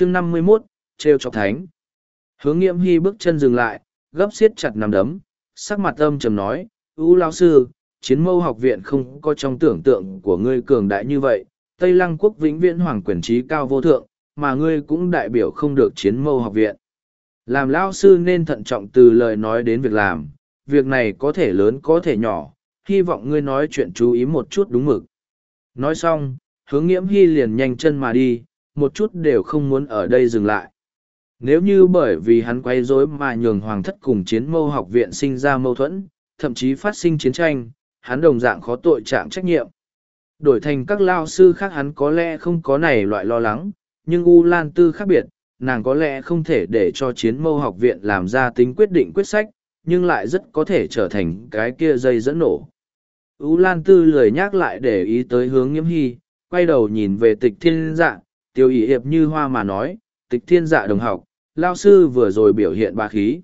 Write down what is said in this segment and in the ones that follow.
chương năm mươi 51, trêu chọc thánh. Hướng nghiệm hy bước chân dừng lại, gấp xiết chặt nằm đấm, sắc mặt âm trầm nói, U lão sư, chiến mâu học viện không có trong tưởng tượng của ngươi cường đại như vậy, Tây Lăng quốc vĩnh viễn hoàng quyền trí cao vô thượng, mà ngươi cũng đại biểu không được chiến mâu học viện. Làm lão sư nên thận trọng từ lời nói đến việc làm, việc này có thể lớn có thể nhỏ, hy vọng ngươi nói chuyện chú ý một chút đúng mực. Nói xong, hướng nghiễm hy liền nhanh chân mà đi, một chút đều không muốn ở đây dừng lại. Nếu như bởi vì hắn quay rối mà nhường hoàng thất cùng chiến mâu học viện sinh ra mâu thuẫn, thậm chí phát sinh chiến tranh, hắn đồng dạng khó tội trạng trách nhiệm. Đổi thành các lao sư khác hắn có lẽ không có này loại lo lắng, nhưng U Lan Tư khác biệt, nàng có lẽ không thể để cho chiến mâu học viện làm ra tính quyết định quyết sách, nhưng lại rất có thể trở thành cái kia dây dẫn nổ. U Lan Tư lười nhắc lại để ý tới hướng nghiễm hy, quay đầu nhìn về tịch thiên Dạng tiêu ý hiệp như hoa mà nói, tịch thiên dạ đồng học, lao sư vừa rồi biểu hiện ba khí.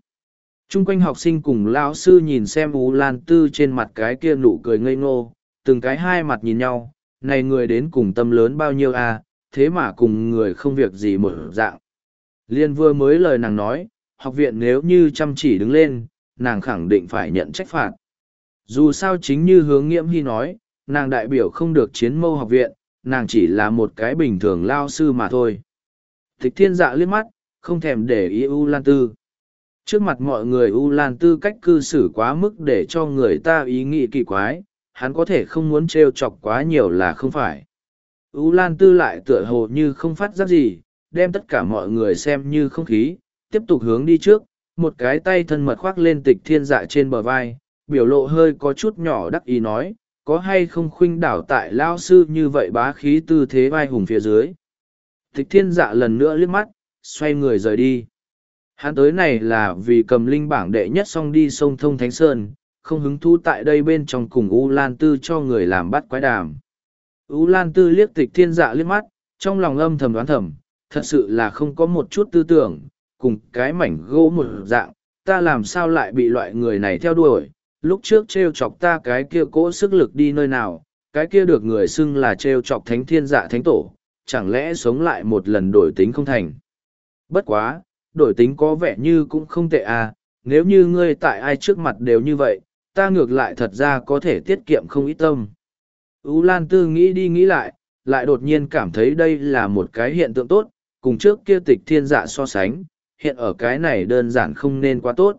Trung quanh học sinh cùng lao sư nhìn xem U Lan Tư trên mặt cái kia nụ cười ngây ngô, từng cái hai mặt nhìn nhau, này người đến cùng tâm lớn bao nhiêu à, thế mà cùng người không việc gì một dạng. Liên vừa mới lời nàng nói, học viện nếu như chăm chỉ đứng lên, nàng khẳng định phải nhận trách phạt. Dù sao chính như hướng nghiễm hy nói, nàng đại biểu không được chiến mâu học viện, nàng chỉ là một cái bình thường lao sư mà thôi. Thích thiên dạ liếc mắt, không thèm để ý U Lan Tư. Trước mặt mọi người U Lan Tư cách cư xử quá mức để cho người ta ý nghĩ kỳ quái, hắn có thể không muốn trêu chọc quá nhiều là không phải. U Lan Tư lại tựa hồ như không phát giác gì, đem tất cả mọi người xem như không khí, tiếp tục hướng đi trước, một cái tay thân mật khoác lên tịch thiên dạ trên bờ vai, biểu lộ hơi có chút nhỏ đắc ý nói, có hay không khuynh đảo tại lao sư như vậy bá khí tư thế vai hùng phía dưới. Tịch thiên dạ lần nữa liếc mắt, xoay người rời đi. Hắn tới này là vì cầm linh bảng đệ nhất xong đi sông Thông Thánh Sơn, không hứng thú tại đây bên trong cùng U Lan Tư cho người làm bắt quái đàm. U Lan Tư liếc tịch thiên dạ liếc mắt, trong lòng âm thầm đoán thầm, thật sự là không có một chút tư tưởng, cùng cái mảnh gỗ một dạng, ta làm sao lại bị loại người này theo đuổi, lúc trước trêu chọc ta cái kia cỗ sức lực đi nơi nào, cái kia được người xưng là trêu chọc thánh thiên dạ thánh tổ, chẳng lẽ sống lại một lần đổi tính không thành. Bất quá, đổi tính có vẻ như cũng không tệ à, nếu như ngươi tại ai trước mặt đều như vậy, ta ngược lại thật ra có thể tiết kiệm không ít tâm. Ú Lan Tư nghĩ đi nghĩ lại, lại đột nhiên cảm thấy đây là một cái hiện tượng tốt, cùng trước kia tịch thiên dạ so sánh, hiện ở cái này đơn giản không nên quá tốt.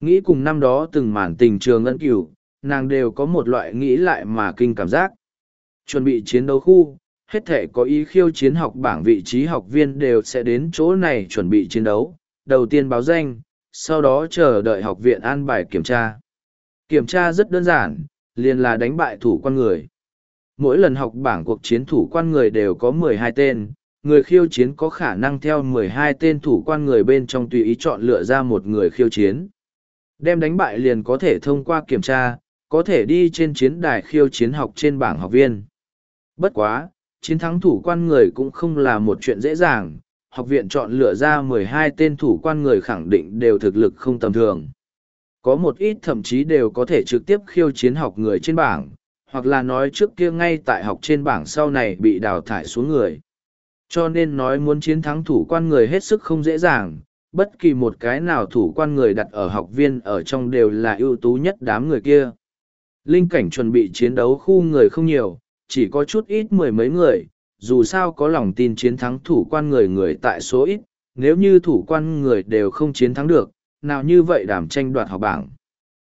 Nghĩ cùng năm đó từng màn tình trường ân cửu, nàng đều có một loại nghĩ lại mà kinh cảm giác. Chuẩn bị chiến đấu khu, hết thể có ý khiêu chiến học bảng vị trí học viên đều sẽ đến chỗ này chuẩn bị chiến đấu. Đầu tiên báo danh, sau đó chờ đợi học viện an bài kiểm tra. Kiểm tra rất đơn giản, liền là đánh bại thủ quan người. Mỗi lần học bảng cuộc chiến thủ quan người đều có mười hai tên, người khiêu chiến có khả năng theo mười hai tên thủ quan người bên trong tùy ý chọn lựa ra một người khiêu chiến. Đem đánh bại liền có thể thông qua kiểm tra, có thể đi trên chiến đài khiêu chiến học trên bảng học viên. Bất quá, chiến thắng thủ quan người cũng không là một chuyện dễ dàng, học viện chọn lựa ra mười hai tên thủ quan người khẳng định đều thực lực không tầm thường. Có một ít thậm chí đều có thể trực tiếp khiêu chiến học người trên bảng, hoặc là nói trước kia ngay tại học trên bảng sau này bị đào thải xuống người. Cho nên nói muốn chiến thắng thủ quan người hết sức không dễ dàng, bất kỳ một cái nào thủ quan người đặt ở học viên ở trong đều là ưu tú nhất đám người kia. Linh cảnh chuẩn bị chiến đấu khu người không nhiều, chỉ có chút ít mười mấy người, dù sao có lòng tin chiến thắng thủ quan người người tại số ít, nếu như thủ quan người đều không chiến thắng được, nào như vậy đảm tranh đoạt học bảng.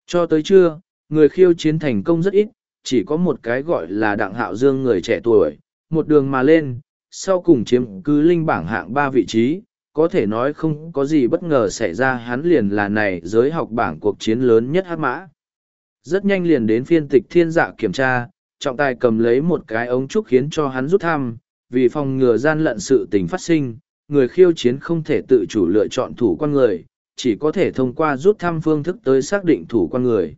Cho tới trưa, người khiêu chiến thành công rất ít, chỉ có một cái gọi là đặng hạo dương người trẻ tuổi, một đường mà lên, sau cùng chiếm cứ linh bảng hạng ba vị trí, có thể nói không có gì bất ngờ xảy ra hắn liền là này giới học bảng cuộc chiến lớn nhất hát mã. Rất nhanh liền đến phiên tịch thiên dạ kiểm tra, trọng tài cầm lấy một cái ống trúc khiến cho hắn rút thăm, vì phòng ngừa gian lận sự tình phát sinh, người khiêu chiến không thể tự chủ lựa chọn thủ quan người, chỉ có thể thông qua rút thăm phương thức tới xác định thủ quan người.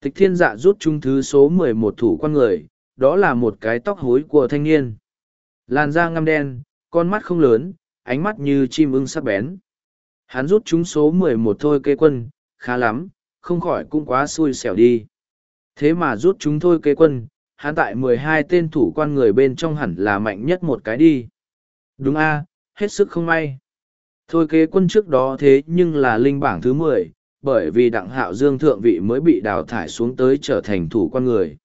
Tịch thiên dạ rút chung thứ số mười một thủ quan người, đó là một cái tóc hối của thanh niên. Làn da ngăm đen, con mắt không lớn, ánh mắt như chim ưng sắc bén. Hắn rút chúng số mười một thôi kê quân, khá lắm, không khỏi cũng quá xui xẻo đi. Thế mà rút chúng thôi kê quân, hắn tại mười hai tên thủ quan người bên trong hẳn là mạnh nhất một cái đi. Đúng a hết sức không may. Thôi kế quân trước đó thế nhưng là linh bảng thứ mười, bởi vì đặng hạo dương thượng vị mới bị đào thải xuống tới trở thành thủ quan người.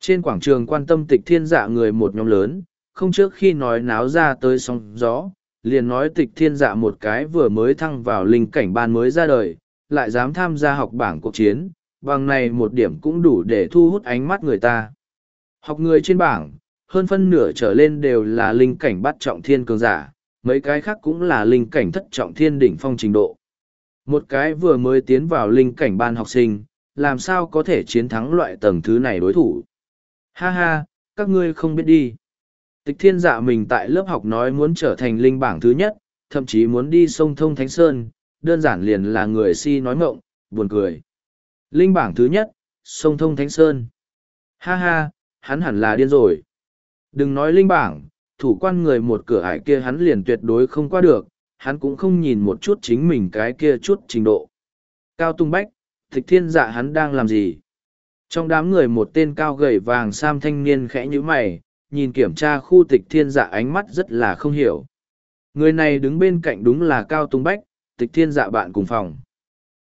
Trên quảng trường quan tâm tịch thiên dạ người một nhóm lớn, không trước khi nói náo ra tới sóng gió, liền nói tịch thiên dạ một cái vừa mới thăng vào linh cảnh ban mới ra đời, lại dám tham gia học bảng cuộc chiến, bằng này một điểm cũng đủ để thu hút ánh mắt người ta. Học người trên bảng, hơn phân nửa trở lên đều là linh cảnh bắt trọng thiên cường giả, mấy cái khác cũng là linh cảnh thất trọng thiên đỉnh phong trình độ. Một cái vừa mới tiến vào linh cảnh ban học sinh, làm sao có thể chiến thắng loại tầng thứ này đối thủ. Ha ha, các ngươi không biết đi. Tịch thiên dạ mình tại lớp học nói muốn trở thành linh bảng thứ nhất, thậm chí muốn đi sông thông Thánh Sơn, đơn giản liền là người si nói ngộng, buồn cười. Linh bảng thứ nhất, sông thông Thánh Sơn. Ha ha, hắn hẳn là điên rồi. Đừng nói linh bảng, thủ quan người một cửa ải kia hắn liền tuyệt đối không qua được, hắn cũng không nhìn một chút chính mình cái kia chút trình độ. Cao Tung Bách, tịch thiên dạ hắn đang làm gì? Trong đám người một tên cao gầy vàng sam thanh niên khẽ như mày, nhìn kiểm tra khu tịch thiên dạ ánh mắt rất là không hiểu. Người này đứng bên cạnh đúng là Cao Tùng Bách, tịch thiên dạ bạn cùng phòng.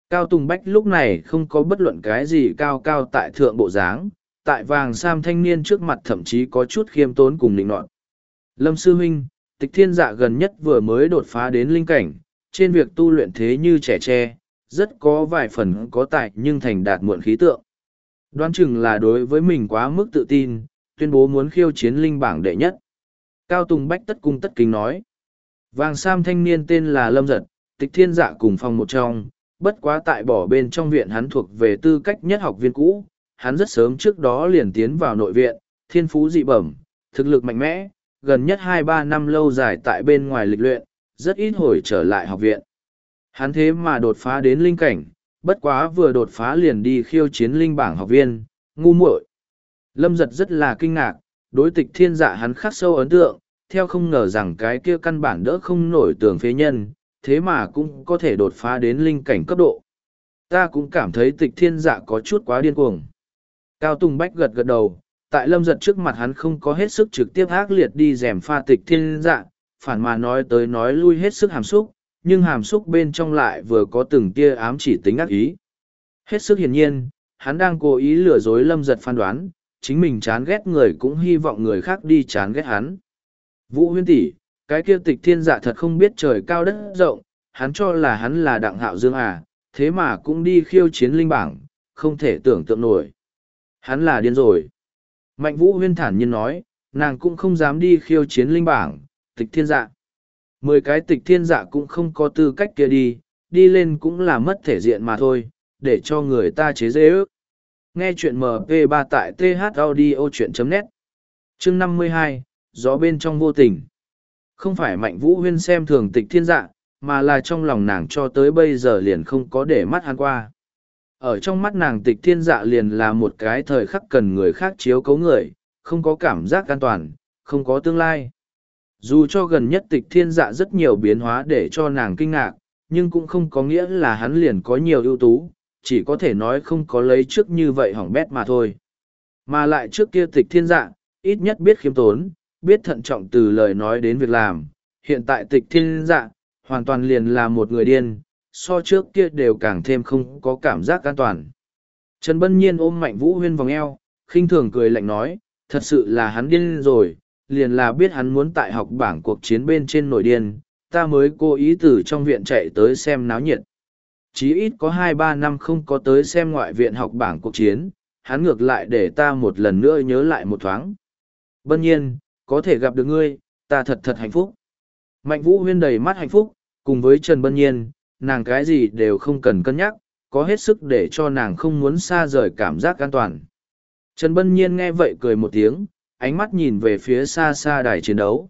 Cao Tùng Bách lúc này không có bất luận cái gì cao cao tại thượng bộ dáng, tại vàng sam thanh niên trước mặt thậm chí có chút khiêm tốn cùng định nọt. Lâm Sư Huynh, tịch thiên dạ gần nhất vừa mới đột phá đến linh cảnh, trên việc tu luyện thế như trẻ tre, rất có vài phần có tài nhưng thành đạt muộn khí tượng. Đoán chừng là đối với mình quá mức tự tin, tuyên bố muốn khiêu chiến linh bảng đệ nhất. Cao Tùng Bách tất cung tất kính nói. Vàng Sam thanh niên tên là Lâm Giật, tịch thiên dạ cùng phòng một trong, bất quá tại bỏ bên trong viện hắn thuộc về tư cách nhất học viên cũ. Hắn rất sớm trước đó liền tiến vào nội viện, thiên phú dị bẩm, thực lực mạnh mẽ, gần nhất hai ba năm lâu dài tại bên ngoài lịch luyện, rất ít hồi trở lại học viện. Hắn thế mà đột phá đến linh cảnh, bất quá vừa đột phá liền đi khiêu chiến linh bảng học viên, ngu muội. Lâm giật rất là kinh ngạc, đối tịch thiên dạ hắn khắc sâu ấn tượng, theo không ngờ rằng cái kia căn bản đỡ không nổi tường phế nhân, thế mà cũng có thể đột phá đến linh cảnh cấp độ. Ta cũng cảm thấy tịch thiên dạ có chút quá điên cuồng. Cao Tùng Bách gật gật đầu, tại lâm giật trước mặt hắn không có hết sức trực tiếp ác liệt đi rèm pha tịch thiên dạ, phản mà nói tới nói lui hết sức hàm xúc, nhưng hàm xúc bên trong lại vừa có từng tia ám chỉ tính ác ý. Hết sức hiển nhiên, hắn đang cố ý lừa dối lâm giật phán đoán, chính mình chán ghét người cũng hy vọng người khác đi chán ghét hắn. Vũ huyên tỷ, cái kia tịch thiên dạ thật không biết trời cao đất rộng, hắn cho là hắn là đặng hạo dương à, thế mà cũng đi khiêu chiến linh bảng, không thể tưởng tượng nổi. Hắn là điên rồi. Mạnh vũ huyên thản nhiên nói, nàng cũng không dám đi khiêu chiến linh bảng, tịch thiên dạ. Mười cái tịch thiên dạ cũng không có tư cách kia đi, đi lên cũng là mất thể diện mà thôi, để cho người ta chế dễ ước. Nghe chuyện MP3 tại thaudio.net Chương 52, Gió bên trong vô tình. Không phải mạnh vũ huyên xem thường tịch thiên dạ, mà là trong lòng nàng cho tới bây giờ liền không có để mắt hắn qua. Ở trong mắt nàng tịch thiên dạ liền là một cái thời khắc cần người khác chiếu cấu người, không có cảm giác an toàn, không có tương lai. Dù cho gần nhất tịch thiên dạ rất nhiều biến hóa để cho nàng kinh ngạc, nhưng cũng không có nghĩa là hắn liền có nhiều ưu tú, chỉ có thể nói không có lấy trước như vậy hỏng bét mà thôi. Mà lại trước kia tịch thiên dạ, ít nhất biết khiêm tốn, biết thận trọng từ lời nói đến việc làm. Hiện tại tịch thiên dạ, hoàn toàn liền là một người điên, so trước kia đều càng thêm không có cảm giác an toàn. Trần Bân Nhiên ôm Mạnh Vũ Huyên vòng eo, khinh thường cười lạnh nói, thật sự là hắn điên rồi, liền là biết hắn muốn tại học bảng cuộc chiến bên trên nổi điên, ta mới cố ý từ trong viện chạy tới xem náo nhiệt chí ít có hai ba năm không có tới xem ngoại viện học bảng cuộc chiến, hắn ngược lại để ta một lần nữa nhớ lại một thoáng. Bân nhiên, có thể gặp được ngươi, ta thật thật hạnh phúc. Mạnh vũ huyên đầy mắt hạnh phúc, cùng với Trần Bân nhiên, nàng cái gì đều không cần cân nhắc, có hết sức để cho nàng không muốn xa rời cảm giác an toàn. Trần Bân nhiên nghe vậy cười một tiếng, ánh mắt nhìn về phía xa xa đài chiến đấu.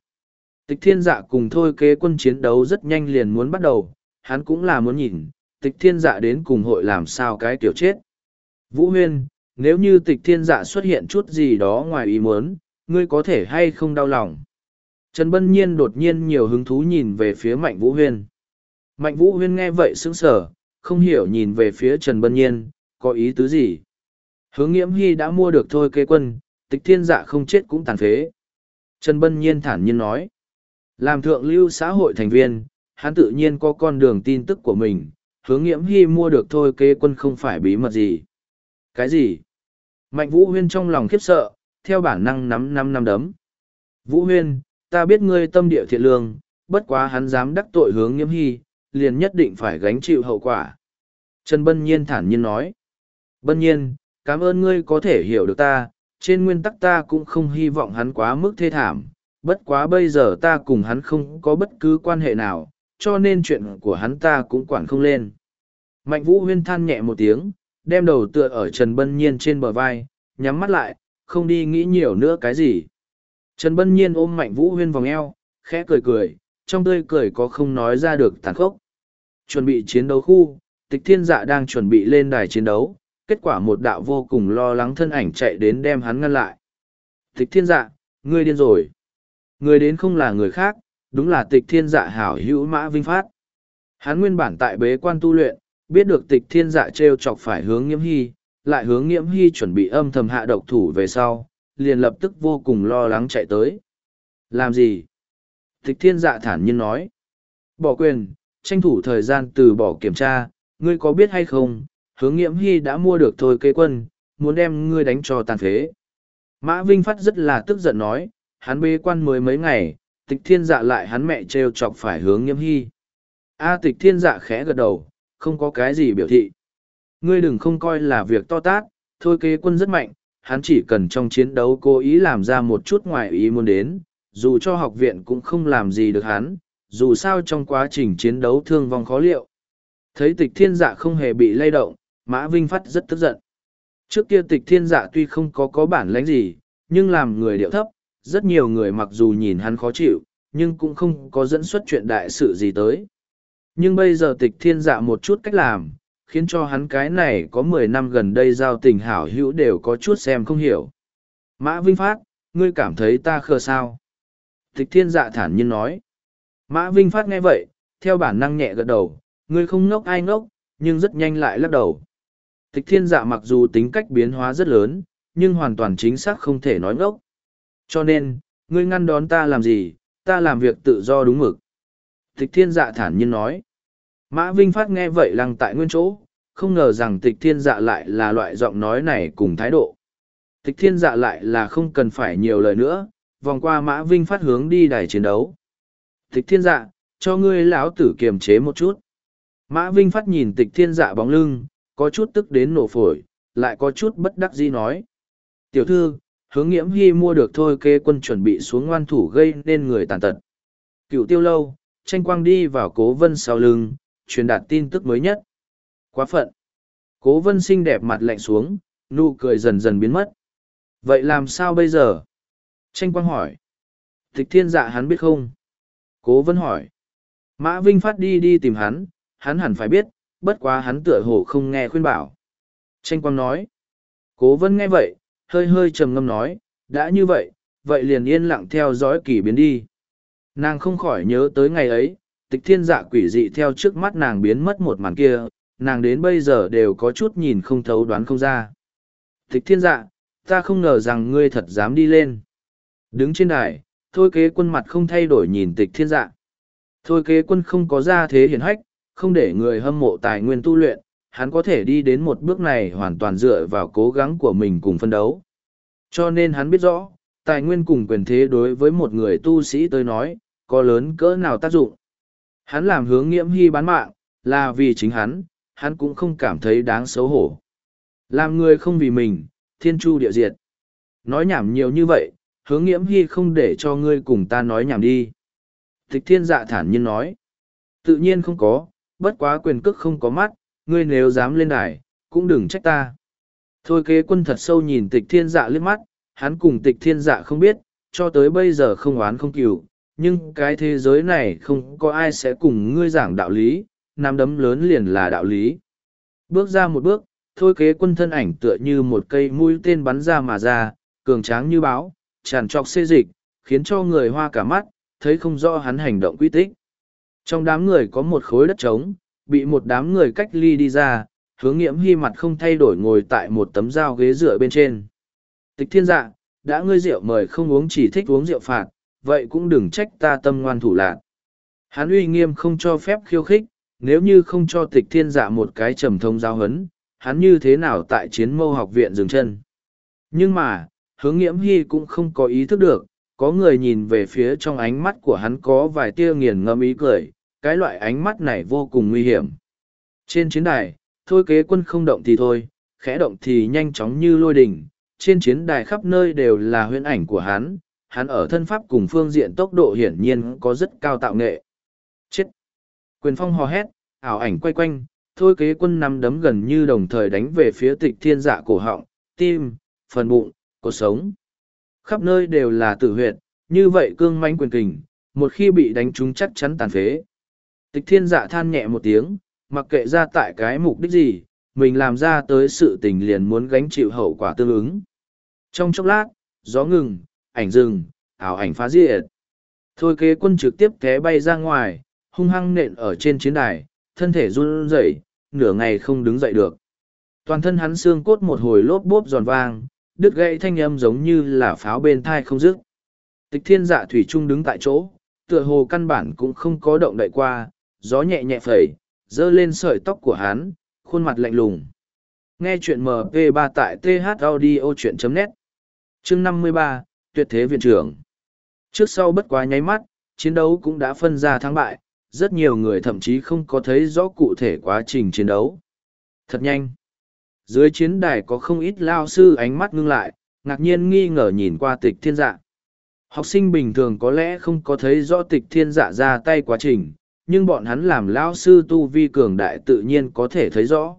Tịch thiên dạ cùng thôi kế quân chiến đấu rất nhanh liền muốn bắt đầu, hắn cũng là muốn nhìn, tịch thiên dạ đến cùng hội làm sao cái kiểu chết. Vũ Huyên, nếu như tịch thiên dạ xuất hiện chút gì đó ngoài ý muốn, ngươi có thể hay không đau lòng. Trần Bân Nhiên đột nhiên nhiều hứng thú nhìn về phía Mạnh Vũ Huyên. Mạnh Vũ Huyên nghe vậy sững sờ, không hiểu nhìn về phía Trần Bân Nhiên, có ý tứ gì. Hướng nghiễm hy đã mua được thôi kế quân, tịch thiên dạ không chết cũng tàn phế. Trần Bân Nhiên thản nhiên nói. Làm thượng lưu xã hội thành viên, hắn tự nhiên có con đường tin tức của mình, hướng nghiễm hy mua được thôi kê quân không phải bí mật gì. Cái gì? Mạnh Vũ Huyên trong lòng khiếp sợ, theo bản năng nắm năm năm đấm. Vũ Huyên, ta biết ngươi tâm địa thiện lương, bất quá hắn dám đắc tội hướng nghiễm hy, liền nhất định phải gánh chịu hậu quả. Trần Bân Nhiên thản nhiên nói. Bân Nhiên, cảm ơn ngươi có thể hiểu được ta, trên nguyên tắc ta cũng không hy vọng hắn quá mức thê thảm, bất quá bây giờ ta cùng hắn không có bất cứ quan hệ nào, cho nên chuyện của hắn ta cũng quản không lên. Mạnh Vũ Huyên than nhẹ một tiếng, đem đầu tựa ở Trần Bân Nhiên trên bờ vai, nhắm mắt lại, không đi nghĩ nhiều nữa cái gì. Trần Bân Nhiên ôm Mạnh Vũ Huyên vòng eo, khẽ cười cười, trong tươi cười có không nói ra được tàn khốc. Chuẩn bị chiến đấu khu, tịch thiên dạ đang chuẩn bị lên đài chiến đấu, kết quả một đạo vô cùng lo lắng thân ảnh chạy đến đem hắn ngăn lại. Tịch thiên dạ, ngươi điên rồi. Người đến không là người khác, đúng là tịch thiên dạ hảo hữu mã vinh phát. Hắn nguyên bản tại bế quan tu luyện, biết được tịch thiên dạ t r e o chọc phải hướng nghiễm hy, lại hướng nghiễm hy chuẩn bị âm thầm hạ độc thủ về sau, liền lập tức vô cùng lo lắng chạy tới. Làm gì? Tịch thiên dạ thản nhiên nói. Bỏ quyền, tranh thủ thời gian từ bỏ kiểm tra, ngươi có biết hay không, hướng nghiễm hy đã mua được thôi kế quân, muốn đem ngươi đánh cho tàn phế. Mã Vinh Phát rất là tức giận nói, hắn bế quan mới mấy ngày, tịch thiên dạ lại hắn mẹ trêu chọc phải hướng nghiễm hy. A tịch thiên dạ khẽ gật đầu, không có cái gì biểu thị. Ngươi đừng không coi là việc to tát, thôi kế quân rất mạnh, hắn chỉ cần trong chiến đấu cố ý làm ra một chút ngoài ý muốn đến, dù cho học viện cũng không làm gì được hắn, dù sao trong quá trình chiến đấu thương vong khó liệu. Thấy tịch thiên dạ không hề bị lay động, Mã Vinh Phát rất tức giận. Trước kia tịch thiên dạ tuy không có có bản lãnh gì, nhưng làm người điệu thấp, rất nhiều người mặc dù nhìn hắn khó chịu, nhưng cũng không có dẫn xuất chuyện đại sự gì tới. Nhưng bây giờ tịch thiên dạ một chút cách làm, khiến cho hắn cái này có mười năm gần đây giao tình hảo hữu đều có chút xem không hiểu. Mã Vinh Phát, ngươi cảm thấy ta khờ sao? Tịch thiên dạ thản nhiên nói. Mã Vinh Phát nghe vậy, theo bản năng nhẹ gật đầu, ngươi không ngốc ai ngốc, nhưng rất nhanh lại lắc đầu. Tịch thiên dạ mặc dù tính cách biến hóa rất lớn, nhưng hoàn toàn chính xác không thể nói ngốc. Cho nên, ngươi ngăn đón ta làm gì, ta làm việc tự do đúng mực. Tịch thiên dạ thản nhiên nói. Mã Vinh Phát nghe vậy lăng tại nguyên chỗ, không ngờ rằng tịch thiên dạ lại là loại giọng nói này cùng thái độ. Tịch thiên dạ lại là không cần phải nhiều lời nữa, vòng qua Mã Vinh Phát hướng đi đài chiến đấu. Tịch thiên dạ, cho ngươi lão tử kiềm chế một chút. Mã Vinh Phát nhìn tịch thiên dạ bóng lưng, có chút tức đến nổ phổi, lại có chút bất đắc dĩ nói. Tiểu thư, hướng nghiễm hy mua được thôi kê quân chuẩn bị xuống ngoan thủ gây nên người tàn tật. Cựu tiêu lâu, tranh quang đi vào cố vân sau lưng, truyền đạt tin tức mới nhất. Quá phận. Cố vân xinh đẹp mặt lạnh xuống, nụ cười dần dần biến mất. Vậy làm sao bây giờ? Tranh quang hỏi. Tịch thiên dạ hắn biết không? Cố vân hỏi. Mã Vinh phát đi đi tìm hắn, hắn hẳn phải biết, bất quá hắn tựa hồ không nghe khuyên bảo. Tranh quang nói. Cố vân nghe vậy, hơi hơi trầm ngâm nói, đã như vậy, vậy liền yên lặng theo dõi kỳ biến đi. Nàng không khỏi nhớ tới ngày ấy, tịch thiên dạ quỷ dị theo trước mắt nàng biến mất một màn kia, nàng đến bây giờ đều có chút nhìn không thấu đoán không ra. Tịch thiên dạ, ta không ngờ rằng ngươi thật dám đi lên. Đứng trên đài, thôi kế quân mặt không thay đổi nhìn tịch thiên dạ. Thôi kế quân không có ra thế hiển hách, không để người hâm mộ tài nguyên tu luyện, hắn có thể đi đến một bước này hoàn toàn dựa vào cố gắng của mình cùng phân đấu. Cho nên hắn biết rõ, tài nguyên cùng quyền thế đối với một người tu sĩ tới nói, có lớn cỡ nào tác dụng. Hắn làm hướng nghiễm hy bán mạng, là vì chính hắn, hắn cũng không cảm thấy đáng xấu hổ. Làm người không vì mình, thiên chu địa diệt. Nói nhảm nhiều như vậy, hướng nghiễm hy không để cho ngươi cùng ta nói nhảm đi. Tịch thiên dạ thản nhiên nói. Tự nhiên không có, bất quá quyền cước không có mắt, ngươi nếu dám lên đài, cũng đừng trách ta. Thôi kế quân thật sâu nhìn tịch thiên dạ liếc mắt, hắn cùng tịch thiên dạ không biết, cho tới bây giờ không oán không cừu, nhưng cái thế giới này không có ai sẽ cùng ngươi giảng đạo lý, nắm đấm lớn liền là đạo lý. Bước ra một bước, thôi kế quân thân ảnh tựa như một cây mũi tên bắn ra mà ra, cường tráng như báo, tràn trọc xê dịch, khiến cho người hoa cả mắt, thấy không rõ hắn hành động quy tích. Trong đám người có một khối đất trống, bị một đám người cách ly đi ra, hướng nghiễm hy mặt không thay đổi ngồi tại một tấm dao ghế dựa bên trên. Tịch thiên dạ, đã ngươi rượu mời không uống chỉ thích uống rượu phạt, vậy cũng đừng trách ta tâm ngoan thủ lạc. Hắn uy nghiêm không cho phép khiêu khích, nếu như không cho tịch thiên dạ một cái trầm thông giao hấn, hắn như thế nào tại chiến mâu học viện dừng chân. Nhưng mà, hướng nghiễm hy cũng không có ý thức được, có người nhìn về phía trong ánh mắt của hắn có vài tia nghiền ngâm ý cười, cái loại ánh mắt này vô cùng nguy hiểm. Trên chiến đài, thôi kế quân không động thì thôi, khẽ động thì nhanh chóng như lôi đỉnh, trên chiến đài khắp nơi đều là huyễn ảnh của hắn, hắn ở thân pháp cùng phương diện tốc độ hiển nhiên có rất cao tạo nghệ. Chết! Quyền phong hò hét, ảo ảnh quay quanh, thôi kế quân nắm đấm gần như đồng thời đánh về phía tịch thiên dạ cổ họng, tim, phần bụng, cuộc sống. Khắp nơi đều là tử huyệt, như vậy cương manh quyền kình, một khi bị đánh trúng chắc chắn tàn phế. Tịch thiên dạ than nhẹ một tiếng, mặc kệ ra tại cái mục đích gì, mình làm ra tới sự tình liền muốn gánh chịu hậu quả tương ứng. Trong chốc lát, gió ngừng, ảnh rừng, ảo ảnh phá diệt. Thôi kế quân trực tiếp té bay ra ngoài, hung hăng nện ở trên chiến đài, thân thể run rẩy, nửa ngày không đứng dậy được. Toàn thân hắn xương cốt một hồi lốp bốp giòn vang, đứt gãy thanh âm giống như là pháo bên thai không dứt. Tịch thiên dạ thủy trung đứng tại chỗ, tựa hồ căn bản cũng không có động đậy qua, gió nhẹ nhẹ phẩy, dơ lên sợi tóc của hắn, khuôn mặt lạnh lùng. Nghe chuyện MP3 tại thaudio.net Chương 53, Tuyệt thế viện trưởng Trước sau bất quá nháy mắt, chiến đấu cũng đã phân ra thắng bại, rất nhiều người thậm chí không có thấy rõ cụ thể quá trình chiến đấu. Thật nhanh. Dưới chiến đài có không ít lao sư ánh mắt ngưng lại, ngạc nhiên nghi ngờ nhìn qua tịch thiên dạ. Học sinh bình thường có lẽ không có thấy rõ tịch thiên dạ ra tay quá trình, nhưng bọn hắn làm lao sư tu vi cường đại tự nhiên có thể thấy rõ.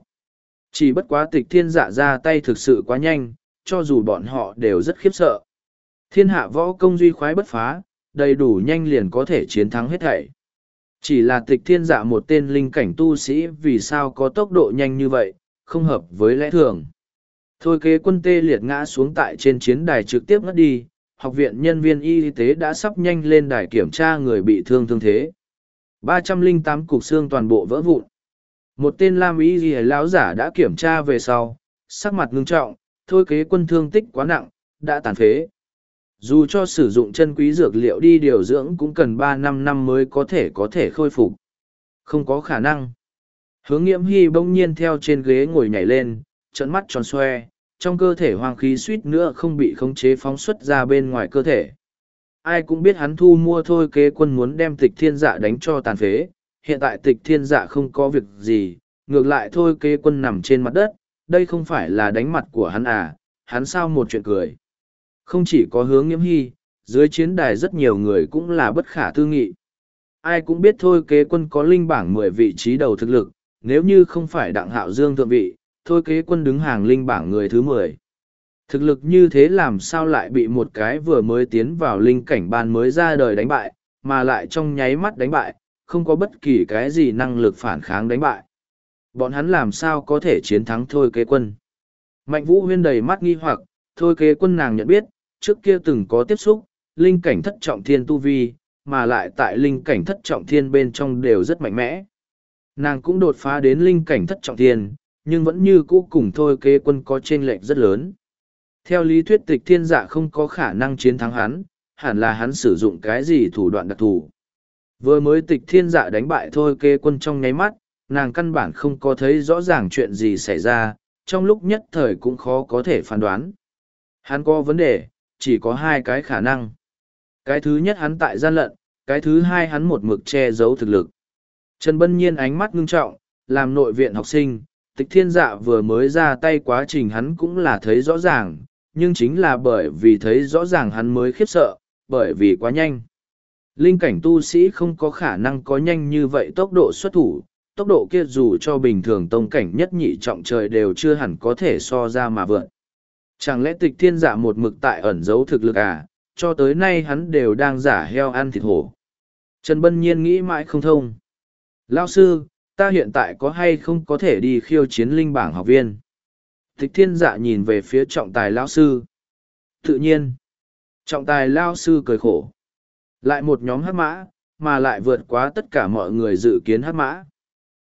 Chỉ bất quá tịch thiên dạ ra tay thực sự quá nhanh, cho dù bọn họ đều rất khiếp sợ. Thiên hạ võ công duy khoái bất phá, đầy đủ nhanh liền có thể chiến thắng hết thảy. Chỉ là tịch thiên dạ một tên linh cảnh tu sĩ vì sao có tốc độ nhanh như vậy, không hợp với lẽ thường. Thôi kế quân tê liệt ngã xuống tại trên chiến đài trực tiếp ngất đi, học viện nhân viên y tế đã sắp nhanh lên đài kiểm tra người bị thương thương thế. 308 cục xương toàn bộ vỡ vụn. Một tên Lam Y Ghi lão giả đã kiểm tra về sau, sắc mặt ngưng trọng, thôi kế quân thương tích quá nặng, đã tàn phế. Dù cho sử dụng chân quý dược liệu đi điều dưỡng cũng cần ba năm năm mới có thể có thể khôi phục. Không có khả năng. Hướng nghiễm hy bỗng nhiên theo trên ghế ngồi nhảy lên, trận mắt tròn xoe, trong cơ thể hoàng khí suýt nữa không bị khống chế phóng xuất ra bên ngoài cơ thể. Ai cũng biết hắn thu mua thôi kế quân muốn đem tịch thiên dạ đánh cho tàn phế, hiện tại tịch thiên dạ không có việc gì, ngược lại thôi kế quân nằm trên mặt đất, đây không phải là đánh mặt của hắn à, hắn sao một chuyện cười. Không chỉ có hướng nghiễm hy, dưới chiến đài rất nhiều người cũng là bất khả tư nghị. Ai cũng biết thôi kế quân có linh bảng mười vị trí đầu thực lực, nếu như không phải đặng hạo dương thượng vị, thôi kế quân đứng hàng linh bảng người thứ mười. Thực lực như thế làm sao lại bị một cái vừa mới tiến vào linh cảnh ban mới ra đời đánh bại, mà lại trong nháy mắt đánh bại, không có bất kỳ cái gì năng lực phản kháng đánh bại. Bọn hắn làm sao có thể chiến thắng thôi kế quân. Mạnh vũ huyên đầy mắt nghi hoặc, thôi kế quân nàng nhận biết, trước kia từng có tiếp xúc, linh cảnh thất trọng thiên tu vi, mà lại tại linh cảnh thất trọng thiên bên trong đều rất mạnh mẽ. Nàng cũng đột phá đến linh cảnh thất trọng thiên, nhưng vẫn như cũ cùng thôi kế quân có chênh lệch rất lớn. Theo lý thuyết tịch thiên dạ không có khả năng chiến thắng hắn, hẳn là hắn sử dụng cái gì thủ đoạn đặc thù. Vừa mới tịch thiên dạ đánh bại thôi kê quân trong nháy mắt, nàng căn bản không có thấy rõ ràng chuyện gì xảy ra, trong lúc nhất thời cũng khó có thể phán đoán. Hắn có vấn đề, chỉ có hai cái khả năng. Cái thứ nhất hắn tại gian lận, cái thứ hai hắn một mực che giấu thực lực. Trần Bân Nhiên ánh mắt ngưng trọng, làm nội viện học sinh, tịch thiên dạ vừa mới ra tay quá trình hắn cũng là thấy rõ ràng, nhưng chính là bởi vì thấy rõ ràng hắn mới khiếp sợ, bởi vì quá nhanh. Linh cảnh tu sĩ không có khả năng có nhanh như vậy tốc độ xuất thủ, tốc độ kia dù cho bình thường tông cảnh nhất nhị trọng trời đều chưa hẳn có thể so ra mà vượt. Chẳng lẽ tịch thiên giả một mực tại ẩn giấu thực lực à, cho tới nay hắn đều đang giả heo ăn thịt hổ. Trần Bân Nhiên nghĩ mãi không thông. Lao sư, ta hiện tại có hay không có thể đi khiêu chiến linh bảng học viên? Tịch thiên dạ nhìn về phía trọng tài Lao sư. Tự nhiên. Trọng tài Lao sư cười khổ. Lại một nhóm hát mã, mà lại vượt quá tất cả mọi người dự kiến hát mã.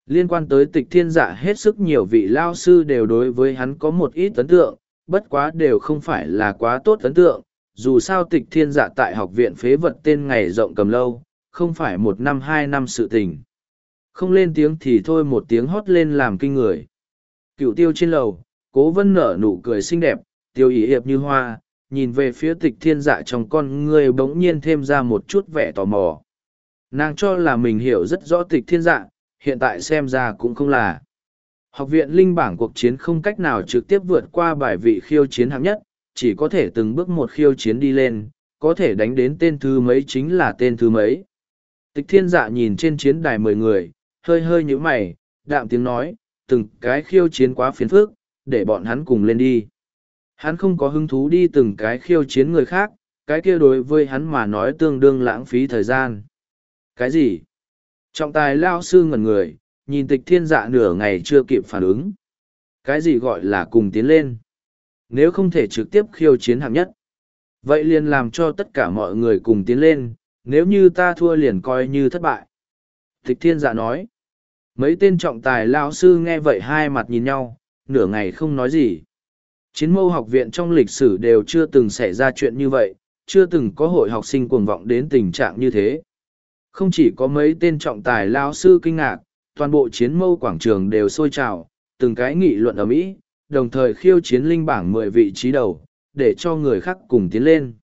Liên quan tới tịch thiên dạ hết sức nhiều vị Lao sư đều đối với hắn có một ít ấn tượng, bất quá đều không phải là quá tốt ấn tượng, dù sao tịch thiên dạ tại học viện phế vật tên ngày rộng cầm lâu, không phải một năm hai năm sự tình. Không lên tiếng thì thôi một tiếng hót lên làm kinh người. Cựu tiêu trên lầu, cố vân nở nụ cười xinh đẹp, tiêu ý hiệp như hoa, nhìn về phía tịch thiên dạ trong con ngươi bỗng nhiên thêm ra một chút vẻ tò mò. Nàng cho là mình hiểu rất rõ tịch thiên dạ, hiện tại xem ra cũng không là. Học viện linh bảng cuộc chiến không cách nào trực tiếp vượt qua bài vị khiêu chiến hạng nhất, chỉ có thể từng bước một khiêu chiến đi lên, có thể đánh đến tên thứ mấy chính là tên thứ mấy. Tịch thiên dạ nhìn trên chiến đài mười người, hơi hơi nhữ mày, đạm tiếng nói, từng cái khiêu chiến quá phiền phức, để bọn hắn cùng lên đi. Hắn không có hứng thú đi từng cái khiêu chiến người khác, cái kia đối với hắn mà nói tương đương lãng phí thời gian. Cái gì? Trọng tài lao sư ngẩn người, nhìn tịch thiên dạ nửa ngày chưa kịp phản ứng. Cái gì gọi là cùng tiến lên? Nếu không thể trực tiếp khiêu chiến hạng nhất, vậy liền làm cho tất cả mọi người cùng tiến lên, nếu như ta thua liền coi như thất bại. Tịch thiên dạ nói. Mấy tên trọng tài lao sư nghe vậy hai mặt nhìn nhau, nửa ngày không nói gì. Chiến mâu học viện trong lịch sử đều chưa từng xảy ra chuyện như vậy, chưa từng có hội học sinh cuồng vọng đến tình trạng như thế. Không chỉ có mấy tên trọng tài lao sư kinh ngạc, toàn bộ chiến mâu quảng trường đều sôi trào, từng cái nghị luận ở Mỹ, đồng thời khiêu chiến linh bảng mười vị trí đầu, để cho người khác cùng tiến lên.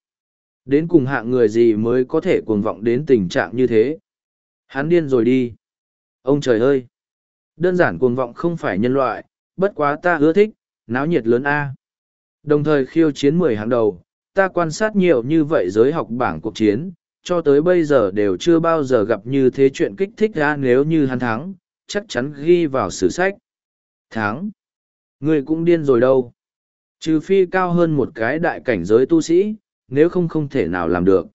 Đến cùng hạng người gì mới có thể cuồng vọng đến tình trạng như thế? Hắn điên rồi đi. Ông trời ơi! Đơn giản cuồng vọng không phải nhân loại, bất quá ta ưa thích, náo nhiệt lớn A. Đồng thời khiêu chiến mười hàng đầu, ta quan sát nhiều như vậy giới học bảng cuộc chiến, cho tới bây giờ đều chưa bao giờ gặp như thế chuyện kích thích ra nếu như hắn thắng, chắc chắn ghi vào sử sách. Thắng! Người cũng điên rồi đâu. Trừ phi cao hơn một cái đại cảnh giới tu sĩ, nếu không không thể nào làm được.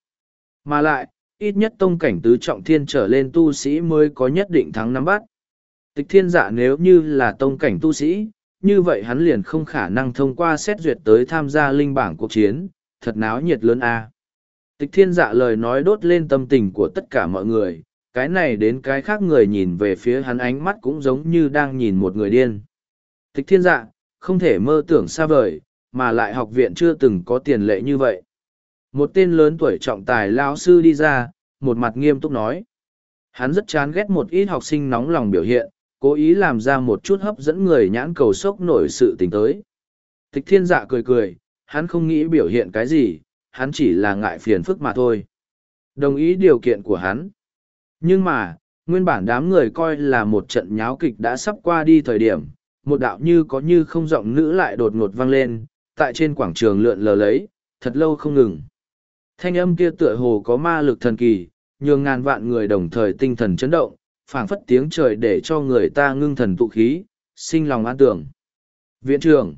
Mà lại, ít nhất tông cảnh tứ trọng thiên trở lên tu sĩ mới có nhất định thắng nắm bắt. Tịch thiên dạ nếu như là tông cảnh tu sĩ, như vậy hắn liền không khả năng thông qua xét duyệt tới tham gia linh bảng cuộc chiến, thật náo nhiệt lớn a. Tịch thiên dạ lời nói đốt lên tâm tình của tất cả mọi người, cái này đến cái khác người nhìn về phía hắn ánh mắt cũng giống như đang nhìn một người điên. Tịch thiên dạ, không thể mơ tưởng xa vời, mà lại học viện chưa từng có tiền lệ như vậy. Một tên lớn tuổi trọng tài lao sư đi ra, một mặt nghiêm túc nói. Hắn rất chán ghét một ít học sinh nóng lòng biểu hiện, cố ý làm ra một chút hấp dẫn người nhãn cầu sốc nổi sự tình tới. Tịch thiên dạ cười cười, hắn không nghĩ biểu hiện cái gì, hắn chỉ là ngại phiền phức mà thôi. Đồng ý điều kiện của hắn. Nhưng mà, nguyên bản đám người coi là một trận nháo kịch đã sắp qua đi thời điểm, một đạo như có như không giọng nữ lại đột ngột vang lên, tại trên quảng trường lượn lờ lấy, thật lâu không ngừng. Thanh âm kia tựa hồ có ma lực thần kỳ, nhường ngàn vạn người đồng thời tinh thần chấn động, phảng phất tiếng trời để cho người ta ngưng thần tụ khí, sinh lòng an tưởng. Viện trưởng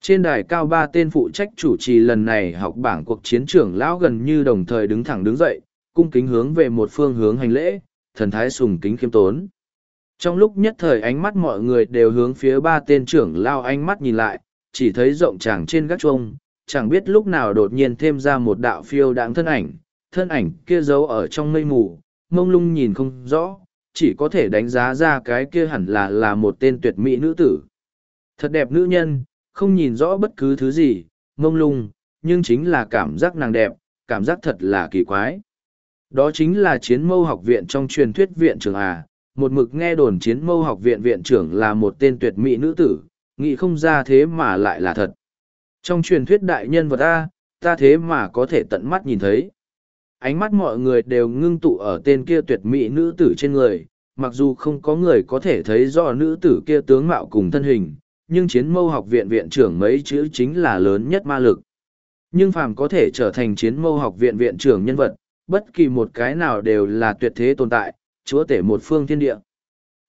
Trên đài cao ba tên phụ trách chủ trì lần này học bảng cuộc chiến trưởng lão gần như đồng thời đứng thẳng đứng dậy, cung kính hướng về một phương hướng hành lễ, thần thái sùng kính khiêm tốn. Trong lúc nhất thời ánh mắt mọi người đều hướng phía ba tên trưởng lao ánh mắt nhìn lại, chỉ thấy rộng tràng trên gác chuông, chẳng biết lúc nào đột nhiên thêm ra một đạo phiêu đáng thân ảnh, thân ảnh kia giấu ở trong mây mù, mông lung nhìn không rõ, chỉ có thể đánh giá ra cái kia hẳn là là một tên tuyệt mỹ nữ tử. Thật đẹp nữ nhân, không nhìn rõ bất cứ thứ gì, mông lung, nhưng chính là cảm giác nàng đẹp, cảm giác thật là kỳ quái. Đó chính là chiến mâu học viện trong truyền thuyết viện trưởng à, một mực nghe đồn chiến mâu học viện viện trưởng là một tên tuyệt mỹ nữ tử, nghĩ không ra thế mà lại là thật. Trong truyền thuyết đại nhân vật A, ta thế mà có thể tận mắt nhìn thấy. Ánh mắt mọi người đều ngưng tụ ở tên kia tuyệt mỹ nữ tử trên người, mặc dù không có người có thể thấy rõ nữ tử kia tướng mạo cùng thân hình, nhưng chiến mâu học viện viện trưởng mấy chữ chính là lớn nhất ma lực. Nhưng phàm có thể trở thành chiến mâu học viện viện trưởng nhân vật, bất kỳ một cái nào đều là tuyệt thế tồn tại, chúa tể một phương thiên địa.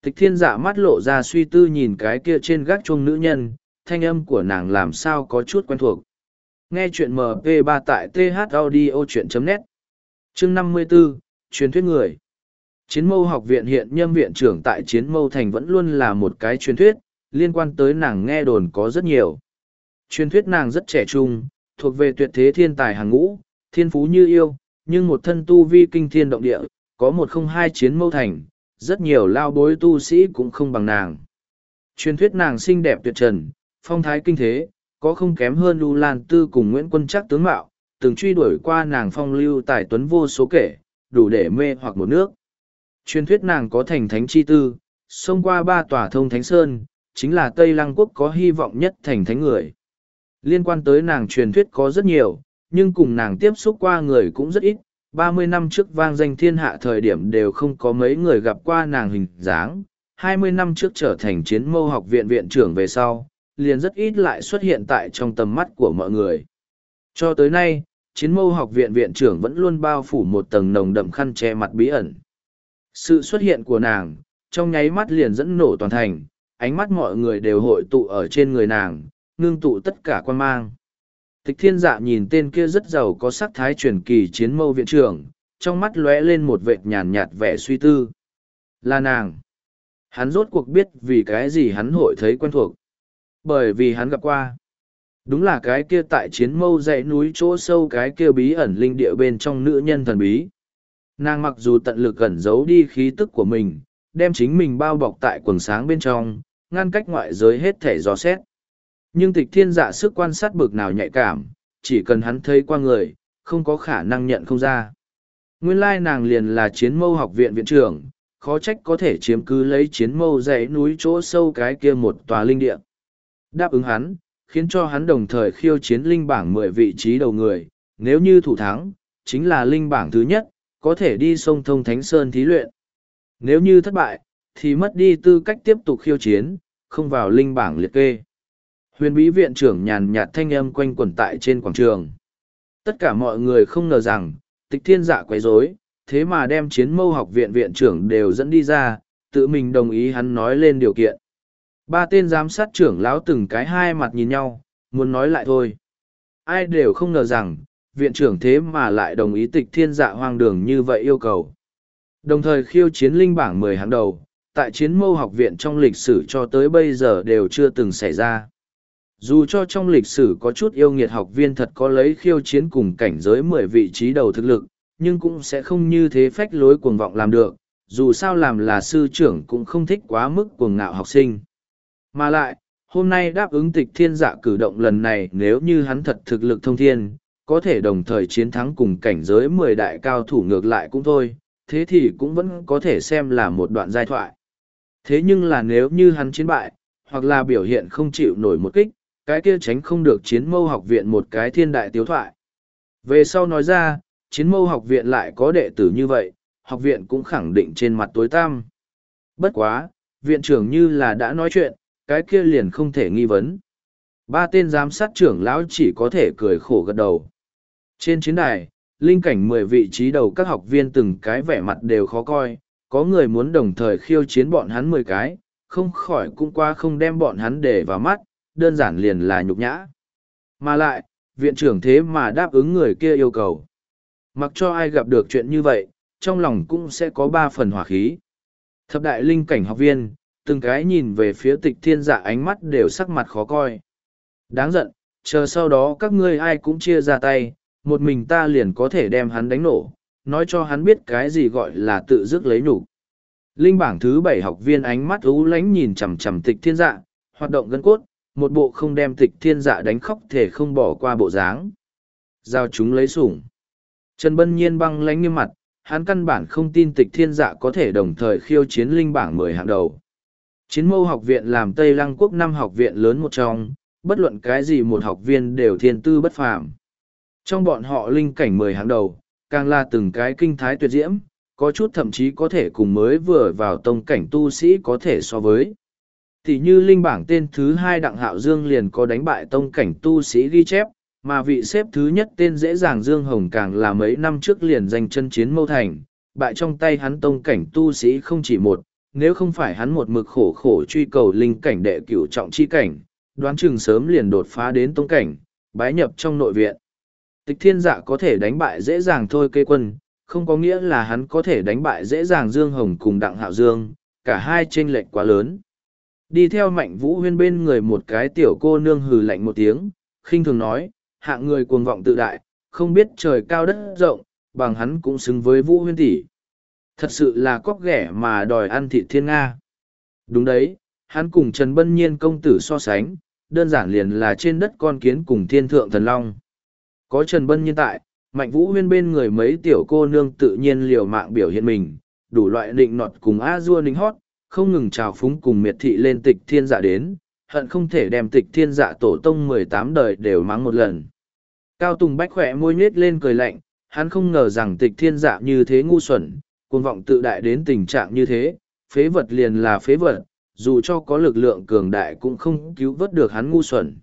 Tịch thiên dạ mắt lộ ra suy tư nhìn cái kia trên gác chuông nữ nhân, thanh âm của nàng làm sao có chút quen thuộc. Nghe chuyện MP3 tại thaudio.net Chương 54, Truyền thuyết người Chiến mâu học viện hiện nhâm viện trưởng tại chiến mâu thành vẫn luôn là một cái truyền thuyết, liên quan tới nàng nghe đồn có rất nhiều. Truyền thuyết nàng rất trẻ trung, thuộc về tuyệt thế thiên tài hàng ngũ, thiên phú như yêu, nhưng một thân tu vi kinh thiên động địa, có một không hai chiến mâu thành, rất nhiều lao bối tu sĩ cũng không bằng nàng. Truyền thuyết nàng xinh đẹp tuyệt trần, phong thái kinh thế, có không kém hơn Lưu Lan Tư cùng Nguyễn Quân Trắc tướng mạo, từng truy đuổi qua nàng phong lưu tài tuấn vô số kể, đủ để mê hoặc một nước. Truyền thuyết nàng có thành thánh chi tư, xông qua ba tòa thông thánh sơn, chính là Tây Lăng Quốc có hy vọng nhất thành thánh người. Liên quan tới nàng truyền thuyết có rất nhiều, nhưng cùng nàng tiếp xúc qua người cũng rất ít. Ba mươi năm trước vang danh thiên hạ thời điểm đều không có mấy người gặp qua nàng hình dáng. Hai mươi năm trước trở thành chiến mâu học viện viện trưởng về sau, liền rất ít lại xuất hiện tại trong tầm mắt của mọi người. Cho tới nay, chiến mâu học viện viện trưởng vẫn luôn bao phủ một tầng nồng đậm khăn che mặt bí ẩn. Sự xuất hiện của nàng, trong nháy mắt liền dẫn nổ toàn thành, ánh mắt mọi người đều hội tụ ở trên người nàng, ngưng tụ tất cả quan mang. Tịch thiên dạ nhìn tên kia rất giàu có sắc thái truyền kỳ chiến mâu viện trưởng, trong mắt lóe lên một vệt nhàn nhạt vẻ suy tư. Là nàng. Hắn rốt cuộc biết vì cái gì hắn hội thấy quen thuộc. Bởi vì hắn gặp qua. Đúng là cái kia tại chiến mâu dãy núi chỗ sâu cái kia bí ẩn linh địa bên trong nữ nhân thần bí. Nàng mặc dù tận lực ẩn giấu đi khí tức của mình, đem chính mình bao bọc tại quần sáng bên trong, ngăn cách ngoại giới hết thể dò xét. Nhưng tịch thiên dạ sức quan sát bực nào nhạy cảm, chỉ cần hắn thấy qua người, không có khả năng nhận không ra. Nguyên lai nàng liền là chiến mâu học viện viện trưởng, khó trách có thể chiếm cứ lấy chiến mâu dãy núi chỗ sâu cái kia một tòa linh địa. Đáp ứng hắn, khiến cho hắn đồng thời khiêu chiến linh bảng mười vị trí đầu người, nếu như thủ thắng, chính là linh bảng thứ nhất, có thể đi sông thông Thánh Sơn thí luyện. Nếu như thất bại, thì mất đi tư cách tiếp tục khiêu chiến, không vào linh bảng liệt kê. Huyền bí viện trưởng nhàn nhạt thanh âm quanh quẩn tại trên quảng trường. Tất cả mọi người không ngờ rằng, tịch thiên dạ quấy rối, thế mà đem chiến mâu học viện viện trưởng đều dẫn đi ra, tự mình đồng ý hắn nói lên điều kiện. Ba tên giám sát trưởng lão từng cái hai mặt nhìn nhau, muốn nói lại thôi. Ai đều không ngờ rằng, viện trưởng thế mà lại đồng ý tịch thiên dạ hoang đường như vậy yêu cầu. Đồng thời khiêu chiến linh bảng mười hàng đầu, tại chiến mâu học viện trong lịch sử cho tới bây giờ đều chưa từng xảy ra. Dù cho trong lịch sử có chút yêu nghiệt học viên thật có lấy khiêu chiến cùng cảnh giới mười vị trí đầu thực lực, nhưng cũng sẽ không như thế phách lối cuồng vọng làm được, dù sao làm là sư trưởng cũng không thích quá mức cuồng ngạo học sinh. Mà lại, hôm nay đáp ứng tịch thiên dạ cử động lần này nếu như hắn thật thực lực thông thiên, có thể đồng thời chiến thắng cùng cảnh giới mười đại cao thủ ngược lại cũng thôi, thế thì cũng vẫn có thể xem là một đoạn giai thoại. Thế nhưng là nếu như hắn chiến bại, hoặc là biểu hiện không chịu nổi một kích, cái kia tránh không được chiến mâu học viện một cái thiên đại tiếu thoại. Về sau nói ra, chiến mâu học viện lại có đệ tử như vậy, học viện cũng khẳng định trên mặt tối tăm. Bất quá, viện trưởng như là đã nói chuyện, cái kia liền không thể nghi vấn. Ba tên giám sát trưởng lão chỉ có thể cười khổ gật đầu. Trên chiến đài, linh cảnh mười vị trí đầu các học viên từng cái vẻ mặt đều khó coi, có người muốn đồng thời khiêu chiến bọn hắn mười cái, không khỏi cũng qua không đem bọn hắn để vào mắt, đơn giản liền là nhục nhã. Mà lại, viện trưởng thế mà đáp ứng người kia yêu cầu. Mặc cho ai gặp được chuyện như vậy, trong lòng cũng sẽ có ba phần hỏa khí. Thập đại linh cảnh học viên, từng cái nhìn về phía tịch thiên dạ ánh mắt đều sắc mặt khó coi. Đáng giận, chờ sau đó các ngươi ai cũng chia ra tay, một mình ta liền có thể đem hắn đánh nổ, nói cho hắn biết cái gì gọi là tự dứt lấy nhục Linh bảng thứ bảy học viên ánh mắt ú lánh nhìn chằm chằm tịch thiên dạ, hoạt động gân cốt, một bộ không đem tịch thiên dạ đánh khóc thể không bỏ qua bộ dáng. Giao chúng lấy sủng. Trần Bân Nhiên băng lánh nghiêm mặt, hắn căn bản không tin tịch thiên dạ có thể đồng thời khiêu chiến linh bảng mười hạng đầu. Chiến mâu học viện làm Tây Lăng quốc năm học viện lớn một trong, bất luận cái gì một học viên đều thiên tư bất phàm. Trong bọn họ linh cảnh mười hàng đầu, càng là từng cái kinh thái tuyệt diễm, có chút thậm chí có thể cùng mới vừa vào tông cảnh tu sĩ có thể so với. Thì như linh bảng tên thứ hai Đặng Hạo Dương liền có đánh bại tông cảnh tu sĩ ghi chép, mà vị xếp thứ nhất tên dễ dàng Dương Hồng càng là mấy năm trước liền giành chân chiến mâu thành, bại trong tay hắn tông cảnh tu sĩ không chỉ một, nếu không phải hắn một mực khổ khổ truy cầu linh cảnh đệ cửu trọng chi cảnh, đoán chừng sớm liền đột phá đến tông cảnh, bái nhập trong nội viện. Tịch thiên dạ có thể đánh bại dễ dàng thôi kê quân, không có nghĩa là hắn có thể đánh bại dễ dàng Dương Hồng cùng Đặng Hạo Dương, cả hai chênh lệch quá lớn. Đi theo mạnh vũ huyên bên người một cái tiểu cô nương hừ lạnh một tiếng, khinh thường nói, hạng người cuồng vọng tự đại, không biết trời cao đất rộng, bằng hắn cũng xứng với vũ huyên tỷ. Thật sự là cóc ghẻ mà đòi ăn thị thiên Nga. Đúng đấy, hắn cùng Trần Bân Nhiên công tử so sánh, đơn giản liền là trên đất con kiến cùng thiên thượng thần long. Có Trần Bân nhiên tại, Mạnh Vũ Huyên bên người mấy tiểu cô nương tự nhiên liều mạng biểu hiện mình, đủ loại định nọt cùng a dua ninh hót, không ngừng trào phúng cùng miệt thị lên tịch thiên dạ đến, hận không thể đem tịch thiên dạ tổ tông mười tám đời đều mắng một lần. Cao Tùng Bách khỏe môi nhết lên cười lạnh, hắn không ngờ rằng tịch thiên dạ như thế ngu xuẩn, cuồng vọng tự đại đến tình trạng như thế, phế vật liền là phế vật, dù cho có lực lượng cường đại cũng không cứu vớt được hắn ngu xuẩn.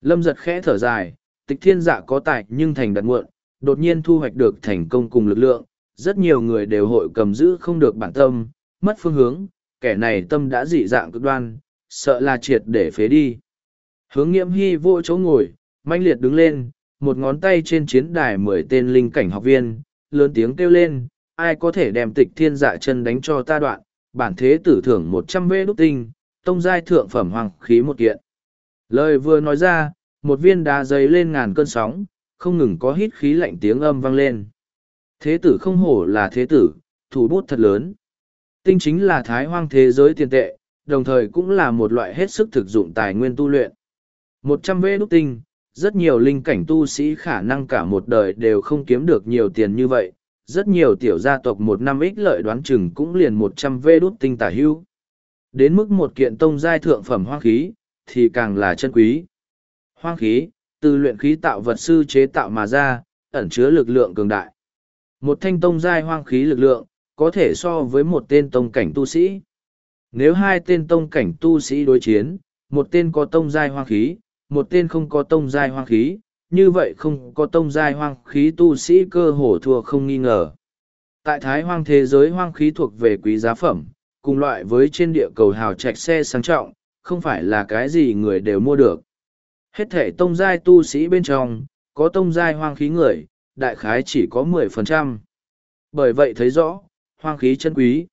Lâm giật khẽ thở dài, tịch thiên dạ có tài nhưng thành đặt muộn, đột nhiên thu hoạch được thành công cùng lực lượng, rất nhiều người đều hội cầm giữ không được bản tâm, mất phương hướng, kẻ này tâm đã dị dạng cực đoan, sợ là triệt để phế đi. Hướng nghiệm hy vô chỗ ngồi, manh liệt đứng lên, một ngón tay trên chiến đài mười tên linh cảnh học viên, lớn tiếng kêu lên, ai có thể đem tịch thiên dạ chân đánh cho ta đoạn, bản thế tử thưởng một trăm vê đúc tinh, tông giai thượng phẩm hoàng khí một kiện. Lời vừa nói ra, một viên đá dày lên ngàn cơn sóng, không ngừng có hít khí lạnh tiếng âm vang lên. Thế tử không hổ là thế tử, thủ bút thật lớn. Tinh chính là thái hoang thế giới tiền tệ, đồng thời cũng là một loại hết sức thực dụng tài nguyên tu luyện. Một trăm vê đúc tinh, rất nhiều linh cảnh tu sĩ khả năng cả một đời đều không kiếm được nhiều tiền như vậy. Rất nhiều tiểu gia tộc một năm ích lợi đoán chừng cũng liền một trăm vê đút tinh tả hưu. Đến mức một kiện tông giai thượng phẩm hoang khí, thì càng là chân quý. Hoang khí, từ luyện khí tạo vật sư chế tạo mà ra, ẩn chứa lực lượng cường đại. Một thanh tông giai hoang khí lực lượng, có thể so với một tên tông cảnh tu sĩ. Nếu hai tên tông cảnh tu sĩ đối chiến, một tên có tông giai hoang khí, một tên không có tông giai hoang khí, như vậy không có tông giai hoang khí tu sĩ cơ hồ thua không nghi ngờ. Tại thái hoang thế giới hoang khí thuộc về quý giá phẩm, cùng loại với trên địa cầu hào trạch xe sang trọng, không phải là cái gì người đều mua được. Hết thể tông giai tu sĩ bên trong, có tông giai hoang khí người, đại khái chỉ có mười phần trăm. Bởi vậy thấy rõ, hoang khí chân quý.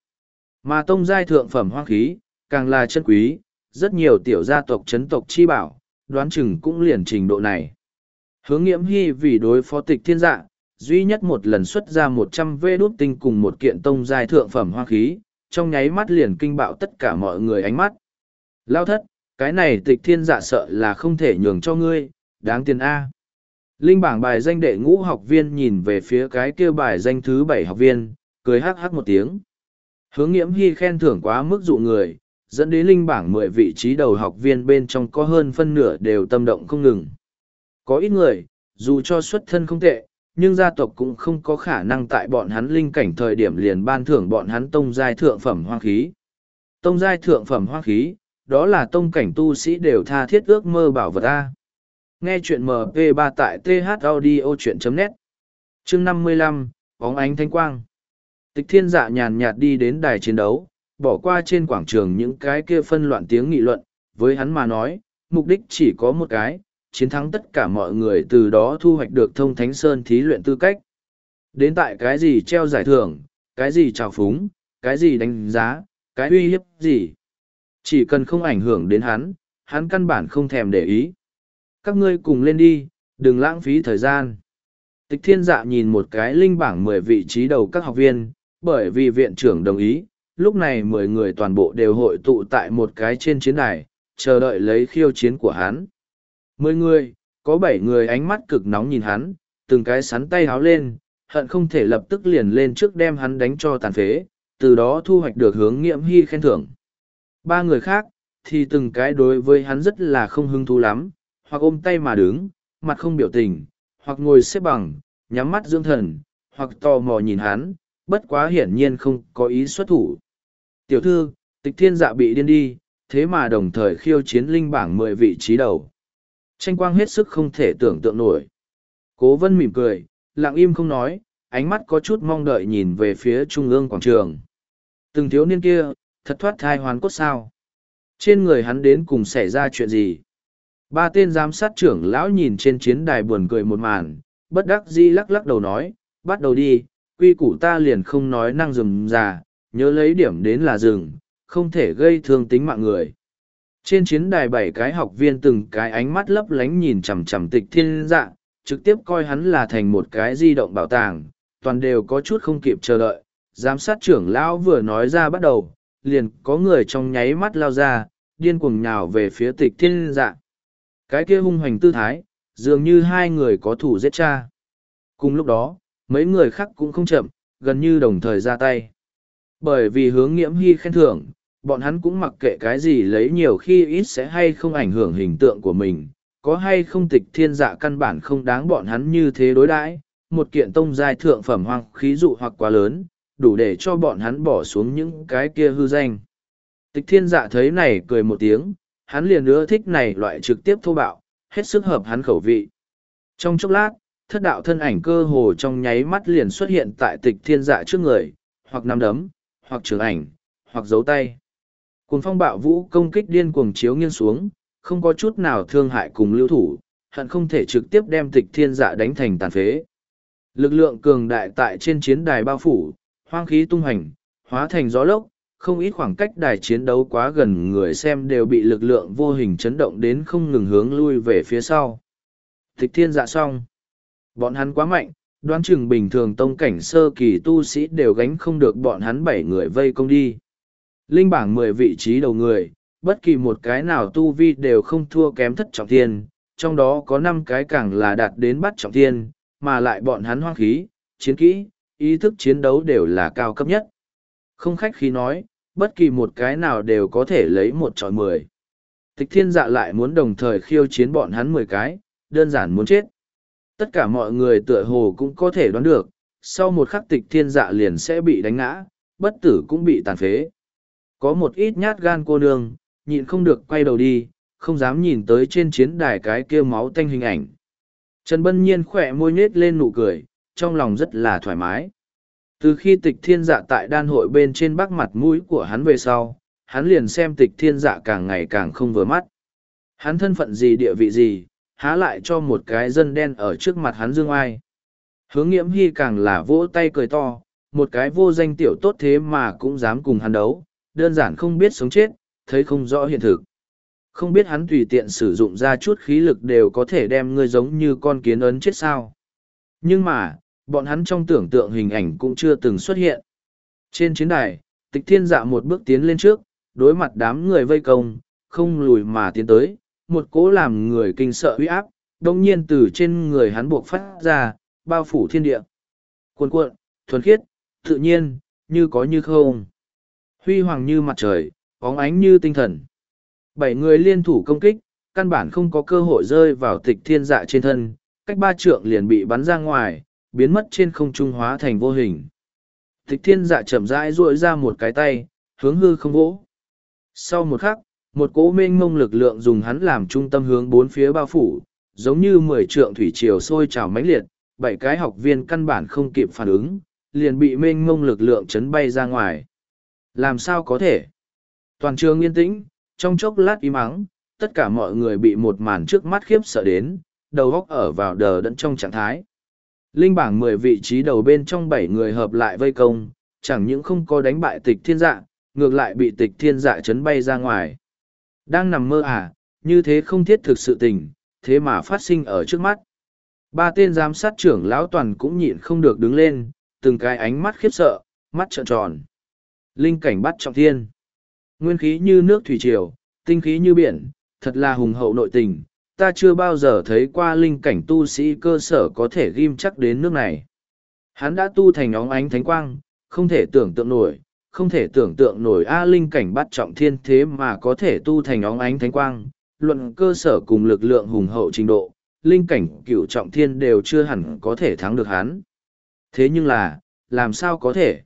Mà tông giai thượng phẩm hoang khí, càng là chân quý, rất nhiều tiểu gia tộc chấn tộc chi bảo, đoán chừng cũng liền trình độ này. Hướng nghiễm hy vì đối phó tịch thiên dạ, duy nhất một lần xuất ra một trăm vê đốt tinh cùng một kiện tông giai thượng phẩm hoa khí, trong nháy mắt liền kinh bạo tất cả mọi người ánh mắt. Lao thất, cái này tịch thiên dạ sợ là không thể nhường cho ngươi, đáng tiền A. Linh bảng bài danh đệ ngũ học viên nhìn về phía cái kia bài danh thứ bảy học viên, cười hắc hắc một tiếng. Hướng nghiễm hy khen thưởng quá mức dụ người, dẫn đến linh bảng mười vị trí đầu học viên bên trong có hơn phân nửa đều tâm động không ngừng. Có ít người, dù cho xuất thân không tệ, nhưng gia tộc cũng không có khả năng tại bọn hắn linh cảnh thời điểm liền ban thưởng bọn hắn tông giai thượng phẩm hoang khí. Tông giai thượng phẩm hoang khí, đó là tông cảnh tu sĩ đều tha thiết ước mơ bảo vật A. Nghe chuyện MP3 tại thaudio.net Chương 55, bóng ánh thanh quang Tịch thiên dạ nhàn nhạt đi đến đài chiến đấu, bỏ qua trên quảng trường những cái kia phân loạn tiếng nghị luận, với hắn mà nói, mục đích chỉ có một cái, chiến thắng tất cả mọi người từ đó thu hoạch được thông thánh sơn thí luyện tư cách. Đến tại cái gì treo giải thưởng, cái gì trào phúng, cái gì đánh giá, cái uy hiếp gì. Chỉ cần không ảnh hưởng đến hắn, hắn căn bản không thèm để ý. Các ngươi cùng lên đi, đừng lãng phí thời gian. Tịch thiên dạ nhìn một cái linh bảng mười vị trí đầu các học viên, bởi vì viện trưởng đồng ý, lúc này mười người toàn bộ đều hội tụ tại một cái trên chiến đài, chờ đợi lấy khiêu chiến của hắn. Mười người, có bảy người ánh mắt cực nóng nhìn hắn, từng cái sắn tay háo lên, hận không thể lập tức liền lên trước đem hắn đánh cho tàn phế, từ đó thu hoạch được hướng nghiệm hy khen thưởng. Ba người khác, thì từng cái đối với hắn rất là không hứng thú lắm, hoặc ôm tay mà đứng, mặt không biểu tình, hoặc ngồi xếp bằng, nhắm mắt dưỡng thần, hoặc tò mò nhìn hắn, bất quá hiển nhiên không có ý xuất thủ. Tiểu thư, tịch thiên dạ bị điên đi, thế mà đồng thời khiêu chiến linh bảng mười vị trí đầu. Tranh quang hết sức không thể tưởng tượng nổi. Cố vân mỉm cười, lặng im không nói, ánh mắt có chút mong đợi nhìn về phía trung ương quảng trường. Từng thiếu niên kia, thật thoát thai hoàn cốt sao. Trên người hắn đến cùng xảy ra chuyện gì? Ba tên giám sát trưởng lão nhìn trên chiến đài buồn cười một màn, bất đắc dĩ lắc lắc đầu nói, bắt đầu đi, quy củ ta liền không nói năng rừng già, nhớ lấy điểm đến là rừng, không thể gây thương tính mạng người. Trên chiến đài bảy cái học viên từng cái ánh mắt lấp lánh nhìn chằm chằm tịch thiên dạ, trực tiếp coi hắn là thành một cái di động bảo tàng, toàn đều có chút không kịp chờ đợi. Giám sát trưởng lão vừa nói ra bắt đầu, liền có người trong nháy mắt lao ra, điên cuồng nhào về phía tịch thiên dạ. Cái kia hung hoành tư thái, Dường như hai người có thủ giết cha. Cùng lúc đó, mấy người khác cũng không chậm, gần như đồng thời ra tay. Bởi vì hướng nghiễm hy khen thưởng, bọn hắn cũng mặc kệ cái gì lấy nhiều khi ít sẽ hay không ảnh hưởng hình tượng của mình, có hay không tịch thiên dạ căn bản không đáng bọn hắn như thế đối đãi một kiện tông giai thượng phẩm hoang khí dụ hoặc quá lớn, đủ để cho bọn hắn bỏ xuống những cái kia hư danh. Tịch thiên dạ thấy này cười một tiếng, hắn liền nữa thích này loại trực tiếp thô bạo, hết sức hợp hắn khẩu vị. Trong chốc lát, thất đạo thân ảnh cơ hồ trong nháy mắt liền xuất hiện tại tịch thiên dạ trước người, hoặc nắm đấm, hoặc trường ảnh, hoặc giấu tay. Cùng phong bạo vũ công kích điên cuồng chiếu nghiêng xuống, không có chút nào thương hại cùng lưu thủ, hận không thể trực tiếp đem tịch thiên dạ đánh thành tàn phế. Lực lượng cường đại tại trên chiến đài bao phủ, hoang khí tung hành, hóa thành gió lốc, không ít khoảng cách đài chiến đấu quá gần người xem đều bị lực lượng vô hình chấn động đến không ngừng hướng lui về phía sau. Tịch thiên dạ xong. Bọn hắn quá mạnh, đoán chừng bình thường tông cảnh sơ kỳ tu sĩ đều gánh không được bọn hắn bảy người vây công đi. Linh bảng mười vị trí đầu người, bất kỳ một cái nào tu vi đều không thua kém thất trọng thiên, trong đó có năm cái càng là đạt đến bắt trọng thiên, mà lại bọn hắn hoang khí, chiến kỹ, ý thức chiến đấu đều là cao cấp nhất. Không khách khí nói, bất kỳ một cái nào đều có thể lấy một trọi mười. Tịch thiên dạ lại muốn đồng thời khiêu chiến bọn hắn mười cái, đơn giản muốn chết. Tất cả mọi người tựa hồ cũng có thể đoán được, sau một khắc tịch thiên dạ liền sẽ bị đánh ngã, bất tử cũng bị tàn phế. Có một ít nhát gan cô nương, nhịn không được quay đầu đi, không dám nhìn tới trên chiến đài cái kia máu tanh hình ảnh. Trần Bân Nhiên khỏe môi nết lên nụ cười, trong lòng rất là thoải mái. Từ khi tịch thiên dạ tại đan hội bên trên bắc mặt mũi của hắn về sau, hắn liền xem tịch thiên dạ càng ngày càng không vừa mắt. Hắn thân phận gì địa vị gì, há lại cho một cái dân đen ở trước mặt hắn dương ai. Hướng nghiễm hy càng là vỗ tay cười to, một cái vô danh tiểu tốt thế mà cũng dám cùng hắn đấu, đơn giản không biết sống chết, thấy không rõ hiện thực. Không biết hắn tùy tiện sử dụng ra chút khí lực đều có thể đem ngươi giống như con kiến ấn chết sao. Nhưng mà, bọn hắn trong tưởng tượng hình ảnh cũng chưa từng xuất hiện. Trên chiến đài, tịch thiên dạ một bước tiến lên trước, đối mặt đám người vây công, không lùi mà tiến tới, một cố làm người kinh sợ uy áp, đồng nhiên từ trên người hắn buộc phát ra, bao phủ thiên địa. Cuồn cuộn, thuần khiết, tự nhiên, như có như không. Huy hoàng như mặt trời, óng ánh như tinh thần. Bảy người liên thủ công kích, căn bản không có cơ hội rơi vào tịch thiên dạ trên thân, cách ba trượng liền bị bắn ra ngoài, biến mất trên không trung hóa thành vô hình. Tịch thiên dạ chậm rãi duỗi ra một cái tay, hướng hư không vỗ. Sau một khắc, một cỗ mênh mông lực lượng dùng hắn làm trung tâm hướng bốn phía bao phủ, giống như mười trượng thủy triều sôi trào mãnh liệt, bảy cái học viên căn bản không kịp phản ứng, liền bị mênh mông lực lượng chấn bay ra ngoài. Làm sao có thể? Toàn trường yên tĩnh, trong chốc lát im ắng, tất cả mọi người bị một màn trước mắt khiếp sợ đến, đầu góc ở vào đờ đẫn trong trạng thái. Linh bảng mười vị trí đầu bên trong bảy người hợp lại vây công, chẳng những không có đánh bại tịch thiên dạ, ngược lại bị tịch thiên dạ chấn bay ra ngoài. Đang nằm mơ à, như thế không thiết thực sự tình, thế mà phát sinh ở trước mắt. Ba tên giám sát trưởng lão toàn cũng nhịn không được đứng lên, từng cái ánh mắt khiếp sợ, mắt trợn tròn. Linh cảnh bắt trọng thiên. Nguyên khí như nước thủy triều, tinh khí như biển, thật là hùng hậu nội tình. Ta chưa bao giờ thấy qua linh cảnh tu sĩ cơ sở có thể ghim chắc đến nước này. Hắn đã tu thành óng ánh thánh quang, không thể tưởng tượng nổi, không thể tưởng tượng nổi A linh cảnh bắt trọng thiên thế mà có thể tu thành óng ánh thánh quang, luận cơ sở cùng lực lượng hùng hậu trình độ, linh cảnh cửu trọng thiên đều chưa hẳn có thể thắng được hắn. Thế nhưng là, làm sao có thể?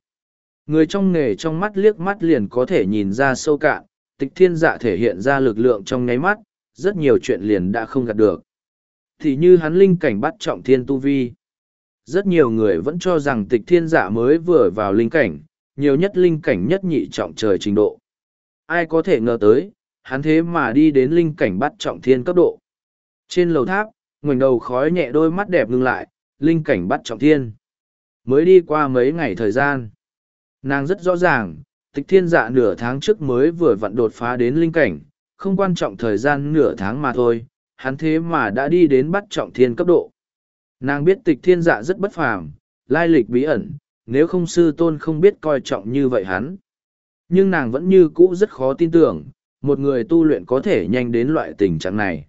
Người trong nghề trong mắt liếc mắt liền có thể nhìn ra sâu cạn, tịch thiên dạ thể hiện ra lực lượng trong nháy mắt, rất nhiều chuyện liền đã không gạt được. Thì như hắn linh cảnh bắt trọng thiên tu vi. Rất nhiều người vẫn cho rằng tịch thiên dạ mới vừa vào linh cảnh, nhiều nhất linh cảnh nhất nhị trọng trời trình độ. Ai có thể ngờ tới, hắn thế mà đi đến linh cảnh bắt trọng thiên cấp độ. Trên lầu tháp, ngoảnh đầu khói nhẹ đôi mắt đẹp ngưng lại, linh cảnh bắt trọng thiên. Mới đi qua mấy ngày thời gian. Nàng rất rõ ràng, tịch thiên dạ nửa tháng trước mới vừa vặn đột phá đến linh cảnh, không quan trọng thời gian nửa tháng mà thôi, hắn thế mà đã đi đến bắt trọng thiên cấp độ. Nàng biết tịch thiên dạ rất bất phàm, lai lịch bí ẩn, nếu không sư tôn không biết coi trọng như vậy hắn. Nhưng nàng vẫn như cũ rất khó tin tưởng, một người tu luyện có thể nhanh đến loại tình trạng này.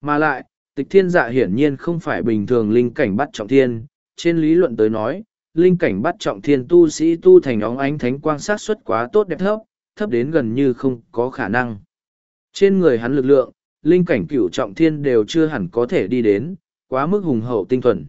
Mà lại, Tịch thiên dạ hiển nhiên không phải bình thường linh cảnh bắt trọng thiên, trên lý luận tới nói, linh cảnh bắt trọng thiên tu sĩ tu thành óng ánh thánh quang sát xuất quá tốt đẹp thấp, thấp đến gần như không có khả năng. Trên người hắn lực lượng, linh cảnh cửu trọng thiên đều chưa hẳn có thể đi đến, quá mức hùng hậu tinh thuần.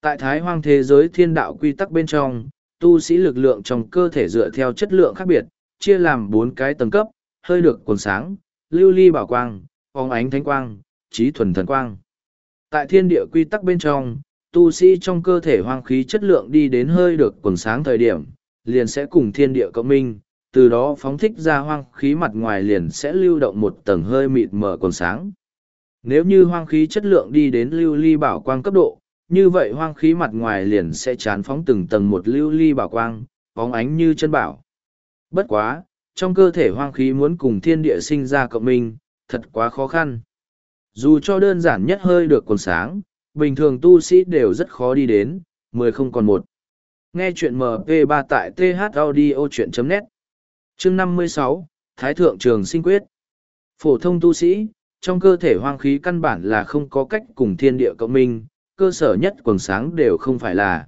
Tại thái hoang thế giới thiên đạo quy tắc bên trong, tu sĩ lực lượng trong cơ thể dựa theo chất lượng khác biệt, chia làm bốn cái tầng cấp, hơi được quần sáng, lưu ly bảo quang, phóng ánh thánh quang, trí thuần thần quang. Tại thiên địa quy tắc bên trong, tu sĩ trong cơ thể hoang khí chất lượng đi đến hơi được quần sáng thời điểm, liền sẽ cùng thiên địa cộng minh, từ đó phóng thích ra hoang khí mặt ngoài liền sẽ lưu động một tầng hơi mịt mờ quần sáng. Nếu như hoang khí chất lượng đi đến lưu ly bảo quang cấp độ, như vậy hoang khí mặt ngoài liền sẽ chán phóng từng tầng một lưu ly bảo quang, phóng ánh như chân bảo. Bất quá, trong cơ thể hoang khí muốn cùng thiên địa sinh ra cộng minh, thật quá khó khăn. Dù cho đơn giản nhất hơi được quần sáng, bình thường tu sĩ đều rất khó đi đến, mười không còn một. Nghe chuyện MP3 tại thaudio.net Chương năm mươi sáu Thái Thượng Trường Sinh Quyết Phổ thông tu sĩ, trong cơ thể hoang khí căn bản là không có cách cùng thiên địa cộng minh, cơ sở nhất quần sáng đều không phải là.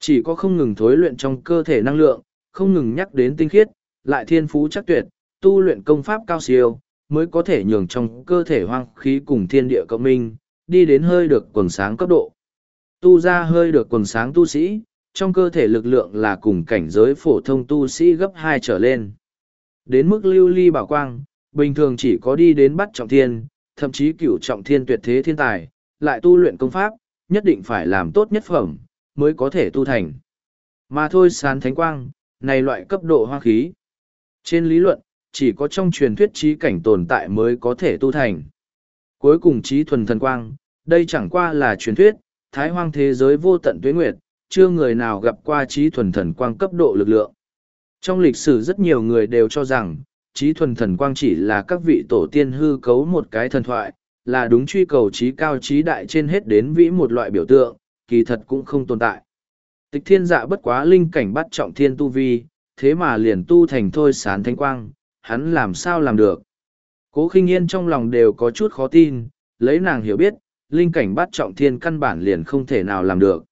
Chỉ có không ngừng thối luyện trong cơ thể năng lượng, không ngừng nhắc đến tinh khiết, lại thiên phú chắc tuyệt, tu luyện công pháp cao siêu, mới có thể nhường trong cơ thể hoang khí cùng thiên địa cộng minh, đi đến hơi được quần sáng cấp độ. Tu ra hơi được quần sáng tu sĩ, trong cơ thể lực lượng là cùng cảnh giới phổ thông tu sĩ gấp hai trở lên. Đến mức lưu ly bảo quang, bình thường chỉ có đi đến bắt trọng thiên, thậm chí cửu trọng thiên tuyệt thế thiên tài, lại tu luyện công pháp, nhất định phải làm tốt nhất phẩm, mới có thể tu thành. Mà thôi sán thánh quang, này loại cấp độ hoa khí. Trên lý luận, chỉ có trong truyền thuyết trí cảnh tồn tại mới có thể tu thành. Cuối cùng trí thuần thần quang, đây chẳng qua là truyền thuyết, thái hoang thế giới vô tận tuế nguyệt, chưa người nào gặp qua trí thuần thần quang cấp độ lực lượng. Trong lịch sử rất nhiều người đều cho rằng, trí thuần thần quang chỉ là các vị tổ tiên hư cấu một cái thần thoại, là đúng truy cầu trí cao trí đại trên hết đến vĩ một loại biểu tượng, kỳ thật cũng không tồn tại. Tịch thiên dạ bất quá linh cảnh bắt trọng thiên tu vi, thế mà liền tu thành thôi sán thanh quang, hắn làm sao làm được. Cố khinh yên trong lòng đều có chút khó tin, lấy nàng hiểu biết, linh cảnh bắt trọng thiên căn bản liền không thể nào làm được.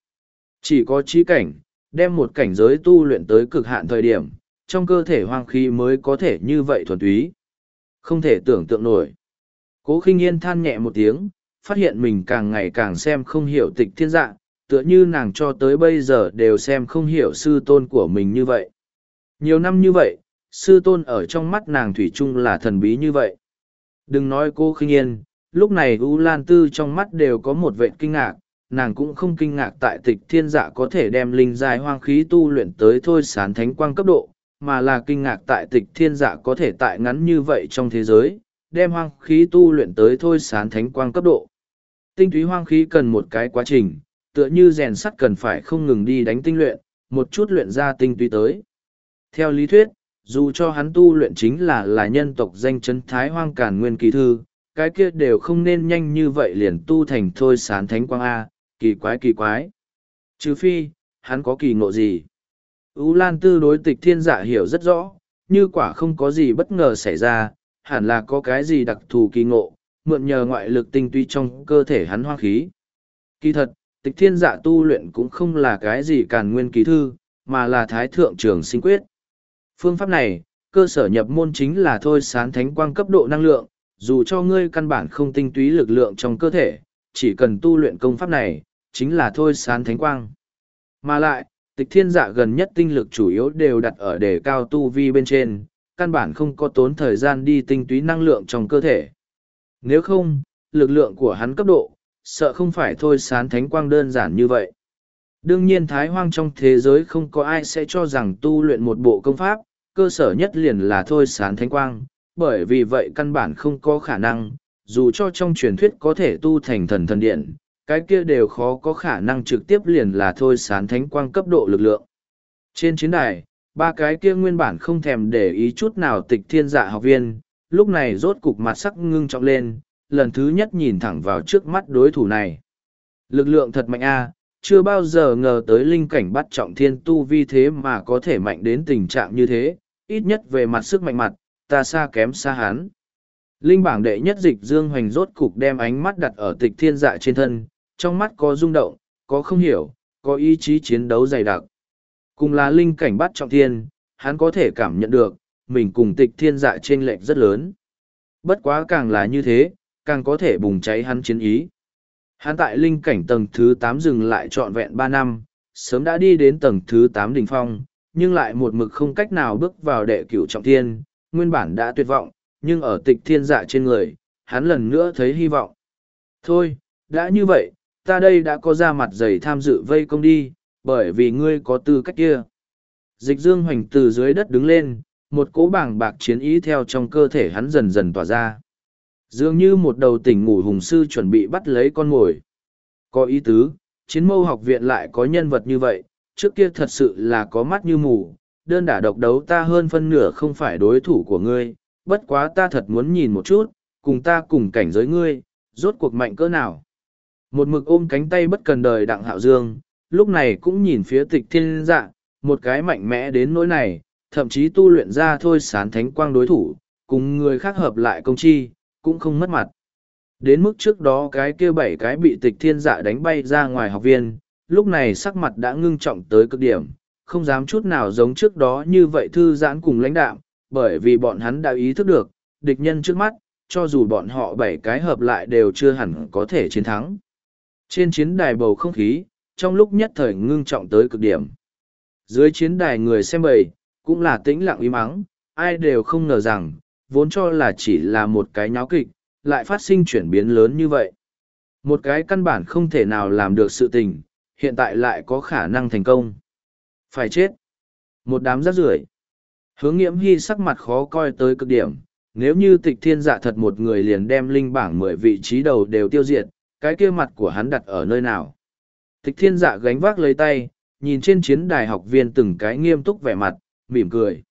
Chỉ có trí cảnh, đem một cảnh giới tu luyện tới cực hạn thời điểm, trong cơ thể hoang khí mới có thể như vậy thuần túy. Không thể tưởng tượng nổi. Cố khinh yên than nhẹ một tiếng, phát hiện mình càng ngày càng xem không hiểu tịch thiên dạng, tựa như nàng cho tới bây giờ đều xem không hiểu sư tôn của mình như vậy. Nhiều năm như vậy, sư tôn ở trong mắt nàng thủy chung là thần bí như vậy. Đừng nói cô khinh yên, lúc này U Lan Tư trong mắt đều có một vệ kinh ngạc, nàng cũng không kinh ngạc tại tịch thiên dạ có thể đem linh dài hoang khí tu luyện tới thôi sán thánh quang cấp độ, mà là kinh ngạc tại tịch thiên dạ có thể tại ngắn như vậy trong thế giới, đem hoang khí tu luyện tới thôi sán thánh quang cấp độ. Tinh túy hoang khí cần một cái quá trình, tựa như rèn sắt cần phải không ngừng đi đánh tinh luyện, một chút luyện ra tinh túy tới. Theo lý thuyết, dù cho hắn tu luyện chính là là nhân tộc danh chấn thái hoang càn nguyên kỳ thư, cái kia đều không nên nhanh như vậy liền tu thành thôi sán thánh quang A, kỳ quái kỳ quái. Trừ phi, hắn có kỳ ngộ gì? Ú Lan Tư đối tịch thiên dạ hiểu rất rõ, như quả không có gì bất ngờ xảy ra, hẳn là có cái gì đặc thù kỳ ngộ, mượn nhờ ngoại lực tinh túy trong cơ thể hắn hoa khí. Kỳ thật, tịch thiên dạ tu luyện cũng không là cái gì càn nguyên ký thư, mà là thái thượng trường sinh quyết. Phương pháp này, cơ sở nhập môn chính là thôi sán thánh quang cấp độ năng lượng, dù cho ngươi căn bản không tinh túy lực lượng trong cơ thể, chỉ cần tu luyện công pháp này, chính là thôi sán thánh quang. Mà lại, tịch thiên dạ gần nhất tinh lực chủ yếu đều đặt ở đề cao tu vi bên trên, căn bản không có tốn thời gian đi tinh túy năng lượng trong cơ thể. Nếu không, lực lượng của hắn cấp độ, sợ không phải thôi sán thánh quang đơn giản như vậy. Đương nhiên thái hoang trong thế giới không có ai sẽ cho rằng tu luyện một bộ công pháp, cơ sở nhất liền là thôi sán thánh quang, bởi vì vậy căn bản không có khả năng, dù cho trong truyền thuyết có thể tu thành thần thần điện, cái kia đều khó có khả năng trực tiếp liền là thôi sán thánh quang cấp độ lực lượng. Trên chiến đài, ba cái kia nguyên bản không thèm để ý chút nào tịch thiên dạ học viên, lúc này rốt cục mặt sắc ngưng trọng lên, lần thứ nhất nhìn thẳng vào trước mắt đối thủ này. Lực lượng thật mạnh a, chưa bao giờ ngờ tới linh cảnh bắt trọng thiên tu vi thế mà có thể mạnh đến tình trạng như thế, ít nhất về mặt sức mạnh mặt, ta xa kém xa hắn. Linh bảng đệ nhất dịch Dương Hoành rốt cục đem ánh mắt đặt ở tịch thiên dạ trên thân, trong mắt có rung động, có không hiểu, có ý chí chiến đấu dày đặc. Cùng là linh cảnh bắt trọng thiên, hắn có thể cảm nhận được, mình cùng tịch thiên dạ trên lệch rất lớn. Bất quá càng là như thế, càng có thể bùng cháy hắn chiến ý. Hắn tại linh cảnh tầng thứ tám dừng lại trọn vẹn ba năm, sớm đã đi đến tầng thứ tám đỉnh phong, nhưng lại một mực không cách nào bước vào đệ cửu trọng thiên, nguyên bản đã tuyệt vọng, nhưng ở tịch thiên dạ trên người, hắn lần nữa thấy hy vọng. Thôi, đã như vậy, ta đây đã có ra mặt giày tham dự vây công đi, bởi vì ngươi có tư cách kia. Dịch dương hoành từ dưới đất đứng lên, một cỗ bảng bạc chiến ý theo trong cơ thể hắn dần dần tỏa ra. Dường như một đầu tỉnh ngủ hùng sư chuẩn bị bắt lấy con mồi. Có ý tứ, chiến mâu học viện lại có nhân vật như vậy, trước kia thật sự là có mắt như mù, đơn đả độc đấu ta hơn phân nửa không phải đối thủ của ngươi, bất quá ta thật muốn nhìn một chút, cùng ta cùng cảnh giới ngươi, rốt cuộc mạnh cỡ nào. Một mực ôm cánh tay bất cần đời đặng hạo dương, lúc này cũng nhìn phía tịch thiên dạ, một cái mạnh mẽ đến nỗi này, thậm chí tu luyện ra thôi sán thánh quang đối thủ, cùng người khác hợp lại công chi, cũng không mất mặt. Đến mức trước đó cái kia bảy cái bị tịch thiên dạ đánh bay ra ngoài học viên, lúc này sắc mặt đã ngưng trọng tới cực điểm, không dám chút nào giống trước đó như vậy thư giãn cùng lãnh đạm, bởi vì bọn hắn đã ý thức được, địch nhân trước mắt, cho dù bọn họ bảy cái hợp lại đều chưa hẳn có thể chiến thắng. Trên chiến đài bầu không khí, trong lúc nhất thời ngưng trọng tới cực điểm. Dưới chiến đài người xem bầy, cũng là tĩnh lặng im mắng, ai đều không ngờ rằng, vốn cho là chỉ là một cái nháo kịch, lại phát sinh chuyển biến lớn như vậy. Một cái căn bản không thể nào làm được sự tình, hiện tại lại có khả năng thành công. Phải chết. Một đám rác rưởi Hướng nghiễm hy sắc mặt khó coi tới cực điểm, nếu như tịch thiên dạ thật một người liền đem linh bảng mười vị trí đầu đều tiêu diệt, cái kia mặt của hắn đặt ở nơi nào. Tịch thiên dạ gánh vác lấy tay, nhìn trên chiến đài học viên từng cái nghiêm túc vẻ mặt, mỉm cười.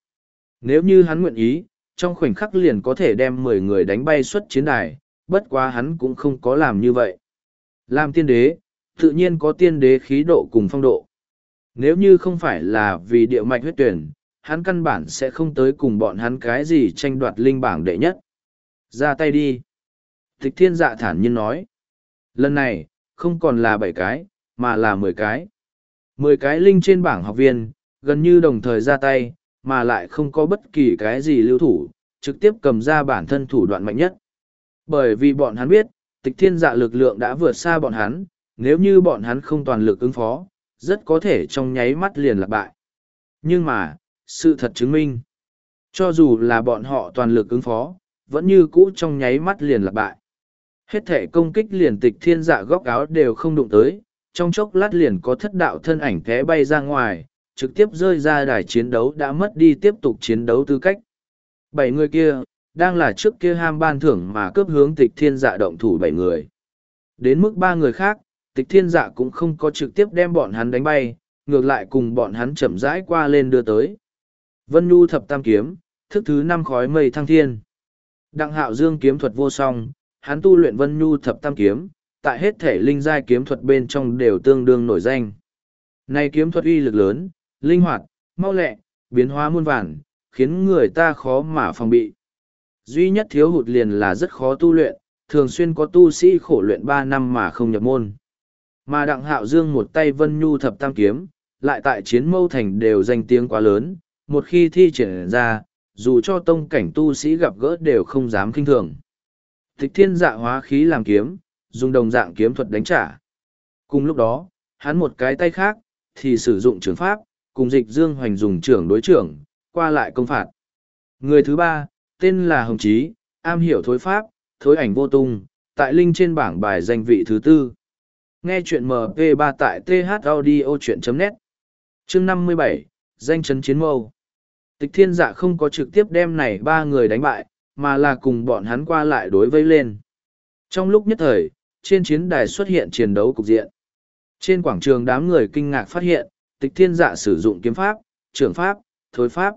Nếu như hắn nguyện ý, trong khoảnh khắc liền có thể đem mười người đánh bay xuất chiến đài, bất quá hắn cũng không có làm như vậy. Làm tiên đế, tự nhiên có tiên đế khí độ cùng phong độ. Nếu như không phải là vì địa mạch huyết tuyển, hắn căn bản sẽ không tới cùng bọn hắn cái gì tranh đoạt linh bảng đệ nhất. Ra tay đi. Tịch thiên dạ thản nhiên nói. Lần này, không còn là bảy cái, mà là mười cái. Mười cái linh trên bảng học viên, gần như đồng thời ra tay, mà lại không có bất kỳ cái gì lưu thủ, trực tiếp cầm ra bản thân thủ đoạn mạnh nhất. Bởi vì bọn hắn biết, tịch thiên dạ lực lượng đã vượt xa bọn hắn, nếu như bọn hắn không toàn lực ứng phó, rất có thể trong nháy mắt liền lạc bại. Nhưng mà, sự thật chứng minh, cho dù là bọn họ toàn lực ứng phó, vẫn như cũ trong nháy mắt liền lạc bại. Hết thể công kích liền tịch thiên dạ góc áo đều không đụng tới, trong chốc lát liền có thất đạo thân ảnh té bay ra ngoài, trực tiếp rơi ra đài chiến đấu đã mất đi tiếp tục chiến đấu tư cách. Bảy người kia, đang là trước kia ham ban thưởng mà cướp hướng tịch thiên dạ động thủ bảy người. Đến mức ba người khác, tịch thiên dạ cũng không có trực tiếp đem bọn hắn đánh bay, ngược lại cùng bọn hắn chậm rãi qua lên đưa tới. Vân Nhu thập tam kiếm, thức thứ năm khói mây thăng thiên. Đặng hạo dương kiếm thuật vô song, hắn tu luyện Vân Nhu thập tam kiếm, tại hết thể linh giai kiếm thuật bên trong đều tương đương nổi danh. Này kiếm thuật uy lực lớn, linh hoạt, mau lẹ, biến hóa muôn vàn, khiến người ta khó mà phòng bị. Duy nhất thiếu hụt liền là rất khó tu luyện, thường xuyên có tu sĩ khổ luyện ba năm mà không nhập môn. Mà đặng hạo dương một tay vân nhu thập tam kiếm, lại tại chiến mâu thành đều danh tiếng quá lớn, một khi thi triển ra, dù cho tông cảnh tu sĩ gặp gỡ đều không dám kinh thường. Tịch thiên dạ hóa khí làm kiếm, dùng đồng dạng kiếm thuật đánh trả. Cùng lúc đó, hắn một cái tay khác, thì sử dụng trường pháp, cùng dịch dương hoành dùng trưởng đối trưởng, qua lại công phạt. Người thứ ba, tên là Hồng Chí, am hiểu thối pháp, thối ảnh vô tung, tại linh trên bảng bài danh vị thứ tư. Nghe chuyện MP3 tại thaudio.net Chương 57, danh chấn chiến mâu. Tịch thiên dạ không có trực tiếp đem này ba người đánh bại, mà là cùng bọn hắn qua lại đối vây lên. Trong lúc nhất thời, trên chiến đài xuất hiện chiến đấu cục diện. Trên quảng trường đám người kinh ngạc phát hiện, tịch thiên dạ sử dụng kiếm pháp, trưởng pháp, thối pháp.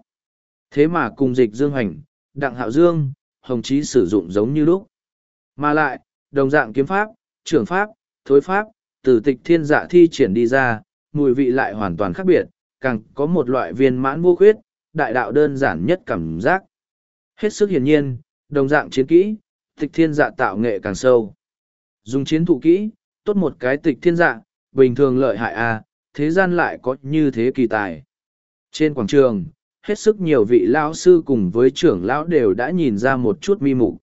Thế mà cùng dịch dương hành, đặng hạo dương, hồng chí sử dụng giống như lúc. Mà lại, đồng dạng kiếm pháp, trưởng pháp, thối pháp, từ tịch thiên dạ thi triển đi ra, mùi vị lại hoàn toàn khác biệt, càng có một loại viên mãn vô khuyết, đại đạo đơn giản nhất cảm giác. Hết sức hiển nhiên, đồng dạng chiến kỹ, tịch thiên dạ tạo nghệ càng sâu. Dùng chiến thủ kỹ, tốt một cái tịch thiên dạ, bình thường lợi hại a à, thế gian lại có như thế kỳ tài. Trên quảng trường, hết sức nhiều vị lão sư cùng với trưởng lão đều đã nhìn ra một chút mi mục.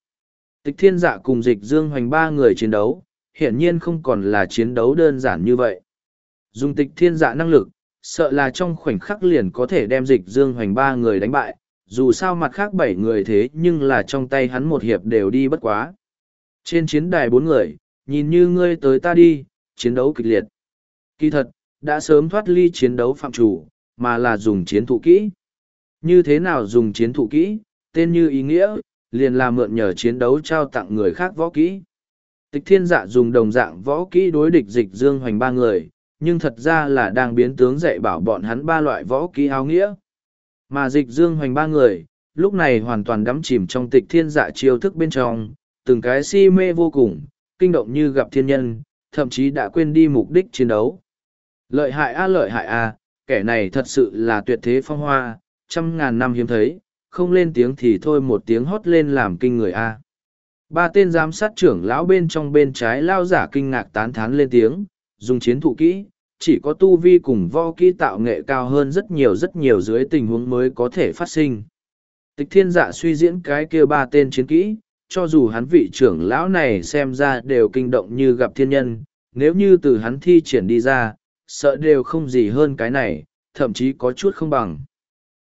Tịch thiên dạ cùng dịch dương hoành ba người chiến đấu, hiển nhiên không còn là chiến đấu đơn giản như vậy. Dùng tịch thiên dạ năng lực, sợ là trong khoảnh khắc liền có thể đem dịch dương hoành ba người đánh bại, dù sao mặt khác bảy người thế nhưng là trong tay hắn một hiệp đều đi bất quá. Trên chiến đài bốn người, nhìn như ngươi tới ta đi, chiến đấu kịch liệt. Kỳ thật, đã sớm thoát ly chiến đấu phạm chủ, mà là dùng chiến thủ kỹ. Như thế nào dùng chiến thủ kỹ, tên như ý nghĩa, liền là mượn nhờ chiến đấu trao tặng người khác võ kỹ. Tịch thiên dạ dùng đồng dạng võ kỹ đối địch dịch dương hoành ba người, nhưng thật ra là đang biến tướng dạy bảo bọn hắn ba loại võ kỹ áo nghĩa. Mà dịch dương hoành ba người, lúc này hoàn toàn đắm chìm trong tịch thiên dạ chiêu thức bên trong, từng cái si mê vô cùng, kinh động như gặp thiên nhân, thậm chí đã quên đi mục đích chiến đấu. Lợi hại a lợi hại a, kẻ này thật sự là tuyệt thế phong hoa, trăm ngàn năm hiếm thấy, không lên tiếng thì thôi một tiếng hót lên làm kinh người a. Ba tên giám sát trưởng lão bên trong bên trái lao giả kinh ngạc tán thán lên tiếng, dùng chiến thụ kỹ, chỉ có tu vi cùng vo kỹ tạo nghệ cao hơn rất nhiều rất nhiều dưới tình huống mới có thể phát sinh. Tịch thiên dạ suy diễn cái kia ba tên chiến kỹ, cho dù hắn vị trưởng lão này xem ra đều kinh động như gặp thiên nhân, nếu như từ hắn thi triển đi ra, sợ đều không gì hơn cái này, thậm chí có chút không bằng.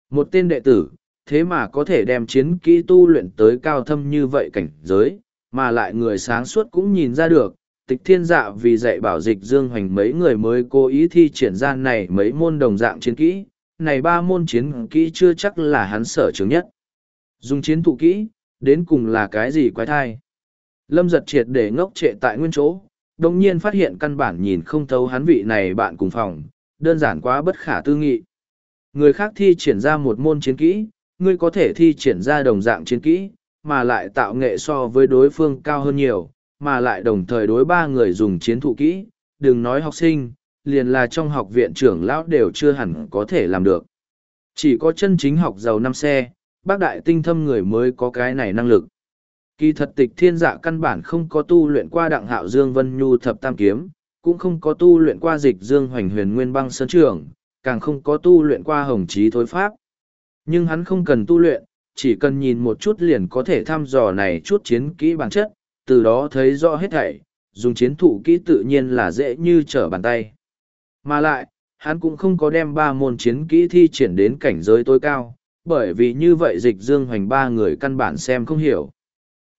Một tên đệ tử, thế mà có thể đem chiến kỹ tu luyện tới cao thâm như vậy cảnh giới, mà lại người sáng suốt cũng nhìn ra được, tịch thiên dạ vì dạy bảo dịch dương hoành mấy người mới cố ý thi triển ra này mấy môn đồng dạng chiến kỹ, này ba môn chiến kỹ chưa chắc là hắn sở trường nhất. Dùng chiến thụ kỹ, đến cùng là cái gì quái thai? Lâm giật triệt để ngốc trệ tại nguyên chỗ, đồng nhiên phát hiện căn bản nhìn không thấu hắn vị này bạn cùng phòng, đơn giản quá bất khả tư nghị. Người khác thi triển ra một môn chiến kỹ, ngươi có thể thi triển ra đồng dạng chiến kỹ, mà lại tạo nghệ so với đối phương cao hơn nhiều, mà lại đồng thời đối ba người dùng chiến thụ kỹ, đừng nói học sinh, liền là trong học viện trưởng lão đều chưa hẳn có thể làm được. Chỉ có chân chính học giàu năm xe, bác đại tinh thâm người mới có cái này năng lực. Kỳ thật tịch thiên dạ căn bản không có tu luyện qua đặng hạo dương vân nhu thập tam kiếm, cũng không có tu luyện qua dịch dương hoành huyền nguyên băng sơn trường, càng không có tu luyện qua hồng trí thối pháp. Nhưng hắn không cần tu luyện, chỉ cần nhìn một chút liền có thể thăm dò này chút chiến kỹ bản chất, từ đó thấy rõ hết thảy, dùng chiến thủ kỹ tự nhiên là dễ như trở bàn tay. Mà lại, hắn cũng không có đem ba môn chiến kỹ thi triển đến cảnh giới tối cao, bởi vì như vậy dịch dương hoành ba người căn bản xem không hiểu.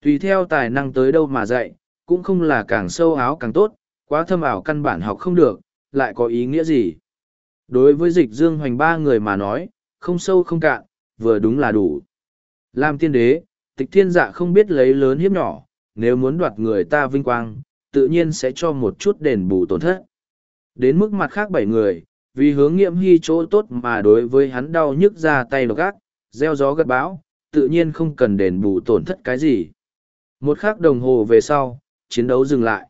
Tùy theo tài năng tới đâu mà dạy, cũng không là càng sâu áo càng tốt, quá thâm ảo căn bản học không được, lại có ý nghĩa gì. Đối với dịch dương hoành ba người mà nói, không sâu không cạn, vừa đúng là đủ. Làm tiên đế, tịch thiên dạ không biết lấy lớn hiếp nhỏ, nếu muốn đoạt người ta vinh quang, tự nhiên sẽ cho một chút đền bù tổn thất. Đến mức mặt khác bảy người, vì hướng nghiệm hy chỗ tốt mà đối với hắn đau nhức ra tay độc ác, gieo gió gật bão, tự nhiên không cần đền bù tổn thất cái gì. Một khắc đồng hồ về sau, chiến đấu dừng lại.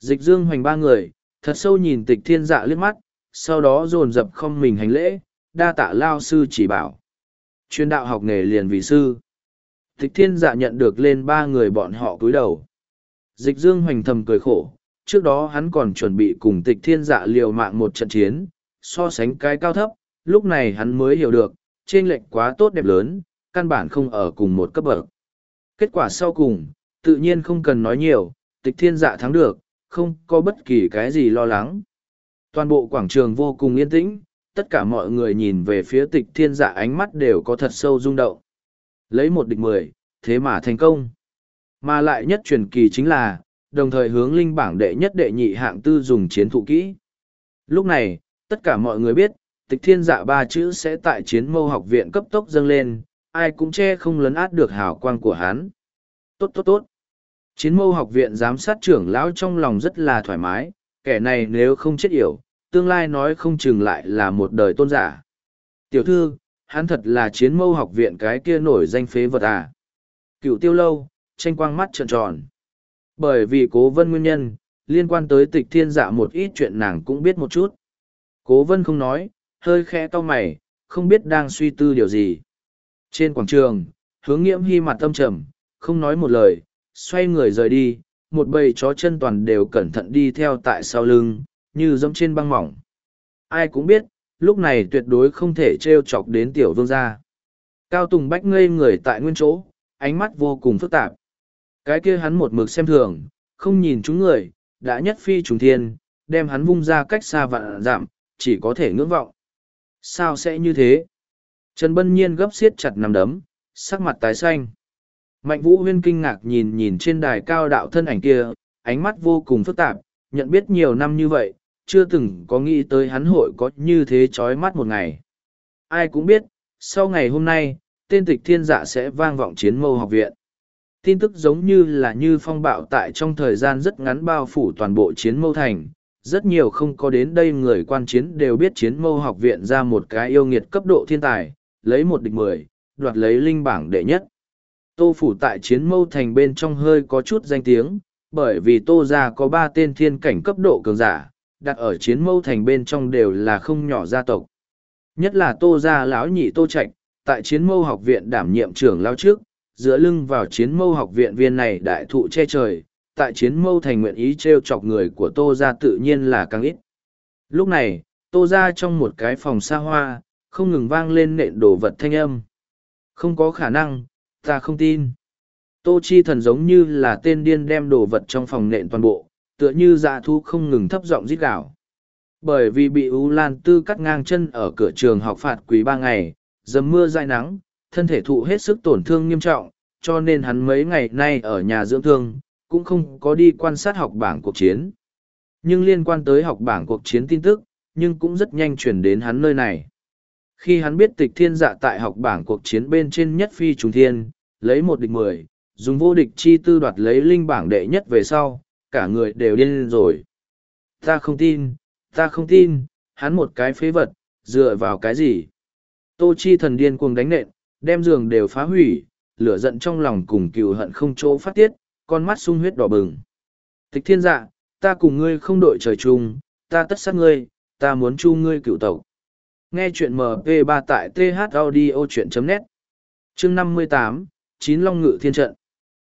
Dịch dương hoành ba người, thật sâu nhìn tịch thiên dạ liếc mắt, sau đó dồn dập không mình hành lễ, đa tạ lao sư chỉ bảo. Chuyên đạo học nghề liền vì sư. Tịch thiên dạ nhận được lên ba người bọn họ cúi đầu. Dịch dương hoành thầm cười khổ, trước đó hắn còn chuẩn bị cùng tịch thiên dạ liều mạng một trận chiến, so sánh cái cao thấp, lúc này hắn mới hiểu được, trên lệnh quá tốt đẹp lớn, căn bản không ở cùng một cấp bậc. Kết quả sau cùng, tự nhiên không cần nói nhiều, tịch thiên dạ thắng được, không có bất kỳ cái gì lo lắng. Toàn bộ quảng trường vô cùng yên tĩnh, tất cả mọi người nhìn về phía tịch thiên dạ ánh mắt đều có thật sâu rung động. Lấy một địch mười, thế mà thành công. Mà lại nhất truyền kỳ chính là, đồng thời hướng linh bảng đệ nhất đệ nhị hạng tư dùng chiến thụ kỹ. Lúc này, tất cả mọi người biết, tịch thiên dạ ba chữ sẽ tại chiến mâu học viện cấp tốc dâng lên, ai cũng che không lấn át được hào quang của hắn. Tốt tốt tốt. Chiến mâu học viện giám sát trưởng lão trong lòng rất là thoải mái, kẻ này nếu không chết yểu, tương lai nói không chừng lại là một đời tôn giả. Tiểu thư, hắn thật là chiến mâu học viện cái kia nổi danh phế vật à. Cựu tiêu lâu, tranh quang mắt trợn tròn. Bởi vì cố vân nguyên nhân, liên quan tới tịch thiên dạ một ít chuyện nàng cũng biết một chút. Cố vân không nói, hơi khẽ to mày, không biết đang suy tư điều gì. Trên quảng trường, hướng nghiễm hy mặt tâm trầm, không nói một lời, xoay người rời đi, một bầy chó chân toàn đều cẩn thận đi theo tại sau lưng, như dẫm trên băng mỏng. Ai cũng biết, lúc này tuyệt đối không thể trêu chọc đến tiểu vương gia. Cao Tùng Bách ngây người tại nguyên chỗ, ánh mắt vô cùng phức tạp. Cái kia hắn một mực xem thường, không nhìn chúng người, đã nhất phi trùng thiên, đem hắn vung ra cách xa vạn giảm, chỉ có thể ngưỡng vọng. Sao sẽ như thế? Trần Bân Nhiên gấp xiết chặt nằm đấm, sắc mặt tái xanh. Mạnh Vũ Huyên kinh ngạc nhìn nhìn trên đài cao đạo thân ảnh kia, ánh mắt vô cùng phức tạp, nhận biết nhiều năm như vậy, chưa từng có nghĩ tới hắn hội có như thế chói mắt một ngày. Ai cũng biết, sau ngày hôm nay, tên tịch thiên dạ sẽ vang vọng chiến mâu học viện. Tin tức giống như là như phong bạo tại trong thời gian rất ngắn bao phủ toàn bộ chiến mâu thành. Rất nhiều không có đến đây người quan chiến đều biết chiến mâu học viện ra một cái yêu nghiệt cấp độ thiên tài, lấy một địch mười, đoạt lấy linh bảng đệ nhất. Tô phủ tại chiến mâu thành bên trong hơi có chút danh tiếng, bởi vì tô gia có ba tên thiên cảnh cấp độ cường giả, đặt ở chiến mâu thành bên trong đều là không nhỏ gia tộc. Nhất là tô gia lão nhị tô trạch, tại chiến mâu học viện đảm nhiệm trưởng lao trước, dựa lưng vào chiến mâu học viện viên này đại thụ che trời, tại chiến mâu thành nguyện ý treo chọc người của tô gia tự nhiên là càng ít. Lúc này, tô gia trong một cái phòng xa hoa, không ngừng vang lên nện đồ vật thanh âm. Không có khả năng, ta không tin. Tô Chi thần giống như là tên điên đem đồ vật trong phòng nện toàn bộ, tựa như dạ thu không ngừng thấp giọng rít gạo, Bởi vì bị U Lan Tư cắt ngang chân ở cửa trường học phạt quý ba ngày, dầm mưa dai nắng, thân thể thụ hết sức tổn thương nghiêm trọng, cho nên hắn mấy ngày nay ở nhà dưỡng thương, cũng không có đi quan sát học bảng cuộc chiến. Nhưng liên quan tới học bảng cuộc chiến tin tức, nhưng cũng rất nhanh chuyển đến hắn nơi này. Khi hắn biết tịch thiên dạ tại học bảng cuộc chiến bên trên nhất phi trùng thiên, lấy một địch mười, dùng vô địch chi tư đoạt lấy linh bảng đệ nhất về sau, cả người đều điên rồi. Ta không tin, ta không tin, hắn một cái phế vật, dựa vào cái gì? Tô Chi thần điên cuồng đánh nện, đem giường đều phá hủy, lửa giận trong lòng cùng cừu hận không chỗ phát tiết, con mắt sung huyết đỏ bừng. Tịch thiên dạ, ta cùng ngươi không đội trời chung, ta tất sát ngươi, ta muốn chu ngươi cựu tộc. Nghe chuyện MP3 tại thaudio.net Chương 58, Chín Long Ngự Thiên Trận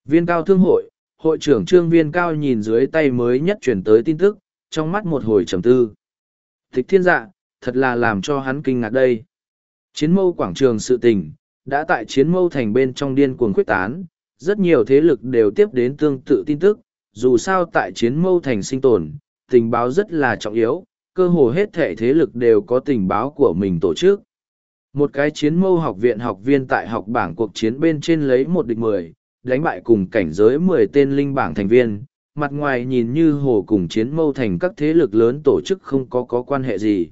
Viên cao thương hội, hội trưởng trương viên cao nhìn dưới tay mới nhất chuyển tới tin tức, trong mắt một hồi trầm tư. Tịch thiên dạ, thật là làm cho hắn kinh ngạc đây. Chiến mâu quảng trường sự tình, đã tại chiến mâu thành bên trong điên cuồng quyết tán, rất nhiều thế lực đều tiếp đến tương tự tin tức, dù sao tại chiến mâu thành sinh tồn, tình báo rất là trọng yếu, cơ hồ hết thể thế lực đều có tình báo của mình tổ chức. Một cái chiến mâu học viện học viên tại học bảng cuộc chiến bên trên lấy một địch mười, đánh bại cùng cảnh giới mười tên linh bảng thành viên, mặt ngoài nhìn như hồ cùng chiến mâu thành các thế lực lớn tổ chức không có có quan hệ gì.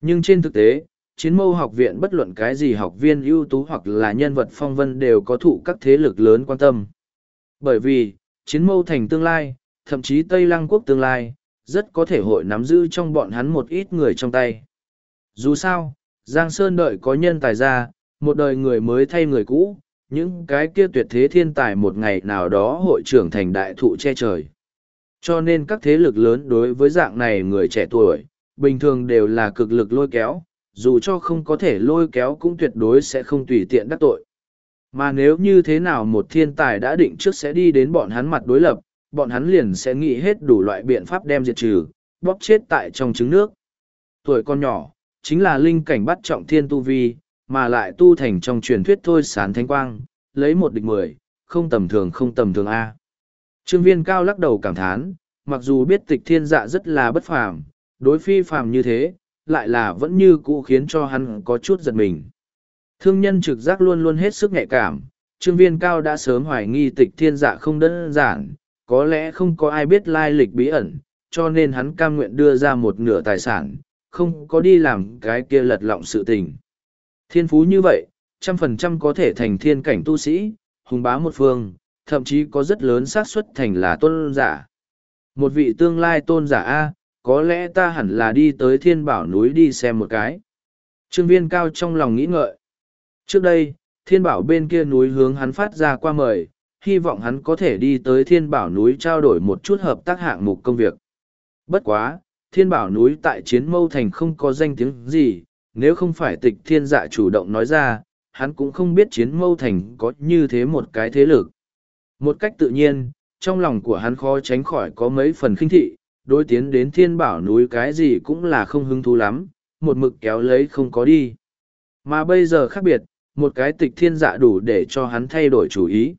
Nhưng trên thực tế, chiến mâu học viện bất luận cái gì học viên ưu tú hoặc là nhân vật phong vân đều có thụ các thế lực lớn quan tâm. Bởi vì, chiến mâu thành tương lai, thậm chí Tây Lăng quốc tương lai, rất có thể hội nắm giữ trong bọn hắn một ít người trong tay. Dù sao, Giang Sơn đợi có nhân tài ra, một đời người mới thay người cũ, những cái kia tuyệt thế thiên tài một ngày nào đó hội trưởng thành đại thụ che trời. Cho nên các thế lực lớn đối với dạng này người trẻ tuổi, bình thường đều là cực lực lôi kéo, dù cho không có thể lôi kéo cũng tuyệt đối sẽ không tùy tiện đắc tội. Mà nếu như thế nào một thiên tài đã định trước sẽ đi đến bọn hắn mặt đối lập, bọn hắn liền sẽ nghĩ hết đủ loại biện pháp đem diệt trừ, bóp chết tại trong trứng nước. Tuổi con nhỏ, chính là linh cảnh bắt trọng thiên tu vi, mà lại tu thành trong truyền thuyết thôi sán thanh quang, lấy một địch mười, không tầm thường không tầm thường A. Trương viên cao lắc đầu cảm thán, mặc dù biết tịch thiên dạ rất là bất phàm, đối phi phàm như thế, lại là vẫn như cũ khiến cho hắn có chút giật mình. Thương nhân trực giác luôn luôn hết sức nhạy cảm, trương viên cao đã sớm hoài nghi tịch thiên dạ không đơn giản, có lẽ không có ai biết lai lịch bí ẩn, cho nên hắn cam nguyện đưa ra một nửa tài sản, không có đi làm cái kia lật lọng sự tình. Thiên phú như vậy, trăm phần trăm có thể thành thiên cảnh tu sĩ, hùng bá một phương, thậm chí có rất lớn xác suất thành là tôn giả. Một vị tương lai tôn giả A, có lẽ ta hẳn là đi tới thiên bảo núi đi xem một cái. Trương viên cao trong lòng nghĩ ngợi. Trước đây, thiên bảo bên kia núi hướng hắn phát ra qua mời, hy vọng hắn có thể đi tới thiên bảo núi trao đổi một chút hợp tác hạng mục công việc. Bất quá, thiên bảo núi tại chiến mâu thành không có danh tiếng gì, nếu không phải tịch thiên dạ chủ động nói ra, hắn cũng không biết chiến mâu thành có như thế một cái thế lực. Một cách tự nhiên, trong lòng của hắn khó tránh khỏi có mấy phần khinh thị, đối tiến đến thiên bảo núi cái gì cũng là không hứng thú lắm, một mực kéo lấy không có đi. Mà bây giờ khác biệt, một cái tịch thiên dạ đủ để cho hắn thay đổi chủ ý.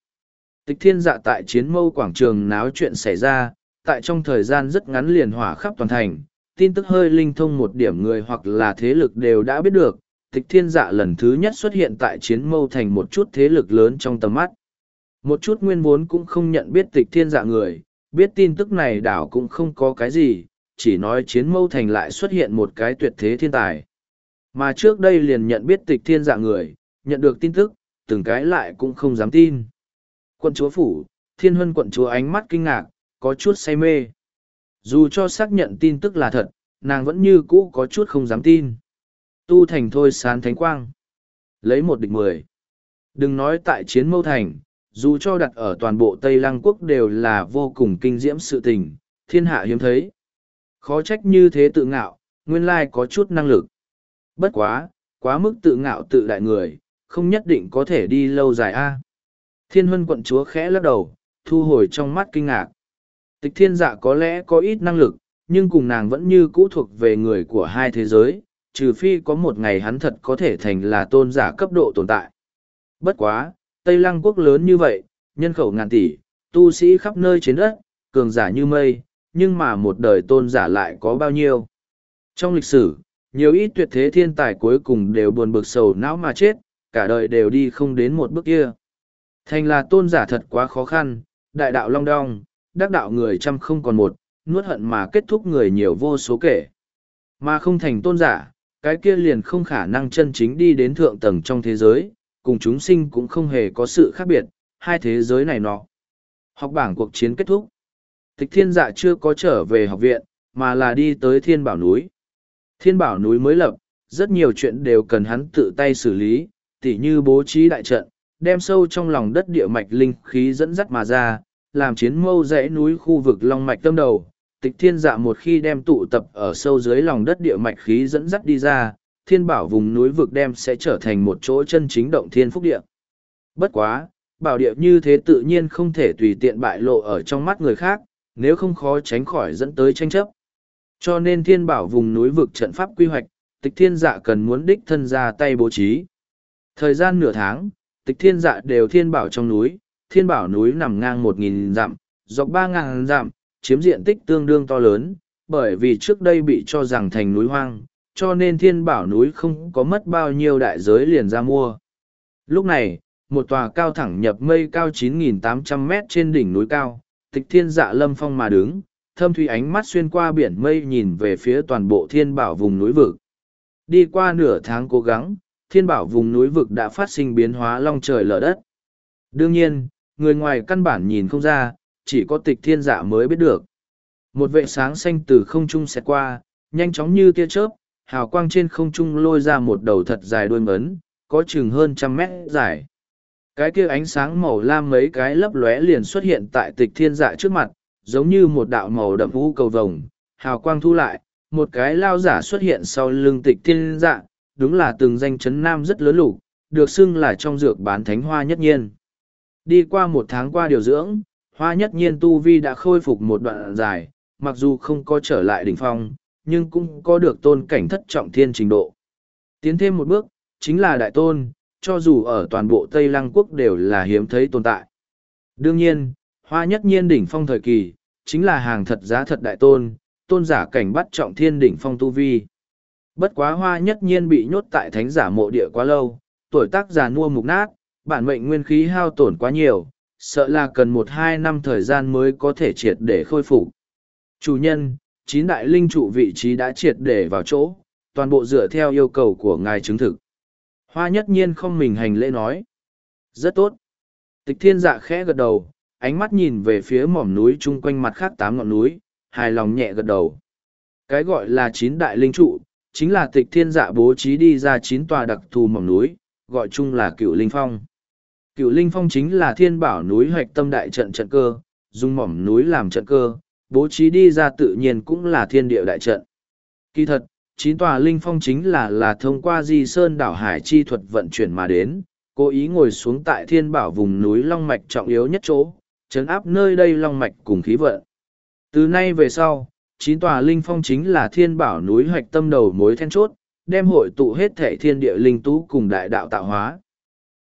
Tịch thiên dạ tại chiến mâu quảng trường náo chuyện xảy ra, tại trong thời gian rất ngắn liền hỏa khắp toàn thành, tin tức hơi linh thông một điểm người hoặc là thế lực đều đã biết được, tịch thiên dạ lần thứ nhất xuất hiện tại chiến mâu thành một chút thế lực lớn trong tầm mắt. Một chút nguyên vốn cũng không nhận biết tịch thiên dạ người, biết tin tức này đảo cũng không có cái gì, chỉ nói chiến mâu thành lại xuất hiện một cái tuyệt thế thiên tài. Mà trước đây liền nhận biết tịch thiên dạ người, nhận được tin tức, từng cái lại cũng không dám tin. Quận chúa phủ, thiên huân quận chúa ánh mắt kinh ngạc, có chút say mê. Dù cho xác nhận tin tức là thật, nàng vẫn như cũ có chút không dám tin. Tu thành thôi sán thánh quang. Lấy một địch mười. Đừng nói tại chiến mâu thành, dù cho đặt ở toàn bộ Tây Lăng quốc đều là vô cùng kinh diễm sự tình, thiên hạ hiếm thấy. Khó trách như thế tự ngạo, nguyên lai có chút năng lực. Bất quá, quá mức tự ngạo tự đại người, không nhất định có thể đi lâu dài a. Thiên huân quận chúa khẽ lắc đầu, thu hồi trong mắt kinh ngạc. Tịch thiên dạ có lẽ có ít năng lực, nhưng cùng nàng vẫn như cũ thuộc về người của hai thế giới, trừ phi có một ngày hắn thật có thể thành là tôn giả cấp độ tồn tại. Bất quá, Tây Lăng quốc lớn như vậy, nhân khẩu ngàn tỷ, tu sĩ khắp nơi trên đất, cường giả như mây, nhưng mà một đời tôn giả lại có bao nhiêu. Trong lịch sử, nhiều ít tuyệt thế thiên tài cuối cùng đều buồn bực sầu não mà chết, cả đời đều đi không đến một bước kia. Thành là tôn giả thật quá khó khăn, đại đạo long đong, đắc đạo người trăm không còn một, nuốt hận mà kết thúc người nhiều vô số kể. Mà không thành tôn giả, cái kia liền không khả năng chân chính đi đến thượng tầng trong thế giới, cùng chúng sinh cũng không hề có sự khác biệt, hai thế giới này nọ. Học bảng cuộc chiến kết thúc. Tịch thiên dạ chưa có trở về học viện, mà là đi tới thiên bảo núi. Thiên bảo núi mới lập, rất nhiều chuyện đều cần hắn tự tay xử lý, tỉ như bố trí đại trận, đem sâu trong lòng đất địa mạch linh khí dẫn dắt mà ra, làm chiến mâu dãy núi khu vực long mạch tâm đầu. Tịch thiên dạ một khi đem tụ tập ở sâu dưới lòng đất địa mạch khí dẫn dắt đi ra, thiên bảo vùng núi vực đem sẽ trở thành một chỗ chân chính động thiên phúc địa. Bất quá, bảo địa như thế tự nhiên không thể tùy tiện bại lộ ở trong mắt người khác, nếu không khó tránh khỏi dẫn tới tranh chấp. Cho nên thiên bảo vùng núi vực trận pháp quy hoạch, tịch thiên dạ cần muốn đích thân ra tay bố trí. Thời gian nửa tháng, tịch thiên dạ đều thiên bảo trong núi, thiên bảo núi nằm ngang một nghìn dặm, dọc ba ngàn dặm, chiếm diện tích tương đương to lớn, bởi vì trước đây bị cho rằng thành núi hoang, cho nên thiên bảo núi không có mất bao nhiêu đại giới liền ra mua. Lúc này, một tòa cao thẳng nhập mây cao 9.800 mét trên đỉnh núi cao, tịch thiên dạ lâm phong mà đứng, thâm thủy ánh mắt xuyên qua biển mây nhìn về phía toàn bộ thiên bảo vùng núi vực. Đi qua nửa tháng cố gắng, thiên bảo vùng núi vực đã phát sinh biến hóa long trời lở đất. Đương nhiên, người ngoài căn bản nhìn không ra, chỉ có tịch thiên dạ mới biết được. Một vệ sáng xanh từ không trung xẹt qua, nhanh chóng như tia chớp, hào quang trên không trung lôi ra một đầu thật dài đuôi mấn, có chừng hơn trăm mét dài. Cái kia ánh sáng màu lam mấy cái lấp lóe liền xuất hiện tại tịch thiên dạ trước mặt, giống như một đạo màu đậm vũ cầu vồng, hào quang thu lại, một cái lao giả xuất hiện sau lưng tịch thiên dạ, đúng là từng danh chấn nam rất lớn lục, được xưng là trong dược bán thánh hoa nhất nhiên. Đi qua một tháng qua điều dưỡng, hoa nhất nhiên tu vi đã khôi phục một đoạn dài, mặc dù không có trở lại đỉnh phong, nhưng cũng có được tôn cảnh thất trọng thiên trình độ. Tiến thêm một bước, chính là đại tôn, cho dù ở toàn bộ Tây Lăng quốc đều là hiếm thấy tồn tại. Đương nhiên, hoa nhất nhiên đỉnh phong thời kỳ, chính là hàng thật giá thật đại tôn, tôn giả cảnh bắt trọng thiên đỉnh phong tu vi. Bất quá hoa nhất nhiên bị nhốt tại thánh giả mộ địa quá lâu, tuổi tác già nua mục nát, bản mệnh nguyên khí hao tổn quá nhiều, sợ là cần một hai năm thời gian mới có thể triệt để khôi phục. Chủ nhân, chín đại linh trụ vị trí đã triệt để vào chỗ, toàn bộ dựa theo yêu cầu của ngài chứng thực. Hoa nhất nhiên không mình hành lễ nói. Rất tốt. Tịch thiên dạ khẽ gật đầu, ánh mắt nhìn về phía mỏm núi chung quanh mặt khác tám ngọn núi, hài lòng nhẹ gật đầu. Cái gọi là chín đại linh trụ, chính là tịch thiên dạ bố trí đi ra chín tòa đặc thù mỏm núi, gọi chung là cựu linh phong. Cựu linh phong chính là thiên bảo núi hoạch tâm đại trận trận cơ, dùng mỏm núi làm trận cơ, bố trí đi ra tự nhiên cũng là thiên địa đại trận. Kỳ thật, chín tòa linh phong chính là là thông qua di sơn đảo hải chi thuật vận chuyển mà đến, cố ý ngồi xuống tại thiên bảo vùng núi long mạch trọng yếu nhất chỗ, chấn áp nơi đây long mạch cùng khí vận. Từ nay về sau, chín tòa linh phong chính là thiên bảo núi hoạch tâm đầu mối then chốt, đem hội tụ hết thể thiên địa linh tú cùng đại đạo tạo hóa.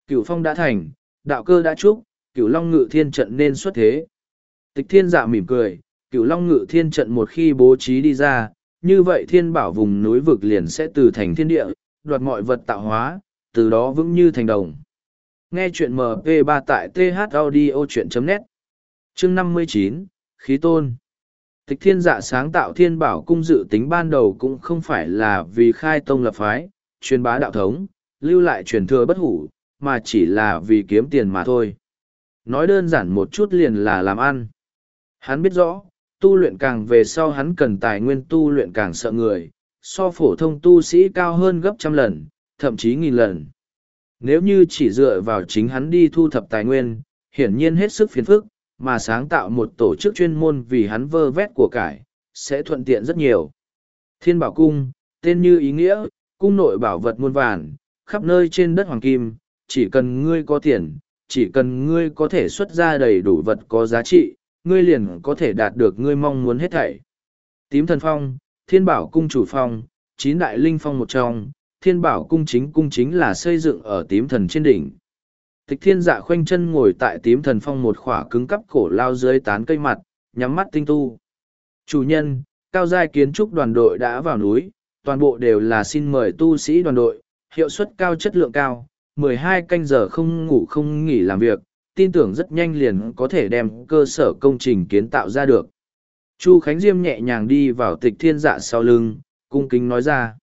Cửu phong đã thành, đạo cơ đã chúc, cửu long ngự thiên trận nên xuất thế. Tịch thiên dạ mỉm cười, cửu long ngự thiên trận một khi bố trí đi ra, như vậy thiên bảo vùng núi vực liền sẽ từ thành thiên địa, đoạt mọi vật tạo hóa, từ đó vững như thành đồng. Nghe chuyện MP3 tại thaudio.net Chương 59, Khí Tôn Tịch thiên dạ sáng tạo thiên bảo cung dự tính ban đầu cũng không phải là vì khai tông lập phái, truyền bá đạo thống, lưu lại truyền thừa bất hủ, mà chỉ là vì kiếm tiền mà thôi. Nói đơn giản một chút liền là làm ăn. Hắn biết rõ, tu luyện càng về sau hắn cần tài nguyên tu luyện càng sợ người, so phổ thông tu sĩ cao hơn gấp trăm lần, thậm chí nghìn lần. Nếu như chỉ dựa vào chính hắn đi thu thập tài nguyên, hiển nhiên hết sức phiền phức, mà sáng tạo một tổ chức chuyên môn vì hắn vơ vét của cải, sẽ thuận tiện rất nhiều. Thiên Bảo Cung, tên như ý nghĩa, cung nội bảo vật muôn vàn, khắp nơi trên đất hoàng kim, chỉ cần ngươi có tiền, chỉ cần ngươi có thể xuất ra đầy đủ vật có giá trị, ngươi liền có thể đạt được ngươi mong muốn hết thảy. Tím thần phong, thiên bảo cung chủ phong, chín đại linh phong một trong, thiên bảo cung chính cung chính là xây dựng ở tím thần trên đỉnh. Tịch thiên dạ khoanh chân ngồi tại tím thần phong một khỏa cứng cắp cổ lao dưới tán cây mặt, nhắm mắt tinh tu. Chủ nhân, cao giai kiến trúc đoàn đội đã vào núi, toàn bộ đều là xin mời tu sĩ đoàn đội, hiệu suất cao chất lượng cao, 12 canh giờ không ngủ không nghỉ làm việc, tin tưởng rất nhanh liền có thể đem cơ sở công trình kiến tạo ra được. Chu Khánh Diêm nhẹ nhàng đi vào tịch thiên dạ sau lưng, cung kính nói ra.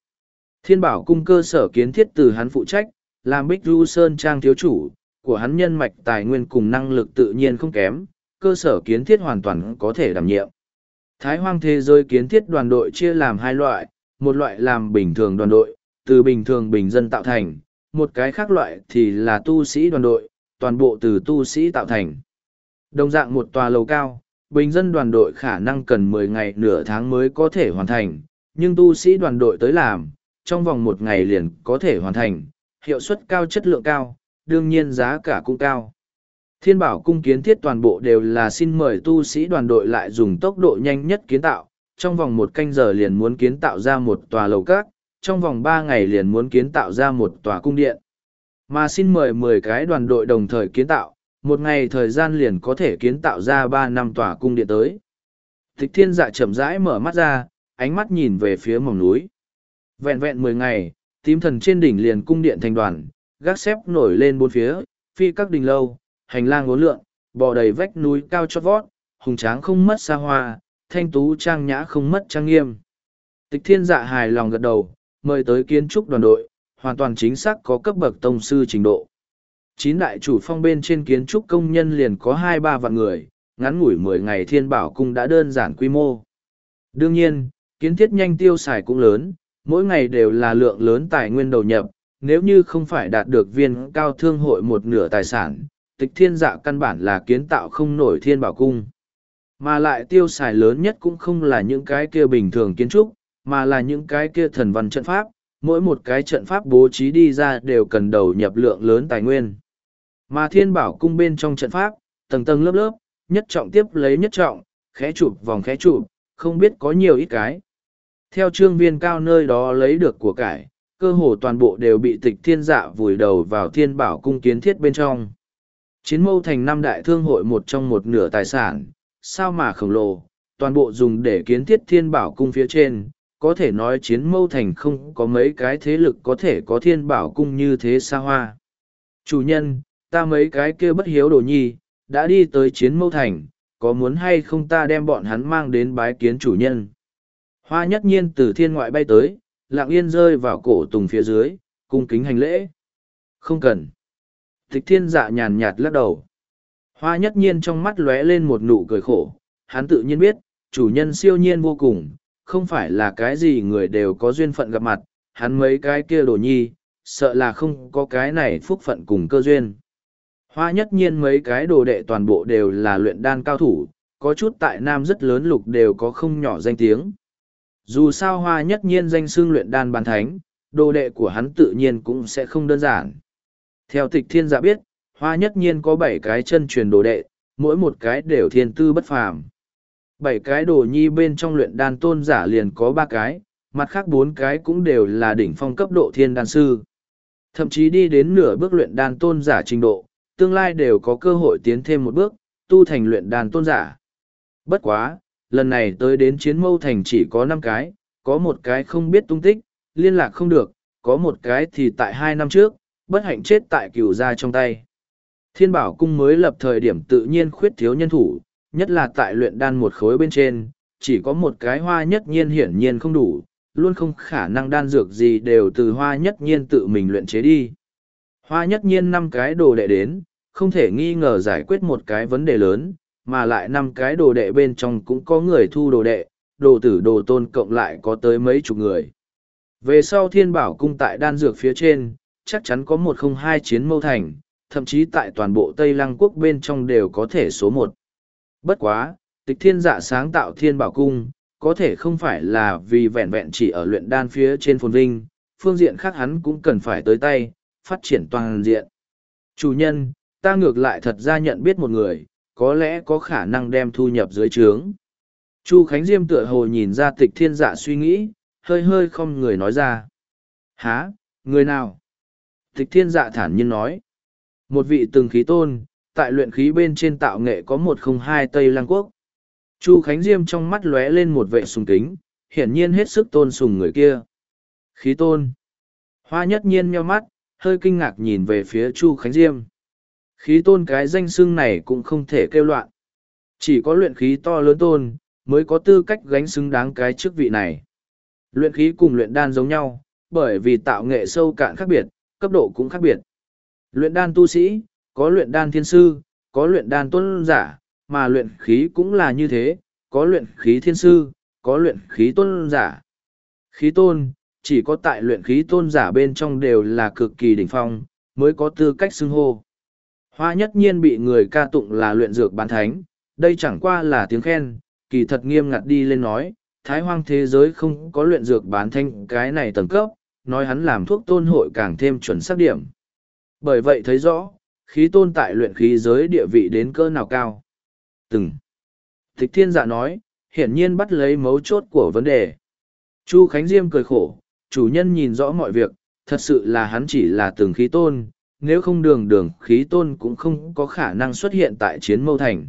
Thiên bảo cung cơ sở kiến thiết từ hắn phụ trách, làm Bích Du Sơn Trang thiếu chủ, của hắn nhân mạch tài nguyên cùng năng lực tự nhiên không kém, cơ sở kiến thiết hoàn toàn có thể đảm nhiệm. Thái hoang thế giới kiến thiết đoàn đội chia làm hai loại, một loại làm bình thường đoàn đội, từ bình thường bình dân tạo thành, một cái khác loại thì là tu sĩ đoàn đội, toàn bộ từ tu sĩ tạo thành. Đồng dạng một tòa lầu cao, bình dân đoàn đội khả năng cần mười ngày nửa tháng mới có thể hoàn thành, nhưng tu sĩ đoàn đội tới làm, trong vòng một ngày liền có thể hoàn thành, hiệu suất cao chất lượng cao, đương nhiên giá cả cũng cao. Thiên bảo cung kiến thiết toàn bộ đều là xin mời tu sĩ đoàn đội lại dùng tốc độ nhanh nhất kiến tạo, trong vòng một canh giờ liền muốn kiến tạo ra một tòa lầu các, trong vòng ba ngày liền muốn kiến tạo ra một tòa cung điện. Mà xin mời mười cái đoàn đội đồng thời kiến tạo, một ngày thời gian liền có thể kiến tạo ra ba năm tòa cung điện tới. Thích thiên dạ chậm rãi mở mắt ra, ánh mắt nhìn về phía mỏng núi. Vẹn vẹn mười ngày, tím thần trên đỉnh liền cung điện thành đoàn, gác xếp nổi lên bốn phía, phi các đình lâu, hành lang ngốn lượn, bò đầy vách núi cao chót vót, hùng tráng không mất xa hoa, thanh tú trang nhã không mất trang nghiêm. Tịch thiên dạ hài lòng gật đầu, mời tới kiến trúc đoàn đội, hoàn toàn chính xác có cấp bậc tông sư trình độ. Chín đại chủ phong bên trên kiến trúc công nhân liền có hai ba vạn người, ngắn ngủi mười ngày thiên bảo cung đã đơn giản quy mô. Đương nhiên, kiến thiết nhanh tiêu xài cũng lớn, mỗi ngày đều là lượng lớn tài nguyên đầu nhập, nếu như không phải đạt được viên cao thương hội một nửa tài sản, tịch thiên dạ căn bản là kiến tạo không nổi thiên bảo cung. Mà lại tiêu xài lớn nhất cũng không là những cái kia bình thường kiến trúc, mà là những cái kia thần văn trận pháp, mỗi một cái trận pháp bố trí đi ra đều cần đầu nhập lượng lớn tài nguyên. Mà thiên bảo cung bên trong trận pháp, tầng tầng lớp lớp, nhất trọng tiếp lấy nhất trọng, khẽ chụp vòng khẽ chụp, không biết có nhiều ít cái. Theo trương viên cao nơi đó lấy được của cải, cơ hồ toàn bộ đều bị tịch thiên dạ vùi đầu vào thiên bảo cung kiến thiết bên trong. Chiến mâu thành năm đại thương hội một trong một nửa tài sản, sao mà khổng lồ, toàn bộ dùng để kiến thiết thiên bảo cung phía trên, có thể nói chiến mâu thành không có mấy cái thế lực có thể có thiên bảo cung như thế xa hoa. Chủ nhân, ta mấy cái kia bất hiếu đồ nhi, đã đi tới chiến mâu thành, có muốn hay không ta đem bọn hắn mang đến bái kiến chủ nhân. Hoa nhất nhiên từ thiên ngoại bay tới, lạng yên rơi vào cổ tùng phía dưới, cung kính hành lễ. Không cần. Thích thiên dạ nhàn nhạt lắc đầu. Hoa nhất nhiên trong mắt lóe lên một nụ cười khổ, hắn tự nhiên biết, chủ nhân siêu nhiên vô cùng, không phải là cái gì người đều có duyên phận gặp mặt, hắn mấy cái kia đồ nhi, sợ là không có cái này phúc phận cùng cơ duyên. Hoa nhất nhiên mấy cái đồ đệ toàn bộ đều là luyện đan cao thủ, có chút tại Nam rất lớn lục đều có không nhỏ danh tiếng. Dù sao hoa nhất nhiên danh xương luyện đan bàn thánh, đồ đệ của hắn tự nhiên cũng sẽ không đơn giản. Theo tịch thiên giả biết, hoa nhất nhiên có bảy cái chân truyền đồ đệ, mỗi một cái đều thiên tư bất phàm. Bảy cái đồ nhi bên trong luyện đan tôn giả liền có ba cái, mặt khác bốn cái cũng đều là đỉnh phong cấp độ thiên đan sư. Thậm chí đi đến nửa bước luyện đan tôn giả trình độ, tương lai đều có cơ hội tiến thêm một bước, tu thành luyện đan tôn giả. Bất quá, lần này tới đến chiến mâu thành chỉ có năm cái, có một cái không biết tung tích, liên lạc không được, có một cái thì tại hai năm trước, bất hạnh chết tại cửu gia trong tay. Thiên bảo cung mới lập thời điểm tự nhiên khuyết thiếu nhân thủ, nhất là tại luyện đan một khối bên trên, chỉ có một cái hoa nhất nhiên hiển nhiên không đủ, luôn không khả năng đan dược gì đều từ hoa nhất nhiên tự mình luyện chế đi. Hoa nhất nhiên năm cái đồ đệ đến, không thể nghi ngờ giải quyết một cái vấn đề lớn, mà lại năm cái đồ đệ bên trong cũng có người thu đồ đệ, đồ tử đồ tôn cộng lại có tới mấy chục người. Về sau thiên bảo cung tại đan dược phía trên, chắc chắn có một không hai chiến mâu thành, thậm chí tại toàn bộ Tây Lăng quốc bên trong đều có thể số một. Bất quá, tịch thiên dạ sáng tạo thiên bảo cung, có thể không phải là vì vẹn vẹn chỉ ở luyện đan phía trên phồn vinh, phương diện khác hắn cũng cần phải tới tay, phát triển toàn diện. Chủ nhân, ta ngược lại thật ra nhận biết một người, có lẽ có khả năng đem thu nhập dưới trướng. Chu Khánh Diêm tựa hồ nhìn ra tịch thiên dạ suy nghĩ, hơi hơi không người nói ra. Há, người nào? Tịch thiên dạ thản nhiên nói. Một vị từng khí tôn, tại luyện khí bên trên tạo nghệ có một không hai Tây Lăng Quốc. Chu Khánh Diêm trong mắt lóe lên một vệ sùng kính, hiển nhiên hết sức tôn sùng người kia. Khí tôn. Hoa nhất nhiên nheo mắt, hơi kinh ngạc nhìn về phía Chu Khánh Diêm. Khí tôn cái danh xưng này cũng không thể kêu loạn. Chỉ có luyện khí to lớn tôn, mới có tư cách gánh xứng đáng cái chức vị này. Luyện khí cùng luyện đan giống nhau, bởi vì tạo nghệ sâu cạn khác biệt, cấp độ cũng khác biệt. Luyện đan tu sĩ, có luyện đan thiên sư, có luyện đan tôn giả, mà luyện khí cũng là như thế, có luyện khí thiên sư, có luyện khí tôn giả. Khí tôn, chỉ có tại luyện khí tôn giả bên trong đều là cực kỳ đỉnh phong, mới có tư cách xưng hô. Hoa nhất nhiên bị người ca tụng là luyện dược bán thánh, đây chẳng qua là tiếng khen, kỳ thật nghiêm ngặt đi lên nói, thái hoang thế giới không có luyện dược bán thanh cái này tầng cấp, nói hắn làm thuốc tôn hội càng thêm chuẩn xác điểm. Bởi vậy thấy rõ, khí tôn tại luyện khí giới địa vị đến cỡ nào cao. Từng. Thích thiên dạ nói, hiển nhiên bắt lấy mấu chốt của vấn đề. Chu Khánh Diêm cười khổ, chủ nhân nhìn rõ mọi việc, thật sự là hắn chỉ là từng khí tôn, nếu không đường đường khí tôn cũng không có khả năng xuất hiện tại chiến mâu thành.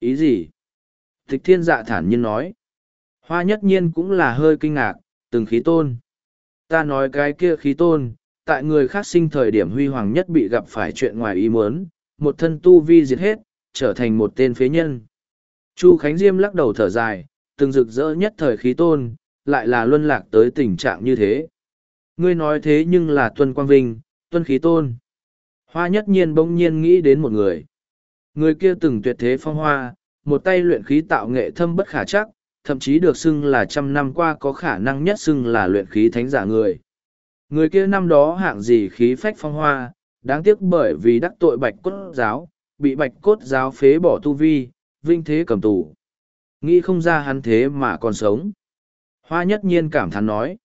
Ý gì? Thích thiên dạ thản nhiên nói. Hoa nhất nhiên cũng là hơi kinh ngạc, từng khí tôn. Ta nói cái kia khí tôn, tại người khác sinh thời điểm huy hoàng nhất bị gặp phải chuyện ngoài ý muốn, một thân tu vi diệt hết, trở thành một tên phế nhân. Chu Khánh Diêm lắc đầu thở dài, từng rực rỡ nhất thời khí tôn, lại là luân lạc tới tình trạng như thế. Ngươi nói thế nhưng là tuân quang vinh, tuân khí tôn. Hoa nhất nhiên bỗng nhiên nghĩ đến một người. Người kia từng tuyệt thế phong hoa, một tay luyện khí tạo nghệ thâm bất khả chắc, thậm chí được xưng là trăm năm qua có khả năng nhất xưng là luyện khí thánh giả người. Người kia năm đó hạng gì khí phách phong hoa, đáng tiếc bởi vì đắc tội bạch cốt giáo, bị bạch cốt giáo phế bỏ tu vi, vinh thế cầm tù. Nghĩ không ra hắn thế mà còn sống. Hoa nhất nhiên cảm thán nói.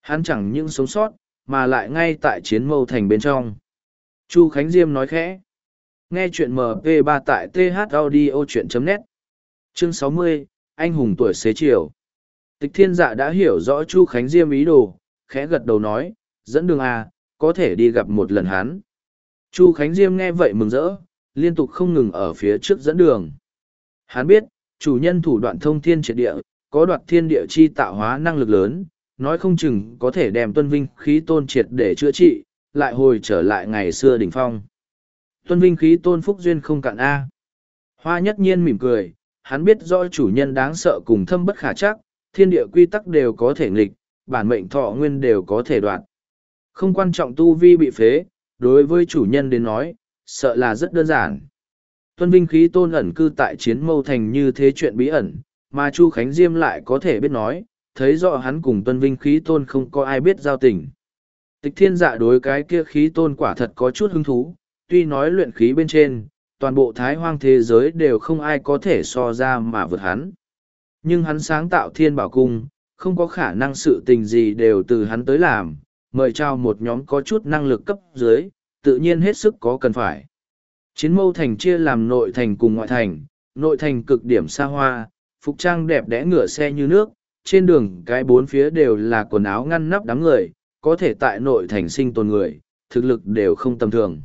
Hắn chẳng những sống sót, mà lại ngay tại chiến mâu thành bên trong. Chu Khánh Diêm nói khẽ. Nghe chuyện MP3 tại thaudio.net. Chương 60, Anh hùng tuổi xế chiều. Tịch thiên dạ đã hiểu rõ Chu Khánh Diêm ý đồ, khẽ gật đầu nói, dẫn đường à, có thể đi gặp một lần hắn. Chu Khánh Diêm nghe vậy mừng rỡ, liên tục không ngừng ở phía trước dẫn đường. Hắn biết, chủ nhân thủ đoạn thông thiên triệt địa, có đoạt thiên địa chi tạo hóa năng lực lớn, nói không chừng có thể đem tuân vinh khí tôn triệt để chữa trị, lại hồi trở lại ngày xưa đỉnh phong. Tuân vinh khí tôn phúc duyên không cạn A. Hoa nhất nhiên mỉm cười, hắn biết rõ chủ nhân đáng sợ cùng thâm bất khả chắc, thiên địa quy tắc đều có thể nghịch, bản mệnh thọ nguyên đều có thể đoạt. Không quan trọng tu vi bị phế, đối với chủ nhân đến nói, sợ là rất đơn giản. Tuân Vinh khí tôn ẩn cư tại chiến mâu thành như thế chuyện bí ẩn, mà Chu Khánh Diêm lại có thể biết nói, thấy rõ hắn cùng Tuân Vinh khí tôn không có ai biết giao tình. Tịch thiên dạ đối cái kia khí tôn quả thật có chút hứng thú, tuy nói luyện khí bên trên, toàn bộ thái hoang thế giới đều không ai có thể so ra mà vượt hắn. Nhưng hắn sáng tạo thiên bảo cung, không có khả năng sự tình gì đều từ hắn tới làm, mời trao một nhóm có chút năng lực cấp dưới, tự nhiên hết sức có cần phải. Chiến mâu thành chia làm nội thành cùng ngoại thành, nội thành cực điểm xa hoa, phục trang đẹp đẽ ngựa xe như nước, trên đường cái bốn phía đều là quần áo ngăn nắp đám người, có thể tại nội thành sinh tồn người, thực lực đều không tầm thường.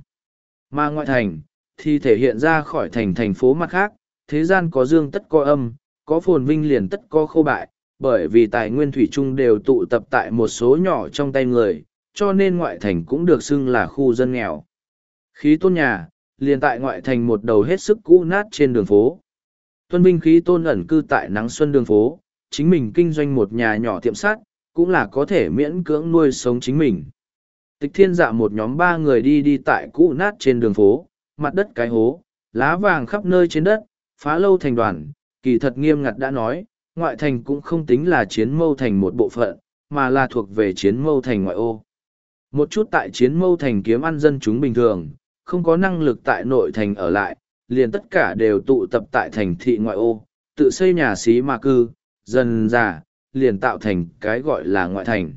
Mà ngoại thành, thì thể hiện ra khỏi thành thành phố mặt khác, thế gian có dương tất có âm, có phồn vinh liền tất có khô bại, bởi vì tài nguyên thủy chung đều tụ tập tại một số nhỏ trong tay người, cho nên ngoại thành cũng được xưng là khu dân nghèo. Khí tôn nhà, liền tại ngoại thành một đầu hết sức cũ nát trên đường phố. Tuân Vinh khí tôn ẩn cư tại nắng xuân đường phố, chính mình kinh doanh một nhà nhỏ tiệm sát, cũng là có thể miễn cưỡng nuôi sống chính mình. Tịch thiên dạ một nhóm ba người đi đi tại cũ nát trên đường phố, mặt đất cái hố, lá vàng khắp nơi trên đất, phá lâu thành đoàn, kỳ thật nghiêm ngặt đã nói, ngoại thành cũng không tính là chiến mâu thành một bộ phận, mà là thuộc về chiến mâu thành ngoại ô. Một chút tại chiến mâu thành kiếm ăn dân chúng bình thường, không có năng lực tại nội thành ở lại, liền tất cả đều tụ tập tại thành thị ngoại ô, tự xây nhà xí mà cư, dần già, liền tạo thành cái gọi là ngoại thành.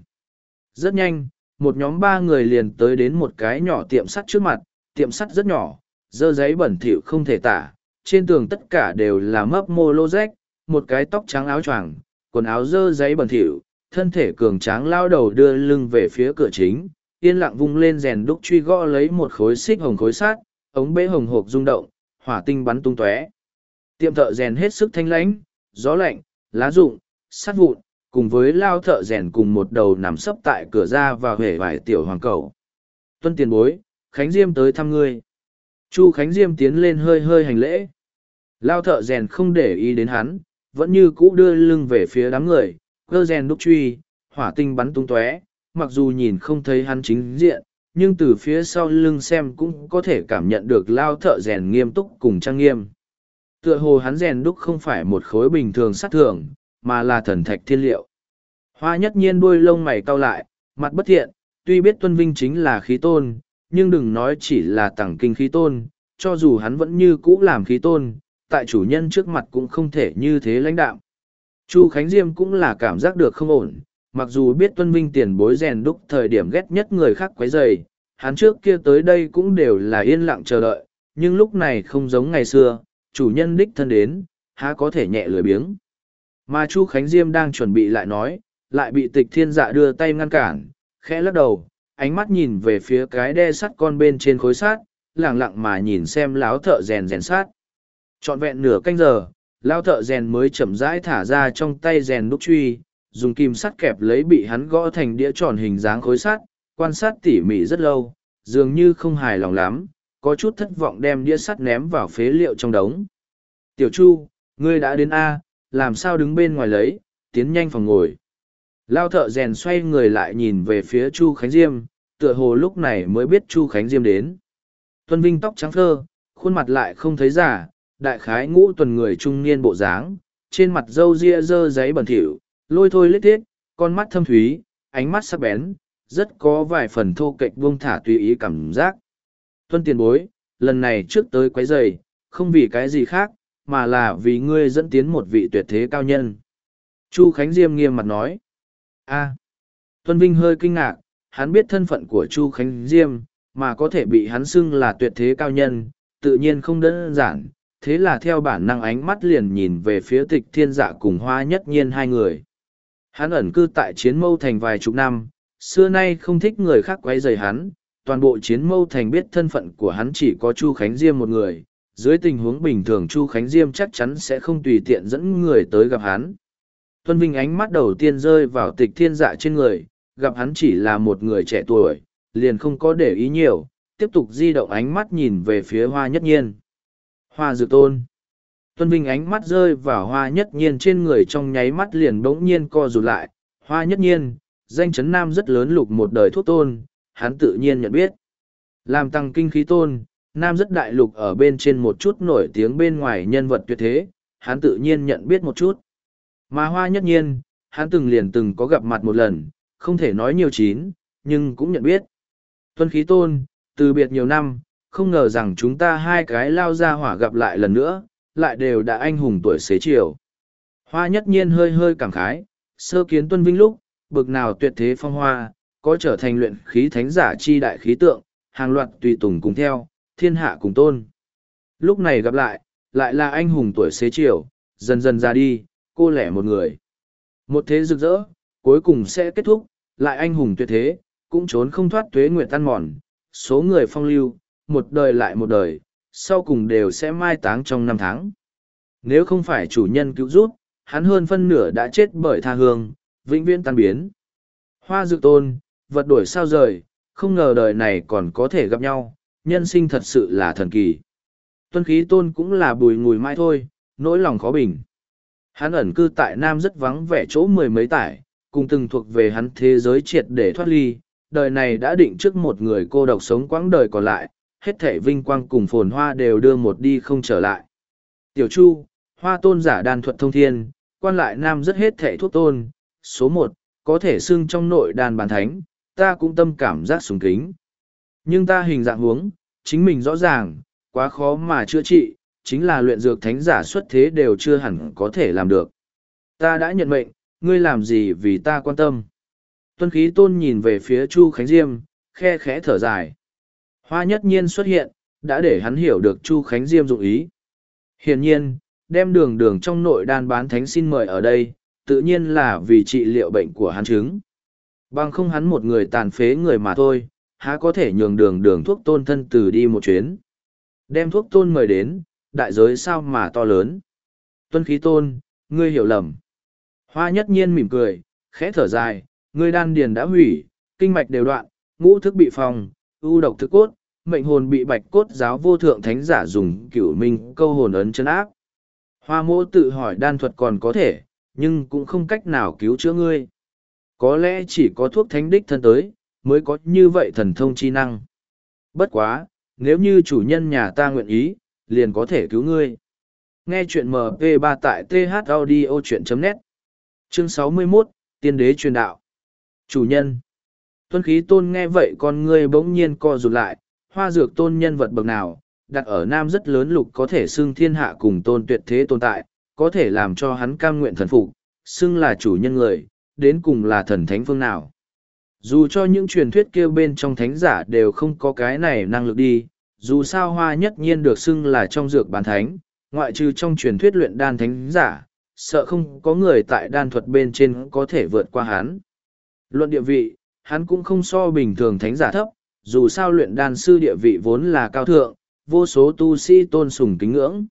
Rất nhanh, một nhóm ba người liền tới đến một cái nhỏ tiệm sắt trước mặt, tiệm sắt rất nhỏ, dơ giấy bẩn thỉu không thể tả, trên tường tất cả đều là mấp mô lô rách, một cái tóc trắng áo choàng, quần áo dơ giấy bẩn thỉu, thân thể cường tráng lao đầu đưa lưng về phía cửa chính, yên lặng vung lên rèn đúc truy gõ lấy một khối xích hồng khối sát, ống bế hồng hộp rung động, hỏa tinh bắn tung tóe. Tiệm thợ rèn hết sức thanh lãnh, gió lạnh, lá rụng, sắt vụn, cùng với lao thợ rèn cùng một đầu nằm sấp tại cửa ra và huệ vải tiểu hoàng cầu. Tuân tiền bối, Khánh Diêm tới thăm ngươi. Chu Khánh Diêm tiến lên hơi hơi hành lễ. Lao thợ rèn không để ý đến hắn, vẫn như cũ đưa lưng về phía đám người, cơ rèn đúc truy, hỏa tinh bắn tung tóe, mặc dù nhìn không thấy hắn chính diện, nhưng từ phía sau lưng xem cũng có thể cảm nhận được lao thợ rèn nghiêm túc cùng trang nghiêm. Tựa hồ hắn rèn đúc không phải một khối bình thường sát thường, mà là thần thạch thiên liệu. Hoa nhất nhiên đuôi lông mày cau lại, mặt bất thiện, tuy biết tuân vinh chính là khí tôn, nhưng đừng nói chỉ là tẳng kinh khí tôn, cho dù hắn vẫn như cũ làm khí tôn, tại chủ nhân trước mặt cũng không thể như thế lãnh đạo. Chu Khánh Diêm cũng là cảm giác được không ổn, mặc dù biết tuân vinh tiền bối rèn đúc thời điểm ghét nhất người khác quấy rầy, hắn trước kia tới đây cũng đều là yên lặng chờ đợi, nhưng lúc này không giống ngày xưa, chủ nhân đích thân đến, há có thể nhẹ lười biếng. Mà Chu Khánh Diêm đang chuẩn bị lại nói, lại bị tịch thiên dạ đưa tay ngăn cản, khẽ lắc đầu, ánh mắt nhìn về phía cái đe sắt con bên trên khối sát, lẳng lặng mà nhìn xem láo thợ rèn rèn sát. Trọn vẹn nửa canh giờ, lao thợ rèn mới chậm rãi thả ra trong tay rèn đúc truy, dùng kim sắt kẹp lấy bị hắn gõ thành đĩa tròn hình dáng khối sắt, quan sát tỉ mỉ rất lâu, dường như không hài lòng lắm, có chút thất vọng đem đĩa sắt ném vào phế liệu trong đống. Tiểu Chu, ngươi đã đến A, làm sao đứng bên ngoài lấy, tiến nhanh phòng ngồi. Lao thợ rèn xoay người lại nhìn về phía Chu Khánh Diêm, tựa hồ lúc này mới biết Chu Khánh Diêm đến. Tuân Vinh tóc trắng thơ, khuôn mặt lại không thấy giả, đại khái ngũ tuần người trung niên bộ dáng, trên mặt râu ria dơ giấy bẩn thỉu, lôi thôi lết thiết, con mắt thâm thúy, ánh mắt sắc bén, rất có vài phần thô kệch buông thả tùy ý cảm giác. Tuân tiền bối, lần này trước tới quấy rầy, không vì cái gì khác, mà là vì ngươi dẫn tiến một vị tuyệt thế cao nhân. Chu Khánh Diêm nghiêm mặt nói. a Tuân Vinh hơi kinh ngạc, hắn biết thân phận của Chu Khánh Diêm, mà có thể bị hắn xưng là tuyệt thế cao nhân, tự nhiên không đơn giản, thế là theo bản năng ánh mắt liền nhìn về phía tịch thiên dạ cùng hoa nhất nhiên hai người. Hắn ẩn cư tại chiến mâu thành vài chục năm, xưa nay không thích người khác quấy rầy hắn, toàn bộ chiến mâu thành biết thân phận của hắn chỉ có Chu Khánh Diêm một người, dưới tình huống bình thường Chu Khánh Diêm chắc chắn sẽ không tùy tiện dẫn người tới gặp hắn. Tuân Vinh ánh mắt đầu tiên rơi vào tịch thiên dạ trên người, gặp hắn chỉ là một người trẻ tuổi, liền không có để ý nhiều, tiếp tục di động ánh mắt nhìn về phía hoa nhất nhiên. Hoa dược tôn. Tuân Vinh ánh mắt rơi vào hoa nhất nhiên trên người trong nháy mắt liền bỗng nhiên co rụt lại. Hoa nhất nhiên, danh chấn nam rất lớn lục một đời thuốc tôn, hắn tự nhiên nhận biết. Làm tăng kinh khí tôn, nam rất đại lục ở bên trên một chút nổi tiếng bên ngoài nhân vật tuyệt thế, hắn tự nhiên nhận biết một chút. Mà hoa nhất nhiên, hắn từng liền từng có gặp mặt một lần, không thể nói nhiều chín, nhưng cũng nhận biết. Tuân khí tôn, từ biệt nhiều năm, không ngờ rằng chúng ta hai cái lao ra hỏa gặp lại lần nữa, lại đều đã anh hùng tuổi xế chiều. Hoa nhất nhiên hơi hơi cảm khái, sơ kiến tuân vinh lúc, bực nào tuyệt thế phong hoa, có trở thành luyện khí thánh giả chi đại khí tượng, hàng loạt tùy tùng cùng theo, thiên hạ cùng tôn. lúc này gặp lại lại là anh hùng tuổi xế chiều dần dần ra đi cô lẻ một người một thế rực rỡ cuối cùng sẽ kết thúc lại anh hùng tuyệt thế cũng trốn không thoát tuế nguyện tan mòn số người phong lưu một đời lại một đời, sau cùng đều sẽ mai táng trong năm tháng. Nếu không phải chủ nhân cứu rút hắn hơn phân nửa đã chết bởi tha hương, vĩnh viễn tan biến. Hoa dự tôn, vật đổi sao rời, không ngờ đời này còn có thể gặp nhau, nhân sinh thật sự là thần kỳ. Tuân khí tôn cũng là bùi ngùi mãi thôi, nỗi lòng khó bình. Hắn ẩn cư tại nam rất vắng vẻ chỗ mười mấy tải, cùng từng thuộc về hắn thế giới triệt để thoát ly, đời này đã định trước một người cô độc sống quãng đời còn lại hết thể vinh quang cùng phồn hoa đều đưa một đi không trở lại. Tiểu chu, hoa tôn giả đan thuật thông thiên, quan lại nam rất hết thể thuốc tôn, số một, có thể xưng trong nội đàn bàn thánh, ta cũng tâm cảm giác sùng kính. Nhưng ta hình dạng huống, chính mình rõ ràng, quá khó mà chữa trị, chính là luyện dược thánh giả xuất thế đều chưa hẳn có thể làm được. Ta đã nhận mệnh, ngươi làm gì vì ta quan tâm? Tuân khí tôn nhìn về phía chu khánh diêm, khe khẽ thở dài hoa nhất nhiên xuất hiện, đã để hắn hiểu được chu khánh diêm dụng ý. Hiển nhiên, đem đường đường trong nội đan bán thánh xin mời ở đây, tự nhiên là vì trị liệu bệnh của hắn chứng. Bằng không hắn một người tàn phế người mà thôi, há có thể nhường đường đường thuốc tôn thân từ đi một chuyến. Đem thuốc tôn mời đến, đại giới sao mà to lớn. Tuân khí tôn, ngươi hiểu lầm. Hoa nhất nhiên mỉm cười, khẽ thở dài, ngươi đan điền đã hủy, kinh mạch đều đoạn, ngũ thức bị phòng, ưu độc thức cốt mệnh hồn bị bạch cốt giáo vô thượng thánh giả dùng cửu minh câu hồn ấn chân áp. Hoa mỗ tự hỏi đan thuật còn có thể nhưng cũng không cách nào cứu chữa ngươi. Có lẽ chỉ có thuốc thánh đích thân tới mới có như vậy thần thông chi năng. Bất quá nếu như chủ nhân nhà ta nguyện ý liền có thể cứu ngươi. Nghe chuyện mp 3 tại th audio chuyện net. Chương 61, tiên đế truyền đạo. Chủ nhân. Tuân khí tôn nghe vậy con ngươi bỗng nhiên co rụt lại hoa dược tôn nhân vật bậc nào, đặt ở nam rất lớn lục có thể xưng thiên hạ cùng tôn tuyệt thế tồn tại, có thể làm cho hắn cam nguyện thần phục, xưng là chủ nhân người, đến cùng là thần thánh phương nào. Dù cho những truyền thuyết kêu bên trong thánh giả đều không có cái này năng lực đi, dù sao hoa nhất nhiên được xưng là trong dược bản thánh, ngoại trừ trong truyền thuyết luyện đan thánh giả, sợ không có người tại đan thuật bên trên có thể vượt qua hắn. Luận địa vị, hắn cũng không so bình thường thánh giả thấp dù sao luyện đan sư địa vị vốn là cao thượng, vô số tu sĩ tôn sùng kính ngưỡng.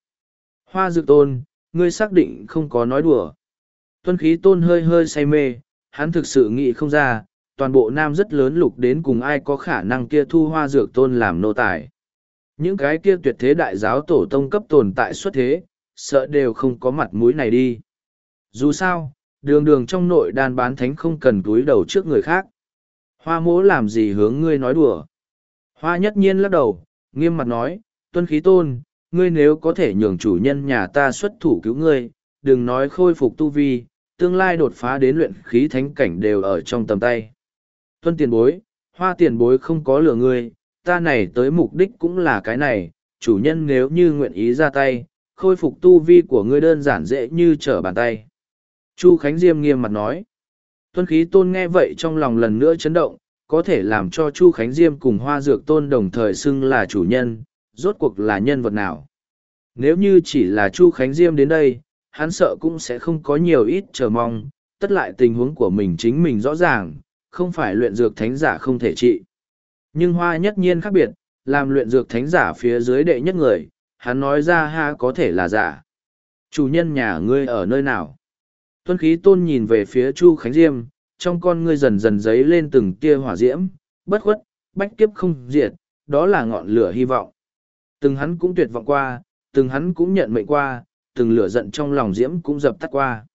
Hoa dược tôn, ngươi xác định không có nói đùa. Tuân khí tôn hơi hơi say mê, hắn thực sự nghĩ không ra, toàn bộ nam rất lớn lục đến cùng ai có khả năng kia thu hoa dược tôn làm nô tài. Những cái kia tuyệt thế đại giáo tổ tông cấp tồn tại xuất thế, sợ đều không có mặt mũi này đi. Dù sao, đường đường trong nội đàn bán thánh không cần túi đầu trước người khác hoa mỗ làm gì hướng ngươi nói đùa? Hoa nhất nhiên lắc đầu, nghiêm mặt nói, tuân khí tôn, ngươi nếu có thể nhường chủ nhân nhà ta xuất thủ cứu ngươi, đừng nói khôi phục tu vi, tương lai đột phá đến luyện khí thánh cảnh đều ở trong tầm tay. Tuân tiền bối, hoa tiền bối không có lừa ngươi, ta này tới mục đích cũng là cái này, chủ nhân nếu như nguyện ý ra tay, khôi phục tu vi của ngươi đơn giản dễ như trở bàn tay. Chu khánh diêm nghiêm mặt nói tuân khí tôn nghe vậy trong lòng lần nữa chấn động, có thể làm cho chu khánh diêm cùng hoa dược tôn đồng thời xưng là chủ nhân, rốt cuộc là nhân vật nào? Nếu như chỉ là chu khánh diêm đến đây, hắn sợ cũng sẽ không có nhiều ít chờ mong, tất lại tình huống của mình chính mình rõ ràng, không phải luyện dược thánh giả không thể trị. Nhưng hoa nhất nhiên khác biệt, làm luyện dược thánh giả phía dưới đệ nhất người, hắn nói ra ha có thể là giả. Chủ nhân nhà ngươi ở nơi nào? Tuân khí tôn nhìn về phía chu khánh diêm, trong con ngươi dần dần dấy lên từng tia hỏa diễm, bất khuất, bách kiếp không diệt, đó là ngọn lửa hy vọng. Từng hắn cũng tuyệt vọng qua, từng hắn cũng nhận mệnh qua, từng lửa giận trong lòng diễm cũng dập tắt qua.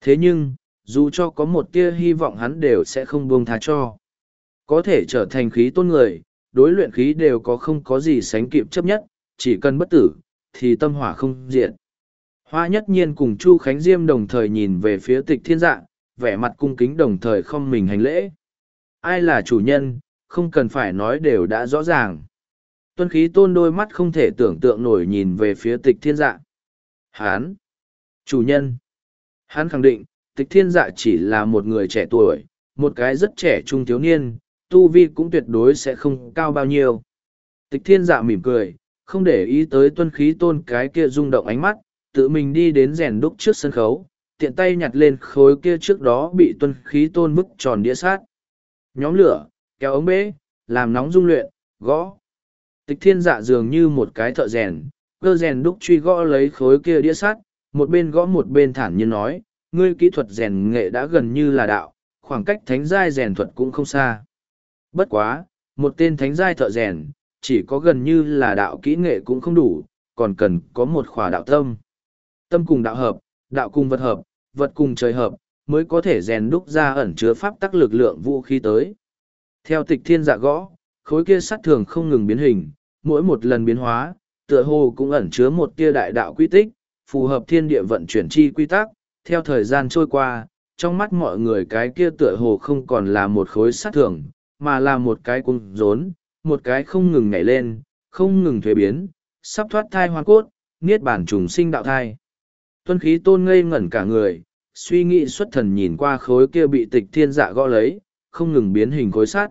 Thế nhưng, dù cho có một tia hy vọng hắn đều sẽ không buông tha cho. Có thể trở thành khí tôn người, đối luyện khí đều có không có gì sánh kịp chấp nhất, chỉ cần bất tử, thì tâm hỏa không diệt hoa nhất nhiên cùng chu khánh diêm đồng thời nhìn về phía tịch thiên dạ vẻ mặt cung kính đồng thời không mình hành lễ. Ai là chủ nhân không cần phải nói đều đã rõ ràng. Tuân khí tôn đôi mắt không thể tưởng tượng nổi nhìn về phía tịch thiên dạ. Hán. Chủ nhân. Hán khẳng định tịch thiên dạ chỉ là một người trẻ tuổi một cái rất trẻ trung thiếu niên tu vi cũng tuyệt đối sẽ không cao bao nhiêu. Tịch thiên dạ mỉm cười không để ý tới tuân khí tôn cái kia rung động ánh mắt, tự mình đi đến rèn đúc trước sân khấu, tiện tay nhặt lên khối kia trước đó bị tuân khí tôn bức tròn đĩa sát. Nhóm lửa, kéo ống bế, làm nóng dung luyện, gõ. Tịch thiên dạ dường như một cái thợ rèn, cơ rèn đúc truy gõ lấy khối kia đĩa sắt, một bên gõ một bên thản nhiên nói, ngươi kỹ thuật rèn nghệ đã gần như là đạo, khoảng cách thánh giai rèn thuật cũng không xa. Bất quá, một tên thánh giai thợ rèn, chỉ có gần như là đạo kỹ nghệ cũng không đủ, còn cần có một khỏa đạo tâm. Tâm cùng đạo hợp, đạo cùng vật hợp, vật cùng trời hợp, mới có thể rèn đúc ra ẩn chứa pháp tắc lực lượng vũ khí tới. Theo tịch thiên dạ gõ, khối kia sắt thường không ngừng biến hình, mỗi một lần biến hóa, tựa hồ cũng ẩn chứa một tia đại đạo quy tích, phù hợp thiên địa vận chuyển chi quy tắc, theo thời gian trôi qua, trong mắt mọi người cái kia tựa hồ không còn là một khối sắt thường, mà là một cái cung rốn, một cái không ngừng nhảy lên, không ngừng thuế biến, sắp thoát thai hoa cốt, niết bản trùng sinh đạo thai. Tuân khí tôn ngây ngẩn cả người, suy nghĩ xuất thần nhìn qua khối kia bị tịch thiên dạ gõ lấy, không ngừng biến hình khối sắt.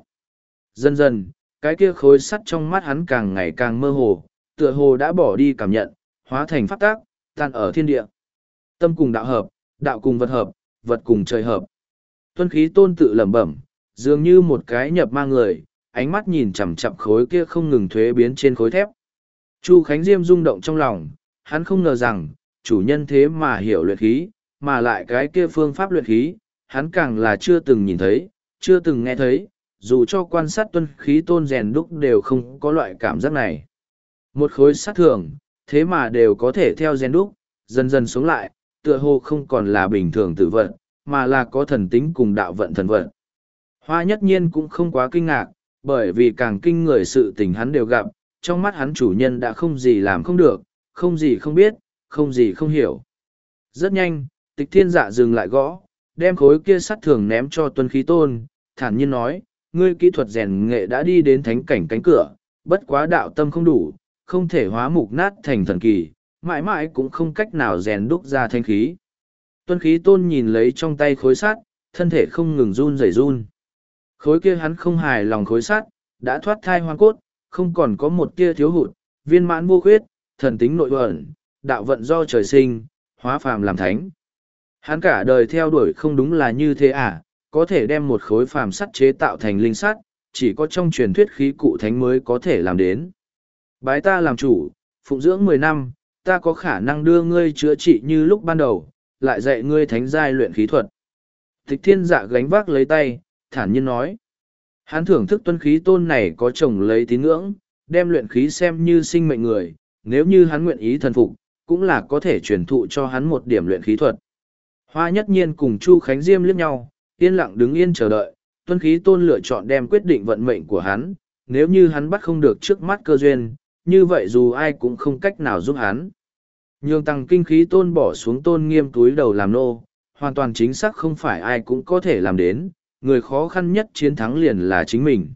Dần dần, cái kia khối sắt trong mắt hắn càng ngày càng mơ hồ, tựa hồ đã bỏ đi cảm nhận, hóa thành pháp tác, tan ở thiên địa. Tâm cùng đạo hợp, đạo cùng vật hợp, vật cùng trời hợp. Tuân khí tôn tự lẩm bẩm, dường như một cái nhập ma người, ánh mắt nhìn chằm chằm khối kia không ngừng thuế biến trên khối thép. Chu Khánh Diêm rung động trong lòng, hắn không ngờ rằng, chủ nhân thế mà hiểu luyện khí, mà lại cái kia phương pháp luyện khí, hắn càng là chưa từng nhìn thấy, chưa từng nghe thấy, dù cho quan sát tuân khí tôn rèn đúc đều không có loại cảm giác này. Một khối sát thường, thế mà đều có thể theo rèn đúc, dần dần sống lại, tựa hồ không còn là bình thường tự vận, mà là có thần tính cùng đạo vận thần vận. Hoa nhất nhiên cũng không quá kinh ngạc, bởi vì càng kinh người sự tình hắn đều gặp, trong mắt hắn chủ nhân đã không gì làm không được, không gì không biết, không gì không hiểu. Rất nhanh, tịch thiên dạ dừng lại gõ, đem khối kia sắt thường ném cho tuân khí tôn, thản nhiên nói, ngươi kỹ thuật rèn nghệ đã đi đến thánh cảnh cánh cửa, bất quá đạo tâm không đủ, không thể hóa mục nát thành thần kỳ, mãi mãi cũng không cách nào rèn đúc ra thanh khí. Tuân khí tôn nhìn lấy trong tay khối sắt, thân thể không ngừng run rẩy run. Khối kia hắn không hài lòng khối sắt, đã thoát thai hoang cốt, không còn có một kia thiếu hụt, viên mãn vô khuyết, thần tính nội ẩn, đạo vận do trời sinh, hóa phàm làm thánh. Hắn cả đời theo đuổi không đúng là như thế à, có thể đem một khối phàm sắt chế tạo thành linh sắt, chỉ có trong truyền thuyết khí cụ thánh mới có thể làm đến. Bái ta làm chủ, phụng dưỡng mười năm, ta có khả năng đưa ngươi chữa trị như lúc ban đầu, lại dạy ngươi thánh giai luyện khí thuật. Tịch thiên dạ gánh vác lấy tay, thản nhiên nói. Hắn thưởng thức tuân khí tôn này có chồng lấy tín ngưỡng, đem luyện khí xem như sinh mệnh người, nếu như hắn nguyện ý thần phục, cũng là có thể truyền thụ cho hắn một điểm luyện khí thuật. Hoa nhất nhiên cùng Chu Khánh Diêm liếc nhau, yên lặng đứng yên chờ đợi, tuân khí tôn lựa chọn đem quyết định vận mệnh của hắn, nếu như hắn bắt không được trước mắt cơ duyên, như vậy dù ai cũng không cách nào giúp hắn. Nhường tăng kinh khí tôn bỏ xuống tôn nghiêm túi đầu làm nô, hoàn toàn chính xác không phải ai cũng có thể làm đến, người khó khăn nhất chiến thắng liền là chính mình.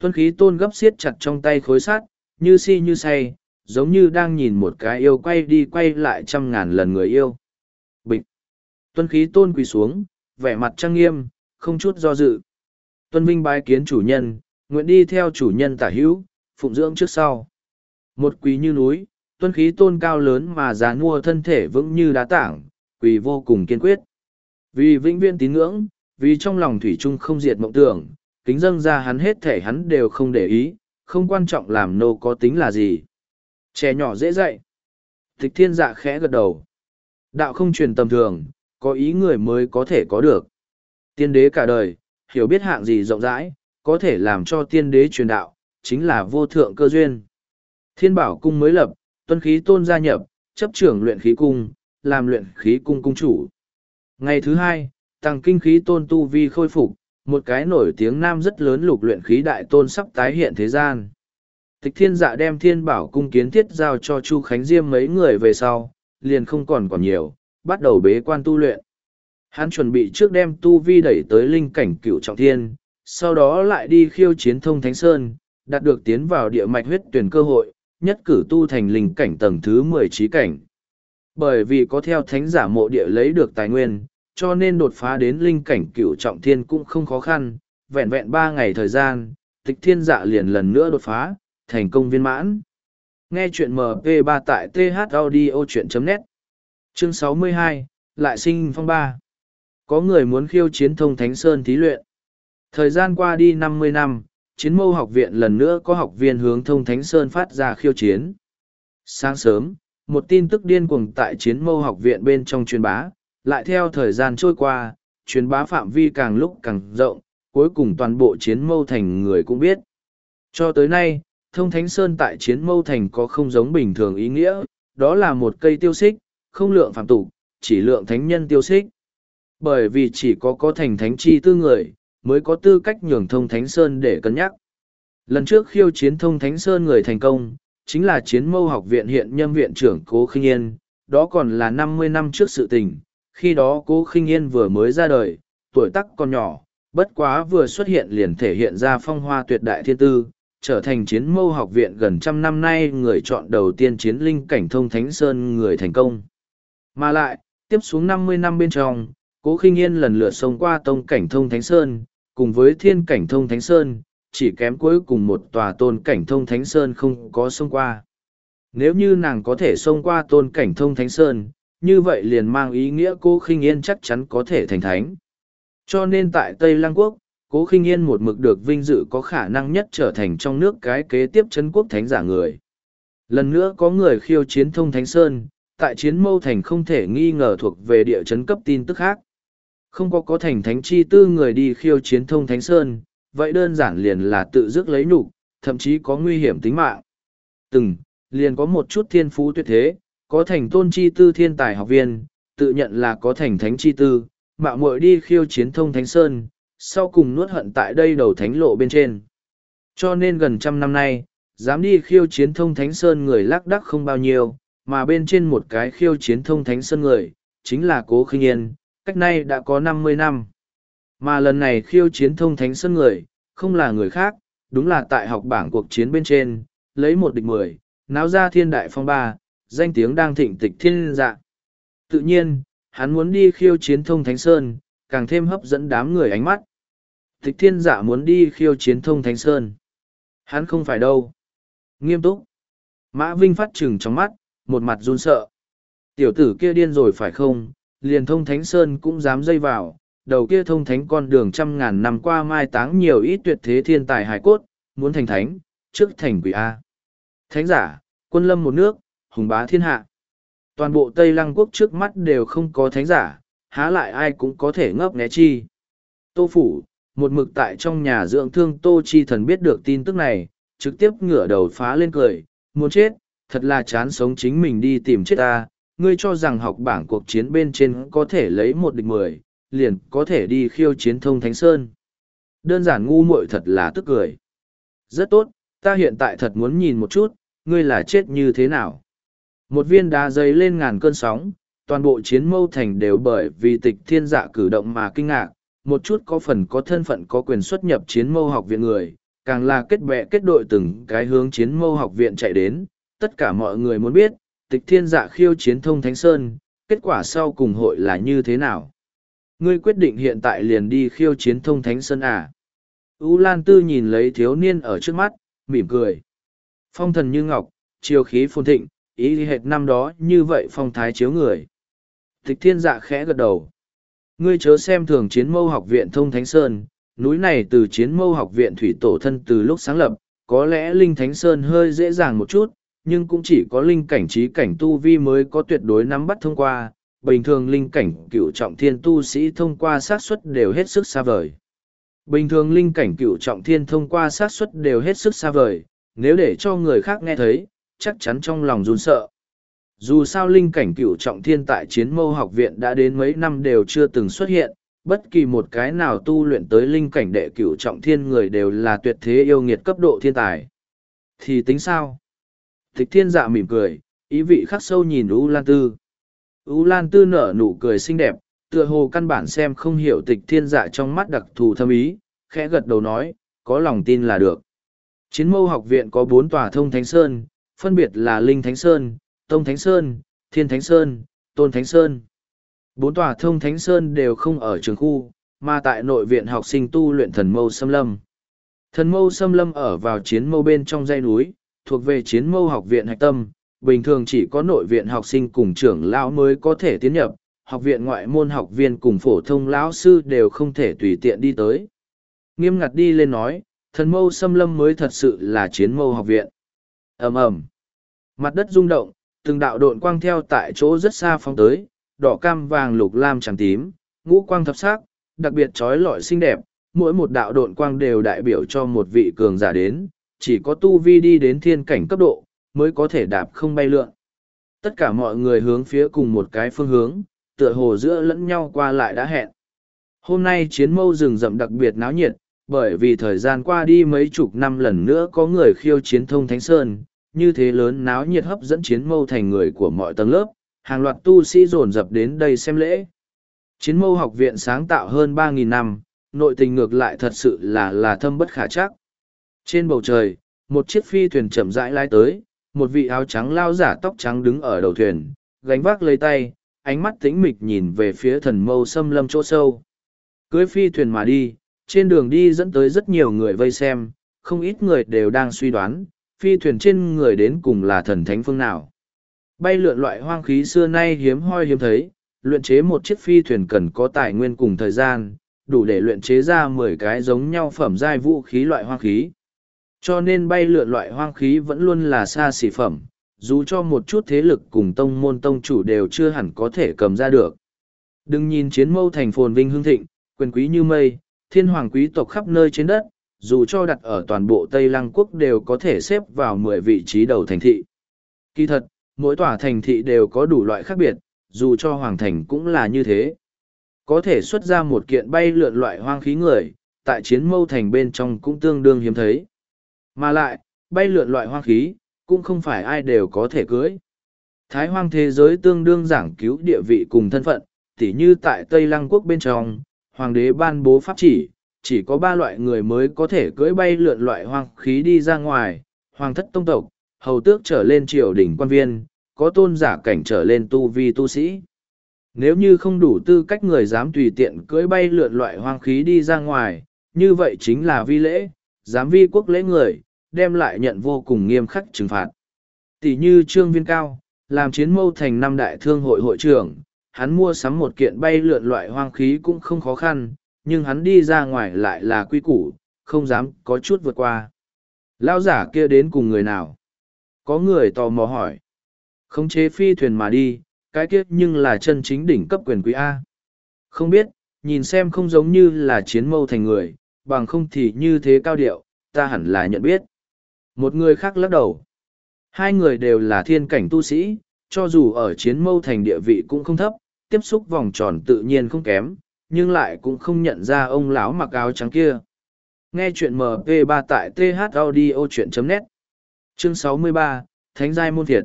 Tuân khí tôn gấp siết chặt trong tay khối sát, như si như say, giống như đang nhìn một cái yêu quay đi quay lại trăm ngàn lần người yêu. Bịch! Tuân khí tôn quỳ xuống, vẻ mặt trang nghiêm, không chút do dự. Tuân vinh bái kiến chủ nhân, nguyện đi theo chủ nhân tả hữu, phụng dưỡng trước sau. Một quỳ như núi, tuân khí tôn cao lớn mà giá mua thân thể vững như đá tảng, quỳ vô cùng kiên quyết. Vì vĩnh viên tín ngưỡng, vì trong lòng thủy chung không diệt mộng tưởng, kính dâng ra hắn hết thể hắn đều không để ý, không quan trọng làm nô có tính là gì. Trẻ nhỏ dễ dạy. Tịch thiên dạ khẽ gật đầu. Đạo không truyền tầm thường, có ý người mới có thể có được. Tiên đế cả đời, hiểu biết hạng gì rộng rãi, có thể làm cho tiên đế truyền đạo, chính là vô thượng cơ duyên. Thiên bảo cung mới lập, tuân khí tôn gia nhập, chấp trưởng luyện khí cung, làm luyện khí cung cung chủ. Ngày thứ hai, tăng kinh khí tôn tu vi khôi phục, một cái nổi tiếng nam rất lớn lục luyện khí đại tôn sắp tái hiện thế gian. Tịch thiên dạ đem thiên bảo cung kiến thiết giao cho Chu Khánh Diêm mấy người về sau, liền không còn còn nhiều, bắt đầu bế quan tu luyện. Hắn chuẩn bị trước đem tu vi đẩy tới linh cảnh cựu trọng thiên, sau đó lại đi khiêu chiến thông Thánh Sơn, đạt được tiến vào địa mạch huyết tuyển cơ hội, nhất cử tu thành linh cảnh tầng thứ mười trí cảnh. Bởi vì có theo thánh giả mộ địa lấy được tài nguyên, cho nên đột phá đến linh cảnh cựu trọng thiên cũng không khó khăn, vẹn vẹn ba ngày thời gian, tịch thiên dạ liền lần nữa đột phá, thành công viên mãn. Nghe chuyện MP3 tại thaudio.net Chương 62, Lại sinh phong ba. Có người muốn khiêu chiến thông Thánh Sơn thí luyện. Thời gian qua đi năm mươi năm, chiến mâu học viện lần nữa có học viên hướng thông Thánh Sơn phát ra khiêu chiến. Sáng sớm, một tin tức điên cuồng tại chiến mâu học viện bên trong truyền bá, lại theo thời gian trôi qua, truyền bá phạm vi càng lúc càng rộng, cuối cùng toàn bộ chiến mâu thành người cũng biết. Cho tới nay, thông thánh sơn tại chiến mâu thành có không giống bình thường ý nghĩa, đó là một cây tiêu xích, không lượng phạm tục, chỉ lượng thánh nhân tiêu xích. Bởi vì chỉ có có thành thánh chi tư người, mới có tư cách nhường thông thánh sơn để cân nhắc. Lần trước khiêu chiến thông thánh sơn người thành công, chính là chiến mâu học viện hiện nhâm viện trưởng Cố Khinh Yên, đó còn là năm mươi năm trước sự tình, khi đó Cố Khinh Yên vừa mới ra đời, tuổi tác còn nhỏ, bất quá vừa xuất hiện liền thể hiện ra phong hoa tuyệt đại thiên tư, trở thành chiến mâu học viện gần trăm năm nay người chọn đầu tiên chiến linh cảnh thông thánh sơn người thành công. Mà lại, tiếp xuống năm mươi năm bên trong, Cố Khinh Yên lần lượt xông qua tông cảnh thông thánh sơn, cùng với thiên cảnh thông thánh sơn, chỉ kém cuối cùng một tòa tôn cảnh thông thánh sơn không có xông qua. Nếu như nàng có thể xông qua tôn cảnh thông thánh sơn, như vậy liền mang ý nghĩa cô khinh yên chắc chắn có thể thành thánh. Cho nên tại Tây Lăng Quốc, cố khinh yên một mực được vinh dự có khả năng nhất trở thành trong nước cái kế tiếp chấn quốc thánh giả người. Lần nữa có người khiêu chiến thông thánh sơn, tại chiến mâu thành không thể nghi ngờ thuộc về địa chấn cấp tin tức khác. Không có có thành thánh chi tư người đi khiêu chiến thông thánh sơn, vậy đơn giản liền là tự dứt lấy nhục thậm chí có nguy hiểm tính mạng. Từng, liền có một chút thiên phú tuyệt thế, có thành tôn chi tư thiên tài học viên, tự nhận là có thành thánh chi tư, mạo muội đi khiêu chiến thông thánh sơn, sau cùng nuốt hận tại đây đầu thánh lộ bên trên. Cho nên gần trăm năm nay, dám đi khiêu chiến thông thánh sơn người lác đắc không bao nhiêu, mà bên trên một cái khiêu chiến thông thánh sơn người, chính là cố khinh yên, cách nay đã có năm mươi năm. Mà lần này khiêu chiến thông thánh sơn người, không là người khác, đúng là tại học bảng cuộc chiến bên trên, lấy một địch mười, náo ra thiên đại phong ba, danh tiếng đang thịnh tịch thiên dạ. Tự nhiên, hắn muốn đi khiêu chiến thông thánh sơn, càng thêm hấp dẫn đám người ánh mắt. Tịch thiên dạ muốn đi khiêu chiến thông thánh sơn. Hắn không phải đâu. Nghiêm túc. Mã Vinh phát trừng trong mắt, một mặt run sợ. Tiểu tử kia điên rồi phải không, liền thông thánh sơn cũng dám dây vào, đầu kia thông thánh con đường trăm ngàn năm qua mai táng nhiều ít tuyệt thế thiên tài hải cốt, muốn thành thánh, trước thành quỷ A. Thánh giả, quân lâm một nước, hùng bá thiên hạ. Toàn bộ Tây Lăng quốc trước mắt đều không có thánh giả, há lại ai cũng có thể ngấp né chi. Tô Phủ, một mực tại trong nhà dưỡng thương Tô Chi thần biết được tin tức này, trực tiếp ngửa đầu phá lên cười, muốn chết, thật là chán sống chính mình đi tìm chết ta, ngươi cho rằng học bảng cuộc chiến bên trên có thể lấy một địch mười, liền có thể đi khiêu chiến thông Thánh Sơn. Đơn giản ngu muội thật là tức cười. Rất tốt, ta hiện tại thật muốn nhìn một chút, ngươi là chết như thế nào. Một viên đá dây lên ngàn cơn sóng, toàn bộ chiến mâu thành đều bởi vì tịch thiên dạ cử động mà kinh ngạc, một chút có phần có thân phận có quyền xuất nhập chiến mâu học viện người, càng là kết bè kết đội từng cái hướng chiến mâu học viện chạy đến, tất cả mọi người muốn biết, tịch thiên dạ khiêu chiến thông Thánh Sơn, kết quả sau cùng hội là như thế nào. Ngươi quyết định hiện tại liền đi khiêu chiến thông Thánh Sơn à. U Lan Tư nhìn lấy thiếu niên ở trước mắt, mỉm cười. Phong thần như ngọc, chiều khí phồn thịnh, ý hệt năm đó như vậy phong thái chiếu người. Tịch thiên dạ khẽ gật đầu. Ngươi chớ xem thường chiến mâu học viện thông Thánh Sơn, núi này từ chiến mâu học viện thủy tổ thân từ lúc sáng lập, có lẽ Linh Thánh Sơn hơi dễ dàng một chút, nhưng cũng chỉ có linh cảnh trí cảnh tu vi mới có tuyệt đối nắm bắt thông qua, bình thường linh cảnh cựu trọng thiên tu sĩ thông qua sát suất đều hết sức xa vời. Bình thường linh cảnh cựu trọng thiên thông qua sát suất đều hết sức xa vời, nếu để cho người khác nghe thấy, chắc chắn trong lòng run sợ. Dù sao linh cảnh cựu trọng thiên tại chiến mâu học viện đã đến mấy năm đều chưa từng xuất hiện, bất kỳ một cái nào tu luyện tới linh cảnh đệ cửu trọng thiên người đều là tuyệt thế yêu nghiệt cấp độ thiên tài. Thì tính sao? Thích thiên dạ mỉm cười, ý vị khắc sâu nhìn U Lan Tư. U Lan Tư nở nụ cười xinh đẹp, tựa hồ căn bản xem không hiểu tịch thiên dạ trong mắt đặc thù thâm ý, khẽ gật đầu nói, có lòng tin là được. Chiến mâu học viện có bốn tòa thông Thánh Sơn, phân biệt là Linh Thánh Sơn, Tông Thánh Sơn, Thiên Thánh Sơn, Tôn Thánh Sơn. Bốn tòa thông Thánh Sơn đều không ở trường khu, mà tại nội viện học sinh tu luyện thần mâu xâm lâm. Thần mâu xâm lâm ở vào chiến mâu bên trong dãy núi, thuộc về chiến mâu học viện hạch tâm, bình thường chỉ có nội viện học sinh cùng trưởng lão mới có thể tiến nhập, học viện ngoại môn học viên cùng phổ thông lão sư đều không thể tùy tiện đi tới. Nghiêm ngặt đi lên nói, thần mâu xâm lâm mới thật sự là chiến mâu học viện. ầm ầm Mặt đất rung động, từng đạo độn quang theo tại chỗ rất xa phóng tới, đỏ cam vàng lục lam trắng tím, ngũ quang thập sắc, đặc biệt trói lọi xinh đẹp, mỗi một đạo độn quang đều đại biểu cho một vị cường giả đến, chỉ có tu vi đi đến thiên cảnh cấp độ, mới có thể đạp không bay lượn. Tất cả mọi người hướng phía cùng một cái phương hướng, tựa hồ giữa lẫn nhau qua lại đã hẹn. Hôm nay chiến mâu rừng rậm đặc biệt náo nhiệt, bởi vì thời gian qua đi mấy chục năm lần nữa có người khiêu chiến thông Thánh Sơn, như thế lớn náo nhiệt hấp dẫn chiến mâu thành người của mọi tầng lớp, hàng loạt tu sĩ dồn dập đến đây xem lễ. Chiến mâu học viện sáng tạo hơn 3.000 năm, nội tình ngược lại thật sự là là thâm bất khả chắc. Trên bầu trời, một chiếc phi thuyền chậm rãi lái tới, một vị áo trắng lao giả tóc trắng đứng ở đầu thuyền, gánh vác lấy tay, ánh mắt tĩnh mịch nhìn về phía thần mâu xâm lâm chỗ sâu. Cưới phi thuyền mà đi, trên đường đi dẫn tới rất nhiều người vây xem, không ít người đều đang suy đoán, phi thuyền trên người đến cùng là thần thánh phương nào. Bay lượn loại hoang khí xưa nay hiếm hoi hiếm thấy, luyện chế một chiếc phi thuyền cần có tài nguyên cùng thời gian, đủ để luyện chế ra mười cái giống nhau phẩm giai vũ khí loại hoang khí. Cho nên bay lượn loại hoang khí vẫn luôn là xa xỉ phẩm, dù cho một chút thế lực cùng tông môn tông chủ đều chưa hẳn có thể cầm ra được. Đừng nhìn chiến mâu thành phồn vinh hương thịnh, quyền quý như mây, thiên hoàng quý tộc khắp nơi trên đất, dù cho đặt ở toàn bộ Tây Lăng quốc đều có thể xếp vào mười vị trí đầu thành thị. Kỳ thật, mỗi tòa thành thị đều có đủ loại khác biệt, dù cho hoàng thành cũng là như thế. Có thể xuất ra một kiện bay lượn loại hoang khí người, tại chiến mâu thành bên trong cũng tương đương hiếm thấy. Mà lại, bay lượn loại hoang khí, cũng không phải ai đều có thể cưới. Thái hoang thế giới tương đương giảng cứu địa vị cùng thân phận, tỉ như tại Tây Lăng quốc bên trong, hoàng đế ban bố pháp chỉ, chỉ có ba loại người mới có thể cưỡi bay lượn loại hoang khí đi ra ngoài, hoàng thất tông tộc, hầu tước trở lên triều đình quan viên, có tôn giả cảnh trở lên tu vi tu sĩ. Nếu như không đủ tư cách người dám tùy tiện cưỡi bay lượn loại hoang khí đi ra ngoài, như vậy chính là vi lễ, dám vi quốc lễ người, đem lại nhận vô cùng nghiêm khắc trừng phạt. Tỷ như Trương Viên Cao, làm chiến mâu thành năm đại thương hội hội trưởng, hắn mua sắm một kiện bay lượn loại hoang khí cũng không khó khăn, nhưng hắn đi ra ngoài lại là quy củ, không dám có chút vượt qua. Lao giả kia đến cùng người nào? Có người tò mò hỏi. Không chế phi thuyền mà đi, cái kiếp nhưng là chân chính đỉnh cấp quyền quý A. Không biết, nhìn xem không giống như là chiến mâu thành người, bằng không thì như thế cao điệu, ta hẳn là nhận biết. Một người khác lắc đầu. Hai người đều là thiên cảnh tu sĩ, cho dù ở chiến mâu thành địa vị cũng không thấp, tiếp xúc vòng tròn tự nhiên không kém, nhưng lại cũng không nhận ra ông lão mặc áo trắng kia. Nghe chuyện mp 3 tại thaudio.net Chương 63, Thánh Giai Môn Thiệt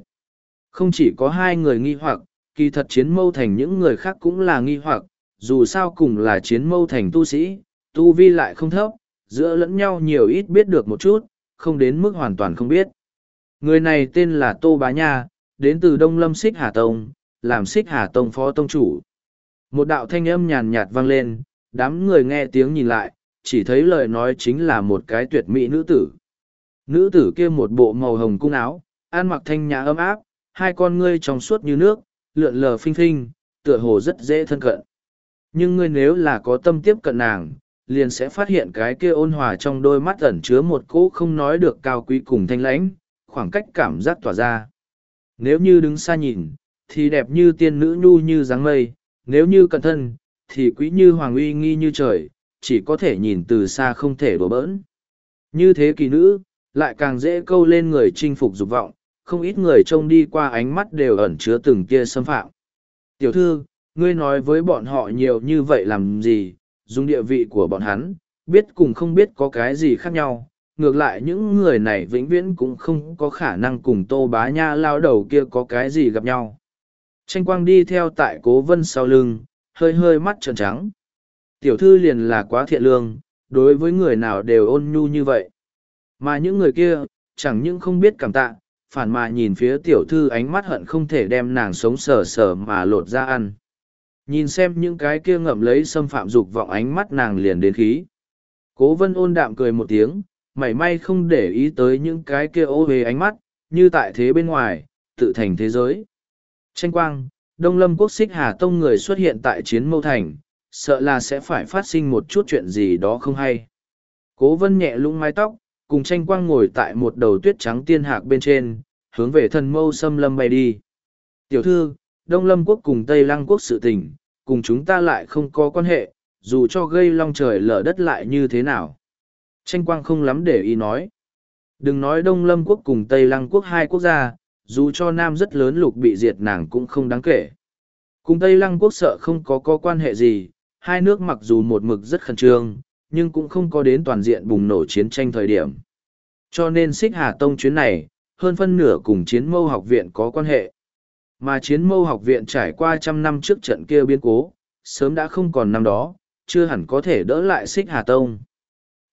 Không chỉ có hai người nghi hoặc, kỳ thật chiến mâu thành những người khác cũng là nghi hoặc, dù sao cùng là chiến mâu thành tu sĩ, tu vi lại không thấp, giữa lẫn nhau nhiều ít biết được một chút, không đến mức hoàn toàn không biết. Người này tên là Tô Bá Nha, đến từ Đông Lâm Xích Hà Tông, làm Xích Hà Tông phó tông chủ. Một đạo thanh âm nhàn nhạt vang lên, đám người nghe tiếng nhìn lại, chỉ thấy lời nói chính là một cái tuyệt mỹ nữ tử. Nữ tử kia một bộ màu hồng cung áo, ăn mặc thanh nhã ấm áp, hai con ngươi trong suốt như nước, lượn lờ phinh phinh, tựa hồ rất dễ thân cận. Nhưng ngươi nếu là có tâm tiếp cận nàng, liền sẽ phát hiện cái kia ôn hòa trong đôi mắt ẩn chứa một cỗ không nói được cao quý cùng thanh lãnh, khoảng cách cảm giác tỏa ra. Nếu như đứng xa nhìn, thì đẹp như tiên nữ nhu như dáng mây, nếu như cẩn thân, thì quý như hoàng uy nghi như trời, chỉ có thể nhìn từ xa không thể đổ bỡn. Như thế kỳ nữ, lại càng dễ câu lên người chinh phục dục vọng, không ít người trông đi qua ánh mắt đều ẩn chứa từng kia xâm phạm. Tiểu thư, ngươi nói với bọn họ nhiều như vậy làm gì, dùng địa vị của bọn hắn, biết cùng không biết có cái gì khác nhau. Ngược lại những người này vĩnh viễn cũng không có khả năng cùng tô bá nha lao đầu kia có cái gì gặp nhau. Tranh quang đi theo tại cố vân sau lưng, hơi hơi mắt trợn trắng. Tiểu thư liền là quá thiện lương, đối với người nào đều ôn nhu như vậy. Mà những người kia, chẳng những không biết cảm tạ, phản mà nhìn phía tiểu thư ánh mắt hận không thể đem nàng sống sờ sờ mà lột ra ăn. Nhìn xem những cái kia ngậm lấy xâm phạm dục vọng ánh mắt nàng liền đến khí. Cố vân ôn đạm cười một tiếng, mảy may không để ý tới những cái kia ô về ánh mắt, như tại thế bên ngoài, tự thành thế giới. Tranh quang, Đông Lâm quốc xích Hà Tông người xuất hiện tại chiến mâu thành, sợ là sẽ phải phát sinh một chút chuyện gì đó không hay. Cố vân nhẹ lũng mái tóc, cùng tranh quang ngồi tại một đầu tuyết trắng tiên hạc bên trên, hướng về thần mâu xâm lâm bay đi. Tiểu thư, Đông Lâm quốc cùng Tây Lăng quốc sự tình, cùng chúng ta lại không có quan hệ, dù cho gây long trời lở đất lại như thế nào. Tranh quang không lắm để ý nói. Đừng nói Đông Lâm quốc cùng Tây Lăng quốc hai quốc gia, dù cho Nam rất lớn lục bị diệt nàng cũng không đáng kể. Cùng Tây Lăng quốc sợ không có có quan hệ gì, hai nước mặc dù một mực rất khẩn trương, nhưng cũng không có đến toàn diện bùng nổ chiến tranh thời điểm. Cho nên xích Hà Tông chuyến này, hơn phân nửa cùng chiến mâu học viện có quan hệ. Mà chiến mâu học viện trải qua trăm năm trước trận kia biến cố, sớm đã không còn năm đó, chưa hẳn có thể đỡ lại xích Hà Tông.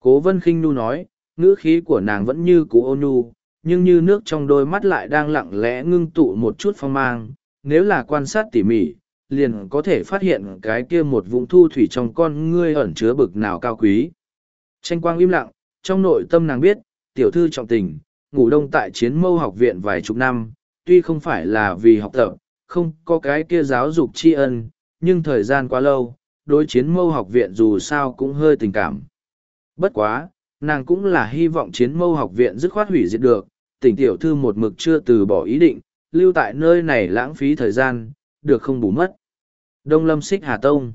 Cố Vân Kinh Nu nói, ngữ khí của nàng vẫn như cũ ô nhu, nhưng như nước trong đôi mắt lại đang lặng lẽ ngưng tụ một chút phong mang. Nếu là quan sát tỉ mỉ, liền có thể phát hiện cái kia một vũng thu thủy trong con ngươi ẩn chứa bực nào cao quý. Tranh quang im lặng, trong nội tâm nàng biết, tiểu thư trọng tình, ngủ đông tại chiến mâu học viện vài chục năm, tuy không phải là vì học tập, không có cái kia giáo dục tri ân, nhưng thời gian quá lâu, đối chiến mâu học viện dù sao cũng hơi tình cảm. Bất quá, nàng cũng là hy vọng chiến mâu học viện dứt khoát hủy diệt được, tỉnh tiểu thư một mực chưa từ bỏ ý định, lưu tại nơi này lãng phí thời gian, được không bù mất. Đông Lâm Xích Hà Tông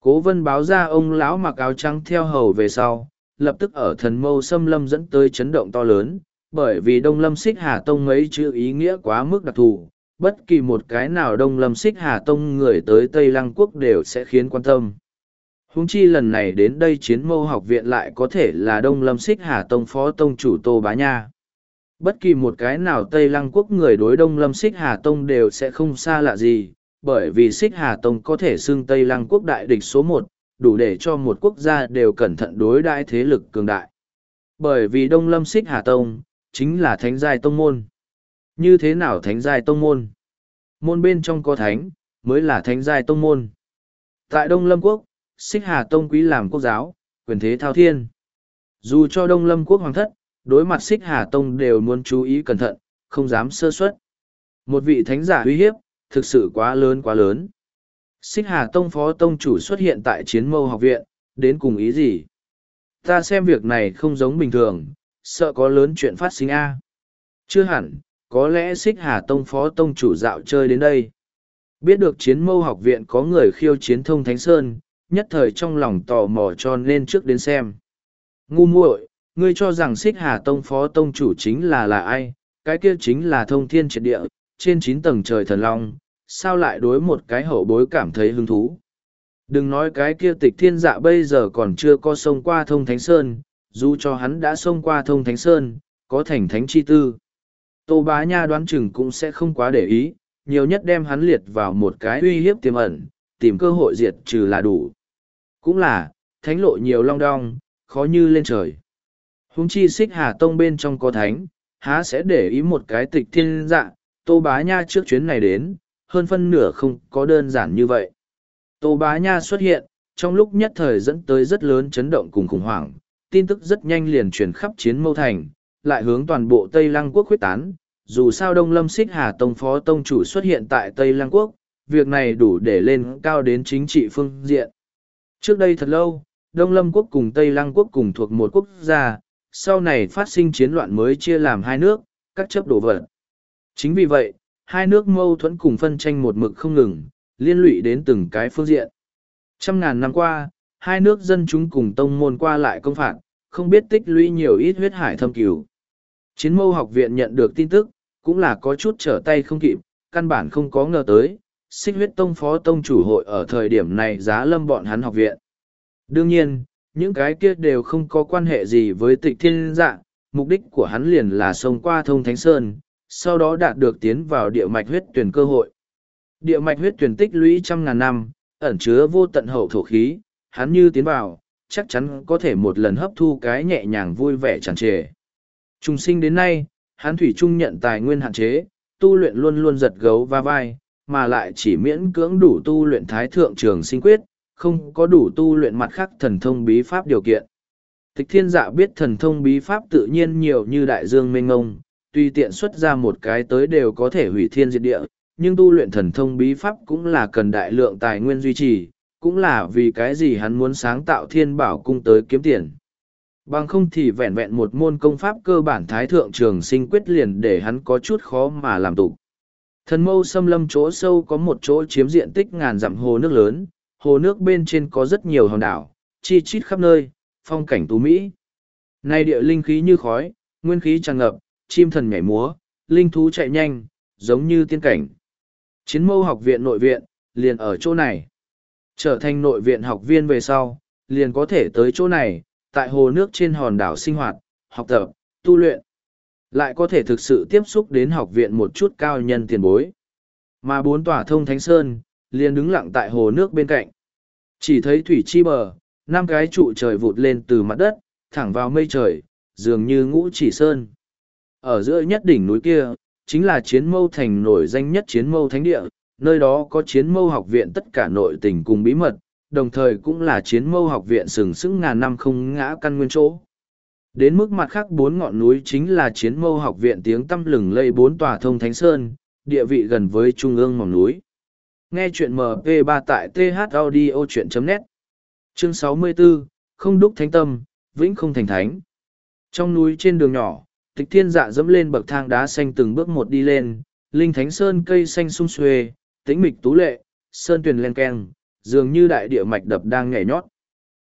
Cố vân báo ra ông lão mặc áo trắng theo hầu về sau, lập tức ở thần mâu xâm lâm dẫn tới chấn động to lớn, bởi vì Đông Lâm Xích Hà Tông mấy chữ ý nghĩa quá mức đặc thù, bất kỳ một cái nào Đông Lâm Xích Hà Tông người tới Tây Lăng Quốc đều sẽ khiến quan tâm. Húng chi lần này đến đây chiến mâu học viện lại có thể là Đông Lâm Xích Hà Tông Phó Tông chủ Tô Bá Nha. Bất kỳ một cái nào Tây Lăng Quốc người đối Đông Lâm Xích Hà Tông đều sẽ không xa lạ gì, bởi vì Xích Hà Tông có thể xưng Tây Lăng Quốc đại địch số một, đủ để cho một quốc gia đều cẩn thận đối đãi thế lực cường đại. Bởi vì Đông Lâm Xích Hà Tông, chính là thánh giai tông môn. Như thế nào thánh giai tông môn? Môn bên trong có thánh, mới là thánh giai tông môn. Tại Đông Lâm Quốc, Xích Hà Tông quý làm quốc giáo, quyền thế thao thiên. Dù cho Đông Lâm Quốc hoàng thất, đối mặt Xích Hà Tông đều muốn chú ý cẩn thận, không dám sơ suất. Một vị thánh giả uy hiếp, thực sự quá lớn quá lớn. Xích Hà Tông Phó Tông chủ xuất hiện tại chiến mâu học viện, đến cùng ý gì? Ta xem việc này không giống bình thường, sợ có lớn chuyện phát sinh a Chưa hẳn, có lẽ Xích Hà Tông Phó Tông chủ dạo chơi đến đây. Biết được chiến mâu học viện có người khiêu chiến thông Thánh Sơn, nhất thời trong lòng tò mò cho nên trước đến xem. Ngu muội, ngươi cho rằng Xích Hà Tông Phó Tông chủ chính là là ai, cái kia chính là thông thiên triệt địa, trên chín tầng trời thần long, sao lại đối một cái hậu bối cảm thấy hứng thú. Đừng nói cái kia tịch thiên dạ bây giờ còn chưa có sông qua thông Thánh Sơn, dù cho hắn đã xông qua thông Thánh Sơn, có thành Thánh Chi Tư. Tô Bá Nha đoán chừng cũng sẽ không quá để ý, nhiều nhất đem hắn liệt vào một cái uy hiếp tiềm ẩn, tìm cơ hội diệt trừ là đủ. Cũng là, thánh lộ nhiều long đong, khó như lên trời. Húng chi xích hà tông bên trong có thánh, há sẽ để ý một cái tịch thiên dạ, tô bá nha trước chuyến này đến, hơn phân nửa không có đơn giản như vậy. Tô bá nha xuất hiện, trong lúc nhất thời dẫn tới rất lớn chấn động cùng khủng hoảng, tin tức rất nhanh liền truyền khắp chiến mâu thành, lại hướng toàn bộ Tây Lăng quốc khuyết tán. Dù sao Đông Lâm Xích Hà Tông Phó Tông chủ xuất hiện tại Tây Lăng quốc, việc này đủ để lên cao đến chính trị phương diện. Trước đây thật lâu, Đông Lâm quốc cùng Tây Lăng quốc cùng thuộc một quốc gia, sau này phát sinh chiến loạn mới chia làm hai nước, các chấp đổ vật. Chính vì vậy, hai nước mâu thuẫn cùng phân tranh một mực không ngừng, liên lụy đến từng cái phương diện. Trăm ngàn năm qua, hai nước dân chúng cùng tông môn qua lại công phạt, không biết tích lũy nhiều ít huyết hải thâm cửu. Chiến mâu học viện nhận được tin tức, cũng là có chút trở tay không kịp, căn bản không có ngờ tới, xích huyết tông phó tông chủ hội ở thời điểm này giá lâm bọn hắn học viện. Đương nhiên, những cái kia đều không có quan hệ gì với tịch thiên dạ, mục đích của hắn liền là xông qua thông thánh sơn, sau đó đạt được tiến vào địa mạch huyết tuyển cơ hội. Địa mạch huyết tuyển tích lũy trăm ngàn năm, ẩn chứa vô tận hậu thổ khí, hắn như tiến vào, chắc chắn có thể một lần hấp thu cái nhẹ nhàng vui vẻ tràn trề. Trung sinh đến nay, hắn thủy trung nhận tài nguyên hạn chế, tu luyện luôn luôn giật gấu va vai, mà lại chỉ miễn cưỡng đủ tu luyện thái thượng trường sinh quyết, không có đủ tu luyện mặt khác thần thông bí pháp điều kiện. Tịch thiên dạ biết thần thông bí pháp tự nhiên nhiều như đại dương mênh ngông, tuy tiện xuất ra một cái tới đều có thể hủy thiên diệt địa, nhưng tu luyện thần thông bí pháp cũng là cần đại lượng tài nguyên duy trì, cũng là vì cái gì hắn muốn sáng tạo thiên bảo cung tới kiếm tiền. Bằng không thì vẹn vẹn một môn công pháp cơ bản thái thượng trường sinh quyết liền để hắn có chút khó mà làm tục. Thần mâu xâm lâm chỗ sâu có một chỗ chiếm diện tích ngàn dặm hồ nước lớn, hồ nước bên trên có rất nhiều hòn đảo, chi chít khắp nơi, phong cảnh tú Mỹ. Nay địa linh khí như khói, nguyên khí tràn ngập, chim thần nhảy múa, linh thú chạy nhanh, giống như tiên cảnh. Chiến mâu học viện nội viện, liền ở chỗ này. Trở thành nội viện học viên về sau, liền có thể tới chỗ này, tại hồ nước trên hòn đảo sinh hoạt, học tập, tu luyện. Lại có thể thực sự tiếp xúc đến học viện một chút cao nhân tiền bối. Mà bốn tòa thông thánh sơn, liền đứng lặng tại hồ nước bên cạnh. Chỉ thấy thủy chi bờ, năm cái trụ trời vụt lên từ mặt đất, thẳng vào mây trời, dường như ngũ chỉ sơn. Ở giữa nhất đỉnh núi kia, chính là chiến mâu thành nổi danh nhất chiến mâu thánh địa, nơi đó có chiến mâu học viện tất cả nội tình cùng bí mật, đồng thời cũng là chiến mâu học viện sừng sững ngàn năm không ngã căn nguyên chỗ. Đến mức mặt khác bốn ngọn núi chính là chiến mâu học viện tiếng tăm lừng lây bốn tòa thông thánh sơn, địa vị gần với trung ương mỏng núi. Nghe chuyện MP3 tại thaudio.net Chương 64, Không đúc thánh tâm, Vĩnh không thành thánh. Trong núi trên đường nhỏ, tịch thiên dạ dẫm lên bậc thang đá xanh từng bước một đi lên, linh thánh sơn cây xanh sung xuê, tĩnh mịch tú lệ, sơn tuyền len keng, dường như đại địa mạch đập đang nhảy nhót.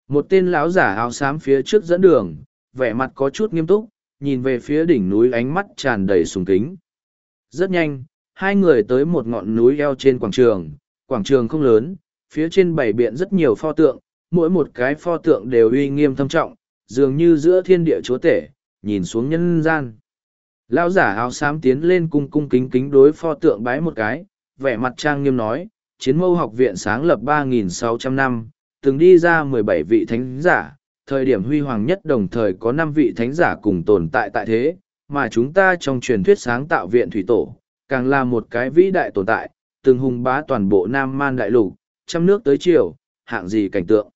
Một tên lão giả áo xám phía trước dẫn đường, vẻ mặt có chút nghiêm túc, nhìn về phía đỉnh núi ánh mắt tràn đầy sùng kính. Rất nhanh, hai người tới một ngọn núi eo trên quảng trường, quảng trường không lớn, phía trên bảy biện rất nhiều pho tượng, mỗi một cái pho tượng đều uy nghiêm thâm trọng, dường như giữa thiên địa chúa tể, nhìn xuống nhân gian. Lão giả áo xám tiến lên cung cung kính kính đối pho tượng bái một cái, vẻ mặt trang nghiêm nói, chiến mâu học viện sáng lập 3.600 năm, từng đi ra 17 vị thánh giả, thời điểm huy hoàng nhất đồng thời có 5 vị thánh giả cùng tồn tại tại thế, mà chúng ta trong truyền thuyết sáng tạo viện thủy tổ, càng là một cái vĩ đại tồn tại, từng hùng bá toàn bộ Nam Man Đại Lục, trăm nước tới chiều, hạng gì cảnh tượng.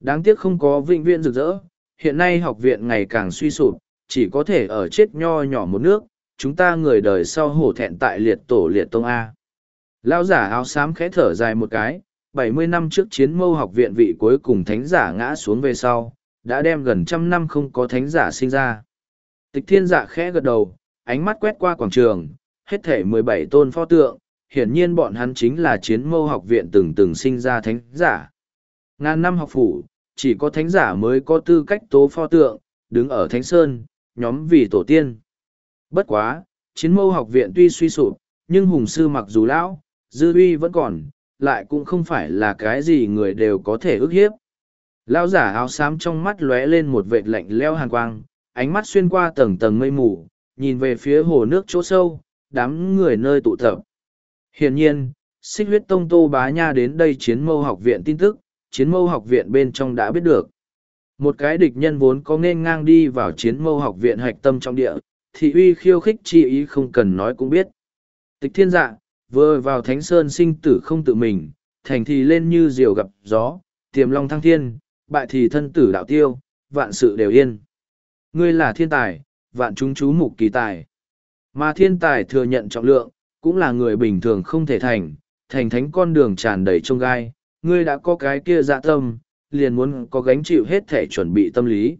Đáng tiếc không có vĩnh viện rực rỡ, hiện nay học viện ngày càng suy sụp, chỉ có thể ở chết nho nhỏ một nước, chúng ta người đời sau hổ thẹn tại liệt tổ liệt tông A. Lao giả áo xám khẽ thở dài một cái, bảy mươi năm trước chiến mâu học viện vị cuối cùng thánh giả ngã xuống về sau, đã đem gần trăm năm không có thánh giả sinh ra. Tịch thiên giả dạ khẽ gật đầu, ánh mắt quét qua quảng trường, hết thể mười bảy tôn pho tượng, hiển nhiên bọn hắn chính là chiến mâu học viện từng từng sinh ra thánh giả. Ngàn năm học phủ, chỉ có thánh giả mới có tư cách tố pho tượng, đứng ở thánh sơn, nhóm vì tổ tiên. Bất quá, chiến mâu học viện tuy suy sụp, nhưng hùng sư mặc dù lão, dư uy vẫn còn, lại cũng không phải là cái gì người đều có thể ức hiếp. Lão giả áo xám trong mắt lóe lên một vệt lạnh leo hàn quang, ánh mắt xuyên qua tầng tầng mây mù, nhìn về phía hồ nước chỗ sâu, đám người nơi tụ tập. Hiển nhiên, xích huyết tông tô bá nha đến đây chiến mâu học viện tin tức, chiến mâu học viện bên trong đã biết được. Một cái địch nhân vốn có nên ngang đi vào chiến mâu học viện hạch tâm trong địa, thị uy khiêu khích chi ý không cần nói cũng biết. Tịch thiên dạ, vừa vào thánh sơn sinh tử không tự mình, thành thì lên như diều gặp gió, tiềm long thăng thiên, bại thì thân tử đạo tiêu, vạn sự đều yên. Ngươi là thiên tài, vạn chúng chú mục kỳ tài. Mà thiên tài thừa nhận trọng lượng, cũng là người bình thường không thể thành, thành thánh con đường tràn đầy trông gai, ngươi đã có cái kia dạ tâm, liền muốn có gánh chịu hết thể chuẩn bị tâm lý.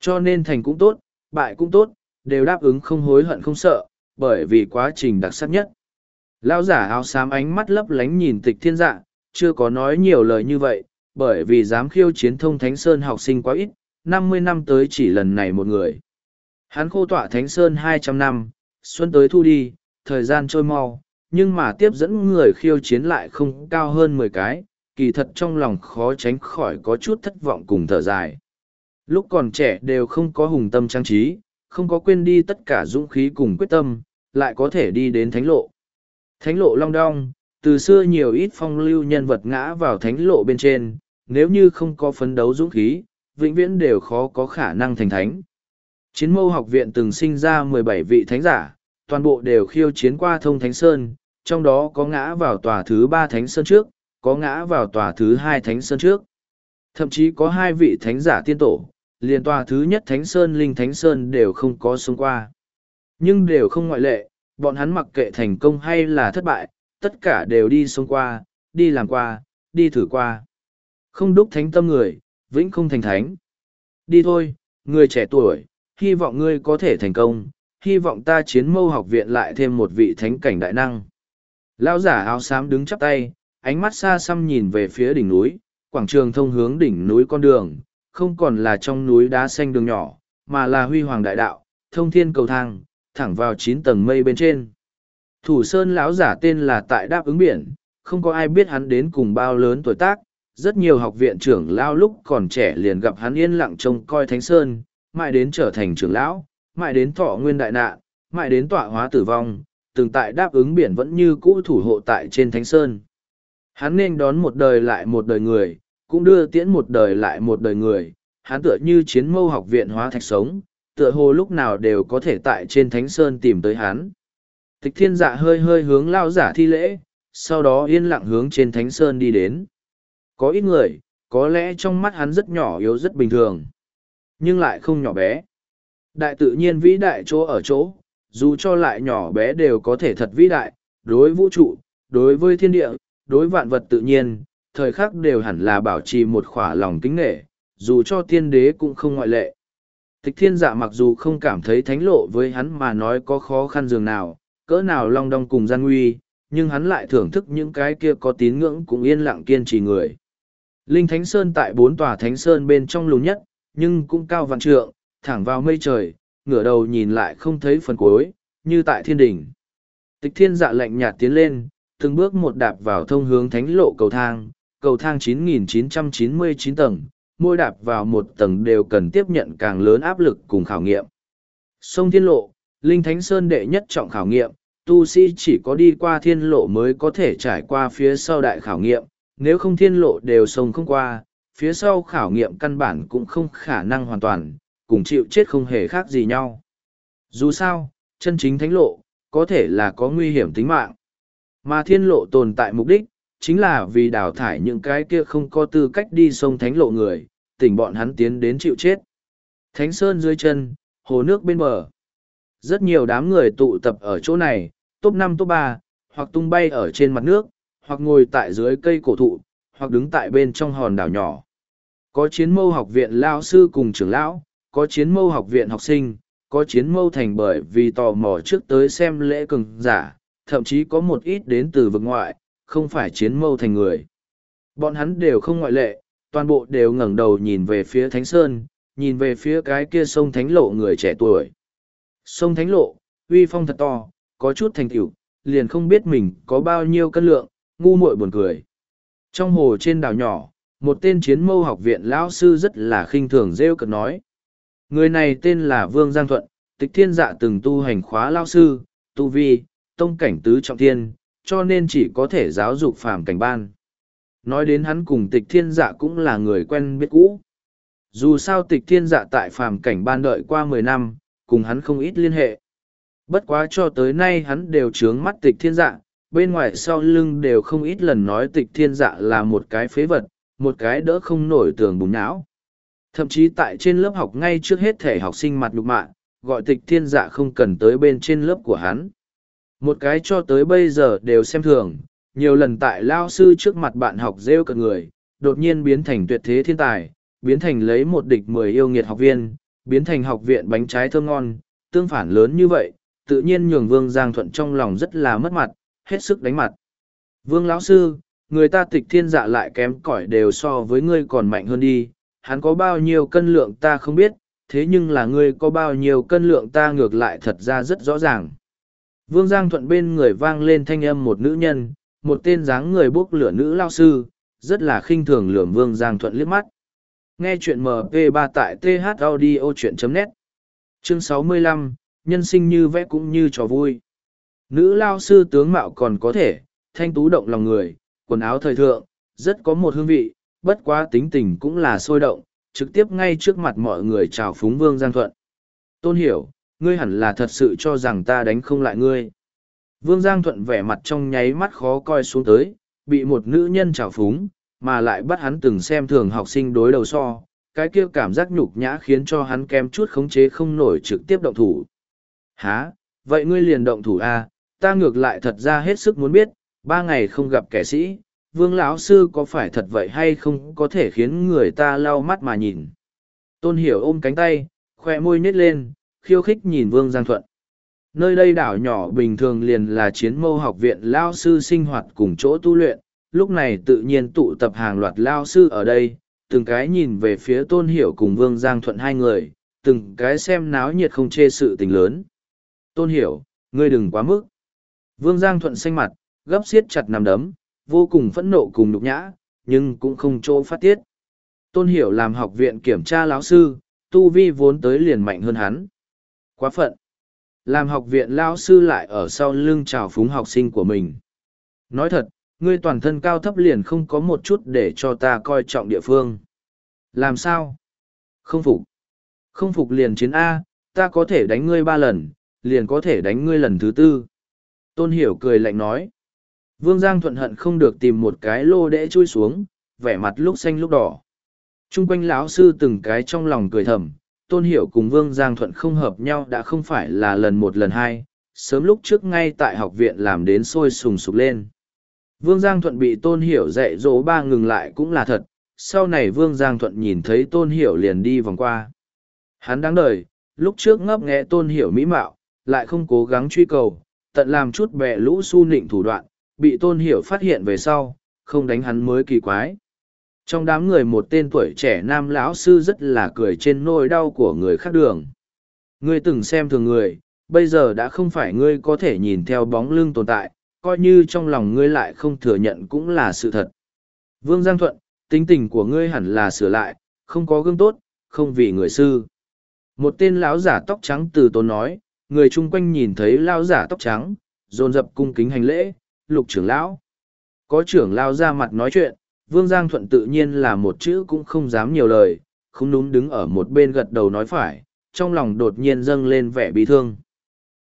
Cho nên thành cũng tốt, bại cũng tốt, đều đáp ứng không hối hận không sợ, bởi vì quá trình đặc sắc nhất. Lão giả áo xám ánh mắt lấp lánh nhìn tịch thiên dạ, chưa có nói nhiều lời như vậy, bởi vì dám khiêu chiến thông Thánh Sơn học sinh quá ít, năm mươi năm tới chỉ lần này một người. Hắn khô tỏa Thánh Sơn hai trăm năm, xuân tới thu đi, thời gian trôi mau, nhưng mà tiếp dẫn người khiêu chiến lại không cao hơn mười cái, kỳ thật trong lòng khó tránh khỏi có chút thất vọng cùng thở dài. Lúc còn trẻ đều không có hùng tâm trang trí, không có quên đi tất cả dũng khí cùng quyết tâm, lại có thể đi đến thánh lộ. Thánh lộ long đong, từ xưa nhiều ít phong lưu nhân vật ngã vào thánh lộ bên trên, nếu như không có phấn đấu dũng khí, vĩnh viễn đều khó có khả năng thành thánh. Chiến mâu học viện từng sinh ra mười bảy vị thánh giả, toàn bộ đều khiêu chiến qua thông thánh sơn, trong đó có ngã vào tòa thứ ba thánh sơn trước, có ngã vào tòa thứ hai thánh sơn trước. Thậm chí có hai vị thánh giả tiên tổ, liền tòa thứ nhất Thánh Sơn Linh Thánh Sơn đều không có xông qua. Nhưng đều không ngoại lệ, bọn hắn mặc kệ thành công hay là thất bại, tất cả đều đi xông qua, đi làm qua, đi thử qua. Không đúc thánh tâm người, vĩnh không thành thánh. Đi thôi, người trẻ tuổi, hy vọng ngươi có thể thành công, hy vọng ta chiến mâu học viện lại thêm một vị thánh cảnh đại năng. Lão giả áo xám đứng chắp tay, ánh mắt xa xăm nhìn về phía đỉnh núi, quảng trường thông hướng đỉnh núi con đường, không còn là trong núi đá xanh đường nhỏ, mà là huy hoàng đại đạo, thông thiên cầu thang, thẳng vào chín tầng mây bên trên. Thủ sơn lão giả tên là tại đáp ứng biển, không có ai biết hắn đến cùng bao lớn tuổi tác, rất nhiều học viện trưởng lao lúc còn trẻ liền gặp hắn yên lặng trông coi thánh sơn, mãi đến trở thành trưởng lão, mãi đến thọ nguyên đại nạn, mãi đến tọa hóa tử vong, từng tại đáp ứng biển vẫn như cũ thủ hộ tại trên thánh sơn. Hắn nên đón một đời lại một đời người, cũng đưa tiễn một đời lại một đời người, hắn tựa như chiến mâu học viện hóa thạch sống, tựa hồ lúc nào đều có thể tại trên thánh sơn tìm tới hắn. Tịch thiên dạ hơi hơi hướng lao giả thi lễ, sau đó yên lặng hướng trên thánh sơn đi đến. Có ít người, có lẽ trong mắt hắn rất nhỏ yếu rất bình thường, nhưng lại không nhỏ bé. Đại tự nhiên vĩ đại chỗ ở chỗ, dù cho lại nhỏ bé đều có thể thật vĩ đại, đối vũ trụ, đối với thiên địa, đối vạn vật tự nhiên, thời khắc đều hẳn là bảo trì một khỏa lòng kính nghệ, dù cho tiên đế cũng không ngoại lệ. Tịch thiên dạ mặc dù không cảm thấy thánh lộ với hắn mà nói có khó khăn dường nào, cỡ nào long đong cùng gian nguy, nhưng hắn lại thưởng thức những cái kia có tín ngưỡng cũng yên lặng kiên trì người. Linh Thánh Sơn tại bốn tòa Thánh Sơn bên trong lùn nhất, nhưng cũng cao vạn trượng, thẳng vào mây trời, ngửa đầu nhìn lại không thấy phần cuối, như tại thiên đỉnh. Tịch thiên dạ lạnh nhạt tiến lên, từng bước một đạp vào thông hướng thánh lộ cầu thang, cầu thang 9.999 tầng, mỗi đạp vào một tầng đều cần tiếp nhận càng lớn áp lực cùng khảo nghiệm. Sông Thiên Lộ, Linh Thánh Sơn đệ nhất trọng khảo nghiệm, tu sĩ chỉ có đi qua thiên lộ mới có thể trải qua phía sau đại khảo nghiệm, nếu không thiên lộ đều sông không qua, phía sau khảo nghiệm căn bản cũng không khả năng hoàn toàn, cùng chịu chết không hề khác gì nhau. Dù sao, chân chính thánh lộ, có thể là có nguy hiểm tính mạng. Mà thiên lộ tồn tại mục đích, chính là vì đào thải những cái kia không có tư cách đi sông thánh lộ người, tỉnh bọn hắn tiến đến chịu chết. Thánh sơn dưới chân, hồ nước bên bờ. Rất nhiều đám người tụ tập ở chỗ này, top năm top ba, hoặc tung bay ở trên mặt nước, hoặc ngồi tại dưới cây cổ thụ, hoặc đứng tại bên trong hòn đảo nhỏ. Có chiến mâu học viện lao sư cùng trưởng lão, có chiến mâu học viện học sinh, có chiến mâu thành bởi vì tò mò trước tới xem lễ cường giả, thậm chí có một ít đến từ vực ngoại, không phải chiến mâu thành người. Bọn hắn đều không ngoại lệ, toàn bộ đều ngẩng đầu nhìn về phía Thánh Sơn, nhìn về phía cái kia sông Thánh Lộ người trẻ tuổi. Sông Thánh Lộ, uy phong thật to, có chút thành tựu, liền không biết mình có bao nhiêu cân lượng, ngu muội buồn cười. Trong hồ trên đảo nhỏ, một tên chiến mâu học viện lão sư rất là khinh thường rêu cợt nói. Người này tên là Vương Giang Thuận, tịch thiên dạ từng tu hành khóa lão sư, tu vi, tông cảnh tứ trọng thiên, cho nên chỉ có thể giáo dục phàm cảnh ban. Nói đến hắn cùng tịch thiên dạ cũng là người quen biết cũ. Dù sao tịch thiên dạ tại phàm cảnh ban đợi qua mười năm, cùng hắn không ít liên hệ. Bất quá cho tới nay hắn đều trướng mắt tịch thiên dạ, bên ngoài sau lưng đều không ít lần nói tịch thiên dạ là một cái phế vật, một cái đỡ không nổi tường bùng não. Thậm chí tại trên lớp học ngay trước hết thể học sinh mặt nhục mạ, gọi tịch thiên dạ không cần tới bên trên lớp của hắn. Một cái cho tới bây giờ đều xem thường, nhiều lần tại lao sư trước mặt bạn học rêu cợt người, đột nhiên biến thành tuyệt thế thiên tài, biến thành lấy một địch mười yêu nghiệt học viên, biến thành học viện bánh trái thơm ngon, tương phản lớn như vậy, tự nhiên nhường Vương Giang Thuận trong lòng rất là mất mặt, hết sức đánh mặt. Vương lão sư, người ta tịch thiên dạ lại kém cỏi đều so với ngươi còn mạnh hơn đi, hắn có bao nhiêu cân lượng ta không biết, thế nhưng là ngươi có bao nhiêu cân lượng ta ngược lại thật ra rất rõ ràng. Vương Giang Thuận bên người vang lên thanh âm một nữ nhân, một tên dáng người bốc lửa nữ lao sư, rất là khinh thường lườm Vương Giang Thuận liếc mắt. Nghe chuyện MP3 tại thaudio.net Chương 65, Nhân sinh như vẽ cũng như trò vui. Nữ lao sư tướng mạo còn có thể, thanh tú động lòng người, quần áo thời thượng, rất có một hương vị, bất quá tính tình cũng là sôi động, trực tiếp ngay trước mặt mọi người chào phúng Vương Giang Thuận. Tôn hiểu, ngươi hẳn là thật sự cho rằng ta đánh không lại ngươi. Vương Giang Thuận vẻ mặt trong nháy mắt khó coi xuống tới, bị một nữ nhân chào phúng, mà lại bắt hắn từng xem thường học sinh đối đầu so, cái kia cảm giác nhục nhã khiến cho hắn kém chút khống chế không nổi trực tiếp động thủ. Há, vậy ngươi liền động thủ a à, ta ngược lại thật ra hết sức muốn biết, ba ngày không gặp kẻ sĩ, vương lão sư có phải thật vậy hay không có thể khiến người ta lau mắt mà nhìn. Tôn hiểu ôm cánh tay, khoe môi nhét lên, khiêu khích nhìn vương Giang Thuận. Nơi đây đảo nhỏ bình thường liền là chiến mâu học viện lao sư sinh hoạt cùng chỗ tu luyện, lúc này tự nhiên tụ tập hàng loạt lao sư ở đây, từng cái nhìn về phía tôn hiểu cùng vương giang thuận hai người từng cái xem náo nhiệt không chê sự tình lớn tôn hiểu ngươi đừng quá mức vương giang thuận xanh mặt gấp xiết chặt nằm đấm vô cùng phẫn nộ cùng nhục nhã nhưng cũng không chỗ phát tiết tôn hiểu làm học viện kiểm tra lão sư tu vi vốn tới liền mạnh hơn hắn quá phận làm học viện lão sư lại ở sau lưng trào phúng học sinh của mình nói thật ngươi toàn thân cao thấp liền không có một chút để cho ta coi trọng địa phương. Làm sao? Không phục. Không phục liền chiến A, ta có thể đánh ngươi ba lần, liền có thể đánh ngươi lần thứ tư. Tôn Hiểu cười lạnh nói. Vương Giang thuận hận không được tìm một cái lô đẽ chui xuống, vẻ mặt lúc xanh lúc đỏ. Trung quanh lão sư từng cái trong lòng cười thầm, Tôn Hiểu cùng Vương Giang thuận không hợp nhau đã không phải là lần một lần hai, sớm lúc trước ngay tại học viện làm đến sôi sùng sục lên. Vương Giang Thuận bị Tôn Hiểu dạy dỗ ba ngừng lại cũng là thật, sau này Vương Giang Thuận nhìn thấy Tôn Hiểu liền đi vòng qua. Hắn đáng đời, lúc trước ngấp nghẽ Tôn Hiểu mỹ mạo, lại không cố gắng truy cầu, tận làm chút bẹ lũ su nịnh thủ đoạn, bị Tôn Hiểu phát hiện về sau, không đánh hắn mới kỳ quái. Trong đám người một tên tuổi trẻ nam lão sư rất là cười trên nỗi đau của người khác đường. Ngươi từng xem thường người, bây giờ đã không phải ngươi có thể nhìn theo bóng lưng tồn tại, coi như trong lòng ngươi lại không thừa nhận cũng là sự thật. Vương Giang Thuận, tính tình của ngươi hẳn là sửa lại, không có gương tốt, không vì người sư. Một tên lão giả tóc trắng từ tốn nói, người chung quanh nhìn thấy lão giả tóc trắng, dồn dập cung kính hành lễ, lục trưởng lão. Có trưởng lão ra mặt nói chuyện, Vương Giang Thuận tự nhiên là một chữ cũng không dám nhiều lời, không núm đứng ở một bên gật đầu nói phải, trong lòng đột nhiên dâng lên vẻ bi thương.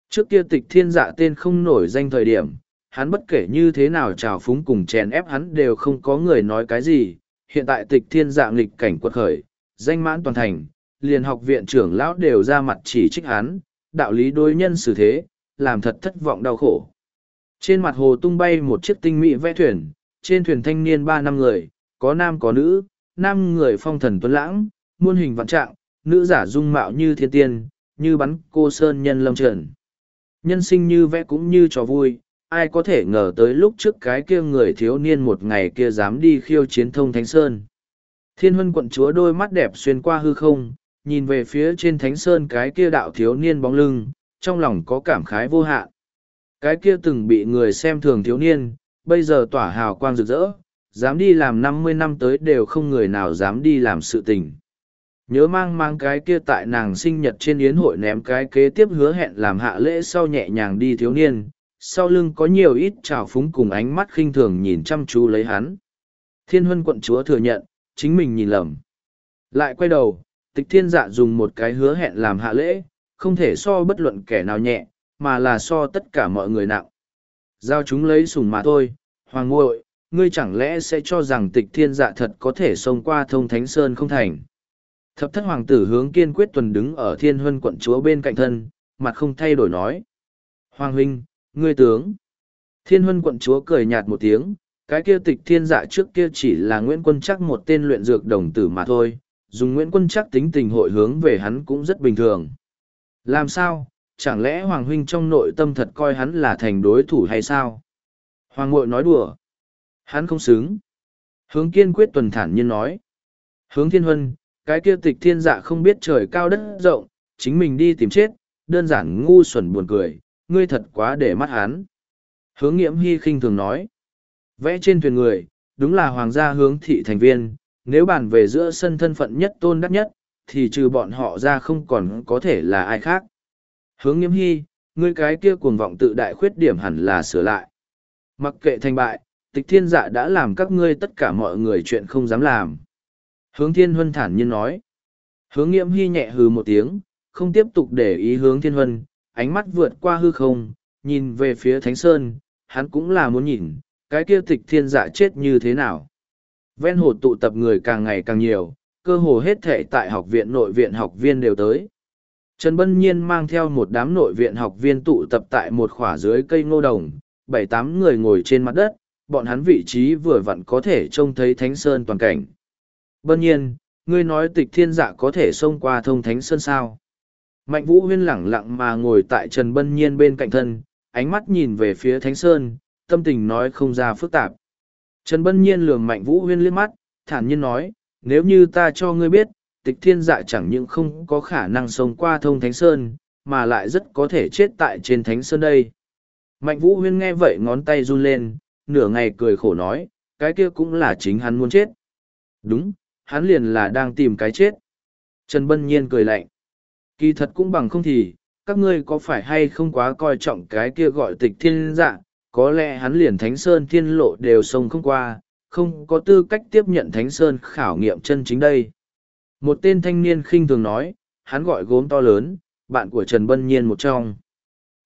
Trước kia tịch thiên dạ tên không nổi danh thời điểm, hắn bất kể như thế nào trào phúng cùng chèn ép hắn đều không có người nói cái gì. Hiện tại tịch thiên dạng nghịch cảnh quật khởi, danh mãn toàn thành, liền học viện trưởng lão đều ra mặt chỉ trích hắn, đạo lý đối nhân xử thế, làm thật thất vọng đau khổ. Trên mặt hồ tung bay một chiếc tinh mỹ vẽ thuyền, trên thuyền thanh niên ba năm người, có nam có nữ, nam người phong thần tuấn lãng, muôn hình vạn trạng, nữ giả dung mạo như thiên tiên, như bắn cô sơn nhân lâm trần. Nhân sinh như vẽ cũng như trò vui, ai có thể ngờ tới lúc trước cái kia người thiếu niên một ngày kia dám đi khiêu chiến thông thánh sơn thiên huân quận chúa đôi mắt đẹp xuyên qua hư không nhìn về phía trên thánh sơn cái kia đạo thiếu niên bóng lưng trong lòng có cảm khái vô hạn cái kia từng bị người xem thường thiếu niên bây giờ tỏa hào quang rực rỡ dám đi làm năm mươi năm tới đều không người nào dám đi làm sự tình nhớ mang mang cái kia tại nàng sinh nhật trên yến hội ném cái kế tiếp hứa hẹn làm hạ lễ sau nhẹ nhàng đi thiếu niên sau lưng có nhiều ít trào phúng cùng ánh mắt khinh thường nhìn chăm chú lấy hắn. Thiên huân quận chúa thừa nhận, chính mình nhìn lầm. Lại quay đầu, tịch thiên dạ dùng một cái hứa hẹn làm hạ lễ, không thể so bất luận kẻ nào nhẹ, mà là so tất cả mọi người nặng. Giao chúng lấy sùng mà thôi, hoàng ngội, ngươi chẳng lẽ sẽ cho rằng tịch thiên dạ thật có thể xông qua thông thánh sơn không thành. Thập thất hoàng tử hướng kiên quyết tuần đứng ở thiên huân quận chúa bên cạnh thân, mặt không thay đổi nói. Hoàng huynh, Ngươi tướng. Thiên huân quận chúa cười nhạt một tiếng, cái kia tịch thiên dạ trước kia chỉ là Nguyễn Quân chắc một tên luyện dược đồng tử mà thôi, dùng Nguyễn Quân chắc tính tình hội hướng về hắn cũng rất bình thường. Làm sao, chẳng lẽ Hoàng Huynh trong nội tâm thật coi hắn là thành đối thủ hay sao? Hoàng Ngội nói đùa. Hắn không xứng. Hướng kiên quyết tuần thản nhiên nói. Hướng thiên huân, cái kia tịch thiên dạ không biết trời cao đất rộng, chính mình đi tìm chết, đơn giản ngu xuẩn buồn cười, ngươi thật quá để mắt hắn. Hướng nghiễm hy khinh thường nói. Vẽ trên thuyền người, đúng là hoàng gia hướng thị thành viên, nếu bàn về giữa sân thân phận nhất tôn đắc nhất, thì trừ bọn họ ra không còn có thể là ai khác. Hướng nghiêm hy, ngươi cái kia cuồng vọng tự đại khuyết điểm hẳn là sửa lại. Mặc kệ thành bại, tịch thiên dạ đã làm các ngươi tất cả mọi người chuyện không dám làm. Hướng thiên huân thản nhiên nói. Hướng nghiêm hy nhẹ hừ một tiếng, không tiếp tục để ý hướng thiên huân, ánh mắt vượt qua hư không, nhìn về phía Thánh Sơn, hắn cũng là muốn nhìn, cái kia tịch thiên dạ chết như thế nào. Ven hồ tụ tập người càng ngày càng nhiều, cơ hồ hết thể tại học viện nội viện học viên đều tới. Trần Bân Nhiên mang theo một đám nội viện học viên tụ tập tại một khỏa dưới cây ngô đồng, bảy tám người ngồi trên mặt đất, bọn hắn vị trí vừa vặn có thể trông thấy Thánh Sơn toàn cảnh. Bân Nhiên, ngươi nói tịch thiên dạ có thể xông qua thông Thánh Sơn sao? Mạnh Vũ Huyên lẳng lặng mà ngồi tại Trần Bân Nhiên bên cạnh thân, ánh mắt nhìn về phía Thánh Sơn, tâm tình nói không ra phức tạp. Trần Bân Nhiên lường Mạnh Vũ Huyên liếc mắt, thản nhiên nói, nếu như ta cho ngươi biết, tịch thiên dạ chẳng những không có khả năng sống qua thông Thánh Sơn, mà lại rất có thể chết tại trên Thánh Sơn đây. Mạnh Vũ Huyên nghe vậy ngón tay run lên, nửa ngày cười khổ nói, cái kia cũng là chính hắn muốn chết. Đúng, hắn liền là đang tìm cái chết. Trần Bân Nhiên cười lạnh. Kỳ thật cũng bằng không thì, các ngươi có phải hay không quá coi trọng cái kia gọi tịch thiên dạ, có lẽ hắn liền Thánh Sơn thiên lộ đều sông không qua, không có tư cách tiếp nhận Thánh Sơn khảo nghiệm chân chính đây. Một tên thanh niên khinh thường nói, hắn gọi gốm to lớn, bạn của Trần Bân Nhiên một trong.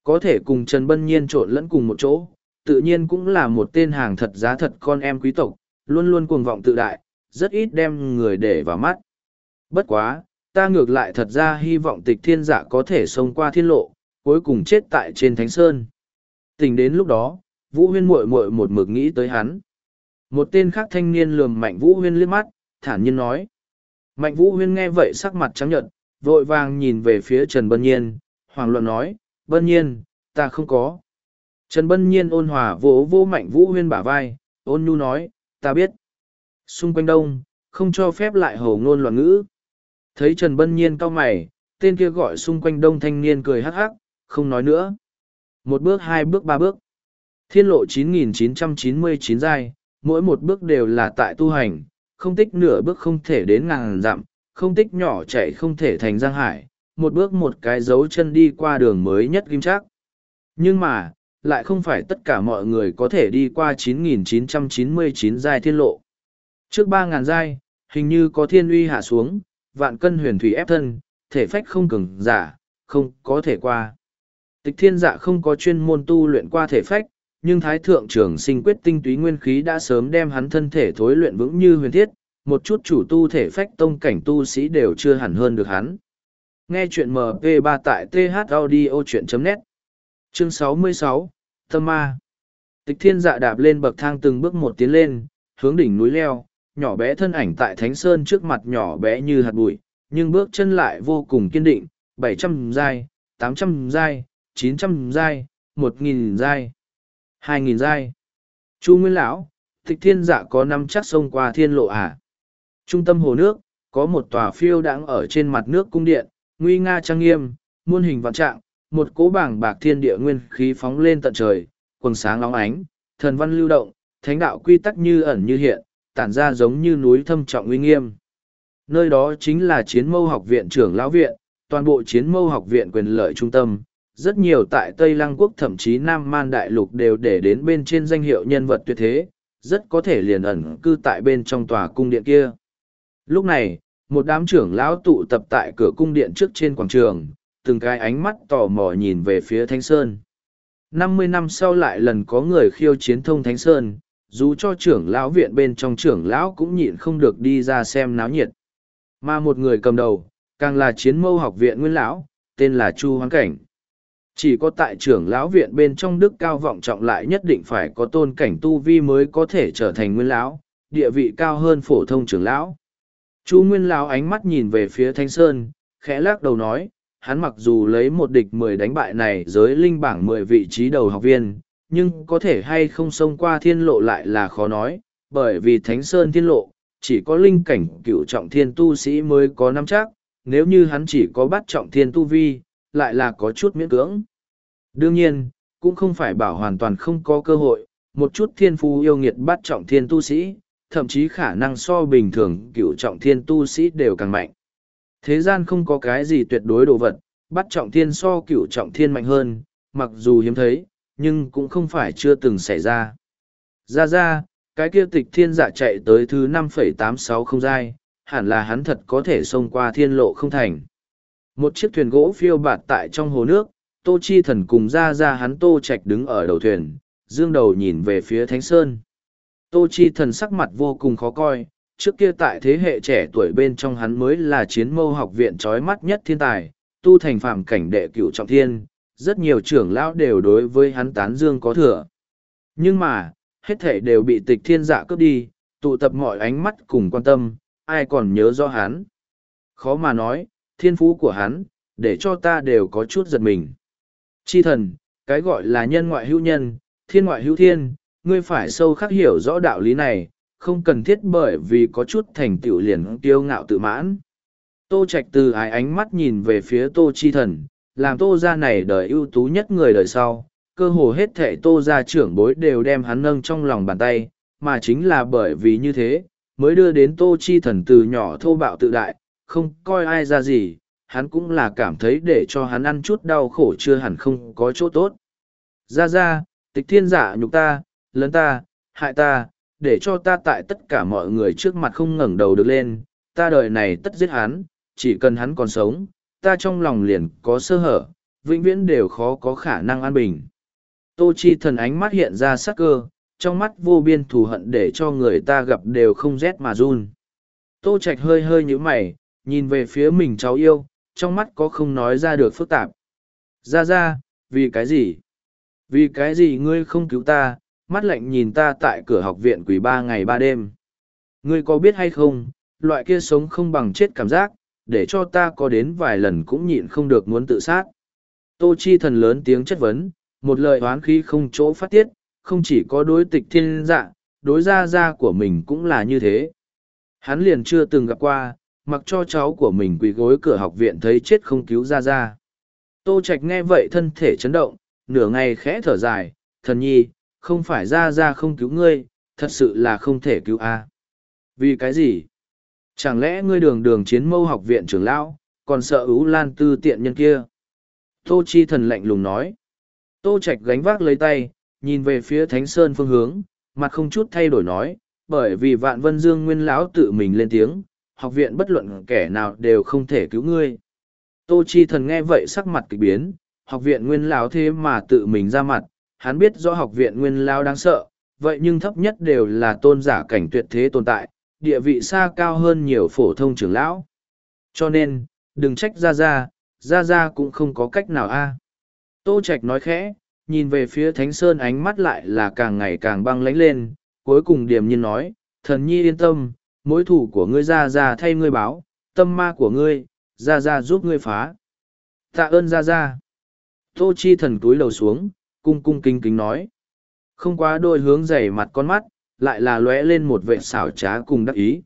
Có thể cùng Trần Bân Nhiên trộn lẫn cùng một chỗ, tự nhiên cũng là một tên hàng thật giá thật con em quý tộc, luôn luôn cuồng vọng tự đại, rất ít đem người để vào mắt. Bất quá, ta ngược lại thật ra hy vọng tịch thiên giả có thể xông qua thiên lộ, cuối cùng chết tại trên Thánh Sơn. Tình đến lúc đó, Vũ Huyên muội muội một mực nghĩ tới hắn. Một tên khác thanh niên lườm Mạnh Vũ Huyên liếc mắt, thản nhiên nói. Mạnh Vũ Huyên nghe vậy sắc mặt trắng nhợt, vội vàng nhìn về phía Trần Bân Nhiên, hoàng luận nói, Bân Nhiên, ta không có. Trần Bân Nhiên ôn hòa vỗ vô Mạnh Vũ Huyên bả vai, ôn nhu nói, ta biết. Xung quanh đông, không cho phép lại hầu ngôn loạn ngữ. Thấy Trần Bân Nhiên cau mày, tên kia gọi xung quanh đông thanh niên cười hắc hắc, không nói nữa. Một bước hai bước ba bước. Thiên lộ 9999 giai, mỗi một bước đều là tại tu hành, không tích nửa bước không thể đến ngàn dặm, không tích nhỏ chạy không thể thành giang hải, một bước một cái dấu chân đi qua đường mới nhất kim chắc. Nhưng mà, lại không phải tất cả mọi người có thể đi qua 9999 giai thiên lộ. Trước 3.000 giai, hình như có thiên uy hạ xuống, vạn cân huyền thủy ép thân, thể phách không cứng, giả, không có thể qua. Tịch thiên dạ không có chuyên môn tu luyện qua thể phách, nhưng thái thượng trưởng sinh quyết tinh túy nguyên khí đã sớm đem hắn thân thể thối luyện vững như huyền thiết, một chút chủ tu thể phách tông cảnh tu sĩ đều chưa hẳn hơn được hắn. Nghe chuyện MP3 tại thaudio.net Chương 66, Tâm Ma Tịch thiên dạ đạp lên bậc thang từng bước một tiến lên, hướng đỉnh núi leo, nhỏ bé thân ảnh tại Thánh Sơn trước mặt nhỏ bé như hạt bụi, nhưng bước chân lại vô cùng kiên định, 700 giai, 800 giai, 900 giai, 1000 giai, 2000 giai. Chu Nguyên Lão, Tịch Thiên Dạ có năm chắc sông qua thiên lộ à? Trung tâm hồ nước, có một tòa phiêu đang ở trên mặt nước cung điện, nguy nga trang nghiêm, muôn hình vạn trạng, một cỗ bảng bạc thiên địa nguyên khí phóng lên tận trời, quần sáng long ánh, thần văn lưu động, thánh đạo quy tắc như ẩn như hiện, tản ra giống như núi thâm trọng uy nghiêm. Nơi đó chính là chiến mâu học viện trưởng lão viện, toàn bộ chiến mâu học viện quyền lợi trung tâm. Rất nhiều tại Tây Lăng Quốc thậm chí Nam Man Đại Lục đều để đến bên trên danh hiệu nhân vật tuyệt thế, rất có thể liền ẩn cư tại bên trong tòa cung điện kia. Lúc này, một đám trưởng lão tụ tập tại cửa cung điện trước trên quảng trường, từng cái ánh mắt tò mò nhìn về phía Thánh Sơn. năm mươi năm sau lại lần có người khiêu chiến thông Thánh Sơn, dù cho trưởng lão viện bên trong trưởng lão cũng nhịn không được đi ra xem náo nhiệt. Mà một người cầm đầu, càng là chiến mâu học viện nguyên lão, tên là Chu Hoán Cảnh. Chỉ có tại trưởng lão viện bên trong đức cao vọng trọng lại nhất định phải có tôn cảnh tu vi mới có thể trở thành nguyên lão, địa vị cao hơn phổ thông trưởng lão. Chu Nguyên lão ánh mắt nhìn về phía Thanh Sơn, khẽ lắc đầu nói, hắn mặc dù lấy một địch mười đánh bại này giới linh bảng mười vị trí đầu học viên, nhưng có thể hay không xông qua thiên lộ lại là khó nói, bởi vì Thánh Sơn thiên lộ, chỉ có linh cảnh cựu trọng thiên tu sĩ mới có nắm chắc, nếu như hắn chỉ có bắt trọng thiên tu vi, lại là có chút miễn cưỡng. Đương nhiên, cũng không phải bảo hoàn toàn không có cơ hội, một chút thiên phú yêu nghiệt bắt trọng thiên tu sĩ, thậm chí khả năng so bình thường cựu trọng thiên tu sĩ đều càng mạnh. Thế gian không có cái gì tuyệt đối đồ vật, bắt trọng thiên so cựu trọng thiên mạnh hơn, mặc dù hiếm thấy, nhưng cũng không phải chưa từng xảy ra. Ra ra, cái kia tịch thiên giả chạy tới thứ năm phẩy tám sáu không giai, hẳn là hắn thật có thể xông qua thiên lộ không thành. Một chiếc thuyền gỗ phiêu bạt tại trong hồ nước, Tô Chi Thần cùng ra ra hắn Tô Trạch đứng ở đầu thuyền, dương đầu nhìn về phía Thánh Sơn. Tô Chi Thần sắc mặt vô cùng khó coi, trước kia tại thế hệ trẻ tuổi bên trong hắn mới là chiến mâu học viện trói mắt nhất thiên tài, tu thành phạm cảnh đệ cửu trọng thiên, rất nhiều trưởng lão đều đối với hắn tán dương có thừa. Nhưng mà, hết thể đều bị tịch thiên dạ cướp đi, tụ tập mọi ánh mắt cùng quan tâm, ai còn nhớ rõ hắn. Khó mà nói, thiên phú của hắn, để cho ta đều có chút giật mình. Chi thần, cái gọi là nhân ngoại hữu nhân, thiên ngoại hữu thiên, ngươi phải sâu khắc hiểu rõ đạo lý này, không cần thiết bởi vì có chút thành tựu liền kiêu ngạo tự mãn. Tô Trạch từ ái ánh mắt nhìn về phía Tô Chi Thần, làm Tô gia này đời ưu tú nhất người đời sau, cơ hồ hết thệ Tô gia trưởng bối đều đem hắn nâng trong lòng bàn tay, mà chính là bởi vì như thế, mới đưa đến Tô Chi Thần từ nhỏ thô bạo tự đại, không coi ai ra gì, hắn cũng là cảm thấy để cho hắn ăn chút đau khổ chưa hẳn không có chỗ tốt. Ra ra, tịch thiên giả nhục ta, lớn ta, hại ta, để cho ta tại tất cả mọi người trước mặt không ngẩng đầu được lên, ta đời này tất giết hắn, chỉ cần hắn còn sống, ta trong lòng liền có sơ hở, vĩnh viễn đều khó có khả năng an bình. Tô Chi thần ánh mắt hiện ra sắc cơ, trong mắt vô biên thù hận để cho người ta gặp đều không rét mà run. Tô Trạch hơi hơi như mày, nhìn về phía mình cháu yêu, trong mắt có không nói ra được phức tạp. Ra ra, vì cái gì? Vì cái gì ngươi không cứu ta, mắt lạnh nhìn ta tại cửa học viện quỷ ba ngày ba đêm. Ngươi có biết hay không, loại kia sống không bằng chết cảm giác, để cho ta có đến vài lần cũng nhịn không được muốn tự sát. Tô Chi thần lớn tiếng chất vấn, một lời oán khí không chỗ phát tiết, không chỉ có đối tịch thiên dạ, đối gia gia của mình cũng là như thế. Hắn liền chưa từng gặp qua, mặc cho cháu của mình quỳ gối cửa học viện thấy chết không cứu ra ra. Tô Trạch nghe vậy thân thể chấn động, nửa ngày khẽ thở dài, thần nhi, không phải ra ra không cứu ngươi, thật sự là không thể cứu a. Vì cái gì? Chẳng lẽ ngươi đường đường chiến mâu học viện trưởng lão, còn sợ ưu lan tư tiện nhân kia? Tô Chi thần lạnh lùng nói. Tô Trạch gánh vác lấy tay, nhìn về phía Thánh Sơn phương hướng, mặt không chút thay đổi nói, bởi vì vạn vân dương nguyên lão tự mình lên tiếng, học viện bất luận kẻ nào đều không thể cứu ngươi. Tô Chi thần nghe vậy sắc mặt kịch biến, học viện nguyên lão thế mà tự mình ra mặt, hắn biết rõ học viện nguyên lão đáng sợ, vậy nhưng thấp nhất đều là tôn giả cảnh tuyệt thế tồn tại, địa vị xa cao hơn nhiều phổ thông trưởng lão. Cho nên, đừng trách Gia Gia, Gia Gia cũng không có cách nào a. Tô Trạch nói khẽ, nhìn về phía Thánh Sơn ánh mắt lại là càng ngày càng băng lánh lên, cuối cùng điềm nhiên nói, thần nhi yên tâm, mối thủ của ngươi ra ra thay ngươi báo, tâm ma của ngươi, ra ra giúp ngươi phá. Tạ ơn ra ra. Tô Chi thần túi đầu xuống, cung cung kính kính nói. Không quá đôi hướng dày mặt con mắt, lại là lóe lên một vệ xảo trá cùng đắc ý.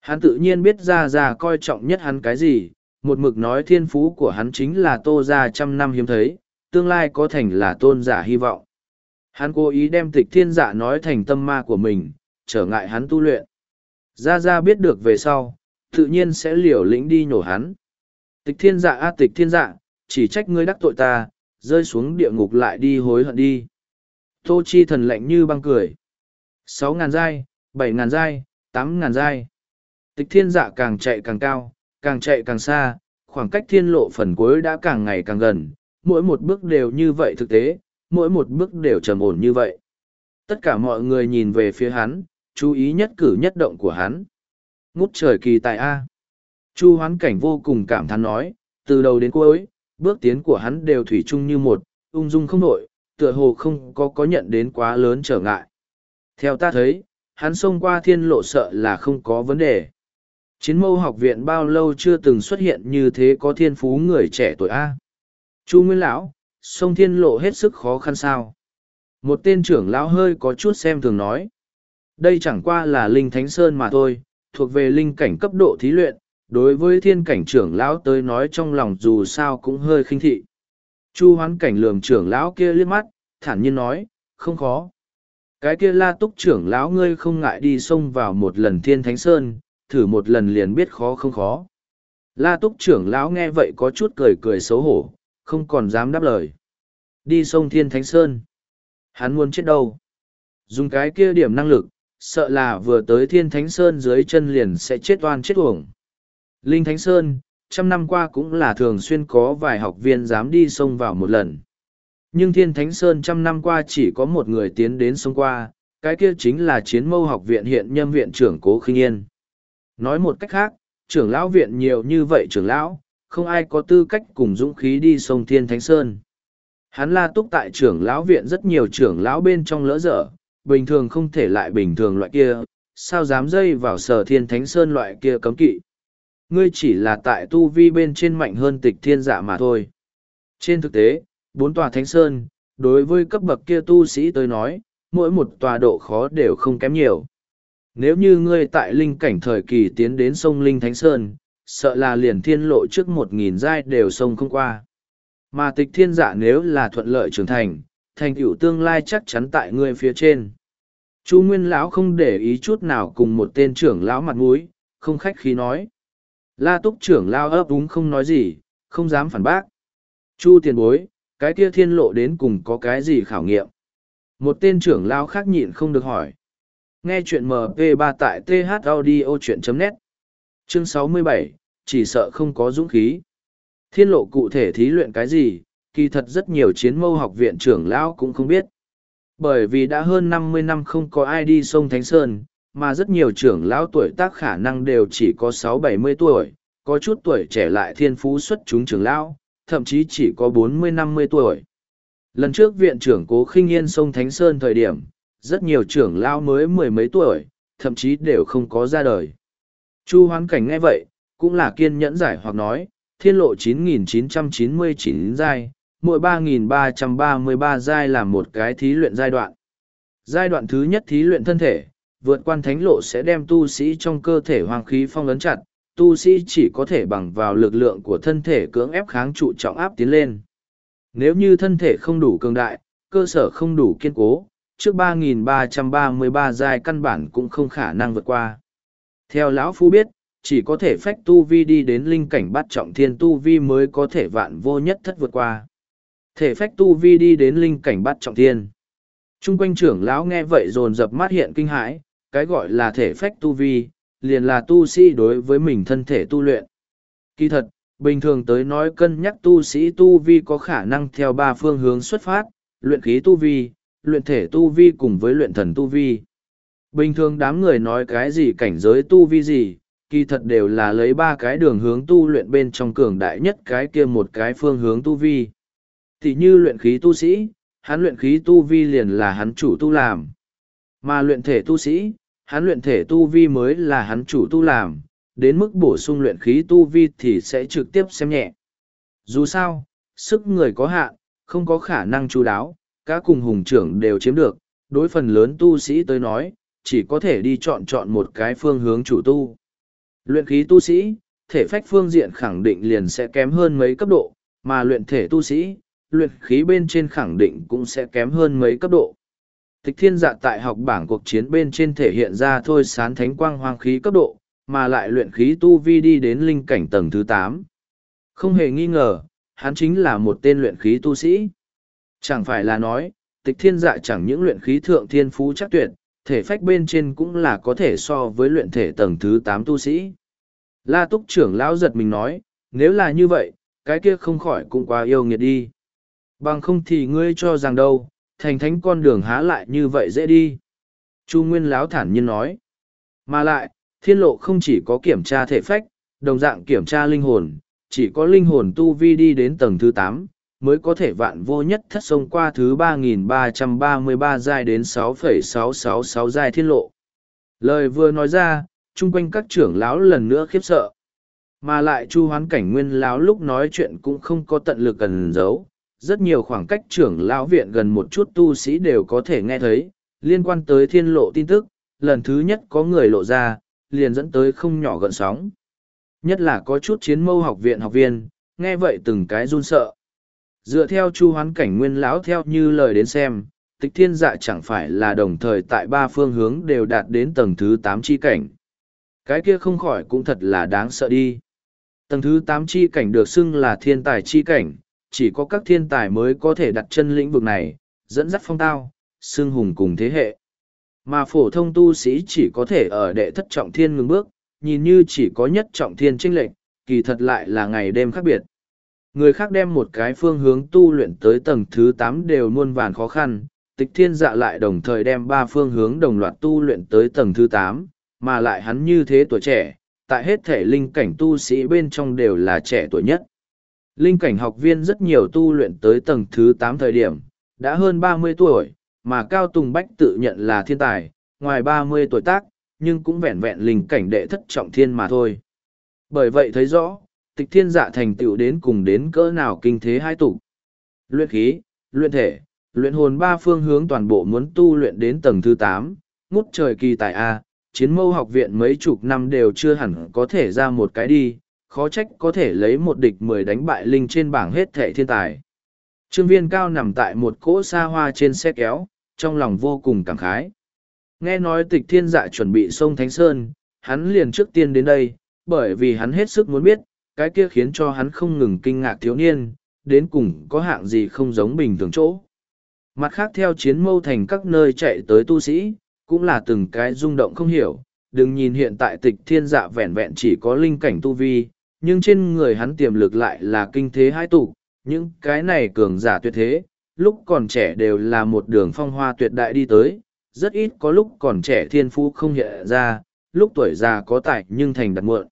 Hắn tự nhiên biết ra ra coi trọng nhất hắn cái gì, một mực nói thiên phú của hắn chính là tô ra trăm năm hiếm thấy, tương lai có thành là tôn giả hy vọng. Hắn cố ý đem tịch thiên giả nói thành tâm ma của mình, trở ngại hắn tu luyện. Gia Gia biết được về sau, tự nhiên sẽ liều lĩnh đi nhổ hắn. Tịch thiên dạ a tịch thiên dạ, chỉ trách ngươi đắc tội ta, rơi xuống địa ngục lại đi hối hận đi. Tô chi thần lạnh như băng cười. Sáu ngàn giai, bảy ngàn giai, tám ngàn giai. Tịch thiên dạ càng chạy càng cao, càng chạy càng xa, khoảng cách thiên lộ phần cuối đã càng ngày càng gần, mỗi một bước đều như vậy thực tế, mỗi một bước đều trầm ổn như vậy. Tất cả mọi người nhìn về phía hắn, chú ý nhất cử nhất động của hắn. Ngút trời kỳ tài A. Chu hoán cảnh vô cùng cảm thán nói, từ đầu đến cuối, bước tiến của hắn đều thủy chung như một, ung dung không nổi, tựa hồ không có có nhận đến quá lớn trở ngại. Theo ta thấy, hắn xông qua thiên lộ sợ là không có vấn đề. Chiến mâu học viện bao lâu chưa từng xuất hiện như thế có thiên phú người trẻ tuổi A. Chu Nguyên Lão, sông thiên lộ hết sức khó khăn sao. Một tên trưởng lão hơi có chút xem thường nói. Đây chẳng qua là linh thánh sơn mà thôi, thuộc về linh cảnh cấp độ thí luyện, đối với thiên cảnh trưởng lão tới nói trong lòng dù sao cũng hơi khinh thị. Chu hoán cảnh lường trưởng lão kia liếc mắt, thản nhiên nói, không khó. Cái kia la túc trưởng lão ngươi không ngại đi xông vào một lần thiên thánh sơn, thử một lần liền biết khó không khó. La túc trưởng lão nghe vậy có chút cười cười xấu hổ, không còn dám đáp lời. Đi sông thiên thánh sơn. Hắn muốn chết đâu. Dùng cái kia điểm năng lực, sợ là vừa tới thiên thánh sơn dưới chân liền sẽ chết oan chết uổng. Linh Thánh Sơn, trăm năm qua cũng là thường xuyên có vài học viên dám đi sông vào một lần. Nhưng Thiên Thánh Sơn trăm năm qua chỉ có một người tiến đến sông qua, cái kia chính là chiến mâu học viện hiện nhâm viện trưởng Cố Khinh Yên. Nói một cách khác, trưởng lão viện nhiều như vậy trưởng lão, không ai có tư cách cùng dũng khí đi sông Thiên Thánh Sơn. Hắn la túc tại trưởng lão viện rất nhiều trưởng lão bên trong lỡ dở, bình thường không thể lại bình thường loại kia, sao dám dây vào sở thiên thánh sơn loại kia cấm kỵ. Ngươi chỉ là tại tu vi bên trên mạnh hơn tịch thiên dạ mà thôi. Trên thực tế, bốn tòa thánh sơn, đối với cấp bậc kia tu sĩ tới nói, mỗi một tòa độ khó đều không kém nhiều. Nếu như ngươi tại linh cảnh thời kỳ tiến đến sông Linh Thánh Sơn, sợ là liền thiên lộ trước một nghìn giai đều sông không qua. Mà tịch thiên dạ nếu là thuận lợi trưởng thành, thành tựu tương lai chắc chắn tại ngươi phía trên. Chu Nguyên lão không để ý chút nào cùng một tên trưởng lão mặt mũi, không khách khí nói. La túc trưởng lão ấp úng không nói gì, không dám phản bác. Chu tiền bối, cái kia thiên lộ đến cùng có cái gì khảo nghiệm? Một tên trưởng lão khác nhịn không được hỏi. Nghe chuyện MP3 tại thaudio.net Chương 67, chỉ sợ không có dũng khí. Thiên lộ cụ thể thí luyện cái gì, kỳ thật rất nhiều chiến mâu học viện trưởng lão cũng không biết. Bởi vì đã hơn năm mươi năm không có ai đi sông Thánh Sơn, mà rất nhiều trưởng lão tuổi tác khả năng đều chỉ có sáu bảy mươi tuổi, có chút tuổi trẻ lại thiên phú xuất chúng trưởng lão, thậm chí chỉ có bốn mươi năm mươi tuổi. Lần trước viện trưởng cố khinh yên sông Thánh Sơn thời điểm, rất nhiều trưởng lão mới mười mấy tuổi, thậm chí đều không có ra đời. Chu hoán cảnh nghe vậy, cũng là kiên nhẫn giải hoặc nói, thiên lộ 9999 giai, mỗi 3.333 giai là một cái thí luyện giai đoạn. Giai đoạn thứ nhất thí luyện thân thể, vượt quan thánh lộ sẽ đem tu sĩ trong cơ thể hoàng khí phong ấn chặt, tu sĩ chỉ có thể bằng vào lực lượng của thân thể cưỡng ép kháng trụ trọng áp tiến lên. Nếu như thân thể không đủ cường đại, cơ sở không đủ kiên cố, trước 3.333 giai căn bản cũng không khả năng vượt qua. Theo lão Phu biết, chỉ có thể phách tu vi đi đến linh cảnh bắt trọng thiên tu vi mới có thể vạn vô nhất thất vượt qua. Thể phách tu vi đi đến linh cảnh bắt trọng thiên. Trung quanh trưởng lão nghe vậy dồn dập mắt hiện kinh hãi, cái gọi là thể phách tu vi, liền là tu sĩ đối với mình thân thể tu luyện. Kỳ thật, bình thường tới nói cân nhắc tu sĩ tu vi có khả năng theo ba phương hướng xuất phát, luyện khí tu vi, luyện thể tu vi cùng với luyện thần tu vi. Bình thường đám người nói cái gì cảnh giới tu vi gì, kỳ thật đều là lấy ba cái đường hướng tu luyện bên trong cường đại nhất cái kia một cái phương hướng tu vi. Tỷ như luyện khí tu sĩ, hắn luyện khí tu vi liền là hắn chủ tu làm. Mà luyện thể tu sĩ, hắn luyện thể tu vi mới là hắn chủ tu làm, đến mức bổ sung luyện khí tu vi thì sẽ trực tiếp xem nhẹ. Dù sao, sức người có hạn, không có khả năng chú đáo, các cùng hùng trưởng đều chiếm được, đối phần lớn tu sĩ tới nói, chỉ có thể đi chọn chọn một cái phương hướng chủ tu. Luyện khí tu sĩ, thể phách phương diện khẳng định liền sẽ kém hơn mấy cấp độ, mà luyện thể tu sĩ, luyện khí bên trên khẳng định cũng sẽ kém hơn mấy cấp độ. Tịch thiên dạ tại học bảng cuộc chiến bên trên thể hiện ra thôi sán thánh quang hoang khí cấp độ, mà lại luyện khí tu vi đi đến linh cảnh tầng thứ tám. Không hề nghi ngờ, hắn chính là một tên luyện khí tu sĩ. Chẳng phải là nói, tịch thiên dạ chẳng những luyện khí thượng thiên phú chắc tuyệt, thể phách bên trên cũng là có thể so với luyện thể tầng thứ tám tu sĩ. La túc trưởng lão giật mình nói, nếu là như vậy, cái kia không khỏi cũng quá yêu nghiệt đi. Bằng không thì ngươi cho rằng đâu, thành thánh con đường há lại như vậy dễ đi. Chu Nguyên lão thản nhiên nói. Mà lại, thiên lộ không chỉ có kiểm tra thể phách, đồng dạng kiểm tra linh hồn, chỉ có linh hồn tu vi đi đến tầng thứ tám mới có thể vạn vô nhất thất sông qua thứ 3.333 giai đến 6,666 giai thiên lộ. Lời vừa nói ra, chung quanh các trưởng lão lần nữa khiếp sợ. Mà lại chu hoán cảnh nguyên lão lúc nói chuyện cũng không có tận lực cần giấu. Rất nhiều khoảng cách trưởng lão viện gần một chút tu sĩ đều có thể nghe thấy, liên quan tới thiên lộ tin tức, lần thứ nhất có người lộ ra, liền dẫn tới không nhỏ gợn sóng. Nhất là có chút chiến mâu học viện học viên, nghe vậy từng cái run sợ. Dựa theo chu hoán cảnh nguyên lão theo như lời đến xem tịch thiên dạ chẳng phải là đồng thời tại ba phương hướng đều đạt đến tầng thứ tám chi cảnh. Cái kia không khỏi cũng thật là đáng sợ đi. Tầng thứ tám chi cảnh được xưng là thiên tài chi cảnh chỉ có các thiên tài mới có thể đặt chân lĩnh vực này dẫn dắt phong tao xương hùng cùng thế hệ mà phổ thông tu sĩ chỉ có thể ở đệ thất trọng thiên ngừng bước nhìn như chỉ có nhất trọng thiên tranh lệnh, kỳ thật lại là ngày đêm khác biệt người khác đem một cái phương hướng tu luyện tới tầng thứ tám đều muôn vàn khó khăn tịch thiên dạ lại đồng thời đem ba phương hướng đồng loạt tu luyện tới tầng thứ tám mà lại hắn như thế tuổi trẻ tại hết thể linh cảnh tu sĩ bên trong đều là trẻ tuổi nhất. Linh cảnh học viên rất nhiều tu luyện tới tầng thứ tám thời điểm, đã hơn ba mươi tuổi, mà Cao Tùng Bách tự nhận là thiên tài, ngoài ba mươi tuổi tác, nhưng cũng vẹn vẹn linh cảnh đệ thất trọng thiên mà thôi. Bởi vậy thấy rõ, tịch thiên dạ thành tựu đến cùng đến cỡ nào kinh thế hai tục. Luyện khí, luyện thể, luyện hồn ba phương hướng toàn bộ muốn tu luyện đến tầng thứ tám, ngút trời kỳ tài A, chiến mâu học viện mấy chục năm đều chưa hẳn có thể ra một cái đi, khó trách có thể lấy một địch mười đánh bại linh trên bảng hết thệ thiên tài. Trương viên cao nằm tại một cỗ xa hoa trên xe kéo, trong lòng vô cùng cảm khái. Nghe nói tịch thiên dạ chuẩn bị sông Thánh Sơn, hắn liền trước tiên đến đây, bởi vì hắn hết sức muốn biết, cái kia khiến cho hắn không ngừng kinh ngạc thiếu niên, đến cùng có hạng gì không giống bình thường chỗ. Mặt khác theo chiến mâu thành các nơi chạy tới tu sĩ, cũng là từng cái rung động không hiểu, đừng nhìn hiện tại tịch thiên dạ vẹn vẹn chỉ có linh cảnh tu vi, nhưng trên người hắn tiềm lực lại là kinh thế hai tụ, những cái này cường giả tuyệt thế, lúc còn trẻ đều là một đường phong hoa tuyệt đại đi tới, rất ít có lúc còn trẻ thiên phú không hiện ra, lúc tuổi già có tài nhưng thành đặt muộn.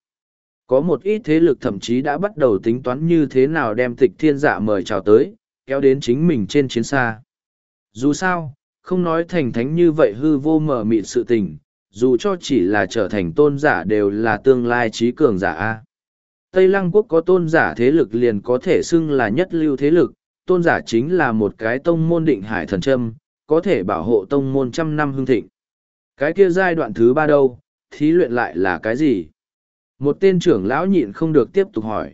Có một ít thế lực thậm chí đã bắt đầu tính toán như thế nào đem tịch thiên giả mời chào tới, kéo đến chính mình trên chiến xa. Dù sao, không nói thành thánh như vậy hư vô mở mịn sự tình, dù cho chỉ là trở thành tôn giả đều là tương lai trí cường giả A. Tây Lăng quốc có tôn giả thế lực liền có thể xưng là nhất lưu thế lực, tôn giả chính là một cái tông môn định hải thần châm, có thể bảo hộ tông môn trăm năm hương thịnh. Cái kia giai đoạn thứ ba đâu, thí luyện lại là cái gì? Một tên trưởng lão nhịn không được tiếp tục hỏi.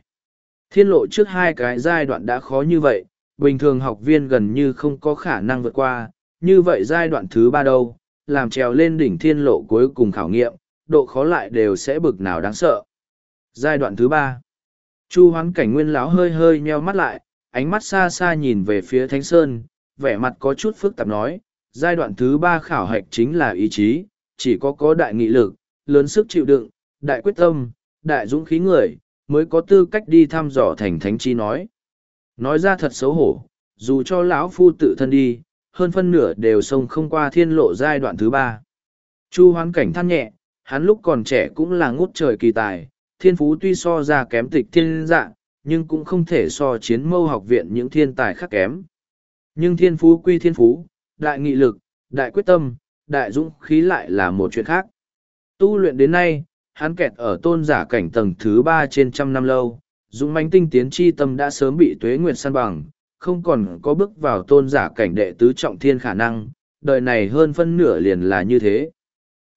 Thiên lộ trước hai cái giai đoạn đã khó như vậy, bình thường học viên gần như không có khả năng vượt qua, như vậy giai đoạn thứ ba đâu, làm trèo lên đỉnh thiên lộ cuối cùng khảo nghiệm, độ khó lại đều sẽ bực nào đáng sợ. Giai đoạn thứ ba Chu hoán cảnh nguyên lão hơi hơi nheo mắt lại, ánh mắt xa xa nhìn về phía Thánh Sơn, vẻ mặt có chút phức tạp nói, giai đoạn thứ ba khảo hạch chính là ý chí, chỉ có có đại nghị lực, lớn sức chịu đựng, đại quyết tâm, đại dũng khí người, mới có tư cách đi thăm dò thành thánh chi nói. Nói ra thật xấu hổ, dù cho lão phu tự thân đi, hơn phân nửa đều xông không qua thiên lộ giai đoạn thứ ba. Chu hoán cảnh than nhẹ, hắn lúc còn trẻ cũng là ngút trời kỳ tài, thiên phú tuy so ra kém tịch thiên dạ, nhưng cũng không thể so chiến mâu học viện những thiên tài khác kém. Nhưng thiên phú quy thiên phú, đại nghị lực, đại quyết tâm, đại dũng khí lại là một chuyện khác. Tu luyện đến nay, hắn kẹt ở tôn giả cảnh tầng thứ ba trên trăm năm lâu, dũng mãnh tinh tiến chi tâm đã sớm bị tuế nguyệt săn bằng, không còn có bước vào tôn giả cảnh đệ tứ trọng thiên khả năng, đời này hơn phân nửa liền là như thế.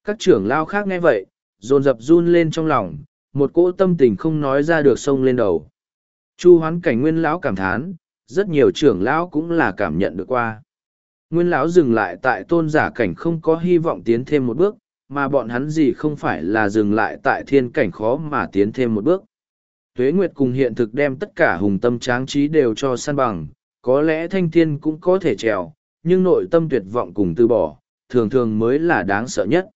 Các trưởng lao khác nghe vậy, dồn dập run lên trong lòng, một cỗ tâm tình không nói ra được sông lên đầu. Chu hoán cảnh nguyên lão cảm thán, rất nhiều trưởng lão cũng là cảm nhận được qua. Nguyên lão dừng lại tại tôn giả cảnh không có hy vọng tiến thêm một bước, mà bọn hắn gì không phải là dừng lại tại thiên cảnh khó mà tiến thêm một bước. Tuế Nguyệt cùng hiện thực đem tất cả hùng tâm tráng trí đều cho săn bằng, có lẽ thanh thiên cũng có thể trèo, nhưng nội tâm tuyệt vọng cùng từ bỏ, thường thường mới là đáng sợ nhất.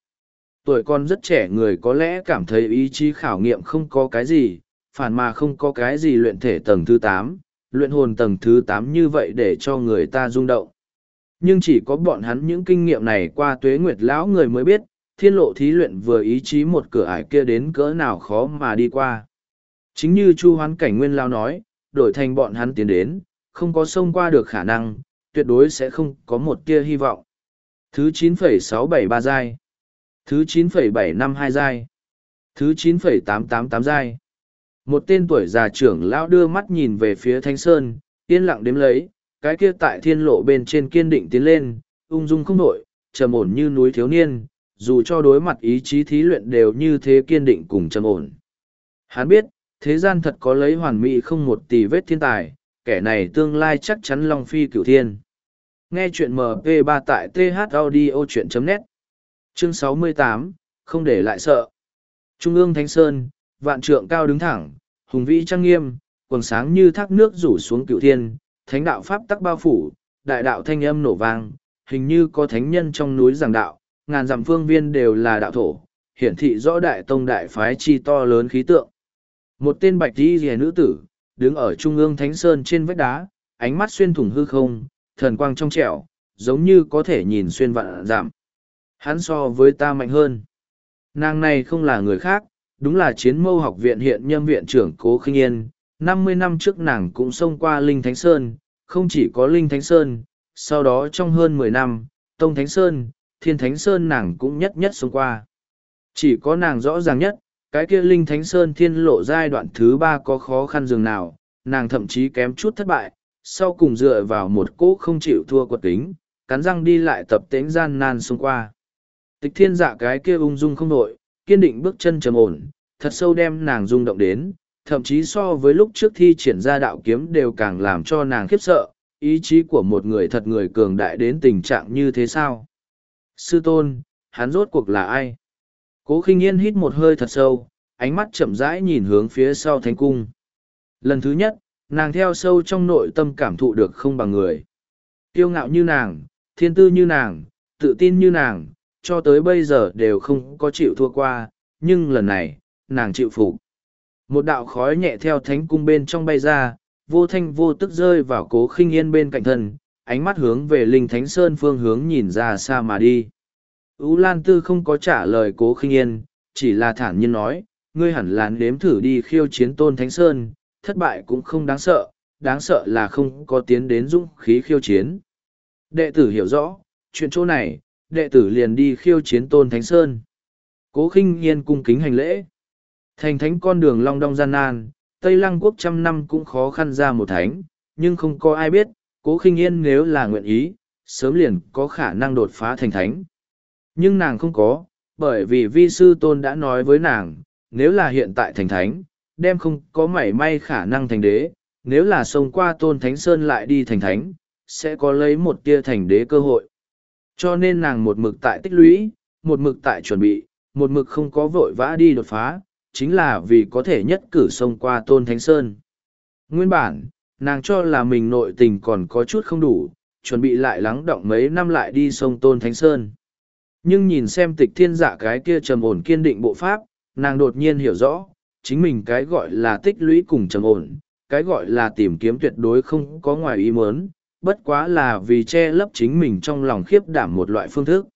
Tuổi con rất trẻ người có lẽ cảm thấy ý chí khảo nghiệm không có cái gì, phản mà không có cái gì luyện thể tầng thứ tám, luyện hồn tầng thứ tám như vậy để cho người ta rung động. Nhưng chỉ có bọn hắn những kinh nghiệm này qua tuế nguyệt lão người mới biết, thiên lộ thí luyện vừa ý chí một cửa ải kia đến cỡ nào khó mà đi qua. Chính như Chu Hoán Cảnh Nguyên Lao nói, đổi thành bọn hắn tiến đến, không có xông qua được khả năng, tuyệt đối sẽ không có một tia hy vọng. Thứ 9,673 giai. Thứ 9,752 giai. Thứ 9,888 giai. Một tên tuổi già trưởng lão đưa mắt nhìn về phía Thánh Sơn, yên lặng đếm lấy, cái kia tại thiên lộ bên trên kiên định tiến lên, ung dung không nổi, trầm ổn như núi thiếu niên, dù cho đối mặt ý chí thí luyện đều như thế kiên định cùng trầm ổn. Hắn biết, thế gian thật có lấy hoàn mỹ không một tì vết thiên tài, kẻ này tương lai chắc chắn long phi cửu thiên. Nghe chuyện MP3 tại thaudio.net Chương 68, không để lại sợ. Trung ương Thánh Sơn, vạn trượng cao đứng thẳng, hùng vĩ trang nghiêm, quần sáng như thác nước rủ xuống cửu thiên, thánh đạo pháp tắc bao phủ, đại đạo thanh âm nổ vang, hình như có thánh nhân trong núi giảng đạo, ngàn dặm phương viên đều là đạo thổ, hiển thị rõ đại tông đại phái chi to lớn khí tượng. Một tên bạch đi rìa nữ tử, đứng ở trung ương thánh sơn trên vách đá, ánh mắt xuyên thủng hư không, thần quang trong trẻo, giống như có thể nhìn xuyên vạn giảm. Hắn so với ta mạnh hơn. Nàng này không là người khác, đúng là chiến mâu học viện hiện nhâm viện trưởng Cố Khinh Yên, năm mươi năm trước nàng cũng xông qua Linh Thánh Sơn, không chỉ có Linh Thánh Sơn, sau đó trong hơn mười năm, Tông Thánh Sơn, Thiên Thánh Sơn nàng cũng nhất nhất xông qua. Chỉ có nàng rõ ràng nhất, cái kia Linh Thánh Sơn thiên lộ giai đoạn thứ ba có khó khăn dường nào, nàng thậm chí kém chút thất bại, sau cùng dựa vào một cỗ không chịu thua quật tính, cắn răng đi lại tập tễnh gian nan xông qua. Tịch thiên dạ cái kia ung dung không nội, kiên định bước chân trầm ổn, thật sâu đem nàng rung động đến, thậm chí so với lúc trước thi triển ra đạo kiếm đều càng làm cho nàng khiếp sợ, ý chí của một người thật người cường đại đến tình trạng như thế sao? Sư tôn, hắn rốt cuộc là ai? Cố khinh yên hít một hơi thật sâu, ánh mắt chậm rãi nhìn hướng phía sau thánh cung. Lần thứ nhất, nàng theo sâu trong nội tâm cảm thụ được không bằng người. Kiêu ngạo như nàng, thiên tư như nàng, tự tin như nàng, cho tới bây giờ đều không có chịu thua qua, nhưng lần này, nàng chịu phục. Một đạo khói nhẹ theo thánh cung bên trong bay ra, vô thanh vô tức rơi vào cố khinh yên bên cạnh thân, ánh mắt hướng về linh thánh sơn phương hướng nhìn ra xa mà đi. Ú Lan Tư không có trả lời cố khinh yên, chỉ là thản nhiên nói, ngươi hẳn là nếm thử đi khiêu chiến tôn thánh sơn, thất bại cũng không đáng sợ, đáng sợ là không có tiến đến dũng khí khiêu chiến. Đệ tử hiểu rõ, chuyện chỗ này, đệ tử liền đi khiêu chiến tôn thánh sơn. Cố khinh yên cung kính hành lễ. Thành thánh con đường long đong gian nan, Tây Lăng quốc trăm năm cũng khó khăn ra một thánh, nhưng không có ai biết, cố khinh yên nếu là nguyện ý, sớm liền có khả năng đột phá thành thánh. Nhưng nàng không có, bởi vì vi sư tôn đã nói với nàng, nếu là hiện tại thành thánh, đem không có mảy may khả năng thành đế, nếu là xông qua tôn thánh sơn lại đi thành thánh, sẽ có lấy một tia thành đế cơ hội. Cho nên nàng một mực tại tích lũy, một mực tại chuẩn bị, một mực không có vội vã đi đột phá, chính là vì có thể nhất cử xông qua tôn thánh sơn. Nguyên bản, nàng cho là mình nội tình còn có chút không đủ, chuẩn bị lại lắng động mấy năm lại đi sông tôn thánh sơn. Nhưng nhìn xem tịch thiên giả cái kia trầm ổn kiên định bộ pháp, nàng đột nhiên hiểu rõ, chính mình cái gọi là tích lũy cùng trầm ổn, cái gọi là tìm kiếm tuyệt đối không có ngoài ý muốn, bất quá là vì che lấp chính mình trong lòng khiếp đảm một loại phương thức.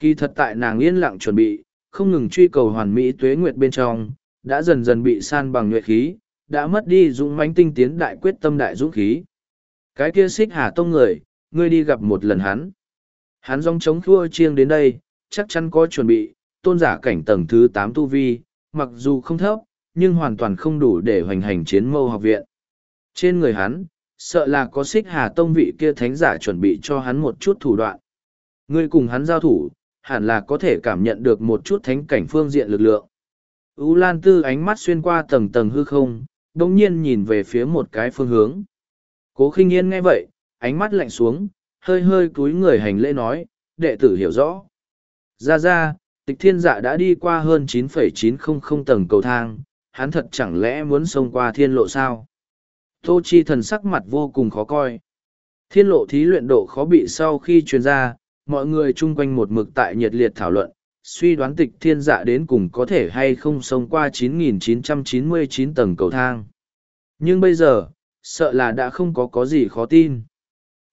Kỳ thật tại nàng yên lặng chuẩn bị, không ngừng truy cầu hoàn mỹ tuế nguyệt bên trong, đã dần dần bị san bằng nhuệ khí, đã mất đi dũng mãnh tinh tiến đại quyết tâm đại dũng khí. Cái kia xích hà tông người, ngươi đi gặp một lần hắn. Hắn dòng chống thua chiêng đến đây, chắc chắn có chuẩn bị, tôn giả cảnh tầng thứ tám tu vi, mặc dù không thấp, nhưng hoàn toàn không đủ để hoành hành chiến mâu học viện. Trên người hắn, sợ là có xích hà tông vị kia thánh giả chuẩn bị cho hắn một chút thủ đoạn. Ngươi cùng hắn giao thủ, hẳn là có thể cảm nhận được một chút thánh cảnh phương diện lực lượng. U Lan Tư ánh mắt xuyên qua tầng tầng hư không, đồng nhiên nhìn về phía một cái phương hướng. Cố khinh yên nghe vậy, ánh mắt lạnh xuống, hơi hơi cúi người hành lễ nói, đệ tử hiểu rõ. Ra ra, tịch thiên dạ đã đi qua hơn 9,900 tầng cầu thang, hắn thật chẳng lẽ muốn xông qua thiên lộ sao? Tô Chi thần sắc mặt vô cùng khó coi. Thiên lộ thí luyện độ khó bị sau khi truyền ra, mọi người chung quanh một mực tại nhiệt liệt thảo luận, suy đoán tịch thiên dạ đến cùng có thể hay không xông qua 9.999 tầng cầu thang. Nhưng bây giờ, sợ là đã không có có gì khó tin.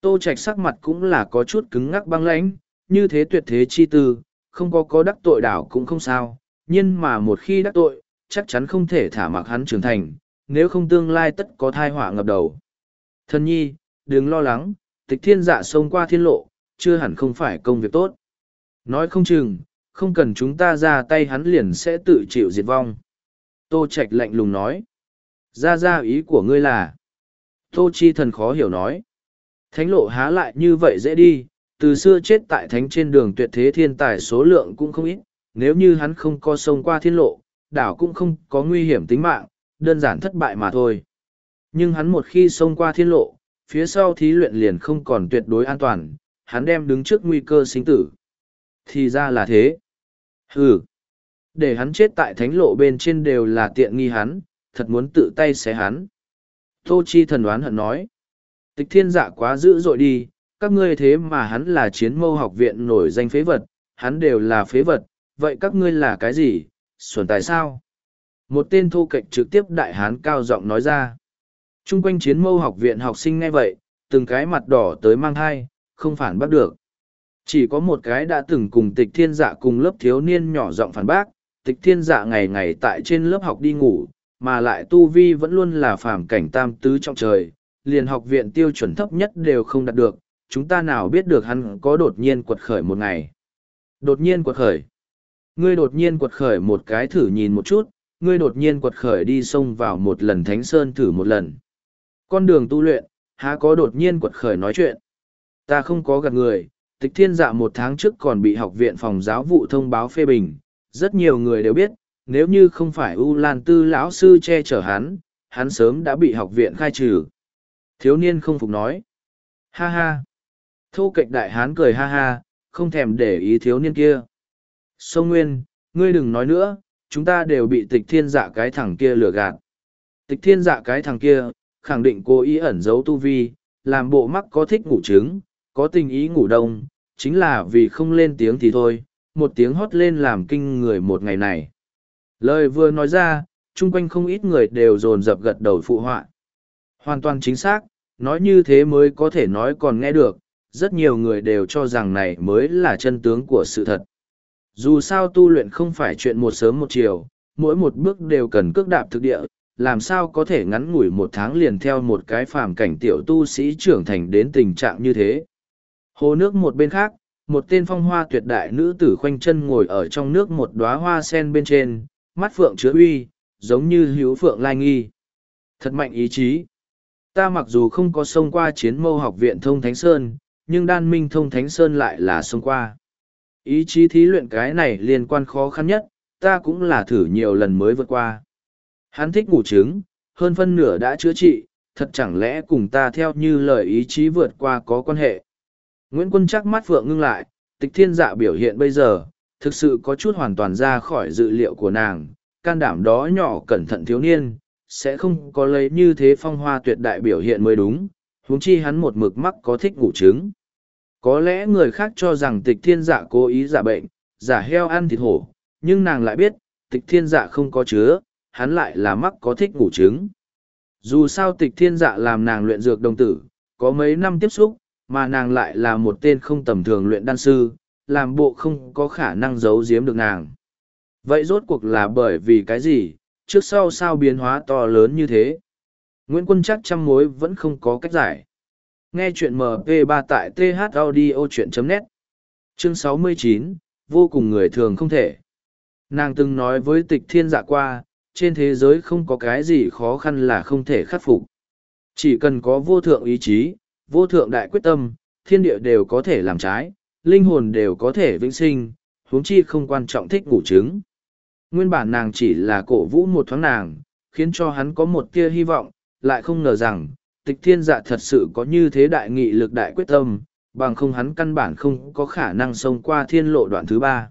Tô Trạch sắc mặt cũng là có chút cứng ngắc băng lãnh, như thế tuyệt thế chi tư, không có có đắc tội đảo cũng không sao, nhưng mà một khi đắc tội, chắc chắn không thể thả mặc hắn trưởng thành, nếu không tương lai tất có thai họa ngập đầu. Thân nhi, đừng lo lắng, tịch thiên dạ xông qua thiên lộ, chưa hẳn không phải công việc tốt. Nói không chừng, không cần chúng ta ra tay hắn liền sẽ tự chịu diệt vong. Tô Trạch lạnh lùng nói. Ra ra ý của ngươi là. Tô Chi thần khó hiểu nói. Thánh lộ há lại như vậy dễ đi, từ xưa chết tại thánh trên đường tuyệt thế thiên tài số lượng cũng không ít, nếu như hắn không có sông qua thiên lộ, đảo cũng không có nguy hiểm tính mạng, đơn giản thất bại mà thôi. Nhưng hắn một khi xông qua thiên lộ, phía sau thí luyện liền không còn tuyệt đối an toàn, hắn đem đứng trước nguy cơ sinh tử. Thì ra là thế. Hừ. Để hắn chết tại thánh lộ bên trên đều là tiện nghi hắn, thật muốn tự tay xé hắn. Tô Chi thần đoán hận nói. Tịch thiên dạ quá dữ dội đi, các ngươi thế mà hắn là chiến mâu học viện nổi danh phế vật, hắn đều là phế vật, vậy các ngươi là cái gì, xuẩn tại sao? Một tên thô kệch trực tiếp đại hán cao giọng nói ra. Trung quanh chiến mâu học viện học sinh ngay vậy, từng cái mặt đỏ tới mang thai, không phản bác được. Chỉ có một cái đã từng cùng tịch thiên dạ cùng lớp thiếu niên nhỏ giọng phản bác, tịch thiên dạ ngày ngày tại trên lớp học đi ngủ, mà lại tu vi vẫn luôn là phàm cảnh tam tứ trong trời, liền học viện tiêu chuẩn thấp nhất đều không đạt được, chúng ta nào biết được hắn có đột nhiên quật khởi một ngày. Đột nhiên quật khởi. Ngươi đột nhiên quật khởi một cái thử nhìn một chút, ngươi đột nhiên quật khởi đi xông vào một lần thánh sơn thử một lần. Con đường tu luyện, há có đột nhiên quật khởi nói chuyện. Ta không có gạt người, tịch thiên dạ một tháng trước còn bị học viện phòng giáo vụ thông báo phê bình. Rất nhiều người đều biết, nếu như không phải U Lan Tư lão sư che chở hắn, hắn sớm đã bị học viện khai trừ. Thiếu niên không phục nói. Ha ha. Thô kệch đại hán cười ha ha, không thèm để ý thiếu niên kia. Sông Nguyên, ngươi đừng nói nữa, chúng ta đều bị tịch thiên dạ cái thằng kia lừa gạt. Tịch thiên dạ cái thằng kia, khẳng định cố ý ẩn giấu tu vi, làm bộ mắc có thích ngủ trứng, có tình ý ngủ đông, chính là vì không lên tiếng thì thôi, một tiếng hót lên làm kinh người một ngày này. Lời vừa nói ra, chung quanh không ít người đều dồn dập gật đầu phụ họa. Hoàn toàn chính xác, nói như thế mới có thể nói còn nghe được, rất nhiều người đều cho rằng này mới là chân tướng của sự thật. Dù sao tu luyện không phải chuyện một sớm một chiều, mỗi một bước đều cần cước đạp thực địa, làm sao có thể ngắn ngủi một tháng liền theo một cái phàm cảnh tiểu tu sĩ trưởng thành đến tình trạng như thế. Hồ nước một bên khác, một tên phong hoa tuyệt đại nữ tử khoanh chân ngồi ở trong nước một đóa hoa sen bên trên, mắt phượng chứa uy, giống như hữu phượng lai nghi. Thật mạnh ý chí. Ta mặc dù không có sông qua chiến mâu học viện thông Thánh Sơn, nhưng đan minh thông Thánh Sơn lại là sông qua. Ý chí thí luyện cái này liên quan khó khăn nhất, ta cũng là thử nhiều lần mới vượt qua. Hắn thích ngủ trứng, hơn phân nửa đã chữa trị, thật chẳng lẽ cùng ta theo như lời ý chí vượt qua có quan hệ. Nguyễn Quân chắc mắt phượng ngưng lại, tịch thiên dạ biểu hiện bây giờ, thực sự có chút hoàn toàn ra khỏi dự liệu của nàng, can đảm đó nhỏ cẩn thận thiếu niên, sẽ không có lấy như thế phong hoa tuyệt đại biểu hiện mới đúng, huống chi hắn một mực mắc có thích ngủ trứng. Có lẽ người khác cho rằng tịch thiên dạ cố ý giả bệnh, giả heo ăn thịt hổ, nhưng nàng lại biết, tịch thiên dạ không có chứa, hắn lại là mắc có thích ngủ trứng. Dù sao tịch thiên dạ làm nàng luyện dược đồng tử, có mấy năm tiếp xúc, mà nàng lại là một tên không tầm thường luyện đan sư, làm bộ không có khả năng giấu giếm được nàng. Vậy rốt cuộc là bởi vì cái gì, trước sau sao biến hóa to lớn như thế? Nguyễn Quân chắc trăm mối vẫn không có cách giải. Nghe chuyện MP3 tại thaudio.net Chương 69, vô cùng người thường không thể. Nàng từng nói với tịch thiên dạ qua, trên thế giới không có cái gì khó khăn là không thể khắc phục. Chỉ cần có vô thượng ý chí, vô thượng đại quyết tâm, thiên địa đều có thể làm trái, linh hồn đều có thể vĩnh sinh, huống chi không quan trọng thích ngủ trứng. Nguyên bản nàng chỉ là cổ vũ một thoáng nàng, khiến cho hắn có một tia hy vọng, lại không ngờ rằng, tịch thiên dạ thật sự có như thế đại nghị lực đại quyết tâm, bằng không hắn căn bản không có khả năng xông qua thiên lộ đoạn thứ ba.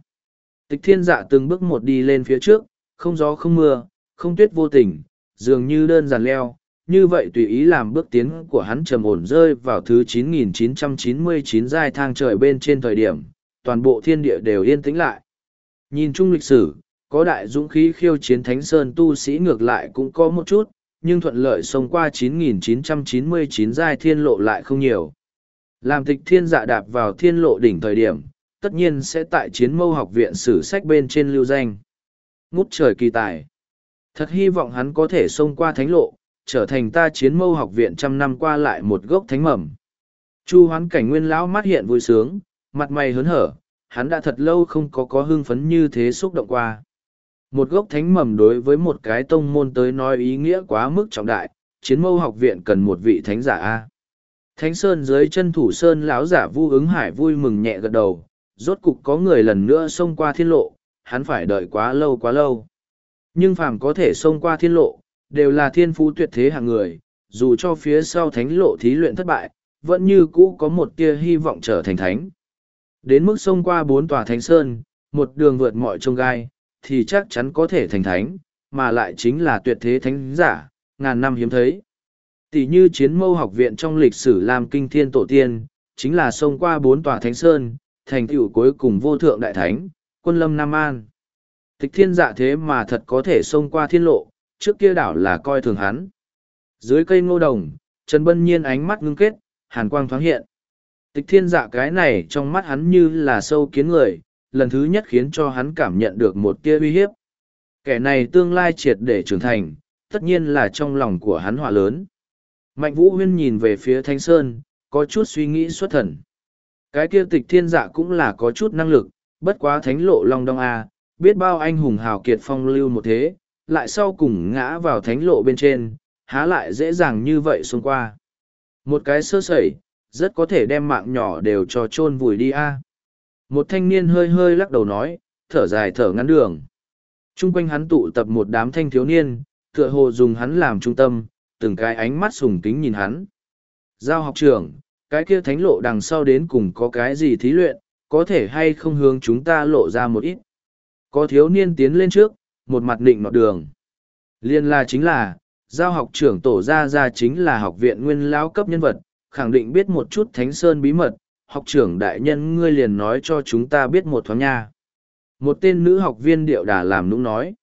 Tịch thiên dạ từng bước một đi lên phía trước, không gió không mưa, không tuyết vô tình, dường như đơn giản leo, như vậy tùy ý làm bước tiến của hắn trầm ổn rơi vào thứ 9999 giai thang trời bên trên thời điểm, toàn bộ thiên địa đều yên tĩnh lại. Nhìn chung lịch sử, có đại dũng khí khiêu chiến thánh sơn tu sĩ ngược lại cũng có một chút, nhưng thuận lợi xông qua 9.999 giai thiên lộ lại không nhiều. Làm tịch thiên dạ đạp vào thiên lộ đỉnh thời điểm, tất nhiên sẽ tại chiến mâu học viện sử sách bên trên lưu danh. Ngút trời kỳ tài. Thật hy vọng hắn có thể xông qua thánh lộ, trở thành ta chiến mâu học viện trăm năm qua lại một gốc thánh mầm. Chu hoán cảnh nguyên lão mắt hiện vui sướng, mặt mày hớn hở, hắn đã thật lâu không có có hưng phấn như thế xúc động qua. Một gốc thánh mầm đối với một cái tông môn tới nói ý nghĩa quá mức trọng đại, chiến mâu học viện cần một vị thánh giả A. Thánh Sơn dưới chân thủ Sơn lão giả vu ứng hải vui mừng nhẹ gật đầu, rốt cục có người lần nữa xông qua thiên lộ, hắn phải đợi quá lâu quá lâu. Nhưng phàm có thể xông qua thiên lộ, đều là thiên phú tuyệt thế hàng người, dù cho phía sau thánh lộ thí luyện thất bại, vẫn như cũ có một tia hy vọng trở thành thánh. Đến mức xông qua bốn tòa thánh sơn, một đường vượt mọi trông gai, thì chắc chắn có thể thành thánh, mà lại chính là tuyệt thế thánh giả, ngàn năm hiếm thấy. Tỷ như chiến mâu học viện trong lịch sử làm kinh thiên tổ tiên, chính là xông qua bốn tòa thánh sơn, thành tựu cuối cùng vô thượng đại thánh, quân lâm Nam An. Tịch thiên dạ thế mà thật có thể xông qua thiên lộ, trước kia đảo là coi thường hắn. Dưới cây ngô đồng, Trần Bân Nhiên ánh mắt ngưng kết, hàn quang thoáng hiện. Tịch thiên dạ cái này trong mắt hắn như là sâu kiến người, lần thứ nhất khiến cho hắn cảm nhận được một tia uy hiếp. Kẻ này tương lai triệt để trưởng thành, tất nhiên là trong lòng của hắn họa lớn. Mạnh Vũ Huyên nhìn về phía Thanh Sơn, có chút suy nghĩ xuất thần. Cái kia tịch thiên dạ cũng là có chút năng lực, bất quá thánh lộ long đong a, biết bao anh hùng hào kiệt phong lưu một thế, lại sau cùng ngã vào thánh lộ bên trên, há lại dễ dàng như vậy xông qua. Một cái sơ sẩy, rất có thể đem mạng nhỏ đều cho chôn vùi đi a. Một thanh niên hơi hơi lắc đầu nói, thở dài thở ngắn đường. Trung quanh hắn tụ tập một đám thanh thiếu niên, tựa hồ dùng hắn làm trung tâm, từng cái ánh mắt sùng kính nhìn hắn. Giao học trưởng, cái kia thánh lộ đằng sau đến cùng có cái gì thí luyện, có thể hay không hướng chúng ta lộ ra một ít. Có thiếu niên tiến lên trước, một mặt định nọt đường. Liên la chính là, giao học trưởng tổ ra ra chính là học viện nguyên lão cấp nhân vật, khẳng định biết một chút thánh sơn bí mật, học trưởng đại nhân ngươi liền nói cho chúng ta biết một thoáng nha. Một tên nữ học viên điệu đà làm nũng nói.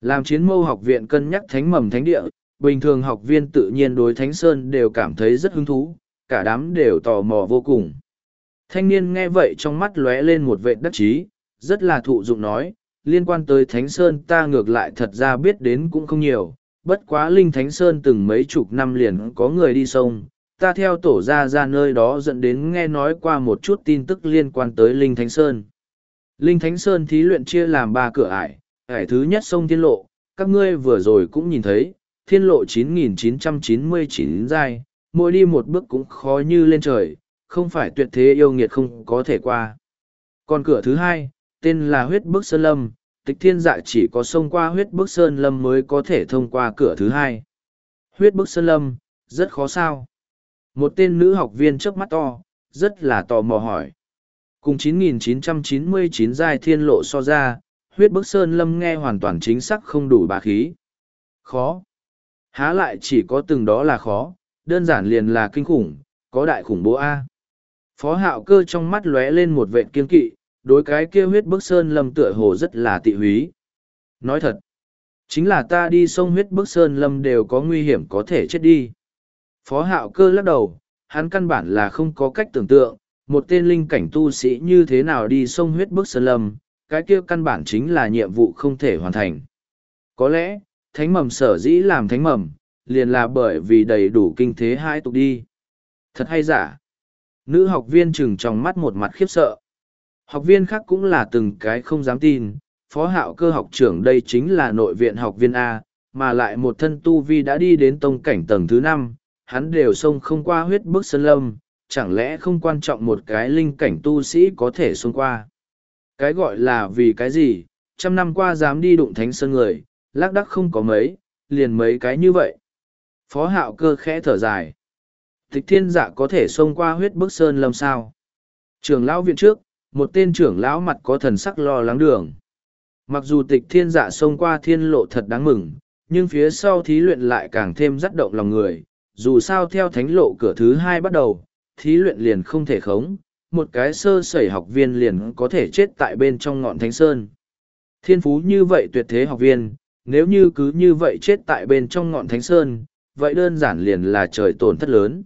Làm chiến mâu học viện cân nhắc thánh mầm thánh địa, bình thường học viên tự nhiên đối thánh sơn đều cảm thấy rất hứng thú, cả đám đều tò mò vô cùng. Thanh niên nghe vậy trong mắt lóe lên một vệ đắc chí, rất là thụ dụng nói, liên quan tới Thánh Sơn ta ngược lại thật ra biết đến cũng không nhiều, bất quá Linh Thánh Sơn từng mấy chục năm liền có người đi sông, ta theo tổ ra ra nơi đó dẫn đến nghe nói qua một chút tin tức liên quan tới Linh Thánh Sơn. Linh Thánh Sơn thí luyện chia làm ba cửa ải, ải thứ nhất sông Thiên Lộ, các ngươi vừa rồi cũng nhìn thấy, Thiên Lộ 9999 giai, mỗi đi một bước cũng khó như lên trời, không phải tuyệt thế yêu nghiệt không có thể qua. Còn cửa thứ hai, tên là huyết bức sơn lâm, tịch thiên dạ chỉ có sông qua huyết bức sơn lâm mới có thể thông qua cửa thứ hai. Huyết bức sơn lâm, rất khó sao. Một tên nữ học viên trước mắt to, rất là tò mò hỏi. Cùng 9999 giai thiên lộ so ra, huyết bức sơn lâm nghe hoàn toàn chính xác không đủ bà khí. Khó. Há lại chỉ có từng đó là khó, đơn giản liền là kinh khủng, có đại khủng bố A. Phó hạo cơ trong mắt lóe lên một vệ kiên kỵ, đối cái kia huyết bức sơn lâm tựa hồ rất là tị húy. Nói thật, chính là ta đi sông huyết bức sơn lâm đều có nguy hiểm có thể chết đi. Phó hạo cơ lắc đầu, hắn căn bản là không có cách tưởng tượng, một tên linh cảnh tu sĩ như thế nào đi sông huyết bức sơn lâm, cái kia căn bản chính là nhiệm vụ không thể hoàn thành. Có lẽ, thánh mầm sở dĩ làm thánh mầm, liền là bởi vì đầy đủ kinh thế hai tục đi. Thật hay giả? Nữ học viên chừng trong mắt một mặt khiếp sợ. Học viên khác cũng là từng cái không dám tin, phó hạo cơ học trưởng đây chính là nội viện học viên A, mà lại một thân tu vi đã đi đến tông cảnh tầng thứ năm, hắn đều xông không qua huyết bức sơn lâm, chẳng lẽ không quan trọng một cái linh cảnh tu sĩ có thể xông qua. Cái gọi là vì cái gì, trăm năm qua dám đi đụng thánh sơn người, lác đắc không có mấy, liền mấy cái như vậy. Phó hạo cơ khẽ thở dài. Tịch thiên dạ có thể xông qua huyết bức sơn lâm sao. Trường lão viện trước, một tên trưởng lão mặt có thần sắc lo lắng đường. Mặc dù tịch thiên dạ xông qua thiên lộ thật đáng mừng, nhưng phía sau thí luyện lại càng thêm dắt động lòng người. Dù sao theo thánh lộ cửa thứ hai bắt đầu, thí luyện liền không thể khống, một cái sơ sẩy học viên liền có thể chết tại bên trong ngọn thánh sơn. Thiên phú như vậy tuyệt thế học viên, nếu như cứ như vậy chết tại bên trong ngọn thánh sơn, vậy đơn giản liền là trời tổn thất lớn.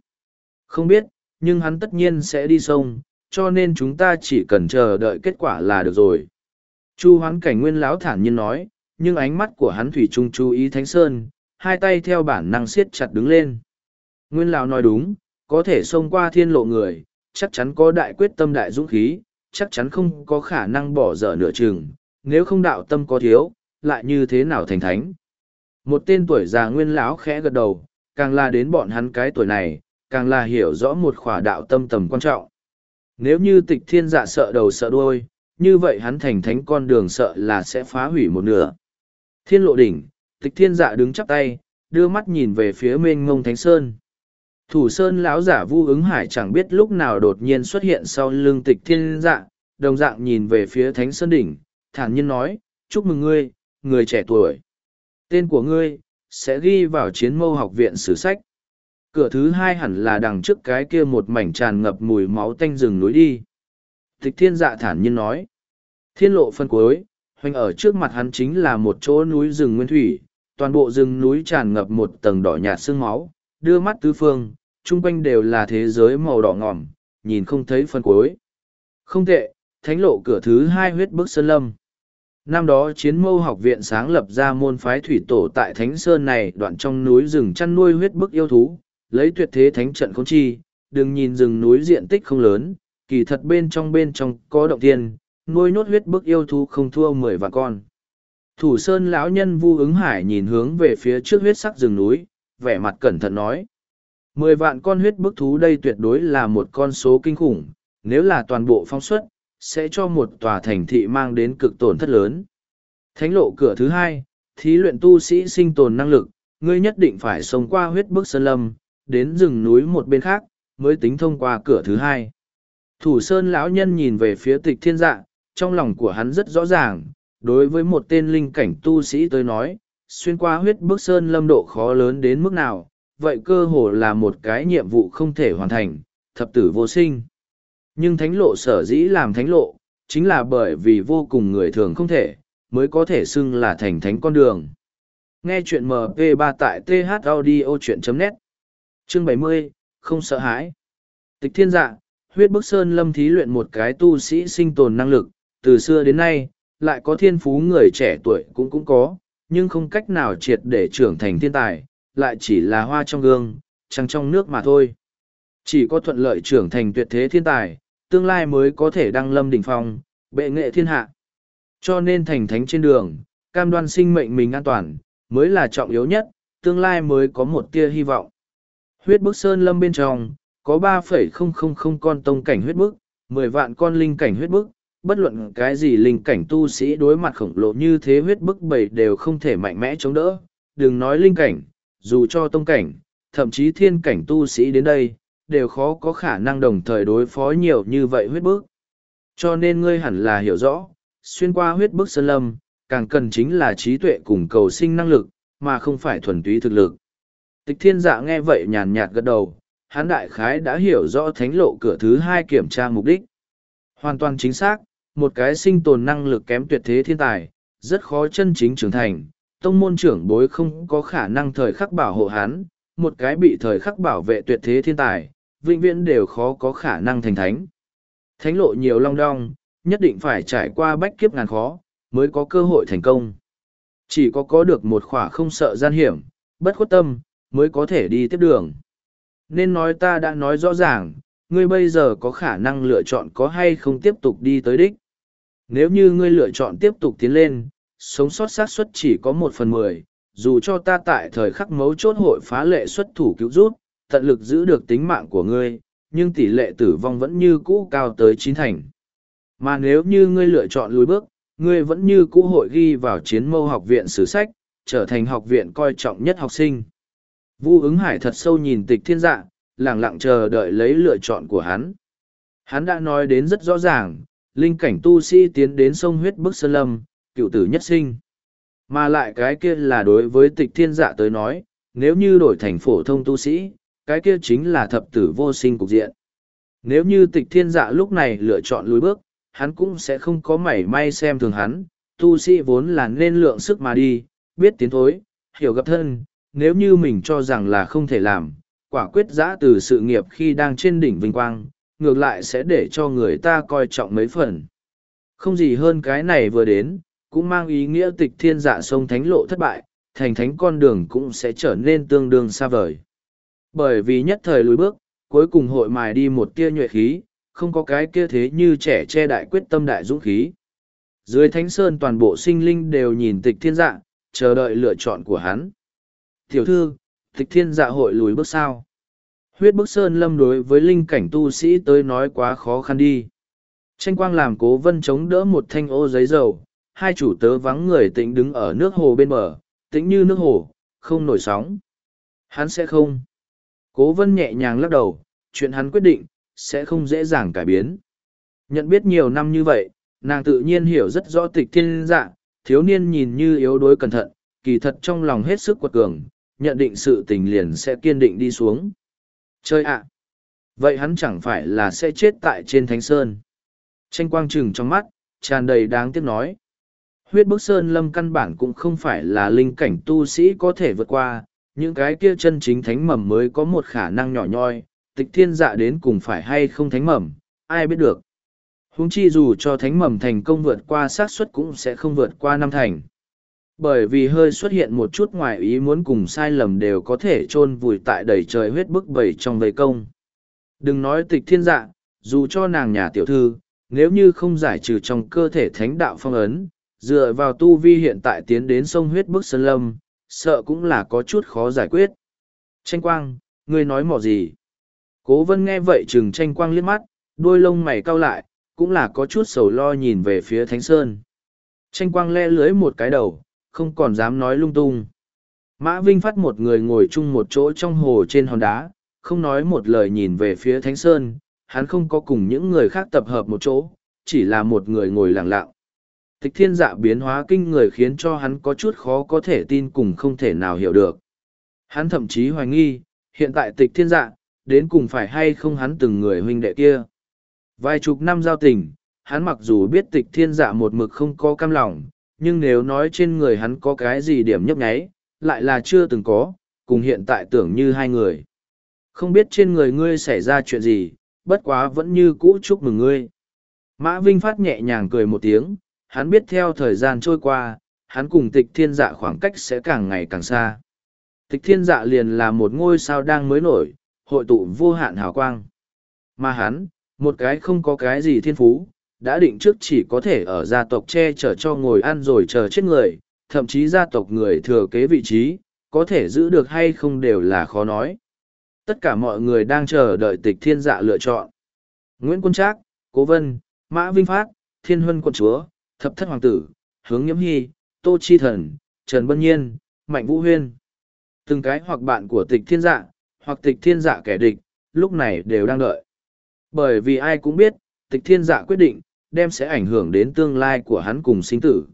Không biết, nhưng hắn tất nhiên sẽ đi sông, cho nên chúng ta chỉ cần chờ đợi kết quả là được rồi. Chu hoán cảnh nguyên lão thản nhiên nói, nhưng ánh mắt của hắn thủy chung chú ý thánh sơn, hai tay theo bản năng siết chặt đứng lên. Nguyên lão nói đúng, có thể xông qua thiên lộ người, chắc chắn có đại quyết tâm đại dũng khí, chắc chắn không có khả năng bỏ dở nửa chừng, nếu không đạo tâm có thiếu, lại như thế nào thành thánh. Một tên tuổi già nguyên lão khẽ gật đầu, càng là đến bọn hắn cái tuổi này, càng là hiểu rõ một khỏa đạo tâm tầm quan trọng. Nếu như tịch thiên dạ sợ đầu sợ đuôi, như vậy hắn thành thánh con đường sợ là sẽ phá hủy một nửa. Thiên lộ đỉnh, tịch thiên dạ đứng chắp tay, đưa mắt nhìn về phía mênh ngông thánh sơn. Thủ sơn lão giả vu ứng hải chẳng biết lúc nào đột nhiên xuất hiện sau lưng tịch thiên dạ, đồng dạng nhìn về phía thánh sơn đỉnh, thản nhiên nói, chúc mừng ngươi, người trẻ tuổi. Tên của ngươi, sẽ ghi vào chiến mâu học viện sử sách. Cửa thứ hai hẳn là đằng trước cái kia một mảnh tràn ngập mùi máu tanh rừng núi đi. Tịch thiên dạ thản nhiên nói. Thiên lộ phân cuối hoành ở trước mặt hắn chính là một chỗ núi rừng nguyên thủy toàn bộ rừng núi tràn ngập một tầng đỏ nhạt sương máu đưa mắt tứ phương chung quanh đều là thế giới màu đỏ ngỏm nhìn không thấy phần cuối không tệ thánh lộ cửa thứ hai huyết bức sơn lâm năm đó chiến mâu học viện sáng lập ra môn phái thủy tổ tại Thánh Sơn này đoạn trong núi rừng chăn nuôi huyết bức yêu thú, lấy tuyệt thế thánh trận khống chi, đừng nhìn rừng núi diện tích không lớn, kỳ thật bên trong bên trong có động tiên, nuôi nốt huyết bức yêu thú không thua mười vạn con. Thủ Sơn lão nhân Vu ứng hải nhìn hướng về phía trước huyết sắc rừng núi, vẻ mặt cẩn thận nói. Mười vạn con huyết bức thú đây tuyệt đối là một con số kinh khủng, nếu là toàn bộ phong suất, sẽ cho một tòa thành thị mang đến cực tổn thất lớn. Thánh lộ cửa thứ hai, thí luyện tu sĩ sinh tồn năng lực, ngươi nhất định phải sống qua huyết bức sơn lâm, đến rừng núi một bên khác, mới tính thông qua cửa thứ hai. Thủ sơn lão nhân nhìn về phía tịch thiên dạ, trong lòng của hắn rất rõ ràng, đối với một tên linh cảnh tu sĩ tới nói, xuyên qua huyết bước sơn lâm độ khó lớn đến mức nào, vậy cơ hồ là một cái nhiệm vụ không thể hoàn thành, thập tử vô sinh. Nhưng thánh lộ sở dĩ làm thánh lộ, chính là bởi vì vô cùng người thường không thể, mới có thể xưng là thành thánh con đường. Nghe chuyện MP3 tại thaudio.net Chương 70, không sợ hãi. Tịch thiên dạ, huyết bức sơn lâm thí luyện một cái tu sĩ sinh tồn năng lực, từ xưa đến nay, lại có thiên phú người trẻ tuổi cũng cũng có, nhưng không cách nào triệt để trưởng thành thiên tài, lại chỉ là hoa trong gương, trăng trong nước mà thôi. Chỉ có thuận lợi trưởng thành tuyệt thế thiên tài, tương lai mới có thể đăng lâm đỉnh phong, bệ nghệ thiên hạ. Cho nên thành thánh trên đường, cam đoan sinh mệnh mình an toàn, mới là trọng yếu nhất, tương lai mới có một tia hy vọng. Huyết bức sơn lâm bên trong, có 3,000 con tông cảnh huyết bức, 10 vạn con linh cảnh huyết bức, bất luận cái gì linh cảnh tu sĩ đối mặt khổng lồ như thế huyết bức bầy đều không thể mạnh mẽ chống đỡ. Đừng nói linh cảnh, dù cho tông cảnh, thậm chí thiên cảnh tu sĩ đến đây, đều khó có khả năng đồng thời đối phó nhiều như vậy huyết bức. Cho nên ngươi hẳn là hiểu rõ, xuyên qua huyết bức sơn lâm, càng cần chính là trí tuệ cùng cầu sinh năng lực, mà không phải thuần túy thực lực. Tịch thiên dạ nghe vậy nhàn nhạt gật đầu, hán đại khái đã hiểu rõ thánh lộ cửa thứ hai kiểm tra mục đích. Hoàn toàn chính xác, một cái sinh tồn năng lực kém tuyệt thế thiên tài, rất khó chân chính trưởng thành, tông môn trưởng bối không có khả năng thời khắc bảo hộ hắn, một cái bị thời khắc bảo vệ tuyệt thế thiên tài, vĩnh viễn đều khó có khả năng thành thánh. Thánh lộ nhiều long đong, nhất định phải trải qua bách kiếp ngàn khó, mới có cơ hội thành công. Chỉ có có được một khỏa không sợ gian hiểm, bất khuất tâm, mới có thể đi tiếp đường. Nên nói ta đã nói rõ ràng, ngươi bây giờ có khả năng lựa chọn có hay không tiếp tục đi tới đích. Nếu như ngươi lựa chọn tiếp tục tiến lên, sống sót xác suất chỉ có một phần mười, dù cho ta tại thời khắc mấu chốt hội phá lệ xuất thủ cứu rút, tận lực giữ được tính mạng của ngươi, nhưng tỷ lệ tử vong vẫn như cũ cao tới chín thành. Mà nếu như ngươi lựa chọn lùi bước, ngươi vẫn như cũ hội ghi vào chiến mâu học viện sử sách, trở thành học viện coi trọng nhất học sinh. Vu ứng hải thật sâu nhìn tịch thiên dạ, lẳng lặng chờ đợi lấy lựa chọn của hắn. Hắn đã nói đến rất rõ ràng, linh cảnh tu sĩ tiến đến sông huyết bức sơn lâm, cựu tử nhất sinh. Mà lại cái kia là đối với tịch thiên dạ tới nói, nếu như đổi thành phổ thông tu sĩ, cái kia chính là thập tử vô sinh cục diện. Nếu như tịch thiên dạ lúc này lựa chọn lùi bước, hắn cũng sẽ không có mảy may xem thường hắn, tu sĩ vốn là nên lượng sức mà đi, biết tiến thối, hiểu gặp thân, nếu như mình cho rằng là không thể làm, quả quyết giã từ sự nghiệp khi đang trên đỉnh vinh quang, ngược lại sẽ để cho người ta coi trọng mấy phần. Không gì hơn cái này vừa đến, cũng mang ý nghĩa tịch thiên dạ sông thánh lộ thất bại, thành thánh con đường cũng sẽ trở nên tương đương xa vời. Bởi vì nhất thời lùi bước, cuối cùng hội mài đi một tia nhuệ khí, không có cái kia thế như trẻ che đại quyết tâm đại dũng khí. Dưới thánh sơn toàn bộ sinh linh đều nhìn tịch thiên dạ, chờ đợi lựa chọn của hắn. Tiểu thư, tịch thiên dạ hội lùi bước sao? Huyết bức sơn lâm đối với linh cảnh tu sĩ tới nói quá khó khăn đi. Tranh quang làm cố vân chống đỡ một thanh ô giấy dầu, hai chủ tớ vắng người tĩnh đứng ở nước hồ bên bờ, tĩnh như nước hồ, không nổi sóng. Hắn sẽ không. Cố vân nhẹ nhàng lắc đầu, chuyện hắn quyết định, sẽ không dễ dàng cải biến. Nhận biết nhiều năm như vậy, nàng tự nhiên hiểu rất rõ tịch thiên dạng, thiếu niên nhìn như yếu đuối cẩn thận, kỳ thật trong lòng hết sức quật cường, nhận định sự tình liền sẽ kiên định đi xuống. Chơi ạ! Vậy hắn chẳng phải là sẽ chết tại trên thánh sơn. Tranh quang trừng trong mắt, tràn đầy đáng tiếc nói. Huyết bức sơn lâm căn bản cũng không phải là linh cảnh tu sĩ có thể vượt qua, những cái kia chân chính thánh mầm mới có một khả năng nhỏ nhoi, tịch thiên dạ đến cùng phải hay không thánh mầm, ai biết được. Huống chi dù cho thánh mầm thành công vượt qua xác suất cũng sẽ không vượt qua năm thành. Bởi vì hơi xuất hiện một chút ngoài ý muốn cùng sai lầm đều có thể chôn vùi tại đầy trời huyết bức bầy trong vây công. Đừng nói tịch thiên dạ, dù cho nàng nhà tiểu thư, nếu như không giải trừ trong cơ thể thánh đạo phong ấn, dựa vào tu vi hiện tại tiến đến sông huyết bức sơn lâm, sợ cũng là có chút khó giải quyết. Tranh quang, ngươi nói mỏ gì? Cố vân nghe vậy chừng tranh quang liếc mắt, đôi lông mày cau lại, cũng là có chút sầu lo nhìn về phía thánh sơn. Tranh quang le lưới một cái đầu, không còn dám nói lung tung. Mã Vinh phát một người ngồi chung một chỗ trong hồ trên hòn đá, không nói một lời nhìn về phía Thánh Sơn, hắn không có cùng những người khác tập hợp một chỗ, chỉ là một người ngồi lặng lặng. Tịch thiên dạ biến hóa kinh người khiến cho hắn có chút khó có thể tin cùng không thể nào hiểu được. Hắn thậm chí hoài nghi, hiện tại tịch thiên dạ, đến cùng phải hay không hắn từng người huynh đệ kia. Vài chục năm giao tình, hắn mặc dù biết tịch thiên dạ một mực không có cam lòng, nhưng nếu nói trên người hắn có cái gì điểm nhấp nháy, lại là chưa từng có, cùng hiện tại tưởng như hai người. Không biết trên người ngươi xảy ra chuyện gì, bất quá vẫn như cũ chúc mừng ngươi. Mã Vinh Phát nhẹ nhàng cười một tiếng, hắn biết theo thời gian trôi qua, hắn cùng tịch thiên dạ khoảng cách sẽ càng ngày càng xa. Tịch thiên dạ liền là một ngôi sao đang mới nổi, hội tụ vô hạn hào quang. Mà hắn, một cái không có cái gì thiên phú, đã định trước chỉ có thể ở gia tộc che chở cho ngồi ăn rồi chờ chết người, thậm chí gia tộc người thừa kế vị trí, có thể giữ được hay không đều là khó nói. Tất cả mọi người đang chờ đợi tịch thiên dạ lựa chọn. Nguyễn Quân Trác, Cố Vân, Mã Vinh Phát, Thiên Huân Quân Chúa, Thập Thất Hoàng Tử, Hướng Nhâm Hy, Tô Chi Thần, Trần Bân Nhiên, Mạnh Vũ Huyên. Từng cái hoặc bạn của tịch thiên dạ, hoặc tịch thiên dạ kẻ địch, lúc này đều đang đợi. Bởi vì ai cũng biết, tịch thiên dạ quyết định, đem sẽ ảnh hưởng đến tương lai của hắn cùng sinh tử.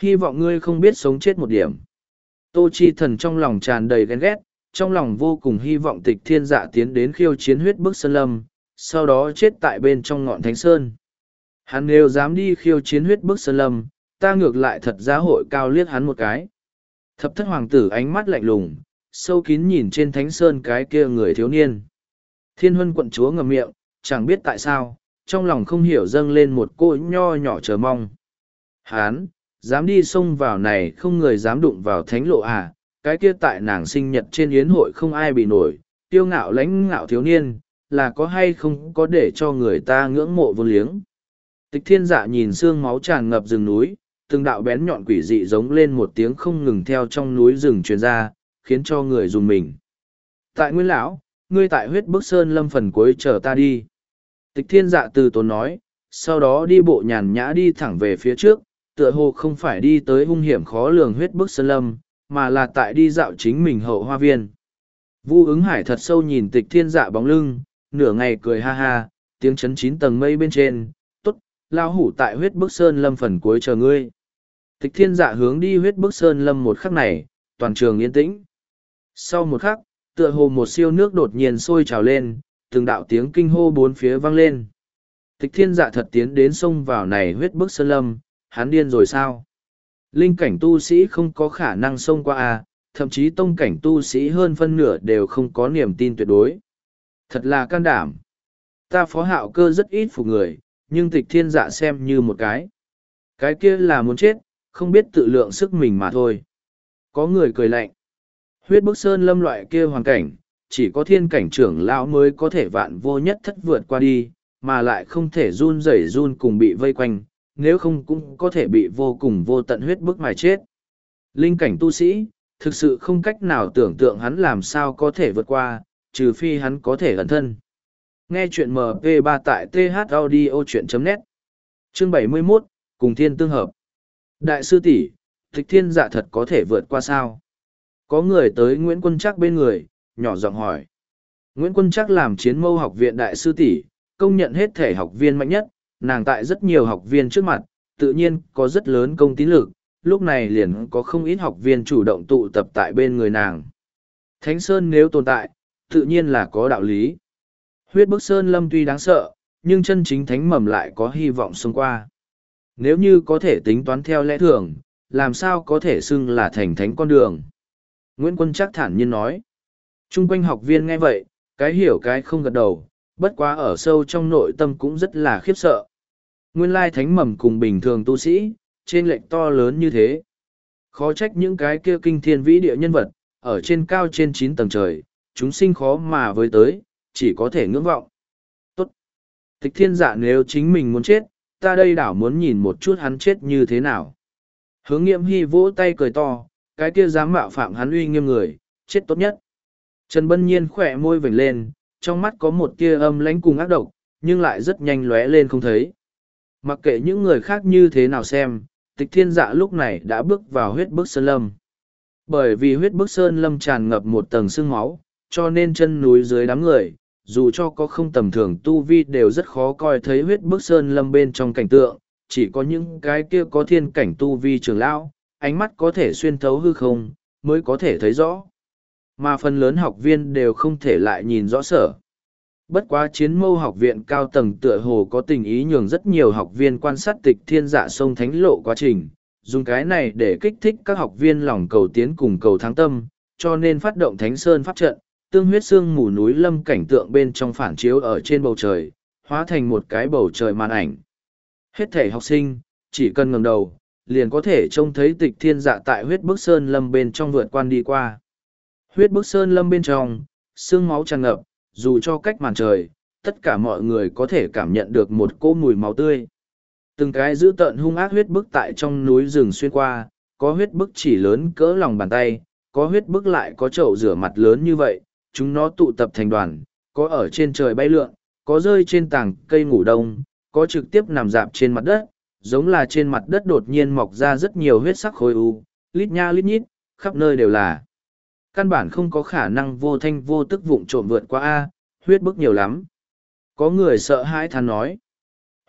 Hy vọng ngươi không biết sống chết một điểm. Tô Chi Thần trong lòng tràn đầy ghen ghét, trong lòng vô cùng hy vọng tịch thiên dạ tiến đến khiêu chiến huyết bức sơn lâm, sau đó chết tại bên trong ngọn thánh sơn. Hắn nếu dám đi khiêu chiến huyết bức sơn lâm, ta ngược lại thật giá hội cao liếc hắn một cái. Thập thất hoàng tử ánh mắt lạnh lùng, sâu kín nhìn trên thánh sơn cái kia người thiếu niên. Thiên huân quận chúa ngầm miệng, chẳng biết tại sao, trong lòng không hiểu dâng lên một cô nho nhỏ chờ mong. Hán, dám đi xông vào này không người dám đụng vào thánh lộ à, cái kia tại nàng sinh nhật trên yến hội không ai bị nổi, tiêu ngạo lãnh ngạo thiếu niên, là có hay không có để cho người ta ngưỡng mộ vô liếng. Tịch thiên dạ nhìn xương máu tràn ngập rừng núi, từng đạo bén nhọn quỷ dị giống lên một tiếng không ngừng theo trong núi rừng truyền ra, khiến cho người dùng mình. Tại Nguyên Lão, ngươi tại huyết bức sơn lâm phần cuối chờ ta đi. Tịch thiên dạ từ tốn nói, sau đó đi bộ nhàn nhã đi thẳng về phía trước, tựa hồ không phải đi tới hung hiểm khó lường huyết bức sơn lâm, mà là tại đi dạo chính mình hậu hoa viên. Vu ứng hải thật sâu nhìn tịch thiên dạ bóng lưng, nửa ngày cười ha ha, tiếng chấn chín tầng mây bên trên, tốt, lao hủ tại huyết bức sơn lâm phần cuối chờ ngươi. Tịch thiên dạ hướng đi huyết bức sơn lâm một khắc này, toàn trường yên tĩnh. Sau một khắc, tựa hồ một siêu nước đột nhiên sôi trào lên, từng đạo tiếng kinh hô bốn phía vang lên. Tịch thiên dạ thật tiến đến sông vào này huyết bức sơn lâm, hắn điên rồi sao? Linh cảnh tu sĩ không có khả năng xông qua a, thậm chí tông cảnh tu sĩ hơn phân nửa đều không có niềm tin tuyệt đối. Thật là can đảm. Ta phó hạo cơ rất ít phục người, nhưng tịch thiên dạ xem như một cái. Cái kia là muốn chết, không biết tự lượng sức mình mà thôi. Có người cười lạnh. Huyết bức sơn lâm loại kia hoàn cảnh, chỉ có thiên cảnh trưởng lão mới có thể vạn vô nhất thất vượt qua đi, mà lại không thể run rẩy run cùng bị vây quanh, nếu không cũng có thể bị vô cùng vô tận huyết bức mài chết. Linh cảnh tu sĩ, thực sự không cách nào tưởng tượng hắn làm sao có thể vượt qua, trừ phi hắn có thể ẩn thân. Nghe chuyện MP3 tại thaudio.net Chương 71, cùng thiên tương hợp. Đại sư tỷ thích thiên dạ thật có thể vượt qua sao? Có người tới Nguyễn Quân Chắc bên người, nhỏ giọng hỏi. Nguyễn Quân Chắc làm chiến mâu học viện đại sư tỷ công nhận hết thể học viên mạnh nhất, nàng tại rất nhiều học viên trước mặt, tự nhiên có rất lớn công tín lực, lúc này liền có không ít học viên chủ động tụ tập tại bên người nàng. Thánh Sơn nếu tồn tại, tự nhiên là có đạo lý. Huyết bức Sơn lâm tuy đáng sợ, nhưng chân chính thánh mầm lại có hy vọng xông qua. Nếu như có thể tính toán theo lẽ thường, làm sao có thể xưng là thành thánh con đường. Nguyễn Quân chắc thản nhiên nói. Trung quanh học viên nghe vậy, cái hiểu cái không gật đầu, bất quá ở sâu trong nội tâm cũng rất là khiếp sợ. Nguyên lai thánh mầm cùng bình thường tu sĩ, trên lệnh to lớn như thế. Khó trách những cái kia kinh thiên vĩ địa nhân vật, ở trên cao trên chín tầng trời, chúng sinh khó mà với tới, chỉ có thể ngưỡng vọng. Tốt. Tịch thiên dạ nếu chính mình muốn chết, ta đây đảo muốn nhìn một chút hắn chết như thế nào. Hướng nghiệm hy vỗ tay cười to, cái kia dám mạo phạm hắn uy nghiêm người, chết tốt nhất. Trần Bân Nhiên khỏe môi vểnh lên, trong mắt có một tia âm lãnh cùng ác độc, nhưng lại rất nhanh lóe lên không thấy. Mặc kệ những người khác như thế nào xem, tịch thiên dạ lúc này đã bước vào huyết bức sơn lâm. Bởi vì huyết bức sơn lâm tràn ngập một tầng sương máu, cho nên chân núi dưới đám người, dù cho có không tầm thường tu vi đều rất khó coi thấy huyết bức sơn lâm bên trong cảnh tượng, chỉ có những cái kia có thiên cảnh tu vi trường lão, ánh mắt có thể xuyên thấu hư không, mới có thể thấy rõ. Mà phần lớn học viên đều không thể lại nhìn rõ sở. Bất quá chiến mâu học viện cao tầng tựa hồ có tình ý nhường rất nhiều học viên quan sát tịch thiên dạ sông thánh lộ quá trình, dùng cái này để kích thích các học viên lòng cầu tiến cùng cầu thắng tâm, cho nên phát động thánh sơn pháp trận, tương huyết xương mù núi lâm cảnh tượng bên trong phản chiếu ở trên bầu trời, hóa thành một cái bầu trời màn ảnh. Hết thể học sinh, chỉ cần ngẩng đầu, liền có thể trông thấy tịch thiên dạ tại huyết bức sơn lâm bên trong vượt quan đi qua. Huyết bức sơn lâm bên trong, xương máu tràn ngập, dù cho cách màn trời, tất cả mọi người có thể cảm nhận được một cỗ mùi máu tươi. Từng cái giữ tợn hung ác huyết bức tại trong núi rừng xuyên qua, có huyết bức chỉ lớn cỡ lòng bàn tay, có huyết bức lại có chậu rửa mặt lớn như vậy, chúng nó tụ tập thành đoàn, có ở trên trời bay lượn, có rơi trên tảng cây ngủ đông, có trực tiếp nằm dạp trên mặt đất, giống là trên mặt đất đột nhiên mọc ra rất nhiều huyết sắc khối u, lít nha lít nhít, khắp nơi đều là. Căn bản không có khả năng vô thanh vô tức vụng trộm vượt qua A, huyết bức nhiều lắm. Có người sợ hãi thán nói.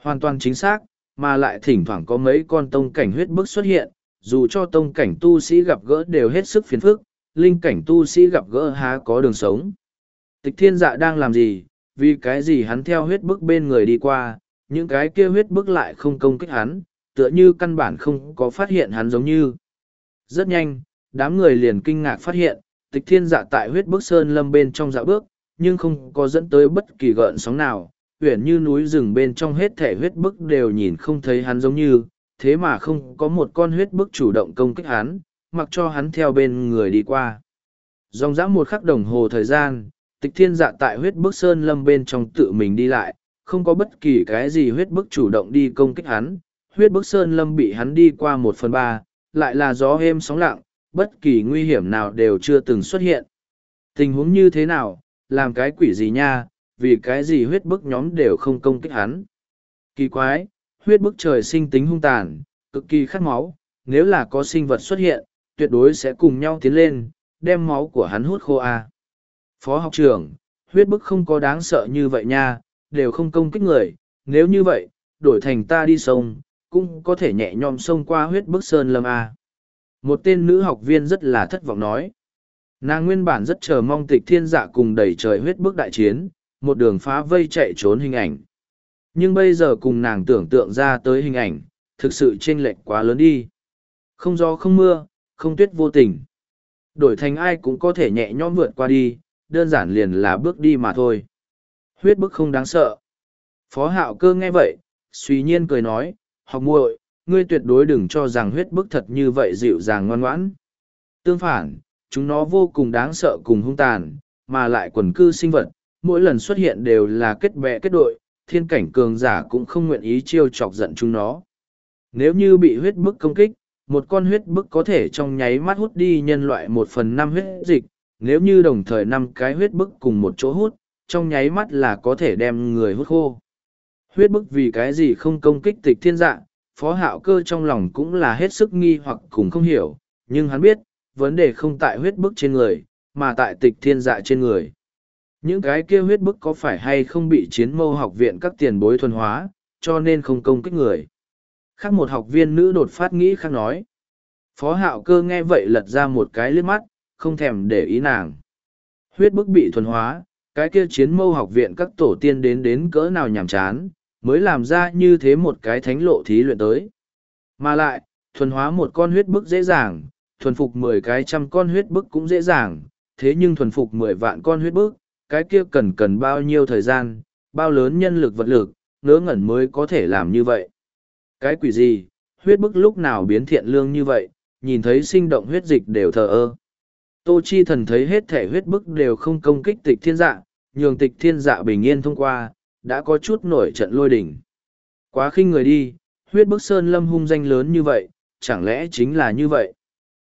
Hoàn toàn chính xác, mà lại thỉnh thoảng có mấy con tông cảnh huyết bức xuất hiện, dù cho tông cảnh tu sĩ gặp gỡ đều hết sức phiền phức, linh cảnh tu sĩ gặp gỡ há có đường sống. Tịch thiên dạ đang làm gì, vì cái gì hắn theo huyết bức bên người đi qua, những cái kia huyết bức lại không công kích hắn, tựa như căn bản không có phát hiện hắn giống như. Rất nhanh, đám người liền kinh ngạc phát hiện, tịch thiên dạ tại huyết bức sơn lâm bên trong dạo bước, nhưng không có dẫn tới bất kỳ gợn sóng nào, uyển như núi rừng bên trong hết thể huyết bức đều nhìn không thấy hắn giống như, thế mà không có một con huyết bức chủ động công kích hắn, mặc cho hắn theo bên người đi qua. Dòng dã một khắc đồng hồ thời gian, tịch thiên dạ tại huyết bức sơn lâm bên trong tự mình đi lại, không có bất kỳ cái gì huyết bức chủ động đi công kích hắn, huyết bức sơn lâm bị hắn đi qua một phần ba, lại là gió êm sóng lặng, bất kỳ nguy hiểm nào đều chưa từng xuất hiện. Tình huống như thế nào, làm cái quỷ gì nha, vì cái gì huyết bức nhóm đều không công kích hắn. Kỳ quái, huyết bức trời sinh tính hung tàn, cực kỳ khát máu, nếu là có sinh vật xuất hiện, tuyệt đối sẽ cùng nhau tiến lên, đem máu của hắn hút khô a. Phó học trưởng, huyết bức không có đáng sợ như vậy nha, đều không công kích người, nếu như vậy, đổi thành ta đi sông, cũng có thể nhẹ nhõm sông qua huyết bức sơn lâm a. Một tên nữ học viên rất là thất vọng nói. Nàng nguyên bản rất chờ mong tịch thiên dạ cùng đẩy trời huyết bước đại chiến, một đường phá vây chạy trốn hình ảnh. Nhưng bây giờ cùng nàng tưởng tượng ra tới hình ảnh, thực sự chênh lệch quá lớn đi. Không gió không mưa, không tuyết vô tình. Đổi thành ai cũng có thể nhẹ nhõm vượt qua đi, đơn giản liền là bước đi mà thôi. Huyết bức không đáng sợ. Phó hạo cơ nghe vậy, suy nhiên cười nói, học muội, ngươi tuyệt đối đừng cho rằng huyết bức thật như vậy dịu dàng ngoan ngoãn. Tương phản, chúng nó vô cùng đáng sợ cùng hung tàn, mà lại quần cư sinh vật, mỗi lần xuất hiện đều là kết bè kết đội, thiên cảnh cường giả cũng không nguyện ý chiêu chọc giận chúng nó. Nếu như bị huyết bức công kích, một con huyết bức có thể trong nháy mắt hút đi nhân loại một phần năm huyết dịch, nếu như đồng thời năm cái huyết bức cùng một chỗ hút, trong nháy mắt là có thể đem người hút khô. Huyết bức vì cái gì không công kích tịch thiên dạ, phó hạo cơ trong lòng cũng là hết sức nghi hoặc cùng không hiểu, nhưng hắn biết, vấn đề không tại huyết bức trên người, mà tại tịch thiên dạ trên người. Những cái kia huyết bức có phải hay không bị chiến mâu học viện các tiền bối thuần hóa, cho nên không công kích người. Khác một học viên nữ đột phát nghĩ khác nói. Phó hạo cơ nghe vậy lật ra một cái liếc mắt, không thèm để ý nàng. Huyết bức bị thuần hóa, cái kia chiến mâu học viện các tổ tiên đến đến cỡ nào nhàm chán, mới làm ra như thế một cái thánh lộ thí luyện tới. Mà lại, thuần hóa một con huyết bức dễ dàng, thuần phục mười cái trăm con huyết bức cũng dễ dàng, thế nhưng thuần phục mười vạn con huyết bức, cái kia cần cần bao nhiêu thời gian, bao lớn nhân lực vật lực, ngớ ngẩn mới có thể làm như vậy. Cái quỷ gì, huyết bức lúc nào biến thiện lương như vậy, nhìn thấy sinh động huyết dịch đều thờ ơ. Tô Chi thần thấy hết thể huyết bức đều không công kích tịch thiên dạ, nhường tịch thiên dạ bình yên thông qua, đã có chút nổi trận lôi đỉnh. Quá khinh người đi, huyết bức sơn lâm hung danh lớn như vậy, chẳng lẽ chính là như vậy?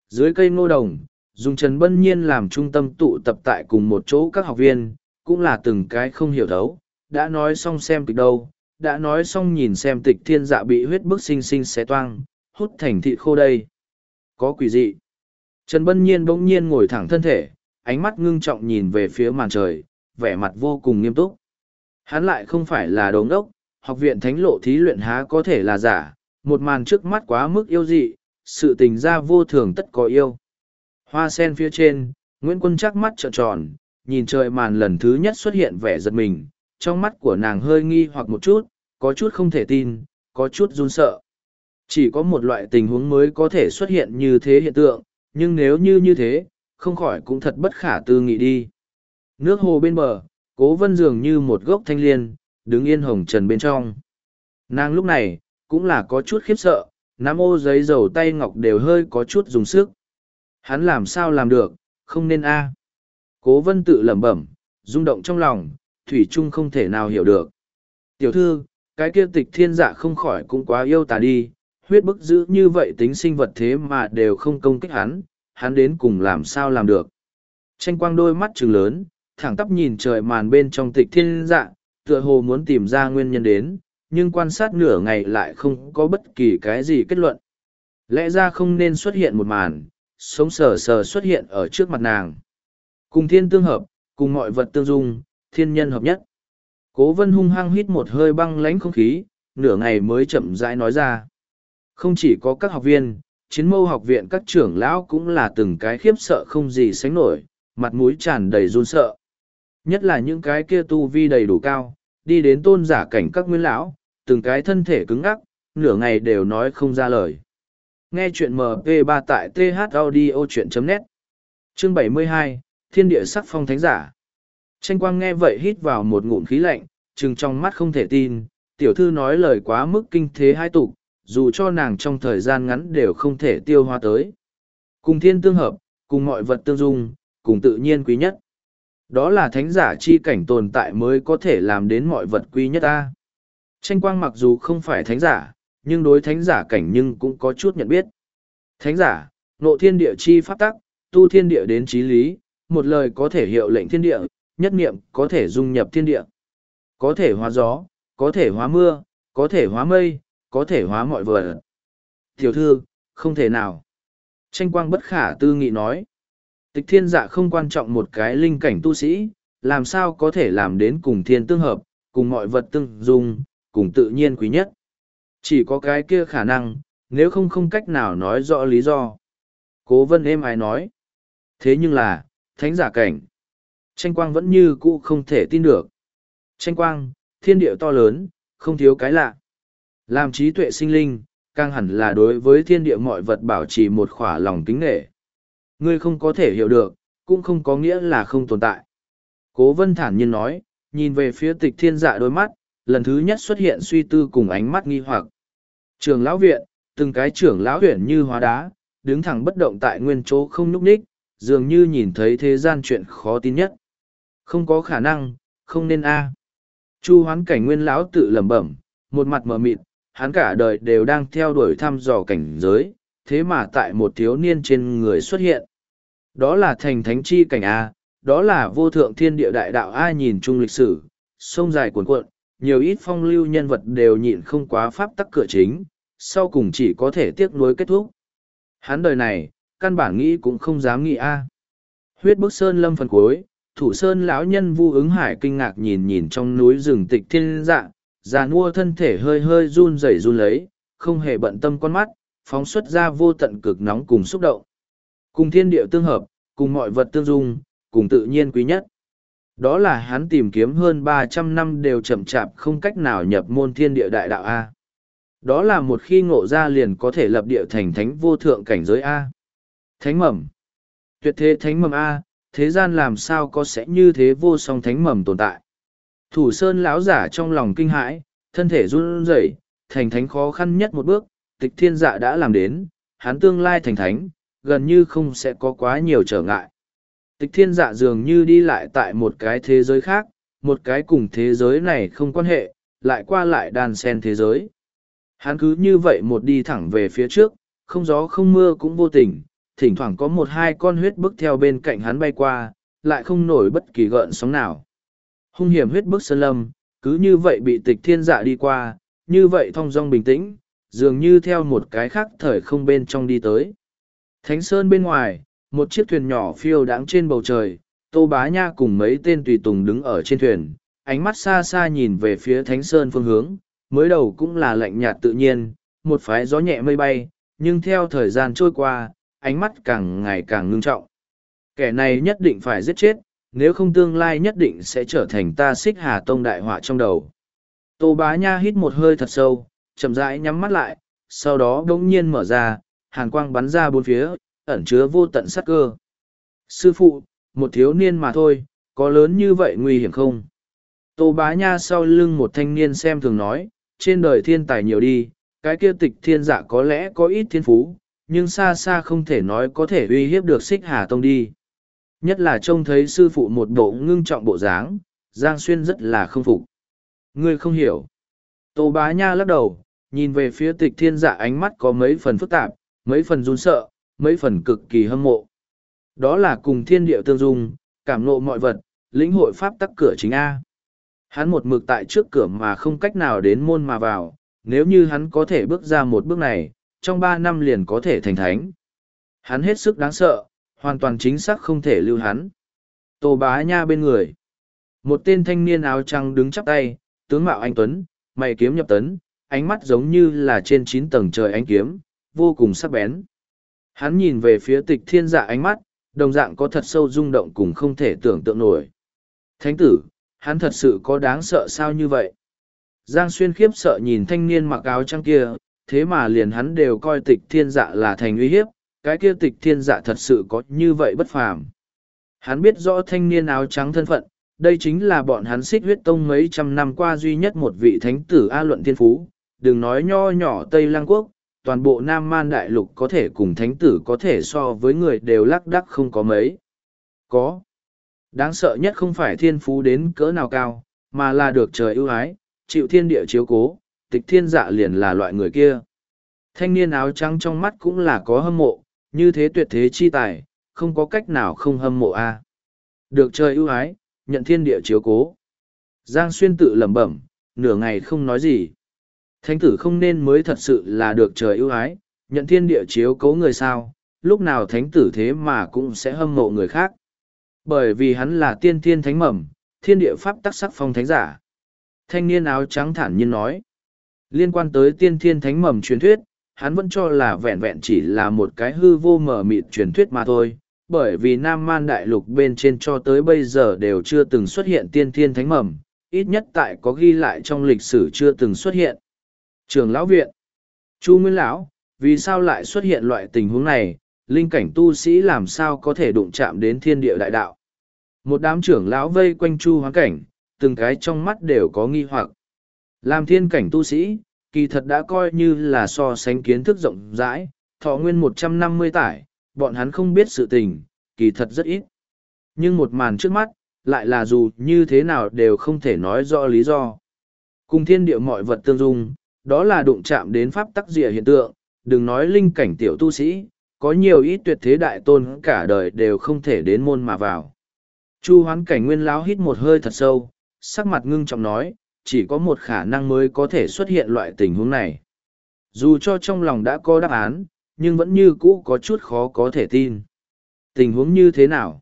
Dưới cây ngô đồng, dùng Trần Bân Nhiên làm trung tâm tụ tập tại cùng một chỗ các học viên, cũng là từng cái không hiểu thấu, đã nói xong xem kịch đâu, đã nói xong nhìn xem tịch thiên dạ bị huyết bức sinh sinh xé toang, hút thành thị khô đây. Có quỷ dị. Trần Bân Nhiên bỗng nhiên ngồi thẳng thân thể, ánh mắt ngưng trọng nhìn về phía màn trời, vẻ mặt vô cùng nghiêm túc. Hắn lại không phải là đống đốc, học viện thánh lộ thí luyện há có thể là giả, một màn trước mắt quá mức yêu dị, sự tình ra vô thường tất có yêu. Hoa sen phía trên, Nguyễn Quân chắc mắt trợn tròn, nhìn trời màn lần thứ nhất xuất hiện vẻ giật mình, trong mắt của nàng hơi nghi hoặc một chút, có chút không thể tin, có chút run sợ. Chỉ có một loại tình huống mới có thể xuất hiện như thế hiện tượng, nhưng nếu như như thế, không khỏi cũng thật bất khả tư nghị đi. Nước hồ bên bờ, cố vân dường như một gốc thanh liên, đứng yên hồng trần bên trong. Nàng lúc này, cũng là có chút khiếp sợ, nắm ô giấy dầu tay ngọc đều hơi có chút dùng sức. Hắn làm sao làm được, không nên a à. Cố vân tự lẩm bẩm, rung động trong lòng, Thủy Trung không thể nào hiểu được. Tiểu thư, cái kia tịch thiên dạ không khỏi cũng quá yêu tà đi, huyết bức giữ như vậy tính sinh vật thế mà đều không công kích hắn, hắn đến cùng làm sao làm được. Tranh quang đôi mắt trừng lớn, thẳng tắp nhìn trời màn bên trong tịch thiên dạ, tựa hồ muốn tìm ra nguyên nhân đến, nhưng quan sát nửa ngày lại không có bất kỳ cái gì kết luận. Lẽ ra không nên xuất hiện một màn, sống sờ sờ xuất hiện ở trước mặt nàng. Cùng thiên tương hợp, cùng mọi vật tương dung, thiên nhân hợp nhất. Cố vân hung hăng hít một hơi băng lãnh không khí, nửa ngày mới chậm rãi nói ra. Không chỉ có các học viên, chiến mâu học viện các trưởng lão cũng là từng cái khiếp sợ không gì sánh nổi, mặt mũi tràn đầy run sợ. Nhất là những cái kia tu vi đầy đủ cao, đi đến tôn giả cảnh các nguyên lão, từng cái thân thể cứng ngắc, nửa ngày đều nói không ra lời. Nghe chuyện MP3 tại thaudio.net Chương 72, Thiên địa sắc phong thánh giả Tranh quang nghe vậy hít vào một ngụm khí lạnh, chừng trong mắt không thể tin, tiểu thư nói lời quá mức kinh thế hai tục, dù cho nàng trong thời gian ngắn đều không thể tiêu hóa tới. Cùng thiên tương hợp, cùng mọi vật tương dung, cùng tự nhiên quý nhất. Đó là thánh giả chi cảnh tồn tại mới có thể làm đến mọi vật quy nhất ta. Tranh quang mặc dù không phải thánh giả, nhưng đối thánh giả cảnh nhưng cũng có chút nhận biết. Thánh giả, nộ thiên địa chi pháp tắc, tu thiên địa đến trí lý, một lời có thể hiệu lệnh thiên địa, nhất niệm có thể dung nhập thiên địa. Có thể hóa gió, có thể hóa mưa, có thể hóa mây, có thể hóa mọi vật. Tiểu thư, không thể nào. Tranh quang bất khả tư nghị nói. Tịch thiên dạ không quan trọng một cái linh cảnh tu sĩ, làm sao có thể làm đến cùng thiên tương hợp, cùng mọi vật tương dung, cùng tự nhiên quý nhất. Chỉ có cái kia khả năng, nếu không không cách nào nói rõ lý do. Cố vân êm ái nói. Thế nhưng là, thánh giả cảnh. Tranh quang vẫn như cũ không thể tin được. Tranh quang, thiên địa to lớn, không thiếu cái lạ. Làm trí tuệ sinh linh, càng hẳn là đối với thiên địa mọi vật bảo trì một khỏa lòng kính nghệ. Ngươi không có thể hiểu được, cũng không có nghĩa là không tồn tại. Cố vân thản nhiên nói, nhìn về phía tịch thiên dạ đôi mắt, lần thứ nhất xuất hiện suy tư cùng ánh mắt nghi hoặc. Trường lão viện, từng cái trưởng lão huyện như hóa đá, đứng thẳng bất động tại nguyên chỗ không nhúc ních, dường như nhìn thấy thế gian chuyện khó tin nhất. Không có khả năng, không nên a. À. Chu hoán cảnh nguyên lão tự lẩm bẩm, một mặt mờ mịt, hắn cả đời đều đang theo đuổi thăm dò cảnh giới, thế mà tại một thiếu niên trên người xuất hiện. Đó là thành thánh chi cảnh A, đó là vô thượng thiên địa đại đạo A nhìn chung lịch sử, sông dài cuồn cuộn, nhiều ít phong lưu nhân vật đều nhịn không quá pháp tắc cửa chính, sau cùng chỉ có thể tiếc nuối kết thúc. Hắn đời này, căn bản nghĩ cũng không dám nghĩ A. Huyết bức sơn lâm phần cuối, thủ sơn lão nhân vu ứng hải kinh ngạc nhìn nhìn trong núi rừng tịch thiên dạ già nua thân thể hơi hơi run rẩy run lấy không hề bận tâm con mắt phóng xuất ra vô tận cực nóng cùng xúc động. Cùng thiên địa tương hợp cùng mọi vật tương dung cùng tự nhiên quý nhất. Đó là hắn tìm kiếm hơn ba trăm năm đều chậm chạp không cách nào nhập môn thiên địa đại đạo a. Đó là một khi ngộ ra liền có thể lập địa thành thánh vô thượng cảnh giới a. Thánh mầm. Tuyệt thế thánh mầm a thế gian làm sao có sẽ như thế vô song thánh mầm tồn tại? Thủ sơn lão giả trong lòng kinh hãi Thân thể run rẩy, thành thánh khó khăn nhất một bước, tịch thiên dạ đã làm đến, hắn tương lai thành thánh, gần như không sẽ có quá nhiều trở ngại. Tịch thiên dạ dường như đi lại tại một cái thế giới khác, một cái cùng thế giới này không quan hệ, lại qua lại đàn sen thế giới. Hắn cứ như vậy một đi thẳng về phía trước, không gió không mưa cũng vô tình, thỉnh thoảng có một hai con huyết bức theo bên cạnh hắn bay qua, lại không nổi bất kỳ gợn sóng nào. Hung hiểm huyết bức sơn lâm, cứ như vậy bị tịch thiên dạ đi qua, như vậy thong dong bình tĩnh, dường như theo một cái khác thời không bên trong đi tới. Thánh Sơn bên ngoài, một chiếc thuyền nhỏ phiêu đáng trên bầu trời, Tô Bá Nha cùng mấy tên tùy tùng đứng ở trên thuyền, ánh mắt xa xa nhìn về phía Thánh Sơn phương hướng, mới đầu cũng là lạnh nhạt tự nhiên, một phái gió nhẹ mây bay, nhưng theo thời gian trôi qua, ánh mắt càng ngày càng ngưng trọng. Kẻ này nhất định phải giết chết, nếu không tương lai nhất định sẽ trở thành ta xích hà tông đại họa trong đầu. Tô bá nha hít một hơi thật sâu, chậm rãi nhắm mắt lại, sau đó đống nhiên mở ra, hàn quang bắn ra bốn phía, ẩn chứa vô tận sát cơ. Sư phụ, một thiếu niên mà thôi, có lớn như vậy nguy hiểm không? Tô bá nha sau lưng một thanh niên xem thường nói, trên đời thiên tài nhiều đi, cái kia tịch thiên giả có lẽ có ít thiên phú, nhưng xa xa không thể nói có thể uy hiếp được xích hà tông đi. Nhất là trông thấy sư phụ một bộ ngưng trọng bộ dáng, Giang Xuyên rất là không phục. Ngươi không hiểu. Tô bá nha lắc đầu, nhìn về phía tịch thiên dạ ánh mắt có mấy phần phức tạp, mấy phần run sợ, mấy phần cực kỳ hâm mộ. Đó là cùng thiên địa tương dung, cảm nộ mọi vật, lĩnh hội pháp tắc cửa chính A. Hắn một mực tại trước cửa mà không cách nào đến môn mà vào, nếu như hắn có thể bước ra một bước này, trong ba năm liền có thể thành thánh. Hắn hết sức đáng sợ, hoàn toàn chính xác không thể lưu hắn. Tô bá nha bên người. Một tên thanh niên áo trắng đứng chắp tay, tướng mạo anh Tuấn, mày kiếm nhập tấn, ánh mắt giống như là trên chín tầng trời ánh kiếm, vô cùng sắc bén. Hắn nhìn về phía tịch thiên dạ ánh mắt, đồng dạng có thật sâu rung động cùng không thể tưởng tượng nổi. Thánh tử, hắn thật sự có đáng sợ sao như vậy? Giang Xuyên khiếp sợ nhìn thanh niên mặc áo trắng kia, thế mà liền hắn đều coi tịch thiên dạ là thành uy hiếp, cái kia tịch thiên dạ thật sự có như vậy bất phàm. Hắn biết rõ thanh niên áo trắng thân phận, đây chính là bọn hắn xích huyết tông mấy trăm năm qua duy nhất một vị thánh tử A luận thiên phú, đừng nói nho nhỏ Tây Lăng Quốc, toàn bộ Nam Man Đại Lục có thể cùng thánh tử có thể so với người đều lắc đắc không có mấy. Có. Đáng sợ nhất không phải thiên phú đến cỡ nào cao, mà là được trời ưu ái, chịu thiên địa chiếu cố, tịch thiên dạ liền là loại người kia. Thanh niên áo trắng trong mắt cũng là có hâm mộ, như thế tuyệt thế chi tài, không có cách nào không hâm mộ a. À. Được trời ưu ái, nhận thiên địa chiếu cố. Giang Xuyên tự lẩm bẩm, nửa ngày không nói gì. Thánh tử không nên mới thật sự là được trời ưu ái, nhận thiên địa chiếu cố người sao, lúc nào thánh tử thế mà cũng sẽ hâm mộ người khác. Bởi vì hắn là tiên thiên thánh mầm, thiên địa pháp tắc sắc phong thánh giả. Thanh niên áo trắng thản nhiên nói. Liên quan tới tiên thiên thánh mầm truyền thuyết, hắn vẫn cho là vẹn vẹn chỉ là một cái hư vô mờ mịt truyền thuyết mà thôi, bởi vì Nam Man Đại Lục bên trên cho tới bây giờ đều chưa từng xuất hiện tiên thiên thánh mầm, ít nhất tại có ghi lại trong lịch sử chưa từng xuất hiện. Trường Lão Viện Chu Nguyên Lão, vì sao lại xuất hiện loại tình huống này, linh cảnh tu sĩ làm sao có thể đụng chạm đến thiên địa đại đạo. Một đám trưởng lão vây quanh Chu Hoán Cảnh, từng cái trong mắt đều có nghi hoặc. Làm thiên cảnh tu sĩ, kỳ thật đã coi như là so sánh kiến thức rộng rãi, thọ nguyên một trăm năm mươi tải, bọn hắn không biết sự tình, kỳ thật rất ít. Nhưng một màn trước mắt, lại là dù như thế nào đều không thể nói rõ lý do. Cùng thiên địa mọi vật tương dung, đó là đụng chạm đến pháp tắc dịa hiện tượng, đừng nói linh cảnh tiểu tu sĩ, có nhiều ít tuyệt thế đại tôn cả đời đều không thể đến môn mà vào. Chu hoán cảnh nguyên lão hít một hơi thật sâu, sắc mặt ngưng trọng nói, chỉ có một khả năng mới có thể xuất hiện loại tình huống này. Dù cho trong lòng đã có đáp án, nhưng vẫn như cũ có chút khó có thể tin. Tình huống như thế nào?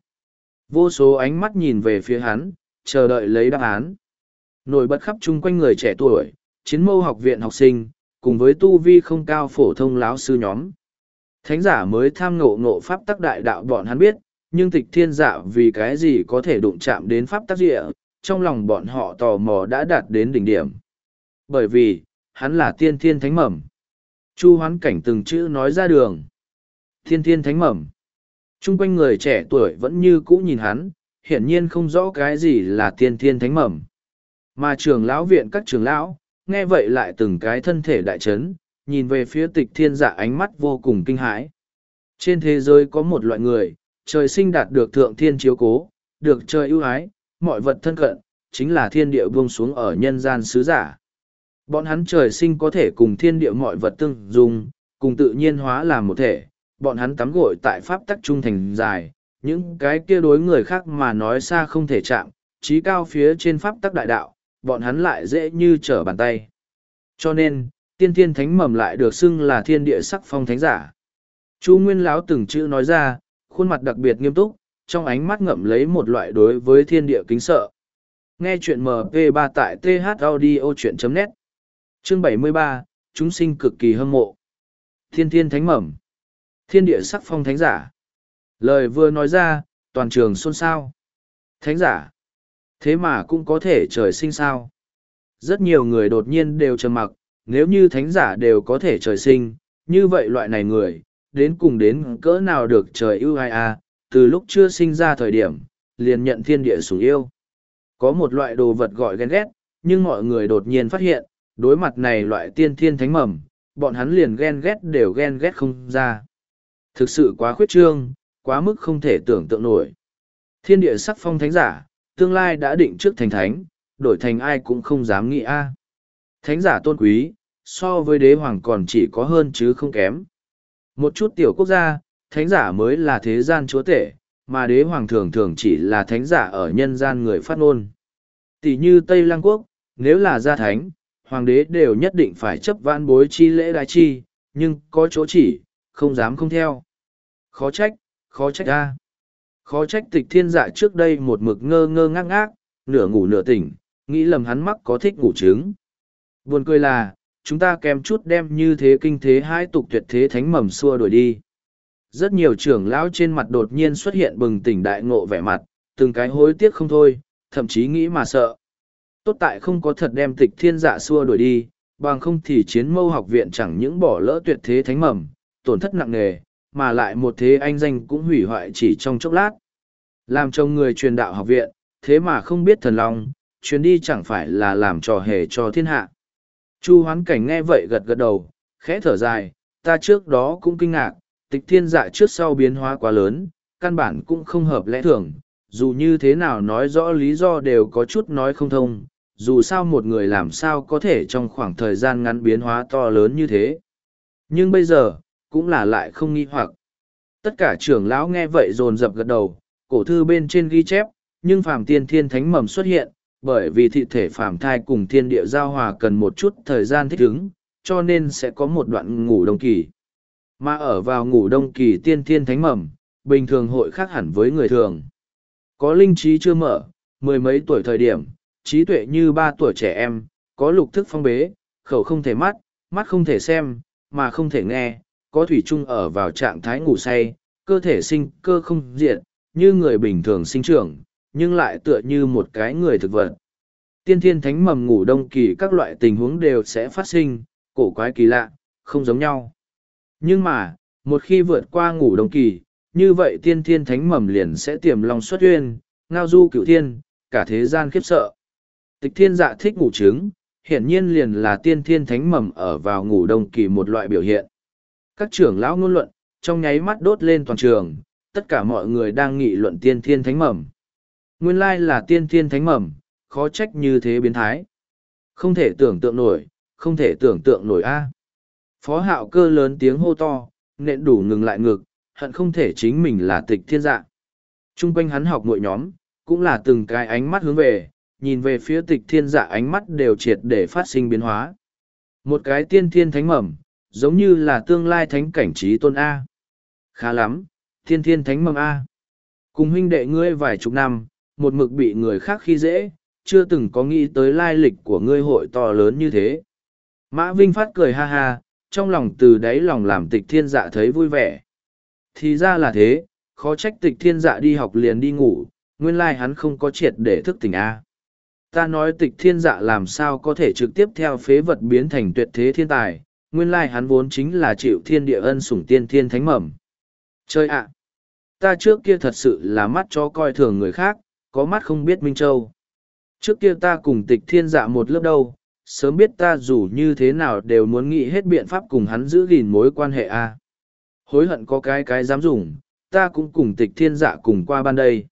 Vô số ánh mắt nhìn về phía hắn, chờ đợi lấy đáp án. Nổi bật khắp chung quanh người trẻ tuổi, chiến mâu học viện học sinh, cùng với tu vi không cao phổ thông láo sư nhóm. Thánh giả mới tham ngộ ngộ pháp tắc đại đạo bọn hắn biết, nhưng tịch thiên giả vì cái gì có thể đụng chạm đến pháp tác địa, trong lòng bọn họ tò mò đã đạt đến đỉnh điểm. Bởi vì, hắn là tiên thiên thánh mầm. Chu hoán cảnh từng chữ nói ra đường. Thiên thiên thánh mầm. Trung quanh người trẻ tuổi vẫn như cũ nhìn hắn, hiển nhiên không rõ cái gì là tiên thiên thánh mầm. Mà trường lão viện các trường lão, nghe vậy lại từng cái thân thể đại chấn, nhìn về phía tịch thiên dạ ánh mắt vô cùng kinh hãi. Trên thế giới có một loại người, trời sinh đạt được thượng thiên chiếu cố, được trời ưu ái, mọi vật thân cận, chính là thiên địa buông xuống ở nhân gian sứ giả. Bọn hắn trời sinh có thể cùng thiên địa mọi vật tương dung, cùng tự nhiên hóa làm một thể, bọn hắn tắm gội tại pháp tắc trung thành dài, những cái kia đối người khác mà nói xa không thể chạm, trí cao phía trên pháp tắc đại đạo, bọn hắn lại dễ như trở bàn tay. Cho nên, tiên thiên thánh mầm lại được xưng là thiên địa sắc phong thánh giả. Chu Nguyên Lão từng chữ nói ra, khuôn mặt đặc biệt nghiêm túc, trong ánh mắt ngậm lấy một loại đối với thiên địa kính sợ. Nghe chuyện MP3 tại thaudio.net Chương 73, chúng sinh cực kỳ hâm mộ. Thiên thiên thánh mầm. Thiên địa sắc phong thánh giả. Lời vừa nói ra, toàn trường xôn xao. Thánh giả. Thế mà cũng có thể trời sinh sao. Rất nhiều người đột nhiên đều trầm mặc, nếu như thánh giả đều có thể trời sinh, như vậy loại này người, đến cùng đến cỡ nào được trời ưu ai a à? từ lúc chưa sinh ra thời điểm, liền nhận thiên địa sủng yêu. Có một loại đồ vật gọi ghen ghét, nhưng mọi người đột nhiên phát hiện, đối mặt này loại tiên thiên thánh mầm, bọn hắn liền ghen ghét đều ghen ghét không ra. Thực sự quá khuyết trương, quá mức không thể tưởng tượng nổi. Thiên địa sắc phong thánh giả, tương lai đã định trước thành thánh, đổi thành ai cũng không dám nghĩ a. Thánh giả tôn quý, so với đế hoàng còn chỉ có hơn chứ không kém. Một chút tiểu quốc gia, thánh giả mới là thế gian chúa tể, mà đế hoàng thường thường chỉ là thánh giả ở nhân gian người phát ngôn. Tỷ như Tây Lăng Quốc, nếu là gia thánh, hoàng đế đều nhất định phải chấp vãn bối chi lễ đại chi, nhưng có chỗ chỉ, không dám không theo. Khó trách, khó trách ra. Khó trách tịch thiên dạ trước đây một mực ngơ ngơ ngác ngác, nửa ngủ nửa tỉnh, nghĩ lầm hắn mắc có thích ngủ trứng. Buồn cười là, chúng ta kèm chút đem như thế kinh thế hai tục tuyệt thế thánh mầm xua đuổi đi. Rất nhiều trưởng lão trên mặt đột nhiên xuất hiện bừng tỉnh đại ngộ vẻ mặt, từng cái hối tiếc không thôi, thậm chí nghĩ mà sợ. Tốt tại không có thật đem tịch thiên dạ xua đuổi đi, bằng không thì chiến mâu học viện chẳng những bỏ lỡ tuyệt thế thánh mầm, tổn thất nặng nề, mà lại một thế anh danh cũng hủy hoại chỉ trong chốc lát. Làm chồng người truyền đạo học viện, thế mà không biết thần long, chuyến đi chẳng phải là làm trò hề cho thiên hạ. Chu hoán cảnh nghe vậy gật gật đầu, khẽ thở dài, ta trước đó cũng kinh ngạc, tịch thiên dạ trước sau biến hóa quá lớn, căn bản cũng không hợp lẽ thường, dù như thế nào nói rõ lý do đều có chút nói không thông, dù sao một người làm sao có thể trong khoảng thời gian ngắn biến hóa to lớn như thế. Nhưng bây giờ, cũng là lại không nghi hoặc. Tất cả trưởng lão nghe vậy dồn dập gật đầu, cổ thư bên trên ghi chép, nhưng phàm tiên thiên thánh mầm xuất hiện, bởi vì thị thể phàm thai cùng thiên địa giao hòa cần một chút thời gian thích ứng, cho nên sẽ có một đoạn ngủ đông kỳ. Mà ở vào ngủ đông kỳ tiên thiên thánh mầm, bình thường hội khác hẳn với người thường. Có linh trí chưa mở, mười mấy tuổi thời điểm, trí tuệ như ba tuổi trẻ em, có lục thức phong bế, khẩu không thể mắt, mắt không thể xem, mà không thể nghe, có thủy chung ở vào trạng thái ngủ say, cơ thể sinh cơ không diệt, như người bình thường sinh trưởng, nhưng lại tựa như một cái người thực vật. Tiên thiên thánh mầm ngủ đông kỳ các loại tình huống đều sẽ phát sinh, cổ quái kỳ lạ, không giống nhau. Nhưng mà, một khi vượt qua ngủ đông kỳ, như vậy tiên thiên thánh mầm liền sẽ tiềm lòng xuất uyên, ngao du cửu thiên, cả thế gian khiếp sợ. Tịch thiên dạ thích ngủ trứng, hiển nhiên liền là tiên thiên thánh mầm ở vào ngủ đông kỳ một loại biểu hiện. Các trưởng lão ngôn luận, trong nháy mắt đốt lên toàn trường, tất cả mọi người đang nghị luận tiên thiên thánh mầm. Nguyên lai là tiên thiên thánh mầm, khó trách như thế biến thái. Không thể tưởng tượng nổi, không thể tưởng tượng nổi a. Phó hạo cơ lớn tiếng hô to, nện đủ ngừng lại ngực, hận không thể chính mình là tịch thiên dạ. Trung quanh hắn học mỗi nhóm, cũng là từng cái ánh mắt hướng về, nhìn về phía tịch thiên dạ ánh mắt đều triệt để phát sinh biến hóa. Một cái tiên thiên thánh mầm, giống như là tương lai thánh cảnh trí tôn A. Khá lắm, thiên thiên thánh mầm A. Cùng huynh đệ ngươi vài chục năm, một mực bị người khác khi dễ, chưa từng có nghĩ tới lai lịch của ngươi hội to lớn như thế. Mã Vinh Phát cười ha ha, trong lòng từ đáy lòng làm tịch thiên dạ thấy vui vẻ. Thì ra là thế, khó trách tịch thiên dạ đi học liền đi ngủ, nguyên lai hắn không có triệt để thức tỉnh A. Ta nói tịch thiên dạ làm sao có thể trực tiếp theo phế vật biến thành tuyệt thế thiên tài, nguyên lai hắn vốn chính là chịu thiên địa ân sủng tiên thiên thánh mầm. Chơi ạ! ta trước kia thật sự là mắt cho coi thường người khác, có mắt không biết Minh Châu. Trước kia ta cùng tịch thiên dạ một lớp đâu, sớm biết ta dù như thế nào đều muốn nghĩ hết biện pháp cùng hắn giữ gìn mối quan hệ a hối hận có cái cái dám dùng ta cũng cùng tịch thiên dạ cùng qua ban đây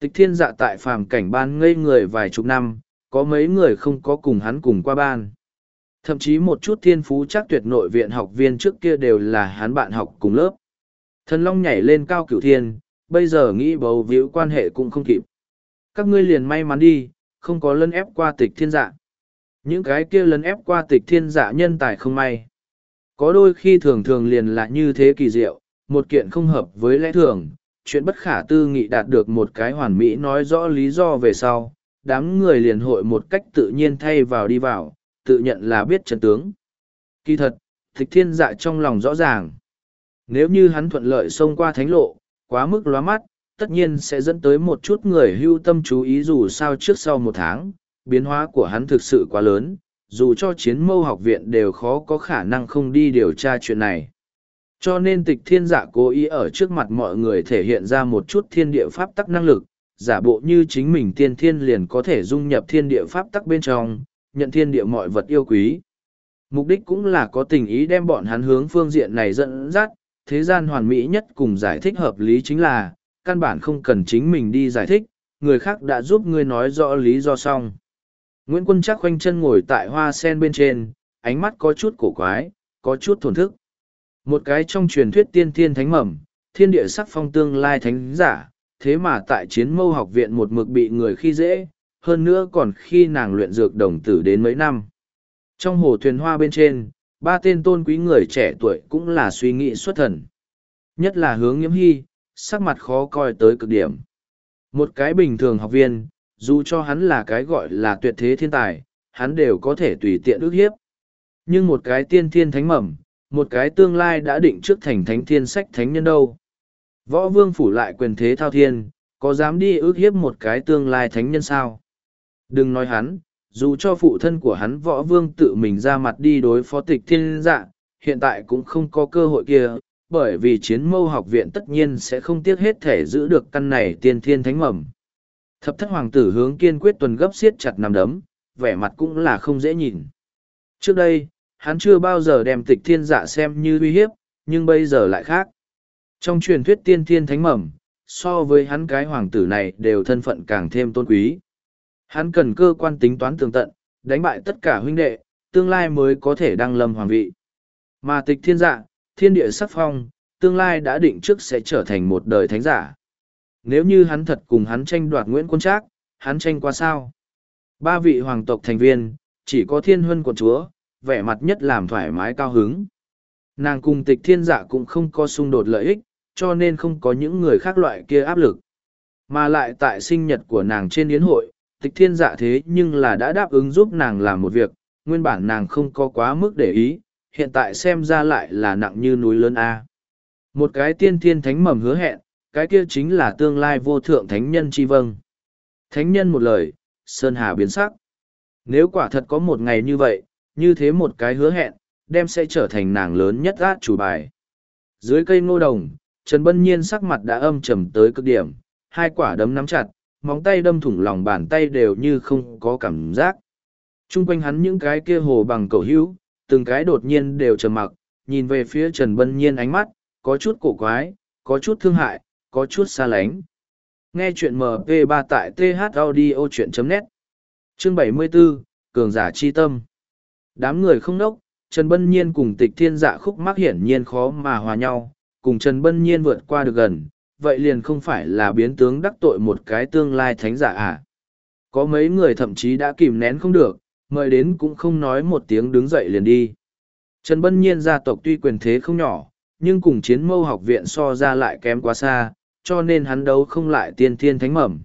tịch thiên dạ tại phàm cảnh ban ngây người vài chục năm có mấy người không có cùng hắn cùng qua ban thậm chí một chút thiên phú chắc tuyệt nội viện học viên trước kia đều là hắn bạn học cùng lớp. Thần long nhảy lên cao cửu thiên bây giờ nghĩ bầu víu quan hệ cũng không kịp. Các ngươi liền may mắn đi không có lân ép qua tịch thiên dạ. Những cái kia lấn ép qua tịch thiên dạ nhân tài không may. Có đôi khi thường thường liền là như thế kỳ diệu, một kiện không hợp với lẽ thường, chuyện bất khả tư nghị đạt được một cái hoàn mỹ nói rõ lý do về sau, đám người liền hội một cách tự nhiên thay vào đi vào, tự nhận là biết chân tướng. Kỳ thật, tịch thiên dạ trong lòng rõ ràng. Nếu như hắn thuận lợi xông qua thánh lộ, quá mức lóa mắt, tất nhiên sẽ dẫn tới một chút người hưu tâm chú ý dù sao trước sau một tháng, biến hóa của hắn thực sự quá lớn, dù cho chiến mâu học viện đều khó có khả năng không đi điều tra chuyện này. Cho nên tịch thiên giả cố ý ở trước mặt mọi người thể hiện ra một chút thiên địa pháp tắc năng lực, giả bộ như chính mình tiên thiên liền có thể dung nhập thiên địa pháp tắc bên trong, nhận thiên địa mọi vật yêu quý. Mục đích cũng là có tình ý đem bọn hắn hướng phương diện này dẫn dắt, thế gian hoàn mỹ nhất cùng giải thích hợp lý chính là, căn bản không cần chính mình đi giải thích, người khác đã giúp ngươi nói rõ lý do xong. Nguyễn Quân chắc khoanh chân ngồi tại hoa sen bên trên, ánh mắt có chút cổ quái, có chút thổn thức. Một cái trong truyền thuyết tiên thiên thánh mầm, thiên địa sắc phong tương lai thánh giả, thế mà tại chiến mâu học viện một mực bị người khi dễ, hơn nữa còn khi nàng luyện dược đồng tử đến mấy năm. Trong hồ thuyền hoa bên trên, ba tên tôn quý người trẻ tuổi cũng là suy nghĩ xuất thần. Nhất là hướng nghiễm hy, sắc mặt khó coi tới cực điểm. Một cái bình thường học viên, dù cho hắn là cái gọi là tuyệt thế thiên tài, hắn đều có thể tùy tiện ước hiếp. Nhưng một cái tiên thiên thánh mầm, một cái tương lai đã định trước thành thánh thiên sách thánh nhân đâu. Võ vương phủ lại quyền thế thao thiên, có dám đi ước hiếp một cái tương lai thánh nhân sao? Đừng nói hắn, dù cho phụ thân của hắn võ vương tự mình ra mặt đi đối phó tịch thiên dạ, hiện tại cũng không có cơ hội kia, bởi vì chiến mâu học viện tất nhiên sẽ không tiếc hết thể giữ được căn này tiên thiên thánh mầm. Thập thất hoàng tử hướng kiên quyết tuần gấp siết chặt nằm đấm, vẻ mặt cũng là không dễ nhìn. Trước đây, hắn chưa bao giờ đem tịch thiên dạ xem như uy hiếp, nhưng bây giờ lại khác. Trong truyền thuyết tiên thiên thánh mầm, so với hắn cái hoàng tử này đều thân phận càng thêm tôn quý. Hắn cần cơ quan tính toán tường tận, đánh bại tất cả huynh đệ, tương lai mới có thể đăng lâm hoàng vị. Mà tịch thiên dạ, thiên địa sắc phong, tương lai đã định trước sẽ trở thành một đời thánh giả. Nếu như hắn thật cùng hắn tranh đoạt Nguyễn Quân Trác, hắn tranh qua sao? Ba vị hoàng tộc thành viên, chỉ có thiên huân quận chúa, vẻ mặt nhất làm thoải mái cao hứng. Nàng cùng tịch thiên dạ cũng không có xung đột lợi ích, cho nên không có những người khác loại kia áp lực. Mà lại tại sinh nhật của nàng trên yến hội, tịch thiên dạ thế nhưng là đã đáp ứng giúp nàng làm một việc, nguyên bản nàng không có quá mức để ý, hiện tại xem ra lại là nặng như núi lớn A. Một cái tiên thiên thánh mầm hứa hẹn, cái kia chính là tương lai vô thượng thánh nhân chi vâng. Thánh nhân một lời, Sơn Hà biến sắc. Nếu quả thật có một ngày như vậy, như thế một cái hứa hẹn, đem sẽ trở thành nàng lớn nhất át chủ bài. Dưới cây ngô đồng, Trần Bân Nhiên sắc mặt đã âm trầm tới cực điểm, hai quả đấm nắm chặt, móng tay đâm thủng lòng bàn tay đều như không có cảm giác. Trung quanh hắn những cái kia hồ bằng cầu hữu, từng cái đột nhiên đều trầm mặc, nhìn về phía Trần Bân Nhiên ánh mắt, có chút cổ quái, có chút thương hại, có chút xa lánh. Nghe chuyện MP3 tại thaudio.net Chương 74, Cường giả chi tâm Đám người không nốc, Trần Bân Nhiên cùng tịch thiên dạ khúc mắc hiển nhiên khó mà hòa nhau, cùng Trần Bân Nhiên vượt qua được gần, vậy liền không phải là biến tướng đắc tội một cái tương lai thánh giả à. Có mấy người thậm chí đã kìm nén không được, mời đến cũng không nói một tiếng đứng dậy liền đi. Trần Bân Nhiên gia tộc tuy quyền thế không nhỏ, nhưng cùng chiến mâu học viện so ra lại kém quá xa, cho nên hắn đấu không lại tiên thiên thánh mầm.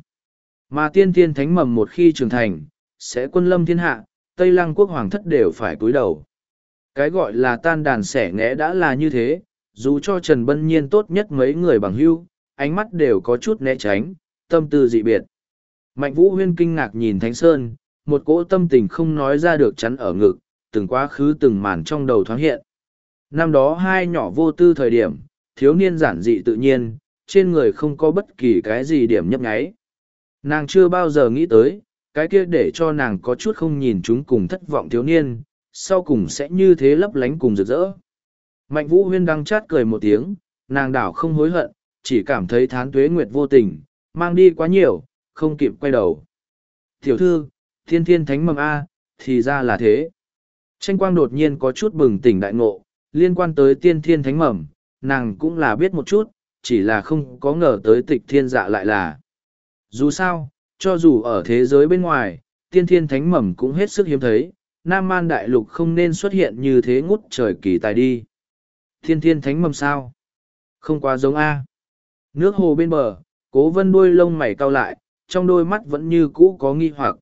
Mà tiên thiên thánh mầm một khi trưởng thành, sẽ quân lâm thiên hạ, Tây Lăng quốc hoàng thất đều phải cúi đầu. Cái gọi là tan đàn sẻ nghẽ đã là như thế, dù cho Trần Bân Nhiên tốt nhất mấy người bằng hưu, ánh mắt đều có chút né tránh, tâm tư dị biệt. Mạnh Vũ Huyên kinh ngạc nhìn Thánh Sơn, một cỗ tâm tình không nói ra được chắn ở ngực, từng quá khứ từng màn trong đầu thoáng hiện. Năm đó hai nhỏ vô tư thời điểm, thiếu niên giản dị tự nhiên, trên người không có bất kỳ cái gì điểm nhấp nháy. Nàng chưa bao giờ nghĩ tới, cái kia để cho nàng có chút không nhìn chúng cùng thất vọng thiếu niên, sau cùng sẽ như thế lấp lánh cùng rực rỡ. Mạnh vũ huyên đang chát cười một tiếng, nàng đảo không hối hận, chỉ cảm thấy thán tuế nguyệt vô tình, mang đi quá nhiều, không kịp quay đầu. Tiểu thư, thiên thiên thánh mầm A, thì ra là thế. Tranh quang đột nhiên có chút bừng tỉnh đại ngộ, liên quan tới tiên thiên thánh mầm, nàng cũng là biết một chút, chỉ là không có ngờ tới tịch thiên dạ lại là. Dù sao, cho dù ở thế giới bên ngoài, tiên thiên thánh mầm cũng hết sức hiếm thấy, Nam Man Đại Lục không nên xuất hiện như thế ngút trời kỳ tài đi. Thiên thiên thánh mầm sao? Không quá giống A. Nước hồ bên bờ, cố vân đuôi lông mày cau lại, trong đôi mắt vẫn như cũ có nghi hoặc.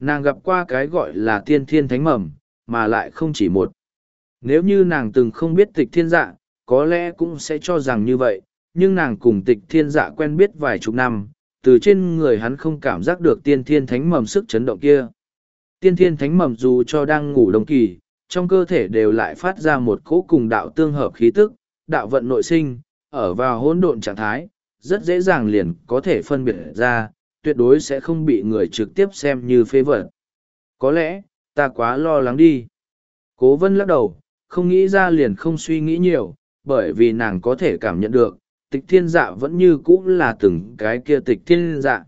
Nàng gặp qua cái gọi là tiên thiên thánh mầm, mà lại không chỉ một. Nếu như nàng từng không biết tịch thiên dạ, có lẽ cũng sẽ cho rằng như vậy, nhưng nàng cùng tịch thiên dạ quen biết vài chục năm, từ trên người hắn không cảm giác được tiên thiên thánh mầm sức chấn động kia. Tiên thiên thánh mầm dù cho đang ngủ đồng kỳ, trong cơ thể đều lại phát ra một cỗ cùng đạo tương hợp khí tức, đạo vận nội sinh, ở vào hỗn độn trạng thái, rất dễ dàng liền có thể phân biệt ra, tuyệt đối sẽ không bị người trực tiếp xem như phế vật. Có lẽ, ta quá lo lắng đi. Cố vân lắc đầu, không nghĩ ra liền không suy nghĩ nhiều, bởi vì nàng có thể cảm nhận được, tịch thiên dạ vẫn như cũ là từng cái kia tịch thiên dạ.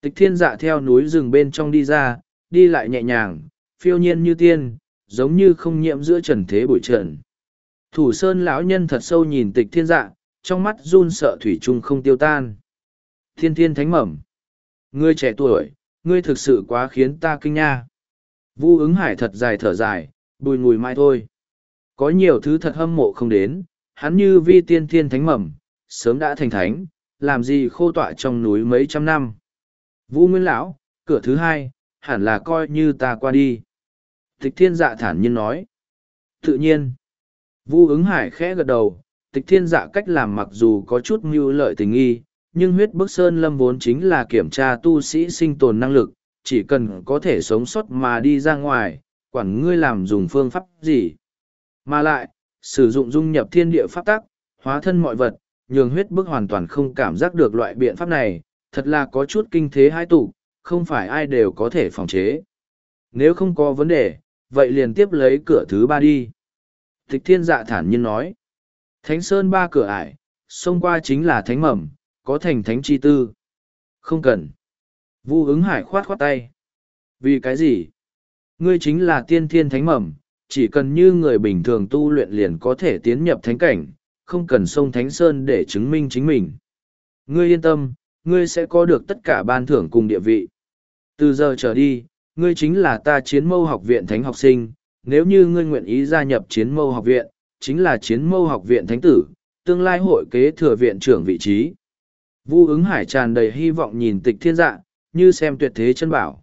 Tịch thiên dạ theo núi rừng bên trong đi ra, đi lại nhẹ nhàng, phiêu nhiên như tiên, giống như không nhiễm giữa trần thế bụi trần. Thủ sơn lão nhân thật sâu nhìn tịch thiên dạ, trong mắt run sợ thủy chung không tiêu tan. Thiên thiên thánh mẩm. Ngươi trẻ tuổi, ngươi thực sự quá khiến ta kinh nha. Vu ứng hải thật dài thở dài, bùi ngùi mai thôi. Có nhiều thứ thật hâm mộ không đến, hắn như vi tiên thiên thánh mầm, sớm đã thành thánh, làm gì khô tọa trong núi mấy trăm năm. Vũ Nguyên Lão, cửa thứ hai, hẳn là coi như ta qua đi. Tịch thiên dạ thản nhiên nói. Tự nhiên. Vu ứng hải khẽ gật đầu, tịch thiên dạ cách làm mặc dù có chút mưu lợi tình nghi, nhưng huyết bức sơn lâm vốn chính là kiểm tra tu sĩ sinh tồn năng lực, chỉ cần có thể sống sót mà đi ra ngoài, quản ngươi làm dùng phương pháp gì. Mà lại, sử dụng dung nhập thiên địa pháp tắc, hóa thân mọi vật, nhường huyết bức hoàn toàn không cảm giác được loại biện pháp này, thật là có chút kinh thế hai tụ, không phải ai đều có thể phòng chế. Nếu không có vấn đề, vậy liền tiếp lấy cửa thứ ba đi. Tịch thiên dạ thản nhiên nói. Thánh Sơn ba cửa ải, xông qua chính là thánh mầm, có thành thánh chi tư. Không cần. Vu ứng hải khoát khoát tay. Vì cái gì? Ngươi chính là tiên thiên thánh mầm, chỉ cần như người bình thường tu luyện liền có thể tiến nhập thánh cảnh, không cần sông Thánh Sơn để chứng minh chính mình. Ngươi yên tâm, ngươi sẽ có được tất cả ban thưởng cùng địa vị. Từ giờ trở đi, ngươi chính là ta chiến mâu học viện thánh học sinh, nếu như ngươi nguyện ý gia nhập chiến mâu học viện, chính là chiến mâu học viện thánh tử, tương lai hội kế thừa viện trưởng vị trí. Vu ứng hải tràn đầy hy vọng nhìn tịch thiên dạ, như xem tuyệt thế chân bảo.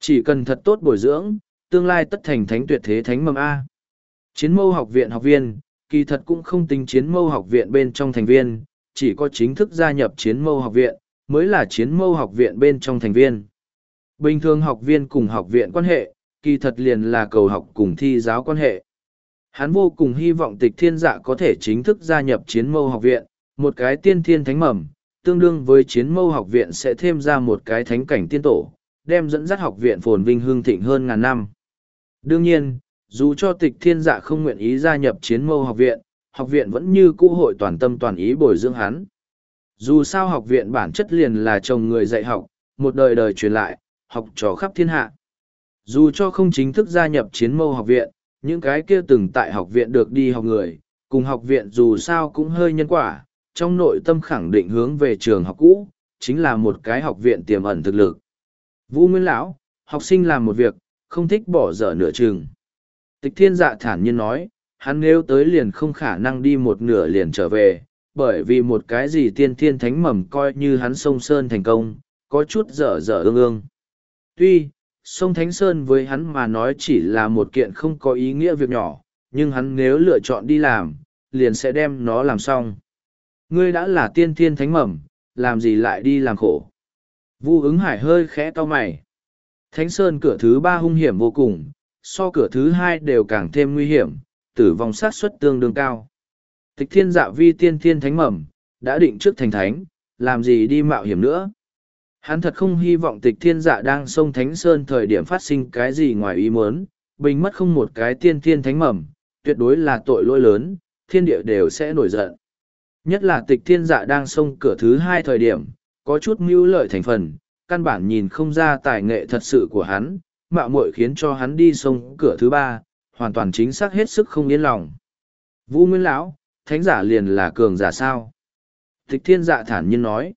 Chỉ cần thật tốt bồi dưỡng, tương lai tất thành thánh tuyệt thế thánh mầm A. Chiến mâu học viện học viên, kỳ thật cũng không tính chiến mâu học viện bên trong thành viên, chỉ có chính thức gia nhập chiến mâu học viện, mới là chiến mâu học viện bên trong thành viên. Bình thường học viên cùng học viện quan hệ, kỳ thật liền là cầu học cùng thi giáo quan hệ. Hắn vô cùng hy vọng tịch thiên dạ có thể chính thức gia nhập chiến mâu học viện, một cái tiên thiên thánh mầm, tương đương với chiến mâu học viện sẽ thêm ra một cái thánh cảnh tiên tổ, đem dẫn dắt học viện phồn vinh hương thịnh hơn ngàn năm. Đương nhiên, dù cho tịch thiên dạ không nguyện ý gia nhập chiến mâu học viện, học viện vẫn như cũ hội toàn tâm toàn ý bồi dưỡng hắn. Dù sao học viện bản chất liền là chồng người dạy học, một đời đời truyền lại, học trò khắp thiên hạ. Dù cho không chính thức gia nhập chiến mâu học viện, những cái kia từng tại học viện được đi học người, cùng học viện dù sao cũng hơi nhân quả, trong nội tâm khẳng định hướng về trường học cũ, chính là một cái học viện tiềm ẩn thực lực. Vũ Nguyên Lão, học sinh làm một việc, không thích bỏ dở nửa chừng. Tịch thiên dạ thản nhiên nói, hắn nếu tới liền không khả năng đi một nửa liền trở về, bởi vì một cái gì tiên thiên thánh mầm coi như hắn sông Sơn thành công, có chút dở dở ương ương. Tuy, sông Thánh Sơn với hắn mà nói chỉ là một kiện không có ý nghĩa việc nhỏ, nhưng hắn nếu lựa chọn đi làm, liền sẽ đem nó làm xong. Ngươi đã là tiên thiên thánh mầm, làm gì lại đi làm khổ. Vu ứng hải hơi khẽ to mày. Thánh Sơn cửa thứ ba hung hiểm vô cùng, so cửa thứ hai đều càng thêm nguy hiểm, tử vong sát suất tương đương cao. Tịch thiên dạ vi tiên thiên thánh mầm, đã định trước thành thánh, làm gì đi mạo hiểm nữa. Hắn thật không hy vọng tịch thiên dạ đang sông Thánh Sơn thời điểm phát sinh cái gì ngoài ý muốn, bình mất không một cái tiên thiên thánh mầm, tuyệt đối là tội lỗi lớn, thiên địa đều sẽ nổi giận. Nhất là tịch thiên dạ đang sông cửa thứ hai thời điểm, có chút mưu lợi thành phần, căn bản nhìn không ra tài nghệ thật sự của hắn, mạo muội khiến cho hắn đi sông cửa thứ ba, hoàn toàn chính xác hết sức không yên lòng. Vũ Nguyên Lão, thánh giả liền là cường giả sao? Tịch thiên dạ thản nhiên nói.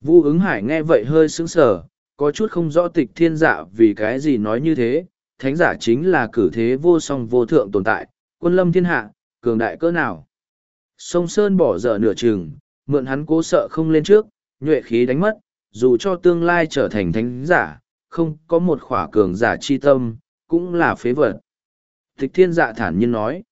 Vu ứng hải nghe vậy hơi sững sờ, có chút không rõ tịch thiên giả vì cái gì nói như thế, thánh giả chính là cử thế vô song vô thượng tồn tại, quân lâm thiên hạ, cường đại cỡ nào. Sông Sơn bỏ dở nửa chừng, mượn hắn cố sợ không lên trước, nhuệ khí đánh mất, dù cho tương lai trở thành thánh giả, không có một khỏa cường giả chi tâm, cũng là phế vật. Tịch thiên dạ thản nhiên nói,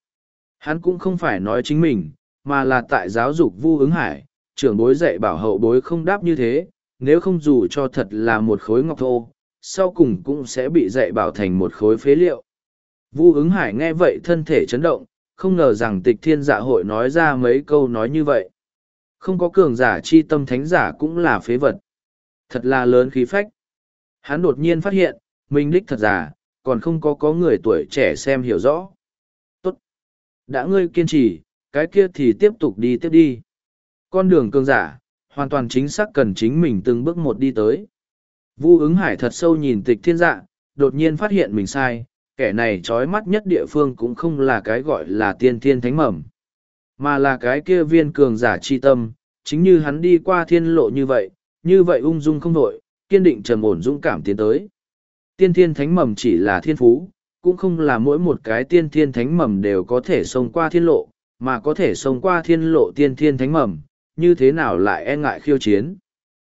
hắn cũng không phải nói chính mình, mà là tại giáo dục vu ứng hải, trưởng bối dạy bảo hậu bối không đáp như thế, nếu không dù cho thật là một khối ngọc thô, sau cùng cũng sẽ bị dạy bảo thành một khối phế liệu. Vu ứng hải nghe vậy thân thể chấn động, không ngờ rằng tịch thiên dạ hội nói ra mấy câu nói như vậy. Không có cường giả chi tâm thánh giả cũng là phế vật. Thật là lớn khí phách. Hắn đột nhiên phát hiện, mình đích thật giả, còn không có có người tuổi trẻ xem hiểu rõ. Tốt. Đã ngươi kiên trì, cái kia thì tiếp tục đi tiếp đi. Con đường cường giả, hoàn toàn chính xác cần chính mình từng bước một đi tới. Vu ứng hải thật sâu nhìn tịch thiên dạ, đột nhiên phát hiện mình sai, kẻ này trói mắt nhất địa phương cũng không là cái gọi là tiên thiên thánh mầm, mà là cái kia viên cường giả chi tâm, chính như hắn đi qua thiên lộ như vậy, như vậy ung dung không nội, kiên định trầm ổn dũng cảm tiến tới. Tiên thiên thánh mầm chỉ là thiên phú, cũng không là mỗi một cái tiên thiên thánh mầm đều có thể xông qua thiên lộ, mà có thể xông qua thiên lộ tiên thiên thánh mầm, như thế nào lại e ngại khiêu chiến.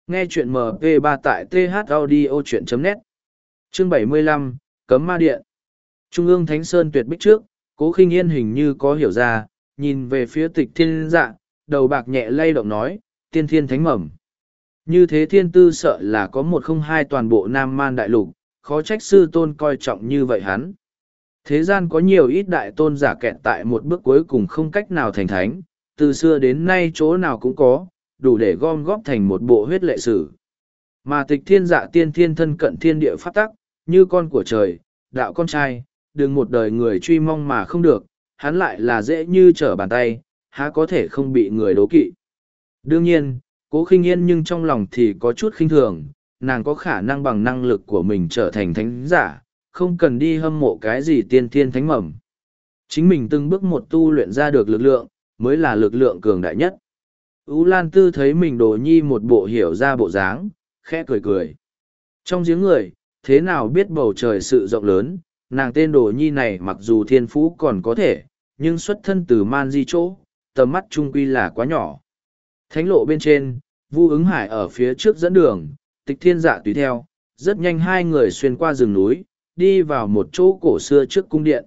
Nghe chuyện MP3 tại thaudio.net Chương 75, Cấm Ma Điện Trung ương Thánh Sơn tuyệt bích trước, cố khinh yên hình như có hiểu ra, nhìn về phía tịch thiên dạ, đầu bạc nhẹ lay động nói, tiên thiên thánh mầm. Như thế thiên tư sợ là có một không hai toàn bộ Nam Man Đại Lục, khó trách sư tôn coi trọng như vậy hắn. Thế gian có nhiều ít đại tôn giả kẹt tại một bước cuối cùng không cách nào thành thánh, từ xưa đến nay chỗ nào cũng có, đủ để gom góp thành một bộ huyết lệ sử. Mà tịch thiên dạ tiên thiên thân cận thiên địa phát tắc, như con của trời, đạo con trai, đừng một đời người truy mong mà không được, hắn lại là dễ như trở bàn tay, há có thể không bị người đố kỵ. Đương nhiên, cố khinh yên nhưng trong lòng thì có chút khinh thường, nàng có khả năng bằng năng lực của mình trở thành thánh giả, không cần đi hâm mộ cái gì tiên thiên thánh mầm. Chính mình từng bước một tu luyện ra được lực lượng, mới là lực lượng cường đại nhất. Ú Lan Tư thấy mình đồ nhi một bộ hiểu ra bộ dáng, khẽ cười cười. Trong giếng người, thế nào biết bầu trời sự rộng lớn, nàng tên đồ nhi này mặc dù thiên phú còn có thể, nhưng xuất thân từ man di chỗ, tầm mắt trung quy là quá nhỏ. Thánh lộ bên trên, Vu ứng hải ở phía trước dẫn đường, tịch thiên dạ tùy theo, rất nhanh hai người xuyên qua rừng núi, đi vào một chỗ cổ xưa trước cung điện.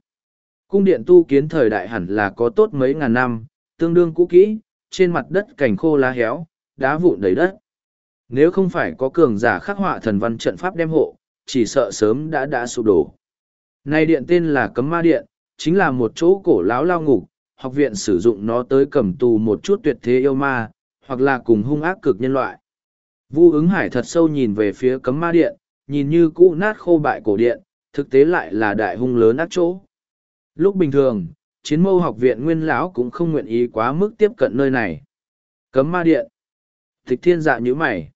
Cung điện tu kiến thời đại hẳn là có tốt mấy ngàn năm, tương đương cũ kỹ, trên mặt đất cành khô lá héo, đá vụn đầy đất. Nếu không phải có cường giả khắc họa thần văn trận pháp đem hộ, chỉ sợ sớm đã đã sụp đổ. Này điện tên là Cấm Ma Điện, chính là một chỗ cổ láo lao ngục, học viện sử dụng nó tới cầm tù một chút tuyệt thế yêu ma, hoặc là cùng hung ác cực nhân loại. Vu ứng hải thật sâu nhìn về phía Cấm Ma Điện, nhìn như cũ nát khô bại cổ điện, thực tế lại là đại hung lớn ác chỗ. Lúc bình thường, chiến mâu học viện nguyên lão cũng không nguyện ý quá mức tiếp cận nơi này. Cấm ma điện. Tịch thiên dạ nhữ mày.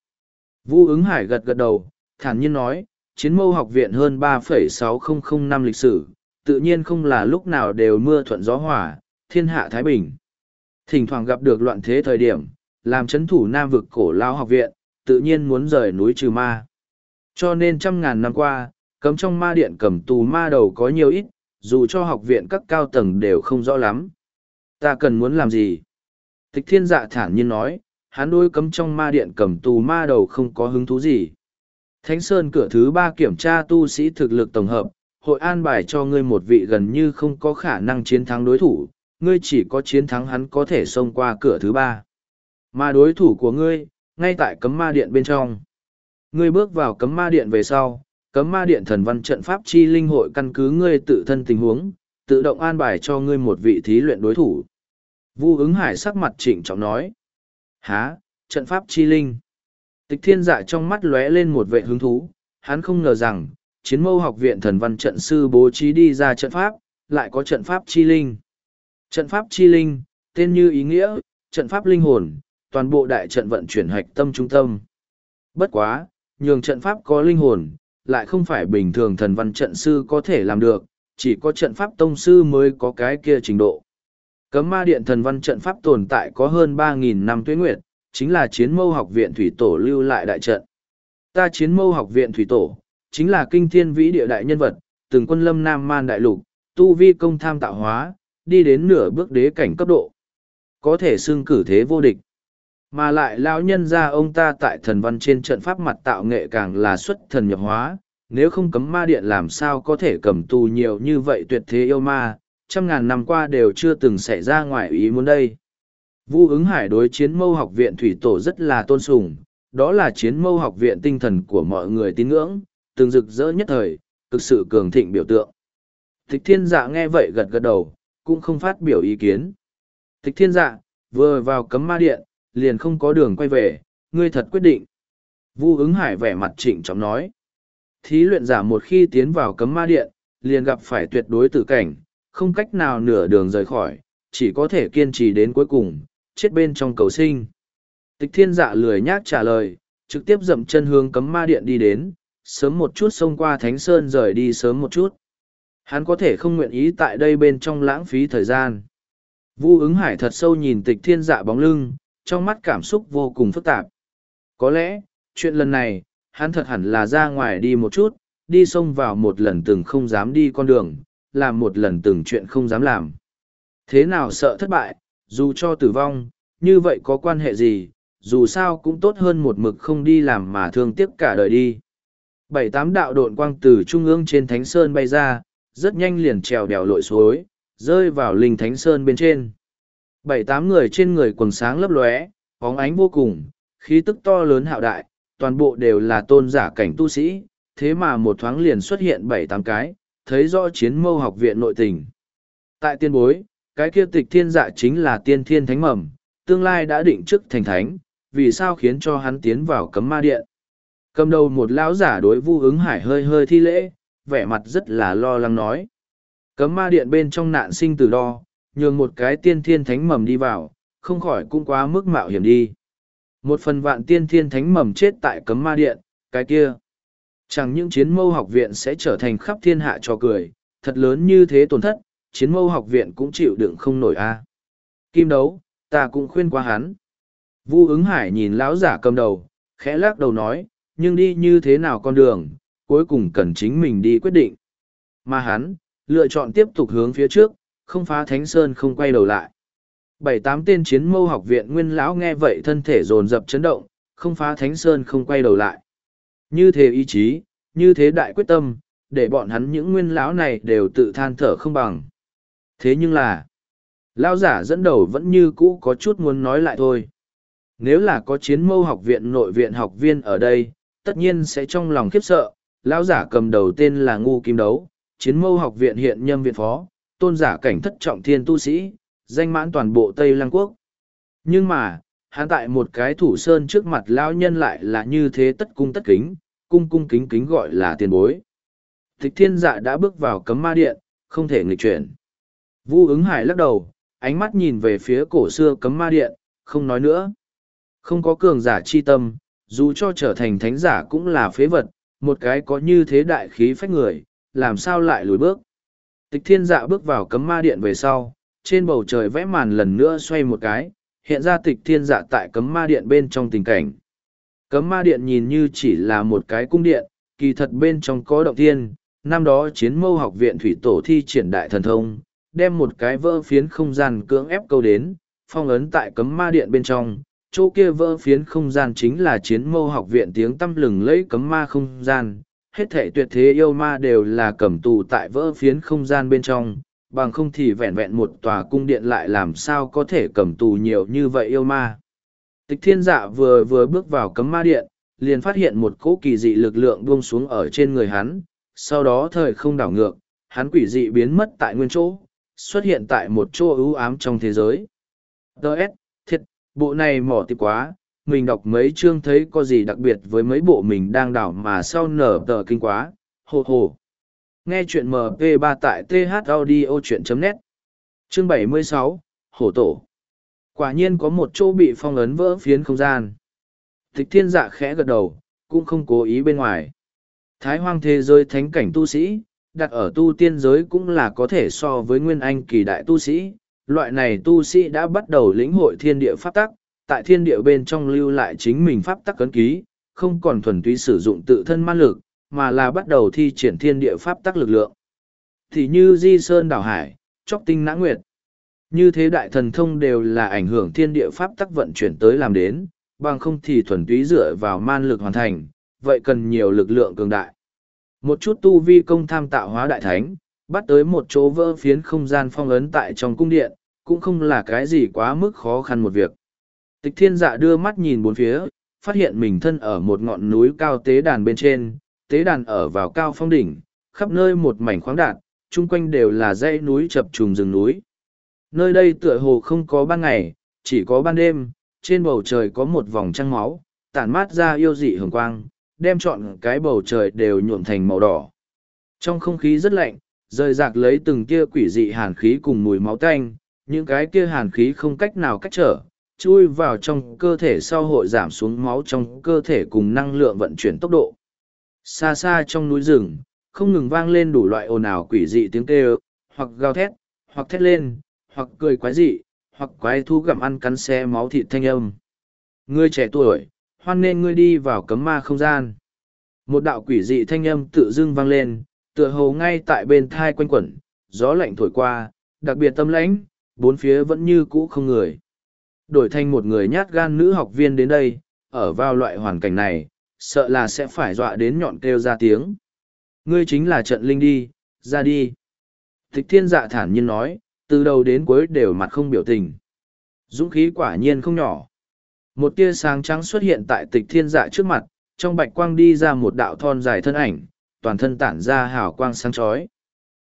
Vu ứng hải gật gật đầu, thản nhiên nói, chiến mâu học viện hơn 3,6005 năm lịch sử, tự nhiên không là lúc nào đều mưa thuận gió hỏa, thiên hạ Thái Bình. Thỉnh thoảng gặp được loạn thế thời điểm, làm chấn thủ nam vực cổ lao học viện, tự nhiên muốn rời núi trừ ma. Cho nên trăm ngàn năm qua, cấm trong ma điện cầm tù ma đầu có nhiều ít, dù cho học viện các cao tầng đều không rõ lắm. Ta cần muốn làm gì? Tịch thiên dạ thản nhiên nói, hắn đôi cấm trong ma điện cầm tù ma đầu không có hứng thú gì. Thánh Sơn cửa thứ ba kiểm tra tu sĩ thực lực tổng hợp, hội an bài cho ngươi một vị gần như không có khả năng chiến thắng đối thủ, ngươi chỉ có chiến thắng hắn có thể xông qua cửa thứ ba. Mà đối thủ của ngươi, ngay tại cấm ma điện bên trong. Ngươi bước vào cấm ma điện về sau, cấm ma điện thần văn trận pháp chi linh hội căn cứ ngươi tự thân tình huống, tự động an bài cho ngươi một vị thí luyện đối thủ. Vu ứng hải sắc mặt trịnh trọng nói. Há, trận pháp chi linh. Tịch thiên dạ trong mắt lóe lên một vệ hứng thú, hắn không ngờ rằng, chiến mâu học viện thần văn trận sư bố trí đi ra trận pháp, lại có trận pháp chi linh. Trận pháp chi linh, tên như ý nghĩa, trận pháp linh hồn, toàn bộ đại trận vận chuyển hạch tâm trung tâm. Bất quá, nhường trận pháp có linh hồn, lại không phải bình thường thần văn trận sư có thể làm được, chỉ có trận pháp tông sư mới có cái kia trình độ. Cấm ma điện thần văn trận pháp tồn tại có hơn 3.000 năm tuế nguyệt, chính là chiến mâu học viện thủy tổ lưu lại đại trận. Ta chiến mâu học viện thủy tổ, chính là kinh thiên vĩ địa đại nhân vật, từng quân lâm nam man đại lục, tu vi công tham tạo hóa, đi đến nửa bước đế cảnh cấp độ. Có thể xưng cử thế vô địch. Mà lại lão nhân ra ông ta tại thần văn trên trận pháp mặt tạo nghệ càng là xuất thần nhập hóa, nếu không cấm ma điện làm sao có thể cầm tù nhiều như vậy tuyệt thế yêu ma, trăm ngàn năm qua đều chưa từng xảy ra ngoài ý muốn đây. Vu ứng hải đối chiến mâu học viện thủy tổ rất là tôn sùng, đó là chiến mâu học viện tinh thần của mọi người tín ngưỡng, từng rực rỡ nhất thời, thực sự cường thịnh biểu tượng. Tịch thiên dạ nghe vậy gật gật đầu, cũng không phát biểu ý kiến. Tịch thiên dạ, vừa vào cấm ma điện, liền không có đường quay về, ngươi thật quyết định. Vu ứng hải vẻ mặt trịnh trọng nói. Thí luyện giả một khi tiến vào cấm ma điện, liền gặp phải tuyệt đối tử cảnh, không cách nào nửa đường rời khỏi, chỉ có thể kiên trì đến cuối cùng, chết bên trong cầu sinh. Tịch thiên dạ lười nhác trả lời, trực tiếp dậm chân hướng cấm ma điện đi đến, sớm một chút xông qua Thánh Sơn rời đi sớm một chút. Hắn có thể không nguyện ý tại đây bên trong lãng phí thời gian. Vu ứng hải thật sâu nhìn tịch thiên dạ bóng lưng, trong mắt cảm xúc vô cùng phức tạp. Có lẽ, chuyện lần này, hắn thật hẳn là ra ngoài đi một chút, đi xông vào một lần từng không dám đi con đường, làm một lần từng chuyện không dám làm. Thế nào sợ thất bại, dù cho tử vong, như vậy có quan hệ gì, dù sao cũng tốt hơn một mực không đi làm mà thương tiếc cả đời đi. Bảy tám đạo độn quang từ trung ương trên Thánh Sơn bay ra, rất nhanh liền trèo đèo lội suối, rơi vào linh Thánh Sơn bên trên. Bảy tám người trên người quần sáng lấp lóe, bóng ánh vô cùng, khí tức to lớn hạo đại, toàn bộ đều là tôn giả cảnh tu sĩ, thế mà một thoáng liền xuất hiện bảy tám cái, thấy rõ chiến mâu học viện nội tình. Tại tiên bối, cái kia tịch thiên dạ chính là tiên thiên thánh mầm, tương lai đã định chức thành thánh, vì sao khiến cho hắn tiến vào cấm ma điện. Cầm đầu một lão giả đối vu ứng hải hơi hơi thi lễ, vẻ mặt rất là lo lắng nói. Cấm ma điện bên trong nạn sinh tử đo, nhường một cái tiên thiên thánh mầm đi vào, không khỏi cũng quá mức mạo hiểm đi. Một phần vạn tiên thiên thánh mầm chết tại cấm ma điện, cái kia. Chẳng những chiến mâu học viện sẽ trở thành khắp thiên hạ cho cười, thật lớn như thế tổn thất, chiến mâu học viện cũng chịu đựng không nổi a. Kim đấu, ta cũng khuyên qua hắn. Vu ứng hải nhìn lão giả cầm đầu, khẽ lắc đầu nói, nhưng đi như thế nào con đường, cuối cùng cần chính mình đi quyết định. Mà hắn, lựa chọn tiếp tục hướng phía trước, không phá thánh sơn không quay đầu lại. Bảy tám tên chiến mâu học viện nguyên lão nghe vậy thân thể dồn dập chấn động, không phá thánh sơn không quay đầu lại. Như thế ý chí, như thế đại quyết tâm, để bọn hắn những nguyên lão này đều tự than thở không bằng. Thế nhưng là, lão giả dẫn đầu vẫn như cũ có chút muốn nói lại thôi. Nếu là có chiến mâu học viện nội viện học viên ở đây, tất nhiên sẽ trong lòng khiếp sợ, lão giả cầm đầu tên là Ngu Kim Đấu, chiến mâu học viện hiện nhâm viện phó, tôn giả cảnh thất trọng thiên tu sĩ, danh mãn toàn bộ Tây Lăng Quốc. Nhưng mà, hắn tại một cái thủ sơn trước mặt lão nhân lại là như thế tất cung tất kính, cung cung kính kính gọi là tiền bối. Tịch thiên dạ đã bước vào cấm ma điện, không thể nghịch chuyển. Vu ứng hải lắc đầu, ánh mắt nhìn về phía cổ xưa cấm ma điện, không nói nữa. Không có cường giả chi tâm, dù cho trở thành thánh giả cũng là phế vật, một cái có như thế đại khí phách người, làm sao lại lùi bước. Tịch thiên dạ bước vào cấm ma điện về sau, trên bầu trời vẽ màn lần nữa xoay một cái, hiện ra tịch thiên dạ tại cấm ma điện bên trong tình cảnh. Cấm ma điện nhìn như chỉ là một cái cung điện, kỳ thật bên trong có động thiên, năm đó chiến mâu học viện thủy tổ thi triển đại thần thông, đem một cái vỡ phiến không gian cưỡng ép câu đến, phong ấn tại cấm ma điện bên trong, chỗ kia vỡ phiến không gian chính là chiến mâu học viện tiếng tăm lừng lẫy cấm ma không gian. Hết thể tuyệt thế yêu ma đều là cầm tù tại vỡ phiến không gian bên trong, bằng không thì vẹn vẹn một tòa cung điện lại làm sao có thể cầm tù nhiều như vậy yêu ma. Tịch thiên dạ vừa vừa bước vào cấm ma điện, liền phát hiện một cỗ kỳ dị lực lượng buông xuống ở trên người hắn, sau đó thời không đảo ngược, hắn quỷ dị biến mất tại nguyên chỗ, xuất hiện tại một chỗ ưu ám trong thế giới. Đợt, thiệt, bộ này mỏ tiệp quá, mình đọc mấy chương thấy có gì đặc biệt với mấy bộ mình đang đảo mà sau nở tờ kinh quá, hồ hồ. Nghe chuyện MP3 tại thaudio.net Chương 76, Hổ Tổ Quả nhiên có một chỗ bị phong ấn vỡ phiến không gian. Tịch thiên dạ khẽ gật đầu, cũng không cố ý bên ngoài. Thái hoang thế giới thánh cảnh tu sĩ, đặt ở tu tiên giới cũng là có thể so với nguyên anh kỳ đại tu sĩ. Loại này tu sĩ đã bắt đầu lĩnh hội thiên địa pháp tắc, tại thiên địa bên trong lưu lại chính mình pháp tắc cấn ký, không còn thuần túy sử dụng tự thân man lực, mà là bắt đầu thi triển thiên địa pháp tắc lực lượng. Thì như di sơn đảo hải, chóc tinh nã nguyệt. Như thế đại thần thông đều là ảnh hưởng thiên địa pháp tắc vận chuyển tới làm đến, bằng không thì thuần túy dựa vào man lực hoàn thành, vậy cần nhiều lực lượng cường đại. Một chút tu vi công tham tạo hóa đại thánh, bắt tới một chỗ vỡ phiến không gian phong ấn tại trong cung điện, cũng không là cái gì quá mức khó khăn một việc. Tịch thiên dạ đưa mắt nhìn bốn phía, phát hiện mình thân ở một ngọn núi cao tế đàn bên trên, tế đàn ở vào cao phong đỉnh, khắp nơi một mảnh khoáng đạt, chung quanh đều là dãy núi chập trùng rừng núi. Nơi đây tựa hồ không có ban ngày, chỉ có ban đêm, trên bầu trời có một vòng trăng máu, tản mát ra yêu dị hồng quang, đem trọn cái bầu trời đều nhuộm thành màu đỏ. Trong không khí rất lạnh, rời rạc lấy từng kia quỷ dị hàn khí cùng mùi máu tanh, những cái kia hàn khí không cách nào cách trở, chui vào trong cơ thể sau hội giảm xuống máu trong cơ thể cùng năng lượng vận chuyển tốc độ. Xa xa trong núi rừng, không ngừng vang lên đủ loại ồn ào quỷ dị tiếng kêu, hoặc gào thét, hoặc thét lên, hoặc cười quái dị, hoặc quái thú gặm ăn cắn xe máu thịt thanh âm. Ngươi trẻ tuổi, hoan nên ngươi đi vào cấm ma không gian. Một đạo quỷ dị thanh âm tự dưng vang lên, tựa hồ ngay tại bên thai quanh quẩn, gió lạnh thổi qua, đặc biệt tâm lãnh, bốn phía vẫn như cũ không người. Đổi thành một người nhát gan nữ học viên đến đây, ở vào loại hoàn cảnh này, sợ là sẽ phải dọa đến nhọn kêu ra tiếng. Ngươi chính là trận linh đi, ra đi. Tịch thiên dạ thản nhiên nói, từ đầu đến cuối đều mặt không biểu tình. Dũng khí quả nhiên không nhỏ. Một tia sáng trắng xuất hiện tại tịch thiên dạ trước mặt, trong bạch quang đi ra một đạo thon dài thân ảnh, toàn thân tản ra hào quang sáng chói.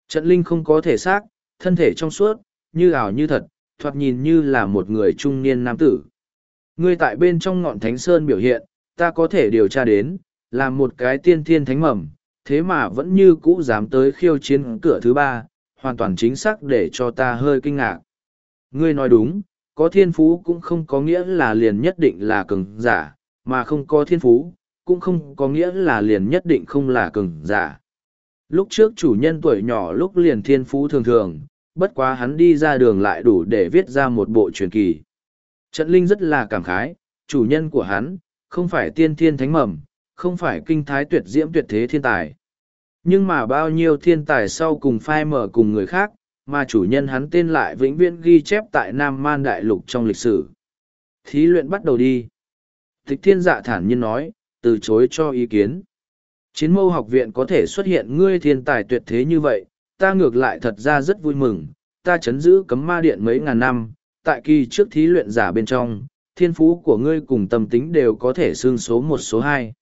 Trận linh không có thể xác, thân thể trong suốt, như ảo như thật, thoạt nhìn như là một người trung niên nam tử. Ngươi tại bên trong ngọn thánh sơn biểu hiện, ta có thể điều tra đến, là một cái tiên thiên thánh mầm, thế mà vẫn như cũ dám tới khiêu chiến cửa thứ ba, hoàn toàn chính xác để cho ta hơi kinh ngạc. Ngươi nói đúng, có thiên phú cũng không có nghĩa là liền nhất định là cường giả, mà không có thiên phú, cũng không có nghĩa là liền nhất định không là cường giả. Lúc trước chủ nhân tuổi nhỏ lúc liền thiên phú thường thường, bất quá hắn đi ra đường lại đủ để viết ra một bộ truyền kỳ. Trận Linh rất là cảm khái, chủ nhân của hắn, không phải tiên thiên thánh mầm, không phải kinh thái tuyệt diễm tuyệt thế thiên tài. Nhưng mà bao nhiêu thiên tài sau cùng phai mở cùng người khác, mà chủ nhân hắn tên lại vĩnh viễn ghi chép tại Nam Man Đại Lục trong lịch sử. Thí luyện bắt đầu đi. Tịch thiên dạ thản nhiên nói, từ chối cho ý kiến. Chiến mâu học viện có thể xuất hiện ngươi thiên tài tuyệt thế như vậy, ta ngược lại thật ra rất vui mừng, ta chấn giữ cấm ma điện mấy ngàn năm, tại kỳ trước thí luyện giả bên trong, thiên phú của ngươi cùng tâm tính đều có thể xương số một số hai.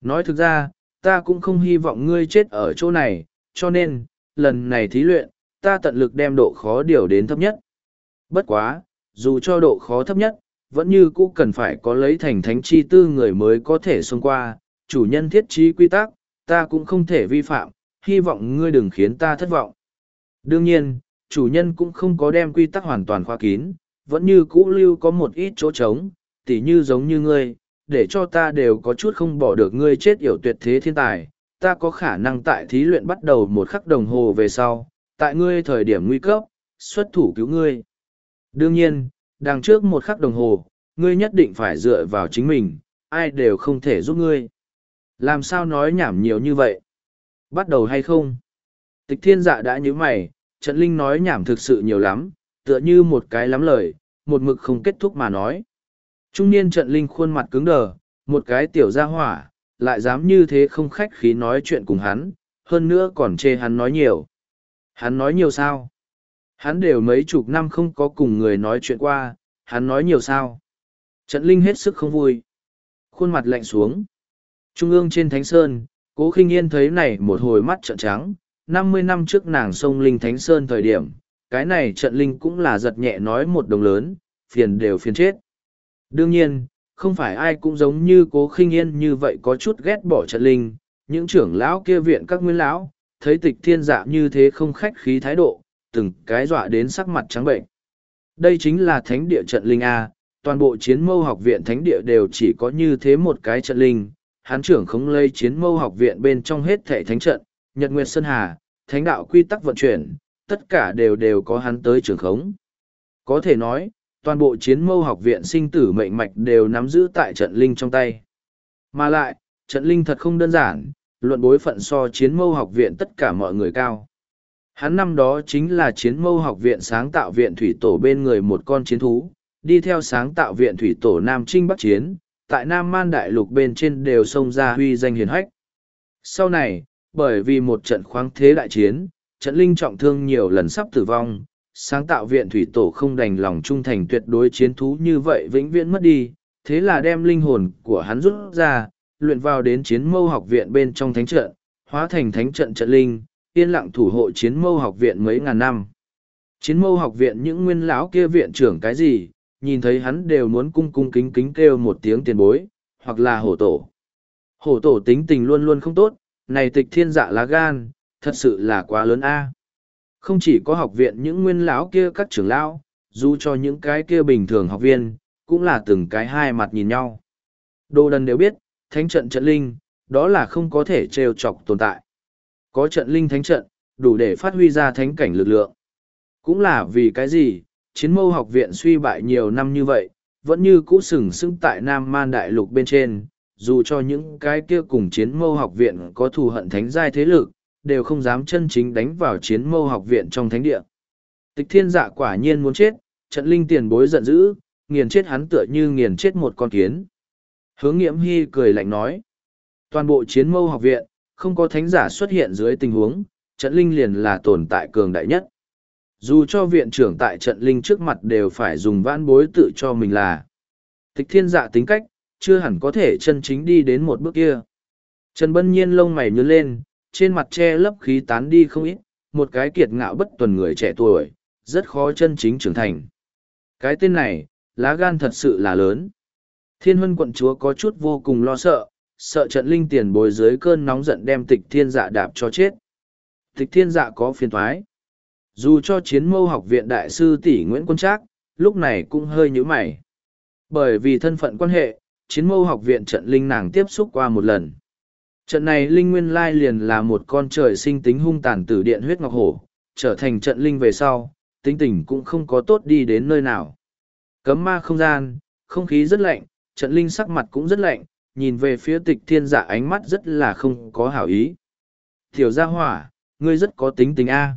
Nói thực ra, ta cũng không hy vọng ngươi chết ở chỗ này, cho nên, lần này thí luyện, ta tận lực đem độ khó điều đến thấp nhất. Bất quá, dù cho độ khó thấp nhất, vẫn như cũ cần phải có lấy thành thánh chi tư người mới có thể xông qua, chủ nhân thiết trí quy tắc, ta cũng không thể vi phạm, hy vọng ngươi đừng khiến ta thất vọng. Đương nhiên, chủ nhân cũng không có đem quy tắc hoàn toàn khoa kín, vẫn như cũ lưu có một ít chỗ trống, tỉ như giống như ngươi, để cho ta đều có chút không bỏ được ngươi chết yểu tuyệt thế thiên tài, ta có khả năng tại thí luyện bắt đầu một khắc đồng hồ về sau, tại ngươi thời điểm nguy cấp, xuất thủ cứu ngươi. Đương nhiên, đằng trước một khắc đồng hồ, ngươi nhất định phải dựa vào chính mình, ai đều không thể giúp ngươi. Làm sao nói nhảm nhiều như vậy? Bắt đầu hay không? Tịch thiên dạ đã nhớ mày, trận linh nói nhảm thực sự nhiều lắm, tựa như một cái lắm lời, một mực không kết thúc mà nói. Trung niên trận linh khuôn mặt cứng đờ, một cái tiểu gia hỏa, lại dám như thế không khách khí nói chuyện cùng hắn, hơn nữa còn chê hắn nói nhiều. Hắn nói nhiều sao? Hắn đều mấy chục năm không có cùng người nói chuyện qua, hắn nói nhiều sao? Trận linh hết sức không vui. Khuôn mặt lạnh xuống. Trung ương trên Thánh Sơn, cố khinh yên thấy này một hồi mắt trợn trắng. năm mươi năm trước nàng sông Linh Thánh Sơn thời điểm, cái này trận linh cũng là giật nhẹ nói một đồng lớn, phiền đều phiền chết. Đương nhiên, không phải ai cũng giống như cố khinh yên như vậy có chút ghét bỏ trận linh, những trưởng lão kia viện các nguyên lão, thấy tịch thiên dạ như thế không khách khí thái độ, từng cái dọa đến sắc mặt trắng bệnh. Đây chính là thánh địa trận linh A, toàn bộ chiến mâu học viện thánh địa đều chỉ có như thế một cái trận linh, hán trưởng không lây chiến mâu học viện bên trong hết thể thánh trận, nhật nguyệt sơn hà, thánh đạo quy tắc vận chuyển, tất cả đều đều có hắn tới trưởng khống. Có thể nói, toàn bộ chiến mâu học viện sinh tử mệnh mạch đều nắm giữ tại trận linh trong tay. Mà lại, trận linh thật không đơn giản, luận bối phận so chiến mâu học viện tất cả mọi người cao. Hắn năm đó chính là chiến mâu học viện sáng tạo viện thủy tổ bên người một con chiến thú, đi theo sáng tạo viện thủy tổ Nam Trinh Bắc Chiến, tại Nam Man Đại Lục bên trên đều xông ra huy danh hiền hách. Sau này, bởi vì một trận khoáng thế đại chiến, trận linh trọng thương nhiều lần sắp tử vong, sáng tạo viện thủy tổ không đành lòng trung thành tuyệt đối chiến thú như vậy vĩnh viễn mất đi, thế là đem linh hồn của hắn rút ra, luyện vào đến chiến mâu học viện bên trong thánh trận, hóa thành thánh trận trận linh, yên lặng thủ hộ chiến mâu học viện mấy ngàn năm. Chiến mâu học viện những nguyên lão kia viện trưởng cái gì, nhìn thấy hắn đều muốn cung cung kính kính kêu một tiếng tiền bối, hoặc là hổ tổ. Hổ tổ tính tình luôn luôn không tốt, này tịch thiên dạ lá gan, thật sự là quá lớn a. Không chỉ có học viện những nguyên lão kia các trưởng lão, dù cho những cái kia bình thường học viên, cũng là từng cái hai mặt nhìn nhau. Đồ đần đều biết, thánh trận trận linh, đó là không có thể trêu chọc tồn tại. Có trận linh thánh trận, đủ để phát huy ra thánh cảnh lực lượng. Cũng là vì cái gì, chiến mâu học viện suy bại nhiều năm như vậy, vẫn như cũ sừng sững tại Nam Man Đại Lục bên trên, dù cho những cái kia cùng chiến mâu học viện có thù hận thánh giai thế lực, đều không dám chân chính đánh vào chiến mâu học viện trong thánh địa. Tịch thiên dạ quả nhiên muốn chết, trận linh tiền bối giận dữ, nghiền chết hắn tựa như nghiền chết một con kiến. Hướng nghiễm hy cười lạnh nói, toàn bộ chiến mâu học viện, không có thánh giả xuất hiện dưới tình huống, trận linh liền là tồn tại cường đại nhất. Dù cho viện trưởng tại trận linh trước mặt đều phải dùng vãn bối tự cho mình là. Tịch thiên dạ tính cách, chưa hẳn có thể chân chính đi đến một bước kia. Trần Bân Nhiên lông mày nhớ lên, trên mặt che lấp khí tán đi không ít, một cái kiệt ngạo bất tuần người trẻ tuổi, rất khó chân chính trưởng thành. Cái tên này, lá gan thật sự là lớn. Thiên huân quận chúa có chút vô cùng lo sợ, sợ trận linh tiền bồi dưới cơn nóng giận đem tịch thiên dạ đạp cho chết. Tịch thiên dạ có phiền thoái. Dù cho chiến mâu học viện đại sư tỷ Nguyễn Quân Trác, lúc này cũng hơi nhữ mày. Bởi vì thân phận quan hệ, chiến mâu học viện trận linh nàng tiếp xúc qua một lần. Trận này linh nguyên lai liền là một con trời sinh tính hung tàn tử điện huyết ngọc hổ, trở thành trận linh về sau, tính tình cũng không có tốt đi đến nơi nào. Cấm ma không gian, không khí rất lạnh, trận linh sắc mặt cũng rất lạnh, nhìn về phía tịch thiên giả ánh mắt rất là không có hảo ý. Tiểu gia hỏa, ngươi rất có tính tình A.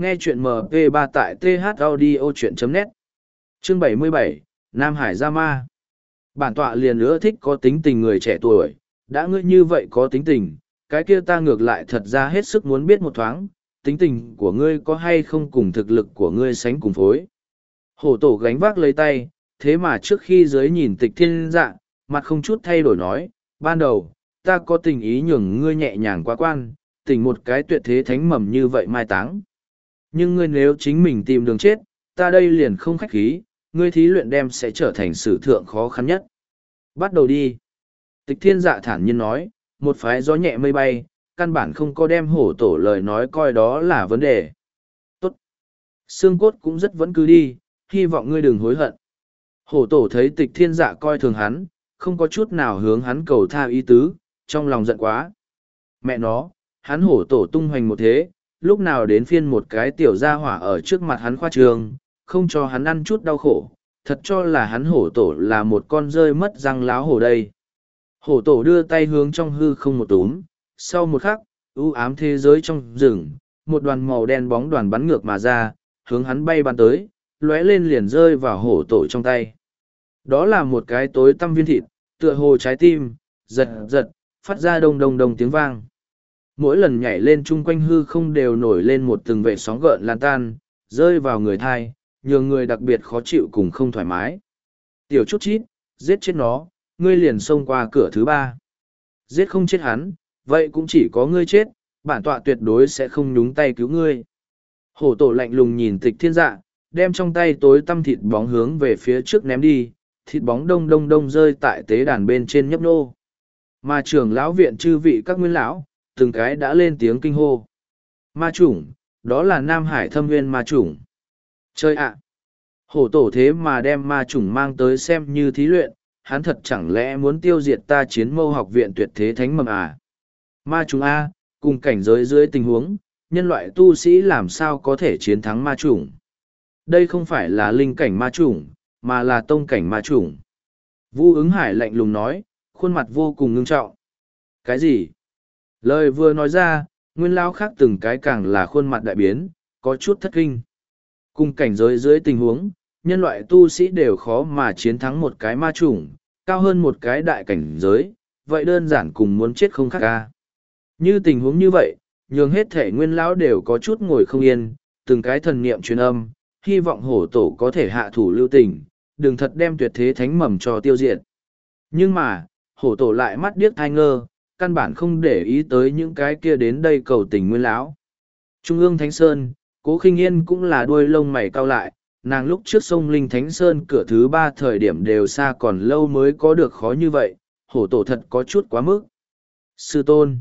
Nghe chuyện MP3 tại thaudio.net Chương 77, Nam Hải Gia Ma Bản tọa liền nữa thích có tính tình người trẻ tuổi, đã ngươi như vậy có tính tình, cái kia ta ngược lại thật ra hết sức muốn biết một thoáng, tính tình của ngươi có hay không cùng thực lực của ngươi sánh cùng phối. Hổ tổ gánh vác lấy tay, thế mà trước khi giới nhìn tịch thiên dạ, mặt không chút thay đổi nói, ban đầu, ta có tình ý nhường ngươi nhẹ nhàng quá quan, tình một cái tuyệt thế thánh mầm như vậy mai táng. Nhưng ngươi nếu chính mình tìm đường chết, ta đây liền không khách khí, ngươi thí luyện đem sẽ trở thành sử thượng khó khăn nhất. Bắt đầu đi. Tịch thiên dạ thản nhiên nói, một phái gió nhẹ mây bay, căn bản không có đem hổ tổ lời nói coi đó là vấn đề. Tốt. Xương cốt cũng rất vẫn cứ đi, hy vọng ngươi đừng hối hận. Hổ tổ thấy tịch thiên dạ coi thường hắn, không có chút nào hướng hắn cầu tha ý tứ, trong lòng giận quá. Mẹ nó, hắn hổ tổ tung hoành một thế, lúc nào đến phiên một cái tiểu gia hỏa ở trước mặt hắn khoa trường, không cho hắn ăn chút đau khổ, thật cho là hắn hổ tổ là một con rơi mất răng láo hổ đây. Hổ tổ đưa tay hướng trong hư không một túm, sau một khắc, ưu ám thế giới trong rừng, một đoàn màu đen bóng đoàn bắn ngược mà ra, hướng hắn bay bắn tới, lóe lên liền rơi vào hổ tổ trong tay. Đó là một cái tối tăm viên thịt, tựa hồ trái tim, giật giật, phát ra đông đông đông tiếng vang. Mỗi lần nhảy lên chung quanh hư không đều nổi lên một từng vệ sóng gợn lan tan, rơi vào người thai, nhường người đặc biệt khó chịu cùng không thoải mái. Tiểu chút chít, giết chết nó, ngươi liền xông qua cửa thứ ba. Giết không chết hắn, vậy cũng chỉ có ngươi chết, bản tọa tuyệt đối sẽ không nhúng tay cứu ngươi. Hổ tổ lạnh lùng nhìn tịch thiên dạ, đem trong tay tối tăm thịt bóng hướng về phía trước ném đi, thịt bóng đông đông đông rơi tại tế đàn bên trên nhấp nô. Mà trưởng lão viện chư vị các nguyên lão, từng cái đã lên tiếng kinh hô. Ma chủng, đó là Nam Hải thâm nguyên ma chủng. Chơi ạ! Hổ tổ thế mà đem ma chủng mang tới xem như thí luyện, hắn thật chẳng lẽ muốn tiêu diệt ta chiến mâu học viện tuyệt thế thánh mầm à? Ma chủng A, cùng cảnh giới dưới tình huống, nhân loại tu sĩ làm sao có thể chiến thắng ma chủng? Đây không phải là linh cảnh ma chủng, mà là tông cảnh ma chủng. Vu ứng hải lạnh lùng nói, khuôn mặt vô cùng ngưng trọng. Cái gì? Lời vừa nói ra, nguyên lao khác từng cái càng là khuôn mặt đại biến, có chút thất kinh. Cùng cảnh giới dưới tình huống, nhân loại tu sĩ đều khó mà chiến thắng một cái ma chủng, cao hơn một cái đại cảnh giới, vậy đơn giản cùng muốn chết không khác ca. Như tình huống như vậy, nhường hết thể nguyên lão đều có chút ngồi không yên, từng cái thần niệm truyền âm, hy vọng hổ tổ có thể hạ thủ lưu tình, đừng thật đem tuyệt thế thánh mầm cho tiêu diệt. Nhưng mà, hổ tổ lại mắt điếc thai ngơ, căn bản không để ý tới những cái kia đến đây cầu tình nguyên lão. Trung ương Thánh Sơn, cố khinh yên cũng là đuôi lông mày cao lại, nàng lúc trước sông Linh Thánh Sơn cửa thứ ba thời điểm đều xa còn lâu mới có được khó như vậy, hổ tổ thật có chút quá mức. Sư tôn.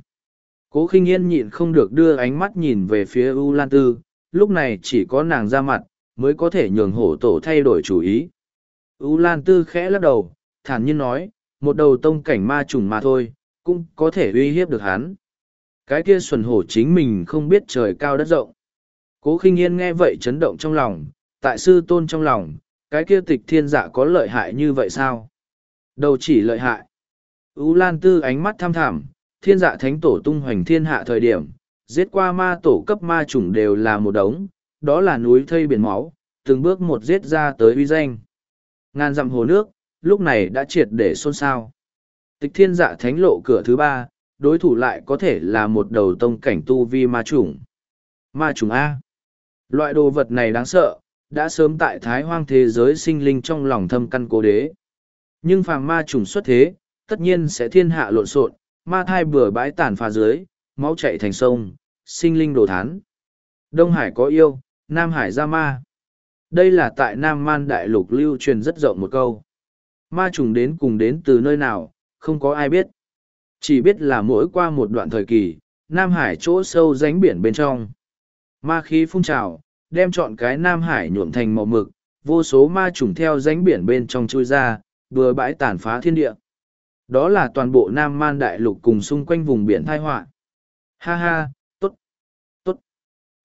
Cố khinh yên nhịn không được đưa ánh mắt nhìn về phía U Lan Tư, lúc này chỉ có nàng ra mặt, mới có thể nhường hổ tổ thay đổi chủ ý. U Lan Tư khẽ lắc đầu, thản nhiên nói, một đầu tông cảnh ma trùng mà thôi, cũng có thể uy hiếp được hắn. Cái kia xuân hổ chính mình không biết trời cao đất rộng. Cố khinh yên nghe vậy chấn động trong lòng, tại sư tôn trong lòng, cái kia tịch thiên dạ có lợi hại như vậy sao? Đầu chỉ lợi hại. U Lan Tư ánh mắt tham thảm, thiên dạ thánh tổ tung hoành thiên hạ thời điểm, giết qua ma tổ cấp ma chủng đều là một đống, đó là núi thây biển máu, từng bước một giết ra tới uy danh. Ngàn dặm hồ nước, lúc này đã triệt để xôn xao. Tịch thiên dạ thánh lộ cửa thứ ba, đối thủ lại có thể là một đầu tông cảnh tu vi ma chủng. Ma chủng A. Loại đồ vật này đáng sợ, đã sớm tại thái hoang thế giới sinh linh trong lòng thâm căn cố đế. Nhưng phàm ma trùng xuất thế, tất nhiên sẽ thiên hạ lộn xộn, ma thai bừa bãi tàn phá dưới, máu chạy thành sông, sinh linh đồ thán. Đông Hải có yêu, Nam Hải ra ma. Đây là tại Nam Man Đại Lục lưu truyền rất rộng một câu. Ma trùng đến cùng đến từ nơi nào, không có ai biết. Chỉ biết là mỗi qua một đoạn thời kỳ, Nam Hải chỗ sâu ránh biển bên trong. Ma khí phun trào, đem chọn cái Nam Hải nhuộm thành màu mực, vô số ma trùng theo ránh biển bên trong chui ra, bừa bãi tàn phá thiên địa. Đó là toàn bộ Nam Man Đại Lục cùng xung quanh vùng biển thai họa. Ha ha, tốt, tốt.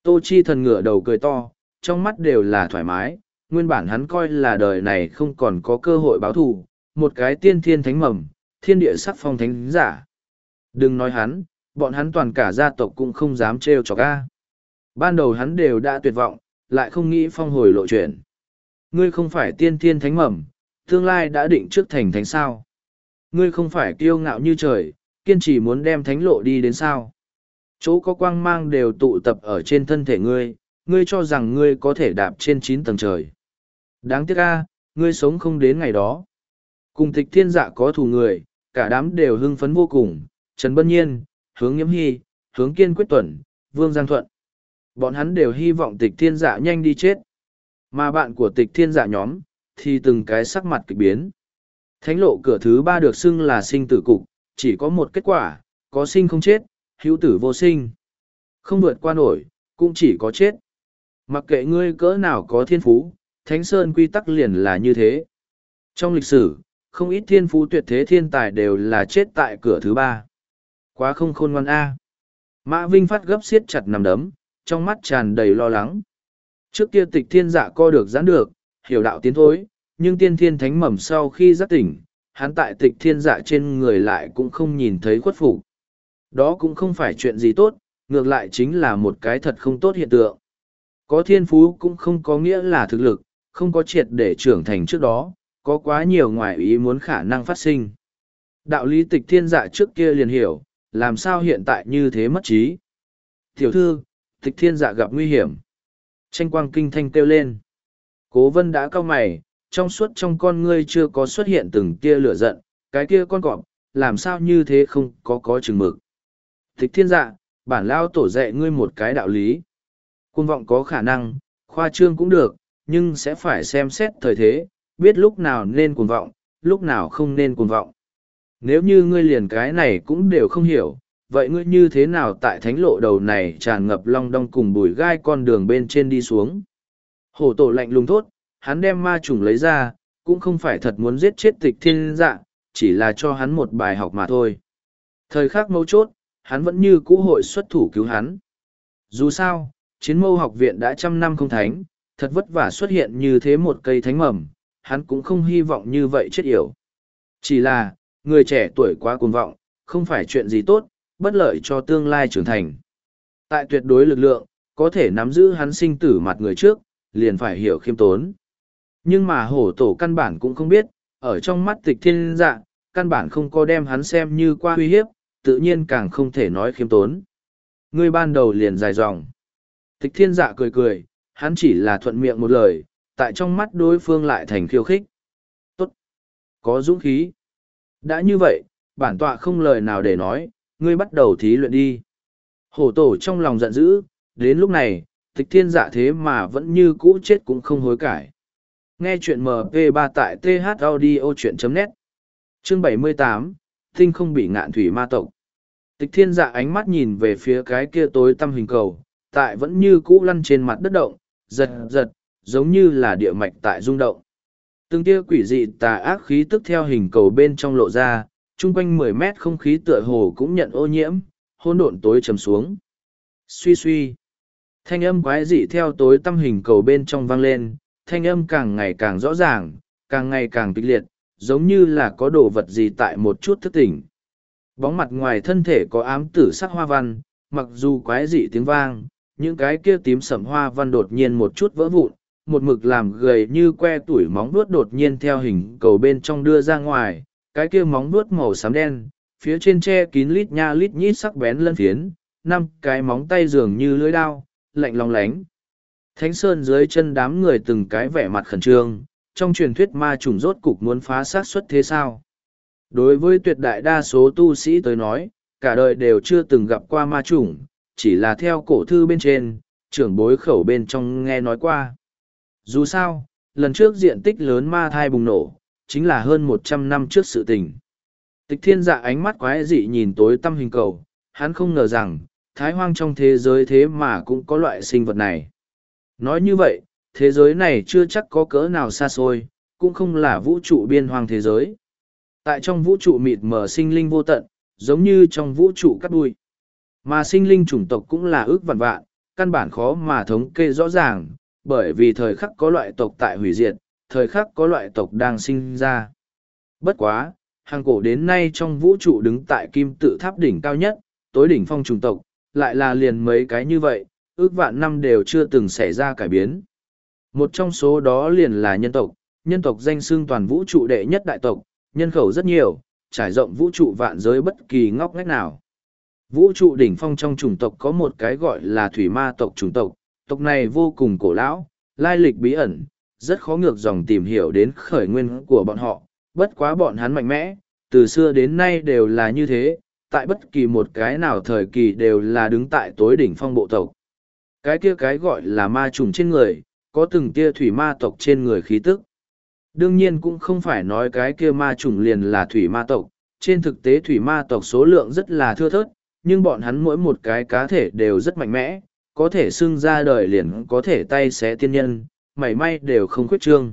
Tô Chi thần ngửa đầu cười to, trong mắt đều là thoải mái, nguyên bản hắn coi là đời này không còn có cơ hội báo thù, một cái tiên thiên thánh mầm, thiên địa sắc phong thánh giả. Đừng nói hắn, bọn hắn toàn cả gia tộc cũng không dám trêu chọc ca. Ban đầu hắn đều đã tuyệt vọng, lại không nghĩ phong hồi lộ chuyện. Ngươi không phải tiên thiên thánh mầm, tương lai đã định trước thành thánh sao. Ngươi không phải kiêu ngạo như trời, kiên trì muốn đem thánh lộ đi đến sao. Chỗ có quang mang đều tụ tập ở trên thân thể ngươi, ngươi cho rằng ngươi có thể đạp trên chín tầng trời. Đáng tiếc a, ngươi sống không đến ngày đó. Cùng tịch thiên dạ có thù người, cả đám đều hưng phấn vô cùng, Trần Bân Nhiên, hướng Nhiễm Hy, hướng Kiên Quyết Tuẩn, Vương Giang Thuận. Bọn hắn đều hy vọng tịch thiên dạ nhanh đi chết. Mà bạn của tịch thiên dạ nhóm, thì từng cái sắc mặt kịch biến. Thánh lộ cửa thứ ba được xưng là sinh tử cục, chỉ có một kết quả, có sinh không chết, hữu tử vô sinh. Không vượt qua nổi, cũng chỉ có chết. Mặc kệ ngươi cỡ nào có thiên phú, Thánh Sơn quy tắc liền là như thế. Trong lịch sử, không ít thiên phú tuyệt thế thiên tài đều là chết tại cửa thứ ba. Quá không khôn ngoan A. Mã Vinh phát gấp siết chặt nằm đấm, trong mắt tràn đầy lo lắng. Trước kia tịch thiên dạ co được giãn được, hiểu đạo tiến thối, nhưng tiên thiên thánh mầm sau khi giác tỉnh, hắn tại tịch thiên dạ trên người lại cũng không nhìn thấy khuất phục. Đó cũng không phải chuyện gì tốt, ngược lại chính là một cái thật không tốt hiện tượng. Có thiên phú cũng không có nghĩa là thực lực, không có triệt để trưởng thành trước đó, có quá nhiều ngoài ý muốn khả năng phát sinh. Đạo lý tịch thiên dạ trước kia liền hiểu, làm sao hiện tại như thế mất trí. Tiểu thư, tịch thiên dạ gặp nguy hiểm. Tranh quang kinh thanh kêu lên. Cố vân đã cao mày, trong suốt trong con ngươi chưa có xuất hiện từng tia lửa giận, cái kia con cọp, làm sao như thế không có có chừng mực. Tịch thiên dạ, bản lao tổ dạy ngươi một cái đạo lý. Quân vọng có khả năng, khoa trương cũng được, nhưng sẽ phải xem xét thời thế, biết lúc nào nên cuồng vọng, lúc nào không nên cuồng vọng. Nếu như ngươi liền cái này cũng đều không hiểu, vậy ngươi như thế nào tại thánh lộ đầu này tràn ngập long đong cùng bùi gai con đường bên trên đi xuống? Hổ tổ lạnh lùng thốt, hắn đem ma trùng lấy ra, cũng không phải thật muốn giết chết tịch thiên dạ, chỉ là cho hắn một bài học mà thôi. Thời khắc mấu chốt, hắn vẫn như cũ hội xuất thủ cứu hắn. Dù sao, chiến mâu học viện đã trăm năm không thánh, thật vất vả xuất hiện như thế một cây thánh mầm, hắn cũng không hy vọng như vậy chết yểu. Chỉ là, người trẻ tuổi quá cuồng vọng, không phải chuyện gì tốt, bất lợi cho tương lai trưởng thành. Tại tuyệt đối lực lượng, có thể nắm giữ hắn sinh tử mặt người trước, liền phải hiểu khiêm tốn. Nhưng mà hổ tổ căn bản cũng không biết, ở trong mắt tịch thiên dạ, căn bản không có đem hắn xem như qua uy hiếp, tự nhiên càng không thể nói khiêm tốn. Ngươi ban đầu liền dài dòng. Tịch thiên dạ cười cười, hắn chỉ là thuận miệng một lời, tại trong mắt đối phương lại thành khiêu khích. Tốt. Có dũng khí. Đã như vậy, bản tọa không lời nào để nói, ngươi bắt đầu thí luyện đi. Hổ tổ trong lòng giận dữ, đến lúc này, tịch thiên dạ thế mà vẫn như cũ chết cũng không hối cải. Nghe chuyện MP3 tại thaudio.net Chương 78, Tinh không bị ngạn thủy ma tộc. Tịch thiên dạ ánh mắt nhìn về phía cái kia tối tăm hình cầu, tại vẫn như cũ lăn trên mặt đất động, giật giật, giống như là địa mạch tại rung động. Từng tia quỷ dị tà ác khí tức theo hình cầu bên trong lộ ra, chung quanh mười mét không khí tựa hồ cũng nhận ô nhiễm, hôn độn tối trầm xuống. Suy suy. Thanh âm quái dị theo tối tâm hình cầu bên trong vang lên, thanh âm càng ngày càng rõ ràng, càng ngày càng kịch liệt, giống như là có đồ vật gì tại một chút thức tỉnh. Bóng mặt ngoài thân thể có ám tử sắc hoa văn, mặc dù quái dị tiếng vang, những cái kia tím sẩm hoa văn đột nhiên một chút vỡ vụn, một mực làm gầy như que tuổi móng vuốt đột nhiên theo hình cầu bên trong đưa ra ngoài, cái kia móng vuốt màu xám đen, phía trên che kín lít nha lít nhít sắc bén lân phiến, năm cái móng tay dường như lưỡi đao, lạnh lòng lánh. Thánh Sơn dưới chân đám người từng cái vẻ mặt khẩn trương, trong truyền thuyết ma trùng rốt cục muốn phá xác xuất thế sao. Đối với tuyệt đại đa số tu sĩ tới nói, cả đời đều chưa từng gặp qua ma trùng, chỉ là theo cổ thư bên trên, trưởng bối khẩu bên trong nghe nói qua. Dù sao, lần trước diện tích lớn ma thai bùng nổ, chính là hơn một trăm năm trước sự tình. Tịch thiên dạ ánh mắt quái dị nhìn tối tâm hình cầu, hắn không ngờ rằng, thái hoang trong thế giới thế mà cũng có loại sinh vật này. Nói như vậy, thế giới này chưa chắc có cỡ nào xa xôi, cũng không là vũ trụ biên hoang thế giới. Tại trong vũ trụ mịt mờ sinh linh vô tận, giống như trong vũ trụ cắt đuôi. Mà sinh linh chủng tộc cũng là ước vạn vạn, căn bản khó mà thống kê rõ ràng, bởi vì thời khắc có loại tộc tại hủy diệt, thời khắc có loại tộc đang sinh ra. Bất quá, hàng cổ đến nay trong vũ trụ đứng tại kim tự tháp đỉnh cao nhất, tối đỉnh phong trùng tộc, lại là liền mấy cái như vậy, ước vạn năm đều chưa từng xảy ra cải biến. Một trong số đó liền là nhân tộc, nhân tộc danh xưng toàn vũ trụ đệ nhất đại tộc, nhân khẩu rất nhiều, trải rộng vũ trụ vạn giới bất kỳ ngóc ngách nào. Vũ trụ đỉnh phong trong chủng tộc có một cái gọi là thủy ma tộc chủng tộc, tộc này vô cùng cổ lão, lai lịch bí ẩn, rất khó ngược dòng tìm hiểu đến khởi nguyên của bọn họ, bất quá bọn hắn mạnh mẽ, từ xưa đến nay đều là như thế, tại bất kỳ một cái nào thời kỳ đều là đứng tại tối đỉnh phong bộ tộc. Cái kia cái gọi là ma trùng trên người, có từng tia thủy ma tộc trên người khí tức. Đương nhiên cũng không phải nói cái kia ma trùng liền là thủy ma tộc, trên thực tế thủy ma tộc số lượng rất là thưa thớt, nhưng bọn hắn mỗi một cái cá thể đều rất mạnh mẽ, có thể xưng ra đời liền có thể tay xé tiên nhân, mảy may đều không khuyết trương.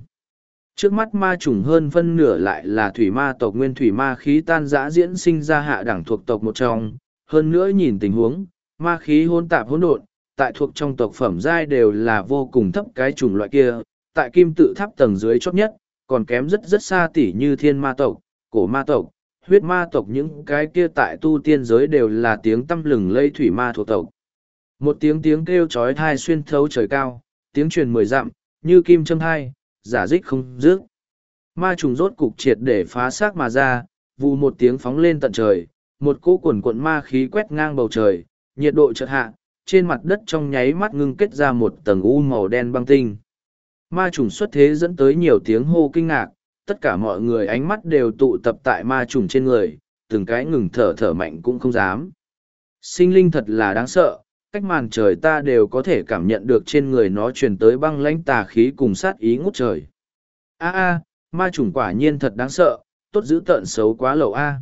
Trước mắt ma trùng hơn phân nửa lại là thủy ma tộc nguyên thủy ma khí tan dã diễn sinh ra hạ đẳng thuộc tộc một trong, hơn nữa nhìn tình huống, ma khí hôn tạp hỗn độn, tại thuộc trong tộc phẩm giai đều là vô cùng thấp cái chủng loại kia, tại kim tự tháp tầng dưới chót nhất, còn kém rất rất xa tỉ như thiên ma tộc, cổ ma tộc, huyết ma tộc những cái kia tại tu tiên giới đều là tiếng tâm lừng lây thủy ma thuộc tộc. Một tiếng tiếng kêu chói thai xuyên thấu trời cao, tiếng truyền mười dặm, như kim châm thai, giả dích không dứt. Ma trùng rốt cục triệt để phá xác mà ra, vù một tiếng phóng lên tận trời, một cỗ quần cuộn ma khí quét ngang bầu trời, nhiệt độ chợt hạ, trên mặt đất trong nháy mắt ngưng kết ra một tầng u màu đen băng tinh. Ma trùng xuất thế dẫn tới nhiều tiếng hô kinh ngạc, tất cả mọi người ánh mắt đều tụ tập tại ma trùng trên người, từng cái ngừng thở thở mạnh cũng không dám. Sinh linh thật là đáng sợ, cách màn trời ta đều có thể cảm nhận được trên người nó truyền tới băng lãnh tà khí cùng sát ý ngút trời. A a, ma trùng quả nhiên thật đáng sợ, tốt giữ tợn xấu quá lậu a.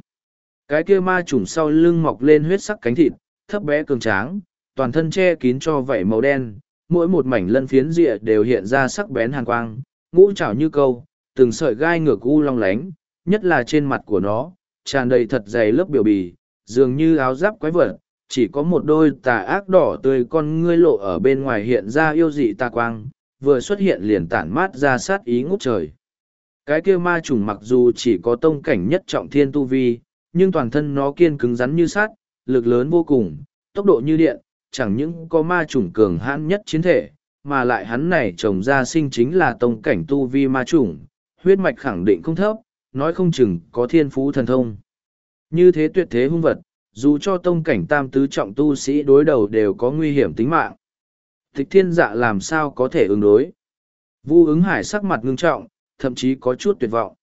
Cái kia ma trùng sau lưng mọc lên huyết sắc cánh thịt, thấp bé cường tráng, toàn thân che kín cho vảy màu đen, mỗi một mảnh lân phiến rịa đều hiện ra sắc bén hàn quang, ngũ trảo như câu, từng sợi gai ngược u long lánh, nhất là trên mặt của nó, tràn đầy thật dày lớp biểu bì, dường như áo giáp quái vật, chỉ có một đôi tà ác đỏ tươi con ngươi lộ ở bên ngoài hiện ra yêu dị tà quang, vừa xuất hiện liền tản mát ra sát ý ngút trời. Cái kia ma trùng mặc dù chỉ có tông cảnh nhất trọng thiên tu vi, nhưng toàn thân nó kiên cứng rắn như sắt, lực lớn vô cùng, tốc độ như điện, chẳng những có ma trùng cường hãn nhất chiến thể, mà lại hắn này trồng ra sinh chính là tông cảnh tu vi ma trùng, huyết mạch khẳng định không thấp, nói không chừng có thiên phú thần thông. Như thế tuyệt thế hung vật, dù cho tông cảnh tam tứ trọng tu sĩ đối đầu đều có nguy hiểm tính mạng. Tịch thiên dạ làm sao có thể ứng đối. Vu ứng hải sắc mặt ngưng trọng, thậm chí có chút tuyệt vọng.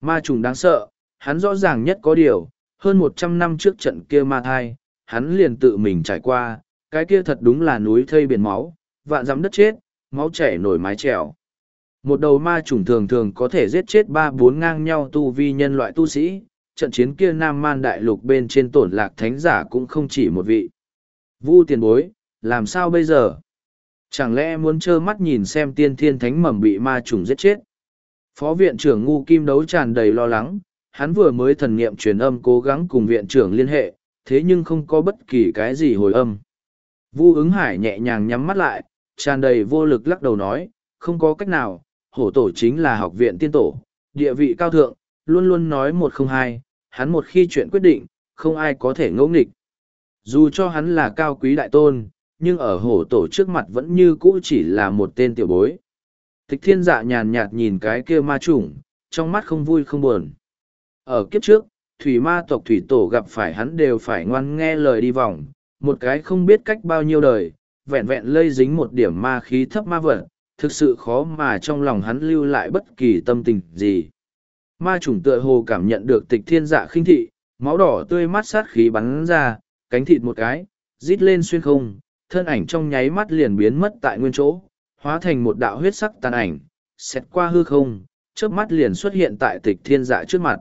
Ma trùng đáng sợ, hắn rõ ràng nhất có điều, hơn một trăm năm trước trận kia ma thai, hắn liền tự mình trải qua, cái kia thật đúng là núi thây biển máu, vạn dắm đất chết, máu chảy nổi mái trèo. Một đầu ma trùng thường thường có thể giết chết ba bốn ngang nhau tu vi nhân loại tu sĩ, trận chiến kia Nam Man Đại Lục bên trên tổn lạc thánh giả cũng không chỉ một vị. Vu tiền bối, làm sao bây giờ? Chẳng lẽ muốn trơ mắt nhìn xem tiên thiên thánh mầm bị ma trùng giết chết? Phó viện trưởng ngu kim đấu tràn đầy lo lắng, hắn vừa mới thần nghiệm truyền âm cố gắng cùng viện trưởng liên hệ, thế nhưng không có bất kỳ cái gì hồi âm. Vu ứng hải nhẹ nhàng nhắm mắt lại, tràn đầy vô lực lắc đầu nói, không có cách nào, hổ tổ chính là học viện tiên tổ, địa vị cao thượng, luôn luôn nói một không hai, hắn một khi chuyện quyết định, không ai có thể ngẫu nghịch. Dù cho hắn là cao quý đại tôn, nhưng ở hổ tổ trước mặt vẫn như cũ chỉ là một tên tiểu bối. Tịch thiên dạ nhàn nhạt nhìn cái kia ma chủng, trong mắt không vui không buồn. Ở kiếp trước, thủy ma tộc thủy tổ gặp phải hắn đều phải ngoan nghe lời đi vòng, một cái không biết cách bao nhiêu đời, vẹn vẹn lây dính một điểm ma khí thấp ma vật, thực sự khó mà trong lòng hắn lưu lại bất kỳ tâm tình gì. Ma chủng tựa hồ cảm nhận được tịch thiên dạ khinh thị, máu đỏ tươi mắt sát khí bắn ra, cánh thịt một cái, rít lên xuyên không, thân ảnh trong nháy mắt liền biến mất tại nguyên chỗ, hóa thành một đạo huyết sắc tàn ảnh, xét qua hư không, trước mắt liền xuất hiện tại tịch thiên dạ trước mặt.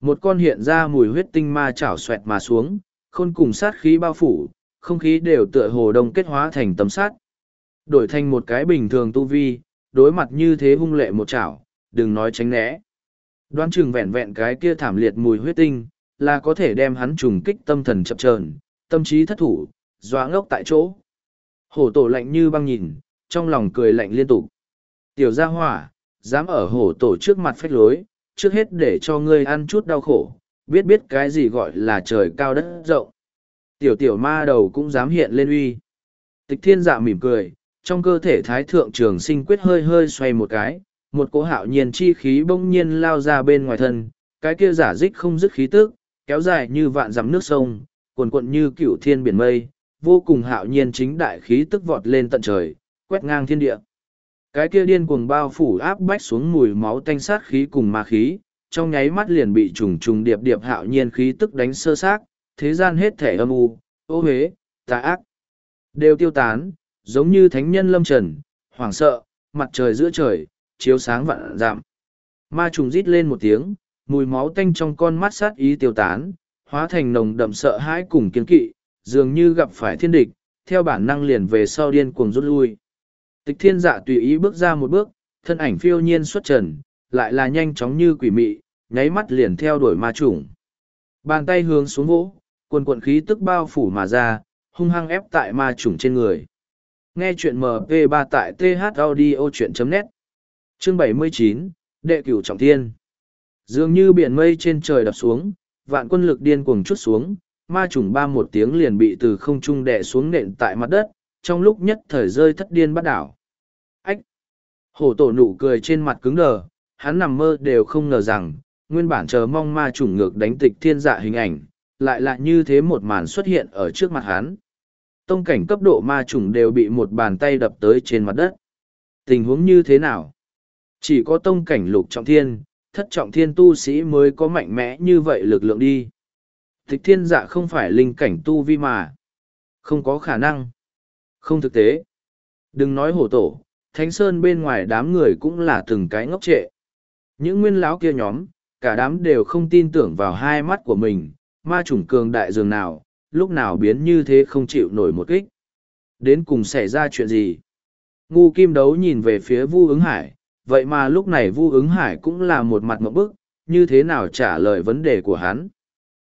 Một con hiện ra mùi huyết tinh ma chảo xoẹt mà xuống, khôn cùng sát khí bao phủ, không khí đều tựa hồ đông kết hóa thành tấm sát. Đổi thành một cái bình thường tu vi, đối mặt như thế hung lệ một chảo, đừng nói tránh né. Đoán chừng vẹn vẹn cái kia thảm liệt mùi huyết tinh, là có thể đem hắn trùng kích tâm thần chập chờn, tâm trí thất thủ, dọa ngốc tại chỗ. Hổ tổ lạnh như băng nhìn, trong lòng cười lạnh liên tục. Tiểu gia hỏa, dám ở hổ tổ trước mặt phách lối, trước hết để cho ngươi ăn chút đau khổ, biết biết cái gì gọi là trời cao đất rộng. Tiểu tiểu ma đầu cũng dám hiện lên uy. Tịch thiên dạ mỉm cười, trong cơ thể thái thượng trường sinh quyết hơi hơi xoay một cái, một cỗ hạo nhiên chi khí bỗng nhiên lao ra bên ngoài thân, cái kia giả dích không dứt khí tức, kéo dài như vạn dặm nước sông, cuồn cuộn như cựu thiên biển mây, vô cùng hạo nhiên chính đại khí tức vọt lên tận trời, quét ngang thiên địa. Cái kia điên cuồng bao phủ áp bách xuống mùi máu tanh sát khí cùng ma khí, trong nháy mắt liền bị trùng trùng điệp điệp hạo nhiên khí tức đánh sơ xác, thế gian hết thể âm u, ô huế, tà ác, đều tiêu tán, giống như thánh nhân lâm trần, hoảng sợ, mặt trời giữa trời, chiếu sáng vạn giảm. Ma trùng rít lên một tiếng, mùi máu tanh trong con mắt sát ý tiêu tán, hóa thành nồng đậm sợ hãi cùng kiên kỵ, dường như gặp phải thiên địch, theo bản năng liền về sau điên cuồng rút lui. Tịch thiên dạ tùy ý bước ra một bước, thân ảnh phiêu nhiên xuất trần, lại là nhanh chóng như quỷ mị, nháy mắt liền theo đuổi ma trùng. Bàn tay hướng xuống vỗ, quần quận khí tức bao phủ mà ra, hung hăng ép tại ma trùng trên người. Nghe chuyện MP3 tại thaudio.net Chương 79, Đệ cửu trọng thiên Dường như biển mây trên trời đập xuống, vạn quân lực điên cuồng chút xuống, ma trùng ba một tiếng liền bị từ không trung đè xuống nện tại mặt đất, trong lúc nhất thời rơi thất điên bắt đảo. Ách! Hổ tổ nụ cười trên mặt cứng đờ, hắn nằm mơ đều không ngờ rằng, nguyên bản chờ mong ma trùng ngược đánh tịch thiên dạ hình ảnh, lại lại như thế một màn xuất hiện ở trước mặt hắn. Tông cảnh cấp độ ma trùng đều bị một bàn tay đập tới trên mặt đất. Tình huống như thế nào? Chỉ có tông cảnh lục trọng thiên, thất trọng thiên tu sĩ mới có mạnh mẽ như vậy lực lượng đi. Tịch thiên dạ không phải linh cảnh tu vi mà. Không có khả năng. Không thực tế. Đừng nói hổ tổ, Thánh Sơn bên ngoài đám người cũng là từng cái ngốc trệ. Những nguyên lão kia nhóm, cả đám đều không tin tưởng vào hai mắt của mình, ma chủng cường đại dường nào, lúc nào biến như thế không chịu nổi một kích. Đến cùng xảy ra chuyện gì? Ngu kim đấu nhìn về phía Vu ứng hải, vậy mà lúc này Vu ứng hải cũng là một mặt mộng bức, như thế nào trả lời vấn đề của hắn?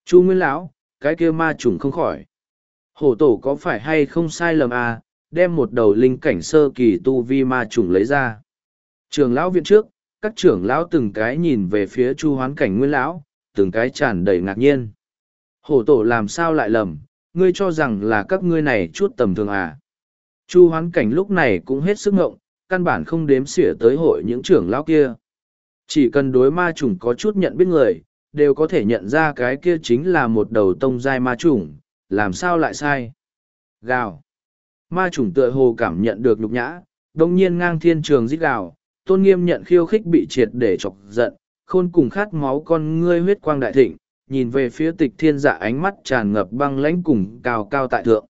Chu Nguyên Lão, cái kia ma trùng không khỏi. Hổ tổ có phải hay không sai lầm à, đem một đầu linh cảnh sơ kỳ tu vi ma trùng lấy ra. Trường lão viện trước, các trưởng lão từng cái nhìn về phía chu hoán cảnh nguyên lão, từng cái tràn đầy ngạc nhiên. Hổ tổ làm sao lại lầm, ngươi cho rằng là các ngươi này chút tầm thường à. Chu hoán cảnh lúc này cũng hết sức ngộng, căn bản không đếm xỉa tới hội những trưởng lão kia. Chỉ cần đối ma trùng có chút nhận biết người, đều có thể nhận ra cái kia chính là một đầu tông giai ma trùng, làm sao lại sai. Gào. Ma trùng tựa hồ cảm nhận được nhục nhã, đồng nhiên ngang thiên trường giết gào, tôn nghiêm nhận khiêu khích bị triệt để chọc giận, khôn cùng khát máu con ngươi huyết quang đại thịnh, nhìn về phía tịch thiên dạ ánh mắt tràn ngập băng lãnh cùng cao cao tại thượng.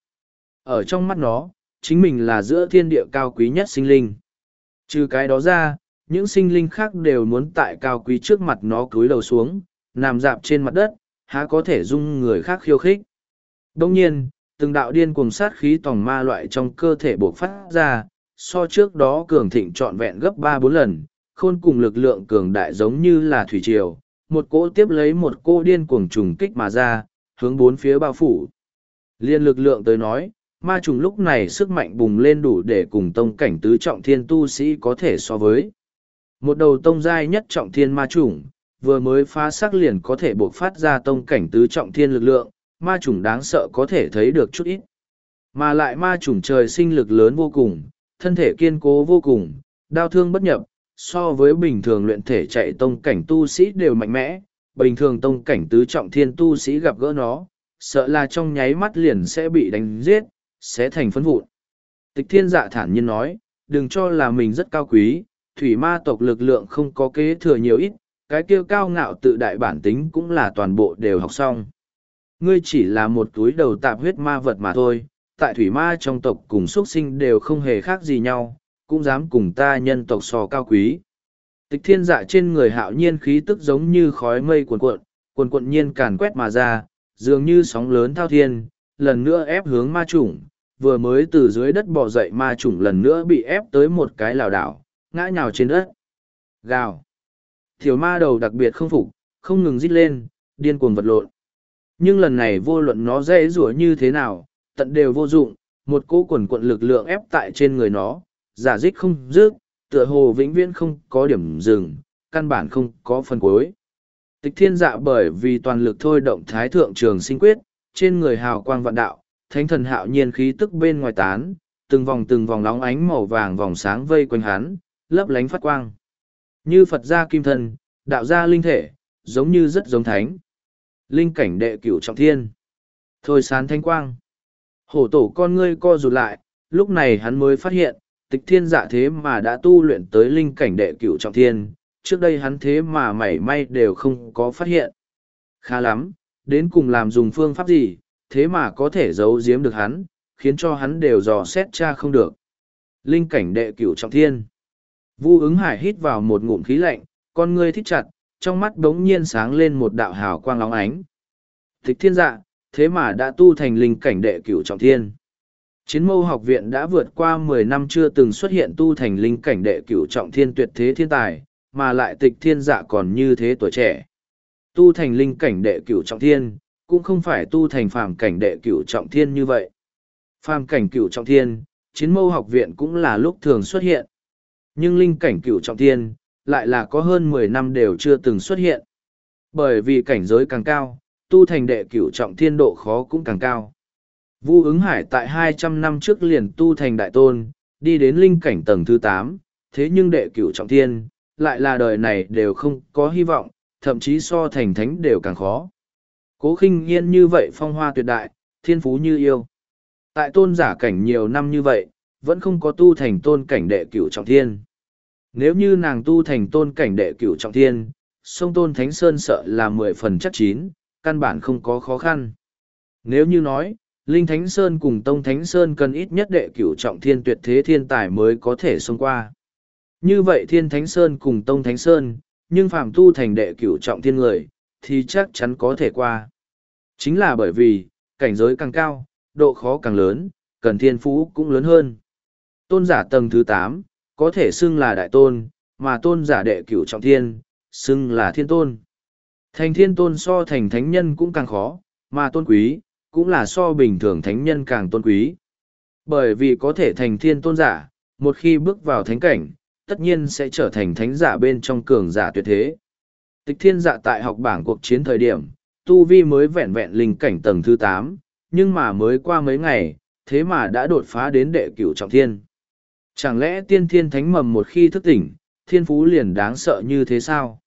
Ở trong mắt nó, chính mình là giữa thiên địa cao quý nhất sinh linh. Trừ cái đó ra, những sinh linh khác đều muốn tại cao quý trước mặt nó cúi đầu xuống, nằm dạp trên mặt đất, há có thể dung người khác khiêu khích. Đông nhiên, từng đạo điên cuồng sát khí tòng ma loại trong cơ thể bộc phát ra, so trước đó cường thịnh trọn vẹn gấp ba bốn lần, khôn cùng lực lượng cường đại giống như là thủy triều, một cỗ tiếp lấy một cô điên cuồng trùng kích mà ra, hướng bốn phía bao phủ. Liên lực lượng tới nói, ma trùng lúc này sức mạnh bùng lên đủ để cùng tông cảnh tứ trọng thiên tu sĩ có thể so với. Một đầu tông giai nhất trọng thiên ma trùng, vừa mới phá xác liền có thể buộc phát ra tông cảnh tứ trọng thiên lực lượng, ma trùng đáng sợ có thể thấy được chút ít. Mà lại ma trùng trời sinh lực lớn vô cùng, thân thể kiên cố vô cùng, đau thương bất nhập, so với bình thường luyện thể chạy tông cảnh tu sĩ đều mạnh mẽ, bình thường tông cảnh tứ trọng thiên tu sĩ gặp gỡ nó, sợ là trong nháy mắt liền sẽ bị đánh giết, sẽ thành phấn vụn. Tịch thiên dạ thản nhiên nói, đừng cho là mình rất cao quý, thủy ma tộc lực lượng không có kế thừa nhiều ít, cái kia cao ngạo tự đại bản tính cũng là toàn bộ đều học xong. Ngươi chỉ là một túi đầu tạp huyết ma vật mà thôi, tại thủy ma trong tộc cùng xuất sinh đều không hề khác gì nhau, cũng dám cùng ta nhân tộc so cao quý. Tịch thiên dạ trên người hạo nhiên khí tức giống như khói mây cuồn cuộn, cuồn cuộn nhiên càn quét mà ra, dường như sóng lớn thao thiên, lần nữa ép hướng ma chủng, vừa mới từ dưới đất bò dậy ma chủng lần nữa bị ép tới một cái lào đảo, ngã nhào trên đất. Gào. Thiểu ma đầu đặc biệt không phục, không ngừng rít lên, điên cuồng vật lộn. Nhưng lần này vô luận nó dễ rủa như thế nào, tận đều vô dụng, một cỗ quần quận lực lượng ép tại trên người nó, giả dích không dứt, tựa hồ vĩnh viễn không có điểm dừng, căn bản không có phần cuối. Tịch thiên dạ bởi vì toàn lực thôi động thái thượng trường sinh quyết, trên người hào quang vạn đạo, thánh thần hạo nhiên khí tức bên ngoài tán, từng vòng từng vòng nóng ánh màu vàng vòng sáng vây quanh hắn, lấp lánh phát quang. Như Phật gia kim thân, đạo gia linh thể, giống như rất giống thánh. Linh cảnh đệ cửu trọng thiên. Thôi sán thanh quang. Hổ tổ con ngươi co rụt lại, lúc này hắn mới phát hiện, tịch thiên dạ thế mà đã tu luyện tới linh cảnh đệ cửu trọng thiên, trước đây hắn thế mà mảy may đều không có phát hiện. Khá lắm, đến cùng làm dùng phương pháp gì, thế mà có thể giấu giếm được hắn, khiến cho hắn đều dò xét cha không được. Linh cảnh đệ cửu trọng thiên. Vu ứng hải hít vào một ngụm khí lạnh, con ngươi thích chặt, trong mắt đống nhiên sáng lên một đạo hào quang lóng ánh. Thích thiên dạ, thế mà đã tu thành linh cảnh đệ cửu trọng thiên. Chiến mâu học viện đã vượt qua mười năm chưa từng xuất hiện tu thành linh cảnh đệ cửu trọng thiên tuyệt thế thiên tài, mà lại tịch thiên dạ còn như thế tuổi trẻ. Tu thành linh cảnh đệ cửu trọng thiên, cũng không phải tu thành phàm cảnh đệ cửu trọng thiên như vậy. Phàm cảnh cửu trọng thiên, chiến mâu học viện cũng là lúc thường xuất hiện. Nhưng linh cảnh cửu trọng thiên, lại là có hơn mười năm đều chưa từng xuất hiện. Bởi vì cảnh giới càng cao, tu thành đệ cửu trọng thiên độ khó cũng càng cao. Vu ứng hải tại hai trăm năm trước liền tu thành đại tôn, đi đến linh cảnh tầng thứ tám, thế nhưng đệ cửu trọng thiên, lại là đời này đều không có hy vọng, thậm chí so thành thánh đều càng khó. Cố khinh nhiên như vậy phong hoa tuyệt đại, thiên phú như yêu. Tại tôn giả cảnh nhiều năm như vậy, vẫn không có tu thành tôn cảnh đệ cửu trọng thiên. Nếu như nàng tu thành tôn cảnh đệ cửu trọng thiên, sông tôn thánh sơn sợ là mười phần chắc chín, căn bản không có khó khăn. Nếu như nói, Linh Thánh Sơn cùng Tông Thánh Sơn cần ít nhất đệ cửu trọng thiên tuyệt thế thiên tài mới có thể xông qua. Như vậy Thiên Thánh Sơn cùng Tông Thánh Sơn, nhưng phàm tu thành đệ cửu trọng thiên người, thì chắc chắn có thể qua. Chính là bởi vì, cảnh giới càng cao, độ khó càng lớn, cần thiên phú cũng lớn hơn. Tôn giả tầng thứ tám có thể xưng là đại tôn, mà tôn giả đệ cửu trọng thiên, xưng là thiên tôn. Thành thiên tôn so thành thánh nhân cũng càng khó, mà tôn quý, cũng là so bình thường thánh nhân càng tôn quý. Bởi vì có thể thành thiên tôn giả, một khi bước vào thánh cảnh, tất nhiên sẽ trở thành thánh giả bên trong cường giả tuyệt thế. Tịch thiên giả tại học bảng cuộc chiến thời điểm, Tu Vi mới vẹn vẹn linh cảnh tầng thứ tám, nhưng mà mới qua mấy ngày, thế mà đã đột phá đến đệ cửu trọng thiên. Chẳng lẽ tiên thiên thánh mầm một khi thức tỉnh, thiên phú liền đáng sợ như thế sao?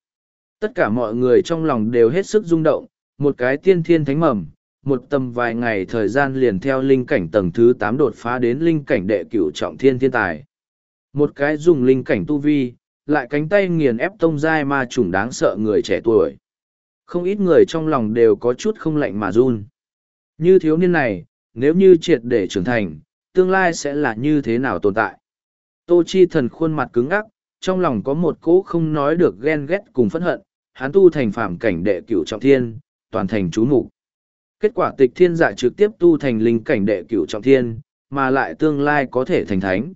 Tất cả mọi người trong lòng đều hết sức rung động, một cái tiên thiên thánh mầm, một tầm vài ngày thời gian liền theo linh cảnh tầng thứ tám đột phá đến linh cảnh đệ cửu trọng thiên thiên tài. Một cái dùng linh cảnh tu vi, lại cánh tay nghiền ép tông giai ma trùng đáng sợ người trẻ tuổi. Không ít người trong lòng đều có chút không lạnh mà run. Như thiếu niên này, nếu như triệt để trưởng thành, tương lai sẽ là như thế nào tồn tại. Tô Chi thần khuôn mặt cứng ngắc, trong lòng có một cỗ không nói được ghen ghét cùng phẫn hận, hắn tu thành phạm cảnh đệ cửu trọng thiên, toàn thành chú mục Kết quả tịch thiên giả trực tiếp tu thành linh cảnh đệ cửu trọng thiên, mà lại tương lai có thể thành thánh.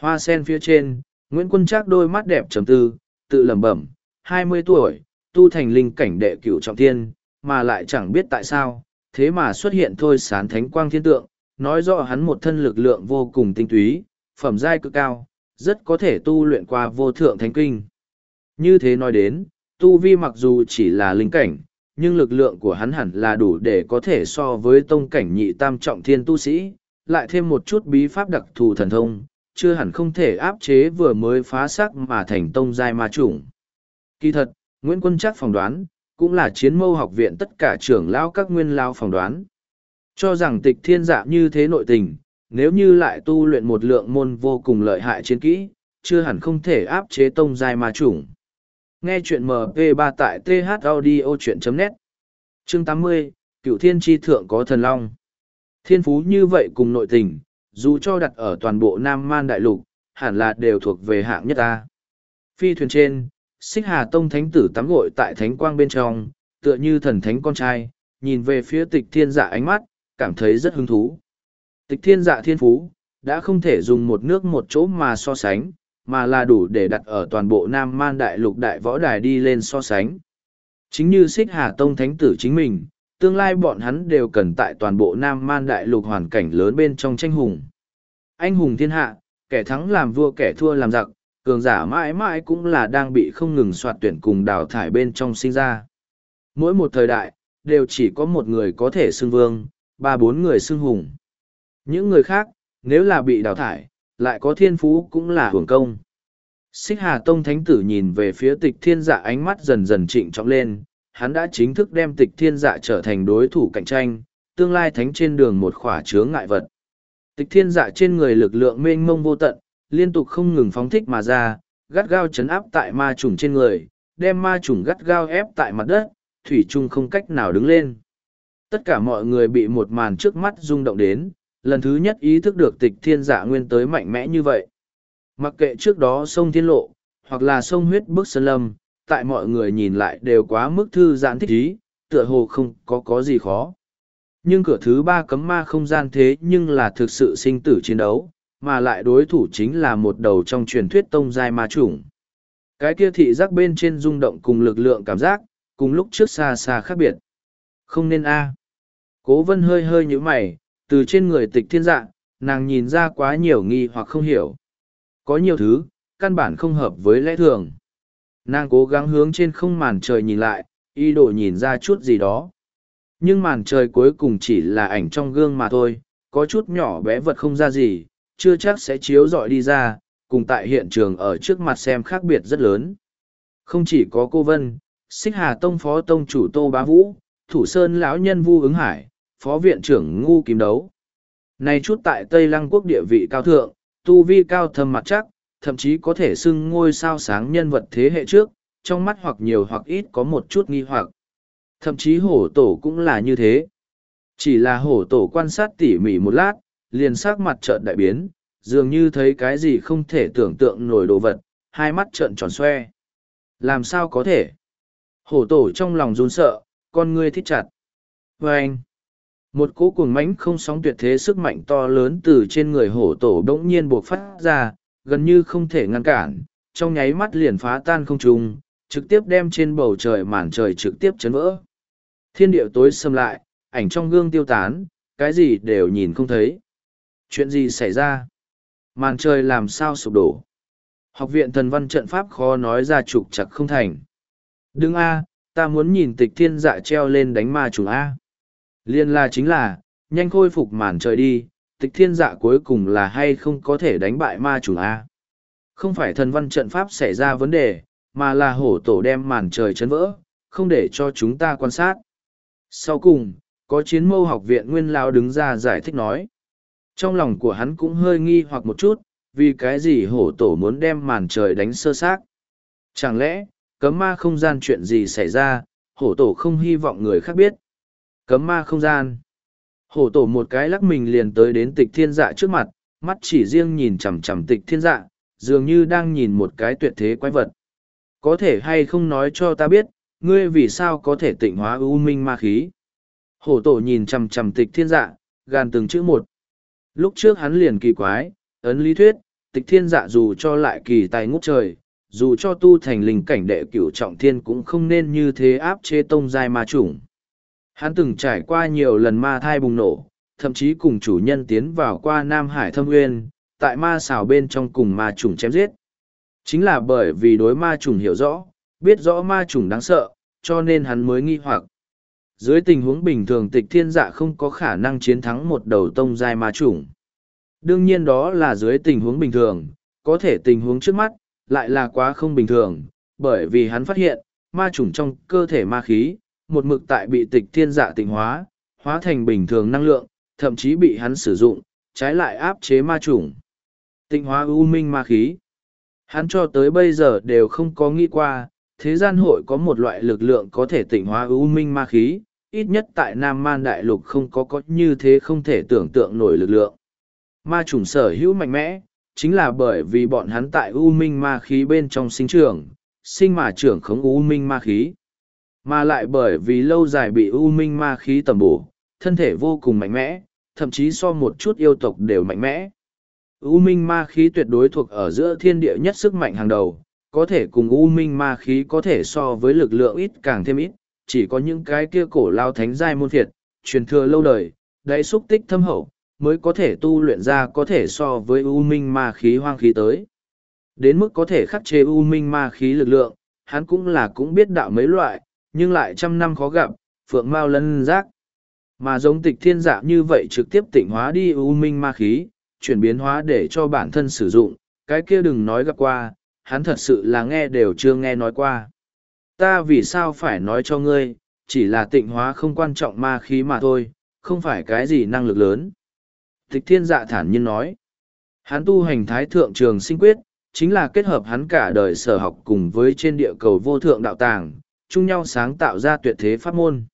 Hoa sen phía trên, Nguyễn Quân Trác đôi mắt đẹp trầm tư, tự lẩm bẩm, hai mươi tuổi, tu thành linh cảnh đệ cửu trọng thiên, mà lại chẳng biết tại sao, thế mà xuất hiện thôi sán thánh quang thiên tượng, nói rõ hắn một thân lực lượng vô cùng tinh túy, phẩm giai cực cao, rất có thể tu luyện qua vô thượng thánh kinh. Như thế nói đến, tu vi mặc dù chỉ là linh cảnh, nhưng lực lượng của hắn hẳn là đủ để có thể so với tông cảnh nhị tam trọng thiên tu sĩ, lại thêm một chút bí pháp đặc thù thần thông, chưa hẳn không thể áp chế vừa mới phá xác mà thành tông giai ma chủng. Kỳ thật, Nguyễn Quân chắc phỏng đoán, cũng là chiến mâu học viện tất cả trưởng lão các nguyên lao phỏng đoán. Cho rằng tịch thiên dạ như thế nội tình, nếu như lại tu luyện một lượng môn vô cùng lợi hại chiến kỹ, chưa hẳn không thể áp chế tông giai ma chủng. Nghe chuyện MP3 tại thaudio.net Chương 80, Cựu Thiên Tri Thượng có thần long. Thiên phú như vậy cùng nội tình, dù cho đặt ở toàn bộ Nam Man Đại Lục, hẳn là đều thuộc về hạng nhất ta. Phi thuyền trên, Xích Hà Tông Thánh Tử tắm gội tại Thánh Quang bên trong, tựa như thần thánh con trai, nhìn về phía tịch thiên dạ ánh mắt, cảm thấy rất hứng thú. Tịch thiên dạ thiên phú, đã không thể dùng một nước một chỗ mà so sánh, mà là đủ để đặt ở toàn bộ Nam Man Đại Lục Đại Võ Đài đi lên so sánh. Chính như Xích Hà Tông Thánh Tử chính mình, tương lai bọn hắn đều cần tại toàn bộ Nam Man Đại Lục hoàn cảnh lớn bên trong tranh hùng. Anh hùng thiên hạ, kẻ thắng làm vua kẻ thua làm giặc, cường giả mãi mãi cũng là đang bị không ngừng soạt tuyển cùng đào thải bên trong sinh ra. Mỗi một thời đại, đều chỉ có một người có thể xưng vương, ba bốn người xưng hùng. Những người khác, nếu là bị đào thải, lại có thiên phú cũng là hưởng công. Xích Hà Tông Thánh Tử nhìn về phía tịch thiên dạ ánh mắt dần dần trịnh trọng lên, hắn đã chính thức đem tịch thiên dạ trở thành đối thủ cạnh tranh, tương lai thánh trên đường một khỏa chướng ngại vật. Tịch thiên dạ trên người lực lượng mênh mông vô tận, liên tục không ngừng phóng thích mà ra, gắt gao chấn áp tại ma trùng trên người, đem ma trùng gắt gao ép tại mặt đất, thủy chung không cách nào đứng lên. Tất cả mọi người bị một màn trước mắt rung động đến, lần thứ nhất ý thức được tịch thiên dạ nguyên tới mạnh mẽ như vậy. Mặc kệ trước đó sông thiên lộ, hoặc là sông huyết bức sơn lâm, tại mọi người nhìn lại đều quá mức thư giãn thích ý, tựa hồ không có có gì khó. Nhưng cửa thứ ba cấm ma không gian thế nhưng là thực sự sinh tử chiến đấu, mà lại đối thủ chính là một đầu trong truyền thuyết tông giai ma chủng. Cái kia thị giác bên trên rung động cùng lực lượng cảm giác, cùng lúc trước xa xa khác biệt. Không nên a Cố vân hơi hơi như mày, từ trên người tịch thiên dạ, nàng nhìn ra quá nhiều nghi hoặc không hiểu. Có nhiều thứ, căn bản không hợp với lẽ thường. Nàng cố gắng hướng trên không màn trời nhìn lại, y đồ nhìn ra chút gì đó. Nhưng màn trời cuối cùng chỉ là ảnh trong gương mà thôi, có chút nhỏ bé vật không ra gì, chưa chắc sẽ chiếu rọi đi ra, cùng tại hiện trường ở trước mặt xem khác biệt rất lớn. Không chỉ có cô Vân, Xích Hà Tông Phó Tông chủ Tô Bá Vũ, Thủ Sơn lão nhân Vu ứng hải, Phó Viện trưởng Ngu Kim Đấu. Này chút tại Tây Lăng Quốc địa vị cao thượng, tu vi cao thâm mặt chắc, thậm chí có thể xưng ngôi sao sáng nhân vật thế hệ trước, trong mắt hoặc nhiều hoặc ít có một chút nghi hoặc. Thậm chí hổ tổ cũng là như thế. Chỉ là hổ tổ quan sát tỉ mỉ một lát, liền sắc mặt trợn đại biến, dường như thấy cái gì không thể tưởng tượng nổi đồ vật, hai mắt trợn tròn xoe. Làm sao có thể? Hổ tổ trong lòng run sợ, con ngươi thích chặt. Và anh, một cỗ cuồng mãnh không sóng tuyệt thế sức mạnh to lớn từ trên người hổ tổ đống nhiên buộc phát ra, gần như không thể ngăn cản, trong nháy mắt liền phá tan không trung, trực tiếp đem trên bầu trời màn trời trực tiếp chấn vỡ. Thiên địa tối xâm lại, ảnh trong gương tiêu tán, cái gì đều nhìn không thấy. Chuyện gì xảy ra? Màn trời làm sao sụp đổ? Học viện thần văn trận pháp khó nói ra trục chặt không thành. Đừng A, ta muốn nhìn tịch thiên dạ treo lên đánh ma trùng A. Liên là chính là, nhanh khôi phục màn trời đi, tịch thiên dạ cuối cùng là hay không có thể đánh bại ma Chủ A. Không phải thần văn trận pháp xảy ra vấn đề, mà là hổ tổ đem màn trời chấn vỡ, không để cho chúng ta quan sát. Sau cùng, có chiến mâu học viện nguyên lao đứng ra giải thích nói. Trong lòng của hắn cũng hơi nghi hoặc một chút, vì cái gì hổ tổ muốn đem màn trời đánh sơ xác. Chẳng lẽ, cấm ma không gian chuyện gì xảy ra, hổ tổ không hy vọng người khác biết. Cấm ma không gian. Hổ tổ một cái lắc mình liền tới đến tịch thiên dạ trước mặt, mắt chỉ riêng nhìn chằm chằm tịch thiên dạ, dường như đang nhìn một cái tuyệt thế quái vật. Có thể hay không nói cho ta biết, ngươi vì sao có thể tịnh hóa ưu minh ma khí. Hổ tổ nhìn chằm chằm tịch thiên dạ, gàn từng chữ một. Lúc trước hắn liền kỳ quái, ấn lý thuyết, tịch thiên dạ dù cho lại kỳ tài ngút trời, dù cho tu thành linh cảnh đệ cửu trọng thiên cũng không nên như thế áp chế tông giai ma chủng. Hắn từng trải qua nhiều lần ma thai bùng nổ, thậm chí cùng chủ nhân tiến vào qua Nam Hải thâm nguyên, tại ma xào bên trong cùng ma trùng chém giết. Chính là bởi vì đối ma trùng hiểu rõ, biết rõ ma trùng đáng sợ, cho nên hắn mới nghi hoặc. Dưới tình huống bình thường tịch thiên dạ không có khả năng chiến thắng một đầu tông giai ma trùng. Đương nhiên đó là dưới tình huống bình thường, có thể tình huống trước mắt, lại là quá không bình thường, bởi vì hắn phát hiện, ma trùng trong cơ thể ma khí, một mực tại bị tịch thiên dạ tịnh hóa, hóa thành bình thường năng lượng, thậm chí bị hắn sử dụng, trái lại áp chế ma chủng. Tịnh hóa ưu minh ma khí. Hắn cho tới bây giờ đều không có nghĩ qua, thế gian hội có một loại lực lượng có thể tịnh hóa ưu minh ma khí, ít nhất tại Nam Man Đại Lục không có có như thế không thể tưởng tượng nổi lực lượng. Ma chủng sở hữu mạnh mẽ, chính là bởi vì bọn hắn tại U Minh ma khí bên trong sinh trưởng, sinh mà trưởng khống U Minh ma khí. Mà lại bởi vì lâu dài bị U Minh ma khí tầm bổ, thân thể vô cùng mạnh mẽ, thậm chí so một chút yêu tộc đều mạnh mẽ. U Minh ma khí tuyệt đối thuộc ở giữa thiên địa nhất sức mạnh hàng đầu, có thể cùng U Minh ma khí có thể so với lực lượng ít càng thêm ít, chỉ có những cái kia cổ lao thánh giai môn thiệt, truyền thừa lâu đời, đáy xúc tích thâm hậu, mới có thể tu luyện ra có thể so với U Minh ma khí hoang khí tới. Đến mức có thể khắc chế U Minh ma khí lực lượng, hắn cũng là cũng biết đạo mấy loại, nhưng lại trăm năm khó gặp, phượng mao lân rác, Mà giống tịch thiên dạ như vậy trực tiếp tịnh hóa đi U Minh ma khí, chuyển biến hóa để cho bản thân sử dụng, cái kia đừng nói gặp qua, hắn thật sự là nghe đều chưa nghe nói qua. Ta vì sao phải nói cho ngươi, chỉ là tịnh hóa không quan trọng ma khí mà thôi, không phải cái gì năng lực lớn. Tịch thiên dạ thản nhiên nói, hắn tu hành thái thượng trường sinh quyết, chính là kết hợp hắn cả đời sở học cùng với trên địa cầu vô thượng đạo tàng, chung nhau sáng tạo ra tuyệt thế pháp môn.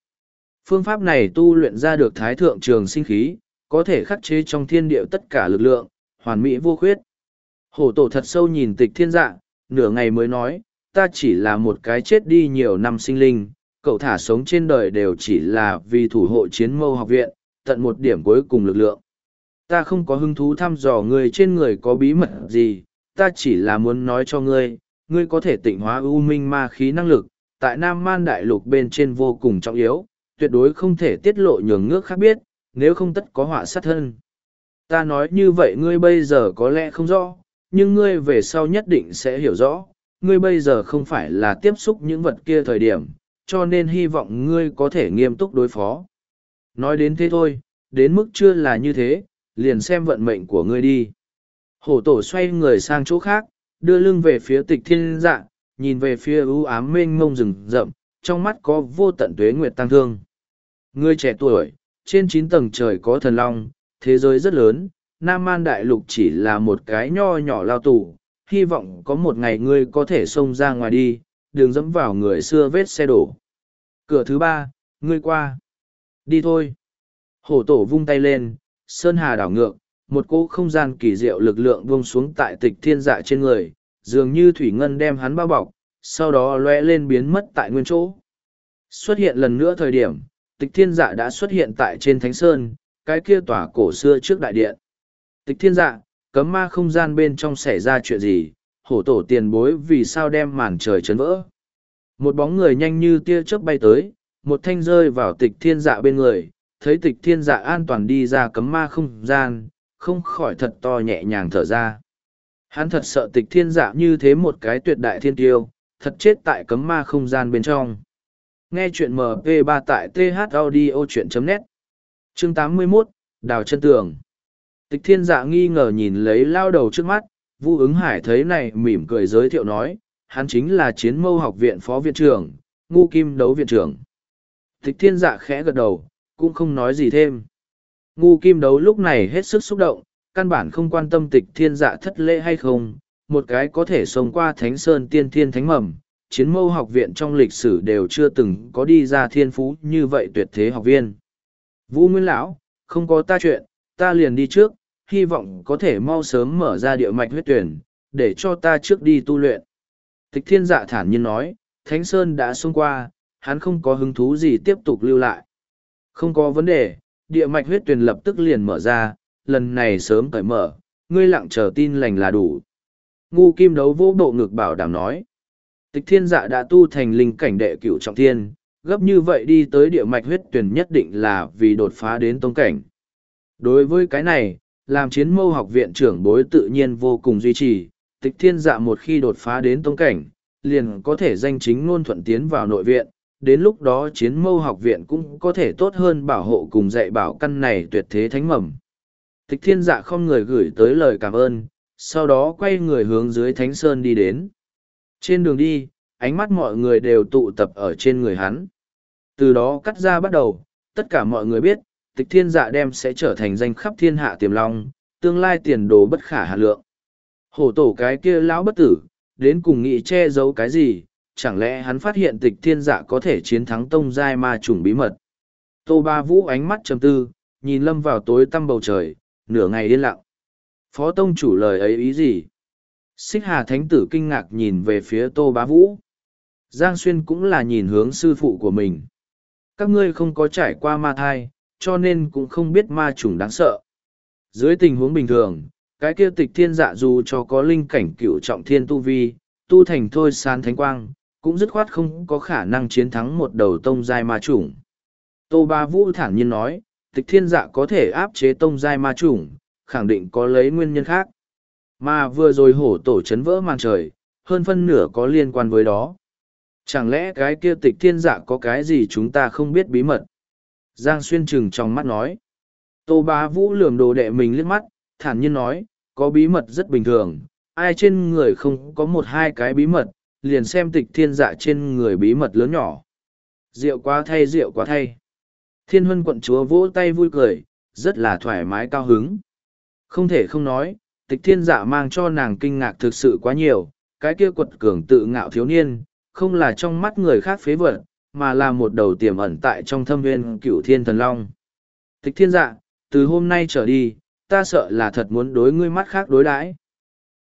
Phương pháp này tu luyện ra được thái thượng trường sinh khí, có thể khắc chế trong thiên địa tất cả lực lượng, hoàn mỹ vô khuyết. Hổ tổ thật sâu nhìn tịch thiên dạ, nửa ngày mới nói, ta chỉ là một cái chết đi nhiều năm sinh linh, cậu thả sống trên đời đều chỉ là vì thủ hộ chiến mâu học viện, tận một điểm cuối cùng lực lượng. Ta không có hứng thú thăm dò người trên người có bí mật gì, ta chỉ là muốn nói cho ngươi, ngươi có thể tịnh hóa ưu minh ma khí năng lực, tại Nam Man Đại Lục bên trên vô cùng trọng yếu, tuyệt đối không thể tiết lộ nhường ngước khác biết, nếu không tất có họa sát thân. Ta nói như vậy ngươi bây giờ có lẽ không rõ, nhưng ngươi về sau nhất định sẽ hiểu rõ, ngươi bây giờ không phải là tiếp xúc những vật kia thời điểm, cho nên hy vọng ngươi có thể nghiêm túc đối phó. Nói đến thế thôi, đến mức chưa là như thế, liền xem vận mệnh của ngươi đi. Hổ tổ xoay người sang chỗ khác, đưa lưng về phía tịch thiên dạ, nhìn về phía ưu ám mênh mông rừng rậm, trong mắt có vô tận tuế nguyệt tăng thương. Ngươi trẻ tuổi, trên chín tầng trời có thần long, thế giới rất lớn, Nam Man Đại Lục chỉ là một cái nho nhỏ lao tù, hy vọng có một ngày ngươi có thể xông ra ngoài đi, đừng dẫm vào người xưa vết xe đổ. Cửa thứ ba, ngươi qua. Đi thôi. Hổ tổ vung tay lên, sơn hà đảo ngược, một cỗ không gian kỳ diệu lực lượng buông xuống tại tịch thiên dạ trên người, dường như thủy ngân đem hắn bao bọc, sau đó lóe lên biến mất tại nguyên chỗ. Xuất hiện lần nữa thời điểm, tịch thiên dạ đã xuất hiện tại trên thánh sơn, cái kia tỏa cổ xưa trước đại điện. Tịch thiên dạ, cấm ma không gian bên trong xảy ra chuyện gì, hổ tổ tiền bối vì sao đem màn trời chấn vỡ. Một bóng người nhanh như tia chớp bay tới, một thanh rơi vào tịch thiên dạ bên người, thấy tịch thiên dạ an toàn đi ra cấm ma không gian, không khỏi thật to nhẹ nhàng thở ra. Hắn thật sợ tịch thiên dạ như thế một cái tuyệt đại thiên tiêu, thật chết tại cấm ma không gian bên trong. Nghe chuyện MP3 tại thaudio.net Chương 81, Đào chân tường Tịch thiên dạ nghi ngờ nhìn lấy lao đầu trước mắt, Vu ứng hải thấy này mỉm cười giới thiệu nói, hắn chính là chiến mâu học viện phó viện trưởng, ngu kim đấu viện trưởng. Tịch thiên dạ khẽ gật đầu, cũng không nói gì thêm. Ngu kim đấu lúc này hết sức xúc động, căn bản không quan tâm tịch thiên dạ thất lễ hay không, một cái có thể sống qua thánh sơn tiên thiên thánh mầm, chiến mâu học viện trong lịch sử đều chưa từng có đi ra thiên phú như vậy tuyệt thế học viên. Vũ Nguyên Lão, không có ta chuyện, ta liền đi trước, hy vọng có thể mau sớm mở ra địa mạch huyết tuyển, để cho ta trước đi tu luyện. Tịch thiên dạ thản nhiên nói, Thánh Sơn đã xông qua, hắn không có hứng thú gì tiếp tục lưu lại. Không có vấn đề, địa mạch huyết tuyển lập tức liền mở ra, lần này sớm cởi mở, ngươi lặng chờ tin lành là đủ. Ngu kim đấu vô bộ ngực bảo đảm nói. Tịch thiên dạ đã tu thành linh cảnh đệ cửu trọng thiên, gấp như vậy đi tới địa mạch huyết tuyển nhất định là vì đột phá đến tông cảnh. Đối với cái này, làm chiến mâu học viện trưởng bối tự nhiên vô cùng duy trì, tịch thiên dạ một khi đột phá đến tông cảnh, liền có thể danh chính ngôn thuận tiến vào nội viện, đến lúc đó chiến mâu học viện cũng có thể tốt hơn bảo hộ cùng dạy bảo căn này tuyệt thế thánh mầm. Tịch thiên dạ không người gửi tới lời cảm ơn, sau đó quay người hướng dưới thánh sơn đi đến. Trên đường đi, ánh mắt mọi người đều tụ tập ở trên người hắn. Từ đó cắt ra bắt đầu, tất cả mọi người biết, tịch thiên dạ đem sẽ trở thành danh khắp thiên hạ tiềm long, tương lai tiền đồ bất khả hà lượng. Hổ tổ cái kia lão bất tử, đến cùng nghĩ che giấu cái gì, chẳng lẽ hắn phát hiện tịch thiên dạ có thể chiến thắng tông giai ma trùng bí mật. Tô Ba Vũ ánh mắt trầm tư, nhìn lâm vào tối tăm bầu trời, nửa ngày yên lặng. Phó tông chủ lời ấy ý gì? Xích Hà Thánh Tử kinh ngạc nhìn về phía Tô Bá Vũ. Giang Xuyên cũng là nhìn hướng sư phụ của mình. Các ngươi không có trải qua ma thai, cho nên cũng không biết ma trùng đáng sợ. Dưới tình huống bình thường, cái kia tịch thiên dạ dù cho có linh cảnh cựu trọng thiên tu vi, tu thành thôi san thánh quang, cũng dứt khoát không có khả năng chiến thắng một đầu tông giai ma trùng. Tô Ba Vũ thản nhiên nói, tịch thiên dạ có thể áp chế tông giai ma trùng, khẳng định có lấy nguyên nhân khác. Mà vừa rồi hổ tổ chấn vỡ màn trời, hơn phân nửa có liên quan với đó. Chẳng lẽ cái kia tịch thiên dạ có cái gì chúng ta không biết bí mật? Giang Xuyên trừng trong mắt nói. Tô bá vũ lườm đồ đệ mình liếc mắt, thản nhiên nói, có bí mật rất bình thường, ai trên người không có một hai cái bí mật, liền xem tịch thiên dạ trên người bí mật lớn nhỏ. Rượu quá thay rượu quá thay. Thiên huân quận chúa vỗ tay vui cười, rất là thoải mái cao hứng. Không thể không nói, tịch thiên dạ mang cho nàng kinh ngạc thực sự quá nhiều, cái kia quật cường tự ngạo thiếu niên, không là trong mắt người khác phế vật, mà là một đầu tiềm ẩn tại trong thâm viên cửu thiên thần long. Tịch thiên dạ, từ hôm nay trở đi, ta sợ là thật muốn đối ngươi mắt khác đối đãi.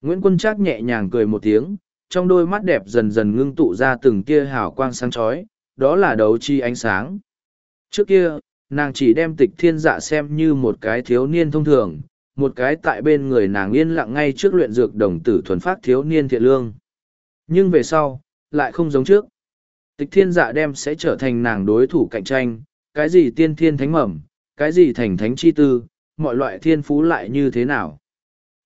Nguyễn Quân Trác nhẹ nhàng cười một tiếng, trong đôi mắt đẹp dần dần ngưng tụ ra từng tia hào quang sáng chói, đó là đấu chi ánh sáng. Trước kia, nàng chỉ đem tịch thiên dạ xem như một cái thiếu niên thông thường, một cái tại bên người nàng yên lặng ngay trước luyện dược đồng tử thuần phát thiếu niên thiện lương. Nhưng về sau, lại không giống trước. Tịch thiên dạ đem sẽ trở thành nàng đối thủ cạnh tranh, cái gì tiên thiên thánh mẩm, cái gì thành thánh chi tư, mọi loại thiên phú lại như thế nào.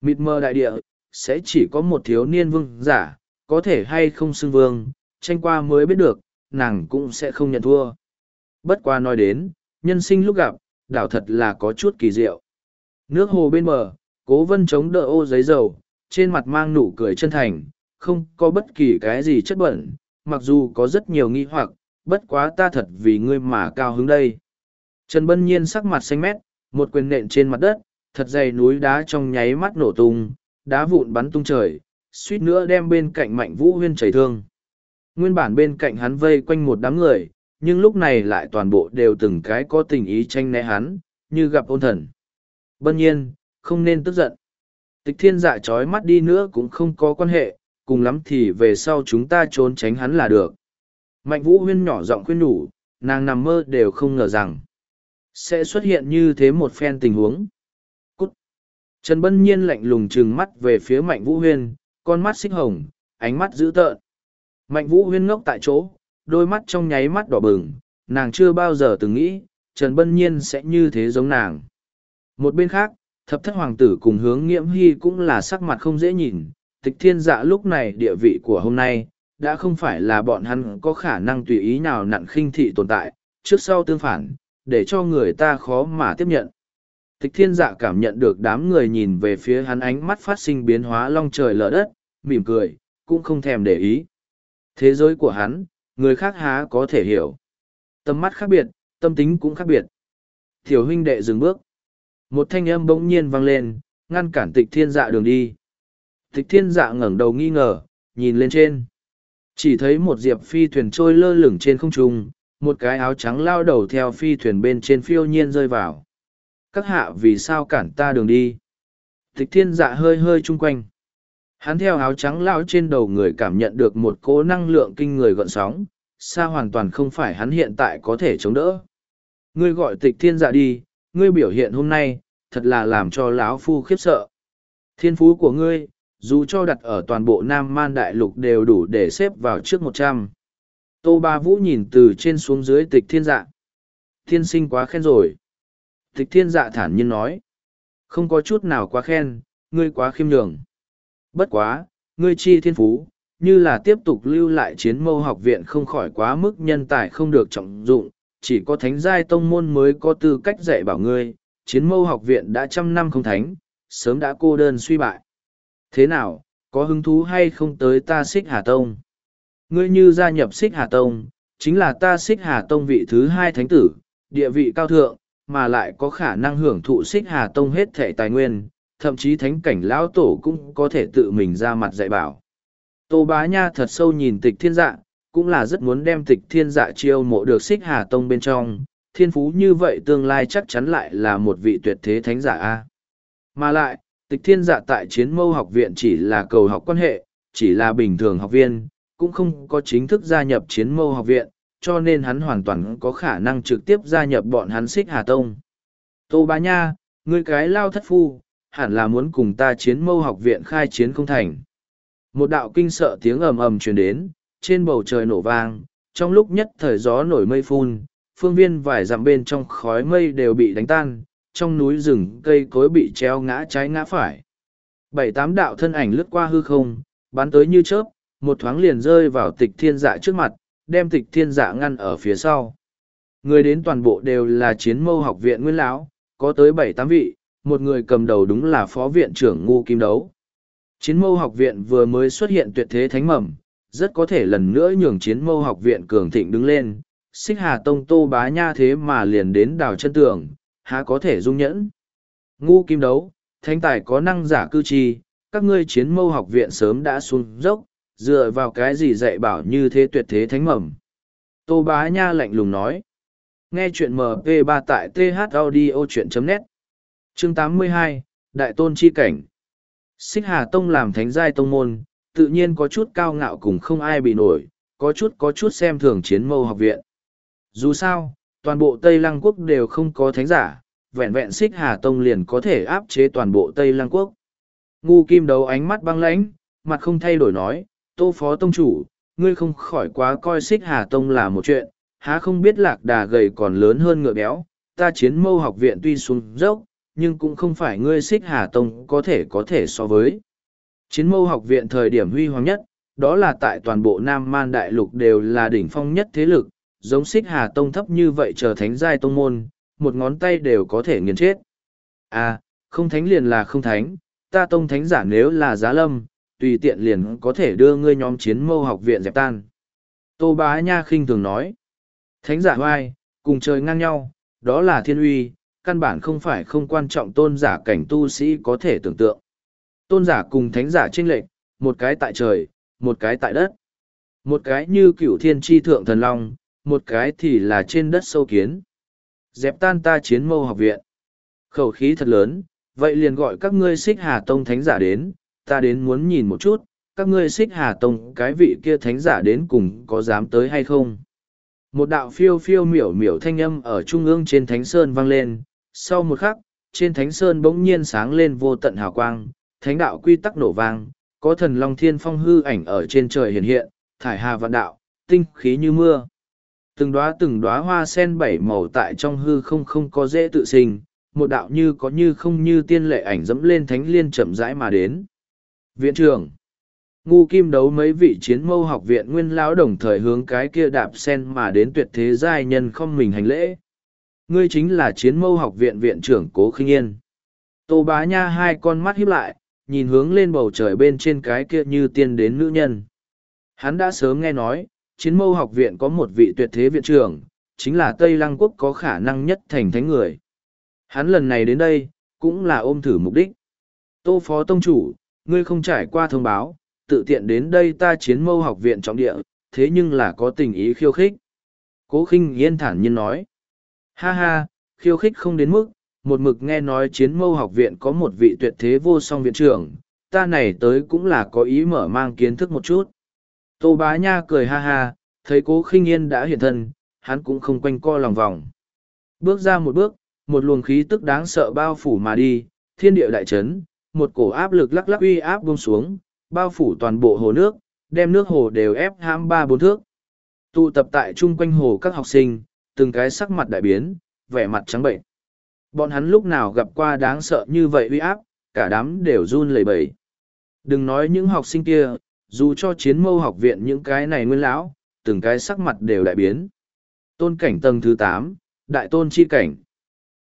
Mịt mơ đại địa, sẽ chỉ có một thiếu niên vương giả, có thể hay không xưng vương, tranh qua mới biết được, nàng cũng sẽ không nhận thua. Bất qua nói đến, nhân sinh lúc gặp, đảo thật là có chút kỳ diệu. Nước hồ bên bờ, cố vân chống đỡ ô giấy dầu, trên mặt mang nụ cười chân thành, không có bất kỳ cái gì chất bẩn, mặc dù có rất nhiều nghi hoặc, bất quá ta thật vì ngươi mà cao hứng đây. Trần Bân Nhiên sắc mặt xanh mét, một quyền nện trên mặt đất, thật dày núi đá trong nháy mắt nổ tung, đá vụn bắn tung trời, suýt nữa đem bên cạnh mạnh vũ huyên chảy thương. Nguyên bản bên cạnh hắn vây quanh một đám người, nhưng lúc này lại toàn bộ đều từng cái có tình ý tranh né hắn, như gặp ôn thần. Bân nhiên, không nên tức giận. Tịch thiên dạ trói mắt đi nữa cũng không có quan hệ, cùng lắm thì về sau chúng ta trốn tránh hắn là được. Mạnh Vũ Huyên nhỏ giọng khuyên nhủ, nàng nằm mơ đều không ngờ rằng sẽ xuất hiện như thế một phen tình huống. Cút! Trần Bân Nhiên lạnh lùng trừng mắt về phía Mạnh Vũ Huyên, con mắt xích hồng, ánh mắt dữ tợn. Mạnh Vũ Huyên ngốc tại chỗ, đôi mắt trong nháy mắt đỏ bừng, nàng chưa bao giờ từng nghĩ, Trần Bân Nhiên sẽ như thế giống nàng. Một bên khác, thập thất hoàng tử cùng hướng nghiễm hy cũng là sắc mặt không dễ nhìn, tịch thiên dạ lúc này địa vị của hôm nay, đã không phải là bọn hắn có khả năng tùy ý nào nặn khinh thị tồn tại, trước sau tương phản, để cho người ta khó mà tiếp nhận. Tịch thiên dạ cảm nhận được đám người nhìn về phía hắn ánh mắt phát sinh biến hóa long trời lở đất, mỉm cười, cũng không thèm để ý. Thế giới của hắn, người khác há có thể hiểu. Tâm mắt khác biệt, tâm tính cũng khác biệt. Tiểu huynh đệ dừng bước. Một thanh âm bỗng nhiên vang lên, ngăn cản tịch thiên dạ đường đi. Tịch thiên dạ ngẩng đầu nghi ngờ, nhìn lên trên. Chỉ thấy một diệp phi thuyền trôi lơ lửng trên không trung, một cái áo trắng lao đầu theo phi thuyền bên trên phiêu nhiên rơi vào. Các hạ vì sao cản ta đường đi? Tịch thiên dạ hơi hơi chung quanh. Hắn theo áo trắng lao trên đầu người cảm nhận được một cỗ năng lượng kinh người gọn sóng, xa hoàn toàn không phải hắn hiện tại có thể chống đỡ. Ngươi gọi tịch thiên dạ đi, ngươi biểu hiện hôm nay, thật là làm cho lão phu khiếp sợ. Thiên phú của ngươi, dù cho đặt ở toàn bộ Nam Man Đại Lục đều đủ để xếp vào trước một trăm. Tô Ba Vũ nhìn từ trên xuống dưới tịch thiên dạ. Thiên sinh quá khen rồi. Tịch thiên dạ thản nhiên nói. Không có chút nào quá khen, ngươi quá khiêm nhường. Bất quá, ngươi chi thiên phú, như là tiếp tục lưu lại chiến mâu học viện không khỏi quá mức nhân tài không được trọng dụng, chỉ có thánh giai tông môn mới có tư cách dạy bảo ngươi, chiến mâu học viện đã trăm năm không thánh, sớm đã cô đơn suy bại. Thế nào, có hứng thú hay không tới ta xích Hà Tông? Ngươi như gia nhập xích Hà Tông, chính là ta xích Hà Tông vị thứ hai thánh tử, địa vị cao thượng, mà lại có khả năng hưởng thụ xích Hà Tông hết thể tài nguyên, thậm chí thánh cảnh lão tổ cũng có thể tự mình ra mặt dạy bảo. Tô bá nha thật sâu nhìn tịch thiên dạ, cũng là rất muốn đem tịch thiên dạ chiêu mộ được xích Hà Tông bên trong, thiên phú như vậy tương lai chắc chắn lại là một vị tuyệt thế thánh giả A. Mà lại, tịch thiên dạ tại chiến mâu học viện chỉ là cầu học quan hệ, chỉ là bình thường học viên, cũng không có chính thức gia nhập chiến mâu học viện, cho nên hắn hoàn toàn có khả năng trực tiếp gia nhập bọn hắn xích Hà Tông. Tô Bá Nha, ngươi cái lao thất phu, hẳn là muốn cùng ta chiến mâu học viện khai chiến không thành. Một đạo kinh sợ tiếng ầm ầm truyền đến, trên bầu trời nổ vang, trong lúc nhất thời gió nổi mây phun, phương viên vài dặm bên trong khói mây đều bị đánh tan, trong núi rừng cây cối bị treo ngã trái ngã phải. Bảy tám đạo thân ảnh lướt qua hư không, bắn tới như chớp, một thoáng liền rơi vào tịch thiên dạ trước mặt, đem tịch thiên dạ ngăn ở phía sau. Người đến toàn bộ đều là chiến mâu học viện nguyên lão, có tới bảy tám vị, một người cầm đầu đúng là phó viện trưởng ngu kim đấu. Chiến mâu học viện vừa mới xuất hiện tuyệt thế thánh mầm, rất có thể lần nữa nhường chiến mâu học viện cường thịnh đứng lên, xích hà tông tô bá nha thế mà liền đến đào chân tường, há có thể dung nhẫn. Ngu kim đấu, thánh tài có năng giả cư chi, các ngươi chiến mâu học viện sớm đã xuống dốc, dựa vào cái gì dạy bảo như thế tuyệt thế thánh mầm. Tô bá nha lạnh lùng nói. Nghe chuyện MP3 tại th audio chuyện net Chương 82, Đại Tôn Chi Cảnh Xích Hà Tông làm thánh giai tông môn, tự nhiên có chút cao ngạo cùng không ai bị nổi, có chút có chút xem thường chiến mâu học viện. Dù sao, toàn bộ Tây Lăng Quốc đều không có thánh giả, vẹn vẹn xích Hà Tông liền có thể áp chế toàn bộ Tây Lăng Quốc. Ngu kim đấu ánh mắt băng lãnh, mặt không thay đổi nói, tô phó tông chủ, ngươi không khỏi quá coi xích Hà Tông là một chuyện, há không biết lạc đà gầy còn lớn hơn ngựa béo, ta chiến mâu học viện tuy xuống dốc, nhưng cũng không phải ngươi xích Hà Tông có thể có thể so với. Chiến mâu học viện thời điểm huy hoàng nhất, đó là tại toàn bộ Nam Man Đại Lục đều là đỉnh phong nhất thế lực, giống xích Hà Tông thấp như vậy chờ thánh giai tông môn, một ngón tay đều có thể nghiền chết. À, không thánh liền là không thánh, ta tông thánh giả nếu là giá lâm, tùy tiện liền có thể đưa ngươi nhóm chiến mâu học viện dẹp tan. Tô bá nha khinh thường nói, thánh giả hoai, cùng trời ngang nhau, đó là thiên uy, căn bản không phải không quan trọng tôn giả cảnh tu sĩ có thể tưởng tượng. Tôn giả cùng thánh giả chênh lệch, một cái tại trời, một cái tại đất. Một cái như cửu thiên tri thượng thần long, một cái thì là trên đất sâu kiến. Dẹp tan ta chiến mâu học viện. Khẩu khí thật lớn, vậy liền gọi các ngươi xích hà tông thánh giả đến, ta đến muốn nhìn một chút, các ngươi xích hà tông cái vị kia thánh giả đến cùng có dám tới hay không? Một đạo phiêu phiêu miểu miểu thanh âm ở trung ương trên thánh sơn vang lên, sau một khắc, trên thánh sơn bỗng nhiên sáng lên vô tận hào quang, thánh đạo quy tắc nổ vang, có thần long thiên phong hư ảnh ở trên trời hiện hiện, thải hà vạn đạo, tinh khí như mưa. Từng đóa từng đóa hoa sen bảy màu tại trong hư không không có dễ tự sinh, một đạo như có như không như tiên lệ ảnh dẫm lên thánh liên chậm rãi mà đến. Viện trưởng Ngu kim đấu mấy vị chiến mâu học viện nguyên lão đồng thời hướng cái kia đạp sen mà đến tuyệt thế giai nhân không mình hành lễ. Ngươi chính là chiến mâu học viện viện trưởng Cố Khinh Yên. Tô bá nha hai con mắt híp lại, nhìn hướng lên bầu trời bên trên cái kia như tiên đến nữ nhân. Hắn đã sớm nghe nói, chiến mâu học viện có một vị tuyệt thế viện trưởng, chính là Tây Lăng Quốc có khả năng nhất thành thánh người. Hắn lần này đến đây, cũng là ôm thử mục đích. Tô Phó Tông Chủ, ngươi không trải qua thông báo, tự tiện đến đây ta chiến mâu học viện trọng địa, thế nhưng là có tình ý khiêu khích. Cố khinh yên thản nhiên nói. Ha ha, khiêu khích không đến mức, một mực nghe nói chiến mâu học viện có một vị tuyệt thế vô song viện trưởng, ta này tới cũng là có ý mở mang kiến thức một chút. Tô bá nha cười ha ha, thấy cố khinh yên đã hiện thân, hắn cũng không quanh co lòng vòng. Bước ra một bước, một luồng khí tức đáng sợ bao phủ mà đi, thiên địa đại chấn, một cổ áp lực lắc lắc uy áp buông xuống, bao phủ toàn bộ hồ nước, đem nước hồ đều ép hãm ba bốn thước. Tụ tập tại chung quanh hồ các học sinh, từng cái sắc mặt đại biến, vẻ mặt trắng bệnh. Bọn hắn lúc nào gặp qua đáng sợ như vậy uy áp, cả đám đều run lẩy bẩy. Đừng nói những học sinh kia, dù cho chiến mâu học viện những cái này nguyên lão, từng cái sắc mặt đều đại biến. Tôn cảnh tầng thứ tám, đại tôn chi cảnh.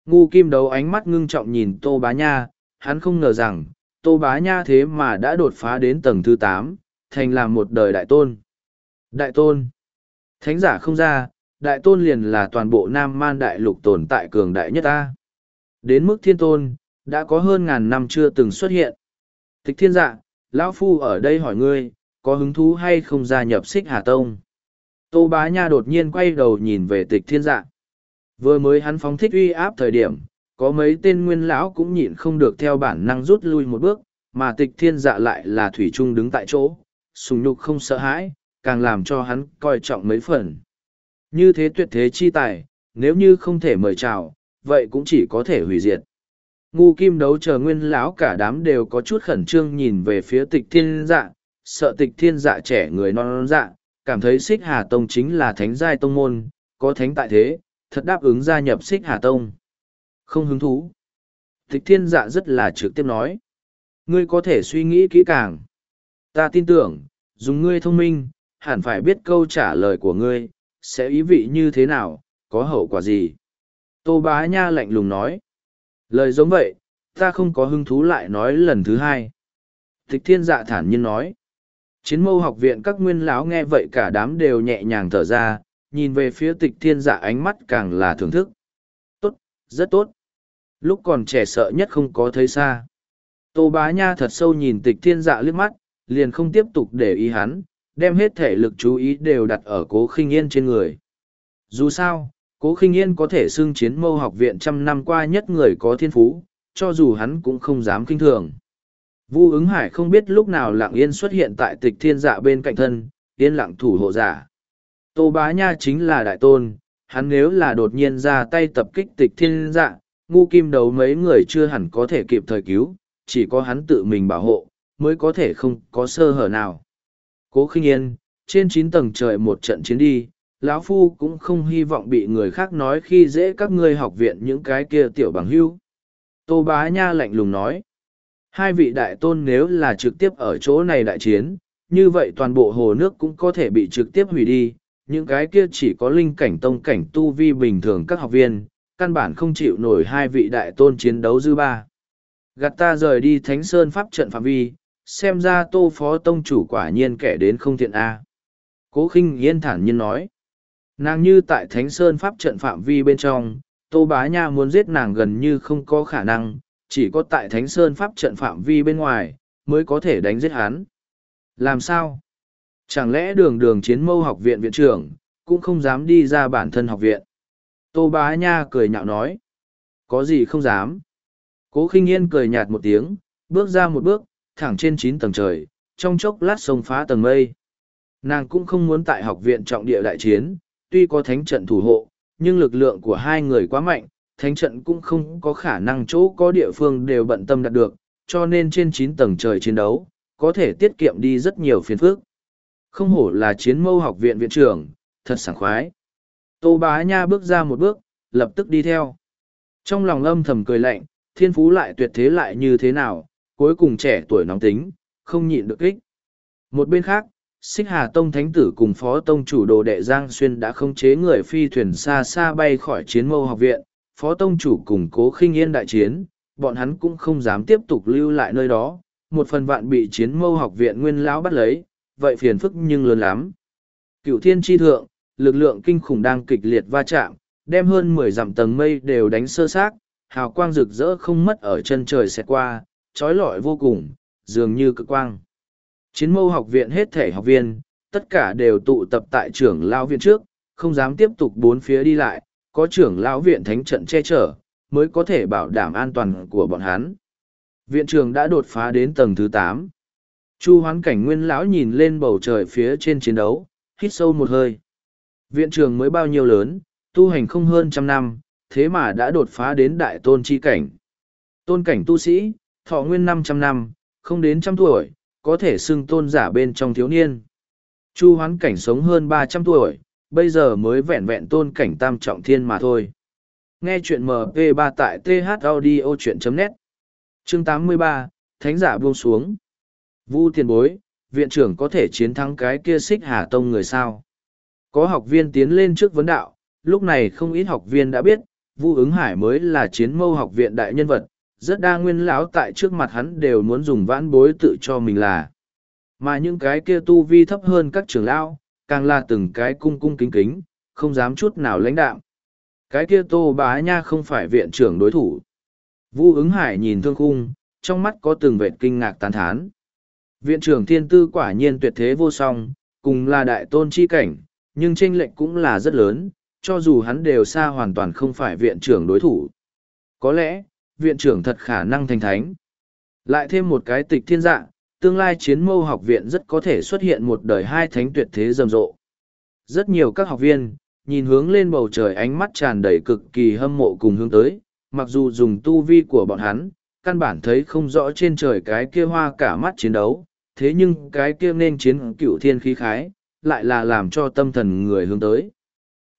Ngu kim đấu ánh mắt ngưng trọng nhìn Tô Bá Nha, hắn không ngờ rằng, Tô Bá Nha thế mà đã đột phá đến tầng thứ tám, thành làm một đời đại tôn. Đại tôn. Thánh giả không ra, đại tôn liền là toàn bộ Nam Man đại lục tồn tại cường đại nhất ta. Đến mức thiên tôn, đã có hơn ngàn năm chưa từng xuất hiện. Tịch thiên dạ, lão Phu ở đây hỏi ngươi, có hứng thú hay không gia nhập xích Hà Tông? Tô Bá Nha đột nhiên quay đầu nhìn về tịch thiên dạ. Vừa mới hắn phóng thích uy áp thời điểm, có mấy tên nguyên lão cũng nhịn không được theo bản năng rút lui một bước, mà tịch thiên dạ lại là thủy trung đứng tại chỗ, sùng nhục không sợ hãi, càng làm cho hắn coi trọng mấy phần. Như thế tuyệt thế chi tài, nếu như không thể mời chào, vậy cũng chỉ có thể hủy diệt. Ngu kim đấu chờ nguyên lão cả đám đều có chút khẩn trương nhìn về phía tịch thiên dạ, sợ tịch thiên dạ trẻ người non non dạ, cảm thấy xích hà tông chính là thánh giai tông môn, có thánh tại thế, thật đáp ứng gia nhập xích hà tông. Không hứng thú. Tịch thiên dạ rất là trực tiếp nói. Ngươi có thể suy nghĩ kỹ càng. Ta tin tưởng, dùng ngươi thông minh, hẳn phải biết câu trả lời của ngươi, sẽ ý vị như thế nào, có hậu quả gì. Tô bá nha lạnh lùng nói. Lời giống vậy, ta không có hứng thú lại nói lần thứ hai. Tịch thiên dạ thản nhiên nói. Chiến mâu học viện các nguyên lão nghe vậy cả đám đều nhẹ nhàng thở ra, nhìn về phía tịch thiên dạ ánh mắt càng là thưởng thức. Tốt, rất tốt. Lúc còn trẻ sợ nhất không có thấy xa. Tô bá nha thật sâu nhìn tịch thiên dạ liếc mắt, liền không tiếp tục để ý hắn, đem hết thể lực chú ý đều đặt ở cố khinh yên trên người. Dù sao, cố khinh yên có thể xưng chiến mâu học viện trăm năm qua nhất người có thiên phú, cho dù hắn cũng không dám kinh thường. Vu ứng hải không biết lúc nào lặng yên xuất hiện tại tịch thiên dạ bên cạnh thân, yên lặng thủ hộ giả. Tô bá nha chính là đại tôn, hắn nếu là đột nhiên ra tay tập kích tịch thiên dạ, ngu kim đấu mấy người chưa hẳn có thể kịp thời cứu, chỉ có hắn tự mình bảo hộ, mới có thể không có sơ hở nào. Cố khinh yên, trên chín tầng trời một trận chiến đi, lão phu cũng không hy vọng bị người khác nói khi dễ các ngươi học viện những cái kia tiểu bằng hưu. Tô bá nha lạnh lùng nói. Hai vị đại tôn nếu là trực tiếp ở chỗ này đại chiến, như vậy toàn bộ hồ nước cũng có thể bị trực tiếp hủy đi. Những cái kia chỉ có linh cảnh tông cảnh tu vi bình thường các học viên, căn bản không chịu nổi hai vị đại tôn chiến đấu dư ba. Gạt ta rời đi Thánh Sơn Pháp trận phạm vi, xem ra tô phó tông chủ quả nhiên kẻ đến không thiện A. Cố khinh yên thản nhiên nói. Nàng như tại Thánh Sơn Pháp trận phạm vi bên trong, tô bá nha muốn giết nàng gần như không có khả năng, chỉ có tại Thánh Sơn Pháp trận phạm vi bên ngoài, mới có thể đánh giết hắn. Làm sao? Chẳng lẽ đường đường chiến mâu học viện viện trưởng, cũng không dám đi ra bản thân học viện? Tô bá nha cười nhạo nói. Có gì không dám? Cố khinh yên cười nhạt một tiếng, bước ra một bước, thẳng trên chín tầng trời, trong chốc lát sông phá tầng mây. Nàng cũng không muốn tại học viện trọng địa đại chiến, tuy có thánh trận thủ hộ, nhưng lực lượng của hai người quá mạnh, thánh trận cũng không có khả năng chỗ có địa phương đều bận tâm đạt được, cho nên trên chín tầng trời chiến đấu, có thể tiết kiệm đi rất nhiều phiền phức. Không hổ là chiến mâu học viện viện trưởng, thật sảng khoái. Tô bá nha bước ra một bước, lập tức đi theo. Trong lòng âm thầm cười lạnh, thiên phú lại tuyệt thế lại như thế nào, cuối cùng trẻ tuổi nóng tính, không nhịn được ích. Một bên khác, Xích Hà Tông Thánh Tử cùng Phó Tông chủ đồ đệ Giang Xuyên đã không chế người phi thuyền xa xa bay khỏi chiến mâu học viện, Phó Tông chủ cùng cố khinh yên đại chiến, bọn hắn cũng không dám tiếp tục lưu lại nơi đó, một phần vạn bị chiến mâu học viện nguyên lão bắt lấy, vậy phiền phức nhưng lớn lắm. Cựu thiên tri thượng, lực lượng kinh khủng đang kịch liệt va chạm, đem hơn mười dặm tầng mây đều đánh sơ xác, hào quang rực rỡ không mất ở chân trời xẹt qua, trói lọi vô cùng, dường như cực quang. Chiến mâu học viện hết thể học viên, tất cả đều tụ tập tại trưởng lao viện trước, không dám tiếp tục bốn phía đi lại, có trưởng lão viện thánh trận che chở, mới có thể bảo đảm an toàn của bọn hắn. Viện trường đã đột phá đến tầng thứ tám. Chu hoán cảnh nguyên lão nhìn lên bầu trời phía trên chiến đấu, hít sâu một hơi. Viện trường mới bao nhiêu lớn, tu hành không hơn trăm năm, thế mà đã đột phá đến đại tôn chi cảnh. Tôn cảnh tu sĩ, thọ nguyên năm trăm năm, không đến trăm tuổi, có thể xưng tôn giả bên trong thiếu niên. Chu hoán cảnh sống hơn ba trăm tuổi, bây giờ mới vẹn vẹn tôn cảnh tam trọng thiên mà thôi. Nghe chuyện MP3 tại thaudio.net Chương 83, Thánh giả buông xuống. Vu tiền bối, viện trưởng có thể chiến thắng cái kia xích hà tông người sao? Có học viên tiến lên trước vấn đạo, lúc này không ít học viên đã biết, Vu ứng hải mới là chiến mâu học viện đại nhân vật, rất đa nguyên lão tại trước mặt hắn đều muốn dùng vãn bối tự cho mình là. Mà những cái kia tu vi thấp hơn các trưởng lão, càng là từng cái cung cung kính kính, không dám chút nào lãnh đạm. Cái kia tô bá nha không phải viện trưởng đối thủ. Vu ứng hải nhìn thương khung, trong mắt có từng vệt kinh ngạc tán thán. Viện trưởng thiên tư quả nhiên tuyệt thế vô song, cùng là đại tôn chi cảnh, nhưng tranh lệnh cũng là rất lớn, cho dù hắn đều xa hoàn toàn không phải viện trưởng đối thủ. Có lẽ, viện trưởng thật khả năng thành thánh. Lại thêm một cái tịch thiên dạng, tương lai chiến mâu học viện rất có thể xuất hiện một đời hai thánh tuyệt thế rầm rộ. Rất nhiều các học viên, nhìn hướng lên bầu trời ánh mắt tràn đầy cực kỳ hâm mộ cùng hướng tới, mặc dù dùng tu vi của bọn hắn, căn bản thấy không rõ trên trời cái kia hoa cả mắt chiến đấu, thế nhưng cái kia nên chiến cựu thiên khí khái, lại là làm cho tâm thần người hướng tới.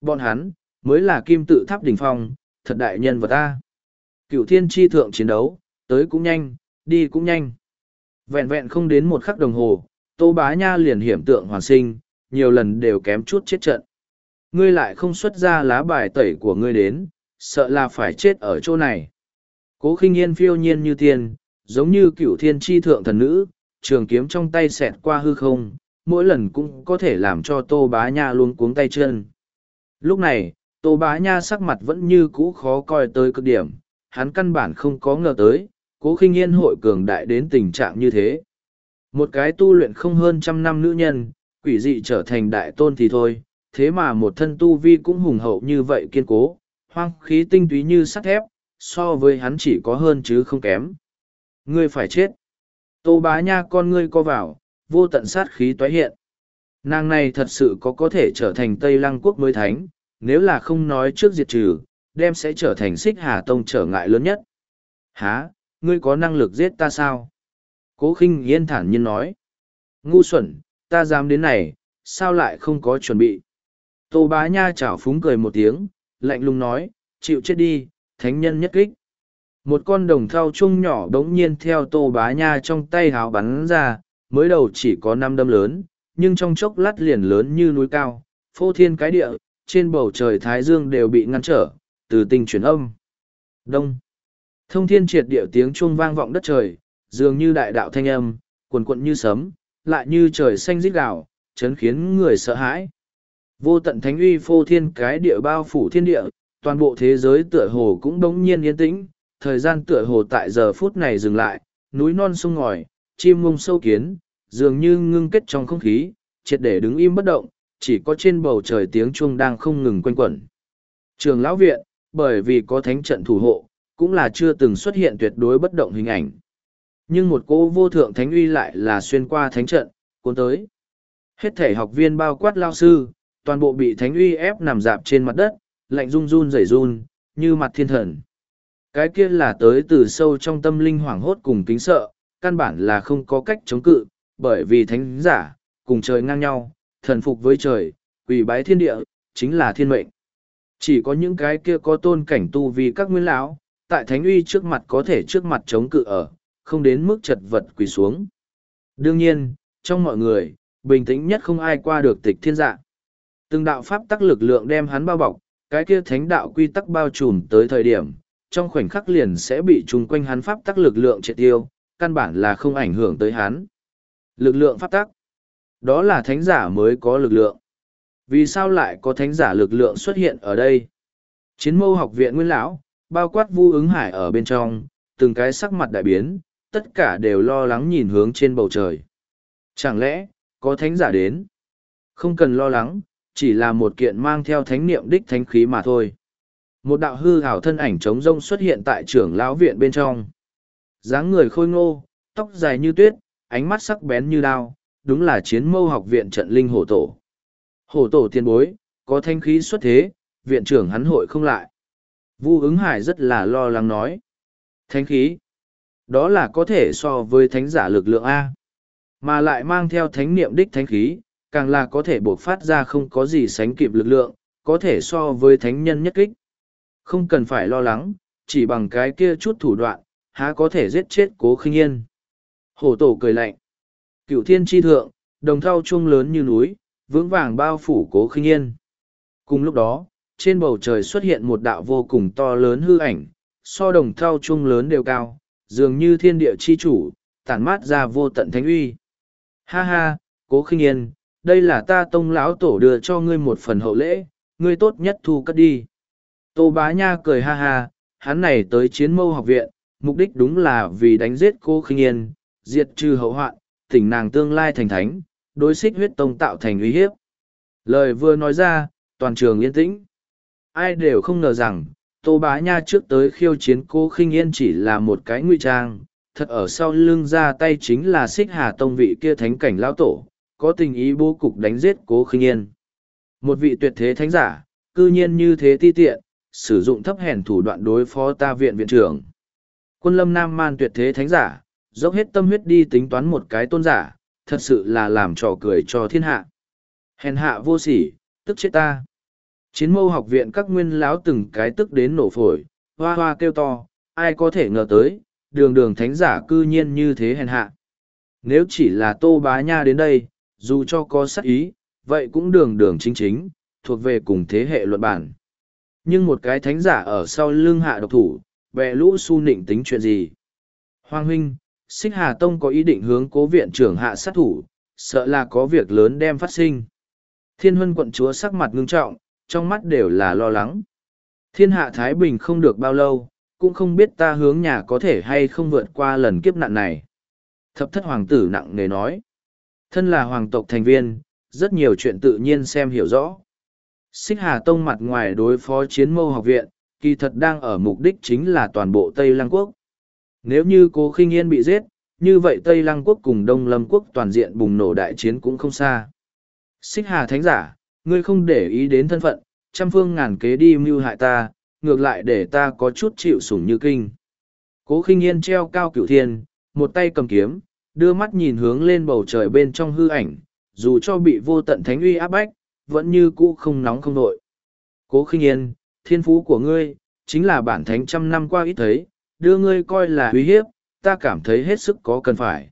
Bọn hắn, mới là kim tự tháp đỉnh phong, thật đại nhân vật ta. Cựu thiên tri thượng chiến đấu, tới cũng nhanh, đi cũng nhanh. Vẹn vẹn không đến một khắc đồng hồ, Tô Bá Nha liền hiểm tượng hoàn sinh, nhiều lần đều kém chút chết trận. Ngươi lại không xuất ra lá bài tẩy của ngươi đến, sợ là phải chết ở chỗ này. Cố khinh yên phiêu nhiên như tiên, giống như cựu thiên tri thượng thần nữ, trường kiếm trong tay xẹt qua hư không, mỗi lần cũng có thể làm cho Tô Bá Nha luôn cuống tay chân. Lúc này, Tô Bá Nha sắc mặt vẫn như cũ khó coi tới cực điểm, hắn căn bản không có ngờ tới, cố khinh yên hội cường đại đến tình trạng như thế. Một cái tu luyện không hơn trăm năm nữ nhân, quỷ dị trở thành đại tôn thì thôi, thế mà một thân tu vi cũng hùng hậu như vậy kiên cố, hoang khí tinh túy như sắt thép, so với hắn chỉ có hơn chứ không kém. Ngươi phải chết. Tô bá nha con ngươi co vào, vô tận sát khí toái hiện. Nàng này thật sự có có thể trở thành Tây Lăng quốc mới thánh, nếu là không nói trước diệt trừ, đem sẽ trở thành xích hà tông trở ngại lớn nhất. Há, ngươi có năng lực giết ta sao? Cố khinh yên thản nhiên nói. Ngu xuẩn, ta dám đến này, sao lại không có chuẩn bị? Tô bá nha chảo phúng cười một tiếng, lạnh lùng nói, chịu chết đi, thánh nhân nhất kích. Một con đồng thao chung nhỏ đống nhiên theo tô bá nha trong tay háo bắn ra, mới đầu chỉ có năm đâm lớn, nhưng trong chốc lát liền lớn như núi cao, phô thiên cái địa, trên bầu trời Thái Dương đều bị ngăn trở, từ tình chuyển âm. Đông. Thông thiên triệt điệu tiếng chuông vang vọng đất trời, dường như đại đạo thanh âm, cuồn cuộn như sấm, lại như trời xanh rít gào, chấn khiến người sợ hãi. Vô tận thánh uy phô thiên cái địa bao phủ thiên địa, toàn bộ thế giới tựa hồ cũng đống nhiên yên tĩnh, thời gian tựa hồ tại giờ phút này dừng lại, núi non sông ngòi, chim ngông sâu kiến, dường như ngưng kết trong không khí, triệt để đứng im bất động, chỉ có trên bầu trời tiếng chuông đang không ngừng quanh quẩn. Trường lão viện, bởi vì có thánh trận thủ hộ, cũng là chưa từng xuất hiện tuyệt đối bất động hình ảnh. Nhưng một cỗ vô thượng thánh uy lại là xuyên qua thánh trận, cuốn tới. Hết thể học viên bao quát lao sư, toàn bộ bị thánh uy ép nằm dạp trên mặt đất, lạnh run run rẩy run, như mặt thiên thần. Cái kia là tới từ sâu trong tâm linh hoảng hốt cùng kính sợ, căn bản là không có cách chống cự, bởi vì thánh giả, cùng trời ngang nhau, thần phục với trời, quỷ bái thiên địa, chính là thiên mệnh. Chỉ có những cái kia có tôn cảnh tu vì các nguyên lão, tại thánh uy trước mặt có thể trước mặt chống cự ở, không đến mức chật vật quỳ xuống. Đương nhiên, trong mọi người, bình tĩnh nhất không ai qua được tịch thiên dạ. Từng đạo pháp tắc lực lượng đem hắn bao bọc, cái kia thánh đạo quy tắc bao trùm tới thời điểm, trong khoảnh khắc liền sẽ bị trùng quanh hắn pháp tắc lực lượng triệt tiêu, căn bản là không ảnh hưởng tới hắn. Lực lượng pháp tắc. Đó là thánh giả mới có lực lượng. Vì sao lại có thánh giả lực lượng xuất hiện ở đây? Chiến mâu học viện nguyên lão, bao quát vu ứng hải ở bên trong, từng cái sắc mặt đại biến, tất cả đều lo lắng nhìn hướng trên bầu trời. Chẳng lẽ, có thánh giả đến? Không cần lo lắng, chỉ là một kiện mang theo thánh niệm đích thánh khí mà thôi. Một đạo hư hảo thân ảnh trống rông xuất hiện tại trưởng lão viện bên trong. dáng người khôi ngô, tóc dài như tuyết, ánh mắt sắc bén như đao, đúng là chiến mâu học viện trận linh hổ tổ. Hổ tổ tiền bối, có thanh khí xuất thế, viện trưởng hắn hội không lại. Vu ứng hải rất là lo lắng nói. Thánh khí. Đó là có thể so với thánh giả lực lượng A. Mà lại mang theo thánh niệm đích thánh khí, càng là có thể buộc phát ra không có gì sánh kịp lực lượng, có thể so với thánh nhân nhất kích. Không cần phải lo lắng, chỉ bằng cái kia chút thủ đoạn, há có thể giết chết cố khinh yên. Hổ tổ cười lạnh. Cựu thiên tri thượng, đồng thao chuông lớn như núi, vững vàng bao phủ cố khinh yên. Cùng lúc đó, trên bầu trời xuất hiện một đạo vô cùng to lớn hư ảnh, so đồng thau chung lớn đều cao, dường như thiên địa chi chủ, tản mát ra vô tận thánh uy. Ha ha, cố khinh yên, đây là ta tông lão tổ đưa cho ngươi một phần hậu lễ, ngươi tốt nhất thu cất đi. Tô bá nha cười ha ha, hắn này tới chiến mâu học viện, mục đích đúng là vì đánh giết cô khinh yên, diệt trừ hậu hoạn, tỉnh nàng tương lai thành thánh, đối xích huyết tông tạo thành uy hiếp. Lời vừa nói ra, toàn trường yên tĩnh. Ai đều không ngờ rằng, Tô Bá Nha trước tới khiêu chiến cô khinh yên chỉ là một cái ngụy trang, thật ở sau lưng ra tay chính là xích hà tông vị kia thánh cảnh lão tổ, có tình ý bố cục đánh giết cố khinh yên. Một vị tuyệt thế thánh giả, cư nhiên như thế ti tiện, sử dụng thấp hèn thủ đoạn đối phó ta viện viện trưởng. Quân lâm nam man tuyệt thế thánh giả, dốc hết tâm huyết đi tính toán một cái tôn giả, thật sự là làm trò cười cho thiên hạ. Hèn hạ vô sỉ, tức chết ta. Chiến mâu học viện các nguyên lão từng cái tức đến nổ phổi, hoa hoa kêu to, ai có thể ngờ tới, đường đường thánh giả cư nhiên như thế hèn hạ. Nếu chỉ là tô bá nha đến đây, dù cho có sắc ý, vậy cũng đường đường chính chính, thuộc về cùng thế hệ luận bản. Nhưng một cái thánh giả ở sau lưng hạ độc thủ, bè lũ su nịnh tính chuyện gì? Hoàng huynh, Xích Hà Tông có ý định hướng cố viện trưởng hạ sát thủ, sợ là có việc lớn đem phát sinh. Thiên huân quận chúa sắc mặt ngưng trọng, trong mắt đều là lo lắng. Thiên hạ Thái Bình không được bao lâu, cũng không biết ta hướng nhà có thể hay không vượt qua lần kiếp nạn này. Thập thất hoàng tử nặng nề nói. Thân là hoàng tộc thành viên, rất nhiều chuyện tự nhiên xem hiểu rõ. Xích Hà Tông mặt ngoài đối phó chiến mâu học viện, kỳ thật đang ở mục đích chính là toàn bộ Tây Lăng Quốc. Nếu như cố khinh yên bị giết, như vậy Tây Lăng Quốc cùng Đông Lâm Quốc toàn diện bùng nổ đại chiến cũng không xa. Xích Hà Thánh Giả, ngươi không để ý đến thân phận, trăm phương ngàn kế đi mưu hại ta, ngược lại để ta có chút chịu sủng như kinh. Cố khinh yên treo cao cửu thiên, một tay cầm kiếm, đưa mắt nhìn hướng lên bầu trời bên trong hư ảnh, dù cho bị vô tận thánh uy áp bách, vẫn như cũ không nóng không nội. Cố khinh yên, thiên phú của ngươi, chính là bản thánh trăm năm qua ít thấy, đưa ngươi coi là uy hiếp, ta cảm thấy hết sức có cần phải.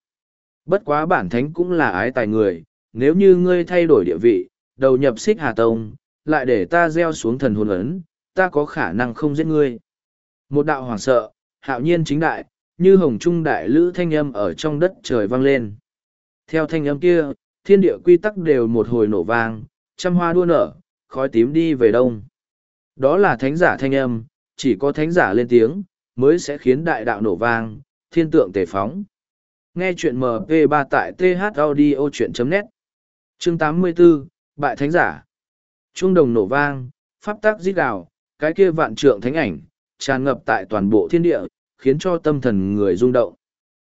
Bất quá bản thánh cũng là ái tài người, nếu như ngươi thay đổi địa vị, đầu nhập xích hà tông, lại để ta gieo xuống thần hồn ấn, ta có khả năng không giết ngươi. Một đạo hoàng sợ, hạo nhiên chính đại, như hồng trung đại lữ thanh âm ở trong đất trời vang lên. Theo thanh âm kia, thiên địa quy tắc đều một hồi nổ vang, trăm hoa đua nở, khói tím đi về đông. Đó là thánh giả thanh âm, chỉ có thánh giả lên tiếng, mới sẽ khiến đại đạo nổ vang, thiên tượng tề phóng. Nghe chuyện MP3 tại thaudio.net Chương 84, Bại Thánh Giả Trung đồng nổ vang, pháp tác giết đào, cái kia vạn trượng thánh ảnh, tràn ngập tại toàn bộ thiên địa, khiến cho tâm thần người rung động.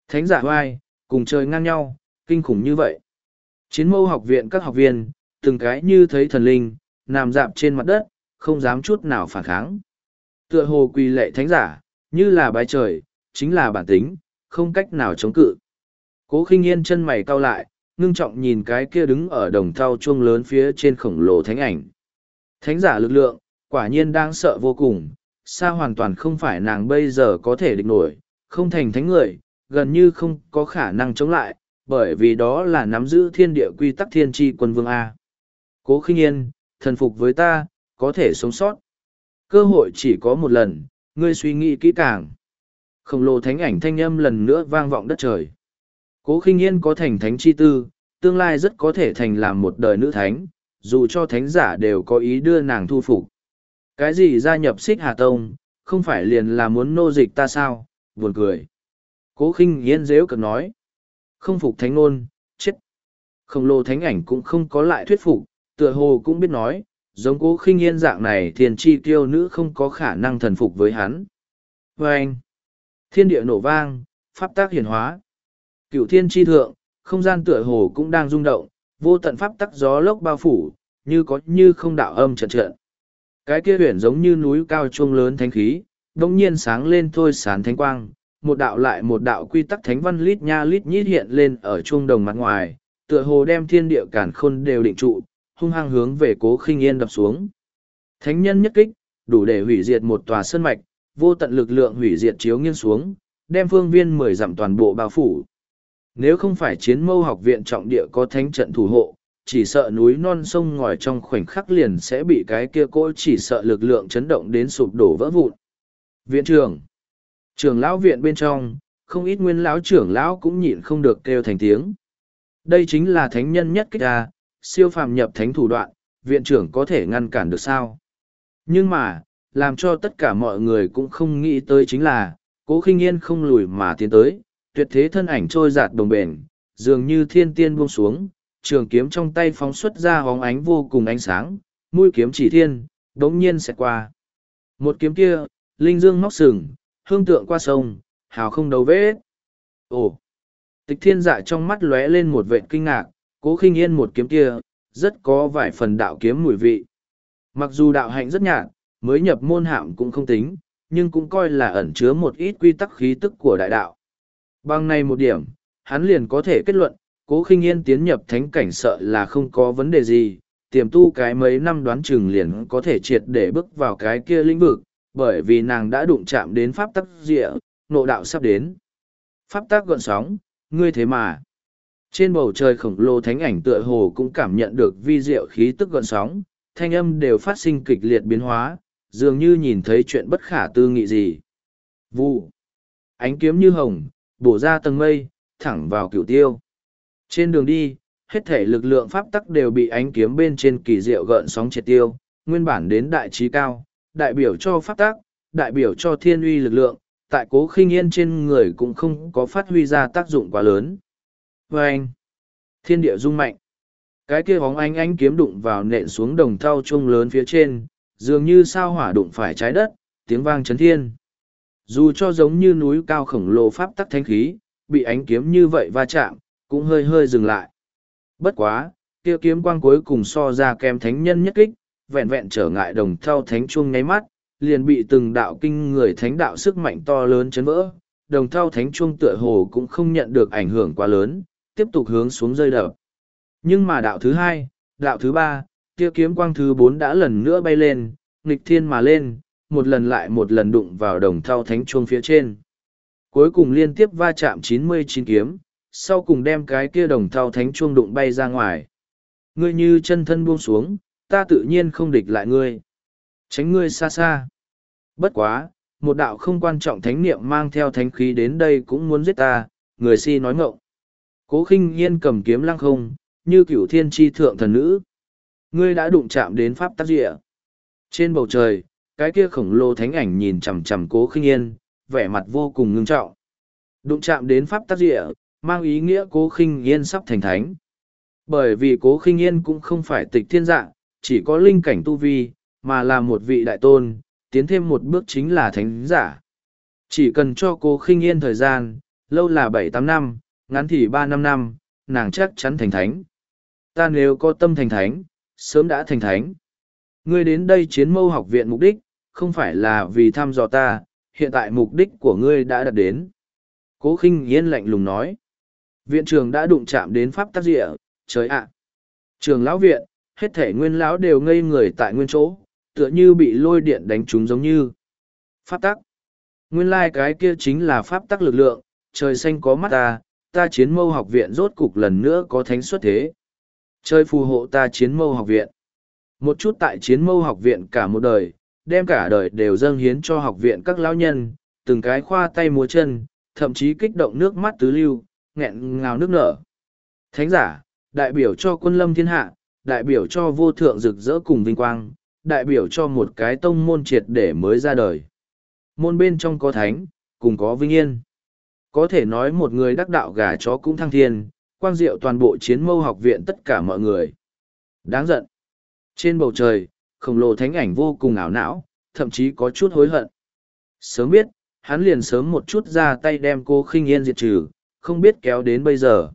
Thánh giả vai, cùng trời ngang nhau, kinh khủng như vậy. Chiến mâu học viện các học viên, từng cái như thấy thần linh, nằm dạp trên mặt đất, không dám chút nào phản kháng. Tựa hồ quỳ lệ thánh giả, như là bái trời, chính là bản tính, không cách nào chống cự. Cố khinh yên chân mày cau lại, ngưng trọng nhìn cái kia đứng ở đồng thau chuông lớn phía trên khổng lồ thánh ảnh. Thánh giả lực lượng, quả nhiên đang sợ vô cùng, xa hoàn toàn không phải nàng bây giờ có thể địch nổi, không thành thánh người, gần như không có khả năng chống lại, bởi vì đó là nắm giữ thiên địa quy tắc thiên tri quân vương A. Cố khinh yên, thần phục với ta, có thể sống sót. Cơ hội chỉ có một lần, ngươi suy nghĩ kỹ càng. Khổng lồ thánh ảnh thanh âm lần nữa vang vọng đất trời. Cố khinh yên có thành thánh chi tư, tương lai rất có thể thành làm một đời nữ thánh, dù cho thánh giả đều có ý đưa nàng thu phục. Cái gì gia nhập xích hà tông, không phải liền là muốn nô dịch ta sao, buồn cười. Cố khinh yên dễu cực nói. Không phục thánh ngôn, chết. Khổng lồ thánh ảnh cũng không có lại thuyết phục, tựa hồ cũng biết nói, giống cố khinh yên dạng này thiền chi tiêu nữ không có khả năng thần phục với hắn. Và anh, thiên địa nổ vang, pháp tác hiển hóa. Cựu thiên tri thượng, không gian tựa hồ cũng đang rung động, vô tận pháp tắc gió lốc bao phủ, như có như không đạo âm trận trận. Cái kia huyền giống như núi cao chuông lớn thánh khí, đông nhiên sáng lên thôi sán thánh quang, một đạo lại một đạo quy tắc thánh văn lít nha lít nhít hiện lên ở chuông đồng mặt ngoài, tựa hồ đem thiên địa cản khôn đều định trụ, hung hăng hướng về cố khinh yên đập xuống. Thánh nhân nhất kích, đủ để hủy diệt một tòa sân mạch, vô tận lực lượng hủy diệt chiếu nghiêng xuống, đem phương viên mười dặm toàn bộ bao phủ. Nếu không phải chiến mâu học viện trọng địa có thánh trận thủ hộ, chỉ sợ núi non sông ngòi trong khoảnh khắc liền sẽ bị cái kia cỗ chỉ sợ lực lượng chấn động đến sụp đổ vỡ vụn. Viện trưởng, trưởng lão viện bên trong, không ít nguyên lão trưởng lão cũng nhịn không được kêu thành tiếng. Đây chính là thánh nhân nhất kích à? Siêu phàm nhập thánh thủ đoạn, viện trưởng có thể ngăn cản được sao? Nhưng mà, làm cho tất cả mọi người cũng không nghĩ tới chính là, cố khinh yên không lùi mà tiến tới, tuyệt thế thân ảnh trôi giạt đồng bền, dường như thiên tiên buông xuống, trường kiếm trong tay phóng xuất ra hóng ánh vô cùng ánh sáng, mũi kiếm chỉ thiên, đống nhiên sẽ qua. Một kiếm kia, linh dương móc sừng, hương tượng qua sông, hào không đấu vết. Ồ! Tịch thiên dạ trong mắt lóe lên một vệ kinh ngạc, cố khinh yên một kiếm kia, rất có vài phần đạo kiếm mùi vị. Mặc dù đạo hạnh rất nhạt, mới nhập môn hạm cũng không tính, nhưng cũng coi là ẩn chứa một ít quy tắc khí tức của đại đạo. Bằng này một điểm, hắn liền có thể kết luận, cố khinh yên tiến nhập thánh cảnh sợ là không có vấn đề gì, tiềm tu cái mấy năm đoán chừng liền có thể triệt để bước vào cái kia lĩnh vực, bởi vì nàng đã đụng chạm đến pháp tắc rịa nộ đạo sắp đến. Pháp tắc gọn sóng, ngươi thế mà. Trên bầu trời khổng lồ thánh ảnh tựa hồ cũng cảm nhận được vi diệu khí tức gọn sóng, thanh âm đều phát sinh kịch liệt biến hóa, dường như nhìn thấy chuyện bất khả tư nghị gì. Vu, Ánh kiếm như hồng, bổ ra tầng mây, thẳng vào cửu tiêu. Trên đường đi, hết thể lực lượng pháp tắc đều bị ánh kiếm bên trên kỳ diệu gợn sóng triệt tiêu, nguyên bản đến đại trí cao, đại biểu cho pháp tắc, đại biểu cho thiên uy lực lượng, tại cố khinh yên trên người cũng không có phát huy ra tác dụng quá lớn. Và anh, thiên địa rung mạnh, cái kia hóng ánh ánh kiếm đụng vào nện xuống đồng thau chung lớn phía trên, dường như sao hỏa đụng phải trái đất, tiếng vang chấn thiên. Dù cho giống như núi cao khổng lồ pháp tắc thanh khí, bị ánh kiếm như vậy va chạm, cũng hơi hơi dừng lại. Bất quá, kia kiếm quang cuối cùng so ra kèm thánh nhân nhất kích, vẹn vẹn trở ngại đồng thau thánh chuông nháy mắt, liền bị từng đạo kinh người thánh đạo sức mạnh to lớn chấn vỡ. Đồng thau thánh chuông tựa hồ cũng không nhận được ảnh hưởng quá lớn, tiếp tục hướng xuống rơi đập. Nhưng mà đạo thứ hai, đạo thứ ba, kia kiếm quang thứ bốn đã lần nữa bay lên, nghịch thiên mà lên, một lần lại một lần đụng vào đồng thau thánh chuông phía trên. Cuối cùng liên tiếp va chạm chín mươi chín kiếm, sau cùng đem cái kia đồng thau thánh chuông đụng bay ra ngoài. Ngươi như chân thân buông xuống, ta tự nhiên không địch lại ngươi. Tránh ngươi xa xa. Bất quá, một đạo không quan trọng thánh niệm mang theo thánh khí đến đây cũng muốn giết ta, người si nói ngộng. Cố khinh yên cầm kiếm lăng không, như cửu thiên tri thượng thần nữ. Ngươi đã đụng chạm đến pháp tác địa. Trên bầu trời, cái kia khổng lồ thánh ảnh nhìn chằm chằm cố khinh yên, vẻ mặt vô cùng ngưng trọng. Đụng chạm đến pháp tác địa, mang ý nghĩa cố khinh yên sắp thành thánh. Bởi vì cố khinh yên cũng không phải tịch thiên dạng, chỉ có linh cảnh tu vi, mà là một vị đại tôn, tiến thêm một bước chính là thánh giả. Chỉ cần cho cố khinh yên thời gian, lâu là bảy tám năm, ngắn thì ba năm năm, nàng chắc chắn thành thánh. Ta nếu có tâm thành thánh, sớm đã thành thánh. Ngươi đến đây chiến mâu học viện mục đích, không phải là vì thăm dò ta, hiện tại mục đích của ngươi đã đạt đến. Cố khinh yên lạnh lùng nói. Viện trường đã đụng chạm đến pháp tác địa, trời ạ. Trường lão viện, hết thể nguyên lão đều ngây người tại nguyên chỗ, tựa như bị lôi điện đánh trúng giống như. Pháp tắc. Nguyên lai cái kia chính là pháp tắc lực lượng, trời xanh có mắt ta, ta chiến mâu học viện rốt cục lần nữa có thánh xuất thế. Chơi phù hộ ta chiến mâu học viện. Một chút tại chiến mâu học viện cả một đời, đem cả đời đều dâng hiến cho học viện các lão nhân, từng cái khoa tay múa chân, thậm chí kích động nước mắt tứ lưu, nghẹn ngào nước nở. Thánh giả, đại biểu cho quân lâm thiên hạ, đại biểu cho vô thượng rực rỡ cùng vinh quang, đại biểu cho một cái tông môn triệt để mới ra đời. Môn bên trong có thánh, cùng có vinh yên. Có thể nói một người đắc đạo gà chó cũng thăng thiên, quang diệu toàn bộ chiến mâu học viện tất cả mọi người. Đáng giận. Trên bầu trời, khổng lồ thánh ảnh vô cùng ảo não, thậm chí có chút hối hận. Sớm biết, hắn liền sớm một chút ra tay đem cô khinh yên diệt trừ, không biết kéo đến bây giờ.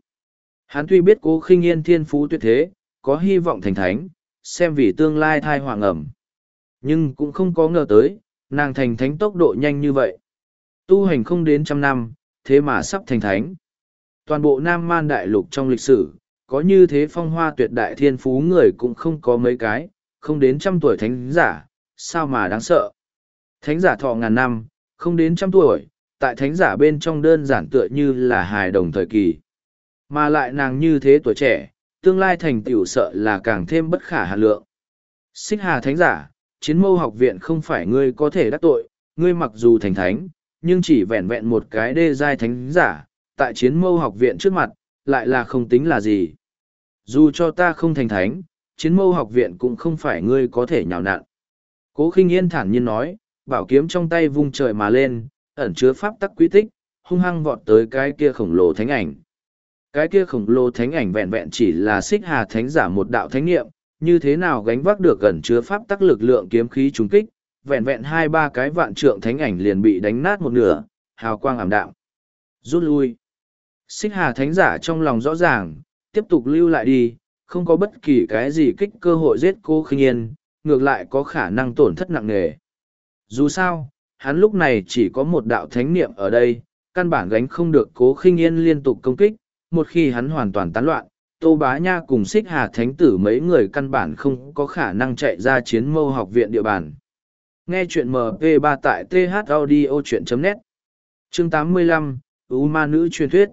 Hắn tuy biết cô khinh yên thiên phú tuyệt thế, có hy vọng thành thánh, xem vì tương lai thai hoàng ẩm. Nhưng cũng không có ngờ tới, nàng thành thánh tốc độ nhanh như vậy. Tu hành không đến trăm năm, thế mà sắp thành thánh. Toàn bộ Nam Man Đại Lục trong lịch sử, có như thế phong hoa tuyệt đại thiên phú người cũng không có mấy cái, không đến trăm tuổi thánh giả, sao mà đáng sợ. Thánh giả thọ ngàn năm, không đến trăm tuổi, tại thánh giả bên trong đơn giản tựa như là hài đồng thời kỳ. Mà lại nàng như thế tuổi trẻ, tương lai thành tựu sợ là càng thêm bất khả hà lượng. Xích hà thánh giả, chiến mâu học viện không phải ngươi có thể đắc tội, ngươi mặc dù thành thánh, nhưng chỉ vẹn vẹn một cái đê giai thánh giả, tại chiến mâu học viện trước mặt, lại là không tính là gì. Dù cho ta không thành thánh, chiến mâu học viện cũng không phải ngươi có thể nhào nặn. Cố khinh yên thản nhiên nói, bảo kiếm trong tay vung trời mà lên, ẩn chứa pháp tắc quý tích, hung hăng vọt tới cái kia khổng lồ thánh ảnh. Cái kia khổng lồ thánh ảnh vẹn vẹn chỉ là xích hà thánh giả một đạo thánh nghiệm, như thế nào gánh vác được gần chứa pháp tắc lực lượng kiếm khí trúng kích, vẹn vẹn hai ba cái vạn trượng thánh ảnh liền bị đánh nát một nửa, hào quang ảm đạm. Rút lui. Xích hà thánh giả trong lòng rõ ràng, tiếp tục lưu lại đi, không có bất kỳ cái gì kích cơ hội giết cô khinh yên, ngược lại có khả năng tổn thất nặng nề. Dù sao, hắn lúc này chỉ có một đạo thánh niệm ở đây, căn bản gánh không được cố khinh yên liên tục công kích, một khi hắn hoàn toàn tán loạn, Tô Bá Nha cùng Xích Hà Thánh Tử mấy người căn bản không có khả năng chạy ra chiến mâu học viện địa bàn. Nghe chuyện MP3 tại thaudio.net Chương 85, U Ma Nữ Truyền Thuyết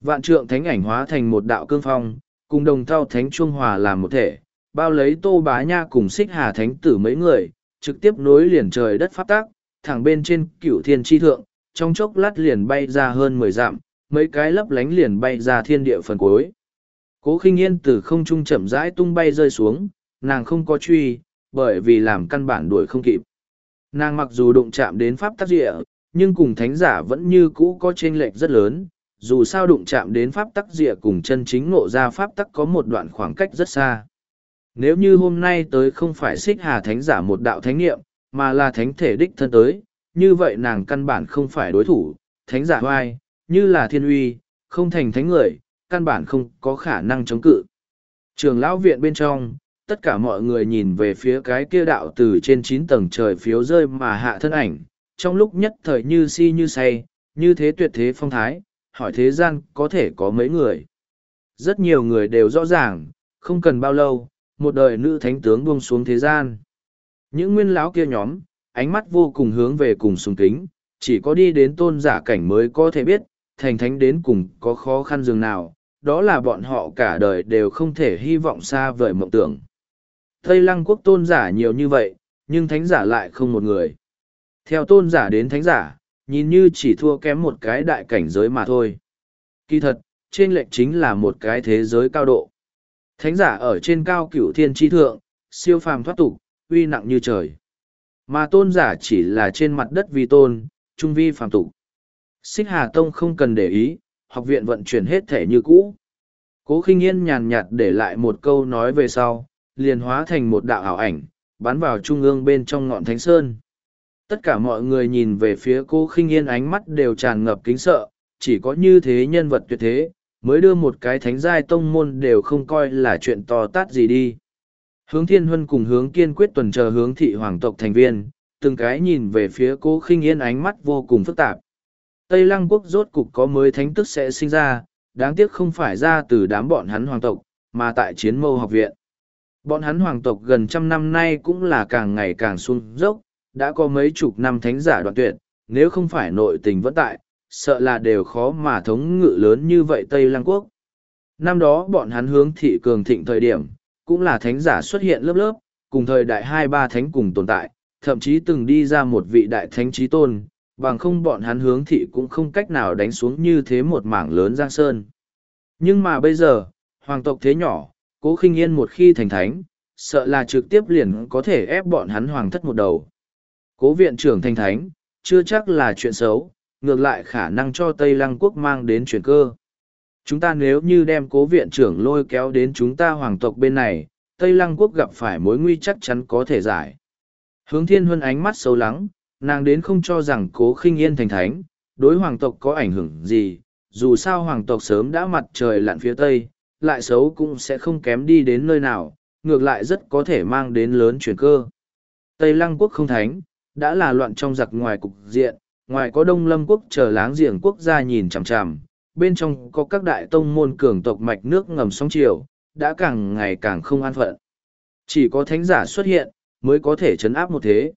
Vạn trượng thánh ảnh hóa thành một đạo cương phong, cùng đồng thao thánh trung hòa làm một thể, bao lấy Tô Bá Nha cùng Xích Hà Thánh Tử mấy người, trực tiếp nối liền trời đất pháp tác, thẳng bên trên cửu thiên tri thượng, trong chốc lát liền bay ra hơn mười dặm, mấy cái lấp lánh liền bay ra thiên địa phần cuối. Cố khinh yên từ không trung chậm rãi tung bay rơi xuống, nàng không có truy, bởi vì làm căn bản đuổi không kịp. Nàng mặc dù đụng chạm đến pháp tắc địa, nhưng cùng thánh giả vẫn như cũ có chênh lệch rất lớn, dù sao đụng chạm đến pháp tắc địa cùng chân chính ngộ ra pháp tắc có một đoạn khoảng cách rất xa. Nếu như hôm nay tới không phải xích hà thánh giả một đạo thánh nghiệm, mà là thánh thể đích thân tới, như vậy nàng căn bản không phải đối thủ, thánh giả hoai, như là thiên uy, không thành thánh người, căn bản không có khả năng chống cự. Trường lão viện bên trong, tất cả mọi người nhìn về phía cái kia đạo từ trên chín tầng trời phiếu rơi mà hạ thân ảnh, trong lúc nhất thời như si như say, như thế tuyệt thế phong thái, hỏi thế gian có thể có mấy người. Rất nhiều người đều rõ ràng, không cần bao lâu, một đời nữ thánh tướng buông xuống thế gian. Những nguyên lão kia nhóm, ánh mắt vô cùng hướng về cùng sùng kính, chỉ có đi đến tôn giả cảnh mới có thể biết, thành thánh đến cùng có khó khăn dường nào, đó là bọn họ cả đời đều không thể hy vọng xa vời mộng tưởng. Tây lăng quốc tôn giả nhiều như vậy, nhưng thánh giả lại không một người. Theo tôn giả đến thánh giả, nhìn như chỉ thua kém một cái đại cảnh giới mà thôi. Kỳ thật, trên lệnh chính là một cái thế giới cao độ. Thánh giả ở trên cao cửu thiên tri thượng, siêu phàm thoát tục, uy nặng như trời. Mà tôn giả chỉ là trên mặt đất vi tôn, trung vi phàm tục. Xích Hà Tông không cần để ý, học viện vận chuyển hết thể như cũ. Cố khinh yên nhàn nhạt để lại một câu nói về sau, liền hóa thành một đạo ảo ảnh, bắn vào trung ương bên trong ngọn thánh sơn. Tất cả mọi người nhìn về phía cô khinh yên ánh mắt đều tràn ngập kính sợ, chỉ có như thế nhân vật tuyệt thế, mới đưa một cái thánh giai tông môn đều không coi là chuyện to tát gì đi. Hướng thiên huân cùng hướng kiên quyết tuần chờ hướng thị hoàng tộc thành viên, từng cái nhìn về phía cô khinh yên ánh mắt vô cùng phức tạp. Tây Lăng quốc rốt cục có mới thánh tức sẽ sinh ra, đáng tiếc không phải ra từ đám bọn hắn hoàng tộc, mà tại chiến mâu học viện. Bọn hắn hoàng tộc gần trăm năm nay cũng là càng ngày càng xuống dốc, đã có mấy chục năm thánh giả đoạn tuyệt, nếu không phải nội tình vẫn tại, sợ là đều khó mà thống ngự lớn như vậy Tây Lăng Quốc. Năm đó bọn hắn hướng thị cường thịnh thời điểm, cũng là thánh giả xuất hiện lớp lớp, cùng thời đại hai ba thánh cùng tồn tại, thậm chí từng đi ra một vị đại thánh trí tôn, bằng không bọn hắn hướng thị cũng không cách nào đánh xuống như thế một mảng lớn giang sơn. Nhưng mà bây giờ, hoàng tộc thế nhỏ, cố khinh yên một khi thành thánh, sợ là trực tiếp liền có thể ép bọn hắn hoàng thất một đầu. Cố viện trưởng thành thánh, chưa chắc là chuyện xấu, ngược lại khả năng cho Tây Lăng quốc mang đến chuyển cơ. Chúng ta nếu như đem cố viện trưởng lôi kéo đến chúng ta hoàng tộc bên này, Tây Lăng quốc gặp phải mối nguy chắc chắn có thể giải. Hướng thiên huân ánh mắt sâu lắng, nàng đến không cho rằng cố khinh yên thành thánh, đối hoàng tộc có ảnh hưởng gì, dù sao hoàng tộc sớm đã mặt trời lặn phía tây, lại xấu cũng sẽ không kém đi đến nơi nào, ngược lại rất có thể mang đến lớn chuyển cơ. Tây Lăng quốc không thánh, đã là loạn trong giặc ngoài cục diện, ngoài có Đông Lâm quốc chờ láng giềng quốc gia nhìn chằm chằm, bên trong có các đại tông môn cường tộc mạch nước ngầm sóng chiều, đã càng ngày càng không an phận. Chỉ có thánh giả xuất hiện, mới có thể chấn áp một thế.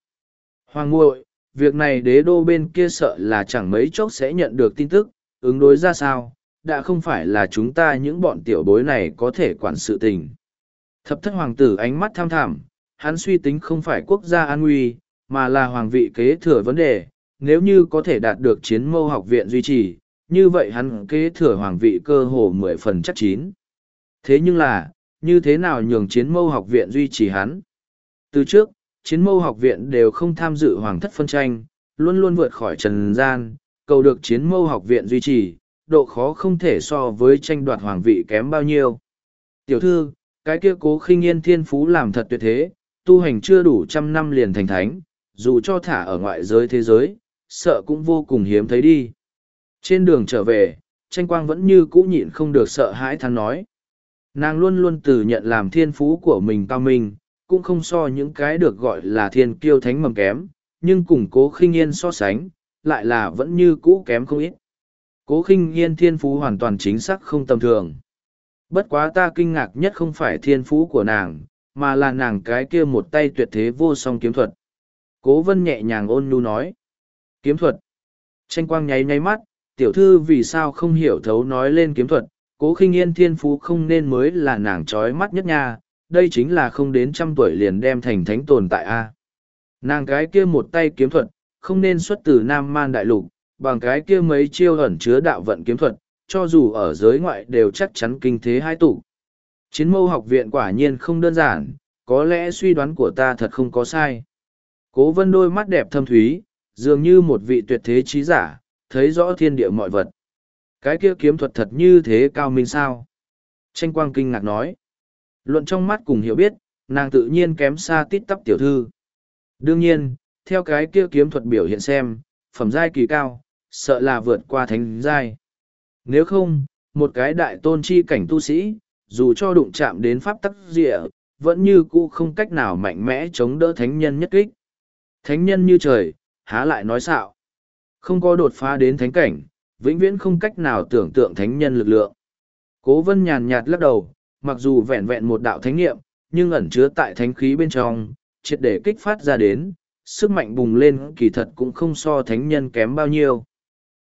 Hoàng ngội, việc này đế đô bên kia sợ là chẳng mấy chốc sẽ nhận được tin tức, ứng đối ra sao, đã không phải là chúng ta những bọn tiểu bối này có thể quản sự tình. Thập thất hoàng tử ánh mắt tham thảm, hắn suy tính không phải quốc gia an nguy, mà là hoàng vị kế thừa vấn đề, nếu như có thể đạt được chiến mâu học viện duy trì, như vậy hắn kế thừa hoàng vị cơ hồ mười phần chắc chín. Thế nhưng là, như thế nào nhường chiến mâu học viện duy trì hắn? Từ trước, chiến mâu học viện đều không tham dự hoàng thất phân tranh, luôn luôn vượt khỏi trần gian, cầu được chiến mâu học viện duy trì, độ khó không thể so với tranh đoạt hoàng vị kém bao nhiêu. Tiểu thư, cái kia cố khinh yên thiên phú làm thật tuyệt thế, tu hành chưa đủ trăm năm liền thành thánh, dù cho thả ở ngoại giới thế giới, sợ cũng vô cùng hiếm thấy đi. Trên đường trở về, tranh quang vẫn như cũ nhịn không được sợ hãi thắn nói. Nàng luôn luôn tự nhận làm thiên phú của mình cao minh, cũng không so những cái được gọi là thiên kiêu thánh mầm kém, nhưng cùng cố khinh yên so sánh, lại là vẫn như cũ kém không ít. Cố khinh Nhiên thiên phú hoàn toàn chính xác không tầm thường. Bất quá ta kinh ngạc nhất không phải thiên phú của nàng, mà là nàng cái kia một tay tuyệt thế vô song kiếm thuật. Cố vân nhẹ nhàng ôn nhu nói. Kiếm thuật. Tranh quang nháy nháy mắt, tiểu thư vì sao không hiểu thấu nói lên kiếm thuật, cố khinh yên thiên phú không nên mới là nàng trói mắt nhất nha, đây chính là không đến trăm tuổi liền đem thành thánh tồn tại a Nàng cái kia một tay kiếm thuật, không nên xuất từ Nam Man Đại Lục, bằng cái kia mấy chiêu ẩn chứa đạo vận kiếm thuật, cho dù ở giới ngoại đều chắc chắn kinh thế hai tụ. Chiến mâu học viện quả nhiên không đơn giản, có lẽ suy đoán của ta thật không có sai. Cố vân đôi mắt đẹp thâm thúy, dường như một vị tuyệt thế trí giả, thấy rõ thiên địa mọi vật. Cái kia kiếm thuật thật như thế cao minh sao? Tranh quang kinh ngạc nói. Luận trong mắt cùng hiểu biết, nàng tự nhiên kém xa tít tắp tiểu thư. Đương nhiên, theo cái kia kiếm thuật biểu hiện xem, phẩm giai kỳ cao, sợ là vượt qua thánh giai. Nếu không, một cái đại tôn chi cảnh tu sĩ, dù cho đụng chạm đến pháp tắc địa, vẫn như cũ không cách nào mạnh mẽ chống đỡ thánh nhân nhất kích. Thánh nhân như trời, há lại nói xạo. Không có đột phá đến thánh cảnh, vĩnh viễn không cách nào tưởng tượng thánh nhân lực lượng. Cố vân nhàn nhạt lắc đầu, mặc dù vẹn vẹn một đạo thánh nghiệm, nhưng ẩn chứa tại thánh khí bên trong, triệt để kích phát ra đến, sức mạnh bùng lên kỳ thật cũng không so thánh nhân kém bao nhiêu.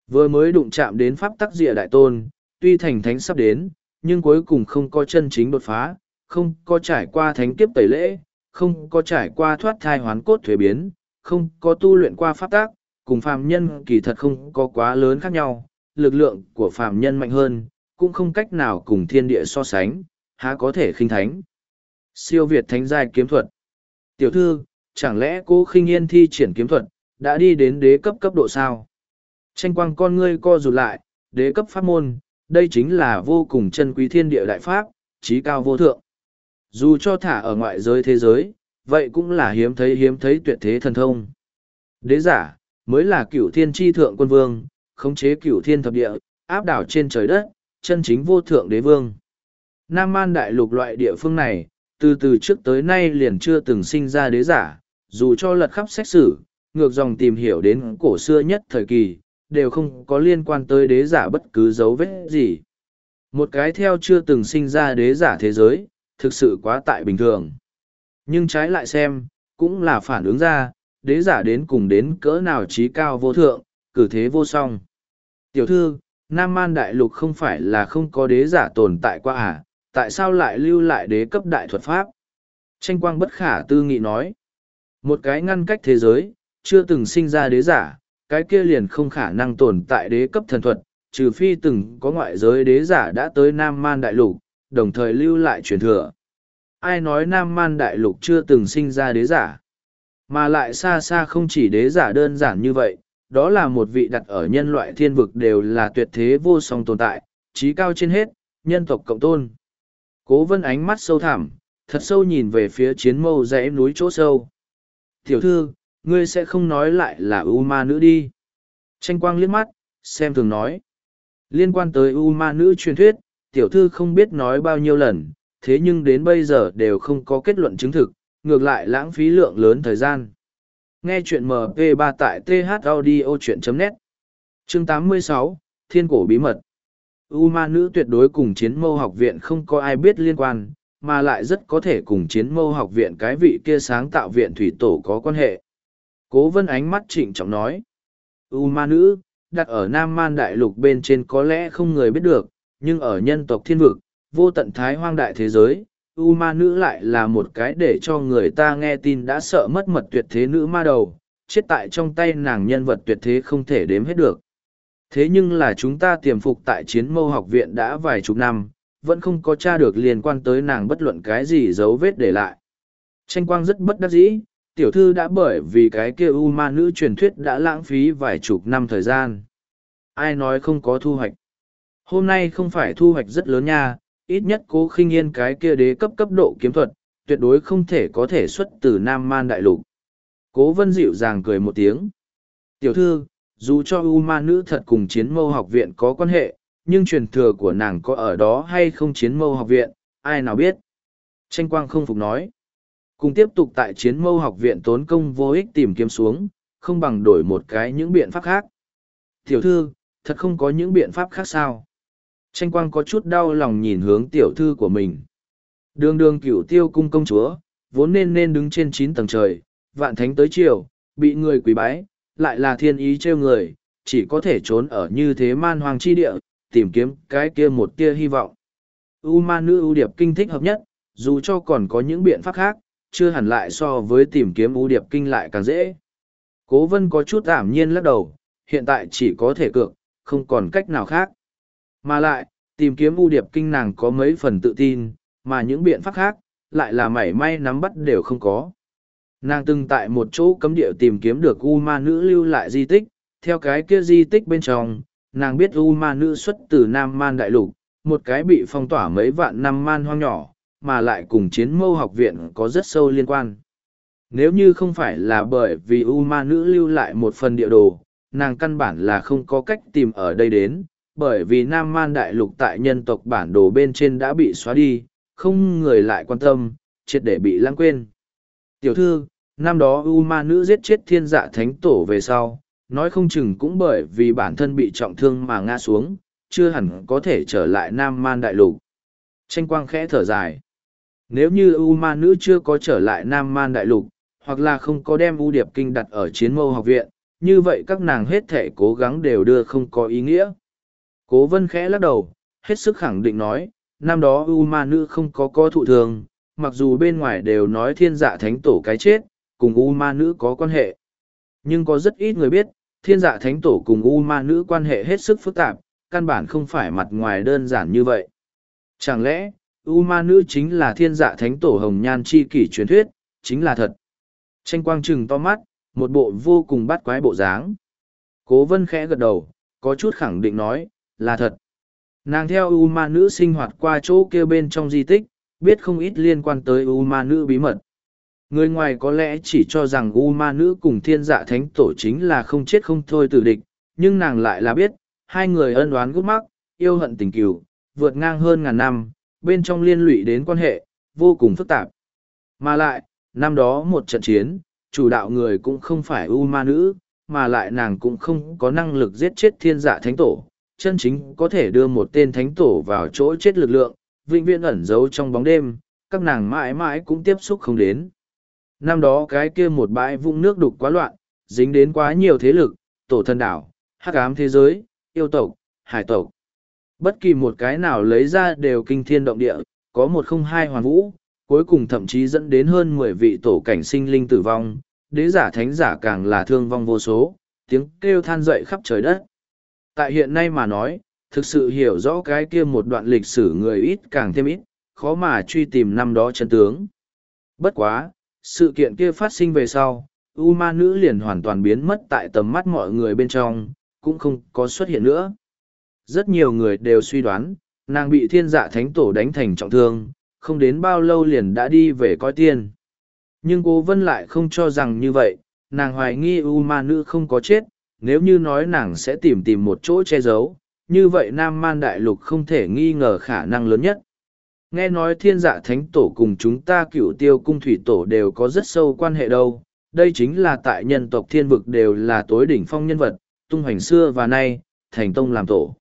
Vừa mới đụng chạm đến pháp tắc dịa đại tôn, tuy thành thánh sắp đến, nhưng cuối cùng không có chân chính đột phá, không có trải qua thánh kiếp tẩy lễ, không có trải qua thoát thai hoán cốt thuế biến, không có tu luyện qua pháp tác, cùng phàm nhân kỳ thật không có quá lớn khác nhau, lực lượng của phàm nhân mạnh hơn, cũng không cách nào cùng thiên địa so sánh, há có thể khinh thánh. Siêu Việt thánh giai kiếm thuật. Tiểu thư, chẳng lẽ cô khinh yên thi triển kiếm thuật, đã đi đến đế cấp cấp độ sao? Tranh quang con ngươi co rụt lại, đế cấp pháp môn, đây chính là vô cùng chân quý thiên địa đại pháp, trí cao vô thượng. Dù cho thả ở ngoại giới thế giới, vậy cũng là hiếm thấy hiếm thấy tuyệt thế thần thông. Đế giả, mới là cựu thiên tri thượng quân vương, khống chế cửu thiên thập địa, áp đảo trên trời đất, chân chính vô thượng đế vương. Nam Man đại lục loại địa phương này, từ từ trước tới nay liền chưa từng sinh ra đế giả, dù cho lật khắp xét xử, ngược dòng tìm hiểu đến cổ xưa nhất thời kỳ, đều không có liên quan tới đế giả bất cứ dấu vết gì. Một cái theo chưa từng sinh ra đế giả thế giới, thực sự quá tại bình thường. Nhưng trái lại xem, cũng là phản ứng ra, đế giả đến cùng đến cỡ nào trí cao vô thượng, cử thế vô song. Tiểu thư, Nam Man Đại Lục không phải là không có đế giả tồn tại qua à, tại sao lại lưu lại đế cấp đại thuật pháp? Tranh quang bất khả tư nghị nói. Một cái ngăn cách thế giới, chưa từng sinh ra đế giả, cái kia liền không khả năng tồn tại đế cấp thần thuật, trừ phi từng có ngoại giới đế giả đã tới Nam Man Đại Lục, đồng thời lưu lại truyền thừa. Ai nói Nam Man Đại Lục chưa từng sinh ra đế giả? Mà lại xa xa không chỉ đế giả đơn giản như vậy, đó là một vị đặt ở nhân loại thiên vực đều là tuyệt thế vô song tồn tại, trí cao trên hết, nhân tộc cộng tôn. Cố vân ánh mắt sâu thẳm, thật sâu nhìn về phía chiến mâu dãy núi chỗ sâu. Tiểu thư, ngươi sẽ không nói lại là U ma nữ đi. Tranh quang liếc mắt, xem thường nói. Liên quan tới U ma nữ truyền thuyết, tiểu thư không biết nói bao nhiêu lần, thế nhưng đến bây giờ đều không có kết luận chứng thực, ngược lại lãng phí lượng lớn thời gian. Nghe chuyện MP3 tại thaudio.net Chương 86, Thiên cổ bí mật U ma nữ tuyệt đối cùng chiến mâu học viện không có ai biết liên quan, mà lại rất có thể cùng chiến mâu học viện cái vị kia sáng tạo viện thủy tổ có quan hệ. Cố vân ánh mắt trịnh trọng nói. U ma nữ, đặt ở Nam Man Đại Lục bên trên có lẽ không người biết được, nhưng ở nhân tộc thiên vực, vô tận thái hoang đại thế giới, U ma nữ lại là một cái để cho người ta nghe tin đã sợ mất mật tuyệt thế nữ ma đầu, chết tại trong tay nàng nhân vật tuyệt thế không thể đếm hết được. Thế nhưng là chúng ta tiềm phục tại chiến mâu học viện đã vài chục năm, vẫn không có tra được liên quan tới nàng bất luận cái gì dấu vết để lại. Tranh quang rất bất đắc dĩ, tiểu thư đã bởi vì cái kia U ma nữ truyền thuyết đã lãng phí vài chục năm thời gian. Ai nói không có thu hoạch? Hôm nay không phải thu hoạch rất lớn nha, ít nhất cố khinh yên cái kia đế cấp cấp độ kiếm thuật, tuyệt đối không thể có thể xuất từ Nam Man Đại Lục. Cố vân dịu dàng cười một tiếng. Tiểu thư, dù cho U ma nữ thật cùng chiến mâu học viện có quan hệ, nhưng truyền thừa của nàng có ở đó hay không chiến mâu học viện, ai nào biết. Tranh quang không phục nói. Cùng tiếp tục tại chiến mâu học viện tốn công vô ích tìm kiếm xuống, không bằng đổi một cái những biện pháp khác. Tiểu thư, thật không có những biện pháp khác sao? Tranh quang có chút đau lòng nhìn hướng tiểu thư của mình. Đường đường cửu tiêu cung công chúa, vốn nên nên đứng trên chín tầng trời, vạn thánh tới chiều, bị người quỳ bái, lại là thiên ý trêu người, chỉ có thể trốn ở như thế man hoàng chi địa, tìm kiếm cái kia một tia hy vọng. U ma nữ ưu điệp kinh thích hợp nhất, dù cho còn có những biện pháp khác, chưa hẳn lại so với tìm kiếm ưu điệp kinh lại càng dễ. Cố vân có chút ảm nhiên lắc đầu, hiện tại chỉ có thể cược, không còn cách nào khác. Mà lại, tìm kiếm ưu điệp kinh nàng có mấy phần tự tin, mà những biện pháp khác, lại là mảy may nắm bắt đều không có. Nàng từng tại một chỗ cấm địa tìm kiếm được U ma nữ lưu lại di tích, theo cái kia di tích bên trong, nàng biết U ma nữ xuất từ Nam Man Đại Lục, một cái bị phong tỏa mấy vạn năm man hoang nhỏ, mà lại cùng chiến mâu học viện có rất sâu liên quan. Nếu như không phải là bởi vì U ma nữ lưu lại một phần địa đồ, nàng căn bản là không có cách tìm ở đây đến, bởi vì Nam Man Đại Lục tại nhân tộc bản đồ bên trên đã bị xóa đi, không người lại quan tâm, triệt để bị lãng quên. Tiểu thư, năm đó U ma nữ giết chết thiên dạ thánh tổ về sau, nói không chừng cũng bởi vì bản thân bị trọng thương mà ngã xuống, chưa hẳn có thể trở lại Nam Man Đại Lục. Tranh quang khẽ thở dài. Nếu như U ma nữ chưa có trở lại Nam Man Đại Lục, hoặc là không có đem U Điệp Kinh đặt ở chiến mâu học viện, như vậy các nàng hết thể cố gắng đều đưa không có ý nghĩa. Cố vân khẽ lắc đầu, hết sức khẳng định nói, năm đó U ma nữ không có co thụ thường, mặc dù bên ngoài đều nói thiên dạ thánh tổ cái chết, cùng U ma nữ có quan hệ. Nhưng có rất ít người biết, thiên dạ thánh tổ cùng U ma nữ quan hệ hết sức phức tạp, căn bản không phải mặt ngoài đơn giản như vậy. Chẳng lẽ, U ma nữ chính là thiên dạ thánh tổ hồng nhan chi kỷ truyền thuyết, chính là thật. Tranh quang trừng to mắt, một bộ vô cùng bắt quái bộ dáng. Cố vân khẽ gật đầu, có chút khẳng định nói, là thật. Nàng theo U ma nữ sinh hoạt qua chỗ kia bên trong di tích, biết không ít liên quan tới U ma nữ bí mật. Người ngoài có lẽ chỉ cho rằng U ma nữ cùng thiên dạ thánh tổ chính là không chết không thôi tử địch, nhưng nàng lại là biết, hai người ân oán gút mắc, yêu hận tình cừu, vượt ngang hơn ngàn năm, bên trong liên lụy đến quan hệ, vô cùng phức tạp. Mà lại, năm đó một trận chiến, chủ đạo người cũng không phải U ma nữ, mà lại nàng cũng không có năng lực giết chết thiên dạ thánh tổ, chân chính có thể đưa một tên thánh tổ vào chỗ chết lực lượng, vĩnh viễn ẩn giấu trong bóng đêm, các nàng mãi mãi cũng tiếp xúc không đến. Năm đó cái kia một bãi vũng nước đục quá loạn, dính đến quá nhiều thế lực, tổ thân đảo, hắc ám thế giới, yêu tộc, hải tộc. Bất kỳ một cái nào lấy ra đều kinh thiên động địa, có một không hai hoàn vũ, cuối cùng thậm chí dẫn đến hơn mười vị tổ cảnh sinh linh tử vong, đế giả thánh giả càng là thương vong vô số, tiếng kêu than dậy khắp trời đất. Tại hiện nay mà nói, thực sự hiểu rõ cái kia một đoạn lịch sử người ít càng thêm ít, khó mà truy tìm năm đó chân tướng. Bất quá, sự kiện kia phát sinh về sau, U ma nữ liền hoàn toàn biến mất tại tầm mắt mọi người bên trong, cũng không có xuất hiện nữa. Rất nhiều người đều suy đoán, nàng bị thiên dạ thánh tổ đánh thành trọng thương, không đến bao lâu liền đã đi về coi tiên. Nhưng cô Vân lại không cho rằng như vậy, nàng hoài nghi U ma nữ không có chết, nếu như nói nàng sẽ tìm tìm một chỗ che giấu, như vậy Nam Man Đại Lục không thể nghi ngờ khả năng lớn nhất. Nghe nói thiên dạ thánh tổ cùng chúng ta cựu tiêu cung thủy tổ đều có rất sâu quan hệ đâu, đây chính là tại nhân tộc thiên vực đều là tối đỉnh phong nhân vật, tung hoành xưa và nay, thành tông làm tổ.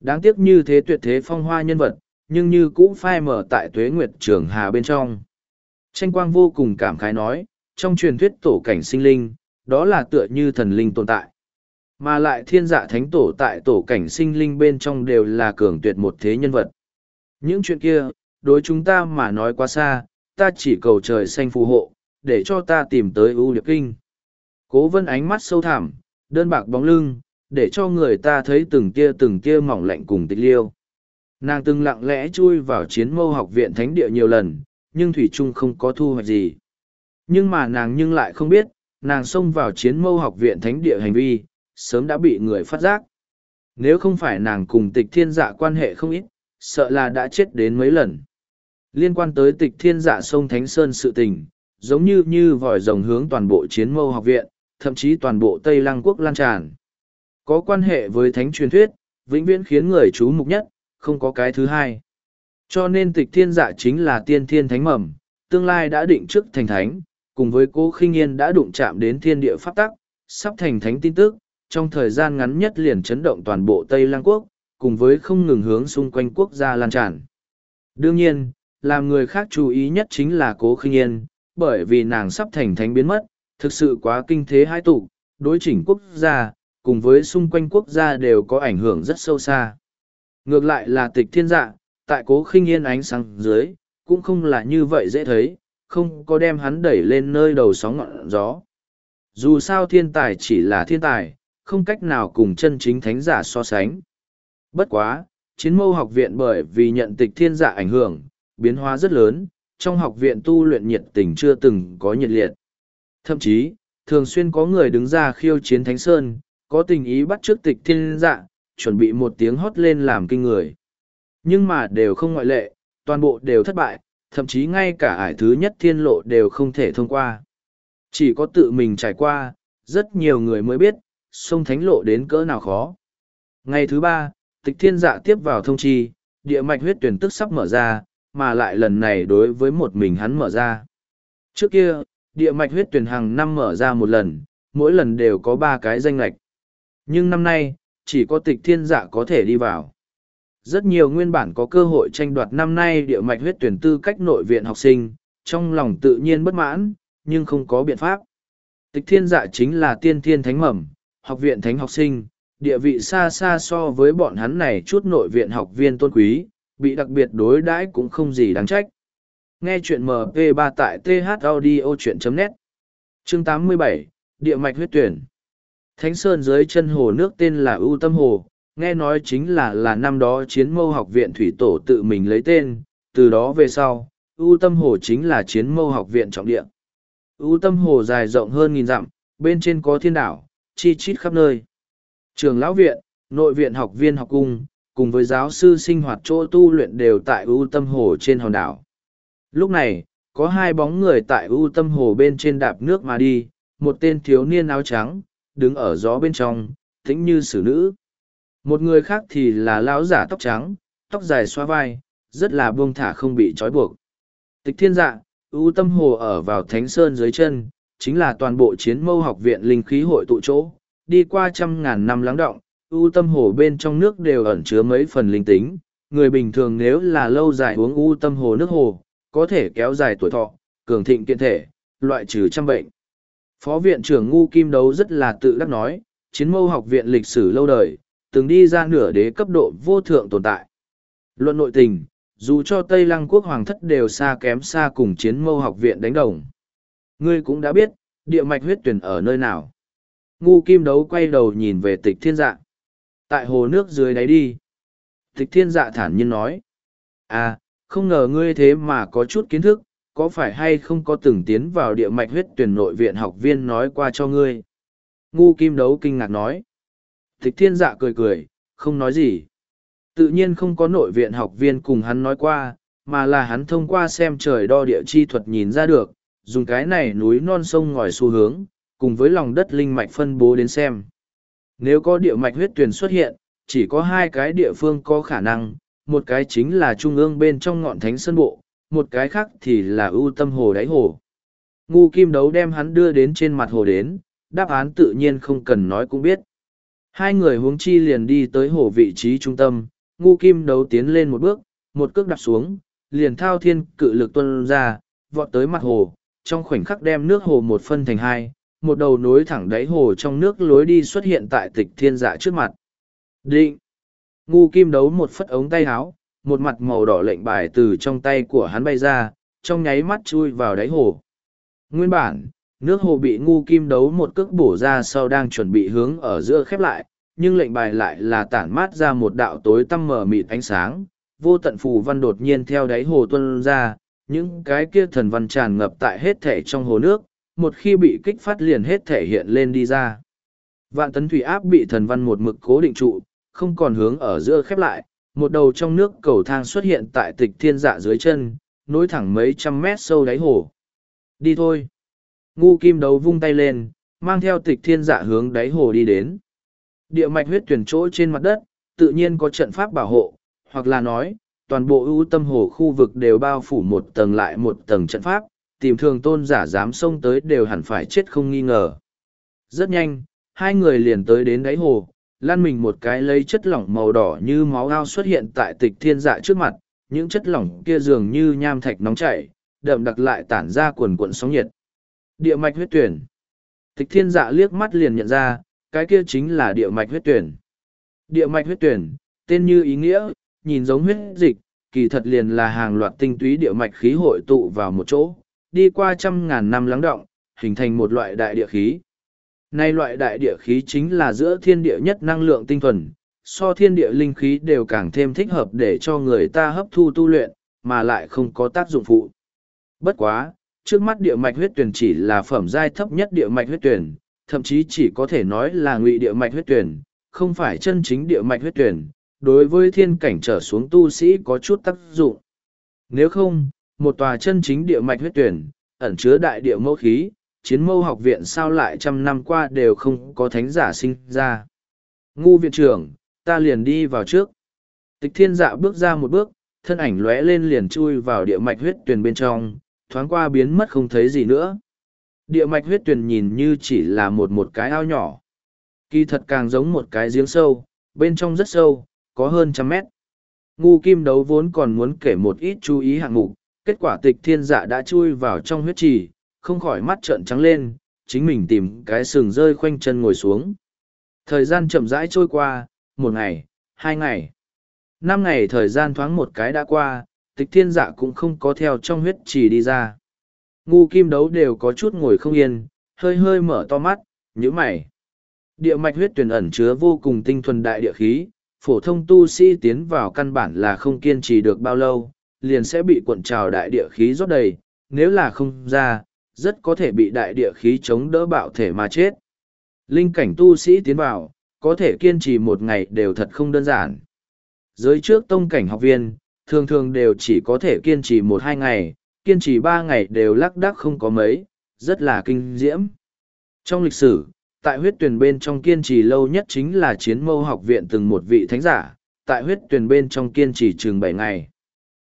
Đáng tiếc như thế tuyệt thế phong hoa nhân vật, nhưng như cũ phai mở tại tuế nguyệt trường hà bên trong. Tranh quang vô cùng cảm khái nói, trong truyền thuyết tổ cảnh sinh linh, đó là tựa như thần linh tồn tại. Mà lại thiên dạ thánh tổ tại tổ cảnh sinh linh bên trong đều là cường tuyệt một thế nhân vật. Những chuyện kia, đối chúng ta mà nói quá xa, ta chỉ cầu trời xanh phù hộ, để cho ta tìm tới ưu liệp kinh. Cố vân ánh mắt sâu thẳm, đơn bạc bóng lưng, để cho người ta thấy từng tia từng tia mỏng lạnh cùng tịch liêu. Nàng từng lặng lẽ chui vào chiến mâu học viện thánh địa nhiều lần, nhưng Thủy Trung không có thu hoạch gì. Nhưng mà nàng nhưng lại không biết, nàng xông vào chiến mâu học viện thánh địa hành vi, sớm đã bị người phát giác. Nếu không phải nàng cùng tịch thiên dạ quan hệ không ít, sợ là đã chết đến mấy lần. Liên quan tới tịch thiên dạ sông Thánh Sơn sự tình, giống như như vòi rồng hướng toàn bộ chiến mâu học viện, thậm chí toàn bộ Tây Lăng quốc lan tràn. Có quan hệ với thánh truyền thuyết, vĩnh viễn khiến người chú mục nhất, không có cái thứ hai. Cho nên tịch thiên dạ chính là tiên thiên thánh mầm, tương lai đã định trước thành thánh, cùng với cô khinh yên đã đụng chạm đến thiên địa pháp tắc, sắp thành thánh tin tức, trong thời gian ngắn nhất liền chấn động toàn bộ Tây Lăng quốc, cùng với không ngừng hướng xung quanh quốc gia lan tràn. Đương nhiên, làm người khác chú ý nhất chính là cố khinh yên, bởi vì nàng sắp thành thánh biến mất, thực sự quá kinh thế hai tụ, đối chỉnh quốc gia, cùng với xung quanh quốc gia đều có ảnh hưởng rất sâu xa. Ngược lại là tịch thiên dạ, tại cố khinh yên ánh sáng dưới, cũng không là như vậy dễ thấy, không có đem hắn đẩy lên nơi đầu sóng ngọn gió. Dù sao thiên tài chỉ là thiên tài, không cách nào cùng chân chính thánh giả so sánh. Bất quá, chiến mâu học viện bởi vì nhận tịch thiên giả ảnh hưởng, biến hóa rất lớn, trong học viện tu luyện nhiệt tình chưa từng có nhiệt liệt. Thậm chí, thường xuyên có người đứng ra khiêu chiến Thánh Sơn, có tình ý bắt trước tịch thiên dạ, chuẩn bị một tiếng hót lên làm kinh người. Nhưng mà đều không ngoại lệ, toàn bộ đều thất bại, thậm chí ngay cả ải thứ nhất thiên lộ đều không thể thông qua. Chỉ có tự mình trải qua, rất nhiều người mới biết, sông thánh lộ đến cỡ nào khó. Ngày thứ ba, tịch thiên dạ tiếp vào thông chi, địa mạch huyết tuyển tức sắp mở ra, mà lại lần này đối với một mình hắn mở ra. Trước kia, địa mạch huyết tuyển hàng năm mở ra một lần, mỗi lần đều có ba cái danh lệch nhưng năm nay, chỉ có tịch thiên dạ có thể đi vào. Rất nhiều nguyên bản có cơ hội tranh đoạt năm nay địa mạch huyết tuyển tư cách nội viện học sinh, trong lòng tự nhiên bất mãn, nhưng không có biện pháp. Tịch thiên dạ chính là tiên thiên thánh mầm, học viện thánh học sinh, địa vị xa xa so với bọn hắn này chút nội viện học viên tôn quý, bị đặc biệt đối đãi cũng không gì đáng trách. Nghe chuyện MP3 tại thaudio.net Chương 87, Địa mạch huyết tuyển Thánh Sơn dưới chân hồ nước tên là U Tâm Hồ, nghe nói chính là là năm đó chiến mâu học viện thủy tổ tự mình lấy tên, từ đó về sau, U Tâm Hồ chính là chiến mâu học viện trọng địa. U Tâm Hồ dài rộng hơn nghìn dặm, bên trên có thiên đảo, chi chít khắp nơi. Trường lão viện, nội viện học viên học cung, cùng với giáo sư sinh hoạt chỗ tu luyện đều tại U tâm hồ trên hòn đảo. Lúc này, có hai bóng người tại U tâm hồ bên trên đạp nước mà đi, một tên thiếu niên áo trắng, đứng ở gió bên trong, tĩnh như xử nữ. Một người khác thì là lão giả tóc trắng, tóc dài xoa vai, rất là buông thả không bị trói buộc. Tịch thiên dạ, ưu tâm hồ ở vào thánh sơn dưới chân, chính là toàn bộ chiến mâu học viện linh khí hội tụ chỗ, đi qua trăm ngàn năm lắng động, ưu tâm hồ bên trong nước đều ẩn chứa mấy phần linh tính. Người bình thường nếu là lâu dài uống u tâm hồ nước hồ, có thể kéo dài tuổi thọ, cường thịnh kiện thể, loại trừ trăm bệnh. Phó viện trưởng Ngu Kim Đấu rất là tự đắc nói, chiến mâu học viện lịch sử lâu đời, từng đi ra nửa đế cấp độ vô thượng tồn tại. Luận nội tình, dù cho Tây Lăng quốc hoàng thất đều xa kém xa cùng chiến mâu học viện đánh đồng. Ngươi cũng đã biết, địa mạch huyết tuyển ở nơi nào. Ngu kim đấu quay đầu nhìn về tịch thiên dạ. Tại hồ nước dưới đáy đi. Tịch thiên dạ thản nhiên nói. À, không ngờ ngươi thế mà có chút kiến thức, có phải hay không có từng tiến vào địa mạch huyết tuyển nội viện học viên nói qua cho ngươi. Ngu kim đấu kinh ngạc nói. Thích thiên dạ cười cười, không nói gì. Tự nhiên không có nội viện học viên cùng hắn nói qua, mà là hắn thông qua xem trời đo địa chi thuật nhìn ra được, dùng cái này núi non sông ngòi xu hướng, cùng với lòng đất linh mạch phân bố đến xem. Nếu có địa mạch huyết tuyển xuất hiện, chỉ có hai cái địa phương có khả năng, một cái chính là trung ương bên trong ngọn thánh sơn bộ, một cái khác thì là ưu tâm hồ đáy hồ. Ngu kim đấu đem hắn đưa đến trên mặt hồ đến, đáp án tự nhiên không cần nói cũng biết. Hai người huống chi liền đi tới hồ vị trí trung tâm, ngu kim đấu tiến lên một bước, một cước đạp xuống, liền thao thiên cự lực tuân ra, vọt tới mặt hồ, trong khoảnh khắc đem nước hồ một phân thành hai, một đầu nối thẳng đáy hồ trong nước lối đi xuất hiện tại tịch thiên dạ trước mặt. Định! Ngu kim đấu một phất ống tay áo, một mặt màu đỏ lệnh bài từ trong tay của hắn bay ra, trong nháy mắt chui vào đáy hồ. Nguyên bản, nước hồ bị ngu kim đấu một cước bổ ra sau đang chuẩn bị hướng ở giữa khép lại, nhưng lệnh bài lại là tản mát ra một đạo tối tăm mờ mịt ánh sáng, vô tận phù văn đột nhiên theo đáy hồ tuân ra, những cái kia thần văn tràn ngập tại hết thể trong hồ nước, một khi bị kích phát liền hết thể hiện lên đi ra. Vạn tấn thủy áp bị thần văn một mực cố định trụ, không còn hướng ở giữa khép lại, một đầu trong nước cầu thang xuất hiện tại tịch thiên dạ dưới chân, nối thẳng mấy trăm mét sâu đáy hồ. Đi thôi. Ngu kim đấu vung tay lên, mang theo tịch thiên dạ hướng đáy hồ đi đến. Địa mạch huyết tuyển chỗ trên mặt đất, tự nhiên có trận pháp bảo hộ, hoặc là nói, toàn bộ ưu tâm hồ khu vực đều bao phủ một tầng lại một tầng trận pháp, tìm thường tôn giả dám xông tới đều hẳn phải chết không nghi ngờ. Rất nhanh, hai người liền tới đến đáy hồ, lan mình một cái lấy chất lỏng màu đỏ như máu ao xuất hiện tại tịch thiên dạ trước mặt, những chất lỏng kia dường như nham thạch nóng chảy, đậm đặc lại tản ra quần cuộn sóng nhiệt. Địa mạch huyết tuyển. Tịch thiên dạ liếc mắt liền nhận ra, cái kia chính là địa mạch huyết tuyển. Địa mạch huyết tuyển, tên như ý nghĩa, nhìn giống huyết dịch, kỳ thật liền là hàng loạt tinh túy địa mạch khí hội tụ vào một chỗ, đi qua trăm ngàn năm lắng động, hình thành một loại đại địa khí. Nay loại đại địa khí chính là giữa thiên địa nhất năng lượng tinh thuần, so thiên địa linh khí đều càng thêm thích hợp để cho người ta hấp thu tu luyện, mà lại không có tác dụng phụ. Bất quá, trước mắt địa mạch huyết tuyển chỉ là phẩm giai thấp nhất địa mạch huyết tuyển, thậm chí chỉ có thể nói là ngụy địa mạch huyết tuyển, không phải chân chính địa mạch huyết tuyển, đối với thiên cảnh trở xuống tu sĩ có chút tác dụng. Nếu không, một tòa chân chính địa mạch huyết tuyển, ẩn chứa đại địa mẫu khí, chiến mâu học viện sao lại trăm năm qua đều không có thánh giả sinh ra. Ngu viện trưởng, ta liền đi vào trước. Tịch thiên dạ bước ra một bước, thân ảnh lóe lên liền chui vào địa mạch huyết tuyển bên trong, thoáng qua biến mất không thấy gì nữa. Địa mạch huyết tuyển nhìn như chỉ là một một cái ao nhỏ. Kỳ thật càng giống một cái giếng sâu, bên trong rất sâu, có hơn trăm mét. Ngu kim đấu vốn còn muốn kể một ít chú ý hạng mục, kết quả tịch thiên dạ đã chui vào trong huyết trì, không khỏi mắt trợn trắng lên, chính mình tìm cái sừng rơi khoanh chân ngồi xuống. Thời gian chậm rãi trôi qua, một ngày, hai ngày. Năm ngày thời gian thoáng một cái đã qua, tịch thiên dạ cũng không có theo trong huyết trì đi ra. Ngu kim đấu đều có chút ngồi không yên, hơi hơi mở to mắt, nhíu mày. Địa mạch huyết tuyển ẩn chứa vô cùng tinh thuần đại địa khí, phổ thông tu sĩ tiến vào căn bản là không kiên trì được bao lâu, liền sẽ bị cuộn trào đại địa khí rót đầy, nếu là không ra, rất có thể bị đại địa khí chống đỡ bạo thể mà chết. Linh cảnh tu sĩ tiến vào, có thể kiên trì một ngày đều thật không đơn giản. Giới trước tông cảnh học viên, thường thường đều chỉ có thể kiên trì một hai ngày, kiên trì ba ngày đều lắc đắc không có mấy, rất là kinh diễm. Trong lịch sử, tại huyết tuyển bên trong kiên trì lâu nhất chính là chiến mâu học viện từng một vị thánh giả, tại huyết tuyển bên trong kiên trì chừng bảy ngày.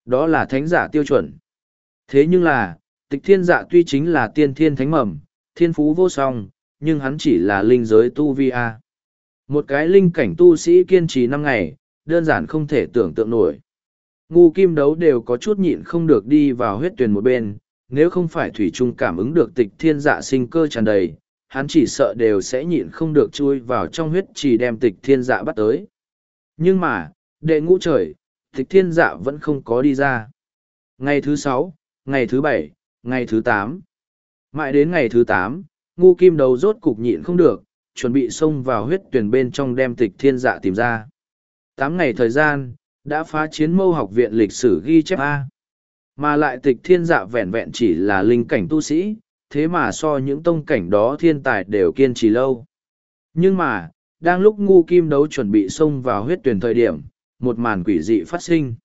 Đó là thánh giả tiêu chuẩn. Thế nhưng là, tịch thiên dạ tuy chính là tiên thiên thánh mầm, thiên phú vô song, nhưng hắn chỉ là linh giới tu vi A. Một cái linh cảnh tu sĩ kiên trì năm ngày, đơn giản không thể tưởng tượng nổi. Ngu kim đấu đều có chút nhịn không được đi vào huyết tuyển một bên, nếu không phải thủy trung cảm ứng được tịch thiên dạ sinh cơ tràn đầy, hắn chỉ sợ đều sẽ nhịn không được chui vào trong huyết chỉ đem tịch thiên dạ bắt tới. Nhưng mà, đệ ngũ trời, tịch thiên dạ vẫn không có đi ra. Ngày thứ sáu, ngày thứ bảy, ngày thứ tám. Mãi đến ngày thứ tám, ngu kim đầu rốt cục nhịn không được, chuẩn bị xông vào huyết tuyển bên trong đem tịch thiên dạ tìm ra. Tám ngày thời gian, đã phá chiến mâu học viện lịch sử ghi chép A. Mà lại tịch thiên dạ vẹn vẹn chỉ là linh cảnh tu sĩ, thế mà so những tông cảnh đó thiên tài đều kiên trì lâu. Nhưng mà, đang lúc ngu kim đấu chuẩn bị xông vào huyết tuyển thời điểm, một màn quỷ dị phát sinh.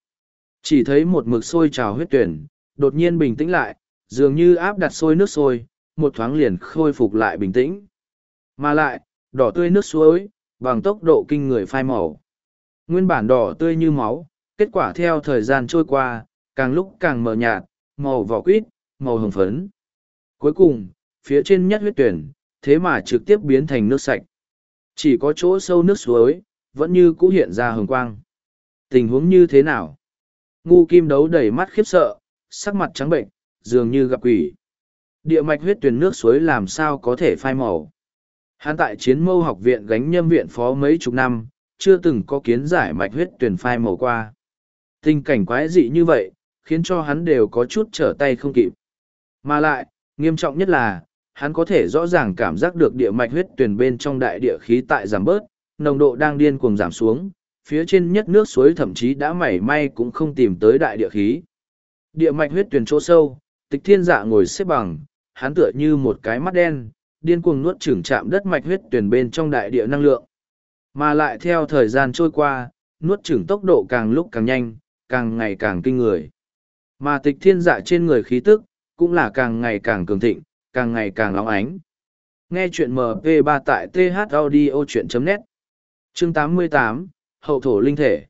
Chỉ thấy một mực sôi trào huyết tuyển, đột nhiên bình tĩnh lại, dường như áp đặt sôi nước sôi, một thoáng liền khôi phục lại bình tĩnh. Mà lại, đỏ tươi nước suối, bằng tốc độ kinh người phai màu. Nguyên bản đỏ tươi như máu, kết quả theo thời gian trôi qua, càng lúc càng mờ nhạt, màu vỏ quýt, màu hồng phấn. Cuối cùng, phía trên nhất huyết tuyển, thế mà trực tiếp biến thành nước sạch. Chỉ có chỗ sâu nước suối, vẫn như cũ hiện ra hồng quang. Tình huống như thế nào? Ngu kim đấu đầy mắt khiếp sợ, sắc mặt trắng bệnh, dường như gặp quỷ. Địa mạch huyết tuyển nước suối làm sao có thể phai màu. Hắn tại chiến mâu học viện gánh nhâm viện phó mấy chục năm, chưa từng có kiến giải mạch huyết tuyển phai màu qua. Tình cảnh quái dị như vậy, khiến cho hắn đều có chút trở tay không kịp. Mà lại, nghiêm trọng nhất là, hắn có thể rõ ràng cảm giác được địa mạch huyết tuyển bên trong đại địa khí tại giảm bớt, nồng độ đang điên cuồng giảm xuống, phía trên nhất nước suối thậm chí đã mảy may cũng không tìm tới đại địa khí. Địa mạch huyết tuyển chỗ sâu, tịch thiên dạ ngồi xếp bằng, hắn tựa như một cái mắt đen, điên cuồng nuốt chửng chạm đất mạch huyết tuyển bên trong đại địa năng lượng. Mà lại theo thời gian trôi qua, nuốt chửng tốc độ càng lúc càng nhanh, càng ngày càng kinh người. Mà tịch thiên dạ trên người khí tức, cũng là càng ngày càng cường thịnh, càng ngày càng lóng ánh. Nghe chuyện MP3 tại thaudio.net Chương 88, Hậu thổ linh thể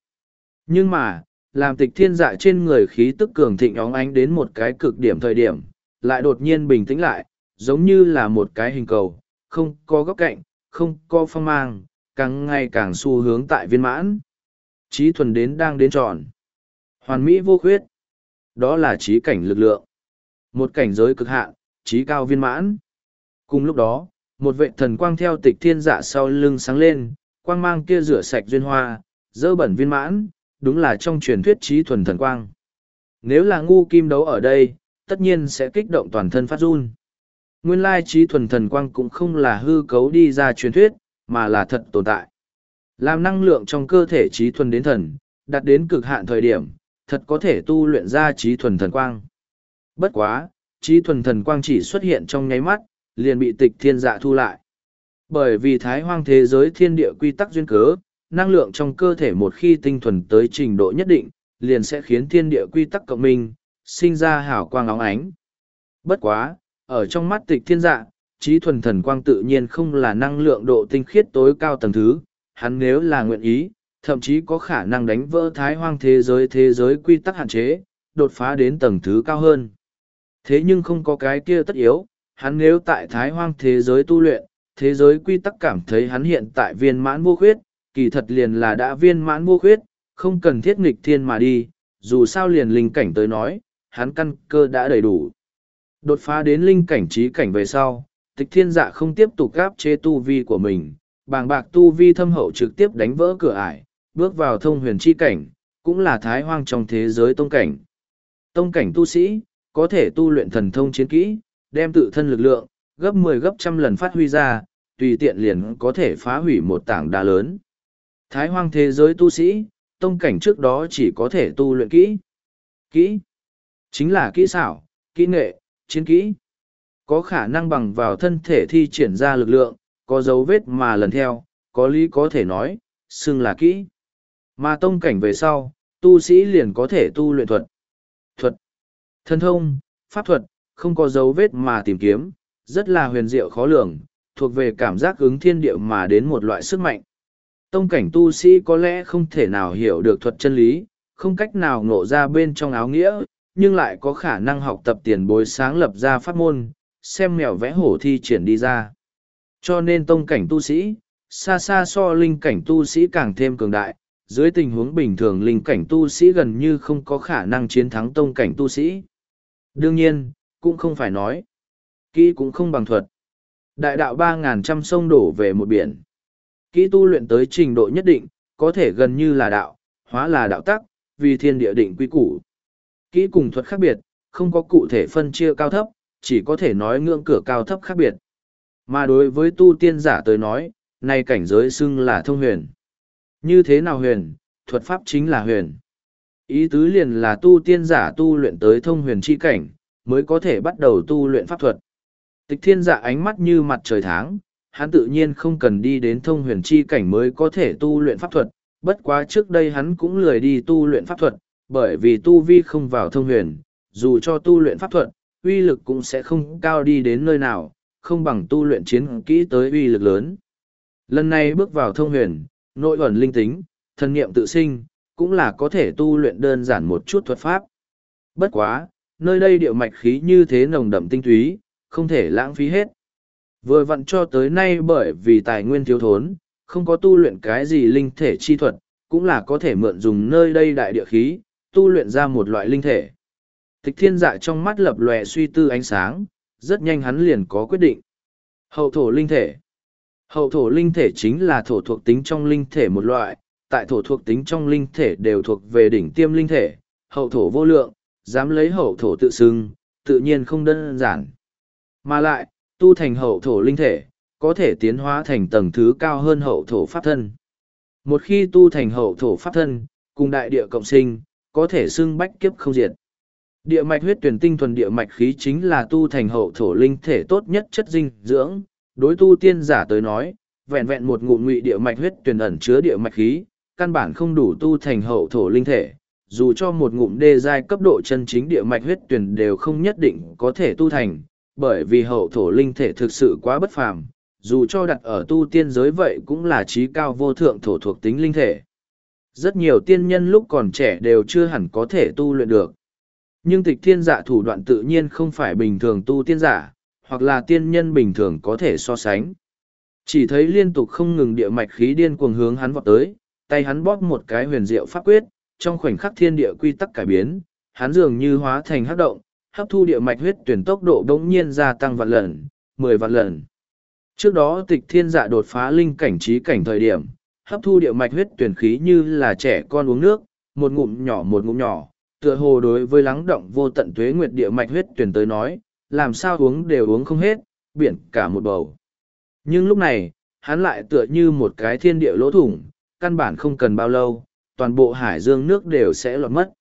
Nhưng mà, làm tịch thiên dạ trên người khí tức cường thịnh óng ánh đến một cái cực điểm thời điểm, lại đột nhiên bình tĩnh lại, giống như là một cái hình cầu, không có góc cạnh, không có phong mang, càng ngày càng xu hướng tại viên mãn. Trí thuần đến đang đến tròn. Hoàn mỹ vô khuyết. Đó là trí cảnh lực lượng. Một cảnh giới cực hạn, trí cao viên mãn. Cùng lúc đó, một vệ thần quang theo tịch thiên dạ sau lưng sáng lên, quang mang kia rửa sạch duyên hoa, dơ bẩn viên mãn, đúng là trong truyền thuyết trí thuần thần quang. Nếu là ngu kim đấu ở đây, tất nhiên sẽ kích động toàn thân phát run. Nguyên lai trí thuần thần quang cũng không là hư cấu đi ra truyền thuyết, mà là thật tồn tại. Làm năng lượng trong cơ thể trí thuần đến thần, đạt đến cực hạn thời điểm, thật có thể tu luyện ra trí thuần thần quang. Bất quá, trí thuần thần quang chỉ xuất hiện trong nháy mắt, liền bị tịch thiên dạ thu lại. Bởi vì thái hoang thế giới thiên địa quy tắc duyên cớ, năng lượng trong cơ thể một khi tinh thuần tới trình độ nhất định, liền sẽ khiến thiên địa quy tắc cộng minh, sinh ra hào quang óng ánh. Bất quá, ở trong mắt tịch thiên dạ, trí thuần thần quang tự nhiên không là năng lượng độ tinh khiết tối cao tầng thứ, hắn nếu là nguyện ý, thậm chí có khả năng đánh vỡ thái hoang thế giới thế giới quy tắc hạn chế, đột phá đến tầng thứ cao hơn. Thế nhưng không có cái kia tất yếu, hắn nếu tại thái hoang thế giới tu luyện, thế giới quy tắc cảm thấy hắn hiện tại viên mãn vô khuyết, kỳ thật liền là đã viên mãn vô khuyết, không cần thiết nghịch thiên mà đi, dù sao liền linh cảnh tới nói, hắn căn cơ đã đầy đủ. Đột phá đến linh cảnh trí cảnh về sau, tịch thiên dạ không tiếp tục gáp chế tu vi của mình, bàng bạc tu vi thâm hậu trực tiếp đánh vỡ cửa ải, bước vào thông huyền chi cảnh, cũng là thái hoang trong thế giới tông cảnh. Tông cảnh tu sĩ, có thể tu luyện thần thông chiến kỹ, đem tự thân lực lượng, gấp mười gấp trăm lần phát huy ra, tùy tiện liền có thể phá hủy một tảng đá lớn. Thái hoang thế giới tu sĩ, tông cảnh trước đó chỉ có thể tu luyện kỹ. Kỹ, chính là kỹ xảo, kỹ nghệ, chiến kỹ. Có khả năng bằng vào thân thể thi triển ra lực lượng, có dấu vết mà lần theo, có lý có thể nói, xưng là kỹ. Mà tông cảnh về sau, tu sĩ liền có thể tu luyện thuật. Thuật, thân thông, pháp thuật, không có dấu vết mà tìm kiếm, rất là huyền diệu khó lường, thuộc về cảm giác ứng thiên địa mà đến một loại sức mạnh. Tông cảnh tu sĩ có lẽ không thể nào hiểu được thuật chân lý, không cách nào ngộ ra bên trong áo nghĩa, nhưng lại có khả năng học tập tiền bối sáng lập ra pháp môn, xem mèo vẽ hổ thi triển đi ra. Cho nên tông cảnh tu sĩ, xa xa so linh cảnh tu sĩ càng thêm cường đại, dưới tình huống bình thường linh cảnh tu sĩ gần như không có khả năng chiến thắng tông cảnh tu sĩ. Đương nhiên, cũng không phải nói. Kỹ cũng không bằng thuật. Đại đạo ba ngàn trăm sông đổ về một biển. Kỹ tu luyện tới trình độ nhất định, có thể gần như là đạo, hóa là đạo tắc, vì thiên địa định quy củ. Kỹ cùng thuật khác biệt, không có cụ thể phân chia cao thấp, chỉ có thể nói ngưỡng cửa cao thấp khác biệt. Mà đối với tu tiên giả tới nói, nay cảnh giới xưng là thông huyền. Như thế nào huyền, thuật pháp chính là huyền. Ý tứ liền là tu tiên giả tu luyện tới thông huyền chi cảnh, mới có thể bắt đầu tu luyện pháp thuật. Tịch thiên giả ánh mắt như mặt trời tháng, hắn tự nhiên không cần đi đến thông huyền chi cảnh mới có thể tu luyện pháp thuật, bất quá trước đây hắn cũng lười đi tu luyện pháp thuật, bởi vì tu vi không vào thông huyền, dù cho tu luyện pháp thuật, uy lực cũng sẽ không cao đi đến nơi nào, không bằng tu luyện chiến kỹ tới uy lực lớn. Lần này bước vào thông huyền, nội ẩn linh tính, thần nghiệm tự sinh, cũng là có thể tu luyện đơn giản một chút thuật pháp. Bất quá, nơi đây điệu mạch khí như thế nồng đậm tinh túy, không thể lãng phí hết. Vừa vặn cho tới nay bởi vì tài nguyên thiếu thốn, không có tu luyện cái gì linh thể chi thuật, cũng là có thể mượn dùng nơi đây đại địa khí, tu luyện ra một loại linh thể. Tịch thiên dạ trong mắt lập lòe suy tư ánh sáng, rất nhanh hắn liền có quyết định. Hậu thổ linh thể Hậu thổ linh thể chính là thổ thuộc tính trong linh thể một loại, tại thổ thuộc tính trong linh thể đều thuộc về đỉnh tiêm linh thể, hậu thổ vô lượng, dám lấy hậu thổ tự xưng, tự nhiên không đơn giản. Mà lại, tu thành hậu thổ linh thể, có thể tiến hóa thành tầng thứ cao hơn hậu thổ pháp thân. Một khi tu thành hậu thổ pháp thân, cùng đại địa cộng sinh, có thể xưng bách kiếp không diệt. Địa mạch huyết tuyển tinh thuần địa mạch khí chính là tu thành hậu thổ linh thể tốt nhất chất dinh dưỡng, đối tu tiên giả tới nói, vẹn vẹn một ngụm ngụy địa mạch huyết tuyển ẩn chứa địa mạch khí, căn bản không đủ tu thành hậu thổ linh thể. Dù cho một ngụm đê giai cấp độ chân chính địa mạch huyết tuyển đều không nhất định có thể tu thành, bởi vì hậu thổ linh thể thực sự quá bất phàm, dù cho đặt ở tu tiên giới vậy cũng là trí cao vô thượng thổ thuộc tính linh thể. Rất nhiều tiên nhân lúc còn trẻ đều chưa hẳn có thể tu luyện được. Nhưng tịch thiên giả thủ đoạn tự nhiên không phải bình thường tu tiên giả, hoặc là tiên nhân bình thường có thể so sánh. Chỉ thấy liên tục không ngừng địa mạch khí điên cuồng hướng hắn vọt tới, tay hắn bóp một cái huyền diệu pháp quyết, trong khoảnh khắc thiên địa quy tắc cải biến, hắn dường như hóa thành hắc động, hấp thu địa mạch huyết tuyển tốc độ đống nhiên gia tăng vạn lần, mười vạn lần. Trước đó tịch thiên dạ đột phá linh cảnh trí cảnh thời điểm, hấp thu địa mạch huyết tuyển khí như là trẻ con uống nước, một ngụm nhỏ một ngụm nhỏ, tựa hồ đối với lắng động vô tận tuế nguyệt địa mạch huyết tuyển tới nói, làm sao uống đều uống không hết, biển cả một bầu. Nhưng lúc này, hắn lại tựa như một cái thiên địa lỗ thủng, căn bản không cần bao lâu, toàn bộ hải dương nước đều sẽ lọt mất.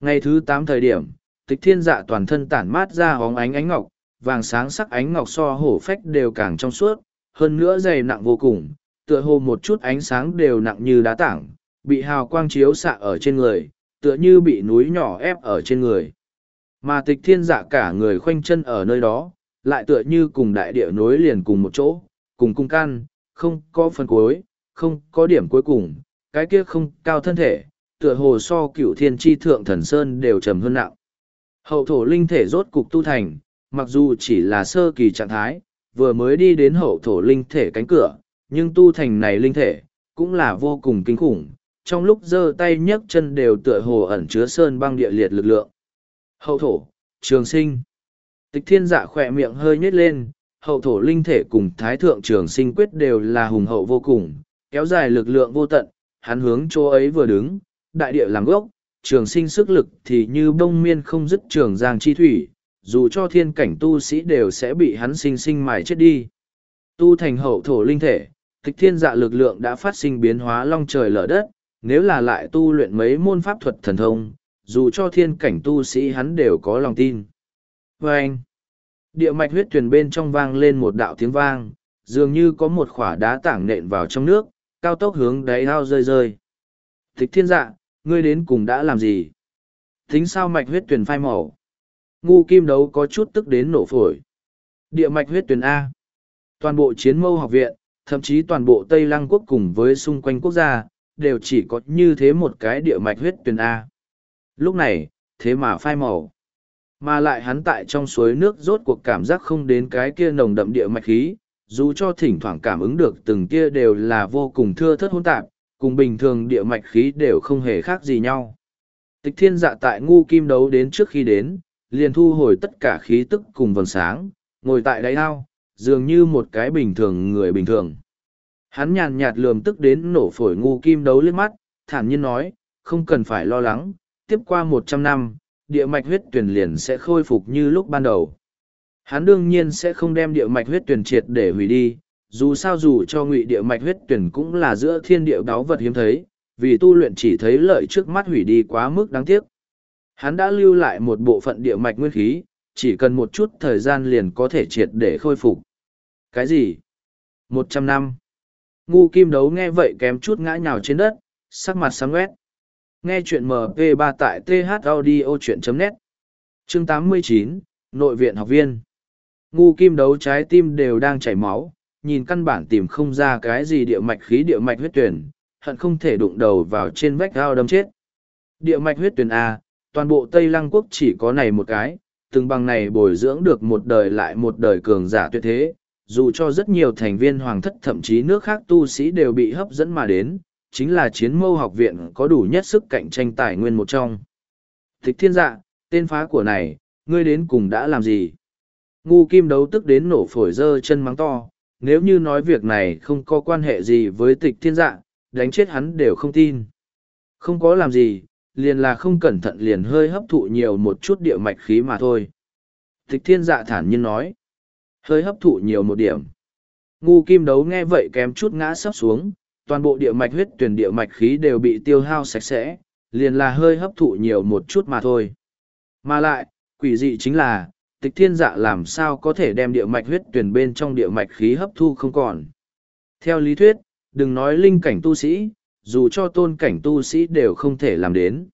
Ngày thứ tám thời điểm, tịch thiên dạ toàn thân tản mát ra hóng ánh ánh ngọc, vàng sáng sắc ánh ngọc so hổ phách đều càng trong suốt, hơn nữa dày nặng vô cùng, tựa hồ một chút ánh sáng đều nặng như đá tảng, bị hào quang chiếu xạ ở trên người, tựa như bị núi nhỏ ép ở trên người. Mà tịch thiên dạ cả người khoanh chân ở nơi đó, lại tựa như cùng đại địa nối liền cùng một chỗ, cùng cung can, không có phần cuối, không có điểm cuối cùng, cái kia không cao thân thể, tựa hồ so cựu thiên tri thượng thần sơn đều trầm hơn nặng. Hậu thổ linh thể rốt cục tu thành, mặc dù chỉ là sơ kỳ trạng thái, vừa mới đi đến hậu thổ linh thể cánh cửa, nhưng tu thành này linh thể, cũng là vô cùng kinh khủng, trong lúc giơ tay nhấc chân đều tựa hồ ẩn chứa sơn băng địa liệt lực lượng. Hậu thổ, trường sinh. Tịch thiên dạ khỏe miệng hơi nhếch lên, hậu thổ linh thể cùng thái thượng trường sinh quyết đều là hùng hậu vô cùng, kéo dài lực lượng vô tận, hắn hướng chỗ ấy vừa đứng, đại địa làm gốc, trường sinh sức lực thì như bông miên không dứt trường giang chi thủy, dù cho thiên cảnh tu sĩ đều sẽ bị hắn sinh sinh mài chết đi. Tu thành hậu thổ linh thể, tịch thiên dạ lực lượng đã phát sinh biến hóa long trời lở đất, nếu là lại tu luyện mấy môn pháp thuật thần thông, dù cho thiên cảnh tu sĩ hắn đều có lòng tin. Và anh, địa mạch huyết tuyển bên trong vang lên một đạo tiếng vang, dường như có một khỏa đá tảng nện vào trong nước, cao tốc hướng đáy ao rơi rơi. Tịch thiên dạ, ngươi đến cùng đã làm gì? Thính sao mạch huyết tuyển phai màu? Ngu kim đấu có chút tức đến nổ phổi. Địa mạch huyết tuyển A. Toàn bộ chiến mâu học viện, thậm chí toàn bộ Tây Lăng quốc cùng với xung quanh quốc gia, đều chỉ có như thế một cái địa mạch huyết tuyển A. Lúc này, thế mà phai màu. Mà lại hắn tại trong suối nước rốt cuộc cảm giác không đến cái kia nồng đậm địa mạch khí, dù cho thỉnh thoảng cảm ứng được từng kia đều là vô cùng thưa thất hỗn tạp, cùng bình thường địa mạch khí đều không hề khác gì nhau. Tịch thiên dạ tại ngu kim đấu đến trước khi đến, liền thu hồi tất cả khí tức cùng vầng sáng, ngồi tại đáy ao, dường như một cái bình thường người bình thường. Hắn nhàn nhạt lườm tức đến nổ phổi ngu kim đấu lên mắt, thản nhiên nói, không cần phải lo lắng, tiếp qua một trăm năm, địa mạch huyết tuyển liền sẽ khôi phục như lúc ban đầu. Hắn đương nhiên sẽ không đem địa mạch huyết tuyển triệt để hủy đi, dù sao dù cho ngụy địa mạch huyết tuyển cũng là giữa thiên địa đáo vật hiếm thấy, vì tu luyện chỉ thấy lợi trước mắt hủy đi quá mức đáng tiếc. Hắn đã lưu lại một bộ phận địa mạch nguyên khí, chỉ cần một chút thời gian liền có thể triệt để khôi phục. Cái gì? Một trăm năm. Ngu kim đấu nghe vậy kém chút ngã nhào trên đất, sắc mặt sáng quét. Nghe chuyện MP3 tại thaudio.net. Chương 89, Nội viện học viên. Ngu kim đấu trái tim đều đang chảy máu, nhìn căn bản tìm không ra cái gì địa mạch khí địa mạch huyết tuyển, hận không thể đụng đầu vào trên vách ao đâm chết. Địa mạch huyết tuyển A, toàn bộ Tây Lăng Quốc chỉ có này một cái, từng bằng này bồi dưỡng được một đời lại một đời cường giả tuyệt thế, dù cho rất nhiều thành viên hoàng thất thậm chí nước khác tu sĩ đều bị hấp dẫn mà đến, chính là chiến mâu học viện có đủ nhất sức cạnh tranh tài nguyên một trong. Thích thiên dạ, tên phá của này, ngươi đến cùng đã làm gì? Ngu kim đấu tức đến nổ phổi dơ chân mắng to, nếu như nói việc này không có quan hệ gì với tịch thiên dạ, đánh chết hắn đều không tin. Không có làm gì, liền là không cẩn thận liền hơi hấp thụ nhiều một chút địa mạch khí mà thôi. Tịch thiên dạ thản nhiên nói, hơi hấp thụ nhiều một điểm. Ngu kim đấu nghe vậy kém chút ngã sắp xuống, toàn bộ địa mạch huyết tuyển địa mạch khí đều bị tiêu hao sạch sẽ, liền là hơi hấp thụ nhiều một chút mà thôi. Mà lại, quỷ dị chính là, tịch thiên dạ làm sao có thể đem địa mạch huyết tuyển bên trong địa mạch khí hấp thu không còn. Theo lý thuyết, đừng nói linh cảnh tu sĩ, dù cho tôn cảnh tu sĩ đều không thể làm đến.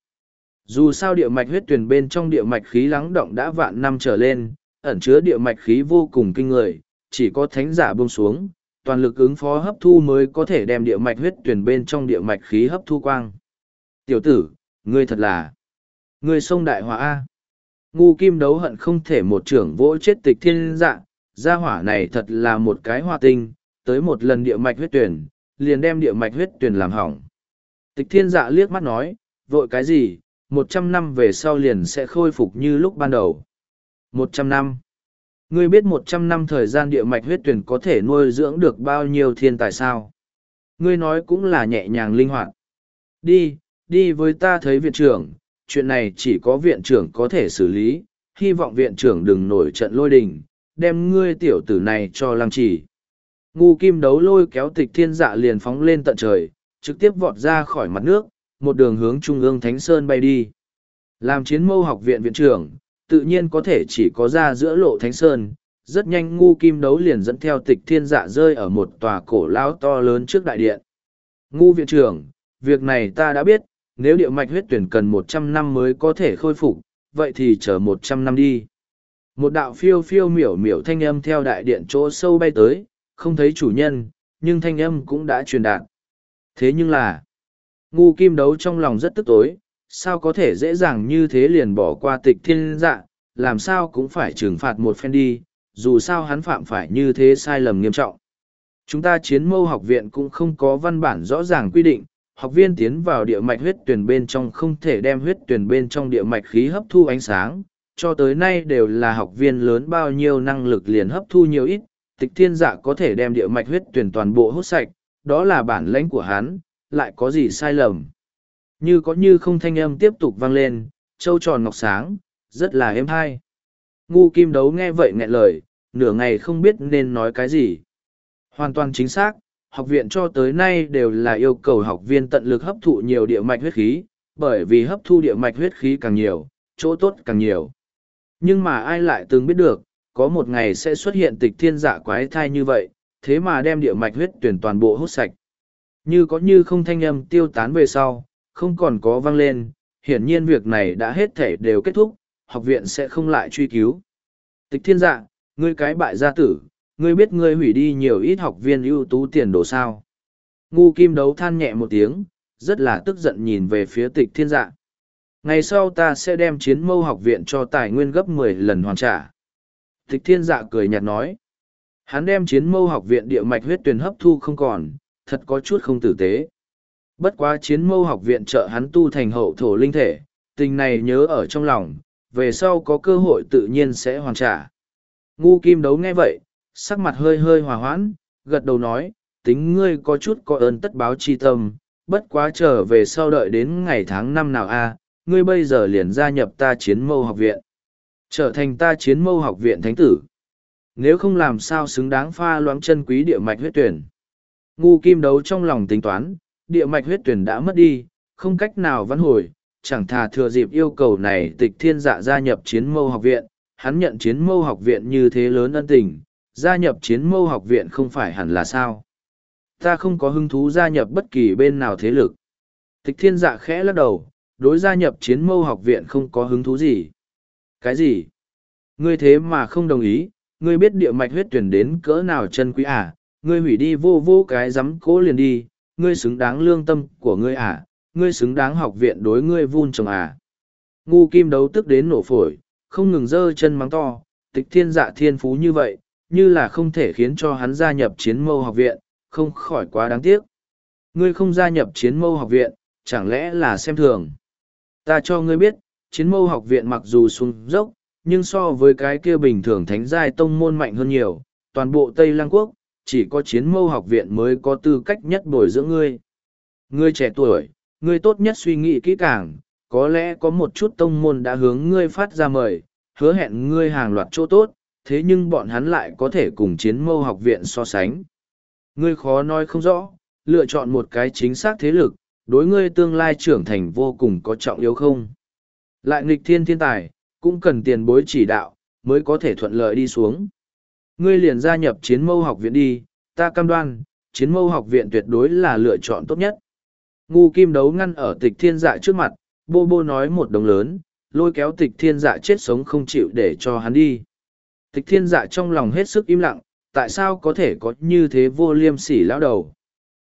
Dù sao địa mạch huyết tuyển bên trong địa mạch khí lắng động đã vạn năm trở lên, ẩn chứa địa mạch khí vô cùng kinh người, chỉ có thánh giả buông xuống, toàn lực ứng phó hấp thu mới có thể đem địa mạch huyết tuyển bên trong địa mạch khí hấp thu quang. Tiểu tử, ngươi thật là... Ngươi sông đại hòa A. Ngu kim đấu hận không thể một trưởng vỗ chết tịch thiên dạ, gia hỏa này thật là một cái hòa tinh, tới một lần địa mạch huyết tuyển, liền đem địa mạch huyết tuyển làm hỏng. Tịch thiên dạ liếc mắt nói, vội cái gì, một trăm năm về sau liền sẽ khôi phục như lúc ban đầu. Một trăm năm. Ngươi biết một trăm năm thời gian địa mạch huyết tuyển có thể nuôi dưỡng được bao nhiêu thiên tài sao? Ngươi nói cũng là nhẹ nhàng linh hoạt. Đi, đi với ta thấy viện trưởng, chuyện này chỉ có viện trưởng có thể xử lý, hy vọng viện trưởng đừng nổi trận lôi đình, đem ngươi tiểu tử này cho lăng trì. Ngu kim đấu lôi kéo tịch thiên dạ liền phóng lên tận trời, trực tiếp vọt ra khỏi mặt nước, một đường hướng trung ương Thánh Sơn bay đi. Làm chiến mâu học viện viện trưởng, tự nhiên có thể chỉ có ra giữa lộ Thánh Sơn, rất nhanh ngu kim đấu liền dẫn theo tịch thiên dạ rơi ở một tòa cổ lão to lớn trước đại điện. Ngu viện trưởng, việc này ta đã biết, nếu địa mạch huyết tuyển cần một trăm năm mới có thể khôi phục, vậy thì chờ một trăm năm đi. Một đạo phiêu phiêu miểu miểu thanh âm theo đại điện chỗ sâu bay tới, không thấy chủ nhân, nhưng thanh âm cũng đã truyền đạt. Thế nhưng là, ngu kim đấu trong lòng rất tức tối, sao có thể dễ dàng như thế liền bỏ qua tịch thiên dạ, làm sao cũng phải trừng phạt một phen đi, dù sao hắn phạm phải như thế sai lầm nghiêm trọng. Chúng ta chiến mâu học viện cũng không có văn bản rõ ràng quy định, học viên tiến vào địa mạch huyết tuyển bên trong không thể đem huyết tuyển bên trong địa mạch khí hấp thu ánh sáng, cho tới nay đều là học viên lớn bao nhiêu năng lực liền hấp thu nhiều ít, tịch thiên dạ có thể đem địa mạch huyết tuyển toàn bộ hút sạch, đó là bản lãnh của hắn, lại có gì sai lầm. Như có như không thanh âm tiếp tục vang lên, trâu tròn ngọc sáng, rất là êm hay. Ngu kim đấu nghe vậy nghẹn lời, nửa ngày không biết nên nói cái gì. Hoàn toàn chính xác, học viện cho tới nay đều là yêu cầu học viên tận lực hấp thụ nhiều địa mạch huyết khí, bởi vì hấp thu địa mạch huyết khí càng nhiều, chỗ tốt càng nhiều. Nhưng mà ai lại từng biết được, có một ngày sẽ xuất hiện tịch thiên giả quái thai như vậy, thế mà đem địa mạch huyết tuyển toàn bộ hút sạch. Như có như không thanh âm tiêu tán về sau, không còn có vang lên, hiển nhiên việc này đã hết thể đều kết thúc, học viện sẽ không lại truy cứu. Tịch thiên dạ, ngươi cái bại gia tử, ngươi biết ngươi hủy đi nhiều ít học viên ưu tú tiền đồ sao. Ngu kim đấu than nhẹ một tiếng, rất là tức giận nhìn về phía tịch thiên dạ. Ngày sau ta sẽ đem chiến mâu học viện cho tài nguyên gấp mười lần hoàn trả. Tịch thiên dạ cười nhạt nói. Hắn đem chiến mâu học viện địa mạch huyết tuyển hấp thu không còn, thật có chút không tử tế. Bất quá chiến mâu học viện trợ hắn tu thành hậu thổ linh thể, tình này nhớ ở trong lòng, về sau có cơ hội tự nhiên sẽ hoàn trả. Ngu kim đấu nghe vậy, sắc mặt hơi hơi hòa hoãn, gật đầu nói, tính ngươi có chút có ơn tất báo chi tâm, bất quá trở về sau đợi đến ngày tháng năm nào a ngươi bây giờ liền gia nhập ta chiến mâu học viện. Trở thành ta chiến mâu học viện thánh tử. Nếu không làm sao xứng đáng pha loãng chân quý địa mạch huyết tuyển. Ngu kim đấu trong lòng tính toán, địa mạch huyết tuyển đã mất đi, không cách nào vãn hồi, chẳng thà thừa dịp yêu cầu này tịch thiên dạ gia nhập chiến mâu học viện, hắn nhận chiến mâu học viện như thế lớn ân tình, gia nhập chiến mâu học viện không phải hẳn là sao. Ta không có hứng thú gia nhập bất kỳ bên nào thế lực. Tịch thiên dạ khẽ lắc đầu, đối gia nhập chiến mâu học viện không có hứng thú gì. Cái gì? Ngươi thế mà không đồng ý, ngươi biết địa mạch huyết tuyển đến cỡ nào chân quý à, ngươi hủy đi vô vô cái dám cố liền đi, ngươi xứng đáng lương tâm của ngươi à, ngươi xứng đáng học viện đối ngươi vun trồng à. Ngu kim đấu tức đến nổ phổi, không ngừng giơ chân mắng to, tịch thiên dạ thiên phú như vậy, như là không thể khiến cho hắn gia nhập chiến mâu học viện, không khỏi quá đáng tiếc. Ngươi không gia nhập chiến mâu học viện, chẳng lẽ là xem thường. Ta cho ngươi biết, chiến mâu học viện mặc dù xuống dốc, nhưng so với cái kia bình thường thánh giai tông môn mạnh hơn nhiều, toàn bộ Tây Lăng Quốc, chỉ có chiến mâu học viện mới có tư cách nhất bồi dưỡng ngươi. Ngươi trẻ tuổi, ngươi tốt nhất suy nghĩ kỹ càng, có lẽ có một chút tông môn đã hướng ngươi phát ra mời, hứa hẹn ngươi hàng loạt chỗ tốt, thế nhưng bọn hắn lại có thể cùng chiến mâu học viện so sánh. Ngươi khó nói không rõ, lựa chọn một cái chính xác thế lực, đối ngươi tương lai trưởng thành vô cùng có trọng yếu không. Lại nghịch thiên thiên tài, cũng cần tiền bối chỉ đạo, mới có thể thuận lợi đi xuống. Ngươi liền gia nhập chiến mâu học viện đi, ta cam đoan, chiến mâu học viện tuyệt đối là lựa chọn tốt nhất. Ngu kim đấu ngăn ở tịch thiên dạ trước mặt, bô bô nói một đồng lớn, lôi kéo tịch thiên dạ chết sống không chịu để cho hắn đi. Tịch thiên dạ trong lòng hết sức im lặng, tại sao có thể có như thế vô liêm sỉ lão đầu.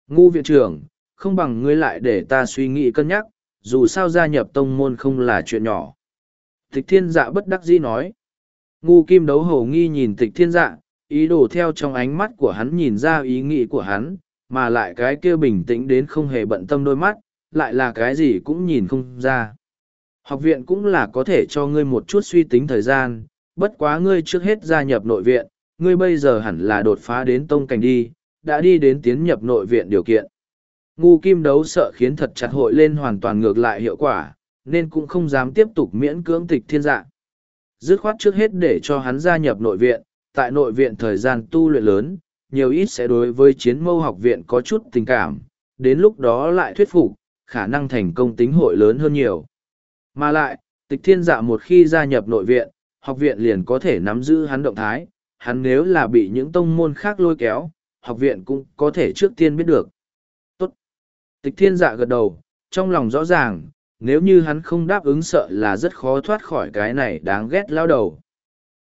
Ngu viện trưởng, không bằng ngươi lại để ta suy nghĩ cân nhắc, dù sao gia nhập tông môn không là chuyện nhỏ. Tịch thiên dạ bất đắc dĩ nói. Ngu kim đấu hầu nghi nhìn tịch thiên dạ, ý đồ theo trong ánh mắt của hắn nhìn ra ý nghĩ của hắn, mà lại cái kia bình tĩnh đến không hề bận tâm đôi mắt, lại là cái gì cũng nhìn không ra. Học viện cũng là có thể cho ngươi một chút suy tính thời gian, bất quá ngươi trước hết gia nhập nội viện, ngươi bây giờ hẳn là đột phá đến tông cảnh đi, đã đi đến tiến nhập nội viện điều kiện. Ngu kim đấu sợ khiến thật chặt hội lên hoàn toàn ngược lại hiệu quả, nên cũng không dám tiếp tục miễn cưỡng tịch thiên dạ. Dứt khoát trước hết để cho hắn gia nhập nội viện, tại nội viện thời gian tu luyện lớn, nhiều ít sẽ đối với chiến mâu học viện có chút tình cảm, đến lúc đó lại thuyết phục, khả năng thành công tính hội lớn hơn nhiều. Mà lại, tịch thiên dạ một khi gia nhập nội viện, học viện liền có thể nắm giữ hắn động thái, hắn nếu là bị những tông môn khác lôi kéo, học viện cũng có thể trước tiên biết được. Tốt. Tịch thiên dạ gật đầu, trong lòng rõ ràng, nếu như hắn không đáp ứng sợ là rất khó thoát khỏi cái này đáng ghét lao đầu.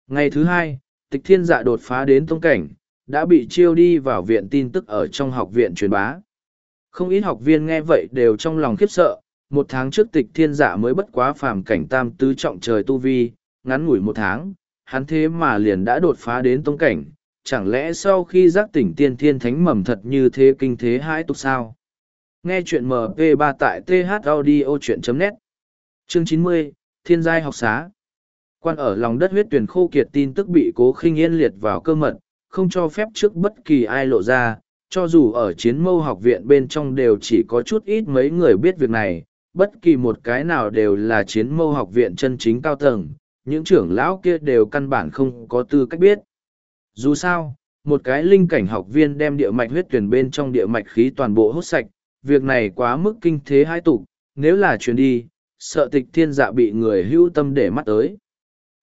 Ngày thứ hai, tịch thiên dạ đột phá đến tông cảnh, đã bị chiêu đi vào viện tin tức ở trong học viện truyền bá. Không ít học viên nghe vậy đều trong lòng khiếp sợ, một tháng trước tịch thiên dạ mới bất quá phàm cảnh tam tứ trọng trời tu vi, ngắn ngủi một tháng, hắn thế mà liền đã đột phá đến tông cảnh, chẳng lẽ sau khi giác tỉnh tiên thiên thánh mầm thật như thế kinh thế hãi tục sao? Nghe chuyện MP3 tại thaudio.net Chương 90, Thiên giai học xá Quan ở lòng đất huyết tuyển khô kiệt tin tức bị cố khinh yên liệt vào cơ mật, không cho phép trước bất kỳ ai lộ ra, cho dù ở chiến mâu học viện bên trong đều chỉ có chút ít mấy người biết việc này, bất kỳ một cái nào đều là chiến mâu học viện chân chính cao tầng, những trưởng lão kia đều căn bản không có tư cách biết. Dù sao, một cái linh cảnh học viên đem địa mạch huyết tuyển bên trong địa mạch khí toàn bộ hút sạch, việc này quá mức kinh thế hai tục, nếu là chuyến đi, sợ tịch thiên dạ bị người hữu tâm để mắt tới.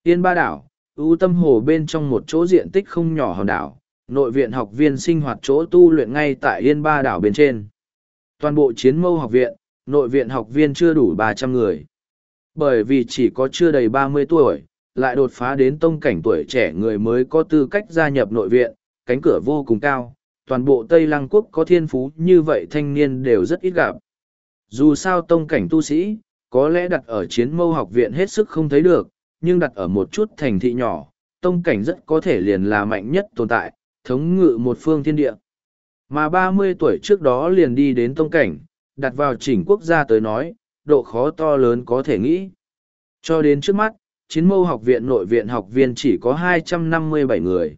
Yên ba đảo, ưu tâm hồ bên trong một chỗ diện tích không nhỏ hòn đảo, nội viện học viên sinh hoạt chỗ tu luyện ngay tại Yên ba đảo bên trên. Toàn bộ chiến mâu học viện, nội viện học viên chưa đủ ba trăm người. Bởi vì chỉ có chưa đầy ba mươi tuổi, lại đột phá đến tông cảnh tuổi trẻ người mới có tư cách gia nhập nội viện, cánh cửa vô cùng cao, toàn bộ Tây Lăng Quốc có thiên phú như vậy thanh niên đều rất ít gặp. Dù sao tông cảnh tu sĩ, có lẽ đặt ở chiến mâu học viện hết sức không thấy được, nhưng đặt ở một chút thành thị nhỏ, tông cảnh rất có thể liền là mạnh nhất tồn tại, thống ngự một phương thiên địa. Mà ba mươi tuổi trước đó liền đi đến tông cảnh, đặt vào chỉnh quốc gia tới nói, độ khó to lớn có thể nghĩ. Cho đến trước mắt, chiến mâu học viện nội viện học viên chỉ có 257 người.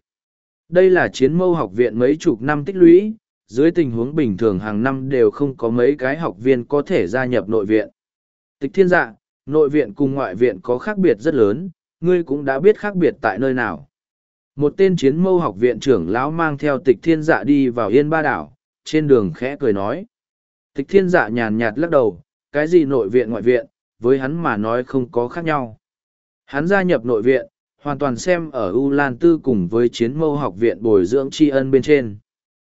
Đây là chiến mâu học viện mấy chục năm tích lũy, dưới tình huống bình thường hàng năm đều không có mấy cái học viên có thể gia nhập nội viện. Tịch thiên dạ, nội viện cùng ngoại viện có khác biệt rất lớn, ngươi cũng đã biết khác biệt tại nơi nào. Một tên chiến mâu học viện trưởng lão mang theo tịch thiên dạ đi vào yên ba đảo, trên đường khẽ cười nói. Tịch thiên dạ nhàn nhạt lắc đầu, cái gì nội viện ngoại viện, với hắn mà nói không có khác nhau. Hắn gia nhập nội viện, hoàn toàn xem ở U Lan Tư cùng với chiến mâu học viện bồi dưỡng tri ân bên trên.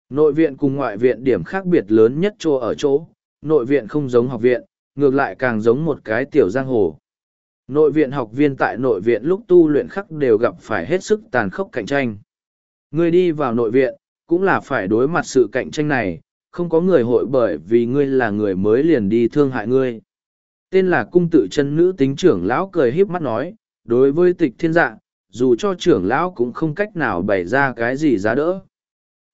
Nội viện cùng ngoại viện điểm khác biệt lớn nhất chỗ ở chỗ, nội viện không giống học viện, ngược lại càng giống một cái tiểu giang hồ. Nội viện học viên tại nội viện lúc tu luyện khắc đều gặp phải hết sức tàn khốc cạnh tranh. người đi vào nội viện, cũng là phải đối mặt sự cạnh tranh này, không có người hội bởi vì ngươi là người mới liền đi thương hại ngươi. Tên là cung tự chân nữ tính trưởng lão cười híp mắt nói, đối với tịch thiên dạ, dù cho trưởng lão cũng không cách nào bày ra cái gì giá đỡ.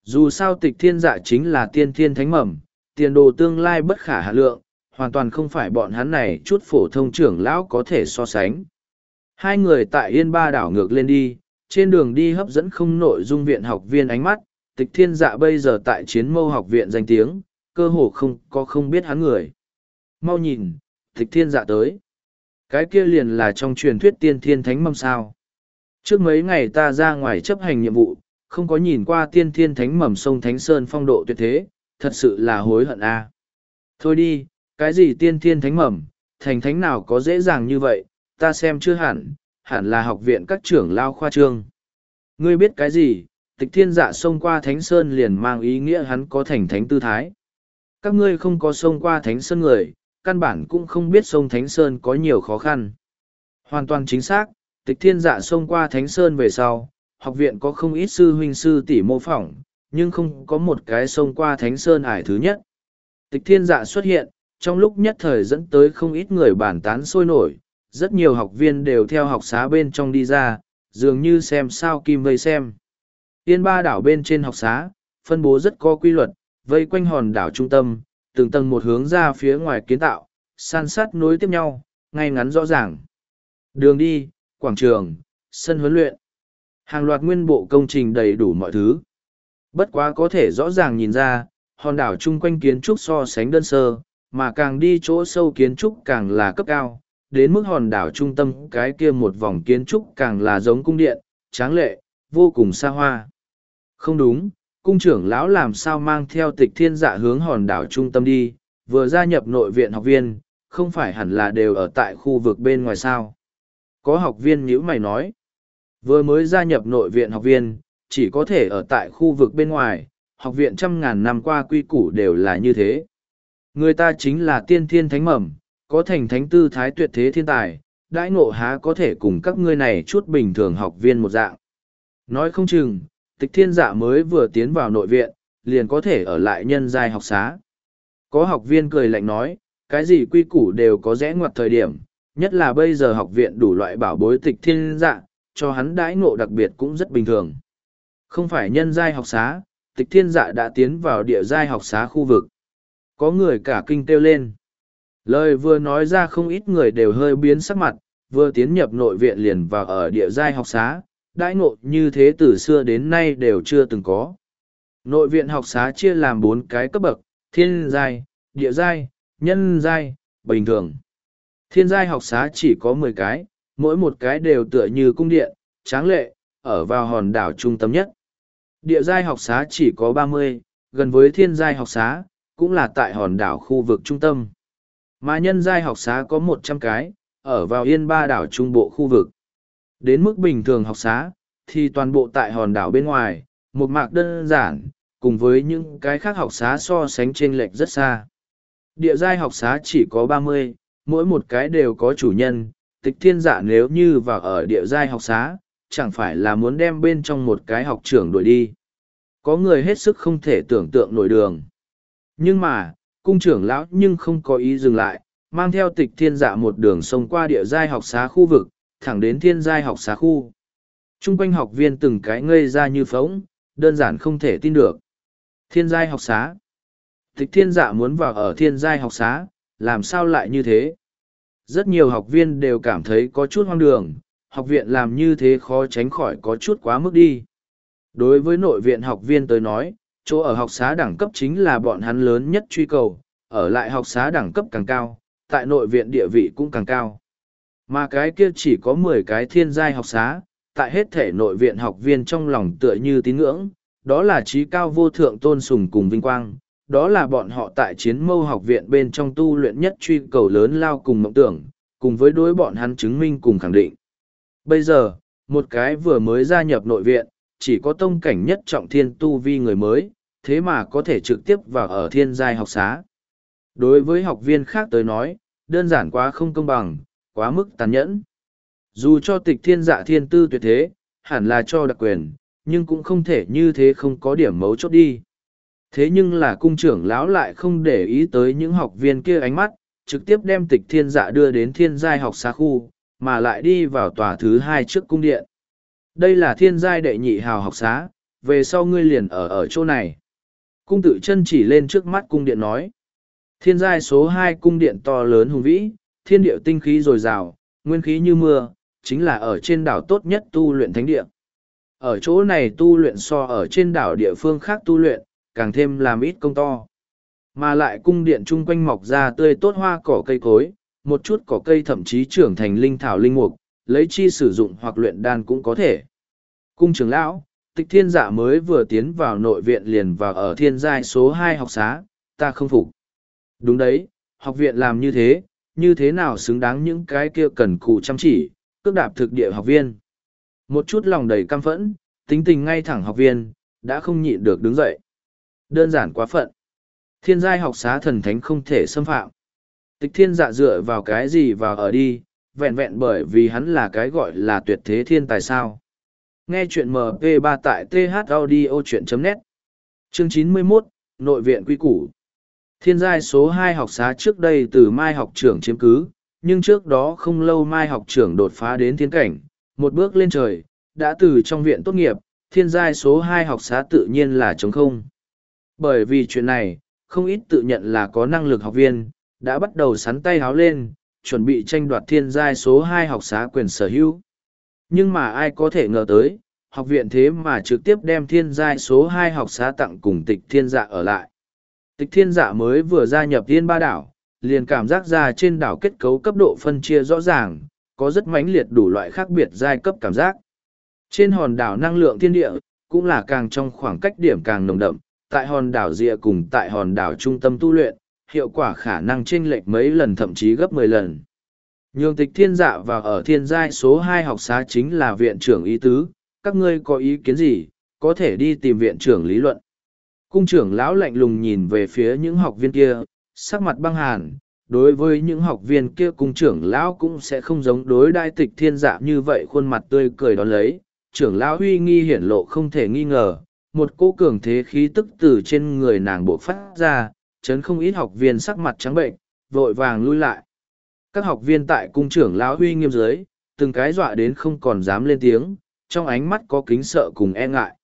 Dù sao tịch thiên dạ chính là tiên thiên thánh mầm, tiền đồ tương lai bất khả hạ lượng, hoàn toàn không phải bọn hắn này chút phổ thông trưởng lão có thể so sánh. Hai người tại Yên Ba đảo ngược lên đi, trên đường đi hấp dẫn không nội dung viện học viên ánh mắt, tịch thiên dạ bây giờ tại chiến mâu học viện danh tiếng, cơ hồ không có không biết hắn người. Mau nhìn, tịch thiên dạ tới. Cái kia liền là trong truyền thuyết tiên thiên thánh mầm sao. Trước mấy ngày ta ra ngoài chấp hành nhiệm vụ, không có nhìn qua tiên thiên thánh mầm sông Thánh Sơn phong độ tuyệt thế, thật sự là hối hận a. Thôi đi, cái gì tiên thiên thánh mầm, thành thánh nào có dễ dàng như vậy, ta xem chưa hẳn, hẳn là học viện các trưởng lao khoa trương. Ngươi biết cái gì, tịch thiên dạ xông qua thánh sơn liền mang ý nghĩa hắn có thành thánh tư thái. Các ngươi không có xông qua thánh sơn người, căn bản cũng không biết sông thánh sơn có nhiều khó khăn. Hoàn toàn chính xác, tịch thiên dạ xông qua thánh sơn về sau, học viện có không ít sư huynh sư tỷ mô phỏng, nhưng không có một cái xông qua thánh sơn ải thứ nhất. Tịch thiên dạ xuất hiện, trong lúc nhất thời dẫn tới không ít người bàn tán sôi nổi, rất nhiều học viên đều theo học xá bên trong đi ra, dường như xem sao kim vây xem. Tiên ba đảo bên trên học xá, phân bố rất có quy luật, vây quanh hòn đảo trung tâm, từng tầng một hướng ra phía ngoài kiến tạo, san sát nối tiếp nhau, ngay ngắn rõ ràng. Đường đi, quảng trường, sân huấn luyện. Hàng loạt nguyên bộ công trình đầy đủ mọi thứ. Bất quá có thể rõ ràng nhìn ra, hòn đảo chung quanh kiến trúc so sánh đơn sơ, mà càng đi chỗ sâu kiến trúc càng là cấp cao, đến mức hòn đảo trung tâm cái kia một vòng kiến trúc càng là giống cung điện, tráng lệ, vô cùng xa hoa. Không đúng, cung trưởng lão làm sao mang theo tịch thiên dạ hướng hòn đảo trung tâm đi, vừa gia nhập nội viện học viên, không phải hẳn là đều ở tại khu vực bên ngoài sao. Có học viên nhữ mày nói, vừa mới gia nhập nội viện học viên, chỉ có thể ở tại khu vực bên ngoài, học viện trăm ngàn năm qua quy củ đều là như thế. Người ta chính là tiên thiên thánh mầm, có thành thánh tư thái tuyệt thế thiên tài, đãi ngộ há có thể cùng các ngươi này chút bình thường học viên một dạng. Nói không chừng, tịch thiên dạ mới vừa tiến vào nội viện, liền có thể ở lại nhân giai học xá. Có học viên cười lạnh nói, cái gì quy củ đều có rẽ ngoặt thời điểm, nhất là bây giờ học viện đủ loại bảo bối tịch thiên dạ, cho hắn đãi ngộ đặc biệt cũng rất bình thường. Không phải nhân giai học xá, tịch thiên dạ đã tiến vào địa giai học xá khu vực. Có người cả kinh kêu lên. Lời vừa nói ra không ít người đều hơi biến sắc mặt, vừa tiến nhập nội viện liền vào ở địa giai học xá, đãi ngộ như thế từ xưa đến nay đều chưa từng có. Nội viện học xá chia làm bốn cái cấp bậc, thiên giai, địa giai, nhân giai, bình thường. Thiên giai học xá chỉ có mười cái, mỗi một cái đều tựa như cung điện, tráng lệ, ở vào hòn đảo trung tâm nhất. Địa giai học xá chỉ có ba mươi, gần với thiên giai học xá, cũng là tại hòn đảo khu vực trung tâm. Mà nhân giai học xá có một trăm cái, ở vào yên ba đảo trung bộ khu vực. Đến mức bình thường học xá, thì toàn bộ tại hòn đảo bên ngoài, một mạc đơn giản, cùng với những cái khác học xá so sánh trên lệch rất xa. Địa giai học xá chỉ có ba mươi, mỗi một cái đều có chủ nhân, tịch thiên giả nếu như vào ở địa giai học xá, chẳng phải là muốn đem bên trong một cái học trưởng đuổi đi. Có người hết sức không thể tưởng tượng nổi đường. Nhưng mà, cung trưởng lão nhưng không có ý dừng lại, mang theo tịch thiên dạ một đường sông qua địa giai học xá khu vực, thẳng đến thiên giai học xá khu. Trung quanh học viên từng cái ngây ra như phóng, đơn giản không thể tin được. Thiên giai học xá. Tịch thiên dạ muốn vào ở thiên giai học xá, làm sao lại như thế? Rất nhiều học viên đều cảm thấy có chút hoang đường, học viện làm như thế khó tránh khỏi có chút quá mức đi. Đối với nội viện học viên tới nói, chỗ ở học xá đẳng cấp chính là bọn hắn lớn nhất truy cầu, ở lại học xá đẳng cấp càng cao, tại nội viện địa vị cũng càng cao. Mà cái kia chỉ có mười cái thiên giai học xá, tại hết thể nội viện học viên trong lòng tựa như tín ngưỡng, đó là trí cao vô thượng tôn sùng cùng vinh quang, đó là bọn họ tại chiến mâu học viện bên trong tu luyện nhất truy cầu lớn lao cùng mộng tưởng, cùng với đối bọn hắn chứng minh cùng khẳng định. Bây giờ, một cái vừa mới gia nhập nội viện, chỉ có tông cảnh nhất trọng thiên tu vi người mới, thế mà có thể trực tiếp vào ở thiên giai học xá. Đối với học viên khác tới nói, đơn giản quá không công bằng, quá mức tàn nhẫn. Dù cho tịch thiên dạ thiên tư tuyệt thế, hẳn là cho đặc quyền, nhưng cũng không thể như thế không có điểm mấu chốt đi. Thế nhưng là cung trưởng lão lại không để ý tới những học viên kia ánh mắt, trực tiếp đem tịch thiên dạ đưa đến thiên giai học xá khu, mà lại đi vào tòa thứ hai trước cung điện. Đây là thiên giai đệ nhị hào học xá, về sau ngươi liền ở ở chỗ này. Cung tự chân chỉ lên trước mắt cung điện nói. Thiên giai số hai cung điện to lớn hùng vĩ, thiên địa tinh khí dồi dào, nguyên khí như mưa, chính là ở trên đảo tốt nhất tu luyện thánh địa. Ở chỗ này tu luyện so ở trên đảo địa phương khác tu luyện, càng thêm làm ít công to. Mà lại cung điện chung quanh mọc ra tươi tốt hoa cỏ cây cối, một chút cỏ cây thậm chí trưởng thành linh thảo linh mục, lấy chi sử dụng hoặc luyện đan cũng có thể. Cung trưởng lão, tịch thiên giả mới vừa tiến vào nội viện liền vào ở thiên giai số hai học xá, ta không phục. Đúng đấy, học viện làm như thế, như thế nào xứng đáng những cái kia cần cù chăm chỉ, cước đạp thực địa học viên. Một chút lòng đầy căm phẫn, tính tình ngay thẳng học viên, đã không nhịn được đứng dậy. Đơn giản quá phận. Thiên giai học xá thần thánh không thể xâm phạm. Tịch thiên dạ dựa vào cái gì vào ở đi, vẹn vẹn bởi vì hắn là cái gọi là tuyệt thế thiên tài sao. Nghe chuyện MP3 tại thaudio.net Chương 91, Nội viện quy củ Thiên giai số hai học xá trước đây từ Mai học trưởng chiếm cứ, nhưng trước đó không lâu Mai học trưởng đột phá đến thiên cảnh, một bước lên trời, đã từ trong viện tốt nghiệp, thiên giai số hai học xá tự nhiên là trống không. Bởi vì chuyện này, không ít tự nhận là có năng lực học viên, đã bắt đầu sắn tay háo lên, chuẩn bị tranh đoạt thiên giai số hai học xá quyền sở hữu. Nhưng mà ai có thể ngờ tới, học viện thế mà trực tiếp đem thiên giai số hai học xá tặng cùng tịch thiên dạ ở lại. Tịch thiên dạ mới vừa gia nhập thiên ba đảo, liền cảm giác ra trên đảo kết cấu cấp độ phân chia rõ ràng, có rất mãnh liệt đủ loại khác biệt giai cấp cảm giác. Trên hòn đảo năng lượng thiên địa, cũng là càng trong khoảng cách điểm càng nồng đậm, tại hòn đảo rìa cùng tại hòn đảo trung tâm tu luyện, hiệu quả khả năng chênh lệch mấy lần thậm chí gấp mười lần. Nhường tịch thiên dạ và ở thiên giai số hai học xá chính là viện trưởng ý tứ, các ngươi có ý kiến gì, có thể đi tìm viện trưởng lý luận. Cung trưởng lão lạnh lùng nhìn về phía những học viên kia, sắc mặt băng hàn, đối với những học viên kia cung trưởng lão cũng sẽ không giống đối đai tịch thiên dạ như vậy khuôn mặt tươi cười đón lấy. Trưởng lão uy nghi hiển lộ không thể nghi ngờ, một cô cường thế khí tức từ trên người nàng buộc phát ra, chấn không ít học viên sắc mặt trắng bệnh, vội vàng lui lại. Các học viên tại cung trưởng lão uy nghiêm dưới, từng cái dọa đến không còn dám lên tiếng, trong ánh mắt có kính sợ cùng e ngại.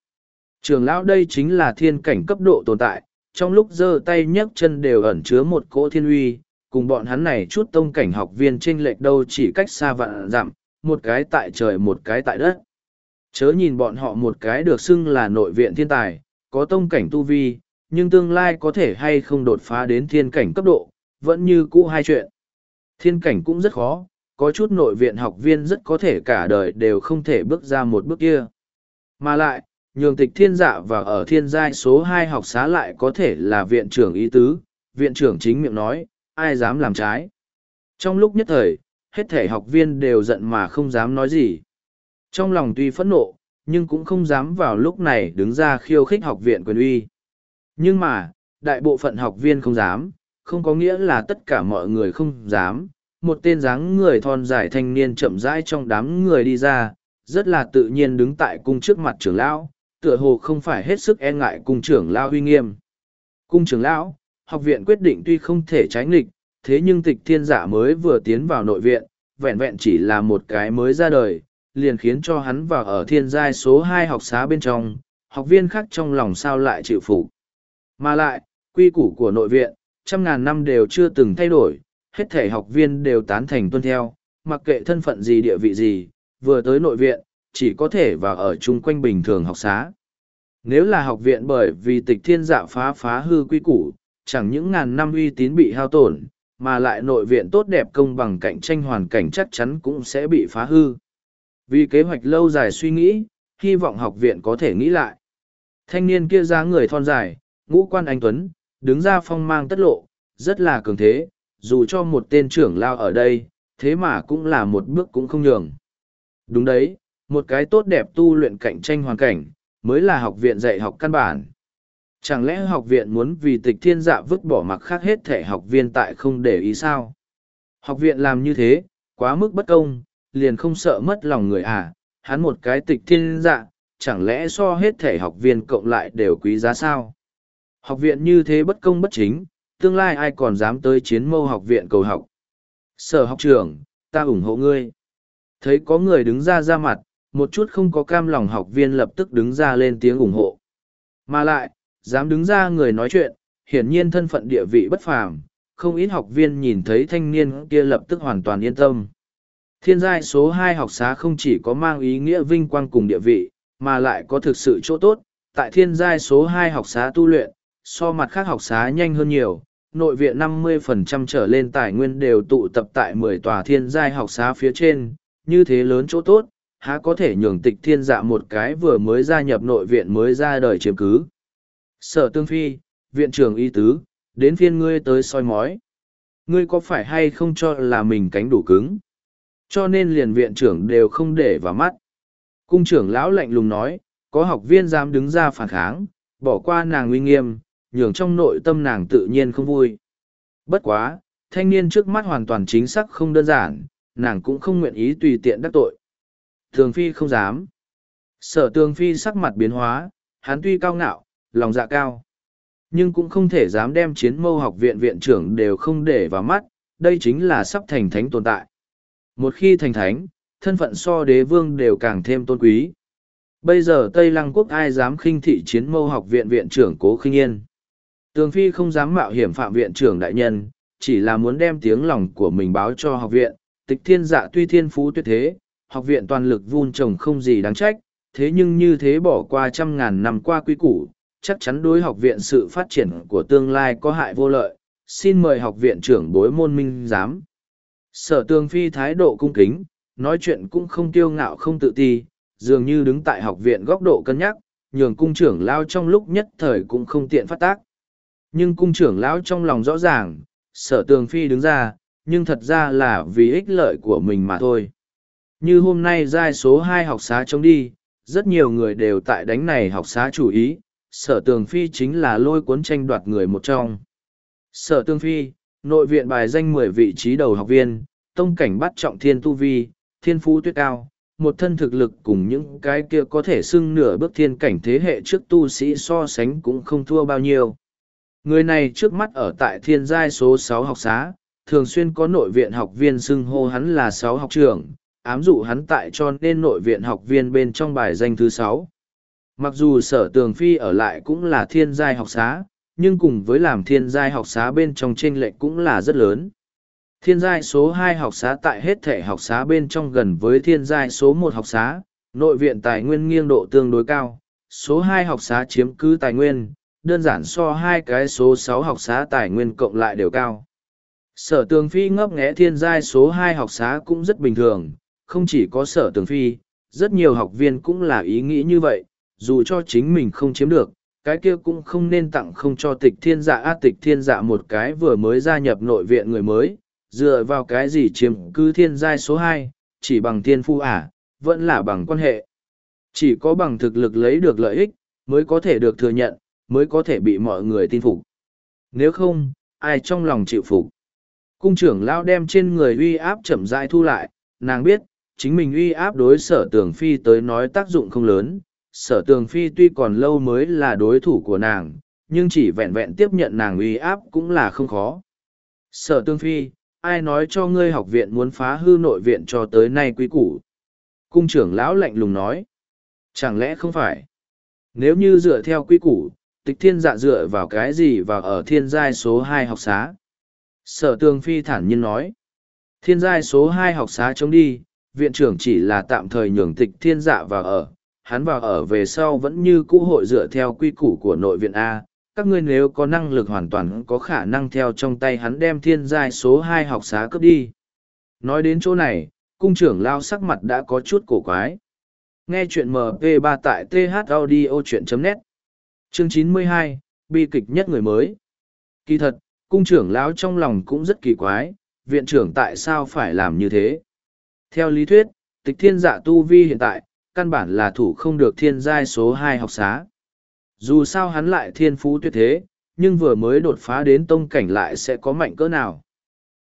Trường lão đây chính là thiên cảnh cấp độ tồn tại, trong lúc giơ tay nhấc chân đều ẩn chứa một cỗ thiên uy, cùng bọn hắn này chút tông cảnh học viên chênh lệch đâu chỉ cách xa vạn dặm, một cái tại trời một cái tại đất. Chớ nhìn bọn họ một cái được xưng là nội viện thiên tài, có tông cảnh tu vi, nhưng tương lai có thể hay không đột phá đến thiên cảnh cấp độ, vẫn như cũ hai chuyện. Thiên cảnh cũng rất khó, có chút nội viện học viên rất có thể cả đời đều không thể bước ra một bước kia. Mà lại, nhường tịch thiên dạ và ở thiên giai số hai học xá lại có thể là viện trưởng ý tứ, viện trưởng chính miệng nói, ai dám làm trái. Trong lúc nhất thời, hết thể học viên đều giận mà không dám nói gì. Trong lòng tuy phẫn nộ, nhưng cũng không dám vào lúc này đứng ra khiêu khích học viện quyền uy. Nhưng mà, đại bộ phận học viên không dám, không có nghĩa là tất cả mọi người không dám. Một tên dáng người thon dài thanh niên chậm rãi trong đám người đi ra, rất là tự nhiên đứng tại cung trước mặt trưởng lão, tựa hồ không phải hết sức e ngại cung trưởng lao huy nghiêm. Cung trưởng lão, học viện quyết định tuy không thể tránh nghịch, thế nhưng tịch thiên giả mới vừa tiến vào nội viện, vẹn vẹn chỉ là một cái mới ra đời, liền khiến cho hắn vào ở thiên giai số hai học xá bên trong, học viên khác trong lòng sao lại chịu phục. Mà lại, quy củ của nội viện, trăm ngàn năm đều chưa từng thay đổi, hết thể học viên đều tán thành tuân theo, mặc kệ thân phận gì địa vị gì, vừa tới nội viện, chỉ có thể vào ở chung quanh bình thường học xá. Nếu là học viện bởi vì tịch thiên dạ phá phá hư quy củ, chẳng những ngàn năm uy tín bị hao tổn, mà lại nội viện tốt đẹp công bằng cạnh tranh hoàn cảnh chắc chắn cũng sẽ bị phá hư. Vì kế hoạch lâu dài suy nghĩ, hy vọng học viện có thể nghĩ lại. Thanh niên kia ra người thon dài, ngũ quan anh Tuấn, đứng ra phong mang tất lộ, rất là cường thế, dù cho một tên trưởng lao ở đây, thế mà cũng là một bước cũng không nhường. Đúng đấy, một cái tốt đẹp tu luyện cạnh tranh hoàn cảnh, mới là học viện dạy học căn bản. Chẳng lẽ học viện muốn vì tịch thiên dạ vứt bỏ mặc khác hết thể học viên tại không để ý sao? Học viện làm như thế, quá mức bất công, liền không sợ mất lòng người à, hắn một cái tịch thiên dạ, chẳng lẽ so hết thể học viên cộng lại đều quý giá sao? Học viện như thế bất công bất chính, tương lai ai còn dám tới chiến mâu học viện cầu học? Sở học trưởng, ta ủng hộ ngươi. Thấy có người đứng ra ra mặt, một chút không có cam lòng học viên lập tức đứng ra lên tiếng ủng hộ. Mà lại, dám đứng ra người nói chuyện, hiển nhiên thân phận địa vị bất phàm, không ít học viên nhìn thấy thanh niên kia lập tức hoàn toàn yên tâm. Thiên giai số hai học xá không chỉ có mang ý nghĩa vinh quang cùng địa vị, mà lại có thực sự chỗ tốt, tại thiên giai số hai học xá tu luyện, so mặt khác học xá nhanh hơn nhiều, nội viện 50% trở lên tài nguyên đều tụ tập tại 10 tòa thiên giai học xá phía trên, như thế lớn chỗ tốt, há có thể nhường tịch thiên dạ một cái vừa mới gia nhập nội viện mới ra đời chiếm cứ. Sở tương phi, viện trưởng y tứ, đến phiên ngươi tới soi mói. Ngươi có phải hay không cho là mình cánh đủ cứng? Cho nên liền viện trưởng đều không để vào mắt. Cung trưởng lão lạnh lùng nói, có học viên dám đứng ra phản kháng, bỏ qua nàng uy nghiêm, nhường trong nội tâm nàng tự nhiên không vui. Bất quá, thanh niên trước mắt hoàn toàn chính xác không đơn giản, nàng cũng không nguyện ý tùy tiện đắc tội. Thường phi không dám. Sở tường phi sắc mặt biến hóa, hắn tuy cao ngạo, lòng dạ cao. Nhưng cũng không thể dám đem chiến mâu học viện viện trưởng đều không để vào mắt, đây chính là sắp thành thánh tồn tại. Một khi thành thánh, thân phận so đế vương đều càng thêm tôn quý. Bây giờ Tây Lăng Quốc ai dám khinh thị chiến mâu học viện viện trưởng cố khinh yên. Tường Phi không dám mạo hiểm phạm viện trưởng đại nhân, chỉ là muốn đem tiếng lòng của mình báo cho học viện. Tịch thiên dạ tuy thiên phú tuyệt thế, học viện toàn lực vun trồng không gì đáng trách, thế nhưng như thế bỏ qua trăm ngàn năm qua quy củ, chắc chắn đối học viện sự phát triển của tương lai có hại vô lợi. Xin mời học viện trưởng bối môn minh giám. Sở tường phi thái độ cung kính, nói chuyện cũng không kiêu ngạo không tự ti, dường như đứng tại học viện góc độ cân nhắc, nhường cung trưởng lao trong lúc nhất thời cũng không tiện phát tác. Nhưng cung trưởng lão trong lòng rõ ràng, sở tường phi đứng ra, nhưng thật ra là vì ích lợi của mình mà thôi. Như hôm nay giai số hai học xá chống đi, rất nhiều người đều tại đánh này học xá chủ ý, sở tường phi chính là lôi cuốn tranh đoạt người một trong. Sở tường phi, nội viện bài danh mười vị trí đầu học viên, tông cảnh bắt trọng thiên tu vi, thiên phú tuyết cao, một thân thực lực cùng những cái kia có thể xưng nửa bước thiên cảnh thế hệ trước tu sĩ so sánh cũng không thua bao nhiêu. Người này trước mắt ở tại thiên giai số sáu học xá, thường xuyên có nội viện học viên xưng hô hắn là sáu học trưởng, ám dụ hắn tại cho nên nội viện học viên bên trong bài danh thứ sáu. Mặc dù sở tường phi ở lại cũng là thiên giai học xá, nhưng cùng với làm thiên giai học xá bên trong t r ê n lệch cũng là rất lớn. Thiên giai số hai học xá tại hết thể học xá bên trong gần với thiên giai số một học xá, nội viện tài nguyên nghiêng độ tương đối cao, số hai học xá chiếm cứ tài nguyên, đơn giản so hai cái số sáu học xá tài nguyên cộng lại đều cao. Sở tường phi ngấp nghẽ thiên giai số hai học xá cũng rất bình thường, không chỉ có sở tường phi, rất nhiều học viên cũng là ý nghĩ như vậy, dù cho chính mình không chiếm được, cái kia cũng không nên tặng không cho tịch thiên dạ a tịch thiên dạ một cái vừa mới gia nhập nội viện người mới, dựa vào cái gì chiếm cứ thiên giai số hai chỉ bằng thiên phu à, vẫn là bằng quan hệ. Chỉ có bằng thực lực lấy được lợi ích, mới có thể được thừa nhận, mới có thể bị mọi người tin phục. Nếu không, ai trong lòng chịu phục. Cung trưởng lao đem trên người uy áp chậm rãi thu lại, nàng biết, chính mình uy áp đối sở tường phi tới nói tác dụng không lớn, sở tường phi tuy còn lâu mới là đối thủ của nàng nhưng chỉ vẹn vẹn tiếp nhận nàng uy áp cũng là không khó. Sở tường phi ai nói cho ngươi học viện muốn phá hư nội viện cho tới nay quý củ? Cung trưởng lão lạnh lùng nói. Chẳng lẽ không phải? Nếu như dựa theo quy củ tịch thiên dạ dựa vào cái gì và ở thiên giai số hai học xá? Sở tường phi thản nhiên nói. Thiên giai số hai học xá chống đi viện trưởng chỉ là tạm thời nhường tịch thiên dạ vào ở hắn vào ở về sau vẫn như cũ hội dựa theo quy củ của nội viện a. Các ngươi nếu có năng lực hoàn toàn có khả năng theo trong tay hắn đem thiên giai số hai học xá cướp đi. Nói đến chỗ này cung trưởng lao sắc mặt đã có chút cổ quái. Nghe chuyện mp 3 tại th audio chuyện net. Chương 92, bi kịch nhất người mới. Kỳ thật cung trưởng lão trong lòng cũng rất kỳ quái viện trưởng tại sao phải làm như thế? Theo lý thuyết, tịch thiên dạ tu vi hiện tại, căn bản là thủ không được thiên giai số hai học xá. Dù sao hắn lại thiên phú tuyệt thế, nhưng vừa mới đột phá đến tông cảnh lại sẽ có mạnh cỡ nào.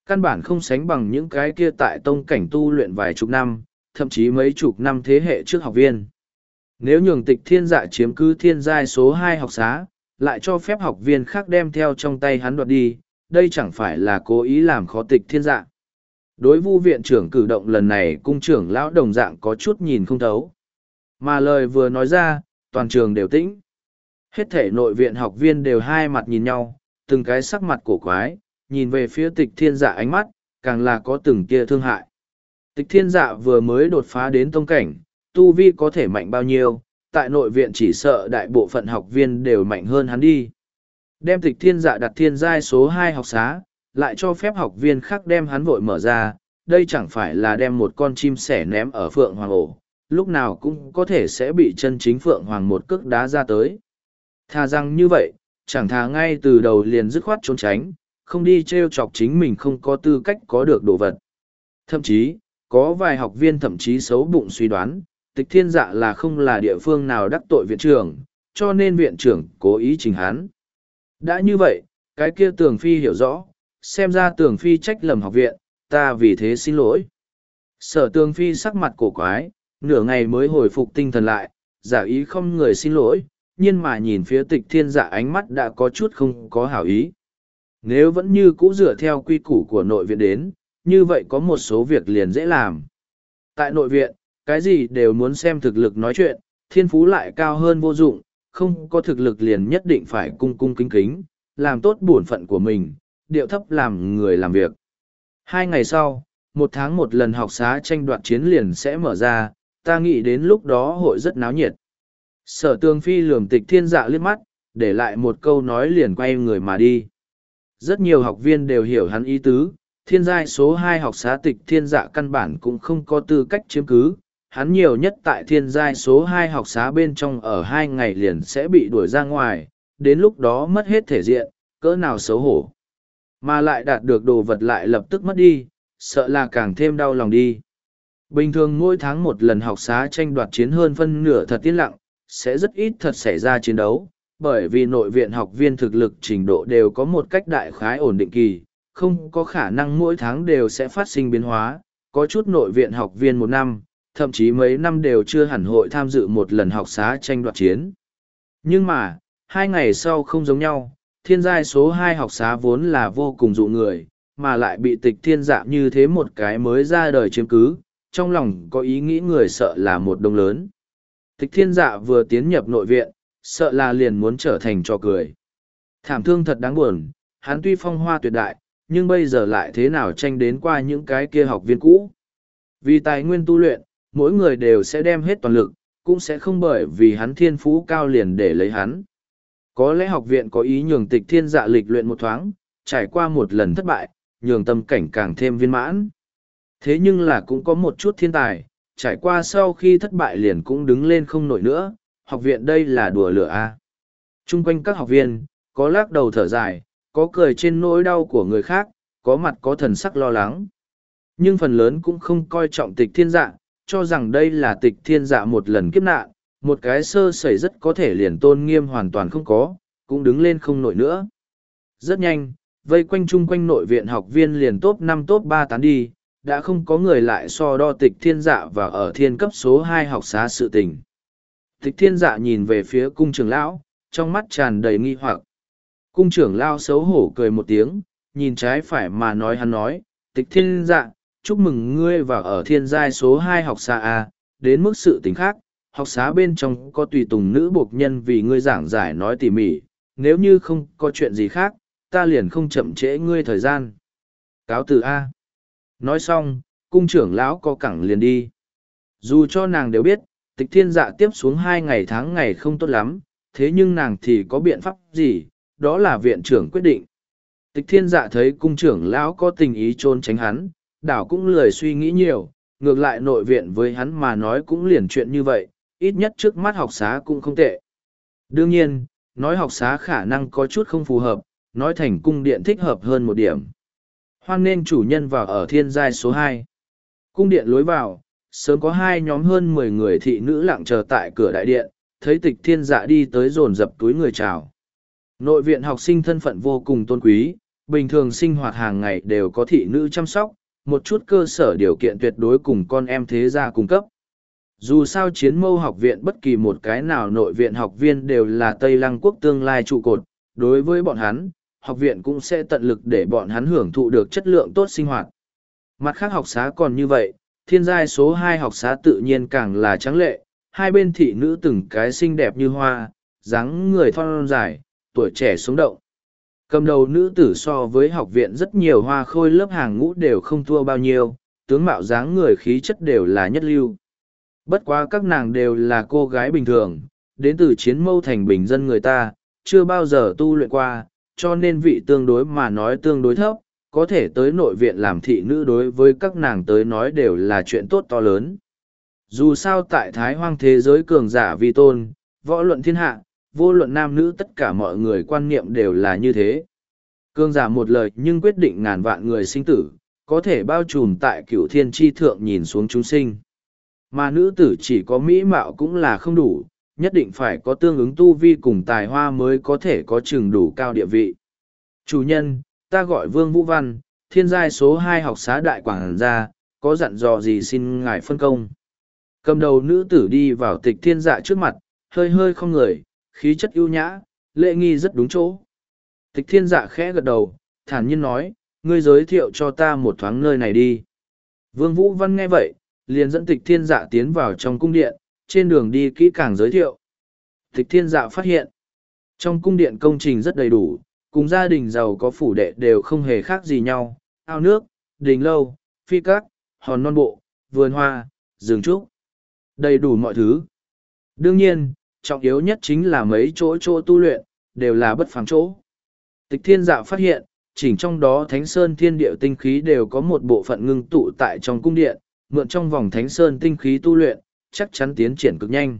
Căn bản không sánh bằng những cái kia tại tông cảnh tu luyện vài chục năm, thậm chí mấy chục năm thế hệ trước học viên. Nếu nhường tịch thiên dạ chiếm cứ thiên giai số hai học xá, lại cho phép học viên khác đem theo trong tay hắn đoạt đi, đây chẳng phải là cố ý làm khó tịch thiên dạ đối vu viện trưởng cử động lần này cung trưởng lão đồng dạng có chút nhìn không thấu. Mà lời vừa nói ra, toàn trường đều tĩnh. Hết thể nội viện học viên đều hai mặt nhìn nhau, từng cái sắc mặt cổ quái, nhìn về phía tịch thiên dạ ánh mắt, càng là có từng kia thương hại. Tịch thiên dạ vừa mới đột phá đến tông cảnh, tu vi có thể mạnh bao nhiêu, tại nội viện chỉ sợ đại bộ phận học viên đều mạnh hơn hắn đi. Đem tịch thiên dạ đặt thiên giai số hai học xá lại cho phép học viên khác đem hắn vội mở ra đây chẳng phải là đem một con chim sẻ ném ở phượng hoàng ổ lúc nào cũng có thể sẽ bị chân chính phượng hoàng một cước đá ra tới Thà rằng như vậy, chẳng thà ngay từ đầu liền dứt khoát trốn tránh, không đi trêu chọc chính mình không có tư cách có được đồ vật. Thậm chí, có vài học viên thậm chí xấu bụng suy đoán, tịch thiên dạ là không là địa phương nào đắc tội viện trưởng, cho nên viện trưởng cố ý trình hắn. Đã như vậy, cái kia tường phi hiểu rõ, xem ra tường phi trách lầm học viện, ta vì thế xin lỗi. Sở tường phi sắc mặt cổ quái, nửa ngày mới hồi phục tinh thần lại, giả ý không người xin lỗi, nhưng mà nhìn phía tịch thiên dạ ánh mắt đã có chút không có hảo ý. Nếu vẫn như cũ dựa theo quy củ của nội viện đến, như vậy có một số việc liền dễ làm. Tại nội viện, cái gì đều muốn xem thực lực nói chuyện, thiên phú lại cao hơn vô dụng, không có thực lực liền nhất định phải cung cung kính kính, làm tốt bổn phận của mình, điệu thấp làm người làm việc. Hai ngày sau, một tháng một lần học xá tranh đoạt chiến liền sẽ mở ra, ta nghĩ đến lúc đó hội rất náo nhiệt. Sở tương phi lườm tịch thiên dạ liếc mắt, để lại một câu nói liền quay người mà đi. Rất nhiều học viên đều hiểu hắn ý tứ, thiên giai số hai học xá tịch thiên dạ căn bản cũng không có tư cách chiếm cứ. Hắn nhiều nhất tại thiên giai số hai học xá bên trong ở hai ngày liền sẽ bị đuổi ra ngoài, đến lúc đó mất hết thể diện, cỡ nào xấu hổ. Mà lại đạt được đồ vật lại lập tức mất đi, sợ là càng thêm đau lòng đi. Bình thường mỗi tháng một lần học xá tranh đoạt chiến hơn phân nửa thật yên lặng, sẽ rất ít thật xảy ra chiến đấu, bởi vì nội viện học viên thực lực trình độ đều có một cách đại khái ổn định kỳ, không có khả năng mỗi tháng đều sẽ phát sinh biến hóa, có chút nội viện học viên một năm, thậm chí mấy năm đều chưa hẳn hội tham dự một lần học xá tranh đoạt chiến. Nhưng mà, hai ngày sau không giống nhau, thiên giai số hai học xá vốn là vô cùng dụ người, mà lại bị tịch thiên dạ như thế một cái mới ra đời chiếm cứ, trong lòng có ý nghĩ người sợ là một đông lớn. Tịch thiên dạ vừa tiến nhập nội viện, sợ là liền muốn trở thành trò cười. Thảm thương thật đáng buồn, hắn tuy phong hoa tuyệt đại, nhưng bây giờ lại thế nào tranh đến qua những cái kia học viên cũ. Vì tài nguyên tu luyện, mỗi người đều sẽ đem hết toàn lực, cũng sẽ không bởi vì hắn thiên phú cao liền để lấy hắn. Có lẽ học viện có ý nhường tịch thiên dạ lịch luyện một thoáng, trải qua một lần thất bại, nhường tâm cảnh càng thêm viên mãn. Thế nhưng là cũng có một chút thiên tài, trải qua sau khi thất bại liền cũng đứng lên không nổi nữa, học viện đây là đùa lửa a. À. Trung quanh các học viên, có lắc đầu thở dài, có cười trên nỗi đau của người khác, có mặt có thần sắc lo lắng. Nhưng phần lớn cũng không coi trọng tịch thiên dạ, cho rằng đây là tịch thiên dạ một lần kiếp nạn, một cái sơ sẩy rất có thể liền tôn nghiêm hoàn toàn không có, cũng đứng lên không nổi nữa. Rất nhanh, vây quanh chung quanh nội viện học viên liền top năm top ba tán đi, đã không có người lại so đo tịch thiên dạ và ở thiên cấp số hai học xá sự tình. Tịch thiên dạ nhìn về phía cung trưởng lão, trong mắt tràn đầy nghi hoặc. Cung trưởng lão xấu hổ cười một tiếng, nhìn trái phải mà nói hắn nói, tịch thiên dạ, chúc mừng ngươi và ở thiên giai số hai học xa A, đến mức sự tình khác, học xá bên trong có tùy tùng nữ buộc nhân vì ngươi giảng giải nói tỉ mỉ, nếu như không có chuyện gì khác, ta liền không chậm trễ ngươi thời gian. Cáo từ A. Nói xong, cung trưởng lão có cẳng liền đi. Dù cho nàng đều biết, tịch thiên dạ tiếp xuống hai ngày tháng ngày không tốt lắm, thế nhưng nàng thì có biện pháp gì, đó là viện trưởng quyết định. Tịch thiên dạ thấy cung trưởng lão có tình ý trôn tránh hắn, đảo cũng lười suy nghĩ nhiều, ngược lại nội viện với hắn mà nói cũng liền chuyện như vậy, ít nhất trước mắt học xá cũng không tệ. Đương nhiên, nói học xá khả năng có chút không phù hợp, nói thành cung điện thích hợp hơn một điểm. Hoan nên chủ nhân vào ở thiên giai số hai. Cung điện lối vào, sớm có hai nhóm hơn mười người thị nữ lặng chờ tại cửa đại điện, thấy tịch thiên dạ đi tới dồn dập túi người chào. Nội viện học sinh thân phận vô cùng tôn quý, bình thường sinh hoạt hàng ngày đều có thị nữ chăm sóc, một chút cơ sở điều kiện tuyệt đối cùng con em thế gia cung cấp. Dù sao chiến mâu học viện bất kỳ một cái nào nội viện học viên đều là Tây Lăng quốc tương lai trụ cột, đối với bọn hắn, học viện cũng sẽ tận lực để bọn hắn hưởng thụ được chất lượng tốt sinh hoạt. Mặt khác học xá còn như vậy, thiên giai số hai học xá tự nhiên càng là trắng lệ, hai bên thị nữ từng cái xinh đẹp như hoa, dáng người thon dài, tuổi trẻ sống động. Cầm đầu nữ tử so với học viện rất nhiều hoa khôi lớp hàng ngũ đều không thua bao nhiêu, tướng mạo dáng người khí chất đều là nhất lưu. Bất quá các nàng đều là cô gái bình thường, đến từ chiến mâu thành bình dân người ta, chưa bao giờ tu luyện qua, cho nên vị tương đối mà nói tương đối thấp, có thể tới nội viện làm thị nữ đối với các nàng tới nói đều là chuyện tốt to lớn. Dù sao tại thái hoang thế giới cường giả vi tôn, võ luận thiên hạ, vô luận nam nữ tất cả mọi người quan niệm đều là như thế. Cường giả một lời nhưng quyết định ngàn vạn người sinh tử, có thể bao trùm tại cửu thiên tri thượng nhìn xuống chúng sinh. Mà nữ tử chỉ có mỹ mạo cũng là không đủ, nhất định phải có tương ứng tu vi cùng tài hoa mới có thể có chừng đủ cao địa vị. Chủ nhân, ta gọi Vương Vũ Văn, thiên giai số hai học xá đại quảng gia, có dặn dò gì xin ngài phân công. Cầm đầu nữ tử đi vào tịch thiên dạ trước mặt, hơi hơi không người, khí chất ưu nhã, lệ nghi rất đúng chỗ. Tịch thiên dạ khẽ gật đầu, thản nhiên nói, ngươi giới thiệu cho ta một thoáng nơi này đi. Vương Vũ Văn nghe vậy, liền dẫn tịch thiên dạ tiến vào trong cung điện, trên đường đi kỹ càng giới thiệu. Tịch thiên dạ phát hiện, trong cung điện công trình rất đầy đủ, cùng gia đình giàu có phủ đệ đều không hề khác gì nhau, ao nước, đình lâu, phi cát hòn non bộ, vườn hoa, rừng trúc. Đầy đủ mọi thứ. Đương nhiên, trọng yếu nhất chính là mấy chỗ chỗ tu luyện, đều là bất phàm chỗ. Tịch thiên dạ phát hiện, chỉnh trong đó thánh sơn thiên địa tinh khí đều có một bộ phận ngưng tụ tại trong cung điện, mượn trong vòng thánh sơn tinh khí tu luyện, chắc chắn tiến triển cực nhanh.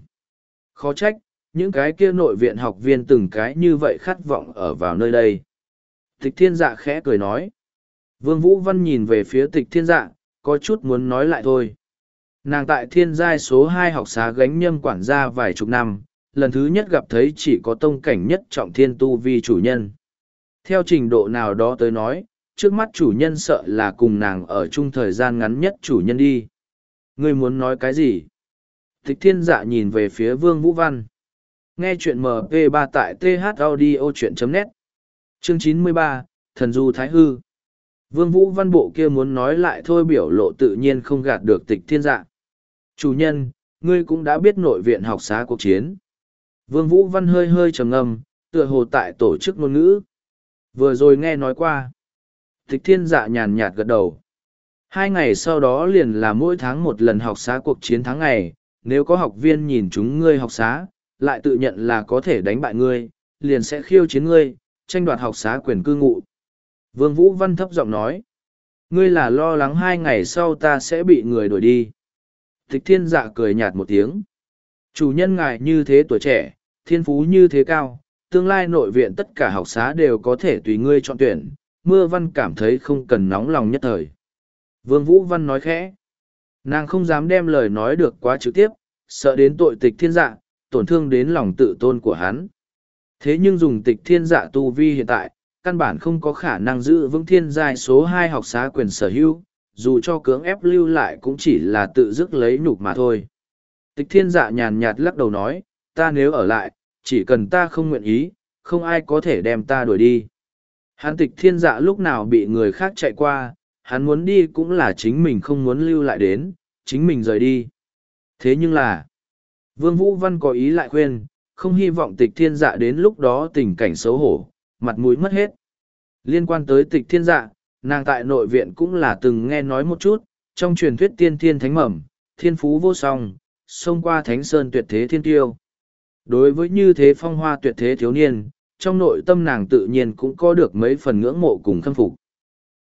Khó trách, những cái kia nội viện học viên từng cái như vậy khát vọng ở vào nơi đây. Tịch thiên dạ khẽ cười nói. Vương Vũ Văn nhìn về phía tịch thiên dạ, có chút muốn nói lại thôi. Nàng tại thiên giai số hai học xá gánh nhâm quản gia vài chục năm, lần thứ nhất gặp thấy chỉ có tông cảnh nhất trọng thiên tu vi chủ nhân. Theo trình độ nào đó tới nói, trước mắt chủ nhân sợ là cùng nàng ở chung thời gian ngắn nhất chủ nhân đi. Ngươi muốn nói cái gì? Tịch thiên dạ nhìn về phía Vương Vũ Văn. Nghe chuyện MP3 tại thaudio.net Chương 93, Thần Du Thái Hư Vương Vũ Văn Bộ kia muốn nói lại thôi biểu lộ tự nhiên không gạt được tịch thiên dạ. Chủ nhân, ngươi cũng đã biết nội viện học xá cuộc chiến. Vương Vũ Văn hơi hơi trầm ngâm, tựa hồ tại tổ chức ngôn ngữ. Vừa rồi nghe nói qua. Tịch thiên dạ nhàn nhạt gật đầu. Hai ngày sau đó liền là mỗi tháng một lần học xá cuộc chiến tháng ngày, nếu có học viên nhìn chúng ngươi học xá, lại tự nhận là có thể đánh bại ngươi, liền sẽ khiêu chiến ngươi, tranh đoạt học xá quyền cư ngụ. Vương Vũ Văn thấp giọng nói, ngươi là lo lắng hai ngày sau ta sẽ bị người đuổi đi. Tịch thiên dạ cười nhạt một tiếng. Chủ nhân ngài như thế tuổi trẻ, thiên phú như thế cao, tương lai nội viện tất cả học xá đều có thể tùy ngươi chọn tuyển, mưa văn cảm thấy không cần nóng lòng nhất thời. Vương Vũ Văn nói khẽ. Nàng không dám đem lời nói được quá trực tiếp, sợ đến tội tịch thiên dạ, tổn thương đến lòng tự tôn của hắn. Thế nhưng dùng tịch thiên dạ tu vi hiện tại, căn bản không có khả năng giữ vững thiên giai số hai học xá quyền sở hữu, dù cho cưỡng ép lưu lại cũng chỉ là tự dứt lấy nhục mà thôi. Tịch thiên dạ nhàn nhạt lắc đầu nói, ta nếu ở lại, chỉ cần ta không nguyện ý, không ai có thể đem ta đuổi đi. Hắn tịch thiên dạ lúc nào bị người khác chạy qua, hắn muốn đi cũng là chính mình không muốn lưu lại đến, chính mình rời đi. Thế nhưng là, Vương Vũ Văn có ý lại khuyên, không hy vọng tịch thiên dạ đến lúc đó tình cảnh xấu hổ, mặt mũi mất hết. Liên quan tới tịch thiên dạ, nàng tại nội viện cũng là từng nghe nói một chút, trong truyền thuyết tiên thiên thánh mầm, thiên phú vô song, xông qua thánh sơn tuyệt thế thiên tiêu. Đối với như thế phong hoa tuyệt thế thiếu niên, trong nội tâm nàng tự nhiên cũng có được mấy phần ngưỡng mộ cùng khâm phục.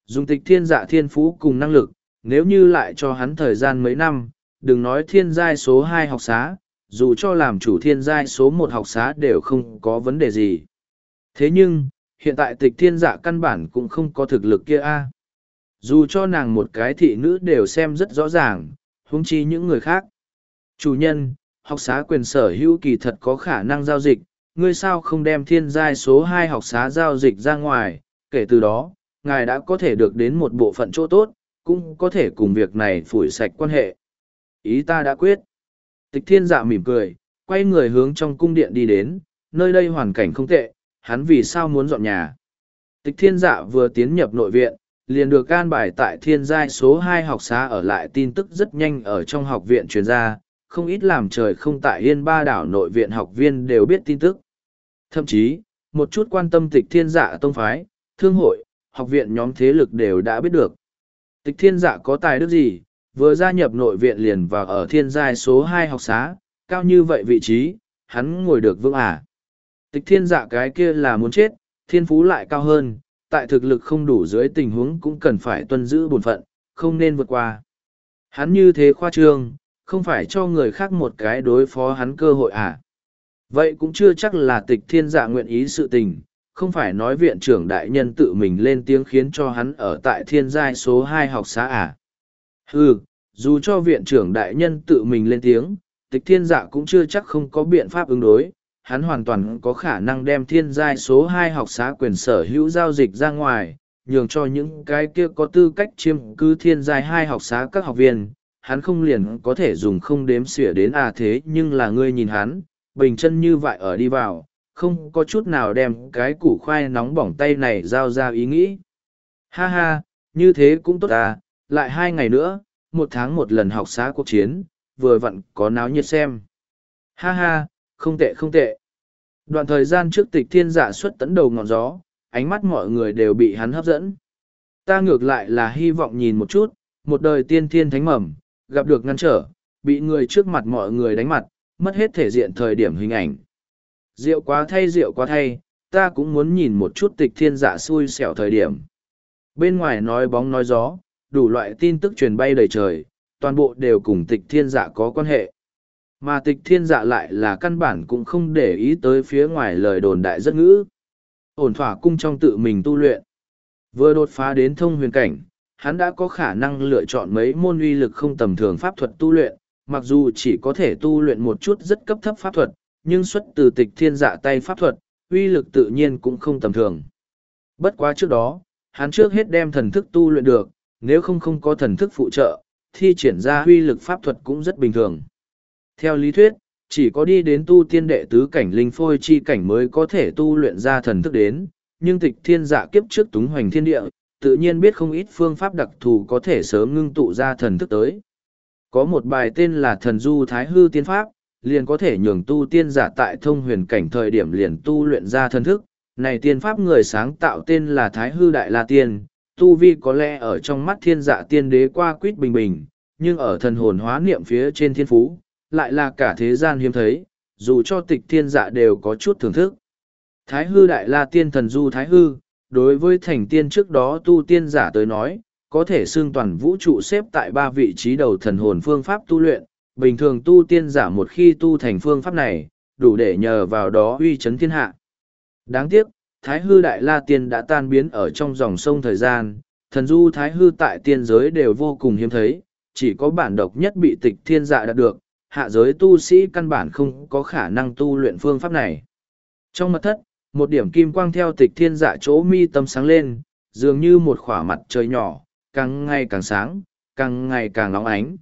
Dùng tịch thiên dạ thiên phú cùng năng lực, nếu như lại cho hắn thời gian mấy năm, đừng nói thiên giai số hai học xá, dù cho làm chủ thiên giai số một học xá đều không có vấn đề gì. Thế nhưng, hiện tại tịch thiên dạ căn bản cũng không có thực lực kia a Dù cho nàng một cái thị nữ đều xem rất rõ ràng, huống chi những người khác. Chủ nhân, học xá quyền sở hữu kỳ thật có khả năng giao dịch, ngươi sao không đem thiên giai số hai học xá giao dịch ra ngoài, kể từ đó, ngài đã có thể được đến một bộ phận chỗ tốt, cũng có thể cùng việc này phủi sạch quan hệ. Ý ta đã quyết. Tịch thiên dạ mỉm cười, quay người hướng trong cung điện đi đến, nơi đây hoàn cảnh không tệ, hắn vì sao muốn dọn nhà. Tịch thiên dạ vừa tiến nhập nội viện, liền được can bài tại thiên giai số hai học xá ở lại tin tức rất nhanh ở trong học viện truyền ra, không ít làm trời không tại yên ba đảo nội viện học viên đều biết tin tức. Thậm chí, một chút quan tâm tịch thiên dạ tông phái, thương hội, học viện nhóm thế lực đều đã biết được. Tịch thiên dạ có tài đức gì, vừa gia nhập nội viện liền vào ở thiên giai số hai học xá, cao như vậy vị trí, hắn ngồi được vững à. Tịch thiên dạ cái kia là muốn chết, thiên phú lại cao hơn, tại thực lực không đủ dưới tình huống cũng cần phải tuân giữ bổn phận, không nên vượt qua. Hắn như thế khoa trương, không phải cho người khác một cái đối phó hắn cơ hội à. Vậy cũng chưa chắc là tịch thiên dạ nguyện ý sự tình, không phải nói viện trưởng đại nhân tự mình lên tiếng khiến cho hắn ở tại thiên giai số hai học xá à. Ừ, dù cho viện trưởng đại nhân tự mình lên tiếng, tịch thiên dạ cũng chưa chắc không có biện pháp ứng đối, hắn hoàn toàn có khả năng đem thiên giai số hai học xá quyền sở hữu giao dịch ra ngoài, nhường cho những cái kia có tư cách chiêm cư thiên giai hai học xá các học viên, hắn không liền có thể dùng không đếm xỉa đến à thế nhưng là ngươi nhìn hắn, bình chân như vậy ở đi vào, không có chút nào đem cái củ khoai nóng bỏng tay này giao ra ý nghĩ. Ha ha, như thế cũng tốt à, lại hai ngày nữa, một tháng một lần học xá cuộc chiến, vừa vặn có náo nhiệt xem. Ha ha, không tệ không tệ. Đoạn thời gian trước tịch thiên giả xuất tấn đầu ngọn gió, ánh mắt mọi người đều bị hắn hấp dẫn. Ta ngược lại là hy vọng nhìn một chút, một đời tiên thiên thánh mầm, gặp được ngăn trở, bị người trước mặt mọi người đánh mặt, mất hết thể diện thời điểm hình ảnh. Rượu quá thay rượu quá thay, ta cũng muốn nhìn một chút tịch thiên giả xui xẻo thời điểm. Bên ngoài nói bóng nói gió, đủ loại tin tức truyền bay đầy trời, toàn bộ đều cùng tịch thiên dạ có quan hệ. Mà tịch thiên dạ lại là căn bản cũng không để ý tới phía ngoài lời đồn đại rất ngữ. Ổn thỏa cung trong tự mình tu luyện. Vừa đột phá đến thông huyền cảnh, hắn đã có khả năng lựa chọn mấy môn uy lực không tầm thường pháp thuật tu luyện, mặc dù chỉ có thể tu luyện một chút rất cấp thấp pháp thuật, nhưng xuất từ tịch thiên dạ tay pháp thuật, uy lực tự nhiên cũng không tầm thường. Bất quá trước đó, hắn trước hết đem thần thức tu luyện được, nếu không không có thần thức phụ trợ, thi triển ra uy lực pháp thuật cũng rất bình thường. Theo lý thuyết, chỉ có đi đến tu tiên đệ tứ cảnh linh phôi chi cảnh mới có thể tu luyện ra thần thức đến, nhưng tịch thiên dạ kiếp trước túng hoành thiên địa, tự nhiên biết không ít phương pháp đặc thù có thể sớm ngưng tụ ra thần thức tới. Có một bài tên là thần du thái hư tiên pháp, liền có thể nhường tu tiên giả tại thông huyền cảnh thời điểm liền tu luyện ra thần thức. Này tiên pháp người sáng tạo tên là Thái Hư Đại La Tiên, tu vi có lẽ ở trong mắt thiên dạ tiên đế qua quýt bình bình, nhưng ở thần hồn hóa niệm phía trên thiên phú, lại là cả thế gian hiếm thấy, dù cho tịch thiên dạ đều có chút thưởng thức. Thái hư đại la tiên thần du thái hư, đối với thành tiên trước đó tu tiên giả tới nói, có thể xương toàn vũ trụ xếp tại ba vị trí đầu thần hồn phương pháp tu luyện, bình thường tu tiên giả một khi tu thành phương pháp này, đủ để nhờ vào đó uy chấn thiên hạ. Đáng tiếc, Thái hư đại la tiên đã tan biến ở trong dòng sông thời gian, thần du thái hư tại tiên giới đều vô cùng hiếm thấy, chỉ có bản độc nhất bị tịch thiên dạ đạt được, hạ giới tu sĩ căn bản không có khả năng tu luyện phương pháp này. Trong mật thất, một điểm kim quang theo tịch thiên dạ chỗ mi tâm sáng lên, dường như một khỏa mặt trời nhỏ, càng ngày càng sáng, càng ngày càng nóng ánh.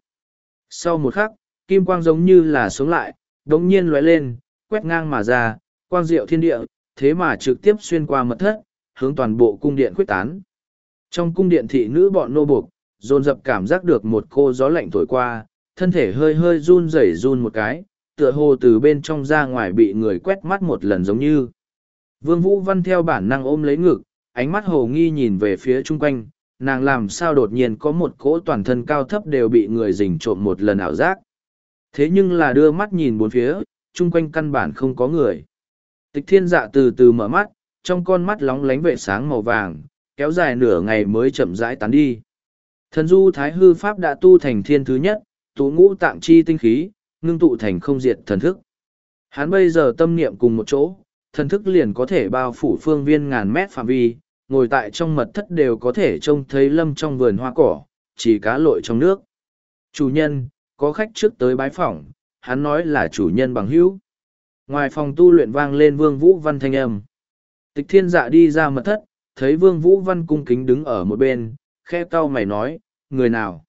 Sau một khắc, kim quang giống như là sống lại, đống nhiên lóe lên, quét ngang mà ra, quang diệu thiên địa, thế mà trực tiếp xuyên qua mật thất, hướng toàn bộ cung điện khuếch tán. Trong cung điện thị nữ bọn nô buộc, dồn dập cảm giác được một cô gió lạnh thổi qua, thân thể hơi hơi run rẩy run một cái, tựa hồ từ bên trong ra ngoài bị người quét mắt một lần giống như. Vương Vũ Văn theo bản năng ôm lấy ngực, ánh mắt hồ nghi nhìn về phía chung quanh, nàng làm sao đột nhiên có một cỗ toàn thân cao thấp đều bị người rình trộm một lần ảo giác. Thế nhưng là đưa mắt nhìn bốn phía, chung quanh căn bản không có người. Tịch thiên dạ từ từ mở mắt, trong con mắt lóng lánh vệ sáng màu vàng, kéo dài nửa ngày mới chậm rãi tán đi. Thần du thái hư pháp đã tu thành thiên thứ nhất, tụ ngũ tạng chi tinh khí, ngưng tụ thành không diệt thần thức. Hắn bây giờ tâm niệm cùng một chỗ, thần thức liền có thể bao phủ phương viên ngàn mét phạm vi, ngồi tại trong mật thất đều có thể trông thấy lâm trong vườn hoa cỏ, chỉ cá lội trong nước. Chủ nhân, có khách trước tới bái phỏng, hắn nói là chủ nhân bằng hữu. Ngoài phòng tu luyện vang lên vương vũ văn thanh âm. Tịch thiên dạ đi ra mật thất, thấy vương vũ văn cung kính đứng ở một bên, khe cau mày nói, người nào?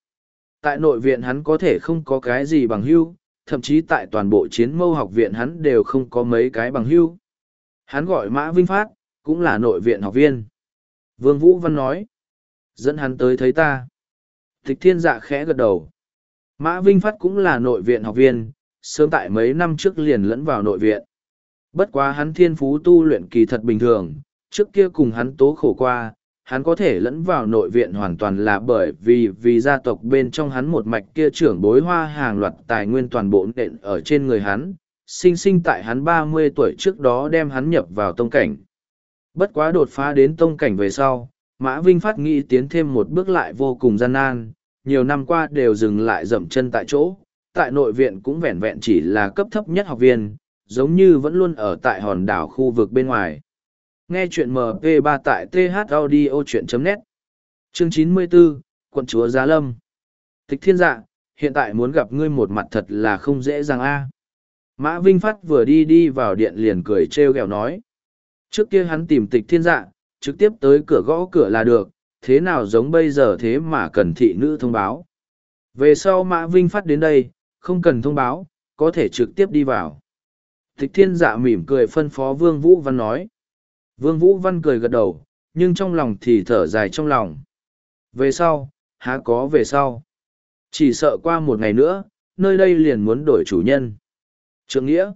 Tại nội viện hắn có thể không có cái gì bằng hữu, thậm chí tại toàn bộ chiến mâu học viện hắn đều không có mấy cái bằng hữu. Hắn gọi Mã Vinh Phát, cũng là nội viện học viên. Vương Vũ Văn nói, dẫn hắn tới thấy ta. Tịch thiên dạ khẽ gật đầu. Mã Vinh Phát cũng là nội viện học viên, sớm tại mấy năm trước liền lẫn vào nội viện. Bất quá hắn thiên phú tu luyện kỳ thật bình thường, trước kia cùng hắn tố khổ qua, hắn có thể lẫn vào nội viện hoàn toàn là bởi vì vì gia tộc bên trong hắn một mạch kia trưởng bối hoa hàng loạt tài nguyên toàn bộ nện ở trên người hắn, sinh sinh tại hắn ba mươi tuổi trước đó đem hắn nhập vào tông cảnh. Bất quá đột phá đến tông cảnh về sau, Mã Vinh phát nghĩ tiến thêm một bước lại vô cùng gian nan, nhiều năm qua đều dừng lại dậm chân tại chỗ, tại nội viện cũng vẹn vẹn chỉ là cấp thấp nhất học viên, giống như vẫn luôn ở tại hòn đảo khu vực bên ngoài. Nghe chuyện MP3 tại thaudio.net Chương 94, Quận Chúa Giá Lâm Tịch thiên dạ, hiện tại muốn gặp ngươi một mặt thật là không dễ dàng a Mã Vinh Phát vừa đi đi vào điện liền cười trêu ghẹo nói. Trước kia hắn tìm tịch thiên dạ, trực tiếp tới cửa gõ cửa là được, thế nào giống bây giờ thế mà cần thị nữ thông báo. Về sau Mã Vinh Phát đến đây, không cần thông báo, có thể trực tiếp đi vào. Tịch thiên dạ mỉm cười phân phó Vương Vũ Văn nói. Vương Vũ Văn cười gật đầu, nhưng trong lòng thì thở dài trong lòng. Về sau, há có về sau. Chỉ sợ qua một ngày nữa, nơi đây liền muốn đổi chủ nhân. Trượng Nghĩa,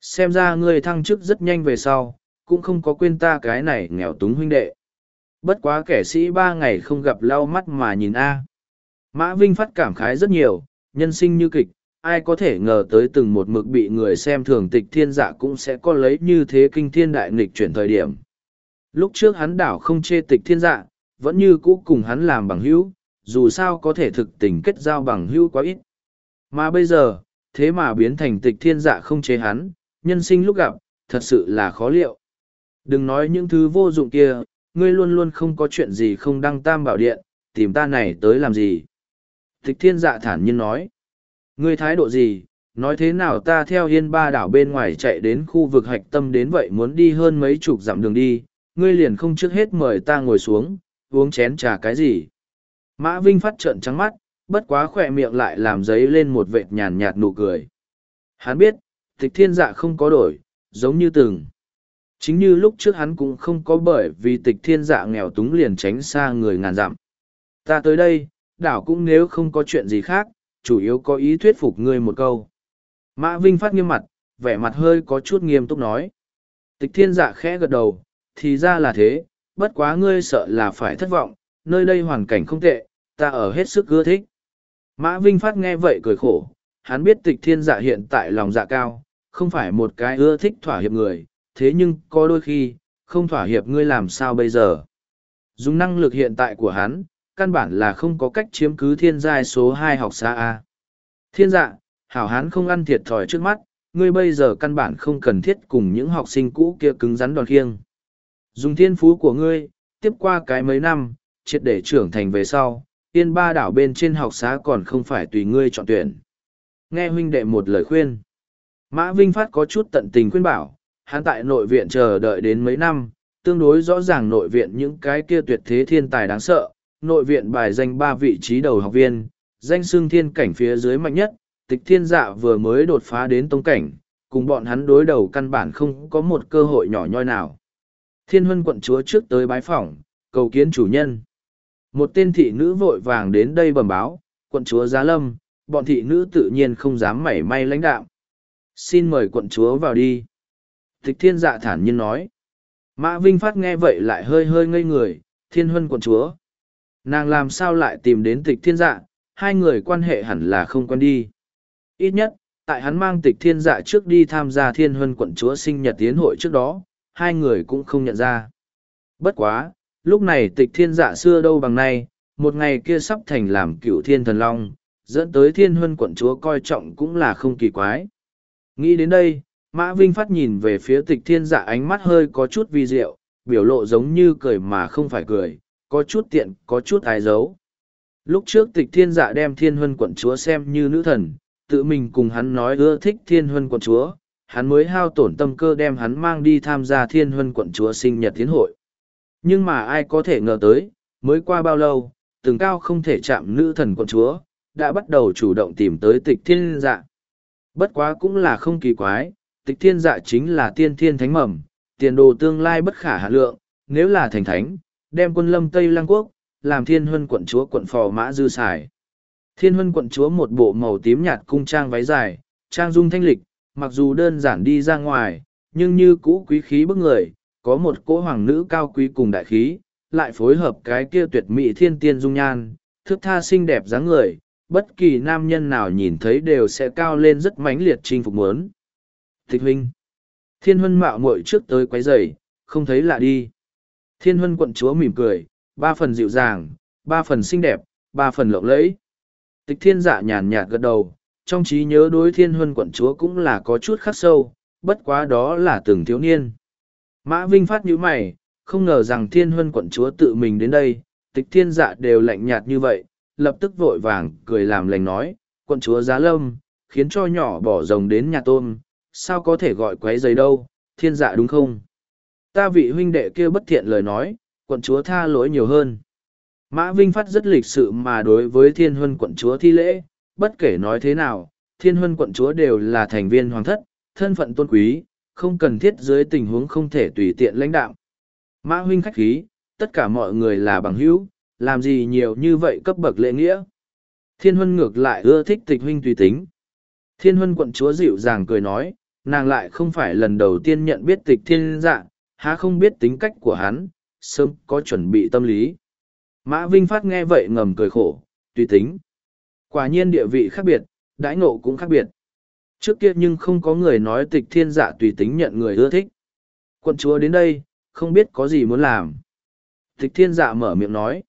xem ra ngươi thăng chức rất nhanh về sau, cũng không có quên ta cái này nghèo túng huynh đệ. Bất quá kẻ sĩ ba ngày không gặp lau mắt mà nhìn A. Mã Vinh phát cảm khái rất nhiều, nhân sinh như kịch, ai có thể ngờ tới từng một mực bị người xem thường tịch thiên dạ cũng sẽ có lấy như thế kinh thiên đại nghịch chuyển thời điểm. Lúc trước hắn đảo không chê tịch thiên dạ, vẫn như cũ cùng hắn làm bằng hữu, dù sao có thể thực tình kết giao bằng hữu quá ít. Mà bây giờ, thế mà biến thành tịch thiên dạ không chế hắn, nhân sinh lúc gặp, thật sự là khó liệu. Đừng nói những thứ vô dụng kia, ngươi luôn luôn không có chuyện gì không đăng tam bảo điện, tìm ta này tới làm gì. Tịch thiên dạ thản nhiên nói. Ngươi thái độ gì, nói thế nào ta theo yên ba đảo bên ngoài chạy đến khu vực hạch tâm đến vậy muốn đi hơn mấy chục dặm đường đi, ngươi liền không trước hết mời ta ngồi xuống, uống chén trà cái gì. Mã Vinh phát trợn trắng mắt, bất quá khỏe miệng lại làm giấy lên một vệt nhàn nhạt nụ cười. Hắn biết, tịch thiên dạ không có đổi, giống như từng. Chính như lúc trước hắn cũng không có bởi vì tịch thiên dạ nghèo túng liền tránh xa người ngàn dặm. Ta tới đây, đảo cũng nếu không có chuyện gì khác, chủ yếu có ý thuyết phục ngươi một câu. Mã Vinh phát nghiêm mặt, vẻ mặt hơi có chút nghiêm túc nói. Tịch thiên dạ khẽ gật đầu, thì ra là thế, bất quá ngươi sợ là phải thất vọng, nơi đây hoàn cảnh không tệ, ta ở hết sức ưa thích. Mã Vinh Phát nghe vậy cười khổ, hắn biết tịch thiên dạ hiện tại lòng dạ cao, không phải một cái ưa thích thỏa hiệp người, thế nhưng có đôi khi, không thỏa hiệp ngươi làm sao bây giờ. Dùng năng lực hiện tại của hắn, căn bản là không có cách chiếm cứ thiên giai số hai học xa A. Thiên dạ, hảo hán không ăn thiệt thòi trước mắt, ngươi bây giờ căn bản không cần thiết cùng những học sinh cũ kia cứng rắn đòn khiêng. Dùng thiên phú của ngươi, tiếp qua cái mấy năm, triệt để trưởng thành về sau, yên ba đảo bên trên học xá còn không phải tùy ngươi chọn tuyển. Nghe huynh đệ một lời khuyên. Mã Vinh Phát có chút tận tình khuyên bảo, hắn tại nội viện chờ đợi đến mấy năm, tương đối rõ ràng nội viện những cái kia tuyệt thế thiên tài đáng sợ, nội viện bài danh ba vị trí đầu học viên, danh xương thiên cảnh phía dưới mạnh nhất, tịch thiên dạ vừa mới đột phá đến tông cảnh, cùng bọn hắn đối đầu căn bản không có một cơ hội nhỏ nhoi nào. Thiên huân quận chúa trước tới bái phỏng, cầu kiến chủ nhân. Một tên thị nữ vội vàng đến đây bẩm báo, quận chúa giá lâm, bọn thị nữ tự nhiên không dám mảy may lãnh đạo. Xin mời quận chúa vào đi. Tịch thiên dạ thản nhiên nói. Mã Vinh Phát nghe vậy lại hơi hơi ngây người, thiên huân quận chúa. Nàng làm sao lại tìm đến tịch thiên dạ, hai người quan hệ hẳn là không quen đi. Ít nhất, tại hắn mang tịch thiên dạ trước đi tham gia thiên huân quận chúa sinh nhật tiến hội trước đó, hai người cũng không nhận ra. Bất quá, lúc này tịch thiên dạ xưa đâu bằng nay, một ngày kia sắp thành làm cựu thiên thần long, dẫn tới thiên huân quận chúa coi trọng cũng là không kỳ quái. Nghĩ đến đây, Mã Vinh Phát nhìn về phía tịch thiên dạ ánh mắt hơi có chút vi diệu, biểu lộ giống như cười mà không phải cười, có chút tiện, có chút ái giấu. Lúc trước tịch thiên dạ đem thiên huân quận chúa xem như nữ thần, tự mình cùng hắn nói ưa thích thiên huân quận chúa, hắn mới hao tổn tâm cơ đem hắn mang đi tham gia thiên huân quận chúa sinh nhật tiến hội. Nhưng mà ai có thể ngờ tới, mới qua bao lâu, từng cao không thể chạm nữ thần quận chúa, đã bắt đầu chủ động tìm tới tịch thiên dạ. Bất quá cũng là không kỳ quái, tịch thiên dạ chính là tiên thiên thánh mầm, tiền đồ tương lai bất khả hạ lượng, nếu là thành thánh, đem quân lâm Tây Lăng Quốc, làm thiên huân quận chúa quận phò mã dư xài. Thiên huân quận chúa một bộ màu tím nhạt cung trang váy dài, trang dung thanh lịch, mặc dù đơn giản đi ra ngoài, nhưng như cũ quý khí bức người, có một cỗ hoàng nữ cao quý cùng đại khí, lại phối hợp cái kia tuyệt mỹ thiên tiên dung nhan, thước tha xinh đẹp dáng người, bất kỳ nam nhân nào nhìn thấy đều sẽ cao lên rất mãnh liệt chinh phục muốn. Thích huynh, thiên huân mạo muội trước tới quấy rầy, không thấy lạ đi. Thiên huân quận chúa mỉm cười, ba phần dịu dàng, ba phần xinh đẹp, ba phần lộng lẫy. Tịch thiên dạ nhàn nhạt gật đầu, trong trí nhớ đối thiên huân quận chúa cũng là có chút khắc sâu, bất quá đó là từng thiếu niên. Mã Vinh phát như mày, không ngờ rằng thiên huân quận chúa tự mình đến đây, tịch thiên dạ đều lạnh nhạt như vậy, lập tức vội vàng cười làm lành nói, quận chúa giá lâm, khiến cho nhỏ bỏ rồng đến nhà tôm, sao có thể gọi quấy giấy đâu, thiên dạ đúng không? Ta vị huynh đệ kia bất thiện lời nói, quận chúa tha lỗi nhiều hơn. Mã Vinh Phát rất lịch sự mà đối với thiên huân quận chúa thi lễ, bất kể nói thế nào, thiên huân quận chúa đều là thành viên hoàng thất, thân phận tôn quý, không cần thiết dưới tình huống không thể tùy tiện lãnh đạo. Mã huynh khách khí, tất cả mọi người là bằng hữu, làm gì nhiều như vậy cấp bậc lễ nghĩa. Thiên huân ngược lại ưa thích tịch huynh tùy tính. Thiên huân quận chúa dịu dàng cười nói, nàng lại không phải lần đầu tiên nhận biết tịch thiên dạ, há không biết tính cách của hắn, sớm có chuẩn bị tâm lý. Mã Vinh Phát nghe vậy ngầm cười khổ, tùy tính. Quả nhiên địa vị khác biệt, đãi ngộ cũng khác biệt. Trước kia nhưng không có người nói tịch thiên dạ tùy tính nhận người ưa thích. Quận chúa đến đây, không biết có gì muốn làm. Tịch thiên dạ mở miệng nói.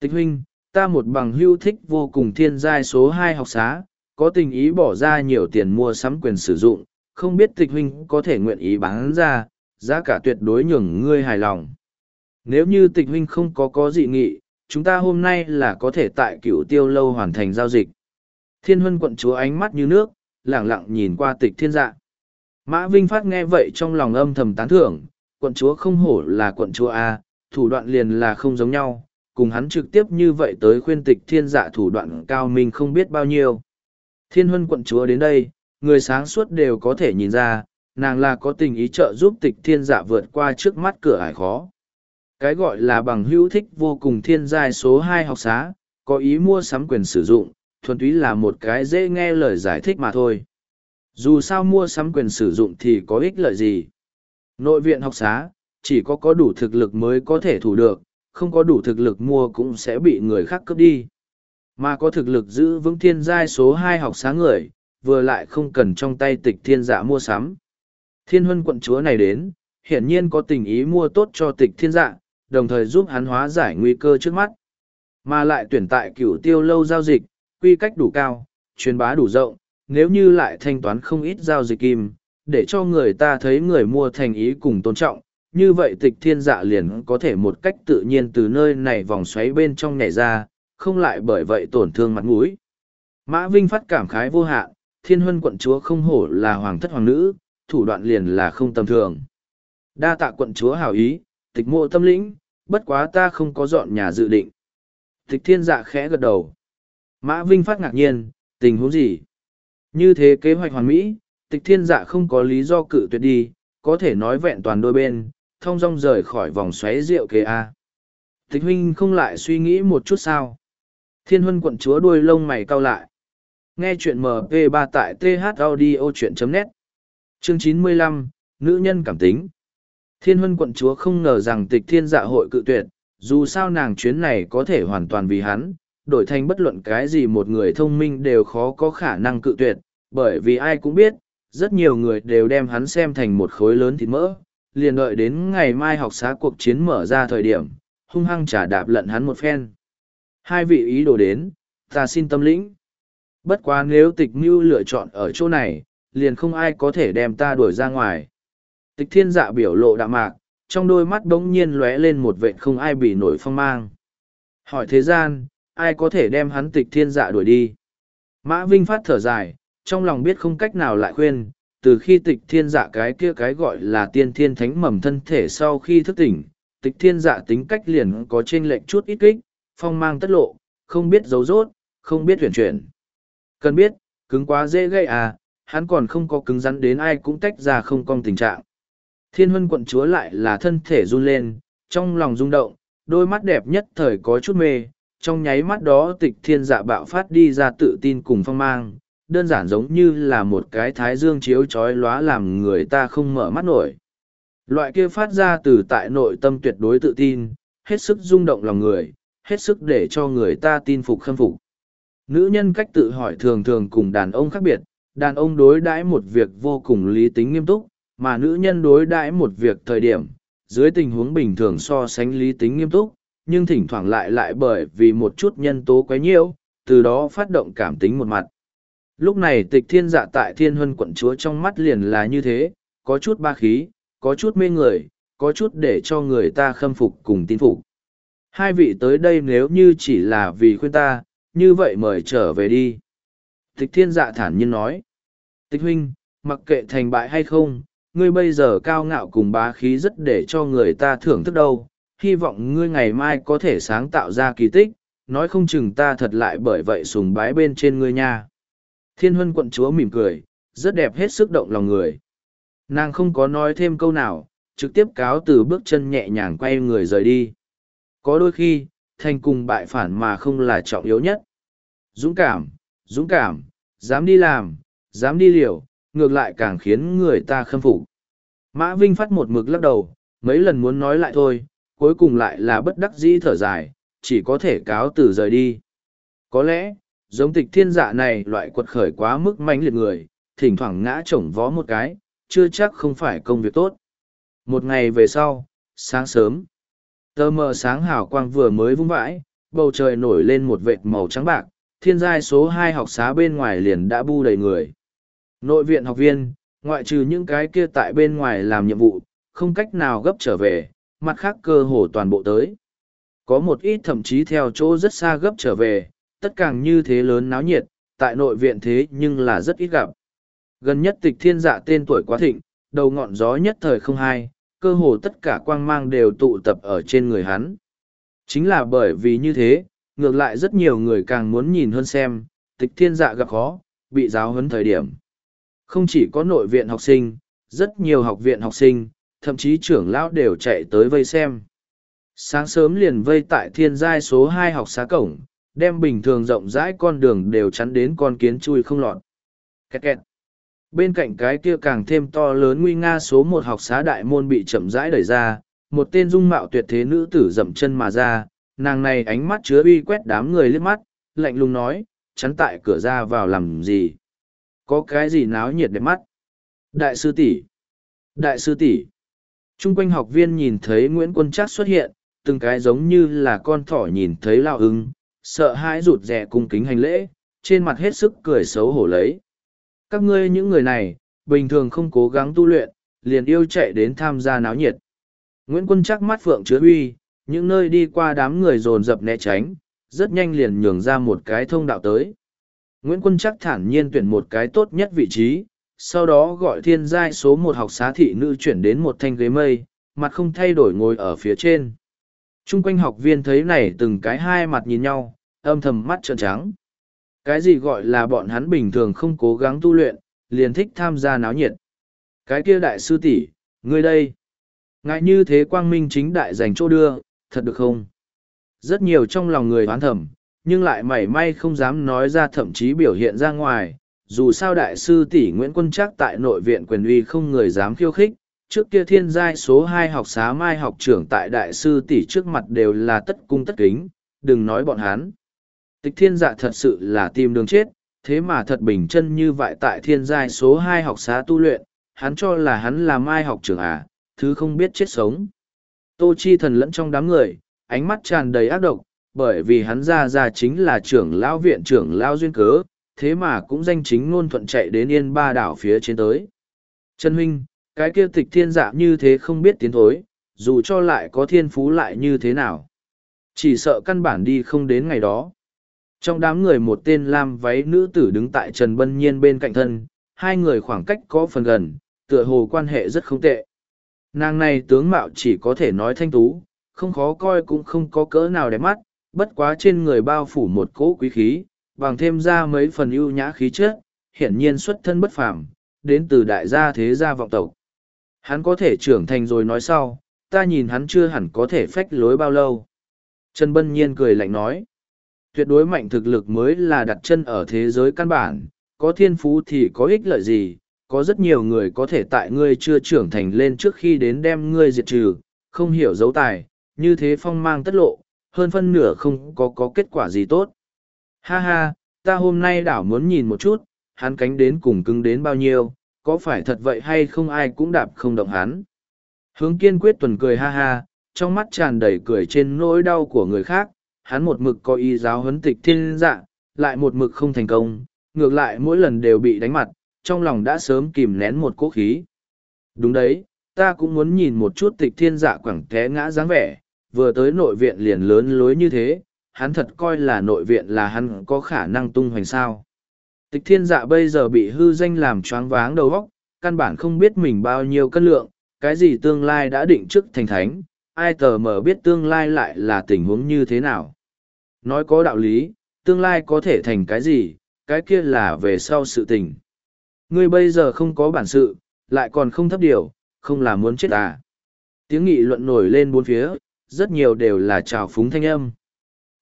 Tịch huynh, ta một bằng hưu thích vô cùng thiên giai số hai học xá, có tình ý bỏ ra nhiều tiền mua sắm quyền sử dụng, không biết tịch huynh có thể nguyện ý bán ra, giá cả tuyệt đối nhường ngươi hài lòng. Nếu như tịch huynh không có có dị nghị, chúng ta hôm nay là có thể tại cựu tiêu lâu hoàn thành giao dịch. Thiên huân quận chúa ánh mắt như nước, lẳng lặng nhìn qua tịch thiên dạ. Mã Vinh Phát nghe vậy trong lòng âm thầm tán thưởng, quận chúa không hổ là quận chúa A, thủ đoạn liền là không giống nhau, cùng hắn trực tiếp như vậy tới khuyên tịch thiên dạ thủ đoạn cao minh không biết bao nhiêu. Thiên huân quận chúa đến đây, người sáng suốt đều có thể nhìn ra, nàng là có tình ý trợ giúp tịch thiên dạ vượt qua trước mắt cửa ải khó. Cái gọi là bằng hữu thích vô cùng thiên giai số hai học xá, có ý mua sắm quyền sử dụng, thuần túy là một cái dễ nghe lời giải thích mà thôi. Dù sao mua sắm quyền sử dụng thì có ích lợi gì? Nội viện học xá, chỉ có có đủ thực lực mới có thể thủ được, không có đủ thực lực mua cũng sẽ bị người khác cướp đi. Mà có thực lực giữ vững thiên giai số hai học xá người, vừa lại không cần trong tay tịch thiên dạ mua sắm. Thiên huân quận chúa này đến, hiển nhiên có tình ý mua tốt cho tịch thiên dạ, đồng thời giúp hắn hóa giải nguy cơ trước mắt. Mà lại tuyển tại cửu tiêu lâu giao dịch, quy cách đủ cao, truyền bá đủ rộng, nếu như lại thanh toán không ít giao dịch kim, để cho người ta thấy người mua thành ý cùng tôn trọng, như vậy tịch thiên dạ liền có thể một cách tự nhiên từ nơi này vòng xoáy bên trong nhảy ra, không lại bởi vậy tổn thương mặt mũi. Mã Vinh phát cảm khái vô hạn, thiên huân quận chúa không hổ là hoàng thất hoàng nữ, thủ đoạn liền là không tầm thường. Đa tạ quận chúa hảo ý, tịch mộ tâm lĩnh, bất quá ta không có dọn nhà dự định. Tịch thiên dạ khẽ gật đầu. Mã Vinh phát ngạc nhiên, tình huống gì? Như thế kế hoạch hoàn mỹ, tịch thiên dạ không có lý do cự tuyệt đi, có thể nói vẹn toàn đôi bên, thông dong rời khỏi vòng xoáy rượu kế A. Tịch huynh không lại suy nghĩ một chút sao. Thiên huân quận chúa đuôi lông mày cau lại. Nghe chuyện MP3 tại thaudio.net Chương 95, Nữ nhân cảm tính Thiên huân quận chúa không ngờ rằng tịch thiên dạ hội cự tuyệt, dù sao nàng chuyến này có thể hoàn toàn vì hắn, đổi thành bất luận cái gì một người thông minh đều khó có khả năng cự tuyệt, bởi vì ai cũng biết, rất nhiều người đều đem hắn xem thành một khối lớn thịt mỡ, liền đợi đến ngày mai học xá cuộc chiến mở ra thời điểm, hung hăng trả đạp lận hắn một phen. Hai vị ý đồ đến, ta xin tâm lĩnh. Bất quá nếu tịch mưu lựa chọn ở chỗ này, liền không ai có thể đem ta đuổi ra ngoài. Tịch thiên dạ biểu lộ đạm mạc, trong đôi mắt bỗng nhiên lóe lên một vệ không ai bị nổi phong mang. Hỏi thế gian, ai có thể đem hắn tịch thiên dạ đuổi đi? Mã Vinh phát thở dài, trong lòng biết không cách nào lại khuyên, từ khi tịch thiên dạ cái kia cái gọi là tiên thiên thánh mầm thân thể sau khi thức tỉnh, tịch thiên dạ tính cách liền có trên lệnh chút ít kích, phong mang tất lộ, không biết giấu rốt, không biết chuyển chuyển. Cần biết, cứng quá dễ gây à, hắn còn không có cứng rắn đến ai cũng tách ra không cong tình trạng. Thiên huân quận chúa lại là thân thể run lên, trong lòng rung động, đôi mắt đẹp nhất thời có chút mê, trong nháy mắt đó tịch thiên dạ bạo phát đi ra tự tin cùng phong mang, đơn giản giống như là một cái thái dương chiếu chói lóa làm người ta không mở mắt nổi. Loại kia phát ra từ tại nội tâm tuyệt đối tự tin, hết sức rung động lòng người, hết sức để cho người ta tin phục khâm phục. Nữ nhân cách tự hỏi thường thường cùng đàn ông khác biệt, đàn ông đối đãi một việc vô cùng lý tính nghiêm túc, mà nữ nhân đối đãi một việc thời điểm, dưới tình huống bình thường so sánh lý tính nghiêm túc, nhưng thỉnh thoảng lại lại bởi vì một chút nhân tố quấy nhiễu, từ đó phát động cảm tính một mặt. Lúc này tịch thiên dạ tại thiên huân quận chúa trong mắt liền là như thế, có chút ba khí, có chút mê người, có chút để cho người ta khâm phục cùng tin phục. Hai vị tới đây nếu như chỉ là vì khuyên ta, như vậy mời trở về đi. Tịch thiên dạ thản nhiên nói. Tịch huynh, mặc kệ thành bại hay không, ngươi bây giờ cao ngạo cùng bá khí rất để cho người ta thưởng thức đâu. Hy vọng ngươi ngày mai có thể sáng tạo ra kỳ tích, nói không chừng ta thật lại bởi vậy sùng bái bên trên ngươi nha. Thiên huân quận chúa mỉm cười, rất đẹp hết sức động lòng người. Nàng không có nói thêm câu nào, trực tiếp cáo từ bước chân nhẹ nhàng quay người rời đi. Có đôi khi, thành cùng bại phản mà không là trọng yếu nhất. Dũng cảm, dũng cảm, dám đi làm, dám đi liều, ngược lại càng khiến người ta khâm phục. Mã Vinh phát một mực lắc đầu, mấy lần muốn nói lại thôi, cuối cùng lại là bất đắc dĩ thở dài, chỉ có thể cáo từ rời đi. Có lẽ, giống tịch thiên dạ này loại quật khởi quá mức mãnh liệt người, thỉnh thoảng ngã chổng vó một cái, chưa chắc không phải công việc tốt. Một ngày về sau, sáng sớm, tơ mờ sáng hào quang vừa mới vung vãi, bầu trời nổi lên một vệt màu trắng bạc, thiên giai số hai học xá bên ngoài liền đã bu đầy người. Nội viện học viên, ngoại trừ những cái kia tại bên ngoài làm nhiệm vụ, không cách nào gấp trở về, mặt khác cơ hồ toàn bộ tới. Có một ít thậm chí theo chỗ rất xa gấp trở về, tất càng như thế lớn náo nhiệt, tại nội viện thế nhưng là rất ít gặp. Gần nhất tịch thiên dạ tên tuổi quá thịnh, đầu ngọn gió nhất thời không hai, cơ hồ tất cả quang mang đều tụ tập ở trên người hắn. Chính là bởi vì như thế, ngược lại rất nhiều người càng muốn nhìn hơn xem, tịch thiên dạ gặp khó, bị giáo huấn thời điểm. Không chỉ có nội viện học sinh, rất nhiều học viện học sinh, thậm chí trưởng lão đều chạy tới vây xem. Sáng sớm liền vây tại thiên giai số hai học xá cổng, đem bình thường rộng rãi con đường đều chắn đến con kiến chui không lọt. Kẹt kẹt. Bên cạnh cái kia càng thêm to lớn nguy nga số một học xá đại môn bị chậm rãi đẩy ra, một tên dung mạo tuyệt thế nữ tử dậm chân mà ra, nàng này ánh mắt chứa uy quét đám người liếc mắt, lạnh lùng nói, chắn tại cửa ra vào làm gì? Có cái gì náo nhiệt đẹp mắt? Đại sư tỷ, Đại sư tỷ. Trung quanh học viên nhìn thấy Nguyễn Quân Trác xuất hiện, từng cái giống như là con thỏ nhìn thấy lao ưng, sợ hãi rụt rè cung kính hành lễ, trên mặt hết sức cười xấu hổ lấy. Các ngươi những người này, bình thường không cố gắng tu luyện, liền yêu chạy đến tham gia náo nhiệt. Nguyễn Quân Trác mắt phượng chứa uy, những nơi đi qua đám người dồn dập né tránh, rất nhanh liền nhường ra một cái thông đạo tới. Nguyễn Quân Trác thản nhiên tuyển một cái tốt nhất vị trí, sau đó gọi thiên giai số một học xá thị nữ chuyển đến một thanh ghế mây, mặt không thay đổi ngồi ở phía trên. Trung quanh học viên thấy này từng cái hai mặt nhìn nhau, âm thầm mắt trợn trắng. Cái gì gọi là bọn hắn bình thường không cố gắng tu luyện, liền thích tham gia náo nhiệt. Cái kia đại sư tỷ, ngươi đây. Ngại như thế quang minh chính đại dành chỗ đưa, thật được không? Rất nhiều trong lòng người oán thầm, nhưng lại mảy may không dám nói ra thậm chí biểu hiện ra ngoài. Dù sao đại sư tỷ Nguyễn Quân Trác tại nội viện quyền uy không người dám khiêu khích, trước kia thiên giai số hai học xá mai học trưởng tại đại sư tỷ trước mặt đều là tất cung tất kính, đừng nói bọn hắn. Tịch thiên dạ thật sự là tìm đường chết, thế mà thật bình chân như vậy tại thiên giai số hai học xá tu luyện, hắn cho là hắn là mai học trưởng à, thứ không biết chết sống. Tô Chi thần lẫn trong đám người, ánh mắt tràn đầy ác độc, bởi vì hắn ra ra chính là trưởng lão viện trưởng lão duyên cớ, thế mà cũng danh chính ngôn thuận chạy đến yên ba đảo phía trên tới. Trần Huynh, cái kia tịch thiên dạ như thế không biết tiến thối, dù cho lại có thiên phú lại như thế nào. Chỉ sợ căn bản đi không đến ngày đó. Trong đám người một tên lam váy nữ tử đứng tại Trần Bân Nhiên bên cạnh thân, hai người khoảng cách có phần gần, tựa hồ quan hệ rất không tệ. Nàng này tướng mạo chỉ có thể nói thanh tú, không khó coi cũng không có cỡ nào đẹp mắt, bất quá trên người bao phủ một cỗ quý khí, bằng thêm ra mấy phần ưu nhã khí chất, hiển nhiên xuất thân bất phàm, đến từ đại gia thế gia vọng tộc. Hắn có thể trưởng thành rồi nói sau, ta nhìn hắn chưa hẳn có thể phách lối bao lâu. Trần Bân Nhiên cười lạnh nói, tuyệt đối mạnh thực lực mới là đặt chân ở thế giới căn bản, có thiên phú thì có ích lợi gì, có rất nhiều người có thể tại ngươi chưa trưởng thành lên trước khi đến đem ngươi diệt trừ, không hiểu dấu tài, như thế phong mang tất lộ, hơn phân nửa không có có kết quả gì tốt. Ha ha, ta hôm nay đảo muốn nhìn một chút, hắn cánh đến cùng cứng đến bao nhiêu, có phải thật vậy hay không ai cũng đạp không động hắn. Hướng kiên quyết tuần cười ha ha, trong mắt tràn đầy cười trên nỗi đau của người khác, hắn một mực có ý giáo huấn tịch thiên dạ, lại một mực không thành công, ngược lại mỗi lần đều bị đánh mặt, trong lòng đã sớm kìm nén một cố khí. Đúng đấy, ta cũng muốn nhìn một chút tịch thiên dạ quẳng té ngã dáng vẻ, vừa tới nội viện liền lớn lối như thế, hắn thật coi là nội viện là hắn có khả năng tung hoành sao. Tịch thiên dạ bây giờ bị hư danh làm choáng váng đầu óc, căn bản không biết mình bao nhiêu cân lượng, cái gì tương lai đã định trước thành thánh, ai tờ mở biết tương lai lại là tình huống như thế nào. Nói có đạo lý, tương lai có thể thành cái gì, cái kia là về sau sự tình. Ngươi bây giờ không có bản sự, lại còn không thấp điều, không là muốn chết à. Tiếng nghị luận nổi lên bốn phía, rất nhiều đều là trào phúng thanh âm.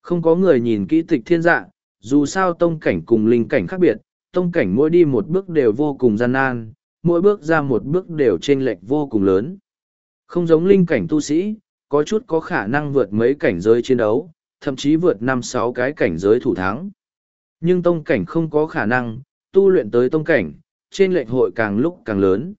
Không có người nhìn kỹ tịch thiên dạ, dù sao tông cảnh cùng linh cảnh khác biệt, tông cảnh mỗi đi một bước đều vô cùng gian nan, mỗi bước ra một bước đều chênh lệch vô cùng lớn. Không giống linh cảnh tu sĩ, có chút có khả năng vượt mấy cảnh giới chiến đấu, thậm chí vượt năm sáu cái cảnh giới thủ thắng. Nhưng tông cảnh không có khả năng, tu luyện tới tông cảnh, trên lệnh hội càng lúc càng lớn.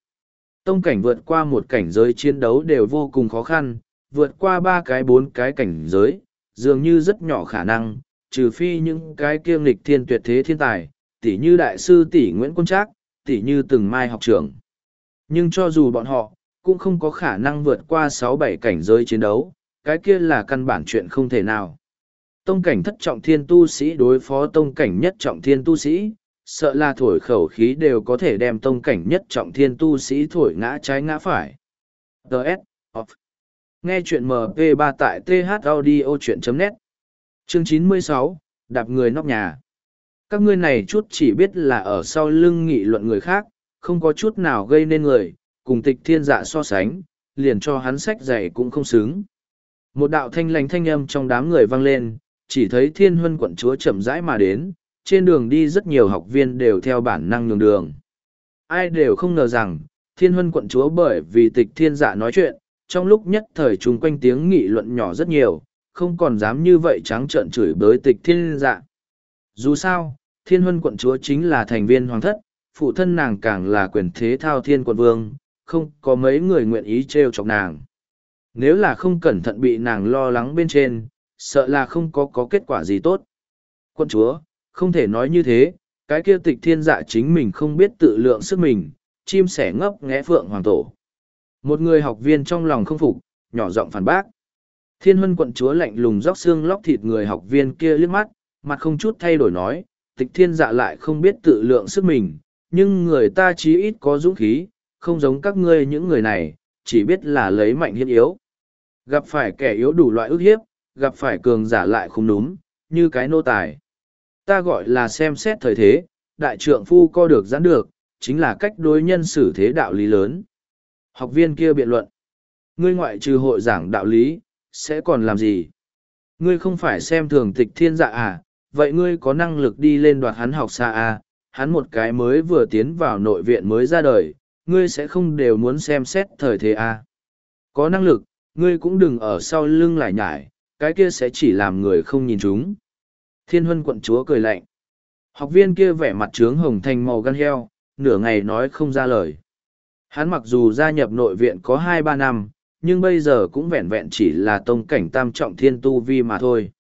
Tông cảnh vượt qua một cảnh giới chiến đấu đều vô cùng khó khăn, vượt qua ba cái bốn cái cảnh giới, dường như rất nhỏ khả năng, trừ phi những cái kiêm lịch thiên tuyệt thế thiên tài, tỷ như đại sư tỷ Nguyễn Quân Trác, tỷ như từng mai học trưởng. Nhưng cho dù bọn họ, cũng không có khả năng vượt qua sáu bảy cảnh giới chiến đấu, cái kia là căn bản chuyện không thể nào. Tông cảnh thất trọng thiên tu sĩ đối phó tông cảnh nhất trọng thiên tu sĩ, sợ là thổi khẩu khí đều có thể đem tông cảnh nhất trọng thiên tu sĩ thổi ngã trái ngã phải. Đợt. Nghe chuyện MP3 tại thaudio.net Chương 96, đạp người nóc nhà. Các ngươi này chút chỉ biết là ở sau lưng nghị luận người khác, không có chút nào gây nên người, cùng tịch thiên dạ so sánh, liền cho hắn sách dày cũng không xứng. Một đạo thanh lành thanh âm trong đám người vang lên, chỉ thấy thiên huân quận chúa chậm rãi mà đến, trên đường đi rất nhiều học viên đều theo bản năng nhường đường. Ai đều không ngờ rằng, thiên huân quận chúa bởi vì tịch thiên dạ nói chuyện, trong lúc nhất thời chung quanh tiếng nghị luận nhỏ rất nhiều, không còn dám như vậy trắng trợn chửi bới tịch thiên dạ. Dù sao, thiên huân quận chúa chính là thành viên hoàng thất, phụ thân nàng càng là quyền thế thao thiên quận vương, không có mấy người nguyện ý trêu chọc nàng. Nếu là không cẩn thận bị nàng lo lắng bên trên, sợ là không có có kết quả gì tốt. Quận chúa, không thể nói như thế, cái kia tịch thiên dạ chính mình không biết tự lượng sức mình, chim sẻ ngấp nghẽ phượng hoàng tổ. Một người học viên trong lòng không phục, nhỏ giọng phản bác. Thiên huân quận chúa lạnh lùng róc xương lóc thịt người học viên kia liếc mắt, mặt không chút thay đổi nói, tịch thiên dạ lại không biết tự lượng sức mình, nhưng người ta chí ít có dũng khí, không giống các ngươi những người này, chỉ biết là lấy mạnh hiếp yếu. Gặp phải kẻ yếu đủ loại ức hiếp, gặp phải cường giả lại không đúng, như cái nô tài. Ta gọi là xem xét thời thế, đại trượng phu co được giãn được, chính là cách đối nhân xử thế đạo lý lớn. Học viên kia biện luận. Ngươi ngoại trừ hội giảng đạo lý, sẽ còn làm gì? Ngươi không phải xem thường tịch thiên dạ à, vậy ngươi có năng lực đi lên đoạt hắn học xa à, hắn một cái mới vừa tiến vào nội viện mới ra đời, ngươi sẽ không đều muốn xem xét thời thế à. Có năng lực, ngươi cũng đừng ở sau lưng lại nhải, cái kia sẽ chỉ làm người không nhìn chúng. Thiên huân quận chúa cười lạnh. Học viên kia vẻ mặt trướng hồng thành màu gan heo, nửa ngày nói không ra lời. Hắn mặc dù gia nhập nội viện có hai ba năm, nhưng bây giờ cũng vẹn vẹn chỉ là tông cảnh tam trọng thiên tu vi mà thôi.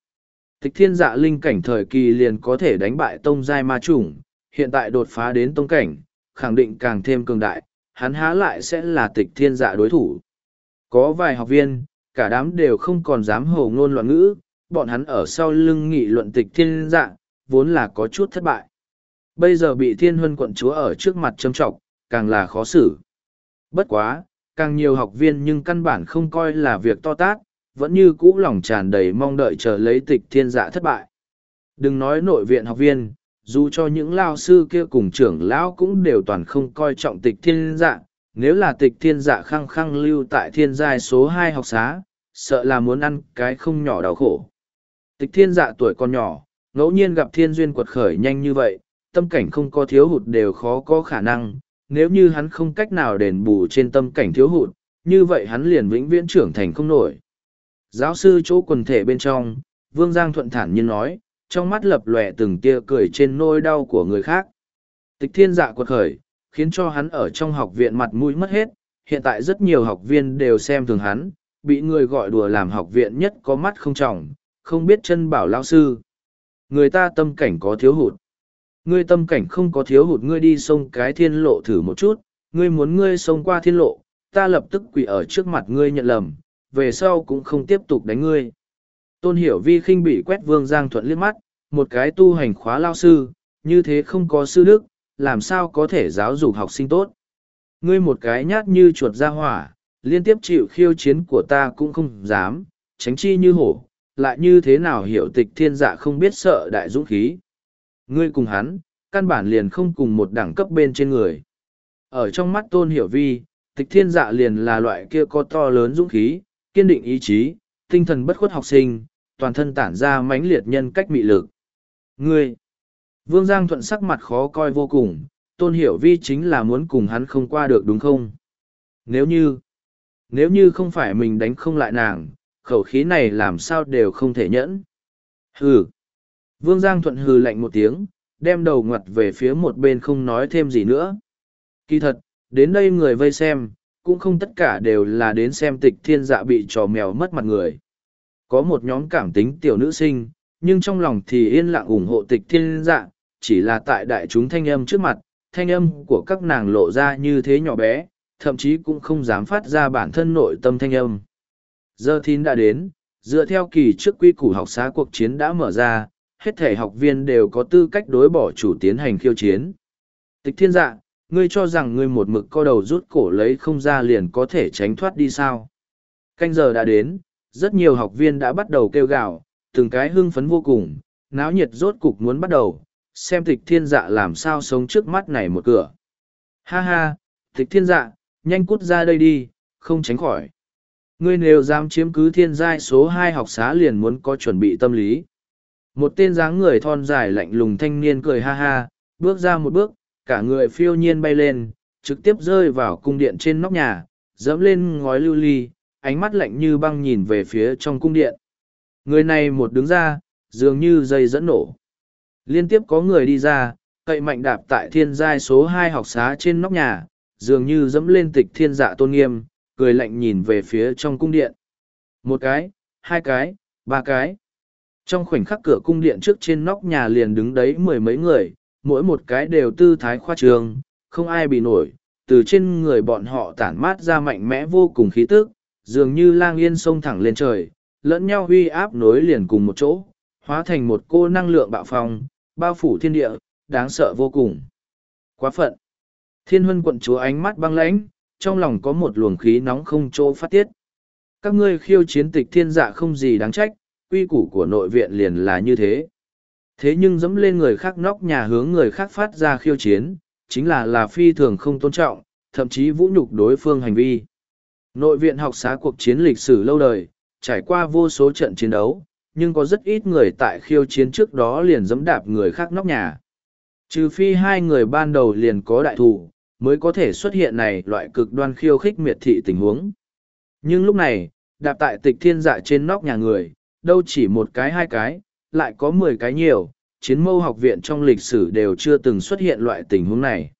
Tịch thiên dạ linh cảnh thời kỳ liền có thể đánh bại tông giai ma chủng, hiện tại đột phá đến tông cảnh, khẳng định càng thêm cường đại, hắn há lại sẽ là tịch thiên dạ đối thủ. Có vài học viên, cả đám đều không còn dám hồ ngôn loạn ngữ, bọn hắn ở sau lưng nghị luận tịch thiên dạ, vốn là có chút thất bại. Bây giờ bị thiên huân quận chúa ở trước mặt châm trọng, càng là khó xử. Bất quá, càng nhiều học viên nhưng căn bản không coi là việc to tát, vẫn như cũ lòng tràn đầy mong đợi chờ lấy tịch thiên dạ thất bại. Đừng nói nội viện học viên, dù cho những lao sư kia cùng trưởng lão cũng đều toàn không coi trọng tịch thiên dạ, nếu là tịch thiên dạ khăng khăng lưu tại thiên giai số hai học xá, sợ là muốn ăn cái không nhỏ đau khổ. Tịch thiên dạ tuổi còn nhỏ, ngẫu nhiên gặp thiên duyên quật khởi nhanh như vậy, tâm cảnh không có thiếu hụt đều khó có khả năng, nếu như hắn không cách nào đền bù trên tâm cảnh thiếu hụt, như vậy hắn liền vĩnh viễn trưởng thành không nổi. Giáo sư chỗ quần thể bên trong, Vương Giang thuận thản nhiên nói, trong mắt lập lòe từng tia cười trên nỗi đau của người khác. Tịch thiên dạ quật khởi, khiến cho hắn ở trong học viện mặt mũi mất hết, hiện tại rất nhiều học viên đều xem thường hắn, bị người gọi đùa làm học viện nhất có mắt không trọng, không biết chân bảo lao sư. Người ta tâm cảnh có thiếu hụt. Ngươi tâm cảnh không có thiếu hụt ngươi đi sông cái thiên lộ thử một chút, ngươi muốn ngươi sông qua thiên lộ, ta lập tức quỳ ở trước mặt ngươi nhận lầm, về sau cũng không tiếp tục đánh ngươi. Tôn hiểu vi khinh bị quét vương giang thuận liếc mắt, một cái tu hành khóa lao sư, như thế không có sư đức, làm sao có thể giáo dục học sinh tốt. Ngươi một cái nhát như chuột ra hỏa, liên tiếp chịu khiêu chiến của ta cũng không dám, tránh chi như hổ, lại như thế nào hiểu tịch thiên dạ không biết sợ đại dũng khí. Ngươi cùng hắn, căn bản liền không cùng một đẳng cấp bên trên người. Ở trong mắt tôn hiểu vi, tịch thiên dạ liền là loại kia có to lớn dũng khí, kiên định ý chí, tinh thần bất khuất học sinh, toàn thân tản ra mãnh liệt nhân cách mị lực. Ngươi, Vương Giang Thuận sắc mặt khó coi vô cùng, tôn hiểu vi chính là muốn cùng hắn không qua được đúng không? Nếu như, nếu như không phải mình đánh không lại nàng, khẩu khí này làm sao đều không thể nhẫn. Hừ. Vương Giang Thuận hừ lạnh một tiếng, đem đầu ngoặt về phía một bên không nói thêm gì nữa. Kỳ thật, đến đây người vây xem, cũng không tất cả đều là đến xem tịch thiên dạ bị trò mèo mất mặt người. Có một nhóm cảm tính tiểu nữ sinh, nhưng trong lòng thì yên lặng ủng hộ tịch thiên dạ, chỉ là tại đại chúng thanh âm trước mặt, thanh âm của các nàng lộ ra như thế nhỏ bé, thậm chí cũng không dám phát ra bản thân nội tâm thanh âm. Giờ thìn đã đến, dựa theo kỳ trước quy củ học xá cuộc chiến đã mở ra, hết thể học viên đều có tư cách đối bỏ chủ tiến hành khiêu chiến. Tịch thiên dạ, ngươi cho rằng ngươi một mực co đầu rút cổ lấy không ra liền có thể tránh thoát đi sao. Canh giờ đã đến, rất nhiều học viên đã bắt đầu kêu gào, từng cái hưng phấn vô cùng, náo nhiệt rốt cục muốn bắt đầu, xem tịch thiên dạ làm sao sống trước mắt này một cửa. Ha ha, tịch thiên dạ, nhanh cút ra đây đi, không tránh khỏi. Ngươi nếu dám chiếm cứ thiên giai số hai học xá liền muốn có chuẩn bị tâm lý. Một tên dáng người thon dài lạnh lùng thanh niên cười ha ha, bước ra một bước, cả người phiêu nhiên bay lên, trực tiếp rơi vào cung điện trên nóc nhà, dẫm lên ngói lưu ly, ánh mắt lạnh như băng nhìn về phía trong cung điện. Người này một đứng ra, dường như dây dẫn nổ. Liên tiếp có người đi ra, cậy mạnh đạp tại thiên giai số hai học xá trên nóc nhà, dường như dẫm lên tịch thiên dạ tôn nghiêm, cười lạnh nhìn về phía trong cung điện. Một cái, hai cái, ba cái. Trong khoảnh khắc cửa cung điện trước trên nóc nhà liền đứng đấy mười mấy người, mỗi một cái đều tư thái khoa trường, không ai bị nổi, từ trên người bọn họ tản mát ra mạnh mẽ vô cùng khí tức, dường như lang yên sông thẳng lên trời, lẫn nhau huy áp nối liền cùng một chỗ, hóa thành một cô năng lượng bạo phong, bao phủ thiên địa, đáng sợ vô cùng. Quá phận. Thiên huân quận chúa ánh mắt băng lãnh, trong lòng có một luồng khí nóng không chỗ phát tiết. Các ngươi khiêu chiến tịch thiên dạ không gì đáng trách, quy củ của nội viện liền là như thế. Thế nhưng dẫm lên người khác nóc nhà hướng người khác phát ra khiêu chiến, chính là là phi thường không tôn trọng, thậm chí vũ nhục đối phương hành vi. Nội viện học xá cuộc chiến lịch sử lâu đời, trải qua vô số trận chiến đấu, nhưng có rất ít người tại khiêu chiến trước đó liền dẫm đạp người khác nóc nhà. Trừ phi hai người ban đầu liền có đại thủ, mới có thể xuất hiện này loại cực đoan khiêu khích miệt thị tình huống. Nhưng lúc này, đạp tại tịch thiên dạ trên nóc nhà người, đâu chỉ một cái hai cái, lại có mười cái nhiều, chiến mâu học viện trong lịch sử đều chưa từng xuất hiện loại tình huống này.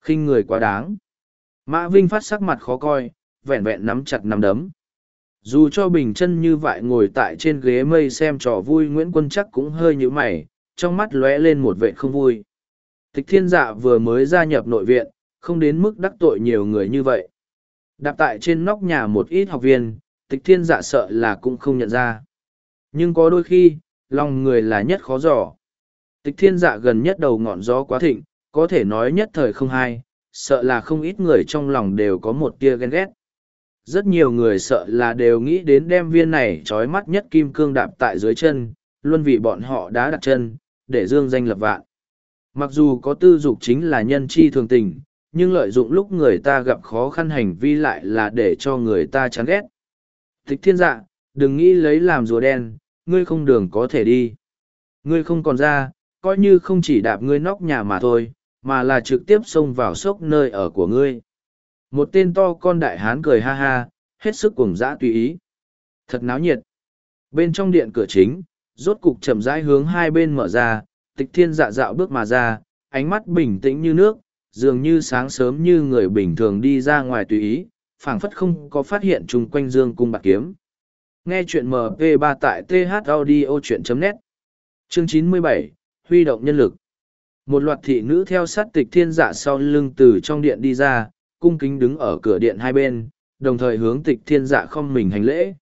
khinh người quá đáng. Mã Vinh phát sắc mặt khó coi, vẹn vẹn nắm chặt nắm đấm. Dù cho bình chân như vậy ngồi tại trên ghế mây xem trò vui Nguyễn Quân chắc cũng hơi như mày, trong mắt lóe lên một vệ không vui. Tịch thiên dạ vừa mới gia nhập nội viện, không đến mức đắc tội nhiều người như vậy. Đạp tại trên nóc nhà một ít học viên, tịch thiên dạ sợ là cũng không nhận ra. Nhưng có đôi khi, lòng người là nhất khó dò. Tịch thiên dạ gần nhất đầu ngọn gió quá thịnh, có thể nói nhất thời không hay, sợ là không ít người trong lòng đều có một tia ghen ghét. Rất nhiều người sợ là đều nghĩ đến đem viên này trói mắt nhất kim cương đạp tại dưới chân, luôn vì bọn họ đã đặt chân, để dương danh lập vạn. Mặc dù có tư dục chính là nhân chi thường tình, nhưng lợi dụng lúc người ta gặp khó khăn hành vi lại là để cho người ta chán ghét. Tịch thiên dạ, đừng nghĩ lấy làm rùa đen, ngươi không đường có thể đi. Ngươi không còn ra, coi như không chỉ đạp ngươi nóc nhà mà thôi, mà là trực tiếp xông vào sốc nơi ở của ngươi. Một tên to con đại hán cười ha ha, hết sức cuồng dã tùy ý. Thật náo nhiệt. Bên trong điện cửa chính, rốt cục chậm rãi hướng hai bên mở ra, tịch thiên dạ dạo bước mà ra, ánh mắt bình tĩnh như nước, dường như sáng sớm như người bình thường đi ra ngoài tùy ý, phảng phất không có phát hiện chung quanh dương cung bạc kiếm. Nghe chuyện MP3 tại thaudio.net Chương 97, Huy động nhân lực Một loạt thị nữ theo sát tịch thiên dạ sau lưng từ trong điện đi ra, cung kính đứng ở cửa điện hai bên, đồng thời hướng tịch thiên dạ không mình hành lễ.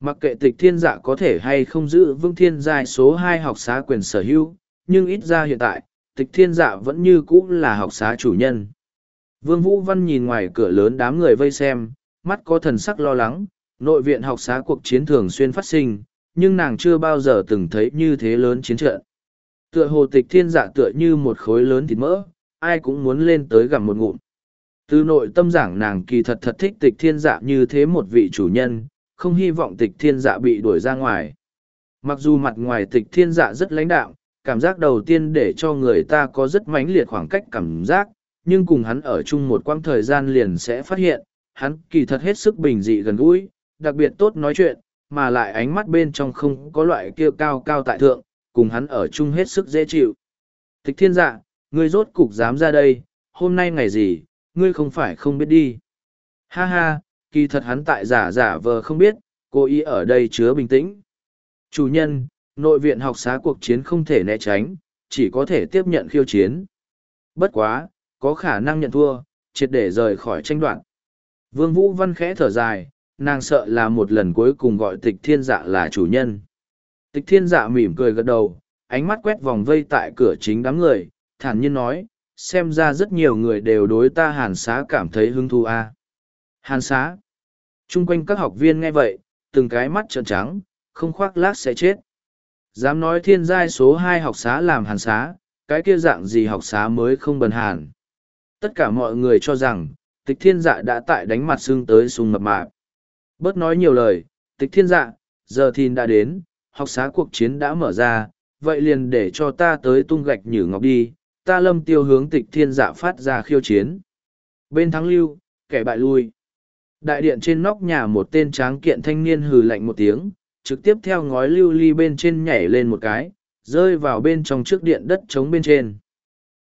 Mặc kệ tịch thiên dạ có thể hay không giữ vương thiên giai số hai học xá quyền sở hữu, nhưng ít ra hiện tại, tịch thiên dạ vẫn như cũ là học xá chủ nhân. Vương Vũ Văn nhìn ngoài cửa lớn đám người vây xem, mắt có thần sắc lo lắng, nội viện học xá cuộc chiến thường xuyên phát sinh, nhưng nàng chưa bao giờ từng thấy như thế lớn chiến trận. Tựa hồ tịch thiên giả tựa như một khối lớn thịt mỡ, ai cũng muốn lên tới gặm một ngụm. Từ nội tâm giảng nàng kỳ thật thật thích tịch thiên dạ như thế một vị chủ nhân, không hy vọng tịch thiên dạ bị đuổi ra ngoài. Mặc dù mặt ngoài tịch thiên dạ rất lãnh đạo, cảm giác đầu tiên để cho người ta có rất mãnh liệt khoảng cách cảm giác, nhưng cùng hắn ở chung một quãng thời gian liền sẽ phát hiện, hắn kỳ thật hết sức bình dị gần gũi, đặc biệt tốt nói chuyện, mà lại ánh mắt bên trong không có loại kia cao cao tại thượng, cùng hắn ở chung hết sức dễ chịu. Tịch thiên dạ, ngươi rốt cục dám ra đây, hôm nay ngày gì, ngươi không phải không biết đi. Ha ha, kỳ thật hắn tại giả giả vờ không biết, cố ý ở đây chứa bình tĩnh. Chủ nhân, nội viện học xá cuộc chiến không thể né tránh, chỉ có thể tiếp nhận khiêu chiến. Bất quá, có khả năng nhận thua, triệt để rời khỏi tranh đoạn. Vương Vũ Văn khẽ thở dài, nàng sợ là một lần cuối cùng gọi tịch thiên dạ là chủ nhân. Tịch thiên dạ mỉm cười gật đầu, ánh mắt quét vòng vây tại cửa chính đám người, thản nhiên nói, xem ra rất nhiều người đều đối ta hàn xá cảm thấy hứng thú a à. hàn xá chung quanh các học viên nghe vậy từng cái mắt trợn trắng không khoác lác sẽ chết dám nói thiên giai số hai học xá làm hàn xá cái kia dạng gì học xá mới không bần hàn tất cả mọi người cho rằng tịch thiên dạ đã tại đánh mặt xương tới sùng mập mạp bớt nói nhiều lời tịch thiên dạ giờ thìn đã đến học xá cuộc chiến đã mở ra vậy liền để cho ta tới tung gạch nhử ngọc đi ta lâm tiêu hướng tịch thiên dạ phát ra khiêu chiến. Bên thắng lưu, kẻ bại lui. Đại điện trên nóc nhà một tên tráng kiện thanh niên hừ lạnh một tiếng, trực tiếp theo ngói lưu ly bên trên nhảy lên một cái, rơi vào bên trong trước điện đất trống bên trên.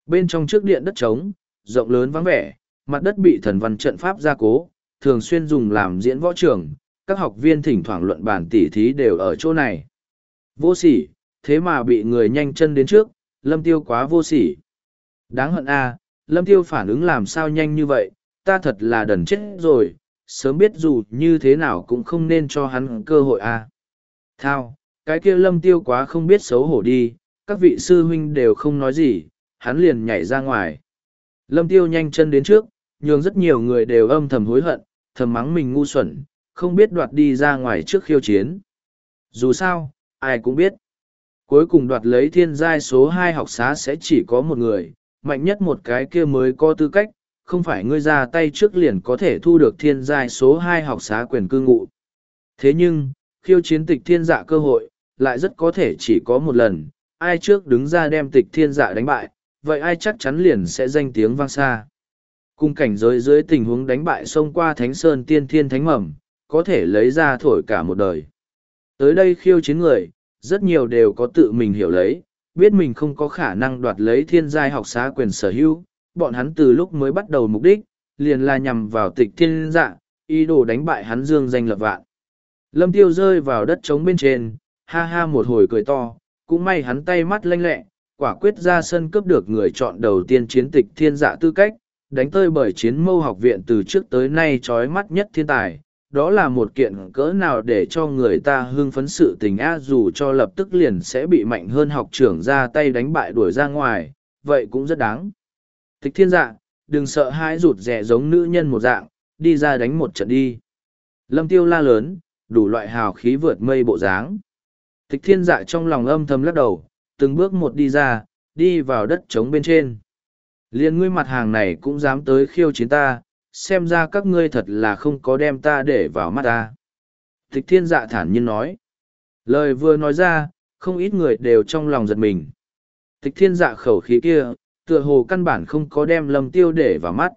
Bên trong trước điện đất trống, rộng lớn vắng vẻ, mặt đất bị thần văn trận pháp gia cố, thường xuyên dùng làm diễn võ trường, các học viên thỉnh thoảng luận bản tỉ thí đều ở chỗ này. Vô sỉ, thế mà bị người nhanh chân đến trước, lâm tiêu quá vô sỉ. Đáng hận a, Lâm Tiêu phản ứng làm sao nhanh như vậy, ta thật là đần chết rồi, sớm biết dù như thế nào cũng không nên cho hắn cơ hội a. Thao, cái kia Lâm Tiêu quá không biết xấu hổ đi, các vị sư huynh đều không nói gì, hắn liền nhảy ra ngoài. Lâm Tiêu nhanh chân đến trước, nhường rất nhiều người đều âm thầm hối hận, thầm mắng mình ngu xuẩn, không biết đoạt đi ra ngoài trước khiêu chiến. Dù sao, ai cũng biết. Cuối cùng đoạt lấy thiên giai số hai học xá sẽ chỉ có một người, mạnh nhất một cái kia mới có tư cách, không phải ngươi ra tay trước liền có thể thu được thiên giai số hai học xá quyền cư ngụ. Thế nhưng, khiêu chiến tịch thiên dạ cơ hội, lại rất có thể chỉ có một lần, ai trước đứng ra đem tịch thiên dạ đánh bại, vậy ai chắc chắn liền sẽ danh tiếng vang xa. Cùng cảnh giới dưới tình huống đánh bại xông qua Thánh Sơn tiên thiên thánh mầm, có thể lấy ra thổi cả một đời. Tới đây khiêu chiến người, rất nhiều đều có tự mình hiểu lấy, biết mình không có khả năng đoạt lấy thiên giai học xá quyền sở hữu, bọn hắn từ lúc mới bắt đầu mục đích, liền là nhằm vào tịch thiên dạ, ý đồ đánh bại hắn dương danh lập vạn. Lâm tiêu rơi vào đất trống bên trên, ha ha một hồi cười to, cũng may hắn tay mắt lanh lẹ, quả quyết ra sân cướp được người chọn đầu tiên chiến tịch thiên dạ tư cách, đánh tơi bởi chiến mâu học viện từ trước tới nay trói mắt nhất thiên tài. Đó là một kiện cỡ nào để cho người ta hưng phấn sự tình a dù cho lập tức liền sẽ bị mạnh hơn học trưởng ra tay đánh bại đuổi ra ngoài, vậy cũng rất đáng. Tịch thiên dạ, đừng sợ hãi rụt rẻ giống nữ nhân một dạng, đi ra đánh một trận đi. Lâm tiêu la lớn, đủ loại hào khí vượt mây bộ dáng. Tịch thiên dạ trong lòng âm thầm lắc đầu, từng bước một đi ra, đi vào đất trống bên trên. Liên ngươi mặt hàng này cũng dám tới khiêu chiến ta, xem ra các ngươi thật là không có đem ta để vào mắt ta. Tịch thiên dạ thản nhiên nói. Lời vừa nói ra, không ít người đều trong lòng giật mình. Tịch thiên dạ khẩu khí kia, tựa hồ căn bản không có đem lâm tiêu để vào mắt.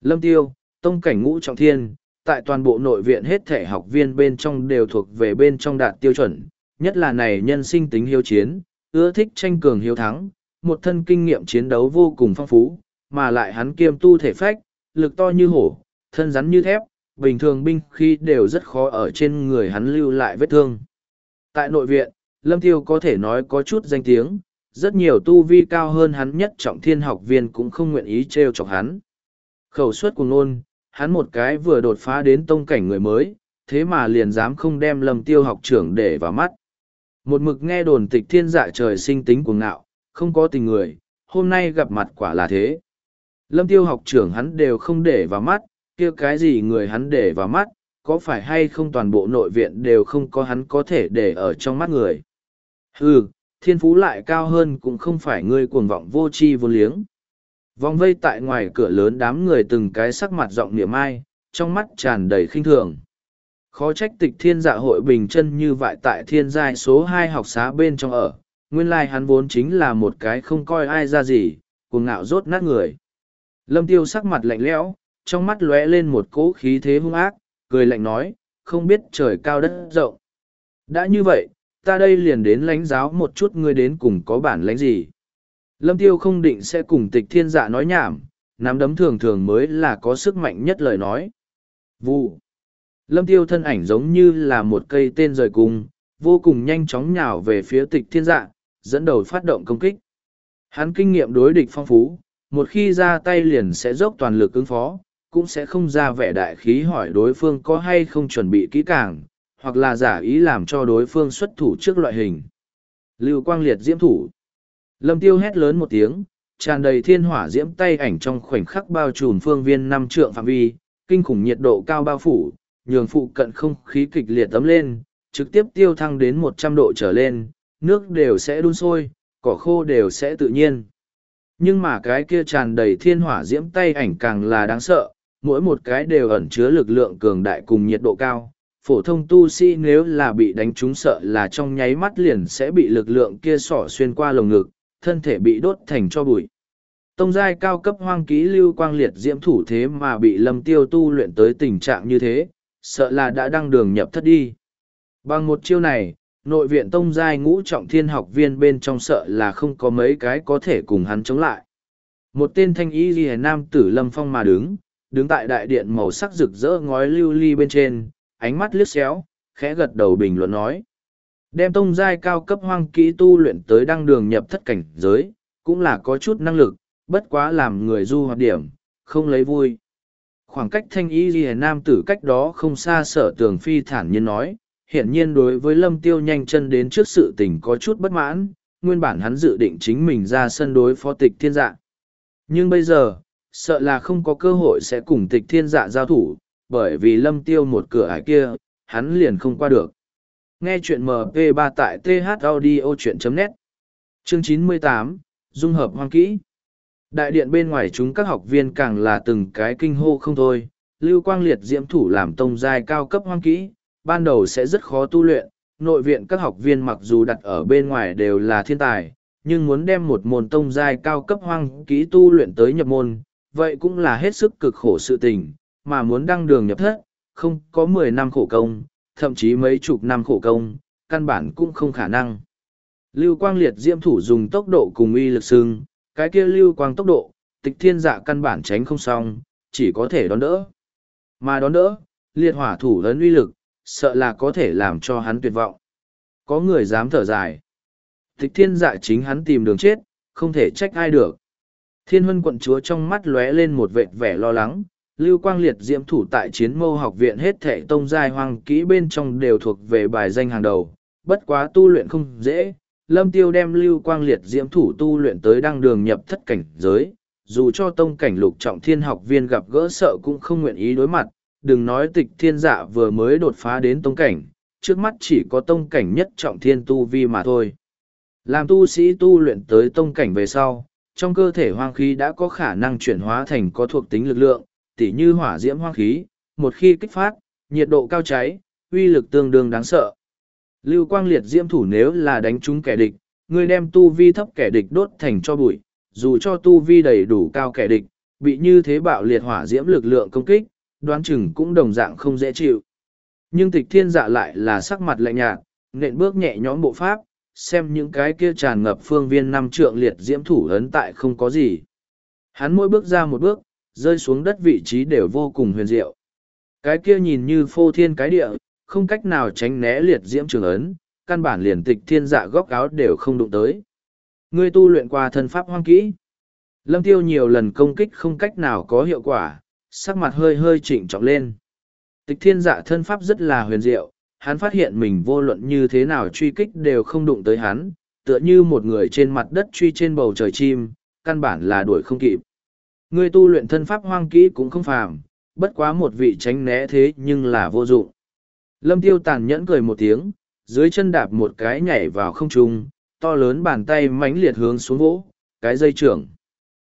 Lâm tiêu, tông cảnh ngũ trọng thiên, tại toàn bộ nội viện hết thể học viên bên trong đều thuộc về bên trong đạt tiêu chuẩn, nhất là này nhân sinh tính hiếu chiến, ưa thích tranh cường hiếu thắng, một thân kinh nghiệm chiến đấu vô cùng phong phú, mà lại hắn kiêm tu thể phách, lực to như hổ, thân rắn như thép, bình thường binh khi đều rất khó ở trên người hắn lưu lại vết thương. Tại nội viện, Lâm Tiêu có thể nói có chút danh tiếng, rất nhiều tu vi cao hơn hắn nhất trọng thiên học viên cũng không nguyện ý trêu chọc hắn. Khẩu suất cùng nôn, hắn một cái vừa đột phá đến tông cảnh người mới, thế mà liền dám không đem Lâm Tiêu học trưởng để vào mắt. Một mực nghe đồn tịch thiên dạ trời sinh tính cuồng ngạo, không có tình người, hôm nay gặp mặt quả là thế. Lâm tiêu học trưởng hắn đều không để vào mắt, kia cái gì người hắn để vào mắt, có phải hay không toàn bộ nội viện đều không có hắn có thể để ở trong mắt người. Ừ, thiên phú lại cao hơn cũng không phải ngươi cuồng vọng vô chi vô liếng. Vòng vây tại ngoài cửa lớn đám người từng cái sắc mặt giọng niệm ai, trong mắt tràn đầy khinh thường. Khó trách tịch thiên dạ hội bình chân như vậy tại thiên giai số hai học xá bên trong ở, nguyên lai hắn vốn chính là một cái không coi ai ra gì, cuồng ngạo rốt nát người. Lâm tiêu sắc mặt lạnh lẽo, trong mắt lóe lên một cỗ khí thế hung ác, cười lạnh nói, không biết trời cao đất rộng. Đã như vậy, ta đây liền đến lãnh giáo một chút ngươi đến cùng có bản lãnh gì. Lâm tiêu không định sẽ cùng tịch thiên dạ nói nhảm, nắm đấm thường thường mới là có sức mạnh nhất lời nói. Vụ. Lâm tiêu thân ảnh giống như là một cây tên rời cung, vô cùng nhanh chóng nhào về phía tịch thiên dạ, dẫn đầu phát động công kích. Hắn kinh nghiệm đối địch phong phú, một khi ra tay liền sẽ dốc toàn lực ứng phó, cũng sẽ không ra vẻ đại khí hỏi đối phương có hay không chuẩn bị kỹ càng, hoặc là giả ý làm cho đối phương xuất thủ trước loại hình. Lưu quang liệt diễm thủ. Lâm tiêu hét lớn một tiếng, tràn đầy thiên hỏa diễm tay ảnh trong khoảnh khắc bao trùm phương viên năm trượng phạm vi, kinh khủng nhiệt độ cao bao phủ, nhường phụ cận không khí kịch liệt tấm lên, trực tiếp tiêu thăng đến một trăm độ trở lên, nước đều sẽ đun sôi, cỏ khô đều sẽ tự nhiên. Nhưng mà cái kia tràn đầy thiên hỏa diễm tay ảnh càng là đáng sợ, mỗi một cái đều ẩn chứa lực lượng cường đại cùng nhiệt độ cao. Phổ thông tu sĩ nếu là bị đánh trúng sợ là trong nháy mắt liền sẽ bị lực lượng kia sỏ xuyên qua lồng ngực, thân thể bị đốt thành cho bụi. Tông giai cao cấp hoang ký lưu quang liệt diễm thủ thế mà bị lâm tiêu tu luyện tới tình trạng như thế, sợ là đã đăng đường nhập thất đi. Bằng một chiêu này, nội viện tông giai ngũ trọng thiên học viên bên trong sợ là không có mấy cái có thể cùng hắn chống lại. Một tên thanh y ghi nam tử lâm phong mà đứng, đứng tại đại điện màu sắc rực rỡ ngói lưu ly bên trên, ánh mắt liếc xéo, khẽ gật đầu bình luận nói. Đem tông giai cao cấp hoang kỹ tu luyện tới đăng đường nhập thất cảnh giới, cũng là có chút năng lực, bất quá làm người du hoạt điểm, không lấy vui. Khoảng cách thanh y ghi nam tử cách đó không xa sở tường phi thản nhiên nói, hiển nhiên đối với lâm tiêu nhanh chân đến trước sự tình có chút bất mãn, nguyên bản hắn dự định chính mình ra sân đối phó tịch thiên dạ. Nhưng bây giờ, sợ là không có cơ hội sẽ cùng tịch thiên dạ giao thủ, bởi vì lâm tiêu một cửa ải kia, hắn liền không qua được. Nghe chuyện MP3 tại thaudio.net Chương 98, Dung hợp hoang kỹ Đại điện bên ngoài chúng các học viên càng là từng cái kinh hô không thôi, lưu quang liệt diễm thủ làm tông giai cao cấp hoang kỹ, ban đầu sẽ rất khó tu luyện, nội viện các học viên mặc dù đặt ở bên ngoài đều là thiên tài, nhưng muốn đem một môn tông giai cao cấp hoang kỹ tu luyện tới nhập môn, vậy cũng là hết sức cực khổ sự tình, mà muốn đăng đường nhập thất, không có mười năm khổ công, thậm chí mấy chục năm khổ công, căn bản cũng không khả năng. Lưu quang liệt diễm thủ dùng tốc độ cùng uy lực xưng, cái kia lưu quang tốc độ, tịch thiên dạ căn bản tránh không xong, chỉ có thể đón đỡ. Mà đón đỡ, liệt hỏa thủ lớn uy lực, sợ là có thể làm cho hắn tuyệt vọng. Có người dám thở dài. Tịch thiên dạ chính hắn tìm đường chết, không thể trách ai được. Thiên huân quận chúa trong mắt lóe lên một vệt vẻ lo lắng, lưu quang liệt diễm thủ tại chiến mâu học viện hết thệ tông giai hoang kỹ bên trong đều thuộc về bài danh hàng đầu, bất quá tu luyện không dễ. Lâm tiêu đem lưu quang liệt diễm thủ tu luyện tới đăng đường nhập thất cảnh giới, dù cho tông cảnh lục trọng thiên học viên gặp gỡ sợ cũng không nguyện ý đối mặt, đừng nói tịch thiên dạ vừa mới đột phá đến tông cảnh, trước mắt chỉ có tông cảnh nhất trọng thiên tu vi mà thôi. Làm tu sĩ tu luyện tới tông cảnh về sau, trong cơ thể hoang khí đã có khả năng chuyển hóa thành có thuộc tính lực lượng, tỉ như hỏa diễm hoang khí, một khi kích phát, nhiệt độ cao cháy, uy lực tương đương đáng sợ. Lưu quang liệt diễm thủ nếu là đánh trúng kẻ địch, người đem tu vi thấp kẻ địch đốt thành cho bụi, dù cho tu vi đầy đủ cao kẻ địch, bị như thế bạo liệt hỏa diễm lực lượng công kích, đoán chừng cũng đồng dạng không dễ chịu. Nhưng tịch thiên dạ lại là sắc mặt lạnh nhạt, nện bước nhẹ nhõm bộ pháp, xem những cái kia tràn ngập phương viên năm trượng liệt diễm thủ ấn tại không có gì. Hắn mỗi bước ra một bước, rơi xuống đất vị trí đều vô cùng huyền diệu. Cái kia nhìn như phô thiên cái địa, không cách nào tránh né liệt diễm trường ấn, căn bản liền tịch thiên dạ góc áo đều không đụng tới. Ngươi tu luyện qua thân pháp hoang kỹ. Lâm tiêu nhiều lần công kích không cách nào có hiệu quả, sắc mặt hơi hơi chỉnh trọng lên. Tịch thiên dạ thân pháp rất là huyền diệu, hắn phát hiện mình vô luận như thế nào truy kích đều không đụng tới hắn, tựa như một người trên mặt đất truy trên bầu trời chim, căn bản là đuổi không kịp. người tu luyện thân pháp hoang kỹ cũng không phàm, bất quá một vị tránh né thế nhưng là vô dụng. Lâm tiêu tàn nhẫn cười một tiếng, dưới chân đạp một cái nhảy vào không trung, to lớn bàn tay mãnh liệt hướng xuống vỗ, cái dây trưởng.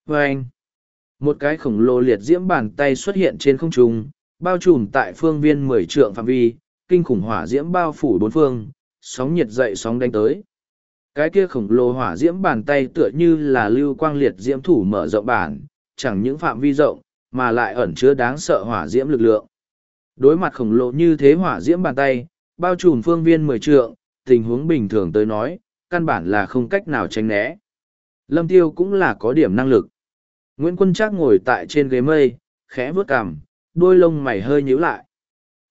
Vâng! Một cái khổng lồ liệt diễm bàn tay xuất hiện trên không trung, bao trùm tại phương viên mười trượng phạm vi, kinh khủng hỏa diễm bao phủ bốn phương, sóng nhiệt dậy sóng đánh tới. Cái kia khổng lồ hỏa diễm bàn tay tựa như là lưu quang liệt diễm thủ mở rộng bản, chẳng những phạm vi rộng, mà lại ẩn chứa đáng sợ hỏa diễm lực lượng. Đối mặt khổng lồ như thế hỏa diễm bàn tay, bao trùm phương viên mười trượng, tình huống bình thường tới nói, căn bản là không cách nào tránh né. Lâm Tiêu cũng là có điểm năng lực. Nguyễn Quân Trác ngồi tại trên ghế mây, khẽ vướt cằm, đôi lông mày hơi nhíu lại.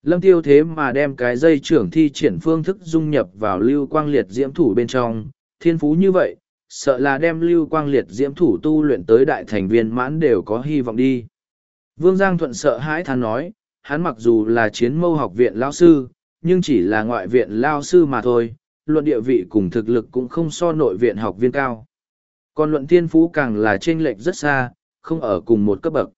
Lâm Tiêu thế mà đem cái dây trưởng thi triển phương thức dung nhập vào lưu quang liệt diễm thủ bên trong, thiên phú như vậy, sợ là đem lưu quang liệt diễm thủ tu luyện tới đại thành viên mãn đều có hy vọng đi. Vương Giang Thuận sợ hãi than nói, hắn mặc dù là chiến mâu học viện lao sư, nhưng chỉ là ngoại viện lao sư mà thôi, luận địa vị cùng thực lực cũng không so nội viện học viên cao. Còn luận thiên phú càng là chênh lệch rất xa, không ở cùng một cấp bậc.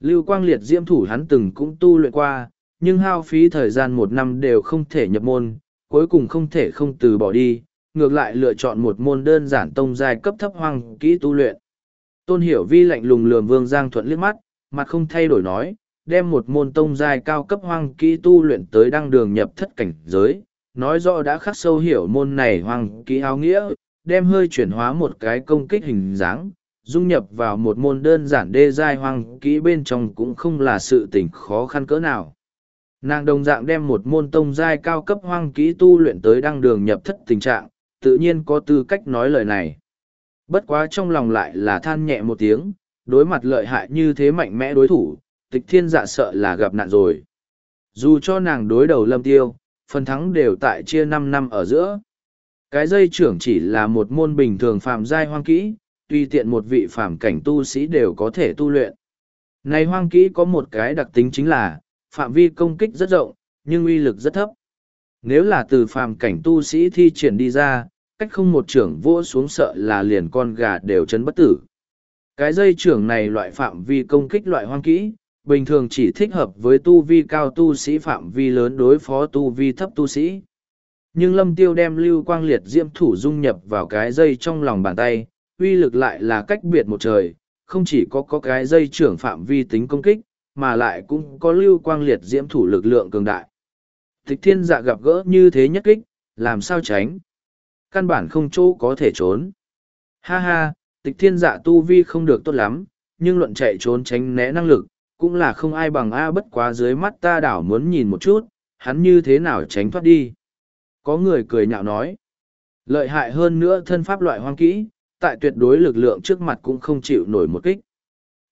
Lưu quang liệt diễm thủ hắn từng cũng tu luyện qua, nhưng hao phí thời gian một năm đều không thể nhập môn, cuối cùng không thể không từ bỏ đi, ngược lại lựa chọn một môn đơn giản tông giai cấp thấp hoang kỹ tu luyện. Tôn Hiểu Vi lạnh lùng lườm Vương Giang Thuận liếc mắt, mặt không thay đổi nói, đem một môn tông giai cao cấp hoang kỹ tu luyện tới đăng đường nhập thất cảnh giới, nói rõ đã khắc sâu hiểu môn này hoang kỹ áo nghĩa, đem hơi chuyển hóa một cái công kích hình dáng, dung nhập vào một môn đơn giản đê giai hoang kỹ bên trong cũng không là sự tình khó khăn cỡ nào. Nàng đồng dạng đem một môn tông giai cao cấp hoang kỹ tu luyện tới đăng đường nhập thất tình trạng, tự nhiên có tư cách nói lời này. Bất quá trong lòng lại là than nhẹ một tiếng, đối mặt lợi hại như thế mạnh mẽ đối thủ, tịch thiên dạ sợ là gặp nạn rồi. Dù cho nàng đối đầu lâm tiêu, phần thắng đều tại chia năm năm ở giữa. Cái dây trưởng chỉ là một môn bình thường phàm giai hoang kỹ, tùy tiện một vị phàm cảnh tu sĩ đều có thể tu luyện. Này hoang kỹ có một cái đặc tính chính là, phạm vi công kích rất rộng, nhưng uy lực rất thấp. Nếu là từ phàm cảnh tu sĩ thi triển đi ra, cách không một trưởng vô xuống sợ là liền con gà đều chấn bất tử. Cái dây trưởng này loại phạm vi công kích loại hoang kỹ, bình thường chỉ thích hợp với tu vi cao tu sĩ phạm vi lớn đối phó tu vi thấp tu sĩ. Nhưng lâm tiêu đem lưu quang liệt diễm thủ dung nhập vào cái dây trong lòng bàn tay, uy lực lại là cách biệt một trời, không chỉ có có cái dây trưởng phạm vi tính công kích, mà lại cũng có lưu quang liệt diễm thủ lực lượng cường đại. Tịch thiên dạ gặp gỡ như thế nhất kích, làm sao tránh? Căn bản không chỗ có thể trốn. Ha ha, tịch thiên dạ tu vi không được tốt lắm, nhưng luận chạy trốn tránh né năng lực, cũng là không ai bằng A bất quá dưới mắt ta đảo muốn nhìn một chút, hắn như thế nào tránh thoát đi. Có người cười nhạo nói. Lợi hại hơn nữa thân pháp loại hoang kỹ, tại tuyệt đối lực lượng trước mặt cũng không chịu nổi một kích.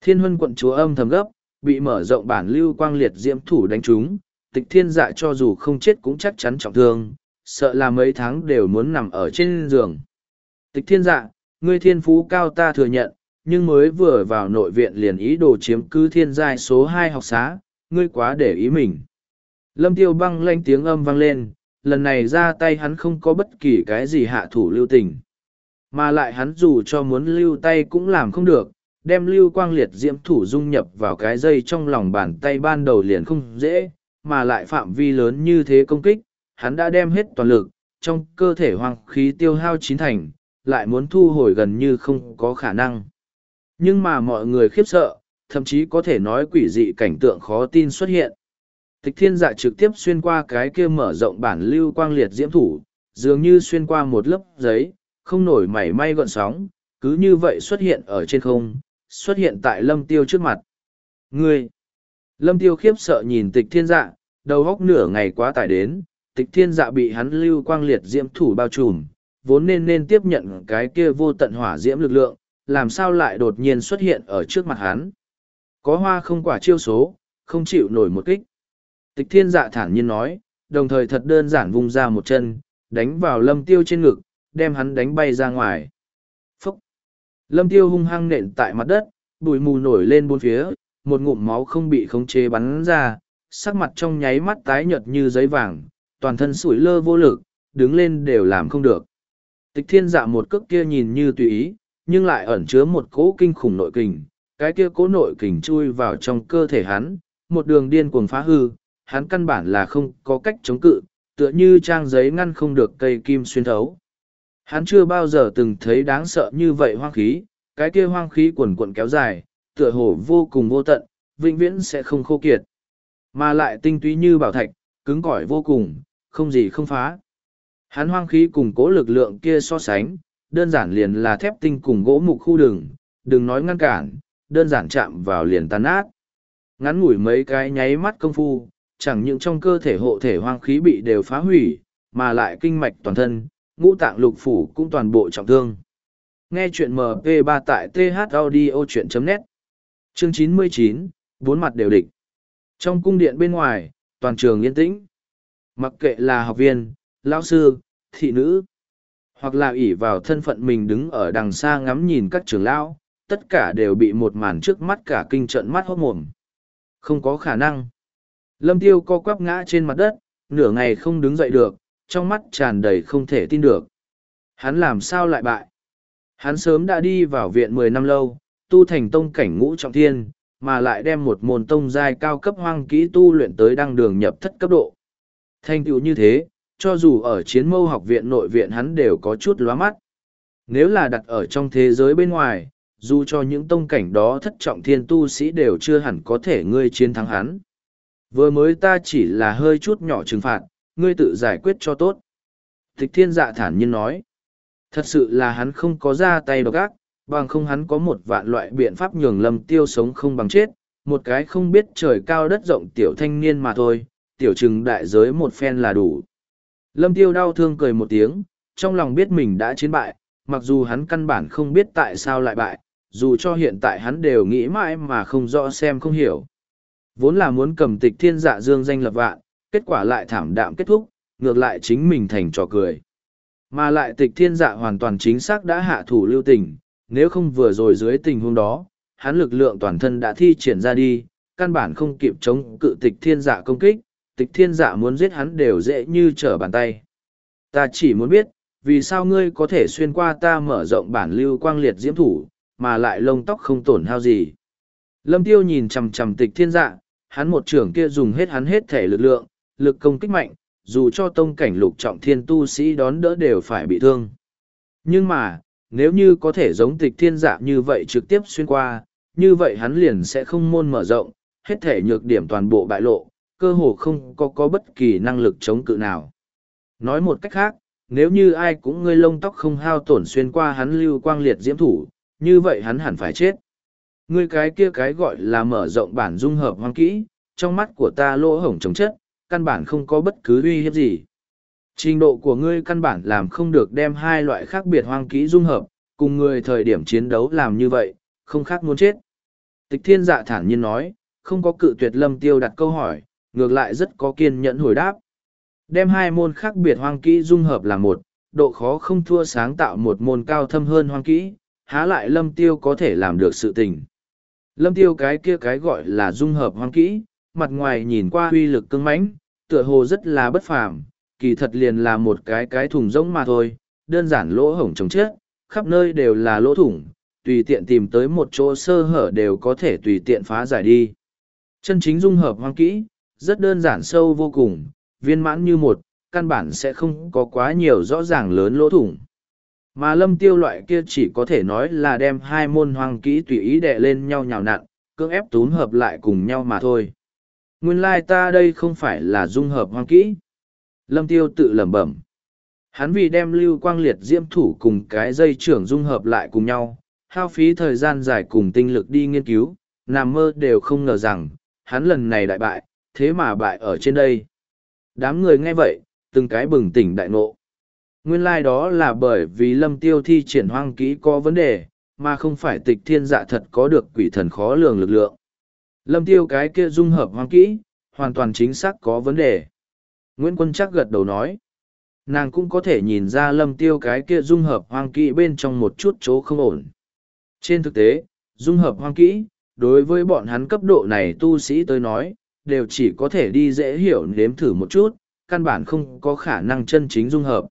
Thiên huân quận chúa âm thầm gấp, bị mở rộng bản lưu quang liệt diễm thủ đánh trúng, tịch thiên dạ cho dù không chết cũng chắc chắn trọng thương, sợ là mấy tháng đều muốn nằm ở trên giường. Tịch thiên dạ, ngươi thiên phú cao ta thừa nhận, nhưng mới vừa vào nội viện liền ý đồ chiếm cứ thiên giai số hai học xá, ngươi quá để ý mình. Lâm tiêu băng lanh tiếng âm vang lên, lần này ra tay hắn không có bất kỳ cái gì hạ thủ lưu tình. Mà lại hắn dù cho muốn lưu tay cũng làm không được, đem lưu quang liệt diễm thủ dung nhập vào cái dây trong lòng bàn tay ban đầu liền không dễ, mà lại phạm vi lớn như thế công kích, hắn đã đem hết toàn lực, trong cơ thể hoang khí tiêu hao chín thành, lại muốn thu hồi gần như không có khả năng. Nhưng mà mọi người khiếp sợ, thậm chí có thể nói quỷ dị cảnh tượng khó tin xuất hiện. Tịch thiên dạ trực tiếp xuyên qua cái kia mở rộng bản lưu quang liệt diễm thủ, dường như xuyên qua một lớp giấy, không nổi mảy may gọn sóng, cứ như vậy xuất hiện ở trên không, xuất hiện tại lâm tiêu trước mặt. Ngươi! Lâm tiêu khiếp sợ nhìn tịch thiên dạ, đầu góc nửa ngày quá tải đến, tịch thiên dạ bị hắn lưu quang liệt diễm thủ bao trùm, vốn nên nên tiếp nhận cái kia vô tận hỏa diễm lực lượng, làm sao lại đột nhiên xuất hiện ở trước mặt hắn. Có hoa không quả chiêu số, không chịu nổi một kích. Tịch thiên dạ thản nhiên nói, đồng thời thật đơn giản vung ra một chân, đánh vào lâm tiêu trên ngực, đem hắn đánh bay ra ngoài. Phúc! Lâm tiêu hung hăng nện tại mặt đất, bụi mù nổi lên bốn phía, một ngụm máu không bị khống chế bắn ra, sắc mặt trong nháy mắt tái nhợt như giấy vàng, toàn thân sủi lơ vô lực, đứng lên đều làm không được. Tịch thiên dạ một cước kia nhìn như tùy ý, nhưng lại ẩn chứa một cỗ kinh khủng nội kình, cái kia cỗ nội kình chui vào trong cơ thể hắn, một đường điên cuồng phá hư, hắn căn bản là không có cách chống cự, tựa như trang giấy ngăn không được cây kim xuyên thấu. Hắn chưa bao giờ từng thấy đáng sợ như vậy hoang khí, cái kia hoang khí quần cuộn kéo dài, tựa hồ vô cùng vô tận, vĩnh viễn sẽ không khô kiệt. Mà lại tinh túy như bảo thạch, cứng cỏi vô cùng, không gì không phá. Hắn hoang khí cùng cố lực lượng kia so sánh, đơn giản liền là thép tinh cùng gỗ mục khu đường, đừng nói ngăn cản, đơn giản chạm vào liền tan nát. Ngắn ngủi mấy cái nháy mắt công phu, chẳng những trong cơ thể hộ thể hoang khí bị đều phá hủy, mà lại kinh mạch toàn thân, ngũ tạng lục phủ cũng toàn bộ trọng thương. Nghe chuyện MP3 tại thaudio.net Chương 99, bốn mặt đều địch. Trong cung điện bên ngoài, toàn trường yên tĩnh. Mặc kệ là học viên, lão sư, thị nữ, hoặc là ỷ vào thân phận mình đứng ở đằng xa ngắm nhìn các trường lão, tất cả đều bị một màn trước mắt cả kinh trận mắt hốt mồm. Không có khả năng. Lâm tiêu co quắp ngã trên mặt đất, nửa ngày không đứng dậy được, trong mắt tràn đầy không thể tin được. Hắn làm sao lại bại? Hắn sớm đã đi vào viện mười năm lâu, tu thành tông cảnh ngũ trọng thiên, mà lại đem một môn tông giai cao cấp hoang kỹ tu luyện tới đăng đường nhập thất cấp độ. Thành tựu như thế, cho dù ở chiến mâu học viện nội viện hắn đều có chút lóa mắt. Nếu là đặt ở trong thế giới bên ngoài, dù cho những tông cảnh đó thất trọng thiên tu sĩ đều chưa hẳn có thể ngươi chiến thắng hắn. Vừa mới ta chỉ là hơi chút nhỏ trừng phạt, ngươi tự giải quyết cho tốt. Tịch thiên dạ thản nhiên nói. Thật sự là hắn không có ra tay độc ác, bằng không hắn có một vạn loại biện pháp nhường lâm tiêu sống không bằng chết, một cái không biết trời cao đất rộng tiểu thanh niên mà thôi, tiểu trừng đại giới một phen là đủ. Lâm tiêu đau thương cười một tiếng, trong lòng biết mình đã chiến bại, mặc dù hắn căn bản không biết tại sao lại bại, dù cho hiện tại hắn đều nghĩ mãi mà không rõ xem không hiểu. Vốn là muốn cầm tịch thiên dạ dương danh lập vạn, kết quả lại thảm đạm kết thúc, ngược lại chính mình thành trò cười. Mà lại tịch thiên dạ hoàn toàn chính xác đã hạ thủ lưu tình, nếu không vừa rồi dưới tình huống đó, hắn lực lượng toàn thân đã thi triển ra đi, căn bản không kịp chống cự tịch thiên dạ công kích, tịch thiên dạ muốn giết hắn đều dễ như trở bàn tay. Ta chỉ muốn biết, vì sao ngươi có thể xuyên qua ta mở rộng bản lưu quang liệt diễm thủ, mà lại lông tóc không tổn hao gì. Lâm tiêu nhìn chằm chằm tịch thiên dạ, hắn một trưởng kia dùng hết hắn hết thể lực lượng, lực công kích mạnh, dù cho tông cảnh lục trọng thiên tu sĩ đón đỡ đều phải bị thương. Nhưng mà, nếu như có thể giống tịch thiên dạ như vậy trực tiếp xuyên qua, như vậy hắn liền sẽ không môn mở rộng, hết thể nhược điểm toàn bộ bại lộ, cơ hồ không có có bất kỳ năng lực chống cự nào. Nói một cách khác, nếu như ai cũng ngươi lông tóc không hao tổn xuyên qua hắn lưu quang liệt diễm thủ, như vậy hắn hẳn phải chết. Ngươi cái kia cái gọi là mở rộng bản dung hợp hoang kỹ, trong mắt của ta lỗ hổng chống chất, căn bản không có bất cứ uy hiếp gì. Trình độ của ngươi căn bản làm không được đem hai loại khác biệt hoang kỹ dung hợp, cùng người thời điểm chiến đấu làm như vậy, không khác muốn chết. Tịch thiên dạ thản nhiên nói, không có cự tuyệt lâm tiêu đặt câu hỏi, ngược lại rất có kiên nhẫn hồi đáp. Đem hai môn khác biệt hoang kỹ dung hợp là một, độ khó không thua sáng tạo một môn cao thâm hơn hoang kỹ, há lại lâm tiêu có thể làm được sự tình. Lâm tiêu cái kia cái gọi là dung hợp hoang kỹ, mặt ngoài nhìn qua uy lực cứng mãnh, tựa hồ rất là bất phàm, kỳ thật liền là một cái cái thùng rỗng mà thôi, đơn giản lỗ hổng chống chết, khắp nơi đều là lỗ thủng, tùy tiện tìm tới một chỗ sơ hở đều có thể tùy tiện phá giải đi. Chân chính dung hợp hoang kỹ, rất đơn giản sâu vô cùng, viên mãn như một, căn bản sẽ không có quá nhiều rõ ràng lớn lỗ thủng. Mà lâm tiêu loại kia chỉ có thể nói là đem hai môn hoang kỹ tùy ý đè lên nhau nhào nặn, cưỡng ép túm hợp lại cùng nhau mà thôi. Nguyên lai ta đây không phải là dung hợp hoang kỹ. Lâm tiêu tự lẩm bẩm. Hắn vì đem lưu quang liệt diễm thủ cùng cái dây trưởng dung hợp lại cùng nhau, hao phí thời gian dài cùng tinh lực đi nghiên cứu, nằm mơ đều không ngờ rằng, hắn lần này đại bại, thế mà bại ở trên đây. Đám người nghe vậy, từng cái bừng tỉnh đại ngộ. Nguyên lai đó là bởi vì lâm tiêu thi triển hoang kỹ có vấn đề, mà không phải tịch thiên dạ thật có được quỷ thần khó lường lực lượng. Lâm tiêu cái kia dung hợp hoang kỹ, hoàn toàn chính xác có vấn đề. Nguyễn Quân chắc gật đầu nói. Nàng cũng có thể nhìn ra lâm tiêu cái kia dung hợp hoang kỹ bên trong một chút chỗ không ổn. Trên thực tế, dung hợp hoang kỹ, đối với bọn hắn cấp độ này tu sĩ tới nói, đều chỉ có thể đi dễ hiểu nếm thử một chút, căn bản không có khả năng chân chính dung hợp.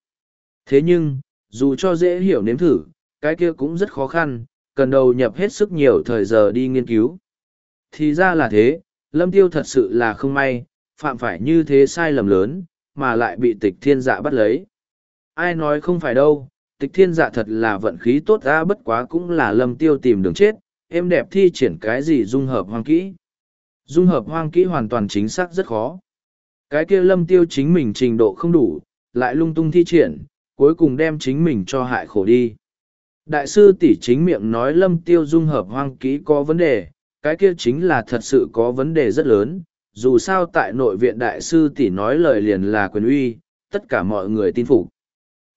Thế nhưng, dù cho dễ hiểu nếm thử, cái kia cũng rất khó khăn, cần đầu nhập hết sức nhiều thời giờ đi nghiên cứu. Thì ra là thế, lâm tiêu thật sự là không may, phạm phải như thế sai lầm lớn, mà lại bị tịch thiên dạ bắt lấy. Ai nói không phải đâu, tịch thiên dạ thật là vận khí tốt ra bất quá cũng là lâm tiêu tìm đường chết, em đẹp thi triển cái gì dung hợp hoang kỹ. Dung hợp hoang kỹ hoàn toàn chính xác rất khó. Cái kia lâm tiêu chính mình trình độ không đủ, lại lung tung thi triển, cuối cùng đem chính mình cho hại khổ đi. Đại sư tỷ chính miệng nói lâm tiêu dung hợp hoang kỹ có vấn đề, cái kia chính là thật sự có vấn đề rất lớn, dù sao tại nội viện đại sư tỷ nói lời liền là quyền uy, tất cả mọi người tin phục.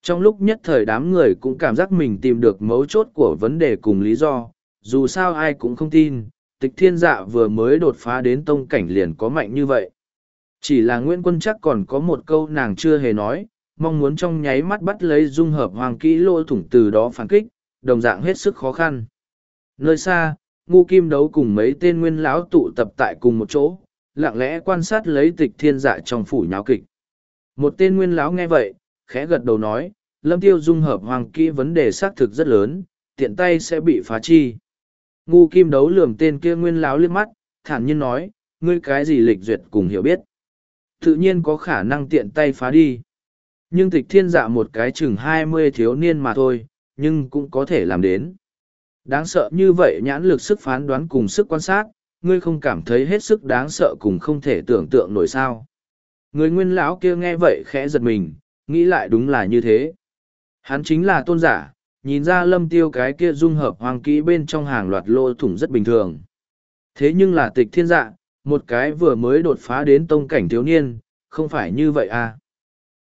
Trong lúc nhất thời đám người cũng cảm giác mình tìm được mấu chốt của vấn đề cùng lý do, dù sao ai cũng không tin, tịch thiên dạ vừa mới đột phá đến tông cảnh liền có mạnh như vậy. Chỉ là Nguyễn Quân chắc còn có một câu nàng chưa hề nói, mong muốn trong nháy mắt bắt lấy dung hợp hoàng kỹ lô thủng từ đó phản kích, đồng dạng hết sức khó khăn. Nơi xa, ngu kim đấu cùng mấy tên nguyên lão tụ tập tại cùng một chỗ, lặng lẽ quan sát lấy tịch thiên dạ trong phủ nháo kịch. Một tên nguyên lão nghe vậy, khẽ gật đầu nói, lâm tiêu dung hợp hoàng kỹ vấn đề xác thực rất lớn, tiện tay sẽ bị phá chi. Ngu kim đấu lườm tên kia nguyên lão liếc mắt, thản nhiên nói, ngươi cái gì lịch duyệt cùng hiểu biết. Tự nhiên có khả năng tiện tay phá đi. Nhưng tịch thiên dạ một cái chừng hai mươi thiếu niên mà thôi, nhưng cũng có thể làm đến. Đáng sợ như vậy nhãn lực sức phán đoán cùng sức quan sát, ngươi không cảm thấy hết sức đáng sợ cùng không thể tưởng tượng nổi sao. Người nguyên lão kia nghe vậy khẽ giật mình, nghĩ lại đúng là như thế. Hắn chính là tôn giả, nhìn ra lâm tiêu cái kia dung hợp hoàng kỹ bên trong hàng loạt lô thủng rất bình thường. Thế nhưng là tịch thiên dạ, một cái vừa mới đột phá đến tông cảnh thiếu niên, không phải như vậy à.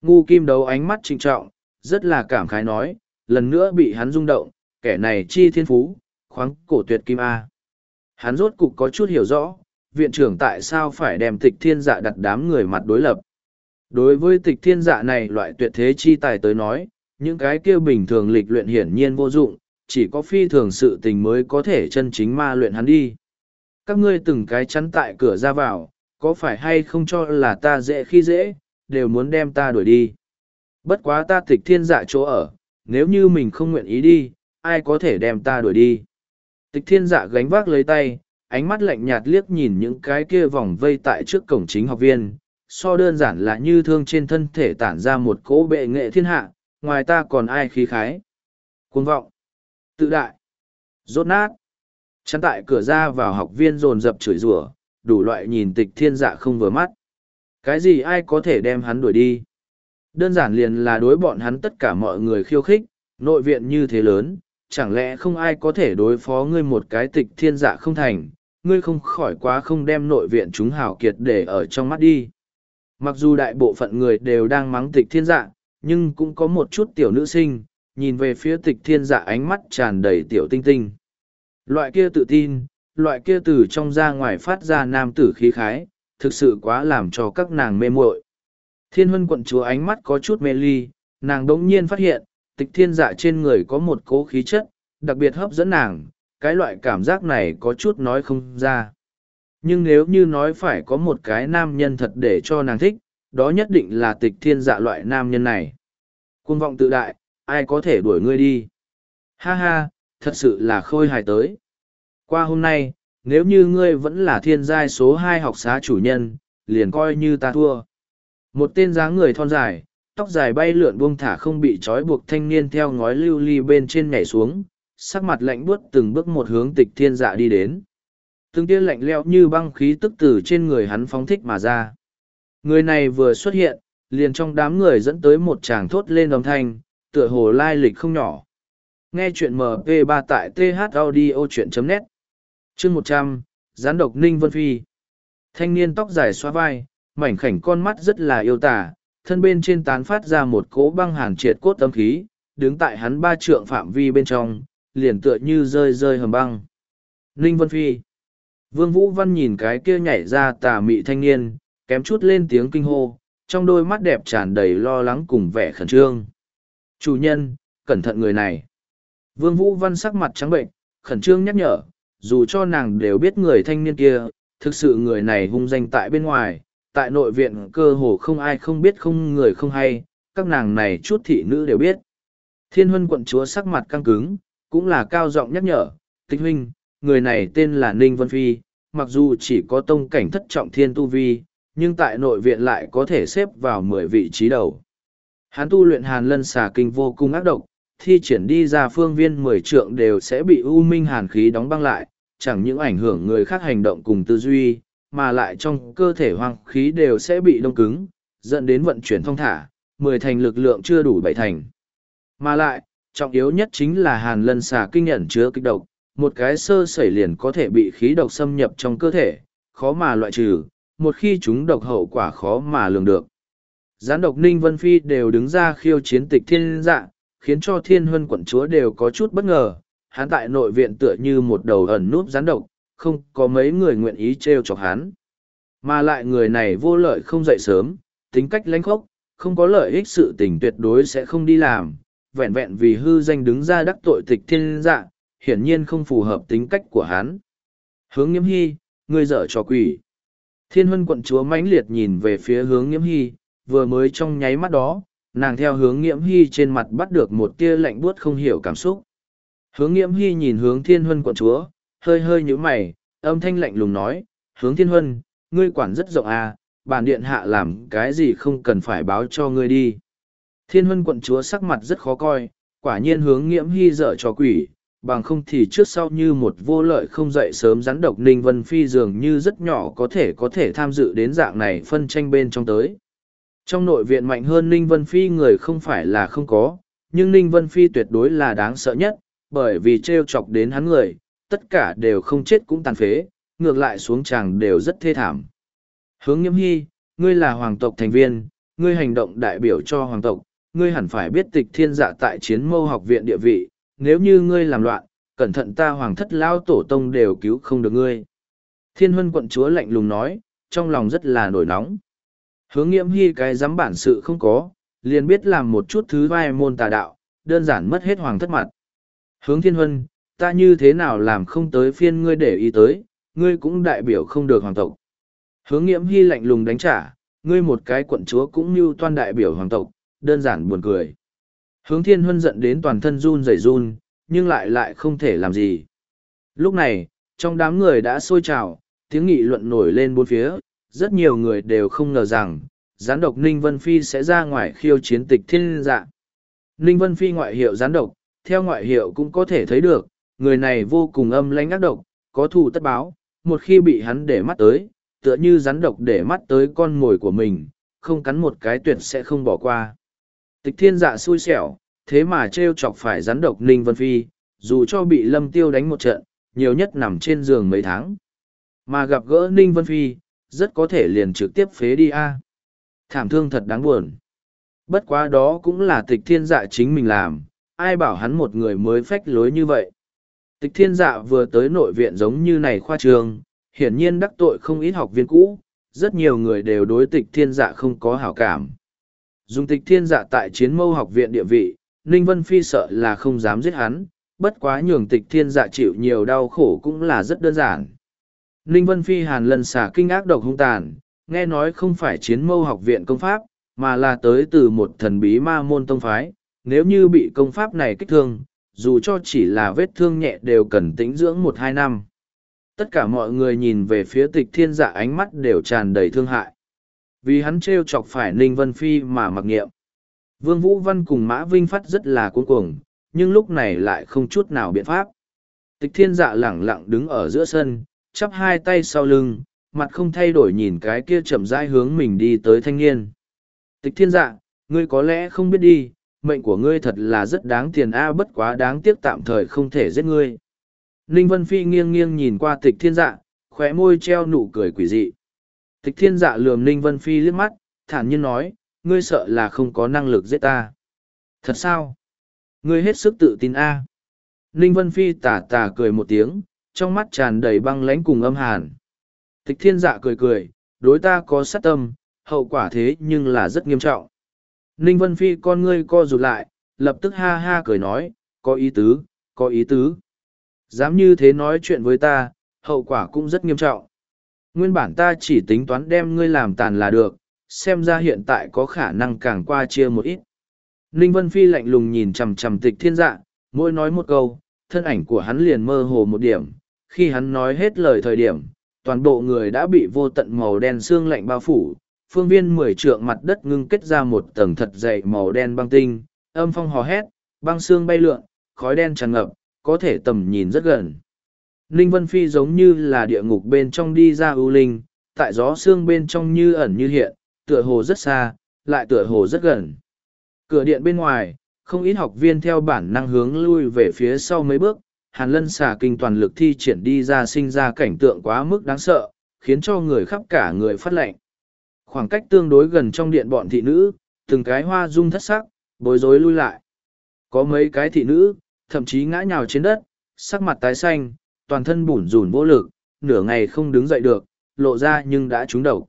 Ngu kim đấu ánh mắt trịnh trọng, rất là cảm khái nói, lần nữa bị hắn rung động, kẻ này chi thiên phú, khoáng cổ tuyệt kim A. Hắn rốt cục có chút hiểu rõ, viện trưởng tại sao phải đem tịch thiên dạ đặt đám người mặt đối lập. Đối với tịch thiên dạ này loại tuyệt thế chi tài tới nói, những cái kia bình thường lịch luyện hiển nhiên vô dụng, chỉ có phi thường sự tình mới có thể chân chính ma luyện hắn đi. Các ngươi từng cái chắn tại cửa ra vào, có phải hay không cho là ta dễ khi dễ, đều muốn đem ta đuổi đi. Bất quá ta tịch thiên dạ chỗ ở, nếu như mình không nguyện ý đi, ai có thể đem ta đuổi đi. Tịch thiên dạ gánh vác lấy tay, ánh mắt lạnh nhạt liếc nhìn những cái kia vòng vây tại trước cổng chính học viên, so đơn giản là như thương trên thân thể tản ra một cỗ bệ nghệ thiên hạ, ngoài ta còn ai khí khái. côn vọng, tự đại, rốt nát. Chắn tại cửa ra vào học viên dồn dập chửi rủa, đủ loại nhìn tịch thiên dạ không vừa mắt. Cái gì ai có thể đem hắn đuổi đi? Đơn giản liền là đối bọn hắn tất cả mọi người khiêu khích, nội viện như thế lớn, chẳng lẽ không ai có thể đối phó ngươi một cái tịch thiên dạ không thành, ngươi không khỏi quá không đem nội viện chúng hảo kiệt để ở trong mắt đi. Mặc dù đại bộ phận người đều đang mắng tịch thiên dạ, nhưng cũng có một chút tiểu nữ sinh, nhìn về phía tịch thiên dạ ánh mắt tràn đầy tiểu tinh tinh. Loại kia tự tin, loại kia từ trong ra ngoài phát ra nam tử khí khái, thực sự quá làm cho các nàng mê muội. Thiên huân quận chúa ánh mắt có chút mê ly, nàng đống nhiên phát hiện, tịch thiên dạ trên người có một cố khí chất, đặc biệt hấp dẫn nàng, cái loại cảm giác này có chút nói không ra. Nhưng nếu như nói phải có một cái nam nhân thật để cho nàng thích, đó nhất định là tịch thiên dạ loại nam nhân này. Cuồng vọng tự đại, ai có thể đuổi ngươi đi. Ha ha, thật sự là khôi hài tới. Qua hôm nay, nếu như ngươi vẫn là thiên giai số hai học xá chủ nhân, liền coi như ta thua. Một tên dáng người thon dài, tóc dài bay lượn buông thả không bị trói buộc thanh niên theo ngói lưu ly bên trên nhảy xuống, sắc mặt lạnh buốt từng bước một hướng tịch thiên dạ đi đến. Từng tia lạnh leo như băng khí tức từ trên người hắn phóng thích mà ra. Người này vừa xuất hiện, liền trong đám người dẫn tới một chàng thốt lên đồng thanh, tựa hồ lai lịch không nhỏ. Nghe chuyện MP3 tại thaudio.net Chương một trăm Gián độc Ninh Vân Phi Thanh niên tóc dài xoa vai, mảnh khảnh con mắt rất là yêu tả, thân bên trên tán phát ra một cỗ băng hàn triệt cốt tâm khí, đứng tại hắn ba trượng phạm vi bên trong, liền tựa như rơi rơi hầm băng. Ninh Vân Phi Vương Vũ Văn nhìn cái kia nhảy ra tà mị thanh niên, kém chút lên tiếng kinh hô, trong đôi mắt đẹp tràn đầy lo lắng cùng vẻ khẩn trương. Chủ nhân, cẩn thận người này. Vương Vũ Văn sắc mặt trắng bệnh, khẩn trương nhắc nhở, dù cho nàng đều biết người thanh niên kia, thực sự người này hung danh tại bên ngoài, tại nội viện cơ hồ không ai không biết không người không hay, các nàng này chút thị nữ đều biết. Thiên huân quận chúa sắc mặt căng cứng, cũng là cao giọng nhắc nhở, tịch huynh, người này tên là Ninh Vân Phi, mặc dù chỉ có tông cảnh thất trọng thiên tu vi, nhưng tại nội viện lại có thể xếp vào mười vị trí đầu. Hắn tu luyện hàn lân xà kinh vô cùng ác độc, thi triển đi ra phương viên mười trượng đều sẽ bị u minh hàn khí đóng băng lại, chẳng những ảnh hưởng người khác hành động cùng tư duy, mà lại trong cơ thể hoang khí đều sẽ bị đông cứng, dẫn đến vận chuyển thông thả, mười thành lực lượng chưa đủ bảy thành. Mà lại, trọng yếu nhất chính là hàn lân xà kinh nhận chứa kích độc, một cái sơ sẩy liền có thể bị khí độc xâm nhập trong cơ thể, khó mà loại trừ, một khi chúng độc hậu quả khó mà lường được. Gián độc Ninh Vân Phi đều đứng ra khiêu chiến tịch thiên dạ, khiến cho thiên huân quận chúa đều có chút bất ngờ. Hắn tại nội viện tựa như một đầu ẩn núp gián độc, không có mấy người nguyện ý trêu chọc hắn. Mà lại người này vô lợi không dậy sớm, tính cách lãnh khốc, không có lợi ích sự tình tuyệt đối sẽ không đi làm, vẹn vẹn vì hư danh đứng ra đắc tội tịch thiên dạ, hiển nhiên không phù hợp tính cách của hắn. Hướng nghiễm hy, ngươi dở cho quỷ. Thiên huân quận chúa mãnh liệt nhìn về phía hướng nghiễm hy, vừa mới trong nháy mắt đó, nàng theo hướng nghiễm hy trên mặt bắt được một tia lạnh buốt không hiểu cảm xúc. Hướng nghiễm hy nhìn hướng thiên huân quận chúa, hơi hơi nhíu mày, âm thanh lạnh lùng nói, hướng thiên huân, ngươi quản rất rộng à, bản điện hạ làm cái gì không cần phải báo cho ngươi đi. Thiên huân quận chúa sắc mặt rất khó coi, quả nhiên hướng nghiễm hy dở cho quỷ, bằng không thì trước sau như một vô lợi không dậy sớm rắn độc ninh vân phi dường như rất nhỏ có thể có thể tham dự đến dạng này phân tranh bên trong tới. Trong nội viện mạnh hơn Ninh Vân Phi người không phải là không có, nhưng Ninh Vân Phi tuyệt đối là đáng sợ nhất, bởi vì trêu chọc đến hắn người, tất cả đều không chết cũng tàn phế, ngược lại xuống tràng đều rất thê thảm. Hướng Nghiễm Hy, ngươi là hoàng tộc thành viên, ngươi hành động đại biểu cho hoàng tộc, ngươi hẳn phải biết tịch thiên dạ tại chiến mâu học viện địa vị, nếu như ngươi làm loạn, cẩn thận ta hoàng thất lao tổ tông đều cứu không được ngươi. Thiên huân quận chúa lạnh lùng nói, trong lòng rất là nổi nóng. Hướng nghiễm hy cái dám bản sự không có, liền biết làm một chút thứ vai môn tà đạo, đơn giản mất hết hoàng thất mặt. Hướng thiên huân, ta như thế nào làm không tới phiên ngươi để ý tới, ngươi cũng đại biểu không được hoàng tộc. Hướng nghiễm hy lạnh lùng đánh trả, ngươi một cái quận chúa cũng như toan đại biểu hoàng tộc, đơn giản buồn cười. Hướng thiên huân giận đến toàn thân run rẩy run, nhưng lại lại không thể làm gì. Lúc này, trong đám người đã sôi trào, tiếng nghị luận nổi lên bốn phía, rất nhiều người đều không ngờ rằng, gián độc Ninh Vân Phi sẽ ra ngoài khiêu chiến tịch thiên dạ. Ninh Vân Phi ngoại hiệu gián độc, theo ngoại hiệu cũng có thể thấy được, người này vô cùng âm lãnh ác độc, có thù tất báo, một khi bị hắn để mắt tới, tựa như rắn độc để mắt tới con mồi của mình, không cắn một cái tuyệt sẽ không bỏ qua. Tịch thiên dạ xui xẻo, thế mà trêu chọc phải rắn độc Ninh Vân Phi, dù cho bị lâm tiêu đánh một trận, nhiều nhất nằm trên giường mấy tháng. Mà gặp gỡ Ninh Vân Phi, rất có thể liền trực tiếp phế đi a. Thảm thương thật đáng buồn. Bất quá đó cũng là tịch thiên dạ chính mình làm, ai bảo hắn một người mới phách lối như vậy. Tịch thiên dạ vừa tới nội viện giống như này khoa trường, hiển nhiên đắc tội không ít học viên cũ, rất nhiều người đều đối tịch thiên dạ không có hảo cảm. Dùng tịch thiên dạ tại chiến mâu học viện địa vị, Ninh Vân Phi sợ là không dám giết hắn, bất quá nhường tịch thiên dạ chịu nhiều đau khổ cũng là rất đơn giản. Ninh Vân Phi hàn lần xả kinh ác độc hung tàn, nghe nói không phải chiến mâu học viện công pháp, mà là tới từ một thần bí ma môn tông phái, nếu như bị công pháp này kích thương, dù cho chỉ là vết thương nhẹ đều cần tĩnh dưỡng một hai năm. Tất cả mọi người nhìn về phía tịch thiên dạ ánh mắt đều tràn đầy thương hại. Vì hắn trêu chọc phải Ninh Vân Phi mà mặc nghiệm. Vương Vũ Văn cùng Mã Vinh Phát rất là cuống cuồng, nhưng lúc này lại không chút nào biện pháp. Tịch thiên dạ lẳng lặng đứng ở giữa sân, chắp hai tay sau lưng, mặt không thay đổi nhìn cái kia chậm rãi hướng mình đi tới thanh niên. Tịch thiên dạ, ngươi có lẽ không biết đi, mệnh của ngươi thật là rất đáng tiền a bất quá đáng tiếc tạm thời không thể giết ngươi. Ninh Vân Phi nghiêng nghiêng nhìn qua tịch thiên dạ, khóe môi treo nụ cười quỷ dị. Tịch thiên dạ lườm Ninh Vân Phi liếc mắt, thản nhiên nói, ngươi sợ là không có năng lực giết ta. Thật sao? Ngươi hết sức tự tin a. Ninh Vân Phi tà tà cười một tiếng, trong mắt tràn đầy băng lãnh cùng âm hàn. Tịch thiên dạ cười cười, đối ta có sát tâm, hậu quả thế nhưng là rất nghiêm trọng. Ninh Vân Phi con ngươi co rụt lại, lập tức ha ha cười nói, có ý tứ, có ý tứ. Dám như thế nói chuyện với ta, hậu quả cũng rất nghiêm trọng. Nguyên bản ta chỉ tính toán đem ngươi làm tàn là được, xem ra hiện tại có khả năng càng qua chia một ít. Ninh Vân Phi lạnh lùng nhìn chằm chằm tịch thiên dạ, mỗi nói một câu, thân ảnh của hắn liền mơ hồ một điểm. Khi hắn nói hết lời thời điểm, toàn bộ người đã bị vô tận màu đen xương lạnh bao phủ, phương viên mười trượng mặt đất ngưng kết ra một tầng thật dày màu đen băng tinh, âm phong hò hét, băng xương bay lượn, khói đen tràn ngập, có thể tầm nhìn rất gần. Ninh Vân Phi giống như là địa ngục bên trong đi ra ưu linh, tại gió xương bên trong như ẩn như hiện, tựa hồ rất xa, lại tựa hồ rất gần. Cửa điện bên ngoài, không ít học viên theo bản năng hướng lui về phía sau mấy bước, Hàn Lân xả kinh toàn lực thi triển đi ra sinh ra cảnh tượng quá mức đáng sợ, khiến cho người khắp cả người phát lệnh. Khoảng cách tương đối gần trong điện bọn thị nữ, từng cái hoa dung thất sắc, bối rối lui lại. Có mấy cái thị nữ, thậm chí ngã nhào trên đất, sắc mặt tái xanh, toàn thân bủn rủn vô lực, nửa ngày không đứng dậy được, lộ ra nhưng đã trúng độc.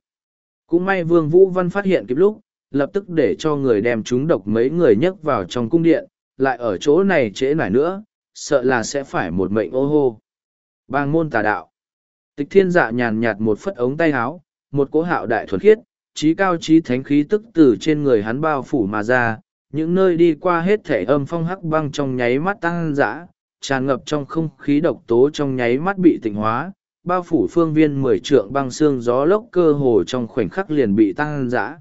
Cũng may Vương Vũ Văn phát hiện kịp lúc, lập tức để cho người đem trúng độc mấy người nhấc vào trong cung điện, lại ở chỗ này trễ nải nữa, sợ là sẽ phải một mệnh ô hô. Bang môn tà đạo. Tịch thiên dạ nhàn nhạt một phất ống tay áo, một cỗ hạo đại thuần khiết, trí cao trí thánh khí tức từ trên người hắn bao phủ mà ra, những nơi đi qua hết thể âm phong hắc băng trong nháy mắt tăng dã, tràn ngập trong không khí độc tố trong nháy mắt bị tịnh hóa, bao phủ phương viên mười trượng băng xương gió lốc cơ hồ trong khoảnh khắc liền bị tăng dã.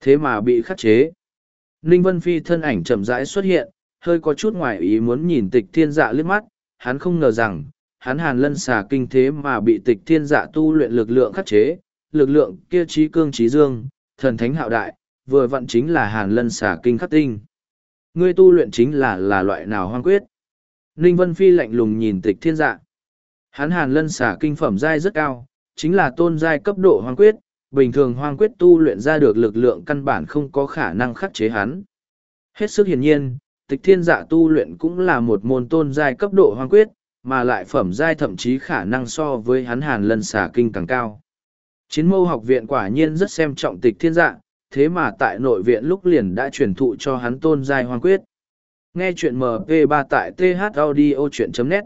Thế mà bị khắc chế. Ninh Vân Phi thân ảnh chậm rãi xuất hiện, hơi có chút ngoài ý muốn nhìn tịch thiên dạ liếc mắt, hắn không ngờ rằng, hắn hàn lân xà kinh thế mà bị tịch thiên dạ tu luyện lực lượng khắc chế, lực lượng kia trí cương trí dương, thần thánh hạo đại, vừa vặn chính là hàn lân xà kinh khắc tinh. Ngươi tu luyện chính là là loại nào hoang quyết? Ninh Vân Phi lạnh lùng nhìn tịch thiên dạ. Hắn hàn lân xà kinh phẩm giai rất cao, chính là tôn giai cấp độ hoang quyết, bình thường hoang quyết tu luyện ra được lực lượng căn bản không có khả năng khắc chế hắn. Hết sức hiển nhiên, tịch thiên dạ tu luyện cũng là một môn tôn giai cấp độ hoang quyết, mà lại phẩm giai thậm chí khả năng so với hắn hàn lân xà kinh càng cao. Chiến mâu học viện quả nhiên rất xem trọng tịch thiên dạ, thế mà tại nội viện lúc liền đã truyền thụ cho hắn tôn giai hoang quyết. Nghe chuyện MP3 tại thaudio.net